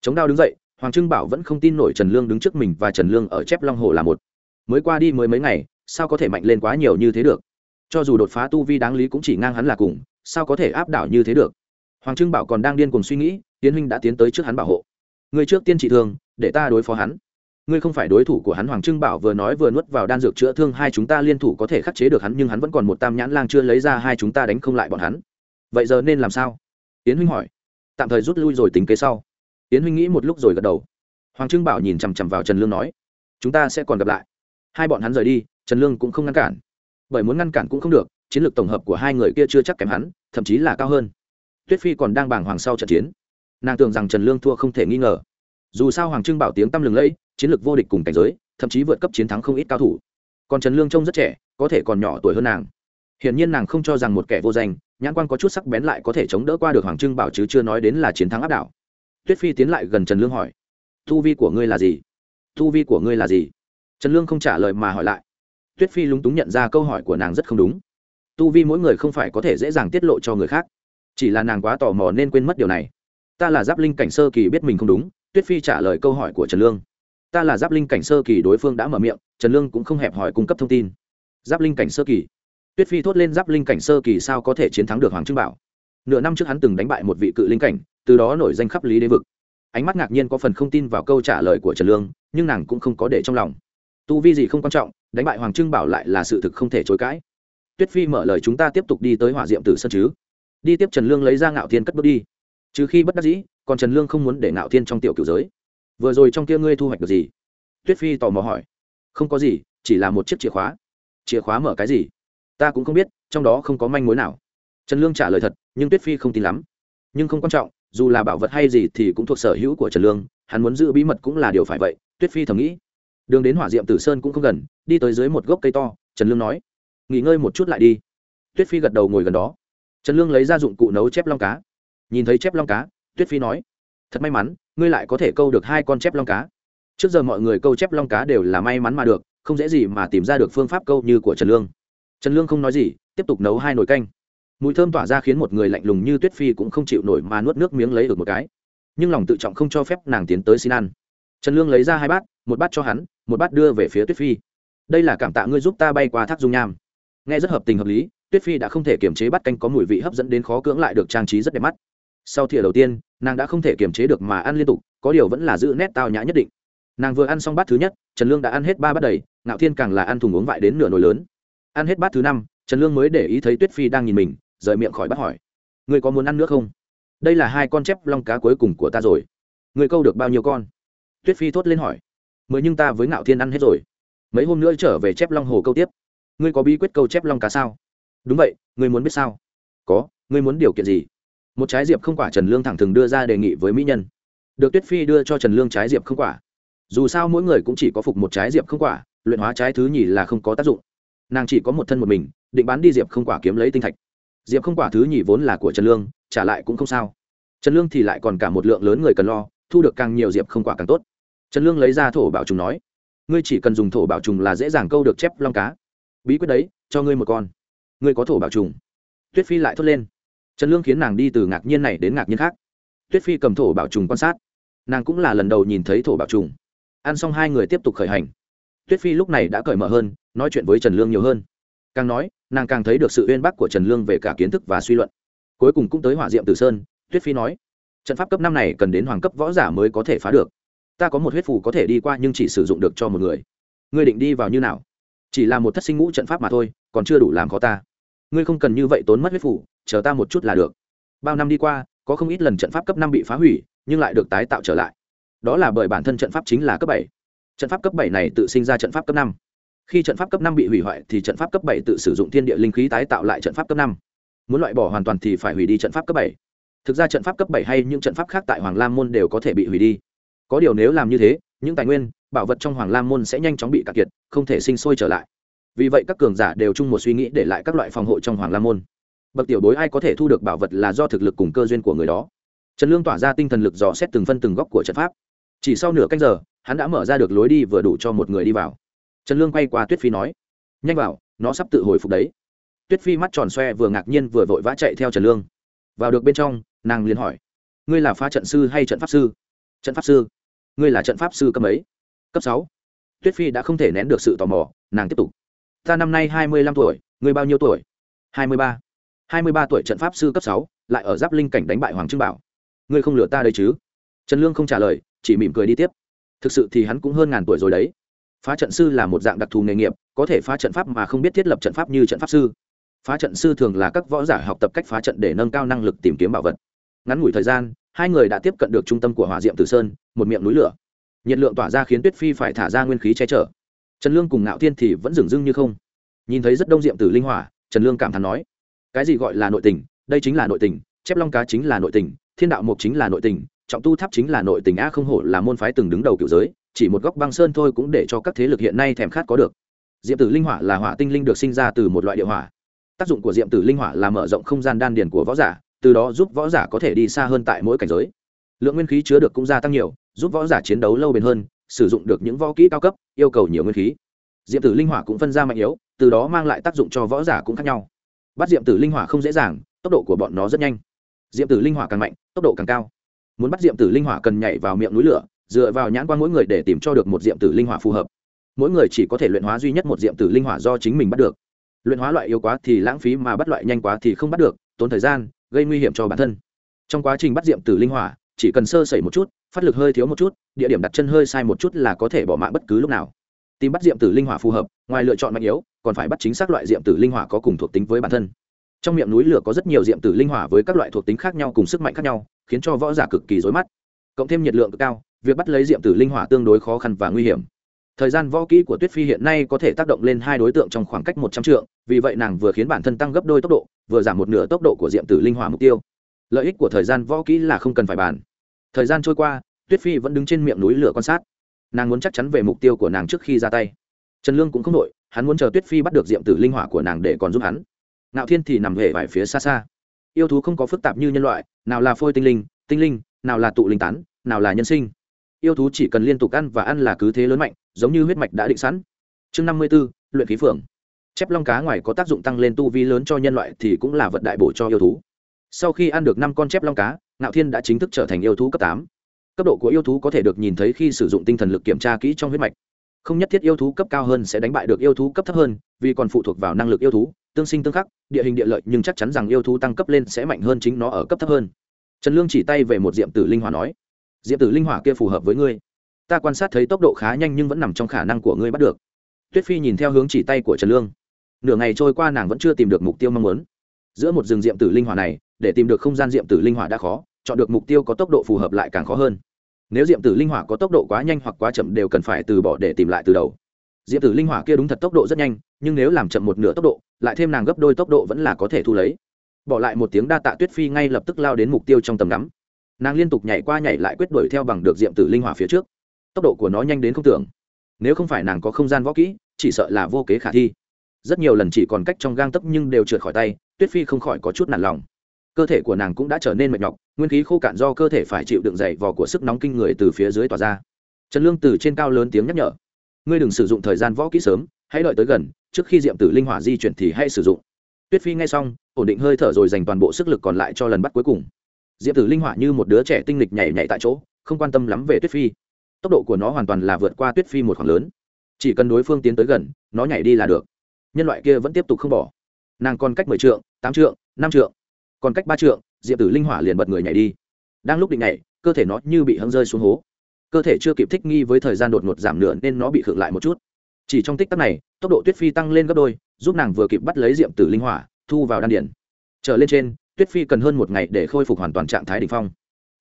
Chống đao đứng dậy, hoàng trưng bảo vẫn không tin nổi trần lương đứng trước mình và trần lương ở chép long hồ là một. Mới qua đi mới mấy ngày, sao có thể mạnh lên quá nhiều như thế được? Cho dù đột phá tu vi đáng lý cũng chỉ ngang hắn là cùng, sao có thể áp đảo như thế được? Hoàng trưng bảo còn đang điên cùng suy nghĩ tiến huynh đã tiến tới trước hắn bảo hộ. Người trước tiên trị thương, để ta đối phó hắn ngươi không phải đối thủ của hắn hoàng trưng bảo vừa nói vừa nuốt vào đan dược chữa thương, hai chúng ta liên thủ có thể khắc chế được hắn, nhưng hắn vẫn còn một tam nhãn lang chưa lấy ra, hai chúng ta đánh không lại bọn hắn. Vậy giờ nên làm sao? Yến huynh hỏi. Tạm thời rút lui rồi tính kế sau. Yến huynh nghĩ một lúc rồi gật đầu. Hoàng trưng bảo nhìn chằm chằm vào trần lương nói, chúng ta sẽ còn gặp lại. Hai bọn hắn rời đi, trần lương cũng không ngăn cản. Bởi muốn ngăn cản cũng không được, chiến lược tổng hợp của hai người kia chưa chắc kém hắn, thậm chí là cao hơn. Tuyết phi còn đang bàng hoàng sau trận chiến. Nàng tưởng rằng trần lương thua không thể nghi ngờ. Dù sao hoàng trưng bảo tiếng tăm lừng lẫy chiến lược vô địch cùng cảnh giới, thậm chí vượt cấp chiến thắng không ít cao thủ. Còn trần lương trông rất trẻ, có thể còn nhỏ tuổi hơn nàng. Hiển nhiên nàng không cho rằng một kẻ vô danh, nhãn quan có chút sắc bén lại có thể chống đỡ qua được hoàng trưng bảo chứ chưa nói đến là chiến thắng áp đảo. Tuyết phi tiến lại gần trần lương hỏi tu vi của ngươi là gì? Tu vi của ngươi là gì? Trần lương không trả lời mà hỏi lại. Tuyết phi lúng túng nhận ra câu hỏi của nàng rất không đúng. Tu vi mỗi người không phải có thể dễ dàng tiết lộ cho người khác. Chỉ là nàng quá tò mò nên quên mất điều này. Ta là giáp linh cảnh sơ kỳ biết mình không đúng, tuyết phi trả lời câu hỏi của trần lương ta là giáp linh cảnh sơ kỳ, đối phương đã mở miệng, trần lương cũng không hẹp hỏi cung cấp thông tin. Giáp linh cảnh sơ kỳ? Tuyết phi thốt lên, giáp linh cảnh sơ kỳ sao có thể chiến thắng được hoàng trưng bảo? Nửa năm trước hắn từng đánh bại một vị cự linh cảnh, từ đó nổi danh khắp lý đế vực. Ánh mắt ngạc nhiên có phần không tin vào câu trả lời của trần lương, nhưng nàng cũng không có để trong lòng. Tu vi gì không quan trọng, đánh bại hoàng trưng bảo lại là sự thực không thể chối cãi. Tuyết phi mở lời, chúng ta tiếp tục đi tới hỏa diệm tử sân chứ? Đi tiếp, trần lương lấy ra ngạo thiên cất bước đi. Trừ khi bất đắc dĩ, còn trần lương không muốn để ngạo thiên trong tiểu cửu giới vừa rồi trong kia ngươi thu hoạch được gì? Tuyết phi tò mò hỏi. Không có gì, chỉ là một chiếc chìa khóa. Chìa khóa mở cái gì? Ta cũng không biết, trong đó không có manh mối nào. Trần lương trả lời thật, nhưng tuyết phi không tin lắm. Nhưng không quan trọng, dù là bảo vật hay gì thì cũng thuộc sở hữu của trần lương, hắn muốn giữ bí mật cũng là điều phải vậy, tuyết phi thầm nghĩ. Đường đến hỏa diệm tử sơn cũng không gần, đi tới dưới một gốc cây to, trần lương nói, nghỉ ngơi một chút lại đi. Tuyết phi gật đầu ngồi gần đó. Trần lương lấy ra dụng cụ nấu chép long cá. Nhìn thấy chép long cá, tuyết phi nói, thật may mắn ngươi lại có thể câu được hai con chép long cá. Trước giờ mọi người câu chép long cá đều là may mắn mà được, không dễ gì mà tìm ra được phương pháp câu như của trần lương. Trần lương không nói gì, tiếp tục nấu hai nồi canh. Mùi thơm tỏa ra khiến một người lạnh lùng như tuyết phi cũng không chịu nổi mà nuốt nước miếng lấy được một cái. Nhưng lòng tự trọng không cho phép nàng tiến tới xin ăn. Trần lương lấy ra hai bát, một bát cho hắn, một bát đưa về phía tuyết phi. Đây là cảm tạ ngươi giúp ta bay qua thác dung nham. Nghe rất hợp tình hợp lý, tuyết phi đã không thể kiềm chế bát canh có mùi vị hấp dẫn đến khó cưỡng lại được trang trí rất đẹp mắt. Sau thìa đầu tiên nàng đã không thể kiềm chế được mà ăn liên tục, có điều vẫn là giữ nét tao nhã nhất định. Nàng vừa ăn xong bát thứ nhất, trần lương đã ăn hết ba bát đầy, ngạo thiên càng là ăn thùng uống vại đến nửa nồi lớn. Ăn hết bát thứ năm, trần lương mới để ý thấy tuyết phi đang nhìn mình, rời miệng khỏi bắt hỏi. Người có muốn ăn nước không? Đây là hai con chép long cá cuối cùng của ta rồi. Người câu được bao nhiêu con? Tuyết phi thốt lên hỏi. Mới nhưng ta với ngạo thiên ăn hết rồi. Mấy hôm nữa trở về chép long hồ câu tiếp. Ngươi có bí quyết câu chép long cá sao? Đúng vậy, ngươi muốn biết sao? Có, ngươi muốn điều kiện gì? Một trái diệp không quả trần lương thẳng thừng đưa ra đề nghị với mỹ nhân. Được tuyết phi đưa cho trần lương trái diệp không quả. Dù sao mỗi người cũng chỉ có phục một trái diệp không quả, luyện hóa trái thứ nhì là không có tác dụng. Nàng chỉ có một thân một mình, định bán đi diệp không quả kiếm lấy tinh thạch. Diệp không quả thứ nhì vốn là của trần lương, trả lại cũng không sao. Trần lương thì lại còn cả một lượng lớn người cần lo, thu được càng nhiều diệp không quả càng tốt. Trần lương lấy ra thổ bảo trùng nói, ngươi chỉ cần dùng thổ bảo trùng là dễ dàng câu được chép long cá. Bí quyết đấy, cho ngươi một con. Ngươi có thổ bảo trùng. Tuyết phi lại thốt lên trần lương khiến nàng đi từ ngạc nhiên này đến ngạc nhiên khác. Tuyết phi cầm thổ bảo trùng quan sát. Nàng cũng là lần đầu nhìn thấy thổ bảo trùng. Ăn xong hai người tiếp tục khởi hành. Tuyết phi lúc này đã cởi mở hơn, nói chuyện với trần lương nhiều hơn. Càng nói, nàng càng thấy được sự uyên bác của trần lương về cả kiến thức và suy luận. Cuối cùng cũng tới hỏa diệm tử sơn, tuyết phi nói, trận pháp cấp năm này cần đến hoàng cấp võ giả mới có thể phá được. Ta có một huyết phù có thể đi qua nhưng chỉ sử dụng được cho một người. Ngươi định đi vào như nào? Chỉ là một thất sinh ngũ trận pháp mà thôi, còn chưa đủ làm khó ta ngươi không cần như vậy tốn mất huyết phủ, chờ ta một chút là được. Bao năm đi qua có không ít lần trận pháp cấp năm bị phá hủy nhưng lại được tái tạo trở lại. Đó là bởi bản thân trận pháp chính là cấp bảy. Trận pháp cấp bảy này tự sinh ra trận pháp cấp năm. Khi trận pháp cấp năm bị hủy hoại thì trận pháp cấp bảy tự sử dụng thiên địa linh khí tái tạo lại trận pháp cấp năm. Muốn loại bỏ hoàn toàn thì phải hủy đi trận pháp cấp bảy. Thực ra trận pháp cấp bảy hay những trận pháp khác tại hoàng lam môn đều có thể bị hủy đi. Có điều nếu làm như thế những tài nguyên bảo vật trong hoàng lam môn sẽ nhanh chóng bị cạn kiệt không thể sinh sôi trở lại vì vậy các cường giả đều chung một suy nghĩ để lại các loại phòng hộ trong hoàng la môn. Bậc tiểu bối ai có thể thu được bảo vật là do thực lực cùng cơ duyên của người đó. Trần lương tỏa ra tinh thần lực dò xét từng phân từng góc của trận pháp. Chỉ sau nửa canh giờ, hắn đã mở ra được lối đi vừa đủ cho một người đi vào. Trần lương quay qua tuyết phi nói, nhanh vào, nó sắp tự hồi phục đấy. Tuyết phi mắt tròn xoe vừa ngạc nhiên vừa vội vã chạy theo trần lương. Vào được bên trong, nàng liền hỏi, ngươi là phá trận sư hay trận pháp sư? Trận pháp sư. Ngươi là trận pháp sư cấp ấy cấp sáu. Tuyết phi đã không thể nén được sự tò mò, nàng tiếp tục ta năm nay hai mươi lăm tuổi, ngươi bao nhiêu tuổi? hai mươi ba. hai mươi ba tuổi trận pháp sư cấp sáu, lại ở giáp linh cảnh đánh bại hoàng trưng bảo. Ngươi không lừa ta đây chứ? Trần lương không trả lời, chỉ mỉm cười đi tiếp. Thực sự thì hắn cũng hơn ngàn tuổi rồi đấy. Phá trận sư là một dạng đặc thù nghề nghiệp, có thể phá trận pháp mà không biết thiết lập trận pháp như trận pháp sư. Phá trận sư thường là các võ giả học tập cách phá trận để nâng cao năng lực tìm kiếm bảo vật. Ngắn ngủi thời gian, hai người đã tiếp cận được trung tâm của hỏa diệm tử sơn, một miệng núi lửa. Nhiệt lượng tỏa ra khiến tuyết phi phải thả ra nguyên khí che chở trần lương cùng ngạo thiên thì vẫn dừng dưng như không. Nhìn thấy rất đông diệm tử linh hỏa, trần lương cảm thán nói, cái gì gọi là nội tình? Đây chính là nội tình, chép long cá chính là nội tình, thiên đạo mục chính là nội tình, trọng tu tháp chính là nội tình, a không hổ là môn phái từng đứng đầu kiểu giới, chỉ một góc băng sơn thôi cũng để cho các thế lực hiện nay thèm khát có được. Diệm tử linh hỏa là hỏa tinh linh được sinh ra từ một loại địa hỏa. Tác dụng của diệm tử linh hỏa là mở rộng không gian đan điền của võ giả, từ đó giúp võ giả có thể đi xa hơn tại mỗi cảnh giới. Lượng nguyên khí chứa được cũng gia tăng nhiều, giúp võ giả chiến đấu lâu bền hơn sử dụng được những võ kỹ cao cấp, yêu cầu nhiều nguyên khí. Diệm tử linh hỏa cũng phân ra mạnh yếu, từ đó mang lại tác dụng cho võ giả cũng khác nhau. Bắt diệm tử linh hỏa không dễ dàng, tốc độ của bọn nó rất nhanh. Diệm tử linh hỏa càng mạnh, tốc độ càng cao. Muốn bắt diệm tử linh hỏa cần nhảy vào miệng núi lửa, dựa vào nhãn quan mỗi người để tìm cho được một diệm tử linh hỏa phù hợp. Mỗi người chỉ có thể luyện hóa duy nhất một diệm tử linh hỏa do chính mình bắt được. Luyện hóa loại yếu quá thì lãng phí mà bắt loại nhanh quá thì không bắt được, tốn thời gian, gây nguy hiểm cho bản thân. Trong quá trình bắt diệm tử linh hỏa, chỉ cần sơ sẩy một chút phát lực hơi thiếu một chút, địa điểm đặt chân hơi sai một chút là có thể bỏ mạng bất cứ lúc nào. Tìm bắt diệm tử linh hỏa phù hợp, ngoài lựa chọn mạnh yếu, còn phải bắt chính xác loại diệm tử linh hỏa có cùng thuộc tính với bản thân. Trong miệng núi lửa có rất nhiều diệm tử linh hỏa với các loại thuộc tính khác nhau cùng sức mạnh khác nhau, khiến cho võ giả cực kỳ rối mắt. Cộng thêm nhiệt lượng cực cao, việc bắt lấy diệm tử linh hỏa tương đối khó khăn và nguy hiểm. Thời gian võ kỹ của tuyết phi hiện nay có thể tác động lên hai đối tượng trong khoảng cách một trăm trượng, vì vậy nàng vừa khiến bản thân tăng gấp đôi tốc độ, vừa giảm một nửa tốc độ của diệm tử linh hỏa mục tiêu. Lợi ích của thời gian võ kỹ là không cần phải bàn thời gian trôi qua, tuyết phi vẫn đứng trên miệng núi lửa quan sát. Nàng muốn chắc chắn về mục tiêu của nàng trước khi ra tay. Trần lương cũng không đội hắn muốn chờ tuyết phi bắt được diệm tử linh hỏa của nàng để còn giúp hắn. Nạo thiên thì nằm hề vài phía xa xa. Yêu thú không có phức tạp như nhân loại, nào là phôi tinh linh tinh linh, nào là tụ linh tán, nào là nhân sinh. Yêu thú chỉ cần liên tục ăn và ăn là cứ thế lớn mạnh, giống như huyết mạch đã định sẵn. Chương năm mươi b ố luyện khí phượng. Chép long cá ngoài có tác dụng tăng lên tu vi lớn cho nhân loại thì cũng là vật đại bổ cho yêu thú sau khi ăn được năm con chép long cá, ngạo thiên đã chính thức trở thành yêu thú cấp tám. Cấp độ của yêu thú có thể được nhìn thấy khi sử dụng tinh thần lực kiểm tra kỹ trong huyết mạch. Không nhất thiết yêu thú cấp cao hơn sẽ đánh bại được yêu thú cấp thấp hơn, vì còn phụ thuộc vào năng lực yêu thú, tương sinh tương khắc, địa hình địa lợi, nhưng chắc chắn rằng yêu thú tăng cấp lên sẽ mạnh hơn chính nó ở cấp thấp hơn. Trần lương chỉ tay về một diệm tử linh hỏa nói diệm tử linh hỏa kia phù hợp với ngươi. Ta quan sát thấy tốc độ khá nhanh nhưng vẫn nằm trong khả năng của ngươi bắt được. Tuyết phi nhìn theo hướng chỉ tay của trần lương. Nửa ngày trôi qua nàng vẫn chưa tìm được mục tiêu mong muốn. Giữa một rừng diệm tử linh hỏa này để tìm được không gian diệm tử linh hỏa đã khó, chọn được mục tiêu có tốc độ phù hợp lại càng khó hơn. Nếu diệm tử linh hỏa có tốc độ quá nhanh hoặc quá chậm đều cần phải từ bỏ để tìm lại từ đầu. Diệm tử linh hỏa kia đúng thật tốc độ rất nhanh, nhưng nếu làm chậm một nửa tốc độ, lại thêm nàng gấp đôi tốc độ vẫn là có thể thu lấy. Bỏ lại một tiếng đa tạ tuyết phi ngay lập tức lao đến mục tiêu trong tầm ngắm. Nàng liên tục nhảy qua nhảy lại quyết đuổi theo bằng được diệm tử linh hỏa phía trước. Tốc độ của nó nhanh đến không tưởng. Nếu không phải nàng có không gian võ kỹ, chỉ sợ là vô kế khả thi. Rất nhiều lần chỉ còn cách trong gang tấc nhưng đều trượt khỏi tay, tuyết phi không khỏi có chút nản lòng cơ thể của nàng cũng đã trở nên mệt nhọc, nguyên khí khô cạn do cơ thể phải chịu đựng dày vò của sức nóng kinh người từ phía dưới tỏa ra. Trần lương từ trên cao lớn tiếng nhắc nhở, ngươi đừng sử dụng thời gian võ kỹ sớm, hãy đợi tới gần, trước khi diệm tử linh hỏa di chuyển thì hãy sử dụng. Tuyết phi nghe xong, ổn định hơi thở rồi dành toàn bộ sức lực còn lại cho lần bắt cuối cùng. Diệm tử linh hỏa như một đứa trẻ tinh lịch nhảy nhảy tại chỗ, không quan tâm lắm về tuyết phi. Tốc độ của nó hoàn toàn là vượt qua tuyết phi một khoảng lớn. Chỉ cần đối phương tiến tới gần, nó nhảy đi là được. Nhân loại kia vẫn tiếp tục không bỏ. Nàng còn cách mười trượng, tám trượng, năm trượng còn cách ba trượng, diệp tử linh hỏa liền bật người nhảy đi. Đang lúc định nhảy, cơ thể nó như bị hăng rơi xuống hố. Cơ thể chưa kịp thích nghi với thời gian đột ngột giảm nửa nên nó bị khựng lại một chút. Chỉ trong tích tắc này, tốc độ tuyết phi tăng lên gấp đôi, giúp nàng vừa kịp bắt lấy diệm tử linh hỏa, thu vào đan điển trở lên trên, tuyết phi cần hơn một ngày để khôi phục hoàn toàn trạng thái đ ỉ n h phong.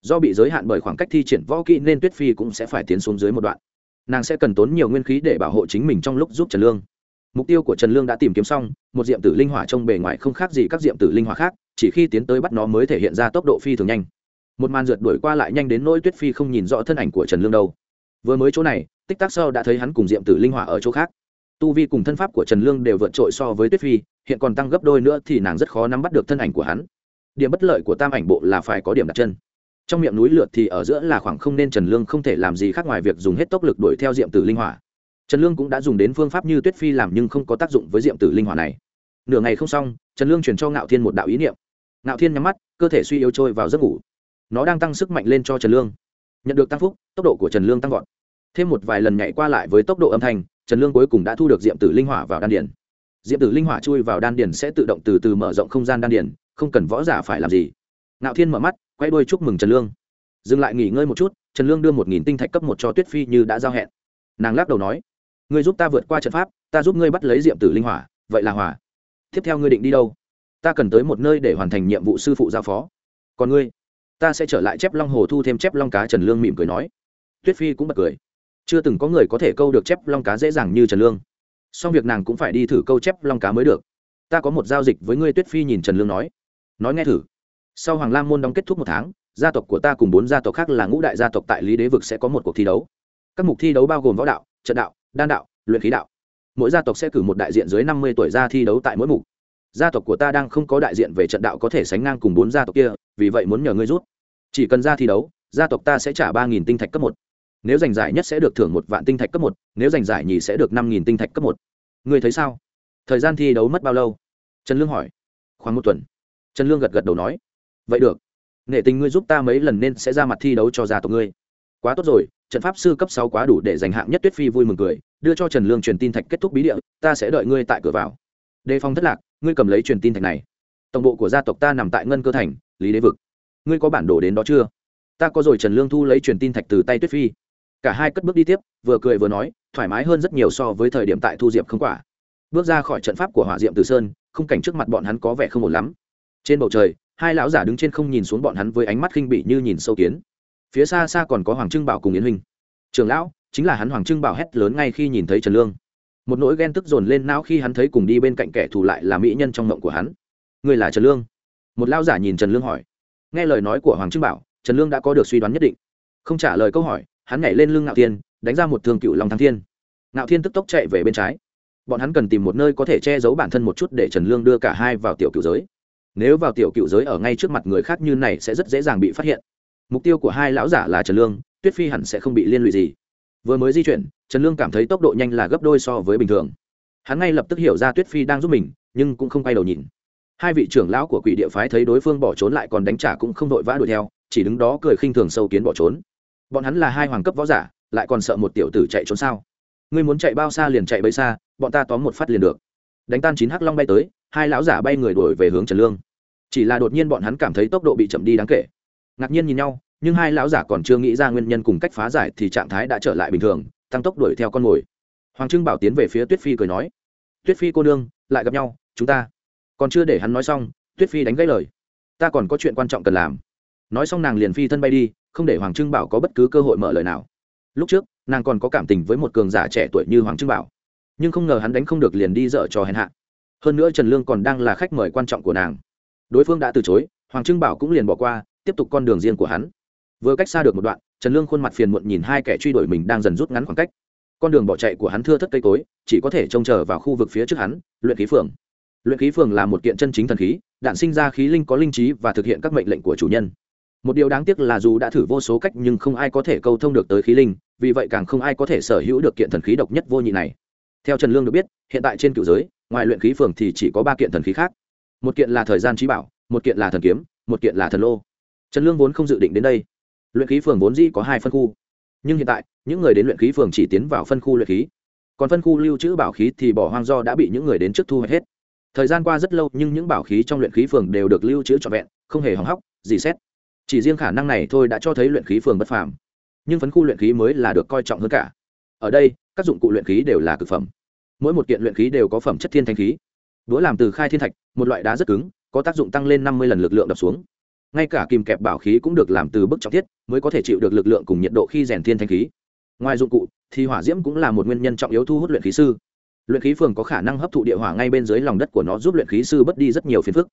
Do bị giới hạn bởi khoảng cách thi triển võ kỹ nên tuyết phi cũng sẽ phải tiến xuống dưới một đoạn. Nàng sẽ cần tốn nhiều nguyên khí để bảo hộ chính mình trong lúc giúp trần lương. Mục tiêu của trần lương đã tìm kiếm xong, một diệm tử linh hỏa trong bề ngoài không khác gì các diệm tử linh hỏa khác chỉ khi tiến tới bắt nó mới thể hiện ra tốc độ phi thường nhanh. Một màn rượt đuổi qua lại nhanh đến nỗi tuyết phi không nhìn rõ thân ảnh của trần lương đâu. Vừa mới chỗ này, tích tắc sau đã thấy hắn cùng diệm tử linh hỏa ở chỗ khác. Tu vi cùng thân pháp của trần lương đều vượt trội so với tuyết phi, hiện còn tăng gấp đôi nữa thì nàng rất khó nắm bắt được thân ảnh của hắn. Điểm bất lợi của tam ảnh bộ là phải có điểm đặt chân. Trong miệng núi lượt thì ở giữa là khoảng không nên trần lương không thể làm gì khác ngoài việc dùng hết tốc lực đuổi theo diệm tử linh hỏa trần lương cũng đã dùng đến phương pháp như tuyết phi làm nhưng không có tác dụng với diệm tử linh hỏa này. Nửa ngày không xong, trần lương chuyển cho ngạo thiên một đạo ý niệm ngạo thiên nhắm mắt, cơ thể suy yếu trôi vào giấc ngủ. Nó đang tăng sức mạnh lên cho trần lương. Nhận được tăng phúc, tốc độ của trần lương tăng vọt. Thêm một vài lần nhảy qua lại với tốc độ âm thanh, trần lương cuối cùng đã thu được diệm tử linh hỏa vào đan điển diệm tử linh hỏa chui vào đan điển sẽ tự động từ từ mở rộng không gian đan điển không cần võ giả phải làm gì. Ngạo thiên mở mắt, quay đôi chúc mừng trần lương. Dừng lại nghỉ ngơi một chút, trần lương đưa một nghìn tinh thạch cấp một cho tuyết phi như đã giao hẹn. Nàng lắc đầu nói, ngươi giúp ta vượt qua trận pháp, ta giúp ngươi bắt lấy diệm tử linh hỏa, vậy là hỏa tiếp theo ngươi định đi đâu? Ta cần tới một nơi để hoàn thành nhiệm vụ sư phụ giao phó. Còn ngươi? Ta sẽ trở lại chép long hồ thu thêm chép long cá trần lương mỉm cười nói. Tuyết phi cũng bật cười. Chưa từng có người có thể câu được chép long cá dễ dàng như trần lương. Song việc nàng cũng phải đi thử câu chép long cá mới được. Ta có một giao dịch với ngươi, tuyết phi nhìn trần lương nói. Nói nghe thử. Sau hoàng lam môn đóng kết thúc một tháng, gia tộc của ta cùng bốn gia tộc khác là ngũ đại gia tộc tại lý đế vực sẽ có một cuộc thi đấu. Các mục thi đấu bao gồm võ đạo, trận đạo, đan đạo, luyện khí đạo. Mỗi gia tộc sẽ cử một đại diện dưới năm mươi tuổi ra thi đấu tại mỗi mục gia tộc của ta đang không có đại diện về trận đạo có thể sánh ngang cùng bốn gia tộc kia, vì vậy muốn nhờ ngươi rút chỉ cần ra thi đấu, gia tộc ta sẽ trả ba nghìn tinh thạch cấp một. Nếu giành giải nhất sẽ được thưởng một vạn tinh thạch cấp một, nếu giành giải nhì sẽ được năm nghìn tinh thạch cấp một. Ngươi thấy sao? Thời gian thi đấu mất bao lâu? Trần lương hỏi. Khoảng một tuần. Trần lương gật gật đầu nói. Vậy được. Nghệ tình ngươi giúp ta mấy lần nên sẽ ra mặt thi đấu cho gia tộc ngươi. Quá tốt rồi, trận pháp sư cấp sáu quá đủ để giành hạng nhất tuyết phi vui mừng cười, đưa cho trần lương truyền tin thạch kết thúc bí địa, ta sẽ đợi ngươi tại cửa vào. Đề phòng thất lạc ngươi cầm lấy truyền tin thạch này. Tổng bộ của gia tộc ta nằm tại ngân cơ thành, lý đế vực. Ngươi có bản đồ đến đó chưa? Ta có rồi trần lương thu lấy truyền tin thạch từ tay tuyết phi. Cả hai cất bước đi tiếp, vừa cười vừa nói, thoải mái hơn rất nhiều so với thời điểm tại thu diệp không quả. Bước ra khỏi trận pháp của hỏa diệm từ sơn, khung cảnh trước mặt bọn hắn có vẻ không ổn lắm. Trên bầu trời, hai lão giả đứng trên không nhìn xuống bọn hắn với ánh mắt khinh bỉ như nhìn sâu kiến. Phía xa xa còn có hoàng trưng bảo cùng yến huynh. Trường lão, chính là hắn hoàng trưng bảo hét lớn ngay khi nhìn thấy trần lương một nỗi ghen tức dồn lên não khi hắn thấy cùng đi bên cạnh kẻ thù lại là mỹ nhân trong mộng của hắn. Người là trần lương. Một lao giả nhìn trần lương hỏi. Nghe lời nói của hoàng trưng bảo, trần lương đã có được suy đoán nhất định. Không trả lời câu hỏi, hắn nhảy lên lưng ngạo thiên, đánh ra một thương cựu long thăng thiên. Ngạo thiên tức tốc chạy về bên trái. Bọn hắn cần tìm một nơi có thể che giấu bản thân một chút để trần lương đưa cả hai vào tiểu cựu giới. Nếu vào tiểu cựu giới ở ngay trước mặt người khác như này sẽ rất dễ dàng bị phát hiện. Mục tiêu của hai lão giả là trần lương, tuyết phi hẳn sẽ không bị liên lụy gì vừa mới di chuyển, trần lương cảm thấy tốc độ nhanh là gấp đôi so với bình thường. Hắn ngay lập tức hiểu ra tuyết phi đang giúp mình, nhưng cũng không quay đầu nhìn. Hai vị trưởng lão của quỷ địa phái thấy đối phương bỏ trốn lại còn đánh trả cũng không vội vã đuổi theo, chỉ đứng đó cười khinh thường sâu kiến bỏ trốn. Bọn hắn là hai hoàng cấp võ giả, lại còn sợ một tiểu tử chạy trốn sao? Ngươi muốn chạy bao xa liền chạy bấy xa, bọn ta tóm một phát liền được. Đánh tan chín hắc long bay tới, hai lão giả bay người đuổi về hướng trần lương. Chỉ là đột nhiên bọn hắn cảm thấy tốc độ bị chậm đi đáng kể. Ngạc nhiên nhìn nhau nhưng hai lão giả còn chưa nghĩ ra nguyên nhân cùng cách phá giải thì trạng thái đã trở lại bình thường, tăng tốc đuổi theo con mồi. Hoàng trưng bảo tiến về phía tuyết phi cười nói, tuyết phi cô nương, lại gặp nhau, chúng ta. Còn chưa để hắn nói xong, tuyết phi đánh gãy lời, ta còn có chuyện quan trọng cần làm. Nói xong nàng liền phi thân bay đi, không để hoàng trưng bảo có bất cứ cơ hội mở lời nào. Lúc trước, nàng còn có cảm tình với một cường giả trẻ tuổi như hoàng trưng bảo, nhưng không ngờ hắn đánh không được liền đi dở cho hèn hạ. Hơn nữa trần lương còn đang là khách mời quan trọng của nàng. Đối phương đã từ chối, hoàng trưng bảo cũng liền bỏ qua, tiếp tục con đường riêng của hắn vừa cách xa được một đoạn, trần lương khuôn mặt phiền muộn nhìn hai kẻ truy đuổi mình đang dần rút ngắn khoảng cách. Con đường bỏ chạy của hắn thưa thất cây cối, chỉ có thể trông chờ vào khu vực phía trước hắn, luyện khí phường. Luyện khí phường là một kiện chân chính thần khí, đạn sinh ra khí linh có linh trí và thực hiện các mệnh lệnh của chủ nhân. Một điều đáng tiếc là dù đã thử vô số cách nhưng không ai có thể câu thông được tới khí linh, vì vậy càng không ai có thể sở hữu được kiện thần khí độc nhất vô nhị này. Theo trần lương được biết, hiện tại trên cựu giới, ngoài luyện khí phường thì chỉ có ba kiện thần khí khác. Một kiện là thời gian trí bảo, một kiện là thần kiếm, một kiện là thần lô. Trần lương vốn không dự định đến đây luyện khí phường vốn dĩ có hai phân khu. Nhưng hiện tại, những người đến luyện khí phường chỉ tiến vào phân khu luyện khí. Còn phân khu lưu trữ bảo khí thì bỏ hoang do đã bị những người đến trước thu hoạch hết. Thời gian qua rất lâu, nhưng những bảo khí trong luyện khí phường đều được lưu trữ trọn vẹn, không hề hỏng hóc gì xét. Chỉ riêng khả năng này thôi đã cho thấy luyện khí phường bất phàm. Nhưng phấn khu luyện khí mới là được coi trọng hơn cả. Ở đây, các dụng cụ luyện khí đều là cực phẩm. Mỗi một kiện luyện khí đều có phẩm chất thiên thanh khí. Đũa làm từ khai thiên thạch, một loại đá rất cứng, có tác dụng tăng lên năm mươi lần lực lượng đập xuống ngay cả kìm kẹp bảo khí cũng được làm từ bức trọng thiết, mới có thể chịu được lực lượng cùng nhiệt độ khi rèn thiên thanh khí. Ngoài dụng cụ, thì hỏa diễm cũng là một nguyên nhân trọng yếu thu hút luyện khí sư. Luyện khí phường có khả năng hấp thụ địa hỏa ngay bên dưới lòng đất của nó giúp luyện khí sư bớt đi rất nhiều phiền phức.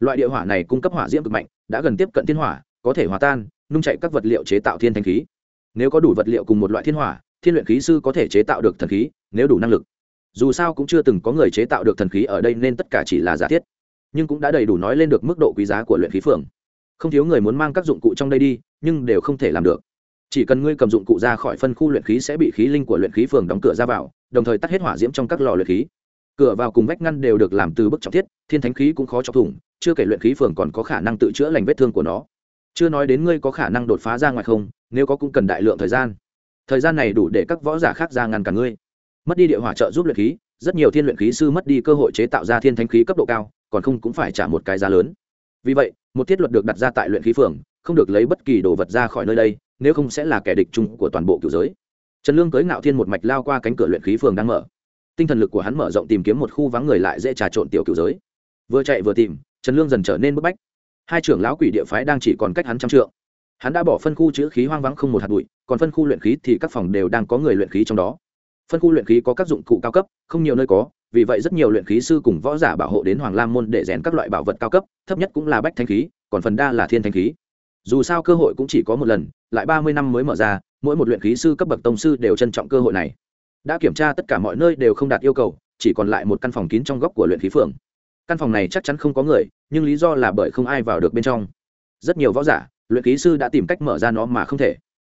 Loại địa hỏa này cung cấp hỏa diễm cực mạnh, đã gần tiếp cận thiên hỏa, có thể hòa tan, nung chạy các vật liệu chế tạo thiên thanh khí. Nếu có đủ vật liệu cùng một loại thiên hỏa, thiên luyện khí sư có thể chế tạo được thần khí, nếu đủ năng lực. Dù sao cũng chưa từng có người chế tạo được thần khí ở đây nên tất cả chỉ là giả thiết. Nhưng cũng đã đầy đủ nói lên được mức độ quý giá của luyện khí phường không thiếu người muốn mang các dụng cụ trong đây đi, nhưng đều không thể làm được. Chỉ cần ngươi cầm dụng cụ ra khỏi phân khu luyện khí sẽ bị khí linh của luyện khí phường đóng cửa ra vào, đồng thời tắt hết hỏa diễm trong các lò luyện khí. Cửa vào cùng vách ngăn đều được làm từ bức trọng thiết, thiên thánh khí cũng khó chọc thủng, chưa kể luyện khí phường còn có khả năng tự chữa lành vết thương của nó. Chưa nói đến ngươi có khả năng đột phá ra ngoài không, nếu có cũng cần đại lượng thời gian. Thời gian này đủ để các võ giả khác ra ngăn cả ngươi. Mất đi địa hỏa trợ giúp luyện khí, rất nhiều thiên luyện khí sư mất đi cơ hội chế tạo ra thiên thánh khí cấp độ cao, còn không cũng phải trả một cái giá lớn. Vì vậy một thiết luật được đặt ra tại luyện khí phường, không được lấy bất kỳ đồ vật ra khỏi nơi đây, nếu không sẽ là kẻ địch chung của toàn bộ cựu giới. Trần lương cưới ngạo thiên một mạch lao qua cánh cửa luyện khí phường đang mở. Tinh thần lực của hắn mở rộng tìm kiếm một khu vắng người lại dễ trà trộn tiểu cựu giới. Vừa chạy vừa tìm, trần lương dần trở nên bức bách. Hai trưởng lão quỷ địa phái đang chỉ còn cách hắn trăm trượng. Hắn đã bỏ phân khu chữ khí hoang vắng không một hạt bụi, còn phân khu luyện khí thì các phòng đều đang có người luyện khí trong đó phân khu luyện khí có các dụng cụ cao cấp, không nhiều nơi có, vì vậy rất nhiều luyện khí sư cùng võ giả bảo hộ đến hoàng lam môn để rèn các loại bảo vật cao cấp, thấp nhất cũng là bách thanh khí, còn phần đa là thiên thanh khí. Dù sao cơ hội cũng chỉ có một lần, lại ba mươi năm mới mở ra, mỗi một luyện khí sư cấp bậc tông sư đều trân trọng cơ hội này. Đã kiểm tra tất cả mọi nơi đều không đạt yêu cầu, chỉ còn lại một căn phòng kín trong góc của luyện khí phường. Căn phòng này chắc chắn không có người, nhưng lý do là bởi không ai vào được bên trong. Rất nhiều võ giả, luyện khí sư đã tìm cách mở ra nó mà không thể.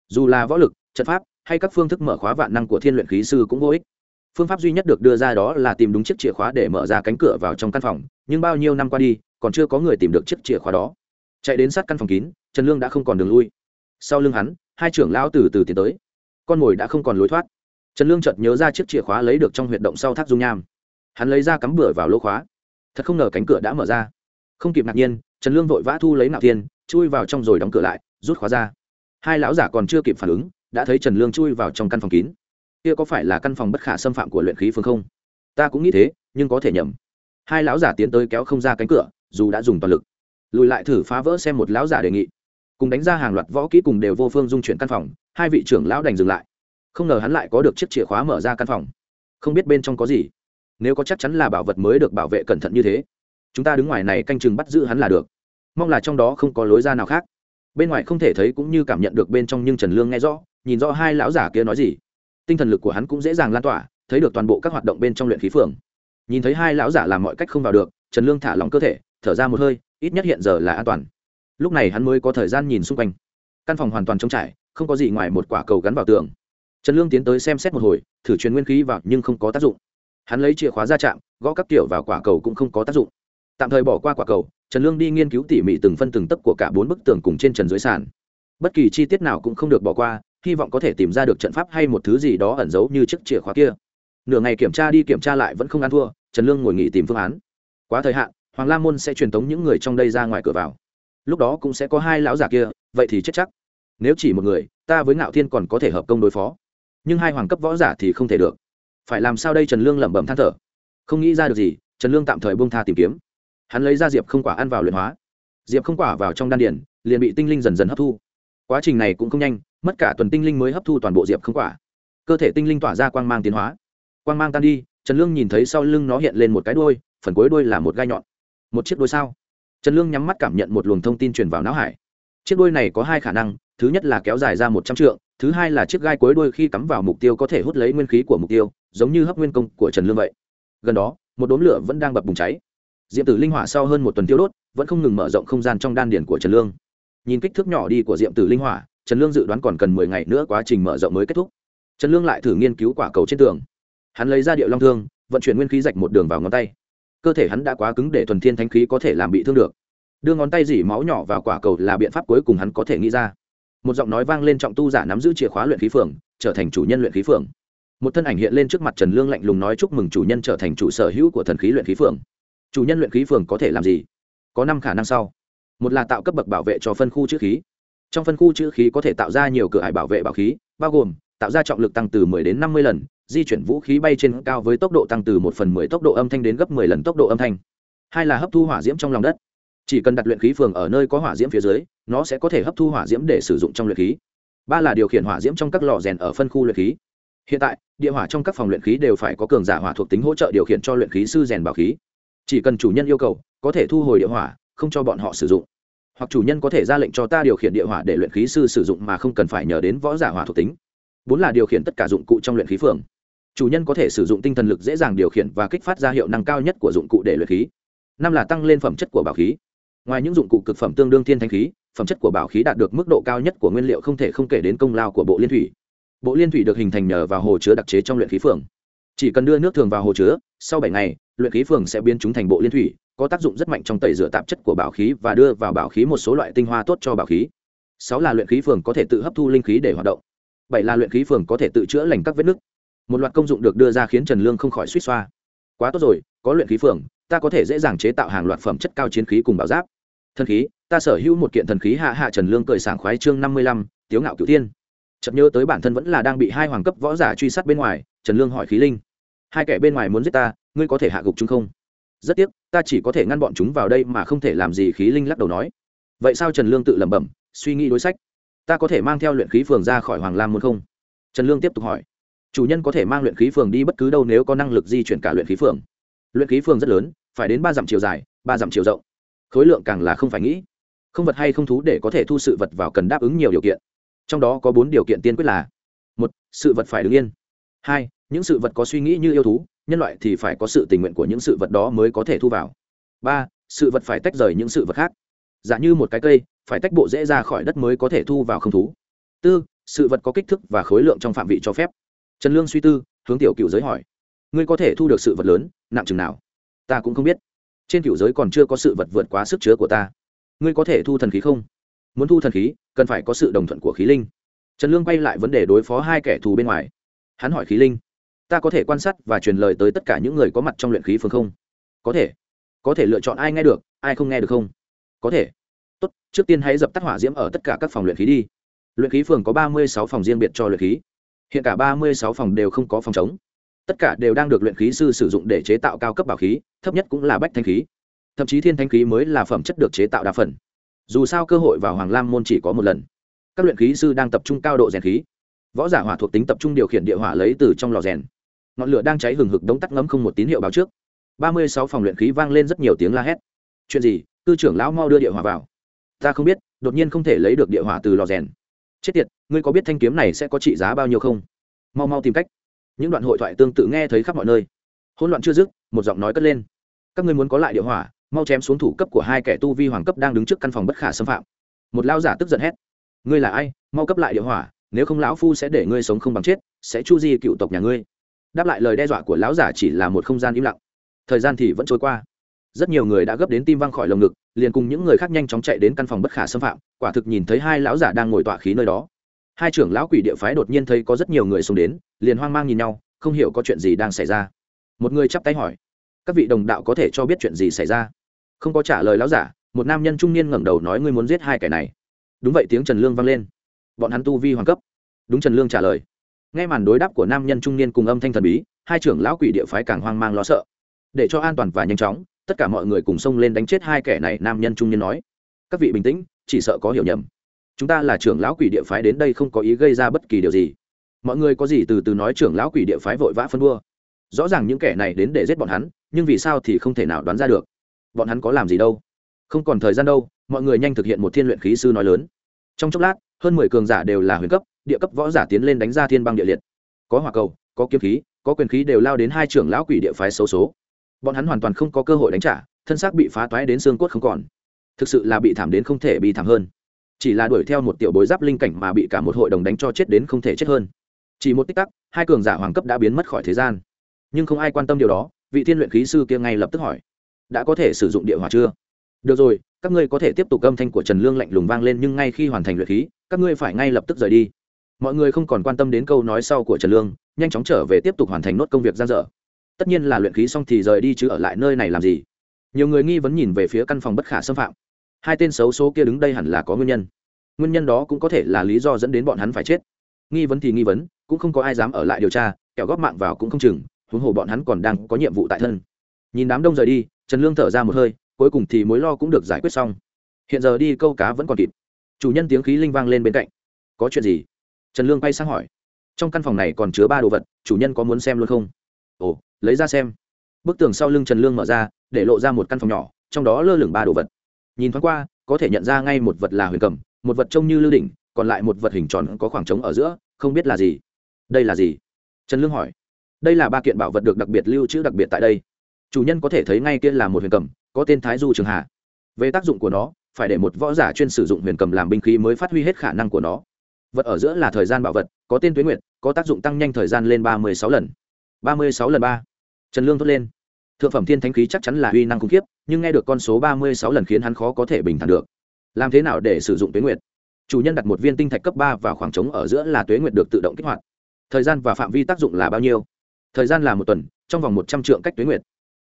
Dù là võ lực, trận pháp hay các phương thức mở khóa vạn năng của thiên luyện khí sư cũng vô ích. Phương pháp duy nhất được đưa ra đó là tìm đúng chiếc chìa khóa để mở ra cánh cửa vào trong căn phòng, nhưng bao nhiêu năm qua đi, còn chưa có người tìm được chiếc chìa khóa đó. Chạy đến sát căn phòng kín, trần lương đã không còn đường lui. Sau lưng hắn, hai trưởng lão từ từ tiến tới. Con mồi đã không còn lối thoát. Trần lương chợt nhớ ra chiếc chìa khóa lấy được trong huyệt động sau thác dung nham. Hắn lấy ra cắm bửa vào lỗ khóa. Thật không ngờ cánh cửa đã mở ra. Không kịp ngạc nhiên, trần lương vội vã thu lấy nạo thiên, chui vào trong rồi đóng cửa lại, rút khóa ra. Hai lão giả còn chưa kịp phản ứng đã thấy trần lương chui vào trong căn phòng kín. Kia có phải là căn phòng bất khả xâm phạm của luyện khí phương không? Ta cũng nghĩ thế, nhưng có thể nhầm. Hai lão giả tiến tới kéo không ra cánh cửa, dù đã dùng toàn lực. Lùi lại thử phá vỡ xem một lão giả đề nghị. Cùng đánh ra hàng loạt võ kỹ cùng đều vô phương dung chuyển căn phòng, hai vị trưởng lão đành dừng lại. Không ngờ hắn lại có được chiếc chìa khóa mở ra căn phòng. Không biết bên trong có gì. Nếu có chắc chắn là bảo vật mới được bảo vệ cẩn thận như thế. Chúng ta đứng ngoài này canh chừng bắt giữ hắn là được. Mong là trong đó không có lối ra nào khác. Bên ngoài không thể thấy cũng như cảm nhận được bên trong nhưng trần lương nghe rõ nhìn rõ hai lão giả kia nói gì. Tinh thần lực của hắn cũng dễ dàng lan tỏa, thấy được toàn bộ các hoạt động bên trong luyện khí phường. Nhìn thấy hai lão giả làm mọi cách không vào được, trần lương thả lỏng cơ thể, thở ra một hơi, ít nhất hiện giờ là an toàn. Lúc này hắn mới có thời gian nhìn xung quanh. Căn phòng hoàn toàn trống trải, không có gì ngoài một quả cầu gắn vào tường. Trần lương tiến tới xem xét một hồi, thử truyền nguyên khí vào nhưng không có tác dụng. Hắn lấy chìa khóa ra chạm, gõ các kiểu vào quả cầu cũng không có tác dụng. Tạm thời bỏ qua quả cầu, trần lương đi nghiên cứu tỉ mỉ từng phân từng tấc của cả bốn bức tường cùng trên trần dưới sàn. Bất kỳ chi tiết nào cũng không được bỏ qua hy vọng có thể tìm ra được trận pháp hay một thứ gì đó ẩn giấu như chiếc chìa khóa kia. Nửa ngày kiểm tra đi kiểm tra lại vẫn không ăn thua, trần lương ngồi nghỉ tìm phương án. Quá thời hạn, hoàng la môn sẽ truyền tống những người trong đây ra ngoài cửa vào. Lúc đó cũng sẽ có hai lão già kia, vậy thì chết chắc. Nếu chỉ một người, ta với ngạo thiên còn có thể hợp công đối phó. Nhưng hai hoàng cấp võ giả thì không thể được. Phải làm sao đây? Trần lương lẩm bẩm than thở. Không nghĩ ra được gì, trần lương tạm thời buông tha tìm kiếm. Hắn lấy ra diệp không quả ăn vào luyện hóa. Diệp không quả vào trong đan điển liền bị tinh linh dần dần hấp thu. Quá trình này cũng không nhanh mất cả tuần tinh linh mới hấp thu toàn bộ diệp không quả. Cơ thể tinh linh tỏa ra quang mang tiến hóa. Quang mang tan đi, trần lương nhìn thấy sau lưng nó hiện lên một cái đuôi, phần cuối đuôi là một gai nhọn. Một chiếc đuôi sao? Trần lương nhắm mắt cảm nhận một luồng thông tin truyền vào não hải. Chiếc đuôi này có hai khả năng, thứ nhất là kéo dài ra một trăm trượng, thứ hai là chiếc gai cuối đuôi khi cắm vào mục tiêu có thể hút lấy nguyên khí của mục tiêu, giống như hấp nguyên công của trần lương vậy. Gần đó, một đốm lửa vẫn đang bập bùng cháy. Diệm tử linh hỏa sau hơn một tuần tiêu đốt, vẫn không ngừng mở rộng không gian trong đan điển của trần lương. Nhìn kích thước nhỏ đi của diệm tử linh hỏa trần lương dự đoán còn cần mười ngày nữa quá trình mở rộng mới kết thúc. Trần lương lại thử nghiên cứu quả cầu trên tường. Hắn lấy ra điệu long thương, vận chuyển nguyên khí rạch một đường vào ngón tay. Cơ thể hắn đã quá cứng để thuần thiên thánh khí có thể làm bị thương được. Đưa ngón tay dỉ máu nhỏ vào quả cầu là biện pháp cuối cùng hắn có thể nghĩ ra. Một giọng nói vang lên trọng tu giả nắm giữ chìa khóa luyện khí phường, trở thành chủ nhân luyện khí phường. Một thân ảnh hiện lên trước mặt trần lương lạnh lùng nói chúc mừng chủ nhân trở thành chủ sở hữu của thần khí luyện khí phường. Chủ nhân luyện khí phường có thể làm gì? Có năm khả năng sau. Một là tạo cấp bậc bảo vệ cho phân khu chữ khí trong phân khu chữ khí có thể tạo ra nhiều cửa ải bảo vệ bảo khí, bao gồm tạo ra trọng lực tăng từ 10 đến 50 lần, di chuyển vũ khí bay trên cao với tốc độ tăng từ một phần mười tốc độ âm thanh đến gấp 10 lần tốc độ âm thanh. Hai là hấp thu hỏa diễm trong lòng đất. Chỉ cần đặt luyện khí phường ở nơi có hỏa diễm phía dưới, nó sẽ có thể hấp thu hỏa diễm để sử dụng trong luyện khí. Ba là điều khiển hỏa diễm trong các lò rèn ở phân khu luyện khí. Hiện tại, địa hỏa trong các phòng luyện khí đều phải có cường giả hỏa thuộc tính hỗ trợ điều khiển cho luyện khí sư rèn bảo khí. Chỉ cần chủ nhân yêu cầu, có thể thu hồi địa hỏa, không cho bọn họ sử dụng hoặc chủ nhân có thể ra lệnh cho ta điều khiển địa hỏa để luyện khí sư sử dụng mà không cần phải nhờ đến võ giả hỏa thuộc tính. Bốn là điều khiển tất cả dụng cụ trong luyện khí phường. Chủ nhân có thể sử dụng tinh thần lực dễ dàng điều khiển và kích phát ra hiệu năng cao nhất của dụng cụ để luyện khí. Năm là tăng lên phẩm chất của bảo khí. Ngoài những dụng cụ cực phẩm tương đương thiên thanh khí, phẩm chất của bảo khí đạt được mức độ cao nhất của nguyên liệu không thể không kể đến công lao của bộ liên thủy. Bộ liên thủy được hình thành nhờ vào hồ chứa đặc chế trong luyện khí phường. Chỉ cần đưa nước thường vào hồ chứa, sau bảy ngày, luyện khí phường sẽ biến chúng thành bộ liên thủy có tác dụng rất mạnh trong tẩy rửa tạp chất của bảo khí và đưa vào bảo khí một số loại tinh hoa tốt cho bảo khí. Sáu là luyện khí phường có thể tự hấp thu linh khí để hoạt động. Bảy là luyện khí phường có thể tự chữa lành các vết nứt. Một loạt công dụng được đưa ra khiến trần lương không khỏi suýt xoa. Quá tốt rồi, có luyện khí phường, ta có thể dễ dàng chế tạo hàng loạt phẩm chất cao chiến khí cùng bảo giáp. Thần khí, ta sở hữu một kiện thần khí hạ hạ trần lương cười sảng khoái chương năm mươi lăm, tiếu ngạo cửu tiên chợt nhớ tới bản thân vẫn là đang bị hai hoàng cấp võ giả truy sát bên ngoài, trần lương hỏi khí linh. Hai kẻ bên ngoài muốn giết ta, ngươi có thể hạ gục chúng không? Rất tiếc, ta chỉ có thể ngăn bọn chúng vào đây mà không thể làm gì, khí linh lắc đầu nói. Vậy sao trần lương tự lẩm bẩm, suy nghĩ đối sách? Ta có thể mang theo luyện khí phường ra khỏi hoàng lam muốn không? Trần lương tiếp tục hỏi. Chủ nhân có thể mang luyện khí phường đi bất cứ đâu nếu có năng lực di chuyển cả luyện khí phường. Luyện khí phường rất lớn, phải đến ba dặm chiều dài, ba dặm chiều rộng. Khối lượng càng là không phải nghĩ. Không vật hay không thú để có thể thu sự vật vào cần đáp ứng nhiều điều kiện. Trong đó có bốn điều kiện tiên quyết là một, sự vật phải đứng yên. Hai những sự vật có suy nghĩ như yêu thú, nhân loại thì phải có sự tình nguyện của những sự vật đó mới có thể thu vào. Ba, sự vật phải tách rời những sự vật khác. Giả như một cái cây, phải tách bộ dễ ra khỏi đất mới có thể thu vào không thú. Tư, sự vật có kích thước và khối lượng trong phạm vị cho phép. Trần lương suy tư, hướng tiểu cựu giới hỏi, ngươi có thể thu được sự vật lớn, nặng chừng nào? Ta cũng không biết. Trên cựu giới còn chưa có sự vật vượt quá sức chứa của ta. Ngươi có thể thu thần khí không? Muốn thu thần khí, cần phải có sự đồng thuận của khí linh. Trần lương quay lại vấn đề đối phó hai kẻ thù bên ngoài. Hắn hỏi khí linh ta có thể quan sát và truyền lời tới tất cả những người có mặt trong luyện khí phương không? Có thể. Có thể lựa chọn ai nghe được, ai không nghe được không? Có thể. Tốt, trước tiên hãy dập tắt hỏa diễm ở tất cả các phòng luyện khí đi. Luyện khí phường có ba mươi sáu phòng riêng biệt cho luyện khí. Hiện cả ba mươi sáu phòng đều không có phòng chống. Tất cả đều đang được luyện khí sư sử dụng để chế tạo cao cấp bảo khí, thấp nhất cũng là bách thanh khí. Thậm chí thiên thanh khí mới là phẩm chất được chế tạo đa phần. Dù sao cơ hội vào hoàng lam môn chỉ có một lần. Các luyện khí sư đang tập trung cao độ rèn khí. Võ giả hỏa thuộc tính tập trung điều khiển địa hỏa lấy từ trong lò rèn ngọn lửa đang cháy hừng hực đống tắt ngấm không một tín hiệu báo trước. Ba mươi sáu phòng luyện khí vang lên rất nhiều tiếng la hét. Chuyện gì? Tư trưởng lão mau đưa địa hỏa vào. Ta không biết, đột nhiên không thể lấy được địa hỏa từ lò rèn. Chết tiệt, ngươi có biết thanh kiếm này sẽ có trị giá bao nhiêu không? Mau mau tìm cách. Những đoạn hội thoại tương tự nghe thấy khắp mọi nơi. Hỗn loạn chưa dứt, một giọng nói cất lên. Các ngươi muốn có lại địa hỏa, mau chém xuống thủ cấp của hai kẻ tu vi hoàng cấp đang đứng trước căn phòng bất khả xâm phạm. Một lao giả tức giận hét. Ngươi là ai? Mau cấp lại địa hỏa, nếu không lão phu sẽ để ngươi sống không bằng chết, sẽ chu di cựu tộc nhà ngươi đáp lại lời đe dọa của lão giả chỉ là một không gian im lặng. Thời gian thì vẫn trôi qua. Rất nhiều người đã gấp đến tim văng khỏi lồng ngực, liền cùng những người khác nhanh chóng chạy đến căn phòng bất khả xâm phạm, quả thực nhìn thấy hai lão giả đang ngồi tọa khí nơi đó. Hai trưởng lão quỷ địa phái đột nhiên thấy có rất nhiều người xông đến, liền hoang mang nhìn nhau, không hiểu có chuyện gì đang xảy ra. Một người chắp tay hỏi, các vị đồng đạo có thể cho biết chuyện gì xảy ra? Không có trả lời lão giả, một nam nhân trung niên ngẩng đầu nói, ngươi muốn giết hai kẻ này. Đúng vậy, tiếng trần lương vang lên. Bọn hắn tu vi hoàng cấp. Đúng trần lương trả lời nghe màn đối đáp của nam nhân trung niên cùng âm thanh thần bí, hai trưởng lão quỷ địa phái càng hoang mang lo sợ. Để cho an toàn và nhanh chóng, tất cả mọi người cùng xông lên đánh chết hai kẻ này, nam nhân trung niên nói. Các vị bình tĩnh, chỉ sợ có hiểu nhầm. Chúng ta là trưởng lão quỷ địa phái đến đây không có ý gây ra bất kỳ điều gì. Mọi người có gì từ từ nói trưởng lão quỷ địa phái vội vã phân đua rõ ràng những kẻ này đến để giết bọn hắn, nhưng vì sao thì không thể nào đoán ra được. Bọn hắn có làm gì đâu? Không còn thời gian đâu, mọi người nhanh thực hiện một thiên luyện khí sư nói lớn. Trong chốc lát, hơn mười cường giả đều là huyền cấp địa cấp võ giả tiến lên đánh ra thiên băng địa liệt. Có hỏa cầu, có kiếm khí, có quyền khí đều lao đến hai trưởng lão quỷ địa phái xấu số. Bọn hắn hoàn toàn không có cơ hội đánh trả, thân xác bị phá toái đến xương cốt không còn. Thực sự là bị thảm đến không thể bị thảm hơn. Chỉ là đuổi theo một tiểu bối giáp linh cảnh mà bị cả một hội đồng đánh cho chết đến không thể chết hơn. Chỉ một tích tắc, hai cường giả hoàng cấp đã biến mất khỏi thế gian. Nhưng không ai quan tâm điều đó, vị thiên luyện khí sư kia ngay lập tức hỏi, đã có thể sử dụng địa hỏa chưa? Được rồi, các ngươi có thể tiếp tục âm thanh của trần lương lạnh lùng vang lên, nhưng ngay khi hoàn thành luyện khí, các ngươi phải ngay lập tức rời đi mọi người không còn quan tâm đến câu nói sau của trần lương, nhanh chóng trở về tiếp tục hoàn thành nốt công việc gian dở. Tất nhiên là luyện khí xong thì rời đi chứ ở lại nơi này làm gì? Nhiều người nghi vấn nhìn về phía căn phòng bất khả xâm phạm. Hai tên xấu số kia đứng đây hẳn là có nguyên nhân. Nguyên nhân đó cũng có thể là lý do dẫn đến bọn hắn phải chết. Nghi vấn thì nghi vấn, cũng không có ai dám ở lại điều tra, kẻo góp mạng vào cũng không chừng, huống hồ bọn hắn còn đang có nhiệm vụ tại thân. Nhìn đám đông rời đi, trần lương thở ra một hơi, cuối cùng thì mối lo cũng được giải quyết xong. Hiện giờ đi câu cá vẫn còn kịp. Chủ nhân tiếng khí linh vang lên bên cạnh. Có chuyện gì? Trần lương bay sang hỏi, trong căn phòng này còn chứa ba đồ vật, chủ nhân có muốn xem luôn không? Ồ, lấy ra xem. Bức tường sau lưng trần lương mở ra, để lộ ra một căn phòng nhỏ, trong đó lơ lửng ba đồ vật. Nhìn thoáng qua, có thể nhận ra ngay một vật là huyền cầm, một vật trông như lưu đỉnh, còn lại một vật hình tròn có khoảng trống ở giữa, không biết là gì. Đây là gì? Trần lương hỏi. Đây là ba kiện bảo vật được đặc biệt lưu trữ đặc biệt tại đây. Chủ nhân có thể thấy ngay kia là một huyền cầm, có tên thái du trường hà. Về tác dụng của nó, phải để một võ giả chuyên sử dụng huyền cầm làm binh khí mới phát huy hết khả năng của nó vật ở giữa là thời gian bảo vật, có tên tuyến nguyện có tác dụng tăng nhanh thời gian lên ba mươi sáu lần. ba mươi sáu lần ba. Trần lương thốt lên. Thượng phẩm thiên thánh khí chắc chắn là uy năng khủng khiếp, nhưng nghe được con số ba mươi sáu lần khiến hắn khó có thể bình thản được. Làm thế nào để sử dụng tuyến nguyện chủ nhân đặt một viên tinh thạch cấp ba vào khoảng trống ở giữa là tuế nguyệt được tự động kích hoạt. Thời gian và phạm vi tác dụng là bao nhiêu? Thời gian là một tuần, trong vòng một trăm trượng cách tuế nguyệt.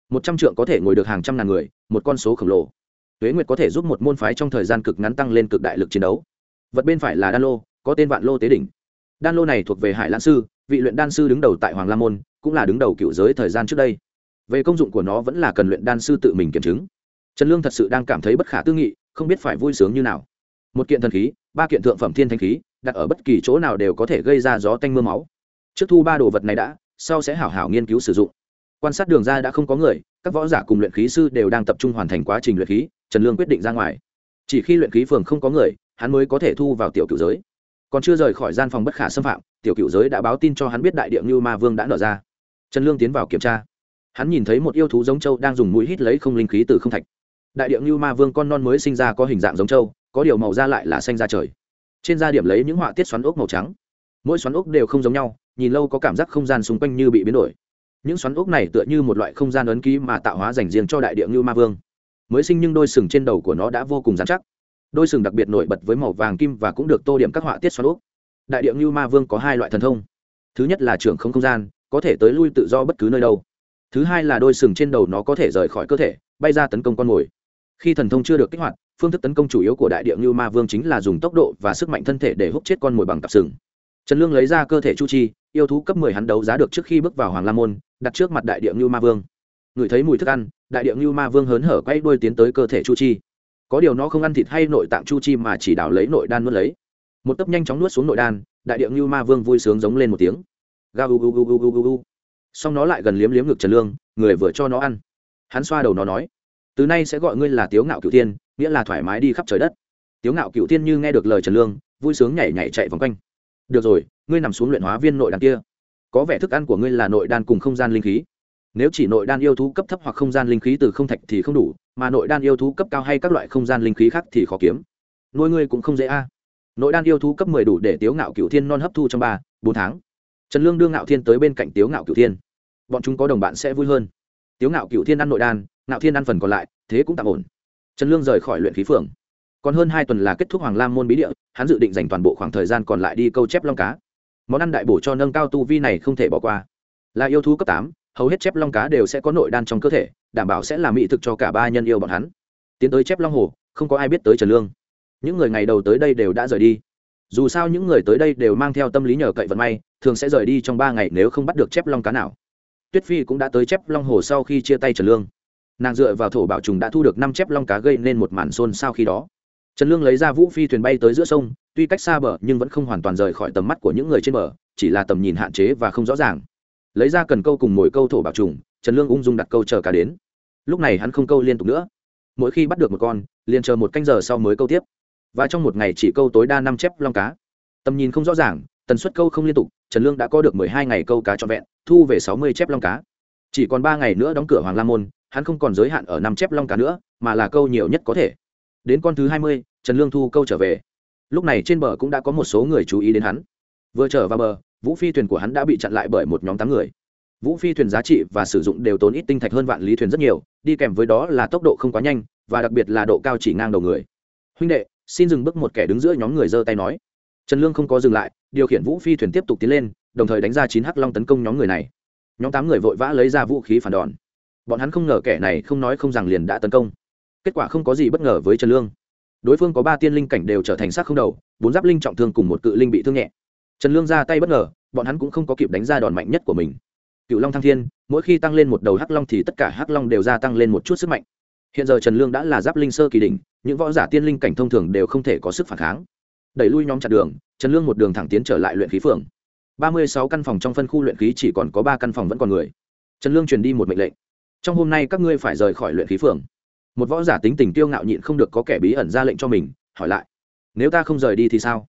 Một trăm trượng có thể ngồi được hàng trăm ngàn người, một con số khổng lồ. Tuế nguyệt có thể giúp một môn phái trong thời gian cực ngắn tăng lên cực đại lực chiến đấu. Vật bên phải là đan lô có tên vạn lô tế đỉnh. Đan lô này thuộc về hải lãn sư, vị luyện đan sư đứng đầu tại hoàng la môn, cũng là đứng đầu cựu giới thời gian trước đây. Về công dụng của nó vẫn là cần luyện đan sư tự mình kiểm chứng. Trần lương thật sự đang cảm thấy bất khả tư nghị, không biết phải vui sướng như nào. Một kiện thần khí, ba kiện thượng phẩm thiên thanh khí, đặt ở bất kỳ chỗ nào đều có thể gây ra gió tanh m ư a máu. Trước thu ba đồ vật này đã, sau sẽ hảo hảo nghiên cứu sử dụng. Quan sát đường ra đã không có người, các võ giả cùng luyện khí sư đều đang tập trung hoàn thành quá trình luyện khí, trần lương quyết định ra ngoài. Chỉ khi luyện khí phường không có người, hắn mới có thể thu vào tiểu cựu giới còn chưa rời khỏi gian phòng bất khả xâm phạm, tiểu cựu giới đã báo tin cho hắn biết đại địa như ma vương đã nở ra. Trần lương tiến vào kiểm tra. Hắn nhìn thấy một yêu thú giống châu đang dùng mũi hít lấy không linh khí từ không thạch. Đại địa như ma vương con non mới sinh ra có hình dạng giống châu, có điều màu da lại là xanh da trời. Trên da điểm lấy những họa tiết xoắn ốc màu trắng. Mỗi xoắn ốc đều không giống nhau, nhìn lâu có cảm giác không gian xung quanh như bị biến đổi. Những xoắn ốc này tựa như một loại không gian ấn ký mà tạo hóa dành riêng cho đại địa ngưu ma vương. Mới sinh nhưng đôi sừng trên đầu của nó đã vô cùng dán chắc đôi sừng đặc biệt nổi bật với màu vàng kim và cũng được tô điểm các họa tiết xoắn ốc. Đại địa như ma vương có hai loại thần thông. Thứ nhất là trưởng không không gian, có thể tới lui tự do bất cứ nơi đâu. Thứ hai là đôi sừng trên đầu nó có thể rời khỏi cơ thể, bay ra tấn công con mồi. Khi thần thông chưa được kích hoạt, phương thức tấn công chủ yếu của đại địa như ma vương chính là dùng tốc độ và sức mạnh thân thể để hút chết con mồi bằng cặp sừng. Trần lương lấy ra cơ thể chu chi, yêu thú cấp mười hắn đấu giá được trước khi bước vào hoàng la môn, đặt trước mặt đại địa như ma vương. Ngửi thấy mùi thức ăn, đại địa như ma vương hớn hở quay đuôi tiến tới cơ thể chu chi có điều nó không ăn thịt hay nội tạng chu chi mà chỉ đào lấy nội đan nuốt lấy. Một tấp nhanh chóng nuốt xuống nội đan, đại địa như ma vương vui sướng giống lên một tiếng. Ga u u u u u u xong nó lại gần liếm liếm ngực trần lương, người vừa cho nó ăn. Hắn xoa đầu nó nói, từ nay sẽ gọi ngươi là tiếu ngạo cựu tiên nghĩa là thoải mái đi khắp trời đất. Tiếu ngạo cựu tiên như nghe được lời trần lương, vui sướng nhảy nhảy chạy vòng quanh. Được rồi, ngươi nằm xuống luyện hóa viên nội đan kia. Có vẻ thức ăn của ngươi là nội đan cùng không gian linh khí nếu chỉ nội đan yêu thú cấp thấp hoặc không gian linh khí từ không thạch thì không đủ, mà nội đan yêu thú cấp cao hay các loại không gian linh khí khác thì khó kiếm. Nuôi ngươi cũng không dễ a. À. Nội đan yêu thú cấp mười đủ để tiếu ngạo cựu thiên non hấp thu trong ba, bốn tháng. Trần lương đưa ngạo thiên tới bên cạnh tiếu ngạo cựu thiên. Bọn chúng có đồng bạn sẽ vui hơn. Tiếu ngạo cựu thiên ăn nội đan, ngạo thiên ăn phần còn lại, thế cũng tạm ổn. Trần lương rời khỏi luyện khí phường. Còn hơn hai tuần là kết thúc hoàng lam môn bí địa, hắn dự định dành toàn bộ khoảng thời gian còn lại đi câu chép long cá. Món ăn đại bổ cho nâng cao tu vi này không thể bỏ qua. Là yêu thú cấp tám hầu hết chép long cá đều sẽ có nội đan trong cơ thể, đảm bảo sẽ làm mỹ thực cho cả ba nhân yêu bọn hắn. Tiến tới chép long hồ, không có ai biết tới trần lương. Những người ngày đầu tới đây đều đã rời đi. Dù sao những người tới đây đều mang theo tâm lý nhờ cậy vận may, thường sẽ rời đi trong ba ngày nếu không bắt được chép long cá nào. Tuyết phi cũng đã tới chép long hồ sau khi chia tay trần lương. Nàng dựa vào thổ bảo trùng đã thu được năm chép long cá gây nên một màn xôn sau khi đó. Trần lương lấy ra vũ phi thuyền bay tới giữa sông, tuy cách xa bờ nhưng vẫn không hoàn toàn rời khỏi tầm mắt của những người trên bờ, chỉ là tầm nhìn hạn chế và không rõ ràng lấy ra cần câu cùng mồi câu thổ bảo trùng, trần lương ung dung đặt câu chờ cá đến. Lúc này hắn không câu liên tục nữa. Mỗi khi bắt được một con, liền chờ một canh giờ sau mới câu tiếp. Và trong một ngày chỉ câu tối đa năm chép long cá. Tầm nhìn không rõ ràng, tần suất câu không liên tục, trần lương đã có được mười hai ngày câu cá trọn vẹn, thu về sáu mươi chép long cá. Chỉ còn ba ngày nữa đóng cửa hoàng la môn, hắn không còn giới hạn ở năm chép long cá nữa, mà là câu nhiều nhất có thể. Đến con thứ hai mươi, trần lương thu câu trở về. Lúc này trên bờ cũng đã có một số người chú ý đến hắn. Vừa trở vào bờ vũ phi thuyền của hắn đã bị chặn lại bởi một nhóm tám người. Vũ phi thuyền giá trị và sử dụng đều tốn ít tinh thạch hơn vạn lý thuyền rất nhiều, đi kèm với đó là tốc độ không quá nhanh, và đặc biệt là độ cao chỉ ngang đầu người. Huynh đệ, xin dừng bước một kẻ đứng giữa nhóm người giơ tay nói. Trần lương không có dừng lại, điều khiển vũ phi thuyền tiếp tục tiến lên, đồng thời đánh ra chín hắc long tấn công nhóm người này. Nhóm tám người vội vã lấy ra vũ khí phản đòn. Bọn hắn không ngờ kẻ này không nói không rằng liền đã tấn công. Kết quả không có gì bất ngờ với trần lương. Đối phương có ba tiên linh cảnh đều trở thành xác không đầu, bốn giáp linh trọng thương cùng một cự linh bị thương nhẹ trần lương ra tay bất ngờ, bọn hắn cũng không có kịp đánh ra đòn mạnh nhất của mình. Cựu long thăng thiên, mỗi khi tăng lên một đầu hắc long thì tất cả hắc long đều gia tăng lên một chút sức mạnh. Hiện giờ trần lương đã là giáp linh sơ kỳ đỉnh, những võ giả tiên linh cảnh thông thường đều không thể có sức phản kháng. Đẩy lui nhóm chặt đường, trần lương một đường thẳng tiến trở lại luyện khí phường. Ba mươi sáu căn phòng trong phân khu luyện khí chỉ còn có ba căn phòng vẫn còn người. Trần lương truyền đi một mệnh lệnh. Trong hôm nay các ngươi phải rời khỏi luyện khí phường. Một võ giả tính tình tiêu ngạo nhịn không được có kẻ bí ẩn ra lệnh cho mình, hỏi lại, nếu ta không rời đi thì sao?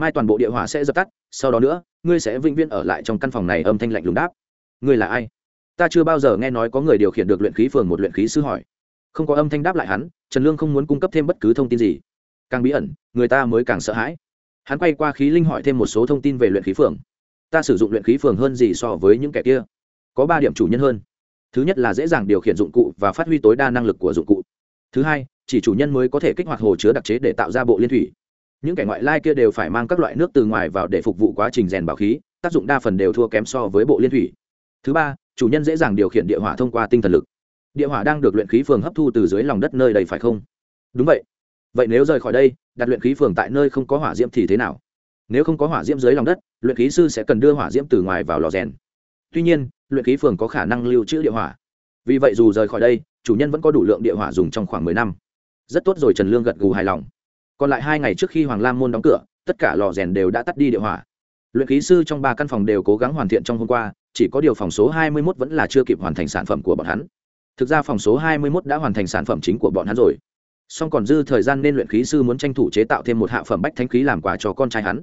Mai toàn bộ địa hỏa sẽ dập tắt, sau đó nữa, ngươi sẽ vĩnh viễn ở lại trong căn phòng này âm thanh lạnh lùng đáp. Ngươi là ai? Ta chưa bao giờ nghe nói có người điều khiển được luyện khí phường một luyện khí sư hỏi. Không có âm thanh đáp lại hắn, trần lương không muốn cung cấp thêm bất cứ thông tin gì. Càng bí ẩn, người ta mới càng sợ hãi. Hắn quay qua khí linh hỏi thêm một số thông tin về luyện khí phường. Ta sử dụng luyện khí phường hơn gì so với những kẻ kia. Có ba điểm chủ nhân hơn. Thứ nhất là dễ dàng điều khiển dụng cụ và phát huy tối đa năng lực của dụng cụ. Thứ hai, chỉ chủ nhân mới có thể kích hoạt hồ chứa đặc chế để tạo ra bộ liên thủy những kẻ ngoại lai kia đều phải mang các loại nước từ ngoài vào để phục vụ quá trình rèn bảo khí, tác dụng đa phần đều thua kém so với bộ liên thủy. Thứ ba, chủ nhân dễ dàng điều khiển địa hỏa thông qua tinh thần lực. Địa hỏa đang được luyện khí phường hấp thu từ dưới lòng đất nơi đây phải không? Đúng vậy. Vậy nếu rời khỏi đây, đặt luyện khí phường tại nơi không có hỏa diễm thì thế nào? Nếu không có hỏa diễm dưới lòng đất, luyện khí sư sẽ cần đưa hỏa diễm từ ngoài vào lò rèn. Tuy nhiên, luyện khí phường có khả năng lưu trữ địa hỏa. Vì vậy dù rời khỏi đây, chủ nhân vẫn có đủ lượng địa hỏa dùng trong khoảng mười năm. Rất tốt rồi, trần lương gật gù hài lòng còn lại hai ngày trước khi hoàng lam môn đóng cửa, tất cả lò rèn đều đã tắt đi địa hỏa luyện khí sư trong ba căn phòng đều cố gắng hoàn thiện trong hôm qua, chỉ có điều phòng số hai mươi 21 vẫn là chưa kịp hoàn thành sản phẩm của bọn hắn. Thực ra phòng số hai mươi 21 đã hoàn thành sản phẩm chính của bọn hắn rồi. Song còn dư thời gian nên luyện khí sư muốn tranh thủ chế tạo thêm một hạ phẩm bách thanh khí làm quà cho con trai hắn.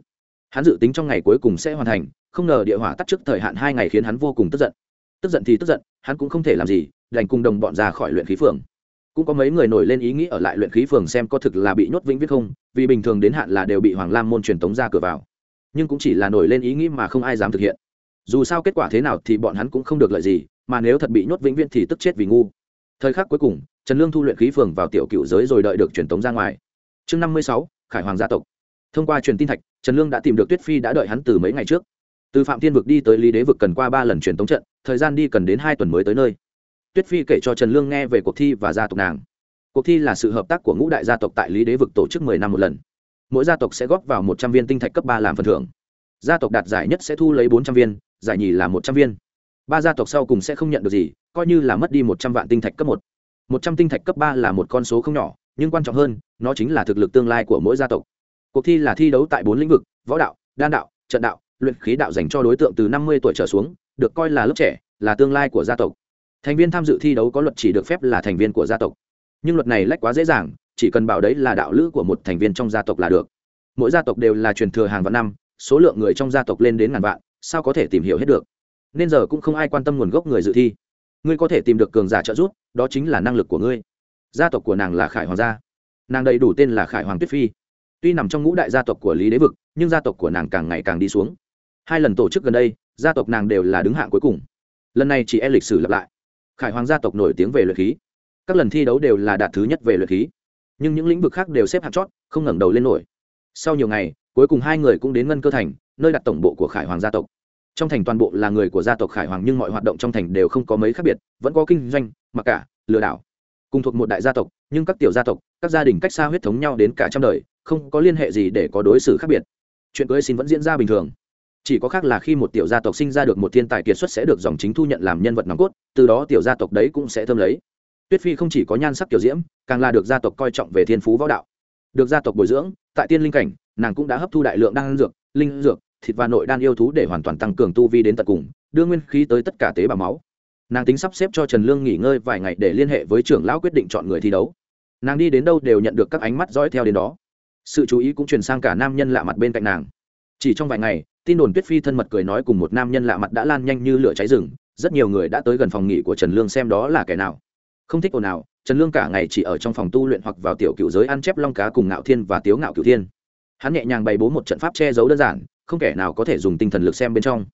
Hắn dự tính trong ngày cuối cùng sẽ hoàn thành, không ngờ địa hỏa tắt trước thời hạn hai ngày khiến hắn vô cùng tức giận. Tức giận thì tức giận, hắn cũng không thể làm gì, đành cùng đồng bọn ra khỏi luyện khí phường cũng có mấy người nổi lên ý nghĩ ở lại luyện khí phường xem có thực là bị nhốt vĩnh viết không, vì bình thường đến hạn là đều bị hoàng lam môn truyền tống ra cửa vào. Nhưng cũng chỉ là nổi lên ý nghĩ mà không ai dám thực hiện. Dù sao kết quả thế nào thì bọn hắn cũng không được lợi gì, mà nếu thật bị nhốt vĩnh viễn thì tức chết vì ngu. Thời khắc cuối cùng, trần lương thu luyện khí phường vào tiểu cựu giới rồi đợi được truyền tống ra ngoài. Chương năm mươi sáu, khải hoàng gia tộc. Thông qua truyền tin thạch, trần lương đã tìm được tuyết phi đã đợi hắn từ mấy ngày trước. Từ phạm thiên vực đi tới lý đế vực cần qua ba lần truyền tống trận, thời gian đi cần đến hai tuần mới tới nơi tuyết phi kể cho trần lương nghe về cuộc thi và gia tộc nàng. Cuộc thi là sự hợp tác của ngũ đại gia tộc tại lý đế vực tổ chức mười năm một lần. Mỗi gia tộc sẽ góp vào một trăm viên tinh thạch cấp ba làm phần thưởng. Gia tộc đạt giải nhất sẽ thu lấy bốn trăm viên, giải nhì là một trăm viên. Ba gia tộc sau cùng sẽ không nhận được gì, coi như là mất đi một trăm vạn tinh thạch cấp một. Một trăm tinh thạch cấp ba là một con số không nhỏ, nhưng quan trọng hơn, nó chính là thực lực tương lai của mỗi gia tộc. Cuộc thi là thi đấu tại bốn lĩnh vực, võ đạo, đan đạo, trận đạo, luyện khí đạo dành cho đối tượng từ năm mươi tuổi trở xuống, được coi là lớp trẻ, là tương lai của gia tộc thành viên tham dự thi đấu có luật chỉ được phép là thành viên của gia tộc. Nhưng luật này lách quá dễ dàng, chỉ cần bảo đấy là đạo lữ của một thành viên trong gia tộc là được. Mỗi gia tộc đều là truyền thừa hàng vạn năm, số lượng người trong gia tộc lên đến ngàn vạn, sao có thể tìm hiểu hết được? Nên giờ cũng không ai quan tâm nguồn gốc người dự thi. Ngươi có thể tìm được cường giả trợ giúp, đó chính là năng lực của ngươi. Gia tộc của nàng là khải hoàng gia. Nàng đầy đủ tên là khải hoàng tuyết phi. Tuy nằm trong ngũ đại gia tộc của lý đế vực, nhưng gia tộc của nàng càng ngày càng đi xuống. Hai lần tổ chức gần đây, gia tộc nàng đều là đứng hạng cuối cùng. Lần này chỉ e lịch sử lặp lại khải hoàng gia tộc nổi tiếng về luyện khí. Các lần thi đấu đều là đạt thứ nhất về luyện khí. Nhưng những lĩnh vực khác đều xếp hạng chót, không ngẩng đầu lên nổi. Sau nhiều ngày, cuối cùng hai người cũng đến ngân cơ thành, nơi đặt tổng bộ của khải hoàng gia tộc. Trong thành toàn bộ là người của gia tộc khải hoàng nhưng mọi hoạt động trong thành đều không có mấy khác biệt, vẫn có kinh doanh, mặc cả, lừa đảo. Cùng thuộc một đại gia tộc, nhưng các tiểu gia tộc, các gia đình cách xa huyết thống nhau đến cả trăm đời, không có liên hệ gì để có đối xử khác biệt. Chuyện cưới xin vẫn diễn ra bình thường chỉ có khác là khi một tiểu gia tộc sinh ra được một thiên tài kiệt xuất sẽ được dòng chính thu nhận làm nhân vật nòng cốt, từ đó tiểu gia tộc đấy cũng sẽ thơm lấy. Tuyết phi không chỉ có nhan sắc kiểu diễm, càng là được gia tộc coi trọng về thiên phú võ đạo. Được gia tộc bồi dưỡng, tại tiên linh cảnh, nàng cũng đã hấp thu đại lượng đan dược, linh dược, thịt và nội đan yêu thú để hoàn toàn tăng cường tu vi đến tận cùng, đưa nguyên khí tới tất cả tế bào máu. Nàng tính sắp xếp cho trần lương nghỉ ngơi vài ngày để liên hệ với trưởng lão quyết định chọn người thi đấu. Nàng đi đến đâu đều nhận được các ánh mắt dõi theo đến đó. Sự chú ý cũng truyền sang cả nam nhân lạ mặt bên cạnh nàng chỉ trong vài ngày, tin đồn tuyết phi thân mật cười nói cùng một nam nhân lạ mặt đã lan nhanh như lửa cháy rừng, rất nhiều người đã tới gần phòng nghỉ của trần lương xem đó là kẻ nào. Không thích ồn nào trần lương cả ngày chỉ ở trong phòng tu luyện hoặc vào tiểu cựu giới ăn chép long cá cùng ngạo thiên và tiếu ngạo cựu thiên. Hắn nhẹ nhàng bày bố một trận pháp che giấu đơn giản, không kẻ nào có thể dùng tinh thần lực xem bên trong.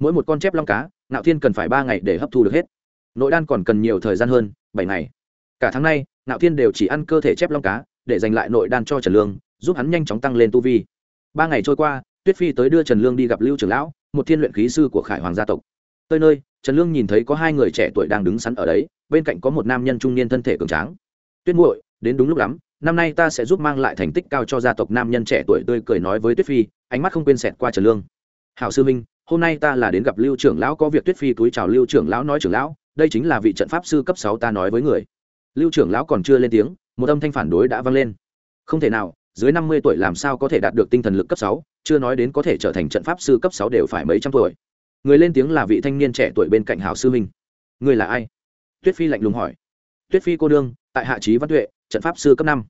Mỗi một con chép long cá, ngạo thiên cần phải ba ngày để hấp thu được hết. Nội đan còn cần nhiều thời gian hơn, bảy ngày. Cả tháng nay, ngạo thiên đều chỉ ăn cơ thể chép long cá, để giành lại nội đan cho trần lương, giúp hắn nhanh chóng tăng lên tu vi. Ba ngày trôi qua tuyết phi tới đưa trần lương đi gặp lưu trưởng lão, một thiên luyện khí sư của khải hoàng gia tộc. Tới nơi, trần lương nhìn thấy có hai người trẻ tuổi đang đứng sẵn ở đấy, bên cạnh có một nam nhân trung niên thân thể cường tráng. Tuyết muội, đến đúng lúc lắm, năm nay ta sẽ giúp mang lại thành tích cao cho gia tộc nam nhân trẻ tuổi, tươi cười nói với tuyết phi, ánh mắt không quên xẹt qua trần lương. Hảo sư minh, hôm nay ta là đến gặp lưu trưởng lão, có việc tuyết phi túi chào lưu trưởng lão nói trưởng lão, đây chính là vị trận pháp sư cấp sáu ta nói với người. Lưu trưởng lão còn chưa lên tiếng, một âm thanh phản đối đã vang lên. Không thể nào, dưới năm mươi tuổi làm sao có thể đạt được tinh thần lực cấp sáu chưa nói đến có thể trở thành trận pháp sư cấp sáu đều phải mấy trăm tuổi. Người lên tiếng là vị thanh niên trẻ tuổi bên cạnh hảo sư minh. Người là ai? Tuyết phi lạnh lùng hỏi. Tuyết phi cô đương tại hạ trí văn tuệ, trận pháp sư cấp năm.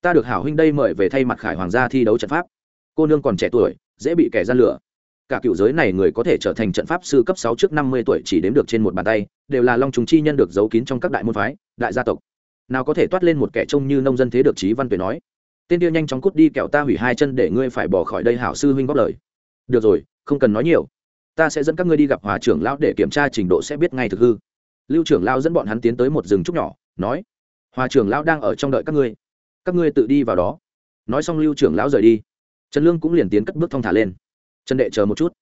Ta được hảo huynh đây mời về thay mặt khải hoàng gia thi đấu trận pháp. Cô nương còn trẻ tuổi, dễ bị kẻ gian lửa cả cựu giới này người có thể trở thành trận pháp sư cấp sáu trước năm mươi tuổi chỉ đếm được trên một bàn tay, đều là long trùng chi nhân được giấu kín trong các đại môn phái, đại gia tộc. Nào có thể toát lên một kẻ trông như nông dân thế được trí văn tuệ nói tên kia nhanh chóng cút đi kẹo ta hủy hai chân để ngươi phải bỏ khỏi đây, hảo sư huynh góp lời. Được rồi, không cần nói nhiều. Ta sẽ dẫn các ngươi đi gặp hòa trưởng lão để kiểm tra trình độ sẽ biết ngay thực hư. Lưu trưởng lão dẫn bọn hắn tiến tới một rừng trúc nhỏ, nói, hòa trưởng lão đang ở trong đợi các ngươi. Các ngươi tự đi vào đó. Nói xong lưu trưởng lão rời đi. Trần lương cũng liền tiến cất bước thong thả lên. Trần đệ, chờ một chút.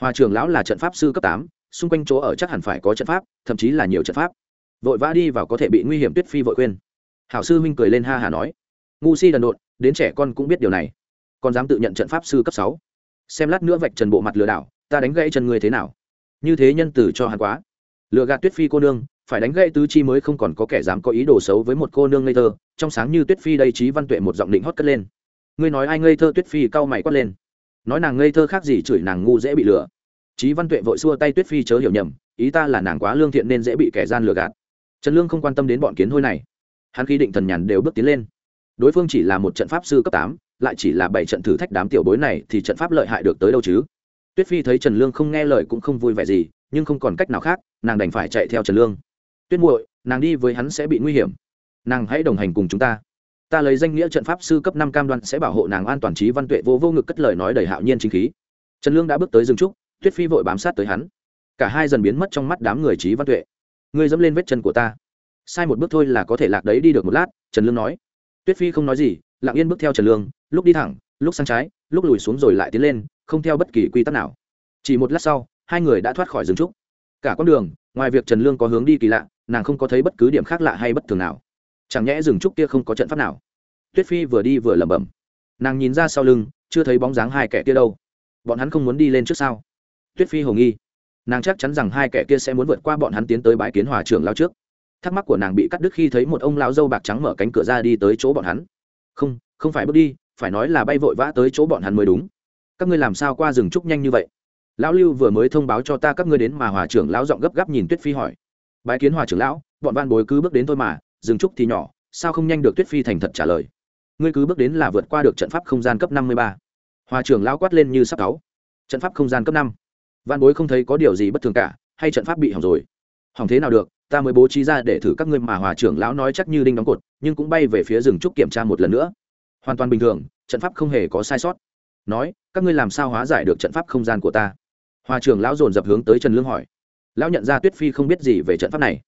Hòa trưởng lão là trận pháp sư cấp tám, xung quanh chỗ ở chắc hẳn phải có trận pháp, thậm chí là nhiều trận pháp. Vội vã đi vào có thể bị nguy hiểm tuyết phi vội khuyên. Hảo sư huynh cười lên ha hà nói ngu si đần độn, đến trẻ con cũng biết điều này. Còn dám tự nhận trận pháp sư cấp sáu. Xem lát nữa vạch trần bộ mặt lừa đảo, ta đánh gãy chân người thế nào? Như thế nhân tử cho hắn quá. Lừa gạt tuyết phi cô nương, phải đánh gãy tứ chi mới không còn có kẻ dám có ý đồ xấu với một cô nương ngây thơ. Trong sáng như tuyết phi đây trí văn tuệ một giọng định hót cất lên. Ngươi nói ai ngây thơ, tuyết phi cau mày quát lên. Nói nàng ngây thơ khác gì chửi nàng ngu dễ bị lừa. Trí văn tuệ vội xua tay tuyết phi chớ hiểu nhầm, ý ta là nàng quá lương thiện nên dễ bị kẻ gian lừa gạt. Trần lương không quan tâm đến bọn kiến hôi này. Hắn khi định thần nhàn đều bước tiến lên đối phương chỉ là một trận pháp sư cấp tám, lại chỉ là bảy trận thử thách đám tiểu bối này thì trận pháp lợi hại được tới đâu chứ? Tuyết phi thấy trần lương không nghe lời cũng không vui vẻ gì, nhưng không còn cách nào khác, nàng đành phải chạy theo trần lương. Tuyết muội, nàng đi với hắn sẽ bị nguy hiểm. Nàng hãy đồng hành cùng chúng ta. Ta lấy danh nghĩa trận pháp sư cấp năm cam đoan sẽ bảo hộ nàng an toàn, trí văn tuệ vô vô ngực cất lời nói đầy hạo nhiên chính khí. Trần lương đã bước tới rừng trúc, tuyết phi vội bám sát tới hắn. Cả hai dần biến mất trong mắt đám người trí văn tuệ. Ngươi dẫm lên vết chân của ta. Sai một bước thôi là có thể lạc đấy, đi được một lát, trần lương nói tuyết phi không nói gì, lặng yên bước theo trần lương, lúc đi thẳng, lúc sang trái, lúc lùi xuống rồi lại tiến lên, không theo bất kỳ quy tắc nào. Chỉ một lát sau, hai người đã thoát khỏi rừng trúc. Cả con đường, ngoài việc trần lương có hướng đi kỳ lạ, nàng không có thấy bất cứ điểm khác lạ hay bất thường nào. Chẳng nhẽ rừng trúc kia không có trận pháp nào? Tuyết phi vừa đi vừa lẩm bẩm. Nàng nhìn ra sau lưng, chưa thấy bóng dáng hai kẻ kia đâu. Bọn hắn không muốn đi lên trước sau tuyết phi hồ nghi. Nàng chắc chắn rằng hai kẻ kia sẽ muốn vượt qua bọn hắn tiến tới bãi kiến hòa trưởng lao trước thắc mắc của nàng bị cắt đứt khi thấy một ông lão dâu bạc trắng mở cánh cửa ra đi tới chỗ bọn hắn. Không không phải bước đi, phải nói là bay vội vã tới chỗ bọn hắn mới đúng. Các ngươi làm sao qua rừng trúc nhanh như vậy? Lão lưu vừa mới thông báo cho ta các ngươi đến mà hòa trưởng lão giọng gấp gáp nhìn tuyết phi hỏi. Bái kiến hòa trưởng lão, bọn van bối cứ bước đến thôi mà, rừng trúc thì nhỏ, sao không nhanh được tuyết phi thành thật trả lời? Ngươi cứ bước đến là vượt qua được trận pháp không gian cấp năm mươi ba. Hòa trưởng lão quát lên như sắp cáu. Trận pháp không gian cấp năm. Van bối không thấy có điều gì bất thường cả, hay trận pháp bị hỏng rồi? Hỏng thế nào được, ta mới bố trí ra để thử các ngươi mà hòa trưởng lão nói chắc như đinh đóng cột, nhưng cũng bay về phía rừng trúc kiểm tra một lần nữa. Hoàn toàn bình thường, trận pháp không hề có sai sót. Nói, các ngươi làm sao hóa giải được trận pháp không gian của ta? Hòa trưởng lão dồn dập hướng tới trần lương hỏi. Lão nhận ra tuyết phi không biết gì về trận pháp này.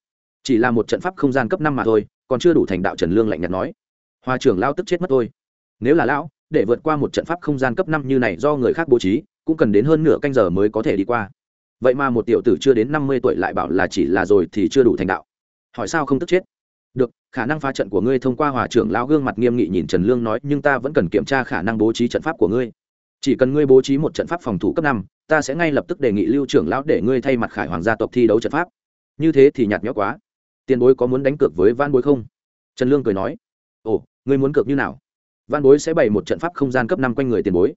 Chỉ là một trận pháp không gian cấp năm mà thôi, còn chưa đủ thành đạo trần lương lạnh nhạt nói. Hòa trưởng lão tức chết mất thôi. Nếu là lão, để vượt qua một trận pháp không gian cấp năm như này do người khác bố trí, cũng cần đến hơn nửa canh giờ mới có thể đi qua vậy mà một tiểu tử chưa đến năm mươi tuổi lại bảo là chỉ là rồi thì chưa đủ thành đạo. Hỏi sao không tức chết? Được, khả năng phá trận của ngươi thông qua hòa trưởng lão gương mặt nghiêm nghị nhìn trần lương nói, nhưng ta vẫn cần kiểm tra khả năng bố trí trận pháp của ngươi. Chỉ cần ngươi bố trí một trận pháp phòng thủ cấp năm, ta sẽ ngay lập tức đề nghị lưu trưởng lão để ngươi thay mặt khải hoàng gia tộc thi đấu trận pháp. Như thế thì nhạt nhẽo quá. Tiền bối có muốn đánh cược với van bối không? Trần lương cười nói. Ồ, ngươi muốn cược như nào? Van bối sẽ bày một trận pháp không gian cấp năm quanh người tiền bối.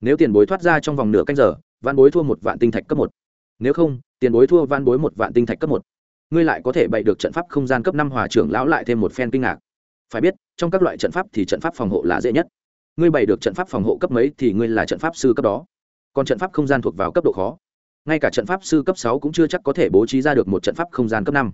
Nếu tiền bối thoát ra trong vòng nửa canh giờ van bối thua một vạn tinh thạch cấp một nếu không, tiền bối thua van bối một vạn tinh thạch cấp một. Ngươi lại có thể bày được trận pháp không gian cấp năm hòa trưởng lão lại thêm một phen kinh ngạc. Phải biết, trong các loại trận pháp thì trận pháp phòng hộ là dễ nhất. Ngươi bày được trận pháp phòng hộ cấp mấy thì ngươi là trận pháp sư cấp đó. Còn trận pháp không gian thuộc vào cấp độ khó. Ngay cả trận pháp sư cấp sáu cũng chưa chắc có thể bố trí ra được một trận pháp không gian cấp năm.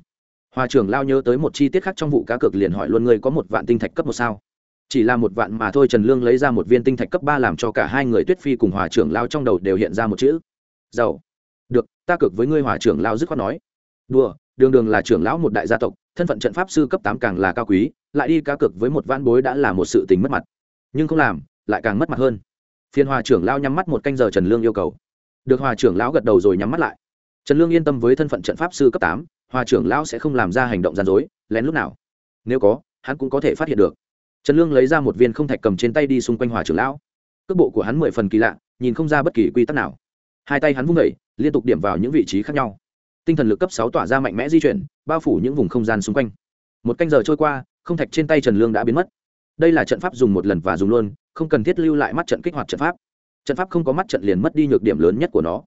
Hòa trưởng lao nhớ tới một chi tiết khác trong vụ cá cược liền hỏi luôn ngươi có một vạn tinh thạch cấp một sao? Chỉ là một vạn mà thôi, trần lương lấy ra một viên tinh thạch cấp ba làm cho cả hai người tuyết phi cùng hòa trưởng lao trong đầu đều hiện ra một chữ. Giàu ta cược với ngươi hòa trưởng lao dứt khoát nói. Đùa, đường đường là trưởng lão một đại gia tộc, thân phận trận pháp sư cấp tám càng là cao quý, lại đi cá cược với một van bối đã là một sự tình mất mặt. Nhưng không làm, lại càng mất mặt hơn. Phiên hòa trưởng lao nhắm mắt một canh giờ trần lương yêu cầu. Được hòa trưởng lão gật đầu rồi nhắm mắt lại. Trần lương yên tâm với thân phận trận pháp sư cấp tám, hòa trưởng lão sẽ không làm ra hành động gian dối, lén lúc nào. Nếu có, hắn cũng có thể phát hiện được. Trần lương lấy ra một viên không thạch cầm trên tay đi xung quanh hòa trưởng lão. Cước bộ của hắn mười phần kỳ lạ, nhìn không ra bất kỳ quy tắc nào hai tay hắn vung vẩy liên tục điểm vào những vị trí khác nhau. Tinh thần lực cấp sáu tỏa ra mạnh mẽ di chuyển, bao phủ những vùng không gian xung quanh. Một canh giờ trôi qua, không thạch trên tay trần lương đã biến mất. Đây là trận pháp dùng một lần và dùng luôn, không cần thiết lưu lại mắt trận kích hoạt trận pháp. Trận pháp không có mắt trận liền mất đi nhược điểm lớn nhất của nó.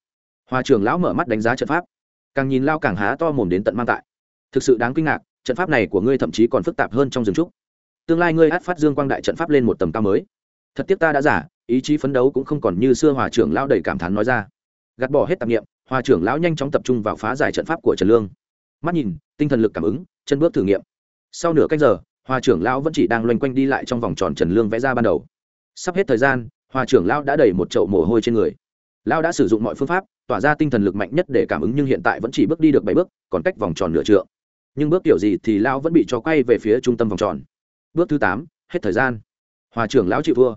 Hòa trưởng lão mở mắt đánh giá trận pháp. Càng nhìn lao càng há to mồm đến tận mang tại. Thực sự đáng kinh ngạc, trận pháp này của ngươi thậm chí còn phức tạp hơn trong rừng trúc. Tương lai ngươi hát phát dương quang đại trận pháp lên một tầm cao mới. Thật tiếc ta đã giả, ý chí phấn đấu cũng không còn như xưa hòa trưởng lão đầy cảm thán nói ra gạt bỏ hết tạp nghiệm, hòa trưởng lão nhanh chóng tập trung vào phá giải trận pháp của trần lương. Mắt nhìn, tinh thần lực cảm ứng, chân bước thử nghiệm. Sau nửa cách giờ, hòa trưởng lão vẫn chỉ đang loanh quanh đi lại trong vòng tròn trần lương vẽ ra ban đầu. Sắp hết thời gian, hòa trưởng lão đã đầy một chậu mồ hôi trên người. Lão đã sử dụng mọi phương pháp, tỏa ra tinh thần lực mạnh nhất để cảm ứng nhưng hiện tại vẫn chỉ bước đi được bảy bước, còn cách vòng tròn nửa trượng. Nhưng bước kiểu gì thì lão vẫn bị cho quay về phía trung tâm vòng tròn. Bước thứ tám, hết thời gian. Hòa trưởng lão chịu thua.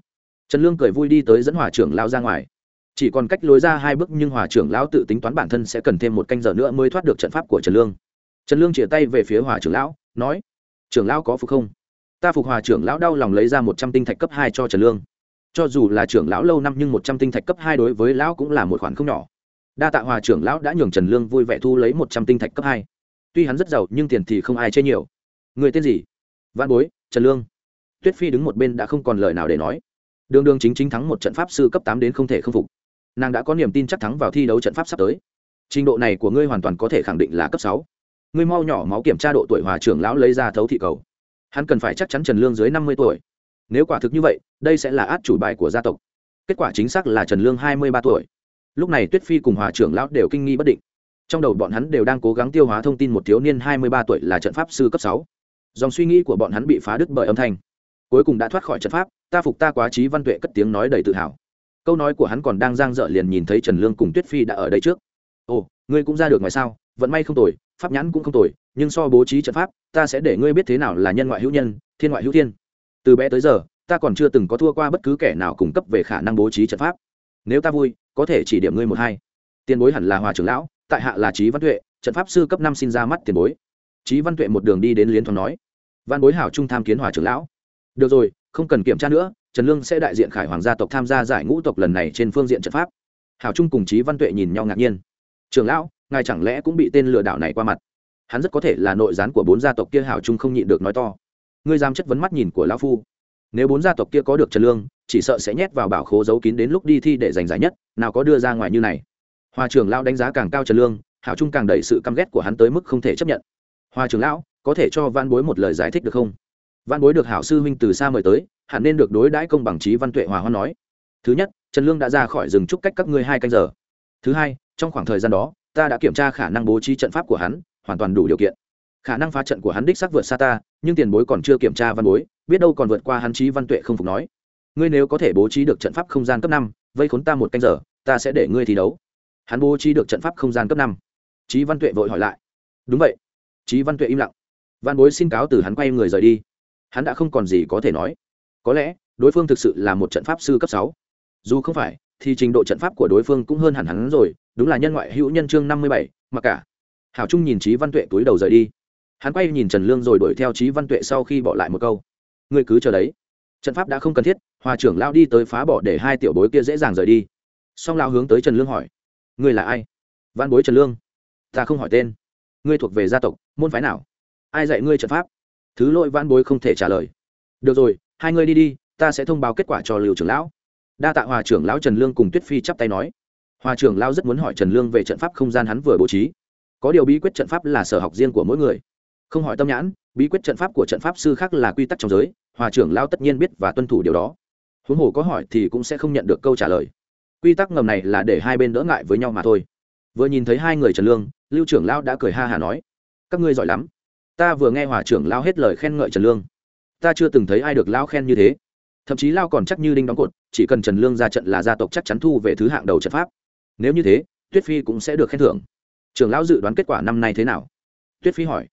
Trần lương cười vui đi tới dẫn hòa trưởng lão ra ngoài chỉ còn cách lối ra hai bước nhưng hòa trưởng lão tự tính toán bản thân sẽ cần thêm một canh giờ nữa mới thoát được trận pháp của trần lương. Trần lương chĩa tay về phía hòa trưởng lão, nói, trưởng lão có phục không? Ta phục. Hòa trưởng lão đau lòng lấy ra một trăm tinh thạch cấp hai cho trần lương. Cho dù là trưởng lão lâu năm nhưng một trăm tinh thạch cấp hai đối với lão cũng là một khoản không nhỏ. Đa tạ hòa trưởng lão đã nhường trần lương vui vẻ thu lấy một trăm tinh thạch cấp hai. Tuy hắn rất giàu nhưng tiền thì không ai chê nhiều. Người tên gì? Văn bối, trần lương. Tuyết phi đứng một bên đã không còn lời nào để nói. Đường đường chính chính thắng một trận pháp sư cấp tám đến không thể không phục nàng đã có niềm tin chắc thắng vào thi đấu trận pháp sắp tới. Trình độ này của ngươi hoàn toàn có thể khẳng định là cấp sáu. Ngươi mau nhỏ máu kiểm tra độ tuổi hòa trưởng lão lấy ra thấu thị cầu. Hắn cần phải chắc chắn trần lương dưới năm mươi tuổi. Nếu quả thực như vậy, đây sẽ là át chủ bài của gia tộc. Kết quả chính xác là trần lương hai mươi ba tuổi. Lúc này tuyết phi cùng hòa trưởng lão đều kinh nghi bất định. Trong đầu bọn hắn đều đang cố gắng tiêu hóa thông tin một thiếu niên hai mươi ba tuổi là trận pháp sư cấp sáu. Dòng suy nghĩ của bọn hắn bị phá đứt bởi âm thanh. Cuối cùng đã thoát khỏi trận pháp, ta phục ta quá trí văn tuệ cất tiếng nói đầy tự hào câu nói của hắn còn đang giang dở liền nhìn thấy trần lương cùng tuyết phi đã ở đây trước. Ồ, ngươi cũng ra được ngoài sao? Vận may không tồi, pháp nhãn cũng không tồi, nhưng so bố trí trận pháp, ta sẽ để ngươi biết thế nào là nhân ngoại hữu nhân, thiên ngoại hữu thiên. Từ bé tới giờ, ta còn chưa từng có thua qua bất cứ kẻ nào cung cấp về khả năng bố trí trận pháp. Nếu ta vui, có thể chỉ điểm ngươi một hai. Tiền bối hẳn là hòa trưởng lão, tại hạ là trí văn tuệ, trận pháp sư cấp năm xin ra mắt tiền bối. Trí văn tuệ một đường đi đến liên thoáng nói, văn bối hảo trung tham kiến hòa trưởng lão. Được rồi, không cần kiểm tra nữa trần lương sẽ đại diện khải hoàng gia tộc tham gia giải ngũ tộc lần này trên phương diện trận pháp. Hảo trung cùng Chí văn tuệ nhìn nhau ngạc nhiên. Trường lão, ngài chẳng lẽ cũng bị tên lừa đảo này qua mặt? Hắn rất có thể là nội gián của bốn gia tộc kia, hảo trung không nhịn được nói to. Ngươi dám chất vấn mắt nhìn của lão phu. Nếu bốn gia tộc kia có được trần lương, chỉ sợ sẽ nhét vào bảo khố giấu kín đến lúc đi thi để giành giải nhất, nào có đưa ra ngoài như này. Hoa trưởng lão đánh giá càng cao trần lương, hảo trung càng đẩy sự căm ghét của hắn tới mức không thể chấp nhận. Hoa trưởng lão, có thể cho văn bối một lời giải thích được không? Văn bối được hảo sư huynh từ xa mời tới hẳn nên được đối đãi công bằng trí văn tuệ hòa hoan nói. Thứ nhất, trần lương đã ra khỏi rừng trúc cách các ngươi hai canh giờ. Thứ hai, trong khoảng thời gian đó, ta đã kiểm tra khả năng bố trí trận pháp của hắn, hoàn toàn đủ điều kiện. Khả năng phá trận của hắn đích xác vượt xa ta, nhưng tiền bối còn chưa kiểm tra văn bối, biết đâu còn vượt qua hắn trí văn tuệ không phục nói. Ngươi nếu có thể bố trí được trận pháp không gian cấp năm, vây khốn ta một canh giờ, ta sẽ để ngươi thi đấu. Hắn bố trí được trận pháp không gian cấp năm. Trí văn tuệ vội hỏi lại. Đúng vậy. Trí văn tuệ im lặng. Văn bối xin cáo từ hắn quay người rời đi. Hắn đã không còn gì có thể nói có lẽ, đối phương thực sự là một trận pháp sư cấp sáu. Dù không phải, thì trình độ trận pháp của đối phương cũng hơn hẳn hắn rồi, đúng là nhân ngoại hữu nhân chương năm mươi bảy, mặc cả. Hảo trung nhìn trí văn tuệ túi đầu rời đi. Hắn quay nhìn trần lương rồi đuổi theo trí văn tuệ sau khi bỏ lại một câu. Ngươi cứ chờ đấy. Trận pháp đã không cần thiết, hòa trưởng lao đi tới phá bỏ để hai tiểu bối kia dễ dàng rời đi. Song lao hướng tới trần lương hỏi. Ngươi là ai? Văn bối trần lương. Ta không hỏi tên. Ngươi thuộc về gia tộc, môn phái nào? Ai dạy ngươi trận pháp? Thứ lỗi văn bối không thể trả lời. Được rồi hai người đi đi, ta sẽ thông báo kết quả cho lưu trưởng lão. Đa tạ hòa trưởng lão trần lương cùng tuyết phi chắp tay nói. Hòa trưởng lão rất muốn hỏi trần lương về trận pháp không gian hắn vừa bố trí. Có điều bí quyết trận pháp là sở học riêng của mỗi người. Không hỏi tâm nhãn, bí quyết trận pháp của trận pháp sư khác là quy tắc trong giới, hòa trưởng lão tất nhiên biết và tuân thủ điều đó. Huống hồ có hỏi thì cũng sẽ không nhận được câu trả lời. Quy tắc ngầm này là để hai bên đỡ ngại với nhau mà thôi. Vừa nhìn thấy hai người trần lương, lưu trưởng lão đã cười ha hả nói. Các ngươi giỏi lắm. Ta vừa nghe hòa trưởng lão hết lời khen ngợi trần lương ta chưa từng thấy ai được lao khen như thế. Thậm chí lao còn chắc như đinh đóng cột, chỉ cần trần lương ra trận là gia tộc chắc chắn thu về thứ hạng đầu trận pháp. Nếu như thế, tuyết phi cũng sẽ được khen thưởng. Trưởng lão dự đoán kết quả năm nay thế nào? Tuyết phi hỏi.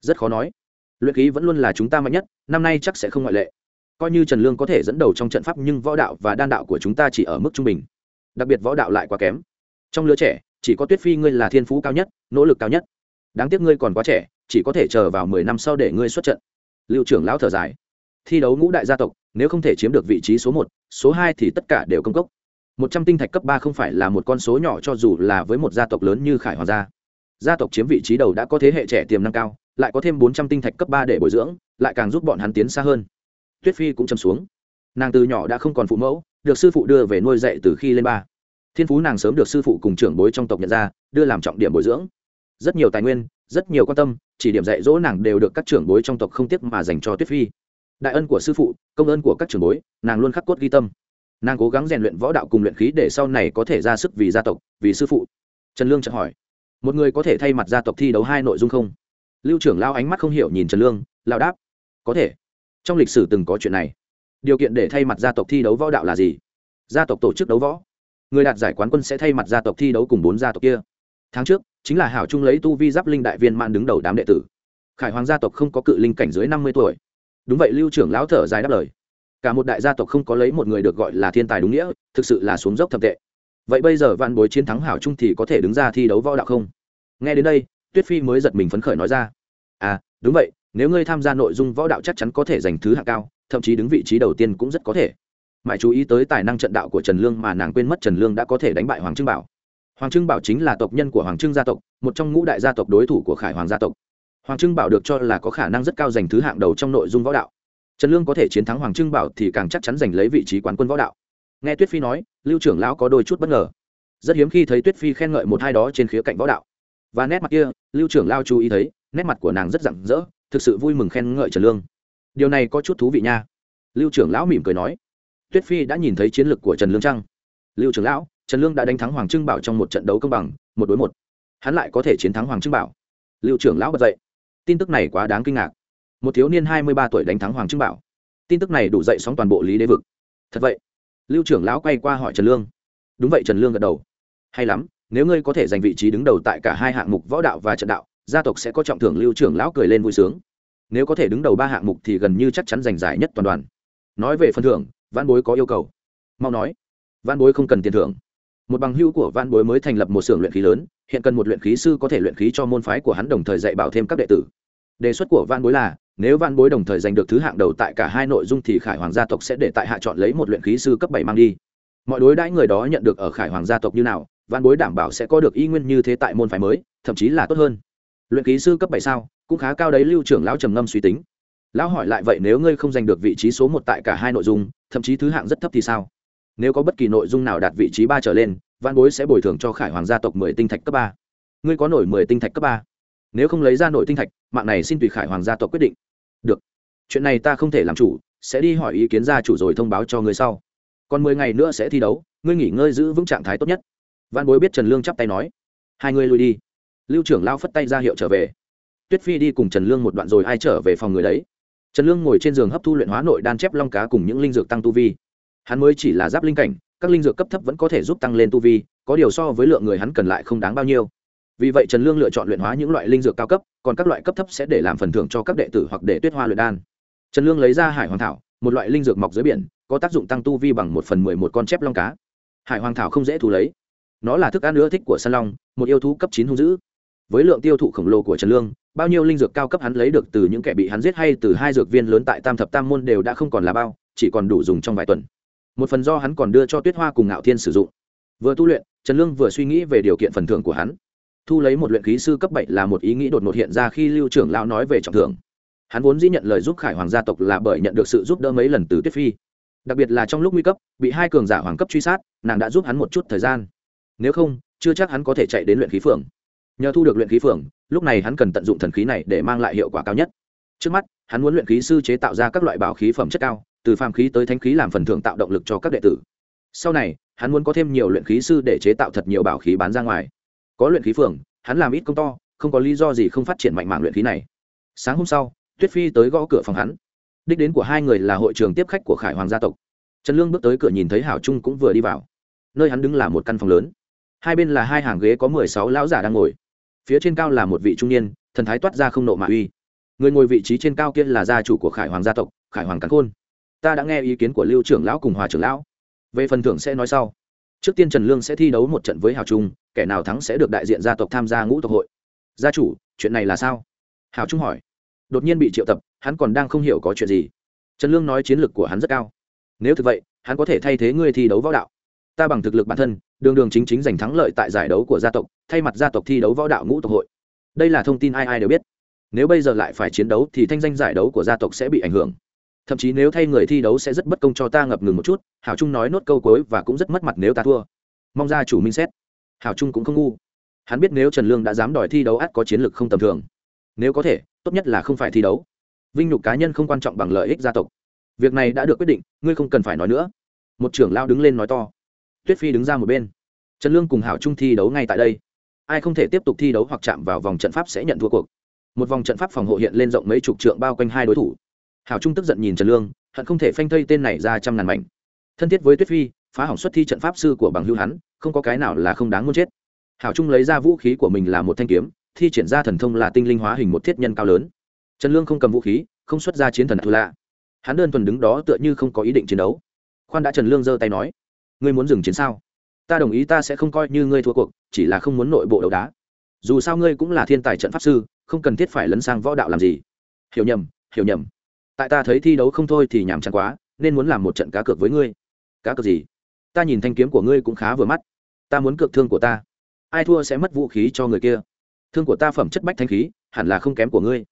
Rất khó nói. Luyện khí vẫn luôn là chúng ta mạnh nhất, năm nay chắc sẽ không ngoại lệ. Coi như trần lương có thể dẫn đầu trong trận pháp nhưng võ đạo và đan đạo của chúng ta chỉ ở mức trung bình. Đặc biệt võ đạo lại quá kém. Trong lứa trẻ, chỉ có tuyết phi ngươi là thiên phú cao nhất, nỗ lực cao nhất. Đáng tiếc ngươi còn quá trẻ, chỉ có thể chờ vào mười năm sau để ngươi xuất trận lưu trưởng lão thở dài. Thi đấu ngũ đại gia tộc, nếu không thể chiếm được vị trí số một, số hai thì tất cả đều công cốc. Một trăm tinh thạch cấp ba không phải là một con số nhỏ cho dù là với một gia tộc lớn như khải hoàng gia. Gia tộc chiếm vị trí đầu đã có thế hệ trẻ tiềm năng cao, lại có thêm bốn trăm tinh thạch cấp ba để bồi dưỡng, lại càng giúp bọn hắn tiến xa hơn. Tuyết phi cũng châm xuống. Nàng từ nhỏ đã không còn phụ mẫu, được sư phụ đưa về nuôi dạy từ khi lên ba. Thiên phú nàng sớm được sư phụ cùng trưởng bối trong tộc nhận ra, đưa làm trọng điểm bồi dưỡng. Rất nhiều tài nguyên, rất nhiều quan tâm chỉ điểm dạy dỗ nàng đều được các trưởng bối trong tộc không tiếc mà dành cho tuyết phi. Đại ân của sư phụ, công ơn của các trưởng bối, nàng luôn khắc cốt ghi tâm. Nàng cố gắng rèn luyện võ đạo cùng luyện khí để sau này có thể ra sức vì gia tộc, vì sư phụ. Trần lương chợt hỏi, một người có thể thay mặt gia tộc thi đấu hai nội dung không? Lưu trưởng lao ánh mắt không hiểu nhìn trần lương lao đáp, có thể. Trong lịch sử từng có chuyện này. Điều kiện để thay mặt gia tộc thi đấu võ đạo là gì? Gia tộc tổ chức đấu võ. Người đạt giải quán quân sẽ thay mặt gia tộc thi đấu cùng bốn gia tộc kia. Tháng trước chính là hảo trung lấy tu vi giáp linh đại viên mạn đứng đầu đám đệ tử. Khải hoàng gia tộc không có cự linh cảnh dưới năm mươi tuổi. Đúng vậy, lưu trưởng lão thở dài đáp lời. Cả một đại gia tộc không có lấy một người được gọi là thiên tài đúng nghĩa, thực sự là xuống dốc thập tệ. Vậy bây giờ vạn bối chiến thắng hảo trung thì có thể đứng ra thi đấu võ đạo không? Nghe đến đây, tuyết phi mới giật mình phấn khởi nói ra. À đúng vậy, nếu ngươi tham gia nội dung võ đạo chắc chắn có thể giành thứ hạng cao, thậm chí đứng vị trí đầu tiên cũng rất có thể. Mãi chú ý tới tài năng trận đạo của trần lương mà nàng quên mất trần lương đã có thể đánh bại hoàng trưng bảo hoàng trưng bảo chính là tộc nhân của hoàng trưng gia tộc, một trong ngũ đại gia tộc đối thủ của khải hoàng gia tộc. Hoàng trưng bảo được cho là có khả năng rất cao giành thứ hạng đầu trong nội dung võ đạo. Trần lương có thể chiến thắng hoàng trưng bảo thì càng chắc chắn giành lấy vị trí quán quân võ đạo. Nghe tuyết phi nói, lưu trưởng lão có đôi chút bất ngờ. Rất hiếm khi thấy tuyết phi khen ngợi một hai đó trên khía cạnh võ đạo. Và nét mặt kia, lưu trưởng lao chú ý thấy, nét mặt của nàng rất rạng rỡ, thực sự vui mừng khen ngợi trần lương. Điều này có chút thú vị nha. Lưu trưởng lão mỉm cười nói, tuyết phi đã nhìn thấy chiến lược của trần lương trăng lưu trưởng lão trần lương đã đánh thắng hoàng trưng bảo trong một trận đấu công bằng, một đối một. Hắn lại có thể chiến thắng hoàng trưng bảo. Lưu trưởng lão bật dậy. Tin tức này quá đáng kinh ngạc. Một thiếu niên hai mươi ba tuổi đánh thắng hoàng trưng bảo. Tin tức này đủ dậy sóng toàn bộ lý đế vực. Thật vậy? Lưu trưởng lão quay qua hỏi trần lương. Đúng vậy trần lương gật đầu. Hay lắm, nếu ngươi có thể giành vị trí đứng đầu tại cả hai hạng mục võ đạo và trận đạo, gia tộc sẽ có trọng thưởng, lưu trưởng lão cười lên vui sướng. Nếu có thể đứng đầu ba hạng mục thì gần như chắc chắn giành giải nhất toàn đoàn. Nói về phần thưởng văn bối có yêu cầu. Mau nói. Văn bối không cần tiền thưởng một bằng hữu của văn bối mới thành lập một xưởng luyện khí lớn, hiện cần một luyện khí sư có thể luyện khí cho môn phái của hắn đồng thời dạy bảo thêm các đệ tử. Đề xuất của văn bối là, nếu văn bối đồng thời giành được thứ hạng đầu tại cả hai nội dung thì khải hoàng gia tộc sẽ để tại hạ chọn lấy một luyện khí sư cấp bảy mang đi. Mọi đối đãi người đó nhận được ở khải hoàng gia tộc như nào văn bối đảm bảo sẽ có được y nguyên như thế tại môn phái mới, thậm chí là tốt hơn. Luyện khí sư cấp bảy sao? Cũng khá cao đấy, lưu trưởng lão trầm ngâm suy tính. Lão hỏi lại, vậy nếu ngươi không giành được vị trí số một tại cả hai nội dung, thậm chí thứ hạng rất thấp thì sao? Nếu có bất kỳ nội dung nào đạt vị trí ba trở lên văn bối sẽ bồi thường cho khải hoàng gia tộc mười tinh thạch cấp ba. Ngươi có nổi mười tinh thạch cấp ba? Nếu không lấy ra nội tinh thạch, mạng này xin tùy khải hoàng gia tộc quyết định. Được. Chuyện này ta không thể làm chủ, sẽ đi hỏi ý kiến gia chủ rồi thông báo cho ngươi sau. Còn mười ngày nữa sẽ thi đấu, ngươi nghỉ ngơi giữ vững trạng thái tốt nhất. Văn bối biết trần lương chắp tay nói. Hai ngươi lui đi. Lưu trưởng lao phất tay ra hiệu trở về. Tuyết phi đi cùng trần lương một đoạn rồi ai trở về phòng người đấy. Trần lương ngồi trên giường hấp thu luyện hóa nội đan chép long cá cùng những linh dược tăng tu vi hắn mới chỉ là giáp linh cảnh, các linh dược cấp thấp vẫn có thể giúp tăng lên tu vi, có điều so với lượng người hắn cần lại không đáng bao nhiêu. Vì vậy trần lương lựa chọn luyện hóa những loại linh dược cao cấp, còn các loại cấp thấp sẽ để làm phần thưởng cho các đệ tử hoặc để tuyết hoa luyện đan. Trần lương lấy ra hải hoàng thảo, một loại linh dược mọc dưới biển, có tác dụng tăng tu vi bằng một phần mười một con chép long cá. Hải hoàng thảo không dễ thu lấy. Nó là thức ăn ưa thích của săn long, một yêu thú cấp chín hung dữ. Với lượng tiêu thụ khổng lồ của trần lương, bao nhiêu linh dược cao cấp hắn lấy được từ những kẻ bị hắn giết hay từ hai dược viên lớn tại tam thập tam môn đều đã không còn là bao, chỉ còn đủ dùng trong vài tuần một phần do hắn còn đưa cho tuyết hoa cùng ngạo thiên sử dụng. Vừa tu luyện, trần lương vừa suy nghĩ về điều kiện phần thưởng của hắn. Thu lấy một luyện khí sư cấp bảy là một ý nghĩ đột ngột hiện ra khi lưu trưởng lão nói về trọng thưởng. Hắn vốn dĩ nhận lời giúp khải hoàng gia tộc là bởi nhận được sự giúp đỡ mấy lần từ tuyết phi. Đặc biệt là trong lúc nguy cấp, bị hai cường giả hoàng cấp truy sát, nàng đã giúp hắn một chút thời gian. Nếu không, chưa chắc hắn có thể chạy đến luyện khí phường. Nhờ thu được luyện khí phường, lúc này hắn cần tận dụng thần khí này để mang lại hiệu quả cao nhất. Trước mắt, hắn muốn luyện khí sư chế tạo ra các loại bảo khí phẩm chất cao từ phàm khí tới thánh khí làm phần thưởng tạo động lực cho các đệ tử. Sau này, hắn muốn có thêm nhiều luyện khí sư để chế tạo thật nhiều bảo khí bán ra ngoài. Có luyện khí phường, hắn làm ít công to, không có lý do gì không phát triển mạnh mạng luyện khí này. Sáng hôm sau, tuyết phi tới gõ cửa phòng hắn. Đích đến của hai người là hội trường tiếp khách của khải hoàng gia tộc. Trần lương bước tới cửa nhìn thấy hảo trung cũng vừa đi vào. Nơi hắn đứng là một căn phòng lớn. Hai bên là hai hàng ghế có mười sáu lão giả đang ngồi. Phía trên cao là một vị trung niên, thần thái toát ra không nộ mạ uy. Người ngồi vị trí trên cao kia là gia chủ của khải hoàng gia tộc, khải hoàng cắn khôn ta đã nghe ý kiến của lưu trưởng lão cùng hòa trưởng lão. Về phần thưởng sẽ nói sau. Trước tiên trần lương sẽ thi đấu một trận với hào trung, kẻ nào thắng sẽ được đại diện gia tộc tham gia ngũ tộc hội. Gia chủ, chuyện này là sao? Hào trung hỏi. Đột nhiên bị triệu tập, hắn còn đang không hiểu có chuyện gì. Trần lương nói chiến lược của hắn rất cao. Nếu thực vậy, hắn có thể thay thế ngươi thi đấu võ đạo. Ta bằng thực lực bản thân, đường đường chính chính giành thắng lợi tại giải đấu của gia tộc, thay mặt gia tộc thi đấu võ đạo ngũ tộc hội. Đây là thông tin ai ai đều biết. Nếu bây giờ lại phải chiến đấu thì thanh danh giải đấu của gia tộc sẽ bị ảnh hưởng thậm chí nếu thay người thi đấu sẽ rất bất công cho ta ngập ngừng một chút, hảo trung nói nốt câu cuối và cũng rất mất mặt nếu ta thua. Mong ra chủ minh xét. Hảo trung cũng không ngu. Hắn biết nếu trần lương đã dám đòi thi đấu ắt có chiến lược không tầm thường. Nếu có thể, tốt nhất là không phải thi đấu. Vinh nhục cá nhân không quan trọng bằng lợi ích gia tộc. Việc này đã được quyết định, ngươi không cần phải nói nữa. Một trưởng lao đứng lên nói to. Tuyết phi đứng ra một bên. Trần lương cùng hảo trung thi đấu ngay tại đây. Ai không thể tiếp tục thi đấu hoặc chạm vào vòng trận pháp sẽ nhận thua cuộc. Một vòng trận pháp phòng hộ hiện lên rộng mấy chục trượng bao quanh hai đối thủ hảo trung tức giận nhìn trần lương, hận không thể phanh thây tên này ra trăm ngàn mảnh. Thân thiết với tuyết phi, phá hỏng xuất thi trận pháp sư của bằng hưu hắn, không có cái nào là không đáng muốn chết. Hảo trung lấy ra vũ khí của mình là một thanh kiếm, thi triển ra thần thông là tinh linh hóa hình một thiết nhân cao lớn. Trần lương không cầm vũ khí, không xuất ra chiến thần thù lạ hắn đơn thuần đứng đó tựa như không có ý định chiến đấu. Khoan đã trần lương giơ tay nói, ngươi muốn dừng chiến sao? Ta đồng ý ta sẽ không coi như ngươi thua cuộc, chỉ là không muốn nội bộ đấu đá. Dù sao ngươi cũng là thiên tài trận pháp sư, không cần thiết phải lấn sang võ đạo làm gì. Hiểu nhầm hiểu nhầm tại ta thấy thi đấu không thôi thì nhàm chán quá, nên muốn làm một trận cá cược với ngươi. Cá cược gì? Ta nhìn thanh kiếm của ngươi cũng khá vừa mắt. Ta muốn cược thương của ta. Ai thua sẽ mất vũ khí cho người kia. Thương của ta phẩm chất bách thanh khí, hẳn là không kém của ngươi.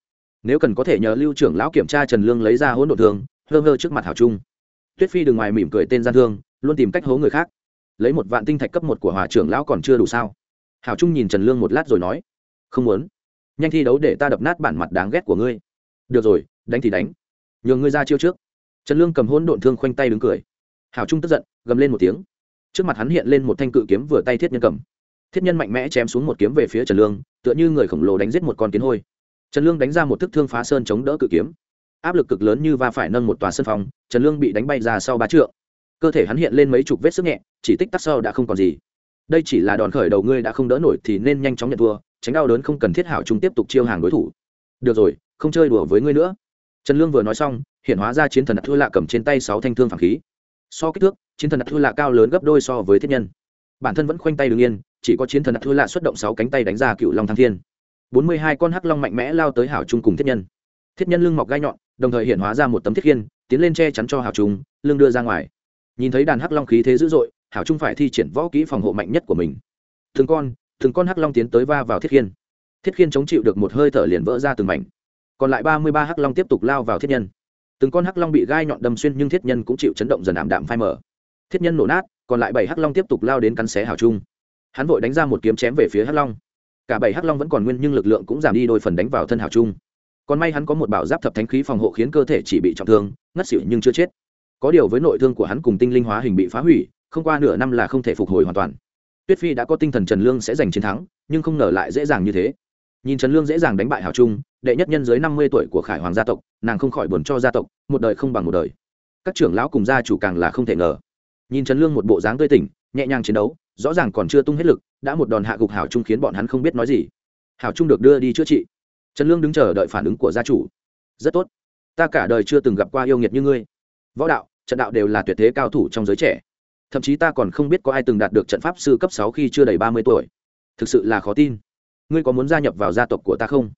Nếu cần có thể nhờ lưu trưởng lão kiểm tra trần lương lấy ra hỗn độ thương, hơ hơ trước mặt hảo trung. Tuyết phi đừng ngoài mỉm cười tên gian thương, luôn tìm cách hố người khác. Lấy một vạn tinh thạch cấp một của hòa trưởng lão còn chưa đủ sao? Hảo trung nhìn trần lương một lát rồi nói, không muốn. Nhanh thi đấu để ta đập nát bản mặt đáng ghét của ngươi. Được rồi, đánh thì đánh nhường ngươi ra chiêu trước. Trần lương cầm hỗn độn thương khoanh tay đứng cười. Hảo trung tức giận, gầm lên một tiếng. Trước mặt hắn hiện lên một thanh cự kiếm vừa tay thiết nhân cầm. Thiết nhân mạnh mẽ chém xuống một kiếm về phía trần lương, tựa như người khổng lồ đánh giết một con kiến hôi. Trần lương đánh ra một thức thương phá sơn chống đỡ cự kiếm. Áp lực cực lớn như va phải nâng một tòa sân phòng, trần lương bị đánh bay ra sau ba trượng. Cơ thể hắn hiện lên mấy chục vết sức nhẹ, chỉ tích tắc sau đã không còn gì. Đây chỉ là đòn khởi đầu ngươi đã không đỡ nổi thì nên nhanh chóng nhận thua, tránh đau đớn không cần thiết hảo chúng tiếp tục chiêu hàng đối thủ. Được rồi, không chơi đùa với ngươi nữa trần lương vừa nói xong, hiện hóa ra chiến thần thua lạ cầm trên tay sáu thanh thương phản khí. So kích thước, chiến thần thua lạ cao lớn gấp đôi so với thiết nhân. Bản thân vẫn khoanh tay đ ứ n g yên, chỉ có chiến thần thua lạ xuất động sáu cánh tay đánh ra cựu long thăng thiên. Bốn mươi hai con hắc long mạnh mẽ lao tới hảo trung cùng thiết nhân. Thiết nhân lưng mọc gai nhọn, đồng thời hiện hóa ra một tấm thiết khiên, tiến lên che chắn cho hảo trung, lưng đưa ra ngoài. Nhìn thấy đàn hắc long khí thế dữ dội, hảo trung phải thi triển võ kỹ phòng hộ mạnh nhất của mình. Thường con thường con hắc long tiến tới va vào thiết khiên. Thiết khiên chống chịu được một hơi thở liền vỡ ra từng mảnh còn lại ba mươi ba hắc long tiếp tục lao vào thiết nhân. Từng con hắc long bị gai nhọn đâm xuyên nhưng thiết nhân cũng chịu chấn động dần ảm đạm phai mở thiết nhân nổ nát, còn lại bảy hắc long tiếp tục lao đến cắn xé hào trung hắn vội đánh ra một kiếm chém về phía hắc long. Cả bảy hắc long vẫn còn nguyên nhưng lực lượng cũng giảm đi đôi phần đánh vào thân hào trung còn may hắn có một bảo giáp thập thánh khí phòng hộ khiến cơ thể chỉ bị trọng thương, ngất xỉu nhưng chưa chết. Có điều với nội thương của hắn cùng tinh linh hóa hình bị phá hủy, không qua nửa năm là không thể phục hồi hoàn toàn. Tuyết phi đã có tinh thần trần lương sẽ giành chiến thắng, nhưng không ngờ lại dễ dàng như thế nhìn trần lương dễ dàng đánh bại hào trung, đệ nhất nhân dưới năm mươi tuổi của khải hoàng gia tộc, nàng không khỏi buồn cho gia tộc, một đời không bằng một đời. Các trưởng lão cùng gia chủ càng là không thể ngờ. Nhìn trần lương một bộ dáng tươi tỉnh, nhẹ nhàng chiến đấu, rõ ràng còn chưa tung hết lực, đã một đòn hạ gục hảo trung khiến bọn hắn không biết nói gì. Hảo trung được đưa đi chữa trị. Trần lương đứng chờ đợi phản ứng của gia chủ. Rất tốt. Ta cả đời chưa từng gặp qua yêu nghiệt như ngươi. Võ đạo, trận đạo đều là tuyệt thế cao thủ trong giới trẻ. Thậm chí ta còn không biết có ai từng đạt được trận pháp sư cấp sáu khi chưa đầy ba mươi tuổi. Thực sự là khó tin ngươi có muốn gia nhập vào gia tộc của ta không?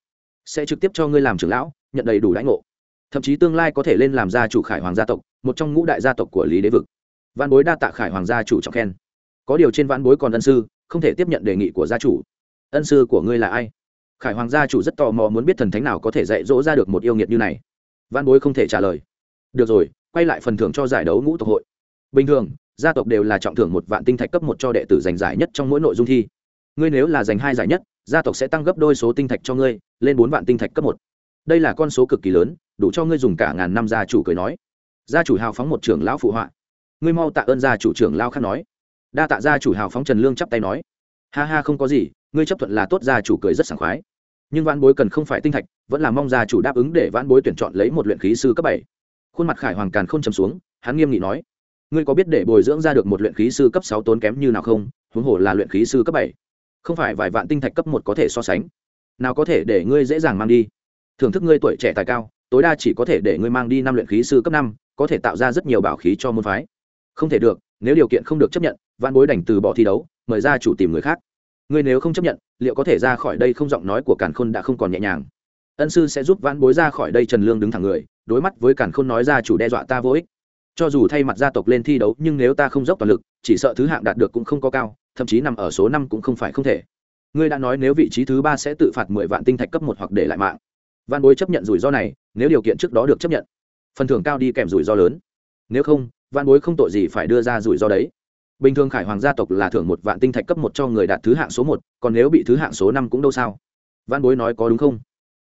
Sẽ trực tiếp cho ngươi làm trưởng lão, nhận đầy đủ lãnh ngộ. Thậm chí tương lai có thể lên làm gia chủ khải hoàng gia tộc, một trong ngũ đại gia tộc của lý đế vực. Văn bối đa tạ khải hoàng gia chủ trọng khen. Có điều trên văn bối còn ân sư, không thể tiếp nhận đề nghị của gia chủ. Ân sư của ngươi là ai? Khải hoàng gia chủ rất tò mò muốn biết thần thánh nào có thể dạy dỗ ra được một yêu nghiệt như này. Văn bối không thể trả lời. Được rồi, quay lại phần thưởng cho giải đấu ngũ tộc hội. Bình thường, gia tộc đều là trọng thưởng một vạn tinh thạch cấp một cho đệ tử giành giải nhất trong mỗi nội dung thi. Ngươi nếu là giành hai giải nhất gia tộc sẽ tăng gấp đôi số tinh thạch cho ngươi, lên bốn vạn tinh thạch cấp một. Đây là con số cực kỳ lớn, đủ cho ngươi dùng cả ngàn năm gia chủ cười nói. Gia chủ hào phóng một trưởng lão phụ họa. Ngươi mau tạ ơn gia chủ trưởng lao khác nói. Đa tạ gia chủ hào phóng trần lương chắp tay nói. Ha ha không có gì, ngươi chấp thuận là tốt gia chủ cười rất sảng khoái. Nhưng vãn bối cần không phải tinh thạch, vẫn là mong gia chủ đáp ứng để vãn bối tuyển chọn lấy một luyện khí sư cấp bảy. Khuôn mặt khải hoàng càn không trầm xuống, hắn nghiêm nghị nói. Ngươi có biết để bồi dưỡng ra được một luyện khí sư cấp sáu tốn kém như nào không? Huống hồ là luyện khí sư cấp bảy không phải vài vạn tinh thạch cấp một có thể so sánh. Nào có thể để ngươi dễ dàng mang đi. Thưởng thức ngươi tuổi trẻ tài cao, tối đa chỉ có thể để ngươi mang đi năm luyện khí sư cấp năm, có thể tạo ra rất nhiều bảo khí cho môn phái. Không thể được, nếu điều kiện không được chấp nhận văn bối đành từ bỏ thi đấu, mời ra chủ tìm người khác. Ngươi nếu không chấp nhận, liệu có thể ra khỏi đây không giọng nói của càn khôn đã không còn nhẹ nhàng. Ân sư sẽ giúp văn bối ra khỏi đây trần lương đứng thẳng người, đối mắt với càn khôn nói ra chủ đe dọa ta vô ích. Cho dù thay mặt gia tộc lên thi đấu, nhưng nếu ta không dốc toàn lực, chỉ sợ thứ hạng đạt được cũng không có cao thậm chí nằm ở số năm cũng không phải không thể. Ngươi đã nói nếu vị trí thứ ba sẽ tự phạt mười vạn tinh thạch cấp một hoặc để lại mạng. Văn bối chấp nhận rủi ro này, nếu điều kiện trước đó được chấp nhận, phần thưởng cao đi kèm rủi ro lớn. Nếu không, văn bối không tội gì phải đưa ra rủi ro đấy. Bình thường khải hoàng gia tộc là thưởng một vạn tinh thạch cấp một cho người đạt thứ hạng số một, còn nếu bị thứ hạng số năm cũng đâu sao? Văn bối nói có đúng không?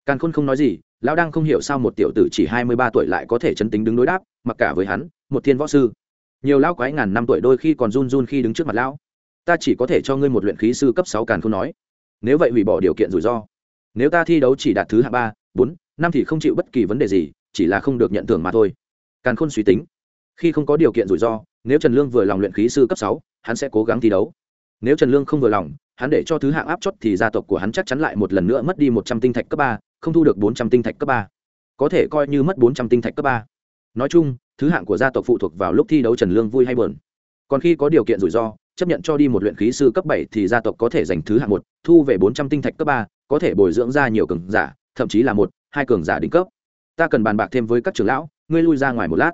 Càn khôn không nói gì, lão đang không hiểu sao một tiểu tử chỉ hai mươi ba tuổi lại có thể chấn tính đứng đối đáp, mặc cả với hắn, một thiên võ sư. Nhiều lão quái ngàn năm tuổi đôi khi còn run run khi đứng trước mặt lão ta chỉ có thể cho ngươi một luyện khí sư cấp sáu càn không nói. Nếu vậy hủy bỏ điều kiện rủi ro. Nếu ta thi đấu chỉ đạt thứ hạng ba, bốn, năm thì không chịu bất kỳ vấn đề gì, chỉ là không được nhận thưởng mà thôi. Càn khôn suy tính. Khi không có điều kiện rủi ro, nếu trần lương vừa lòng luyện khí sư cấp sáu, hắn sẽ cố gắng thi đấu. Nếu trần lương không vừa lòng, hắn để cho thứ hạng áp chót thì gia tộc của hắn chắc chắn lại một lần nữa mất đi một trăm tinh thạch cấp ba, không thu được bốn trăm tinh thạch cấp ba. Có thể coi như mất bốn trăm tinh thạch cấp ba. Nói chung, thứ hạng của gia tộc phụ thuộc vào lúc thi đấu trần lương vui hay buồn. Còn khi có điều kiện rủi ro chấp nhận cho đi một luyện khí sư cấp bảy thì gia tộc có thể giành thứ hạng một, thu về bốn trăm tinh thạch cấp ba, có thể bồi dưỡng ra nhiều cường giả, thậm chí là một, hai cường giả đỉnh cấp. Ta cần bàn bạc thêm với các trưởng lão, ngươi lui ra ngoài một lát.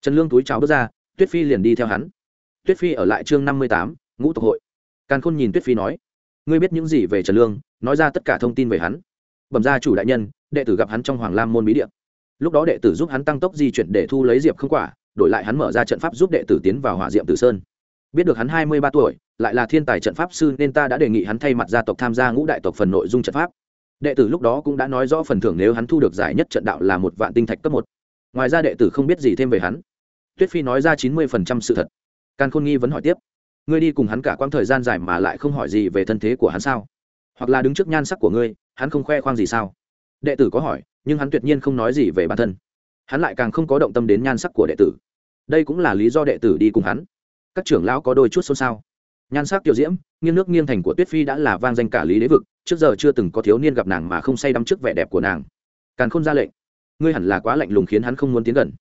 Trần lương túi cháo bước ra, tuyết phi liền đi theo hắn. Tuyết phi ở lại chương năm mươi tám, ngũ tộc hội. Càn khôn nhìn tuyết phi nói, ngươi biết những gì về trần lương, nói ra tất cả thông tin về hắn. Bẩm gia chủ đại nhân, đệ tử gặp hắn trong hoàng lam môn bí điện. Lúc đó đệ tử giúp hắn tăng tốc di chuyển để thu lấy diệp không quả, đổi lại hắn mở ra trận pháp giúp đệ tử tiến vào hỏa diệm tử sơn biết được hắn hai mươi ba tuổi, lại là thiên tài trận pháp sư nên ta đã đề nghị hắn thay mặt gia tộc tham gia ngũ đại tộc phần nội dung trận pháp. Đệ tử lúc đó cũng đã nói rõ phần thưởng nếu hắn thu được giải nhất trận đạo là một vạn tinh thạch cấp một. Ngoài ra đệ tử không biết gì thêm về hắn. Tuyết phi nói ra chín mươi phần trăm sự thật. Càn khôn nghi vẫn hỏi tiếp, ngươi đi cùng hắn cả quãng thời gian dài mà lại không hỏi gì về thân thế của hắn sao? Hoặc là đứng trước nhan sắc của ngươi, hắn không khoe khoang gì sao? Đệ tử có hỏi, nhưng hắn tuyệt nhiên không nói gì về bản thân. Hắn lại càng không có động tâm đến nhan sắc của đệ tử. Đây cũng là lý do đệ tử đi cùng hắn các trưởng lão có đôi chút xôn xao. Nhan sắc tiểu diễm, nghiêng nước nghiêng thành của tuyết phi đã là vang danh cả lý đế vực, trước giờ chưa từng có thiếu niên gặp nàng mà không say đắm trước vẻ đẹp của nàng. Càn khôn ra lệnh. Ngươi hẳn là quá lạnh lùng khiến hắn không muốn tiến gần.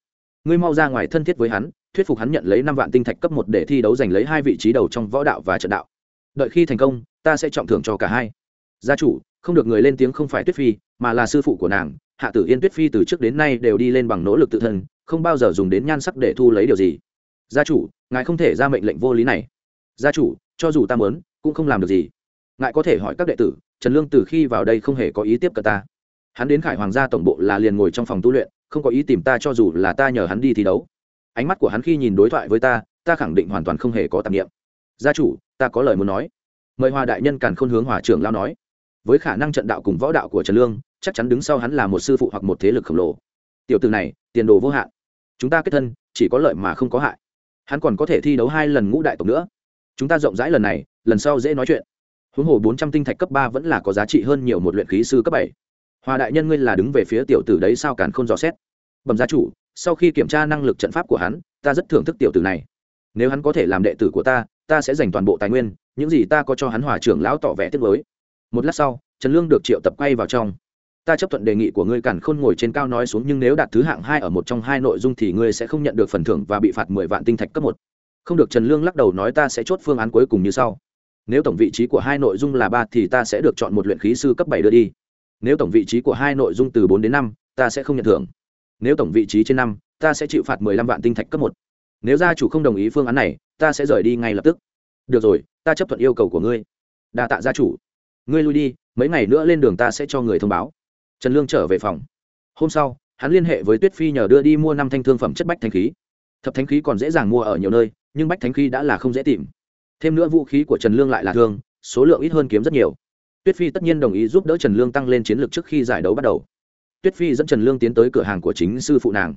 Ngươi mau ra ngoài thân thiết với hắn, thuyết phục hắn nhận lấy năm vạn tinh thạch cấp một để thi đấu giành lấy hai vị trí đầu trong võ đạo và trận đạo. Đợi khi thành công, ta sẽ trọng thưởng cho cả hai. Gia chủ, không được người lên tiếng không phải tuyết phi, mà là sư phụ của nàng, hạ tử yên tuyết phi từ trước đến nay đều đi lên bằng nỗ lực tự thân, không bao giờ dùng đến nhan sắc để thu lấy điều gì gia chủ, ngài không thể ra mệnh lệnh vô lý này. Gia chủ, cho dù ta muốn, cũng không làm được gì. Ngài có thể hỏi các đệ tử, trần lương từ khi vào đây không hề có ý tiếp cận ta. Hắn đến khải hoàng gia tổng bộ là liền ngồi trong phòng tu luyện, không có ý tìm ta cho dù là ta nhờ hắn đi thi đấu. Ánh mắt của hắn khi nhìn đối thoại với ta ta khẳng định hoàn toàn không hề có tạp nghiệm gia chủ, ta có lời muốn nói. Mời hòa đại nhân càn khôn hướng hòa trưởng lao nói. Với khả năng trận đạo cùng võ đạo của trần lương, chắc chắn đứng sau hắn là một sư phụ hoặc một thế lực khổng lồ. Tiểu từ này, tiền đồ vô hạn. Chúng ta kết thân, chỉ có lợi mà không có hại hắn còn có thể thi đấu hai lần ngũ đại tộc nữa. Chúng ta rộng rãi lần này, lần sau dễ nói chuyện. Huống hồ bốn trăm tinh thạch cấp ba vẫn là có giá trị hơn nhiều một luyện khí sư cấp bảy. Hòa đại nhân ngươi là đứng về phía tiểu tử đấy sao càn không dò xét? Bẩm gia chủ, sau khi kiểm tra năng lực trận pháp của hắn, ta rất thưởng thức tiểu tử này. Nếu hắn có thể làm đệ tử của ta ta sẽ dành toàn bộ tài nguyên, những gì ta có cho hắn hòa trưởng lão tỏ vẻ tiết mới một lát sau, trần lương được triệu tập quay vào trong ta chấp thuận đề nghị của ngươi cản khôn ngồi trên cao nói xuống, nhưng nếu đạt thứ hạng hai ở một trong hai nội dung thì ngươi sẽ không nhận được phần thưởng và bị phạt mười vạn tinh thạch cấp một. Không được, trần lương lắc đầu nói ta sẽ chốt phương án cuối cùng như sau. Nếu tổng vị trí của hai nội dung là ba thì ta sẽ được chọn một luyện khí sư cấp bảy đưa đi. Nếu tổng vị trí của hai nội dung từ bốn đến năm, ta sẽ không nhận thưởng. Nếu tổng vị trí trên năm, ta sẽ chịu phạt mười lăm vạn tinh thạch cấp một. Nếu gia chủ không đồng ý phương án này, ta sẽ rời đi ngay lập tức. Được rồi, ta chấp thuận yêu cầu của ngươi. Đa tạ gia chủ. Ngươi lui đi, mấy ngày nữa lên đường ta sẽ cho người thông báo trần lương trở về phòng. Hôm sau, hắn liên hệ với tuyết phi nhờ đưa đi mua năm thanh thương phẩm chất bách thanh khí. Thập thanh khí còn dễ dàng mua ở nhiều nơi, nhưng bách thanh khí đã là không dễ tìm. Thêm nữa vũ khí của trần lương lại là thương, số lượng ít hơn kiếm rất nhiều. Tuyết phi tất nhiên đồng ý giúp đỡ trần lương tăng lên chiến lược trước khi giải đấu bắt đầu. Tuyết phi dẫn trần lương tiến tới cửa hàng của chính sư phụ nàng.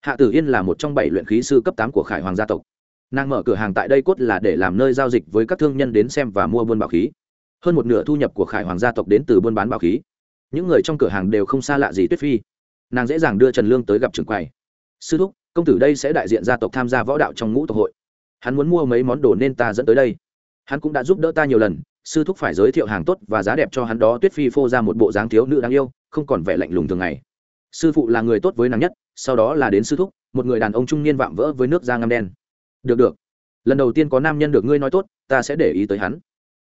Hạ tử yên là một trong bảy luyện khí sư cấp tám của khải hoàng gia tộc. Nàng mở cửa hàng tại đây cốt là để làm nơi giao dịch với các thương nhân đến xem và mua buôn bảo khí. Hơn một nửa thu nhập của khải hoàng gia tộc đến từ buôn bán bảo khí những người trong cửa hàng đều không xa lạ gì tuyết phi. Nàng dễ dàng đưa trần lương tới gặp trưởng quầy. Sư thúc, công tử đây sẽ đại diện gia tộc tham gia võ đạo trong ngũ tộc hội. Hắn muốn mua mấy món đồ nên ta dẫn tới đây. Hắn cũng đã giúp đỡ ta nhiều lần, sư thúc phải giới thiệu hàng tốt và giá đẹp cho hắn đó. Tuyết phi phô ra một bộ dáng thiếu nữ đáng yêu, không còn vẻ lạnh lùng thường ngày. Sư phụ là người tốt với nàng nhất, sau đó là đến sư thúc, một người đàn ông trung niên vạm vỡ với nước da ngâm đen. Được được. Lần đầu tiên có nam nhân được ngươi nói tốt, ta sẽ để ý tới hắn.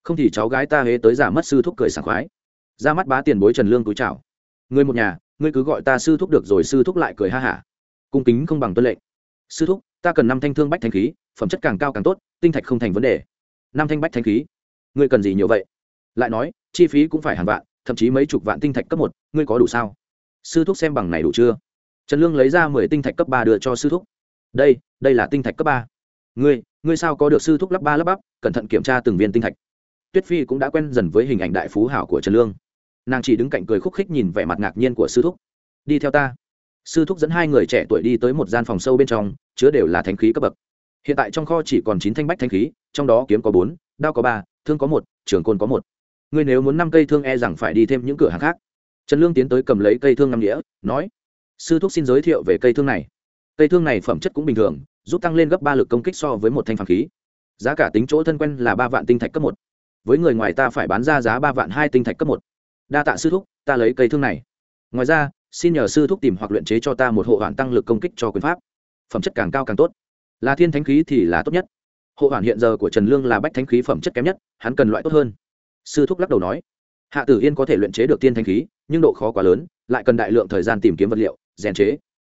Không thì cháu gái ta hế tới giả mất sư thúc cười sảng khoái ra mắt bá tiền bối trần lương túi chào. Người một nhà, ngươi cứ gọi ta sư thúc được rồi, sư thúc lại cười ha hả. Cung kính không bằng tuân lệnh. Sư thúc, ta cần năm thanh thương bách thanh khí, phẩm chất càng cao càng tốt, tinh thạch không thành vấn đề. Năm thanh bách thanh khí? Ngươi cần gì nhiều vậy? Lại nói, chi phí cũng phải hàng vạn, thậm chí mấy chục vạn tinh thạch cấp một, ngươi có đủ sao? Sư thúc xem bằng này đủ chưa? Trần lương lấy ra mười tinh thạch cấp ba đưa cho sư thúc. Đây đây là tinh thạch cấp ba. Ngươi ngươi sao có được sư thúc lắp ba lắp bắp, cẩn thận kiểm tra từng viên tinh thạch tuyết phi cũng đã quen dần với hình ảnh đại phú hảo của trần lương. Nàng chỉ đứng cạnh cười khúc khích nhìn vẻ mặt ngạc nhiên của sư thúc. Đi theo ta. Sư thúc dẫn hai người trẻ tuổi đi tới một gian phòng sâu bên trong, chứa đều là thanh khí cấp bậc. Hiện tại trong kho chỉ còn chín thanh bách thanh khí, trong đó kiếm có bốn, đao có ba, thương có một, trường côn có một. Ngươi nếu muốn năm cây thương e rằng phải đi thêm những cửa hàng khác. Trần lương tiến tới cầm lấy cây thương năm nghĩa nói, sư thúc xin giới thiệu về cây thương này. Cây thương này phẩm chất cũng bình thường, giúp tăng lên gấp ba lực công kích so với một thanh phàm khí. Giá cả tính chỗ thân quen là ba vạn tinh thạch cấp một với người ngoài ta phải bán ra giá ba vạn hai tinh thạch cấp một. Đa tạ sư thúc, ta lấy cây thương này. Ngoài ra, xin nhờ sư thúc tìm hoặc luyện chế cho ta một hộ hoàn tăng lực công kích cho quyền pháp. Phẩm chất càng cao càng tốt. Là thiên thánh khí thì là tốt nhất. Hộ hoàn hiện giờ của trần lương là bách thánh khí phẩm chất kém nhất, hắn cần loại tốt hơn. Sư thúc lắc đầu nói. Hạ tử yên có thể luyện chế được tiên thanh khí, nhưng độ khó quá lớn, lại cần đại lượng thời gian tìm kiếm vật liệu, rèn chế.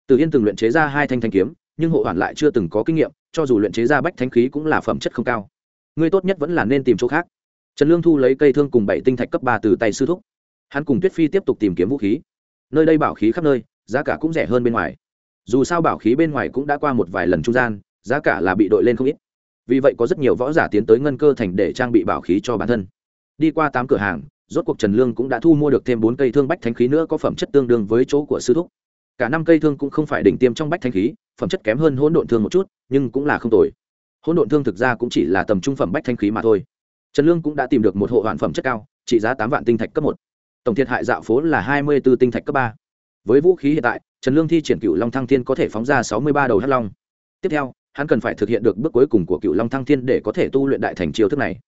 Tử yên từng luyện chế ra hai thanh thanh kiếm, nhưng hộ hoàn lại chưa từng có kinh nghiệm, cho dù luyện chế ra bách thanh khí cũng là phẩm chất không cao. Ngươi tốt nhất vẫn là nên tìm chỗ khác trần lương thu lấy cây thương cùng bảy tinh thạch cấp ba từ tay sư thúc. Hắn cùng tuyết phi tiếp tục tìm kiếm vũ khí. Nơi đây bảo khí khắp nơi, giá cả cũng rẻ hơn bên ngoài. Dù sao bảo khí bên ngoài cũng đã qua một vài lần trung gian, giá cả là bị đội lên không ít. Vì vậy có rất nhiều võ giả tiến tới ngân cơ thành để trang bị bảo khí cho bản thân. Đi qua tám cửa hàng, rốt cuộc trần lương cũng đã thu mua được thêm bốn cây thương bách thánh khí nữa có phẩm chất tương đương với chỗ của sư thúc. Cả năm cây thương cũng không phải đỉnh tiêm trong bách thánh khí, phẩm chất kém hơn hỗn độn thương một chút, nhưng cũng là không tồi. Hỗn độn thương thực ra cũng chỉ là tầm trung phẩm bách thanh khí mà thôi trần lương cũng đã tìm được một hộ hoàn phẩm chất cao, trị giá tám vạn tinh thạch cấp một. Tổng thiệt hại dạo phố là hai mươi b ố tinh thạch cấp ba. Với vũ khí hiện tại, trần lương thi triển cựu long thăng thiên có thể phóng ra sáu mươi ba đầu hắc long. Tiếp theo, hắn cần phải thực hiện được bước cuối cùng của cựu long thăng thiên để có thể tu luyện đại thành chiêu thức này.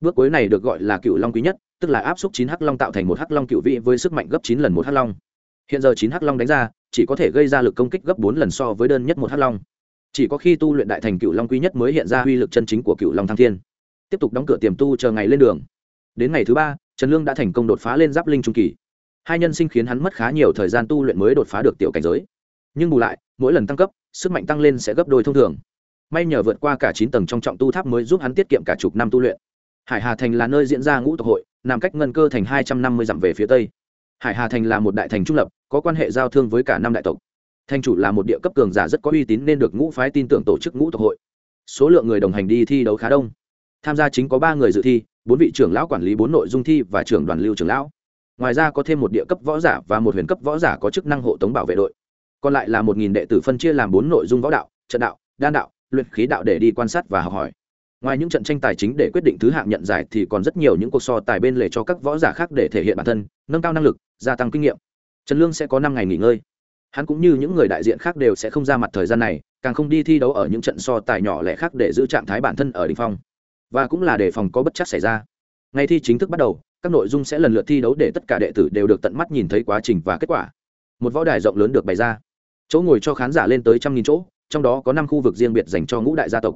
Bước cuối này được gọi là cựu long quý nhất, tức là áp suất chín hắc long tạo thành một hắc long cựu vị với sức mạnh gấp chín lần một hắc long. Hiện giờ chín hắc long đánh ra, chỉ có thể gây ra lực công kích gấp bốn lần so với đơn nhất một hắc long. Chỉ có khi tu luyện đại thành cựu long quý nhất mới hiện ra uy lực chân chính của cựu long thăng thiên tiếp tục đóng cửa tiềm tu chờ ngày lên đường. Đến ngày thứ ba, trần lương đã thành công đột phá lên giáp linh trung kỳ. Hai nhân sinh khiến hắn mất khá nhiều thời gian tu luyện mới đột phá được tiểu cảnh giới. Nhưng bù lại, mỗi lần tăng cấp, sức mạnh tăng lên sẽ gấp đôi thông thường. May nhờ vượt qua cả chín tầng trong trọng tu tháp mới giúp hắn tiết kiệm cả chục năm tu luyện. Hải hà thành là nơi diễn ra ngũ tộc hội, nằm cách ngân cơ thành hai trăm năm mươi dặm về phía tây. Hải hà thành là một đại thành trung lập, có quan hệ giao thương với cả năm đại tộc. Thành chủ là một địa cấp cường giả rất có uy tín nên được ngũ phái tin tưởng tổ chức ngũ tộc hội. Số lượng người đồng hành đi thi đấu khá đông tham gia chính có ba người dự thi, bốn vị trưởng lão quản lý bốn nội dung thi và trưởng đoàn lưu trưởng lão. Ngoài ra có thêm một địa cấp võ giả và một huyền cấp võ giả có chức năng hộ tống bảo vệ đội. Còn lại là một nghìn đệ tử phân chia làm bốn nội dung võ đạo, trận đạo, đan đạo, luyện khí đạo để đi quan sát và học hỏi. Ngoài những trận tranh tài chính để quyết định thứ hạng nhận giải thì còn rất nhiều những cuộc so tài bên lề cho các võ giả khác để thể hiện bản thân, nâng cao năng lực, gia tăng kinh nghiệm. Trần lương sẽ có năm ngày nghỉ ngơi. Hắn cũng như những người đại diện khác đều sẽ không ra mặt thời gian này, càng không đi thi đấu ở những trận so tài nhỏ lẻ khác để giữ trạng thái bản thân ở đ ỉ n h phong và cũng là để phòng có bất chắc xảy ra. Ngày thi chính thức bắt đầu, các nội dung sẽ lần lượt thi đấu để tất cả đệ tử đều được tận mắt nhìn thấy quá trình và kết quả. Một võ đài rộng lớn được bày ra. Chỗ ngồi cho khán giả lên tới trăm nghìn chỗ, trong đó có năm khu vực riêng biệt dành cho ngũ đại gia tộc.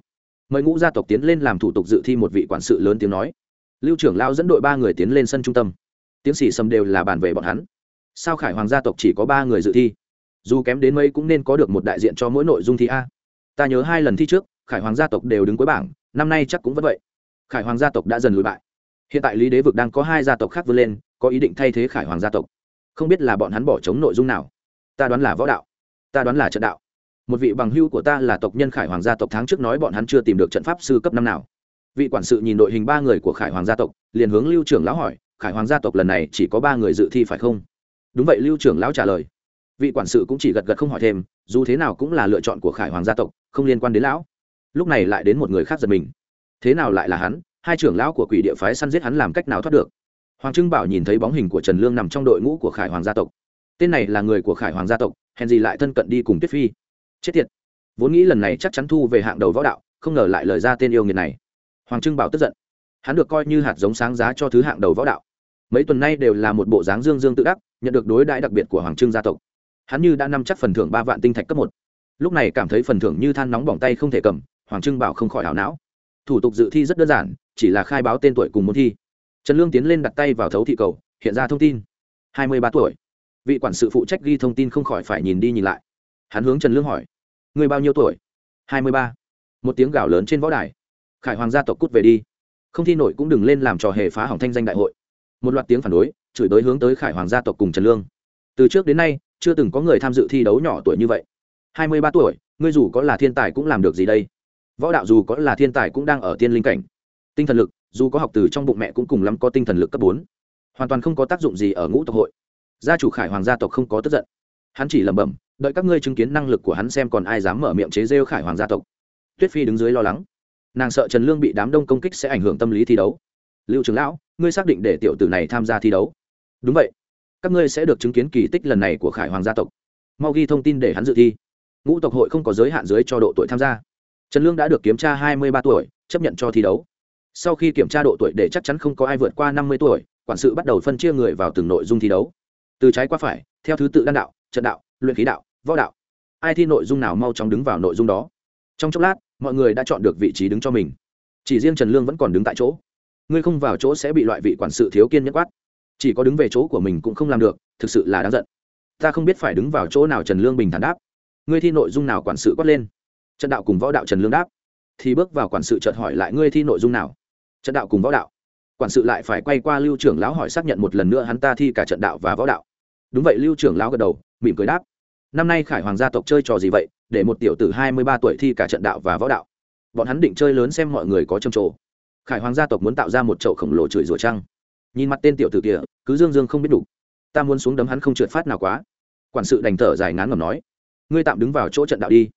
Mời ngũ gia tộc tiến lên làm thủ tục dự thi một vị quản sự lớn tiếng nói. Lưu trưởng lao dẫn đội ba người tiến lên sân trung tâm. Tiếng xì sầm đều là bàn về bọn hắn. Sao khải hoàng gia tộc chỉ có ba người dự thi? Dù kém đến mấy cũng nên có được một đại diện cho mỗi nội dung thi a. Ta nhớ hai lần thi trước, khải hoàng gia tộc đều đứng cuối bảng năm nay chắc cũng vẫn vậy. Khải hoàng gia tộc đã dần lùi bại hiện tại lý đế vực đang có hai gia tộc khác vươn lên, có ý định thay thế khải hoàng gia tộc. Không biết là bọn hắn bỏ chống nội dung nào. Ta đoán là võ đạo. Ta đoán là trận đạo. Một vị bằng hưu của ta là tộc nhân khải hoàng gia tộc tháng trước nói bọn hắn chưa tìm được trận pháp sư cấp năm nào. Vị quản sự nhìn đội hình ba người của khải hoàng gia tộc, liền hướng lưu trưởng lão hỏi, khải hoàng gia tộc lần này chỉ có ba người dự thi phải không? Đúng vậy, lưu trưởng lão trả lời. Vị quản sự cũng chỉ gật gật không hỏi thêm, dù thế nào cũng là lựa chọn của khải hoàng gia tộc, không liên quan đến lão lúc này lại đến một người khác giật mình. Thế nào lại là hắn? Hai trưởng lão của quỷ địa phái săn giết hắn làm cách nào thoát được? Hoàng trưng bảo nhìn thấy bóng hình của trần lương nằm trong đội ngũ của khải hoàng gia tộc. Tên này là người của khải hoàng gia tộc, hèn gì lại thân cận đi cùng tuyết phi. Chết tiệt. Vốn nghĩ lần này chắc chắn thu về hạng đầu võ đạo, không ngờ lại lời ra tên yêu nghiệt này. Hoàng trưng bảo tức giận. Hắn được coi như hạt giống sáng giá cho thứ hạng đầu võ đạo. Mấy tuần nay đều là một bộ dáng dương dương tự đắc, nhận được đối đãi đặc biệt của hoàng trưng gia tộc. Hắn như đã nắm chắc phần thưởng ba vạn tinh thạch cấp một. Lúc này cảm thấy phần thưởng như than nóng bỏng tay không thể cầm hoàng trưng bảo không khỏi ảo não. Thủ tục dự thi rất đơn giản, chỉ là khai báo tên tuổi cùng môn thi. Trần lương tiến lên đặt tay vào thấu thị cầu, hiện ra thông tin. Hai mươi ba tuổi. Vị quản sự phụ trách ghi thông tin không khỏi phải nhìn đi nhìn lại. Hắn hướng trần lương hỏi người bao nhiêu tuổi? Hai mươi ba. Một tiếng gào lớn trên võ đài. Khải hoàng gia tộc cút về đi. Không thi nổi cũng đừng lên làm trò hề phá hỏng thanh danh đại hội. Một loạt tiếng phản đối, chửi tới hướng tới khải hoàng gia tộc cùng trần lương. Từ trước đến nay, chưa từng có người tham dự thi đấu nhỏ tuổi như vậy. Hai mươi ba tuổi, ngươi dù có là thiên tài cũng làm được gì đây? Võ đạo dù có là thiên tài cũng đang ở tiên linh cảnh. Tinh thần lực, dù có học từ trong bụng mẹ cũng cùng lắm có tinh thần lực cấp bốn. Hoàn toàn không có tác dụng gì ở ngũ tộc hội. Gia chủ khải hoàng gia tộc không có tức giận. Hắn chỉ lẩm bẩm, đợi các ngươi chứng kiến năng lực của hắn xem còn ai dám mở miệng chế rêu khải hoàng gia tộc. Tuyết phi đứng dưới lo lắng. Nàng sợ trần lương bị đám đông công kích sẽ ảnh hưởng tâm lý thi đấu. Lưu trưởng lão, ngươi xác định để tiểu tử này tham gia thi đấu. Đúng vậy. Các ngươi sẽ được chứng kiến kỳ tích lần này của khải hoàng gia tộc. Mau ghi thông tin để hắn dự thi. Ngũ tộc hội không có giới hạn dưới cho độ tuổi tham gia trần lương đã được kiểm tra hai mươi ba tuổi, chấp nhận cho thi đấu. Sau khi kiểm tra độ tuổi để chắc chắn không có ai vượt qua năm mươi tuổi, quản sự bắt đầu phân chia người vào từng nội dung thi đấu. Từ trái qua phải, theo thứ tự đan đạo, trận đạo, luyện khí đạo, võ đạo. Ai thi nội dung nào mau chóng đứng vào nội dung đó. Trong chốc lát, mọi người đã chọn được vị trí đứng cho mình. Chỉ riêng trần lương vẫn còn đứng tại chỗ. Ngươi không vào chỗ sẽ bị loại vị quản sự thiếu kiên nhất quát. Chỉ có đứng về chỗ của mình cũng không làm được, thực sự là đáng giận. Ta không biết phải đứng vào chỗ nào trần lương bình thản đáp. Ngươi thi nội dung nào quản sự quát lên? Trận đạo cùng võ đạo trần lương đáp. Thì bước vào quản sự chợt hỏi lại ngươi thi nội dung nào? Trận đạo cùng võ đạo. Quản sự lại phải quay qua lưu trưởng lão hỏi xác nhận một lần nữa hắn ta thi cả trận đạo và võ đạo. Đúng vậy, lưu trưởng lão gật đầu, mỉm cười đáp. Năm nay khải hoàng gia tộc chơi trò gì vậy? Để một tiểu tử hai mươi ba tuổi thi cả trận đạo và võ đạo. Bọn hắn định chơi lớn xem mọi người có trầm trồ. Khải hoàng gia tộc muốn tạo ra một chậu khổng lồ chửi rủa trăng nhìn mặt tên tiểu tử kia, cứ dương dương không biết đủ. Ta muốn xuống đấm hắn không trượt phát nào quá. Quản sự đành thở dài ngán ngầm nói. Ngươi tạm đứng vào chỗ trận đạo đi.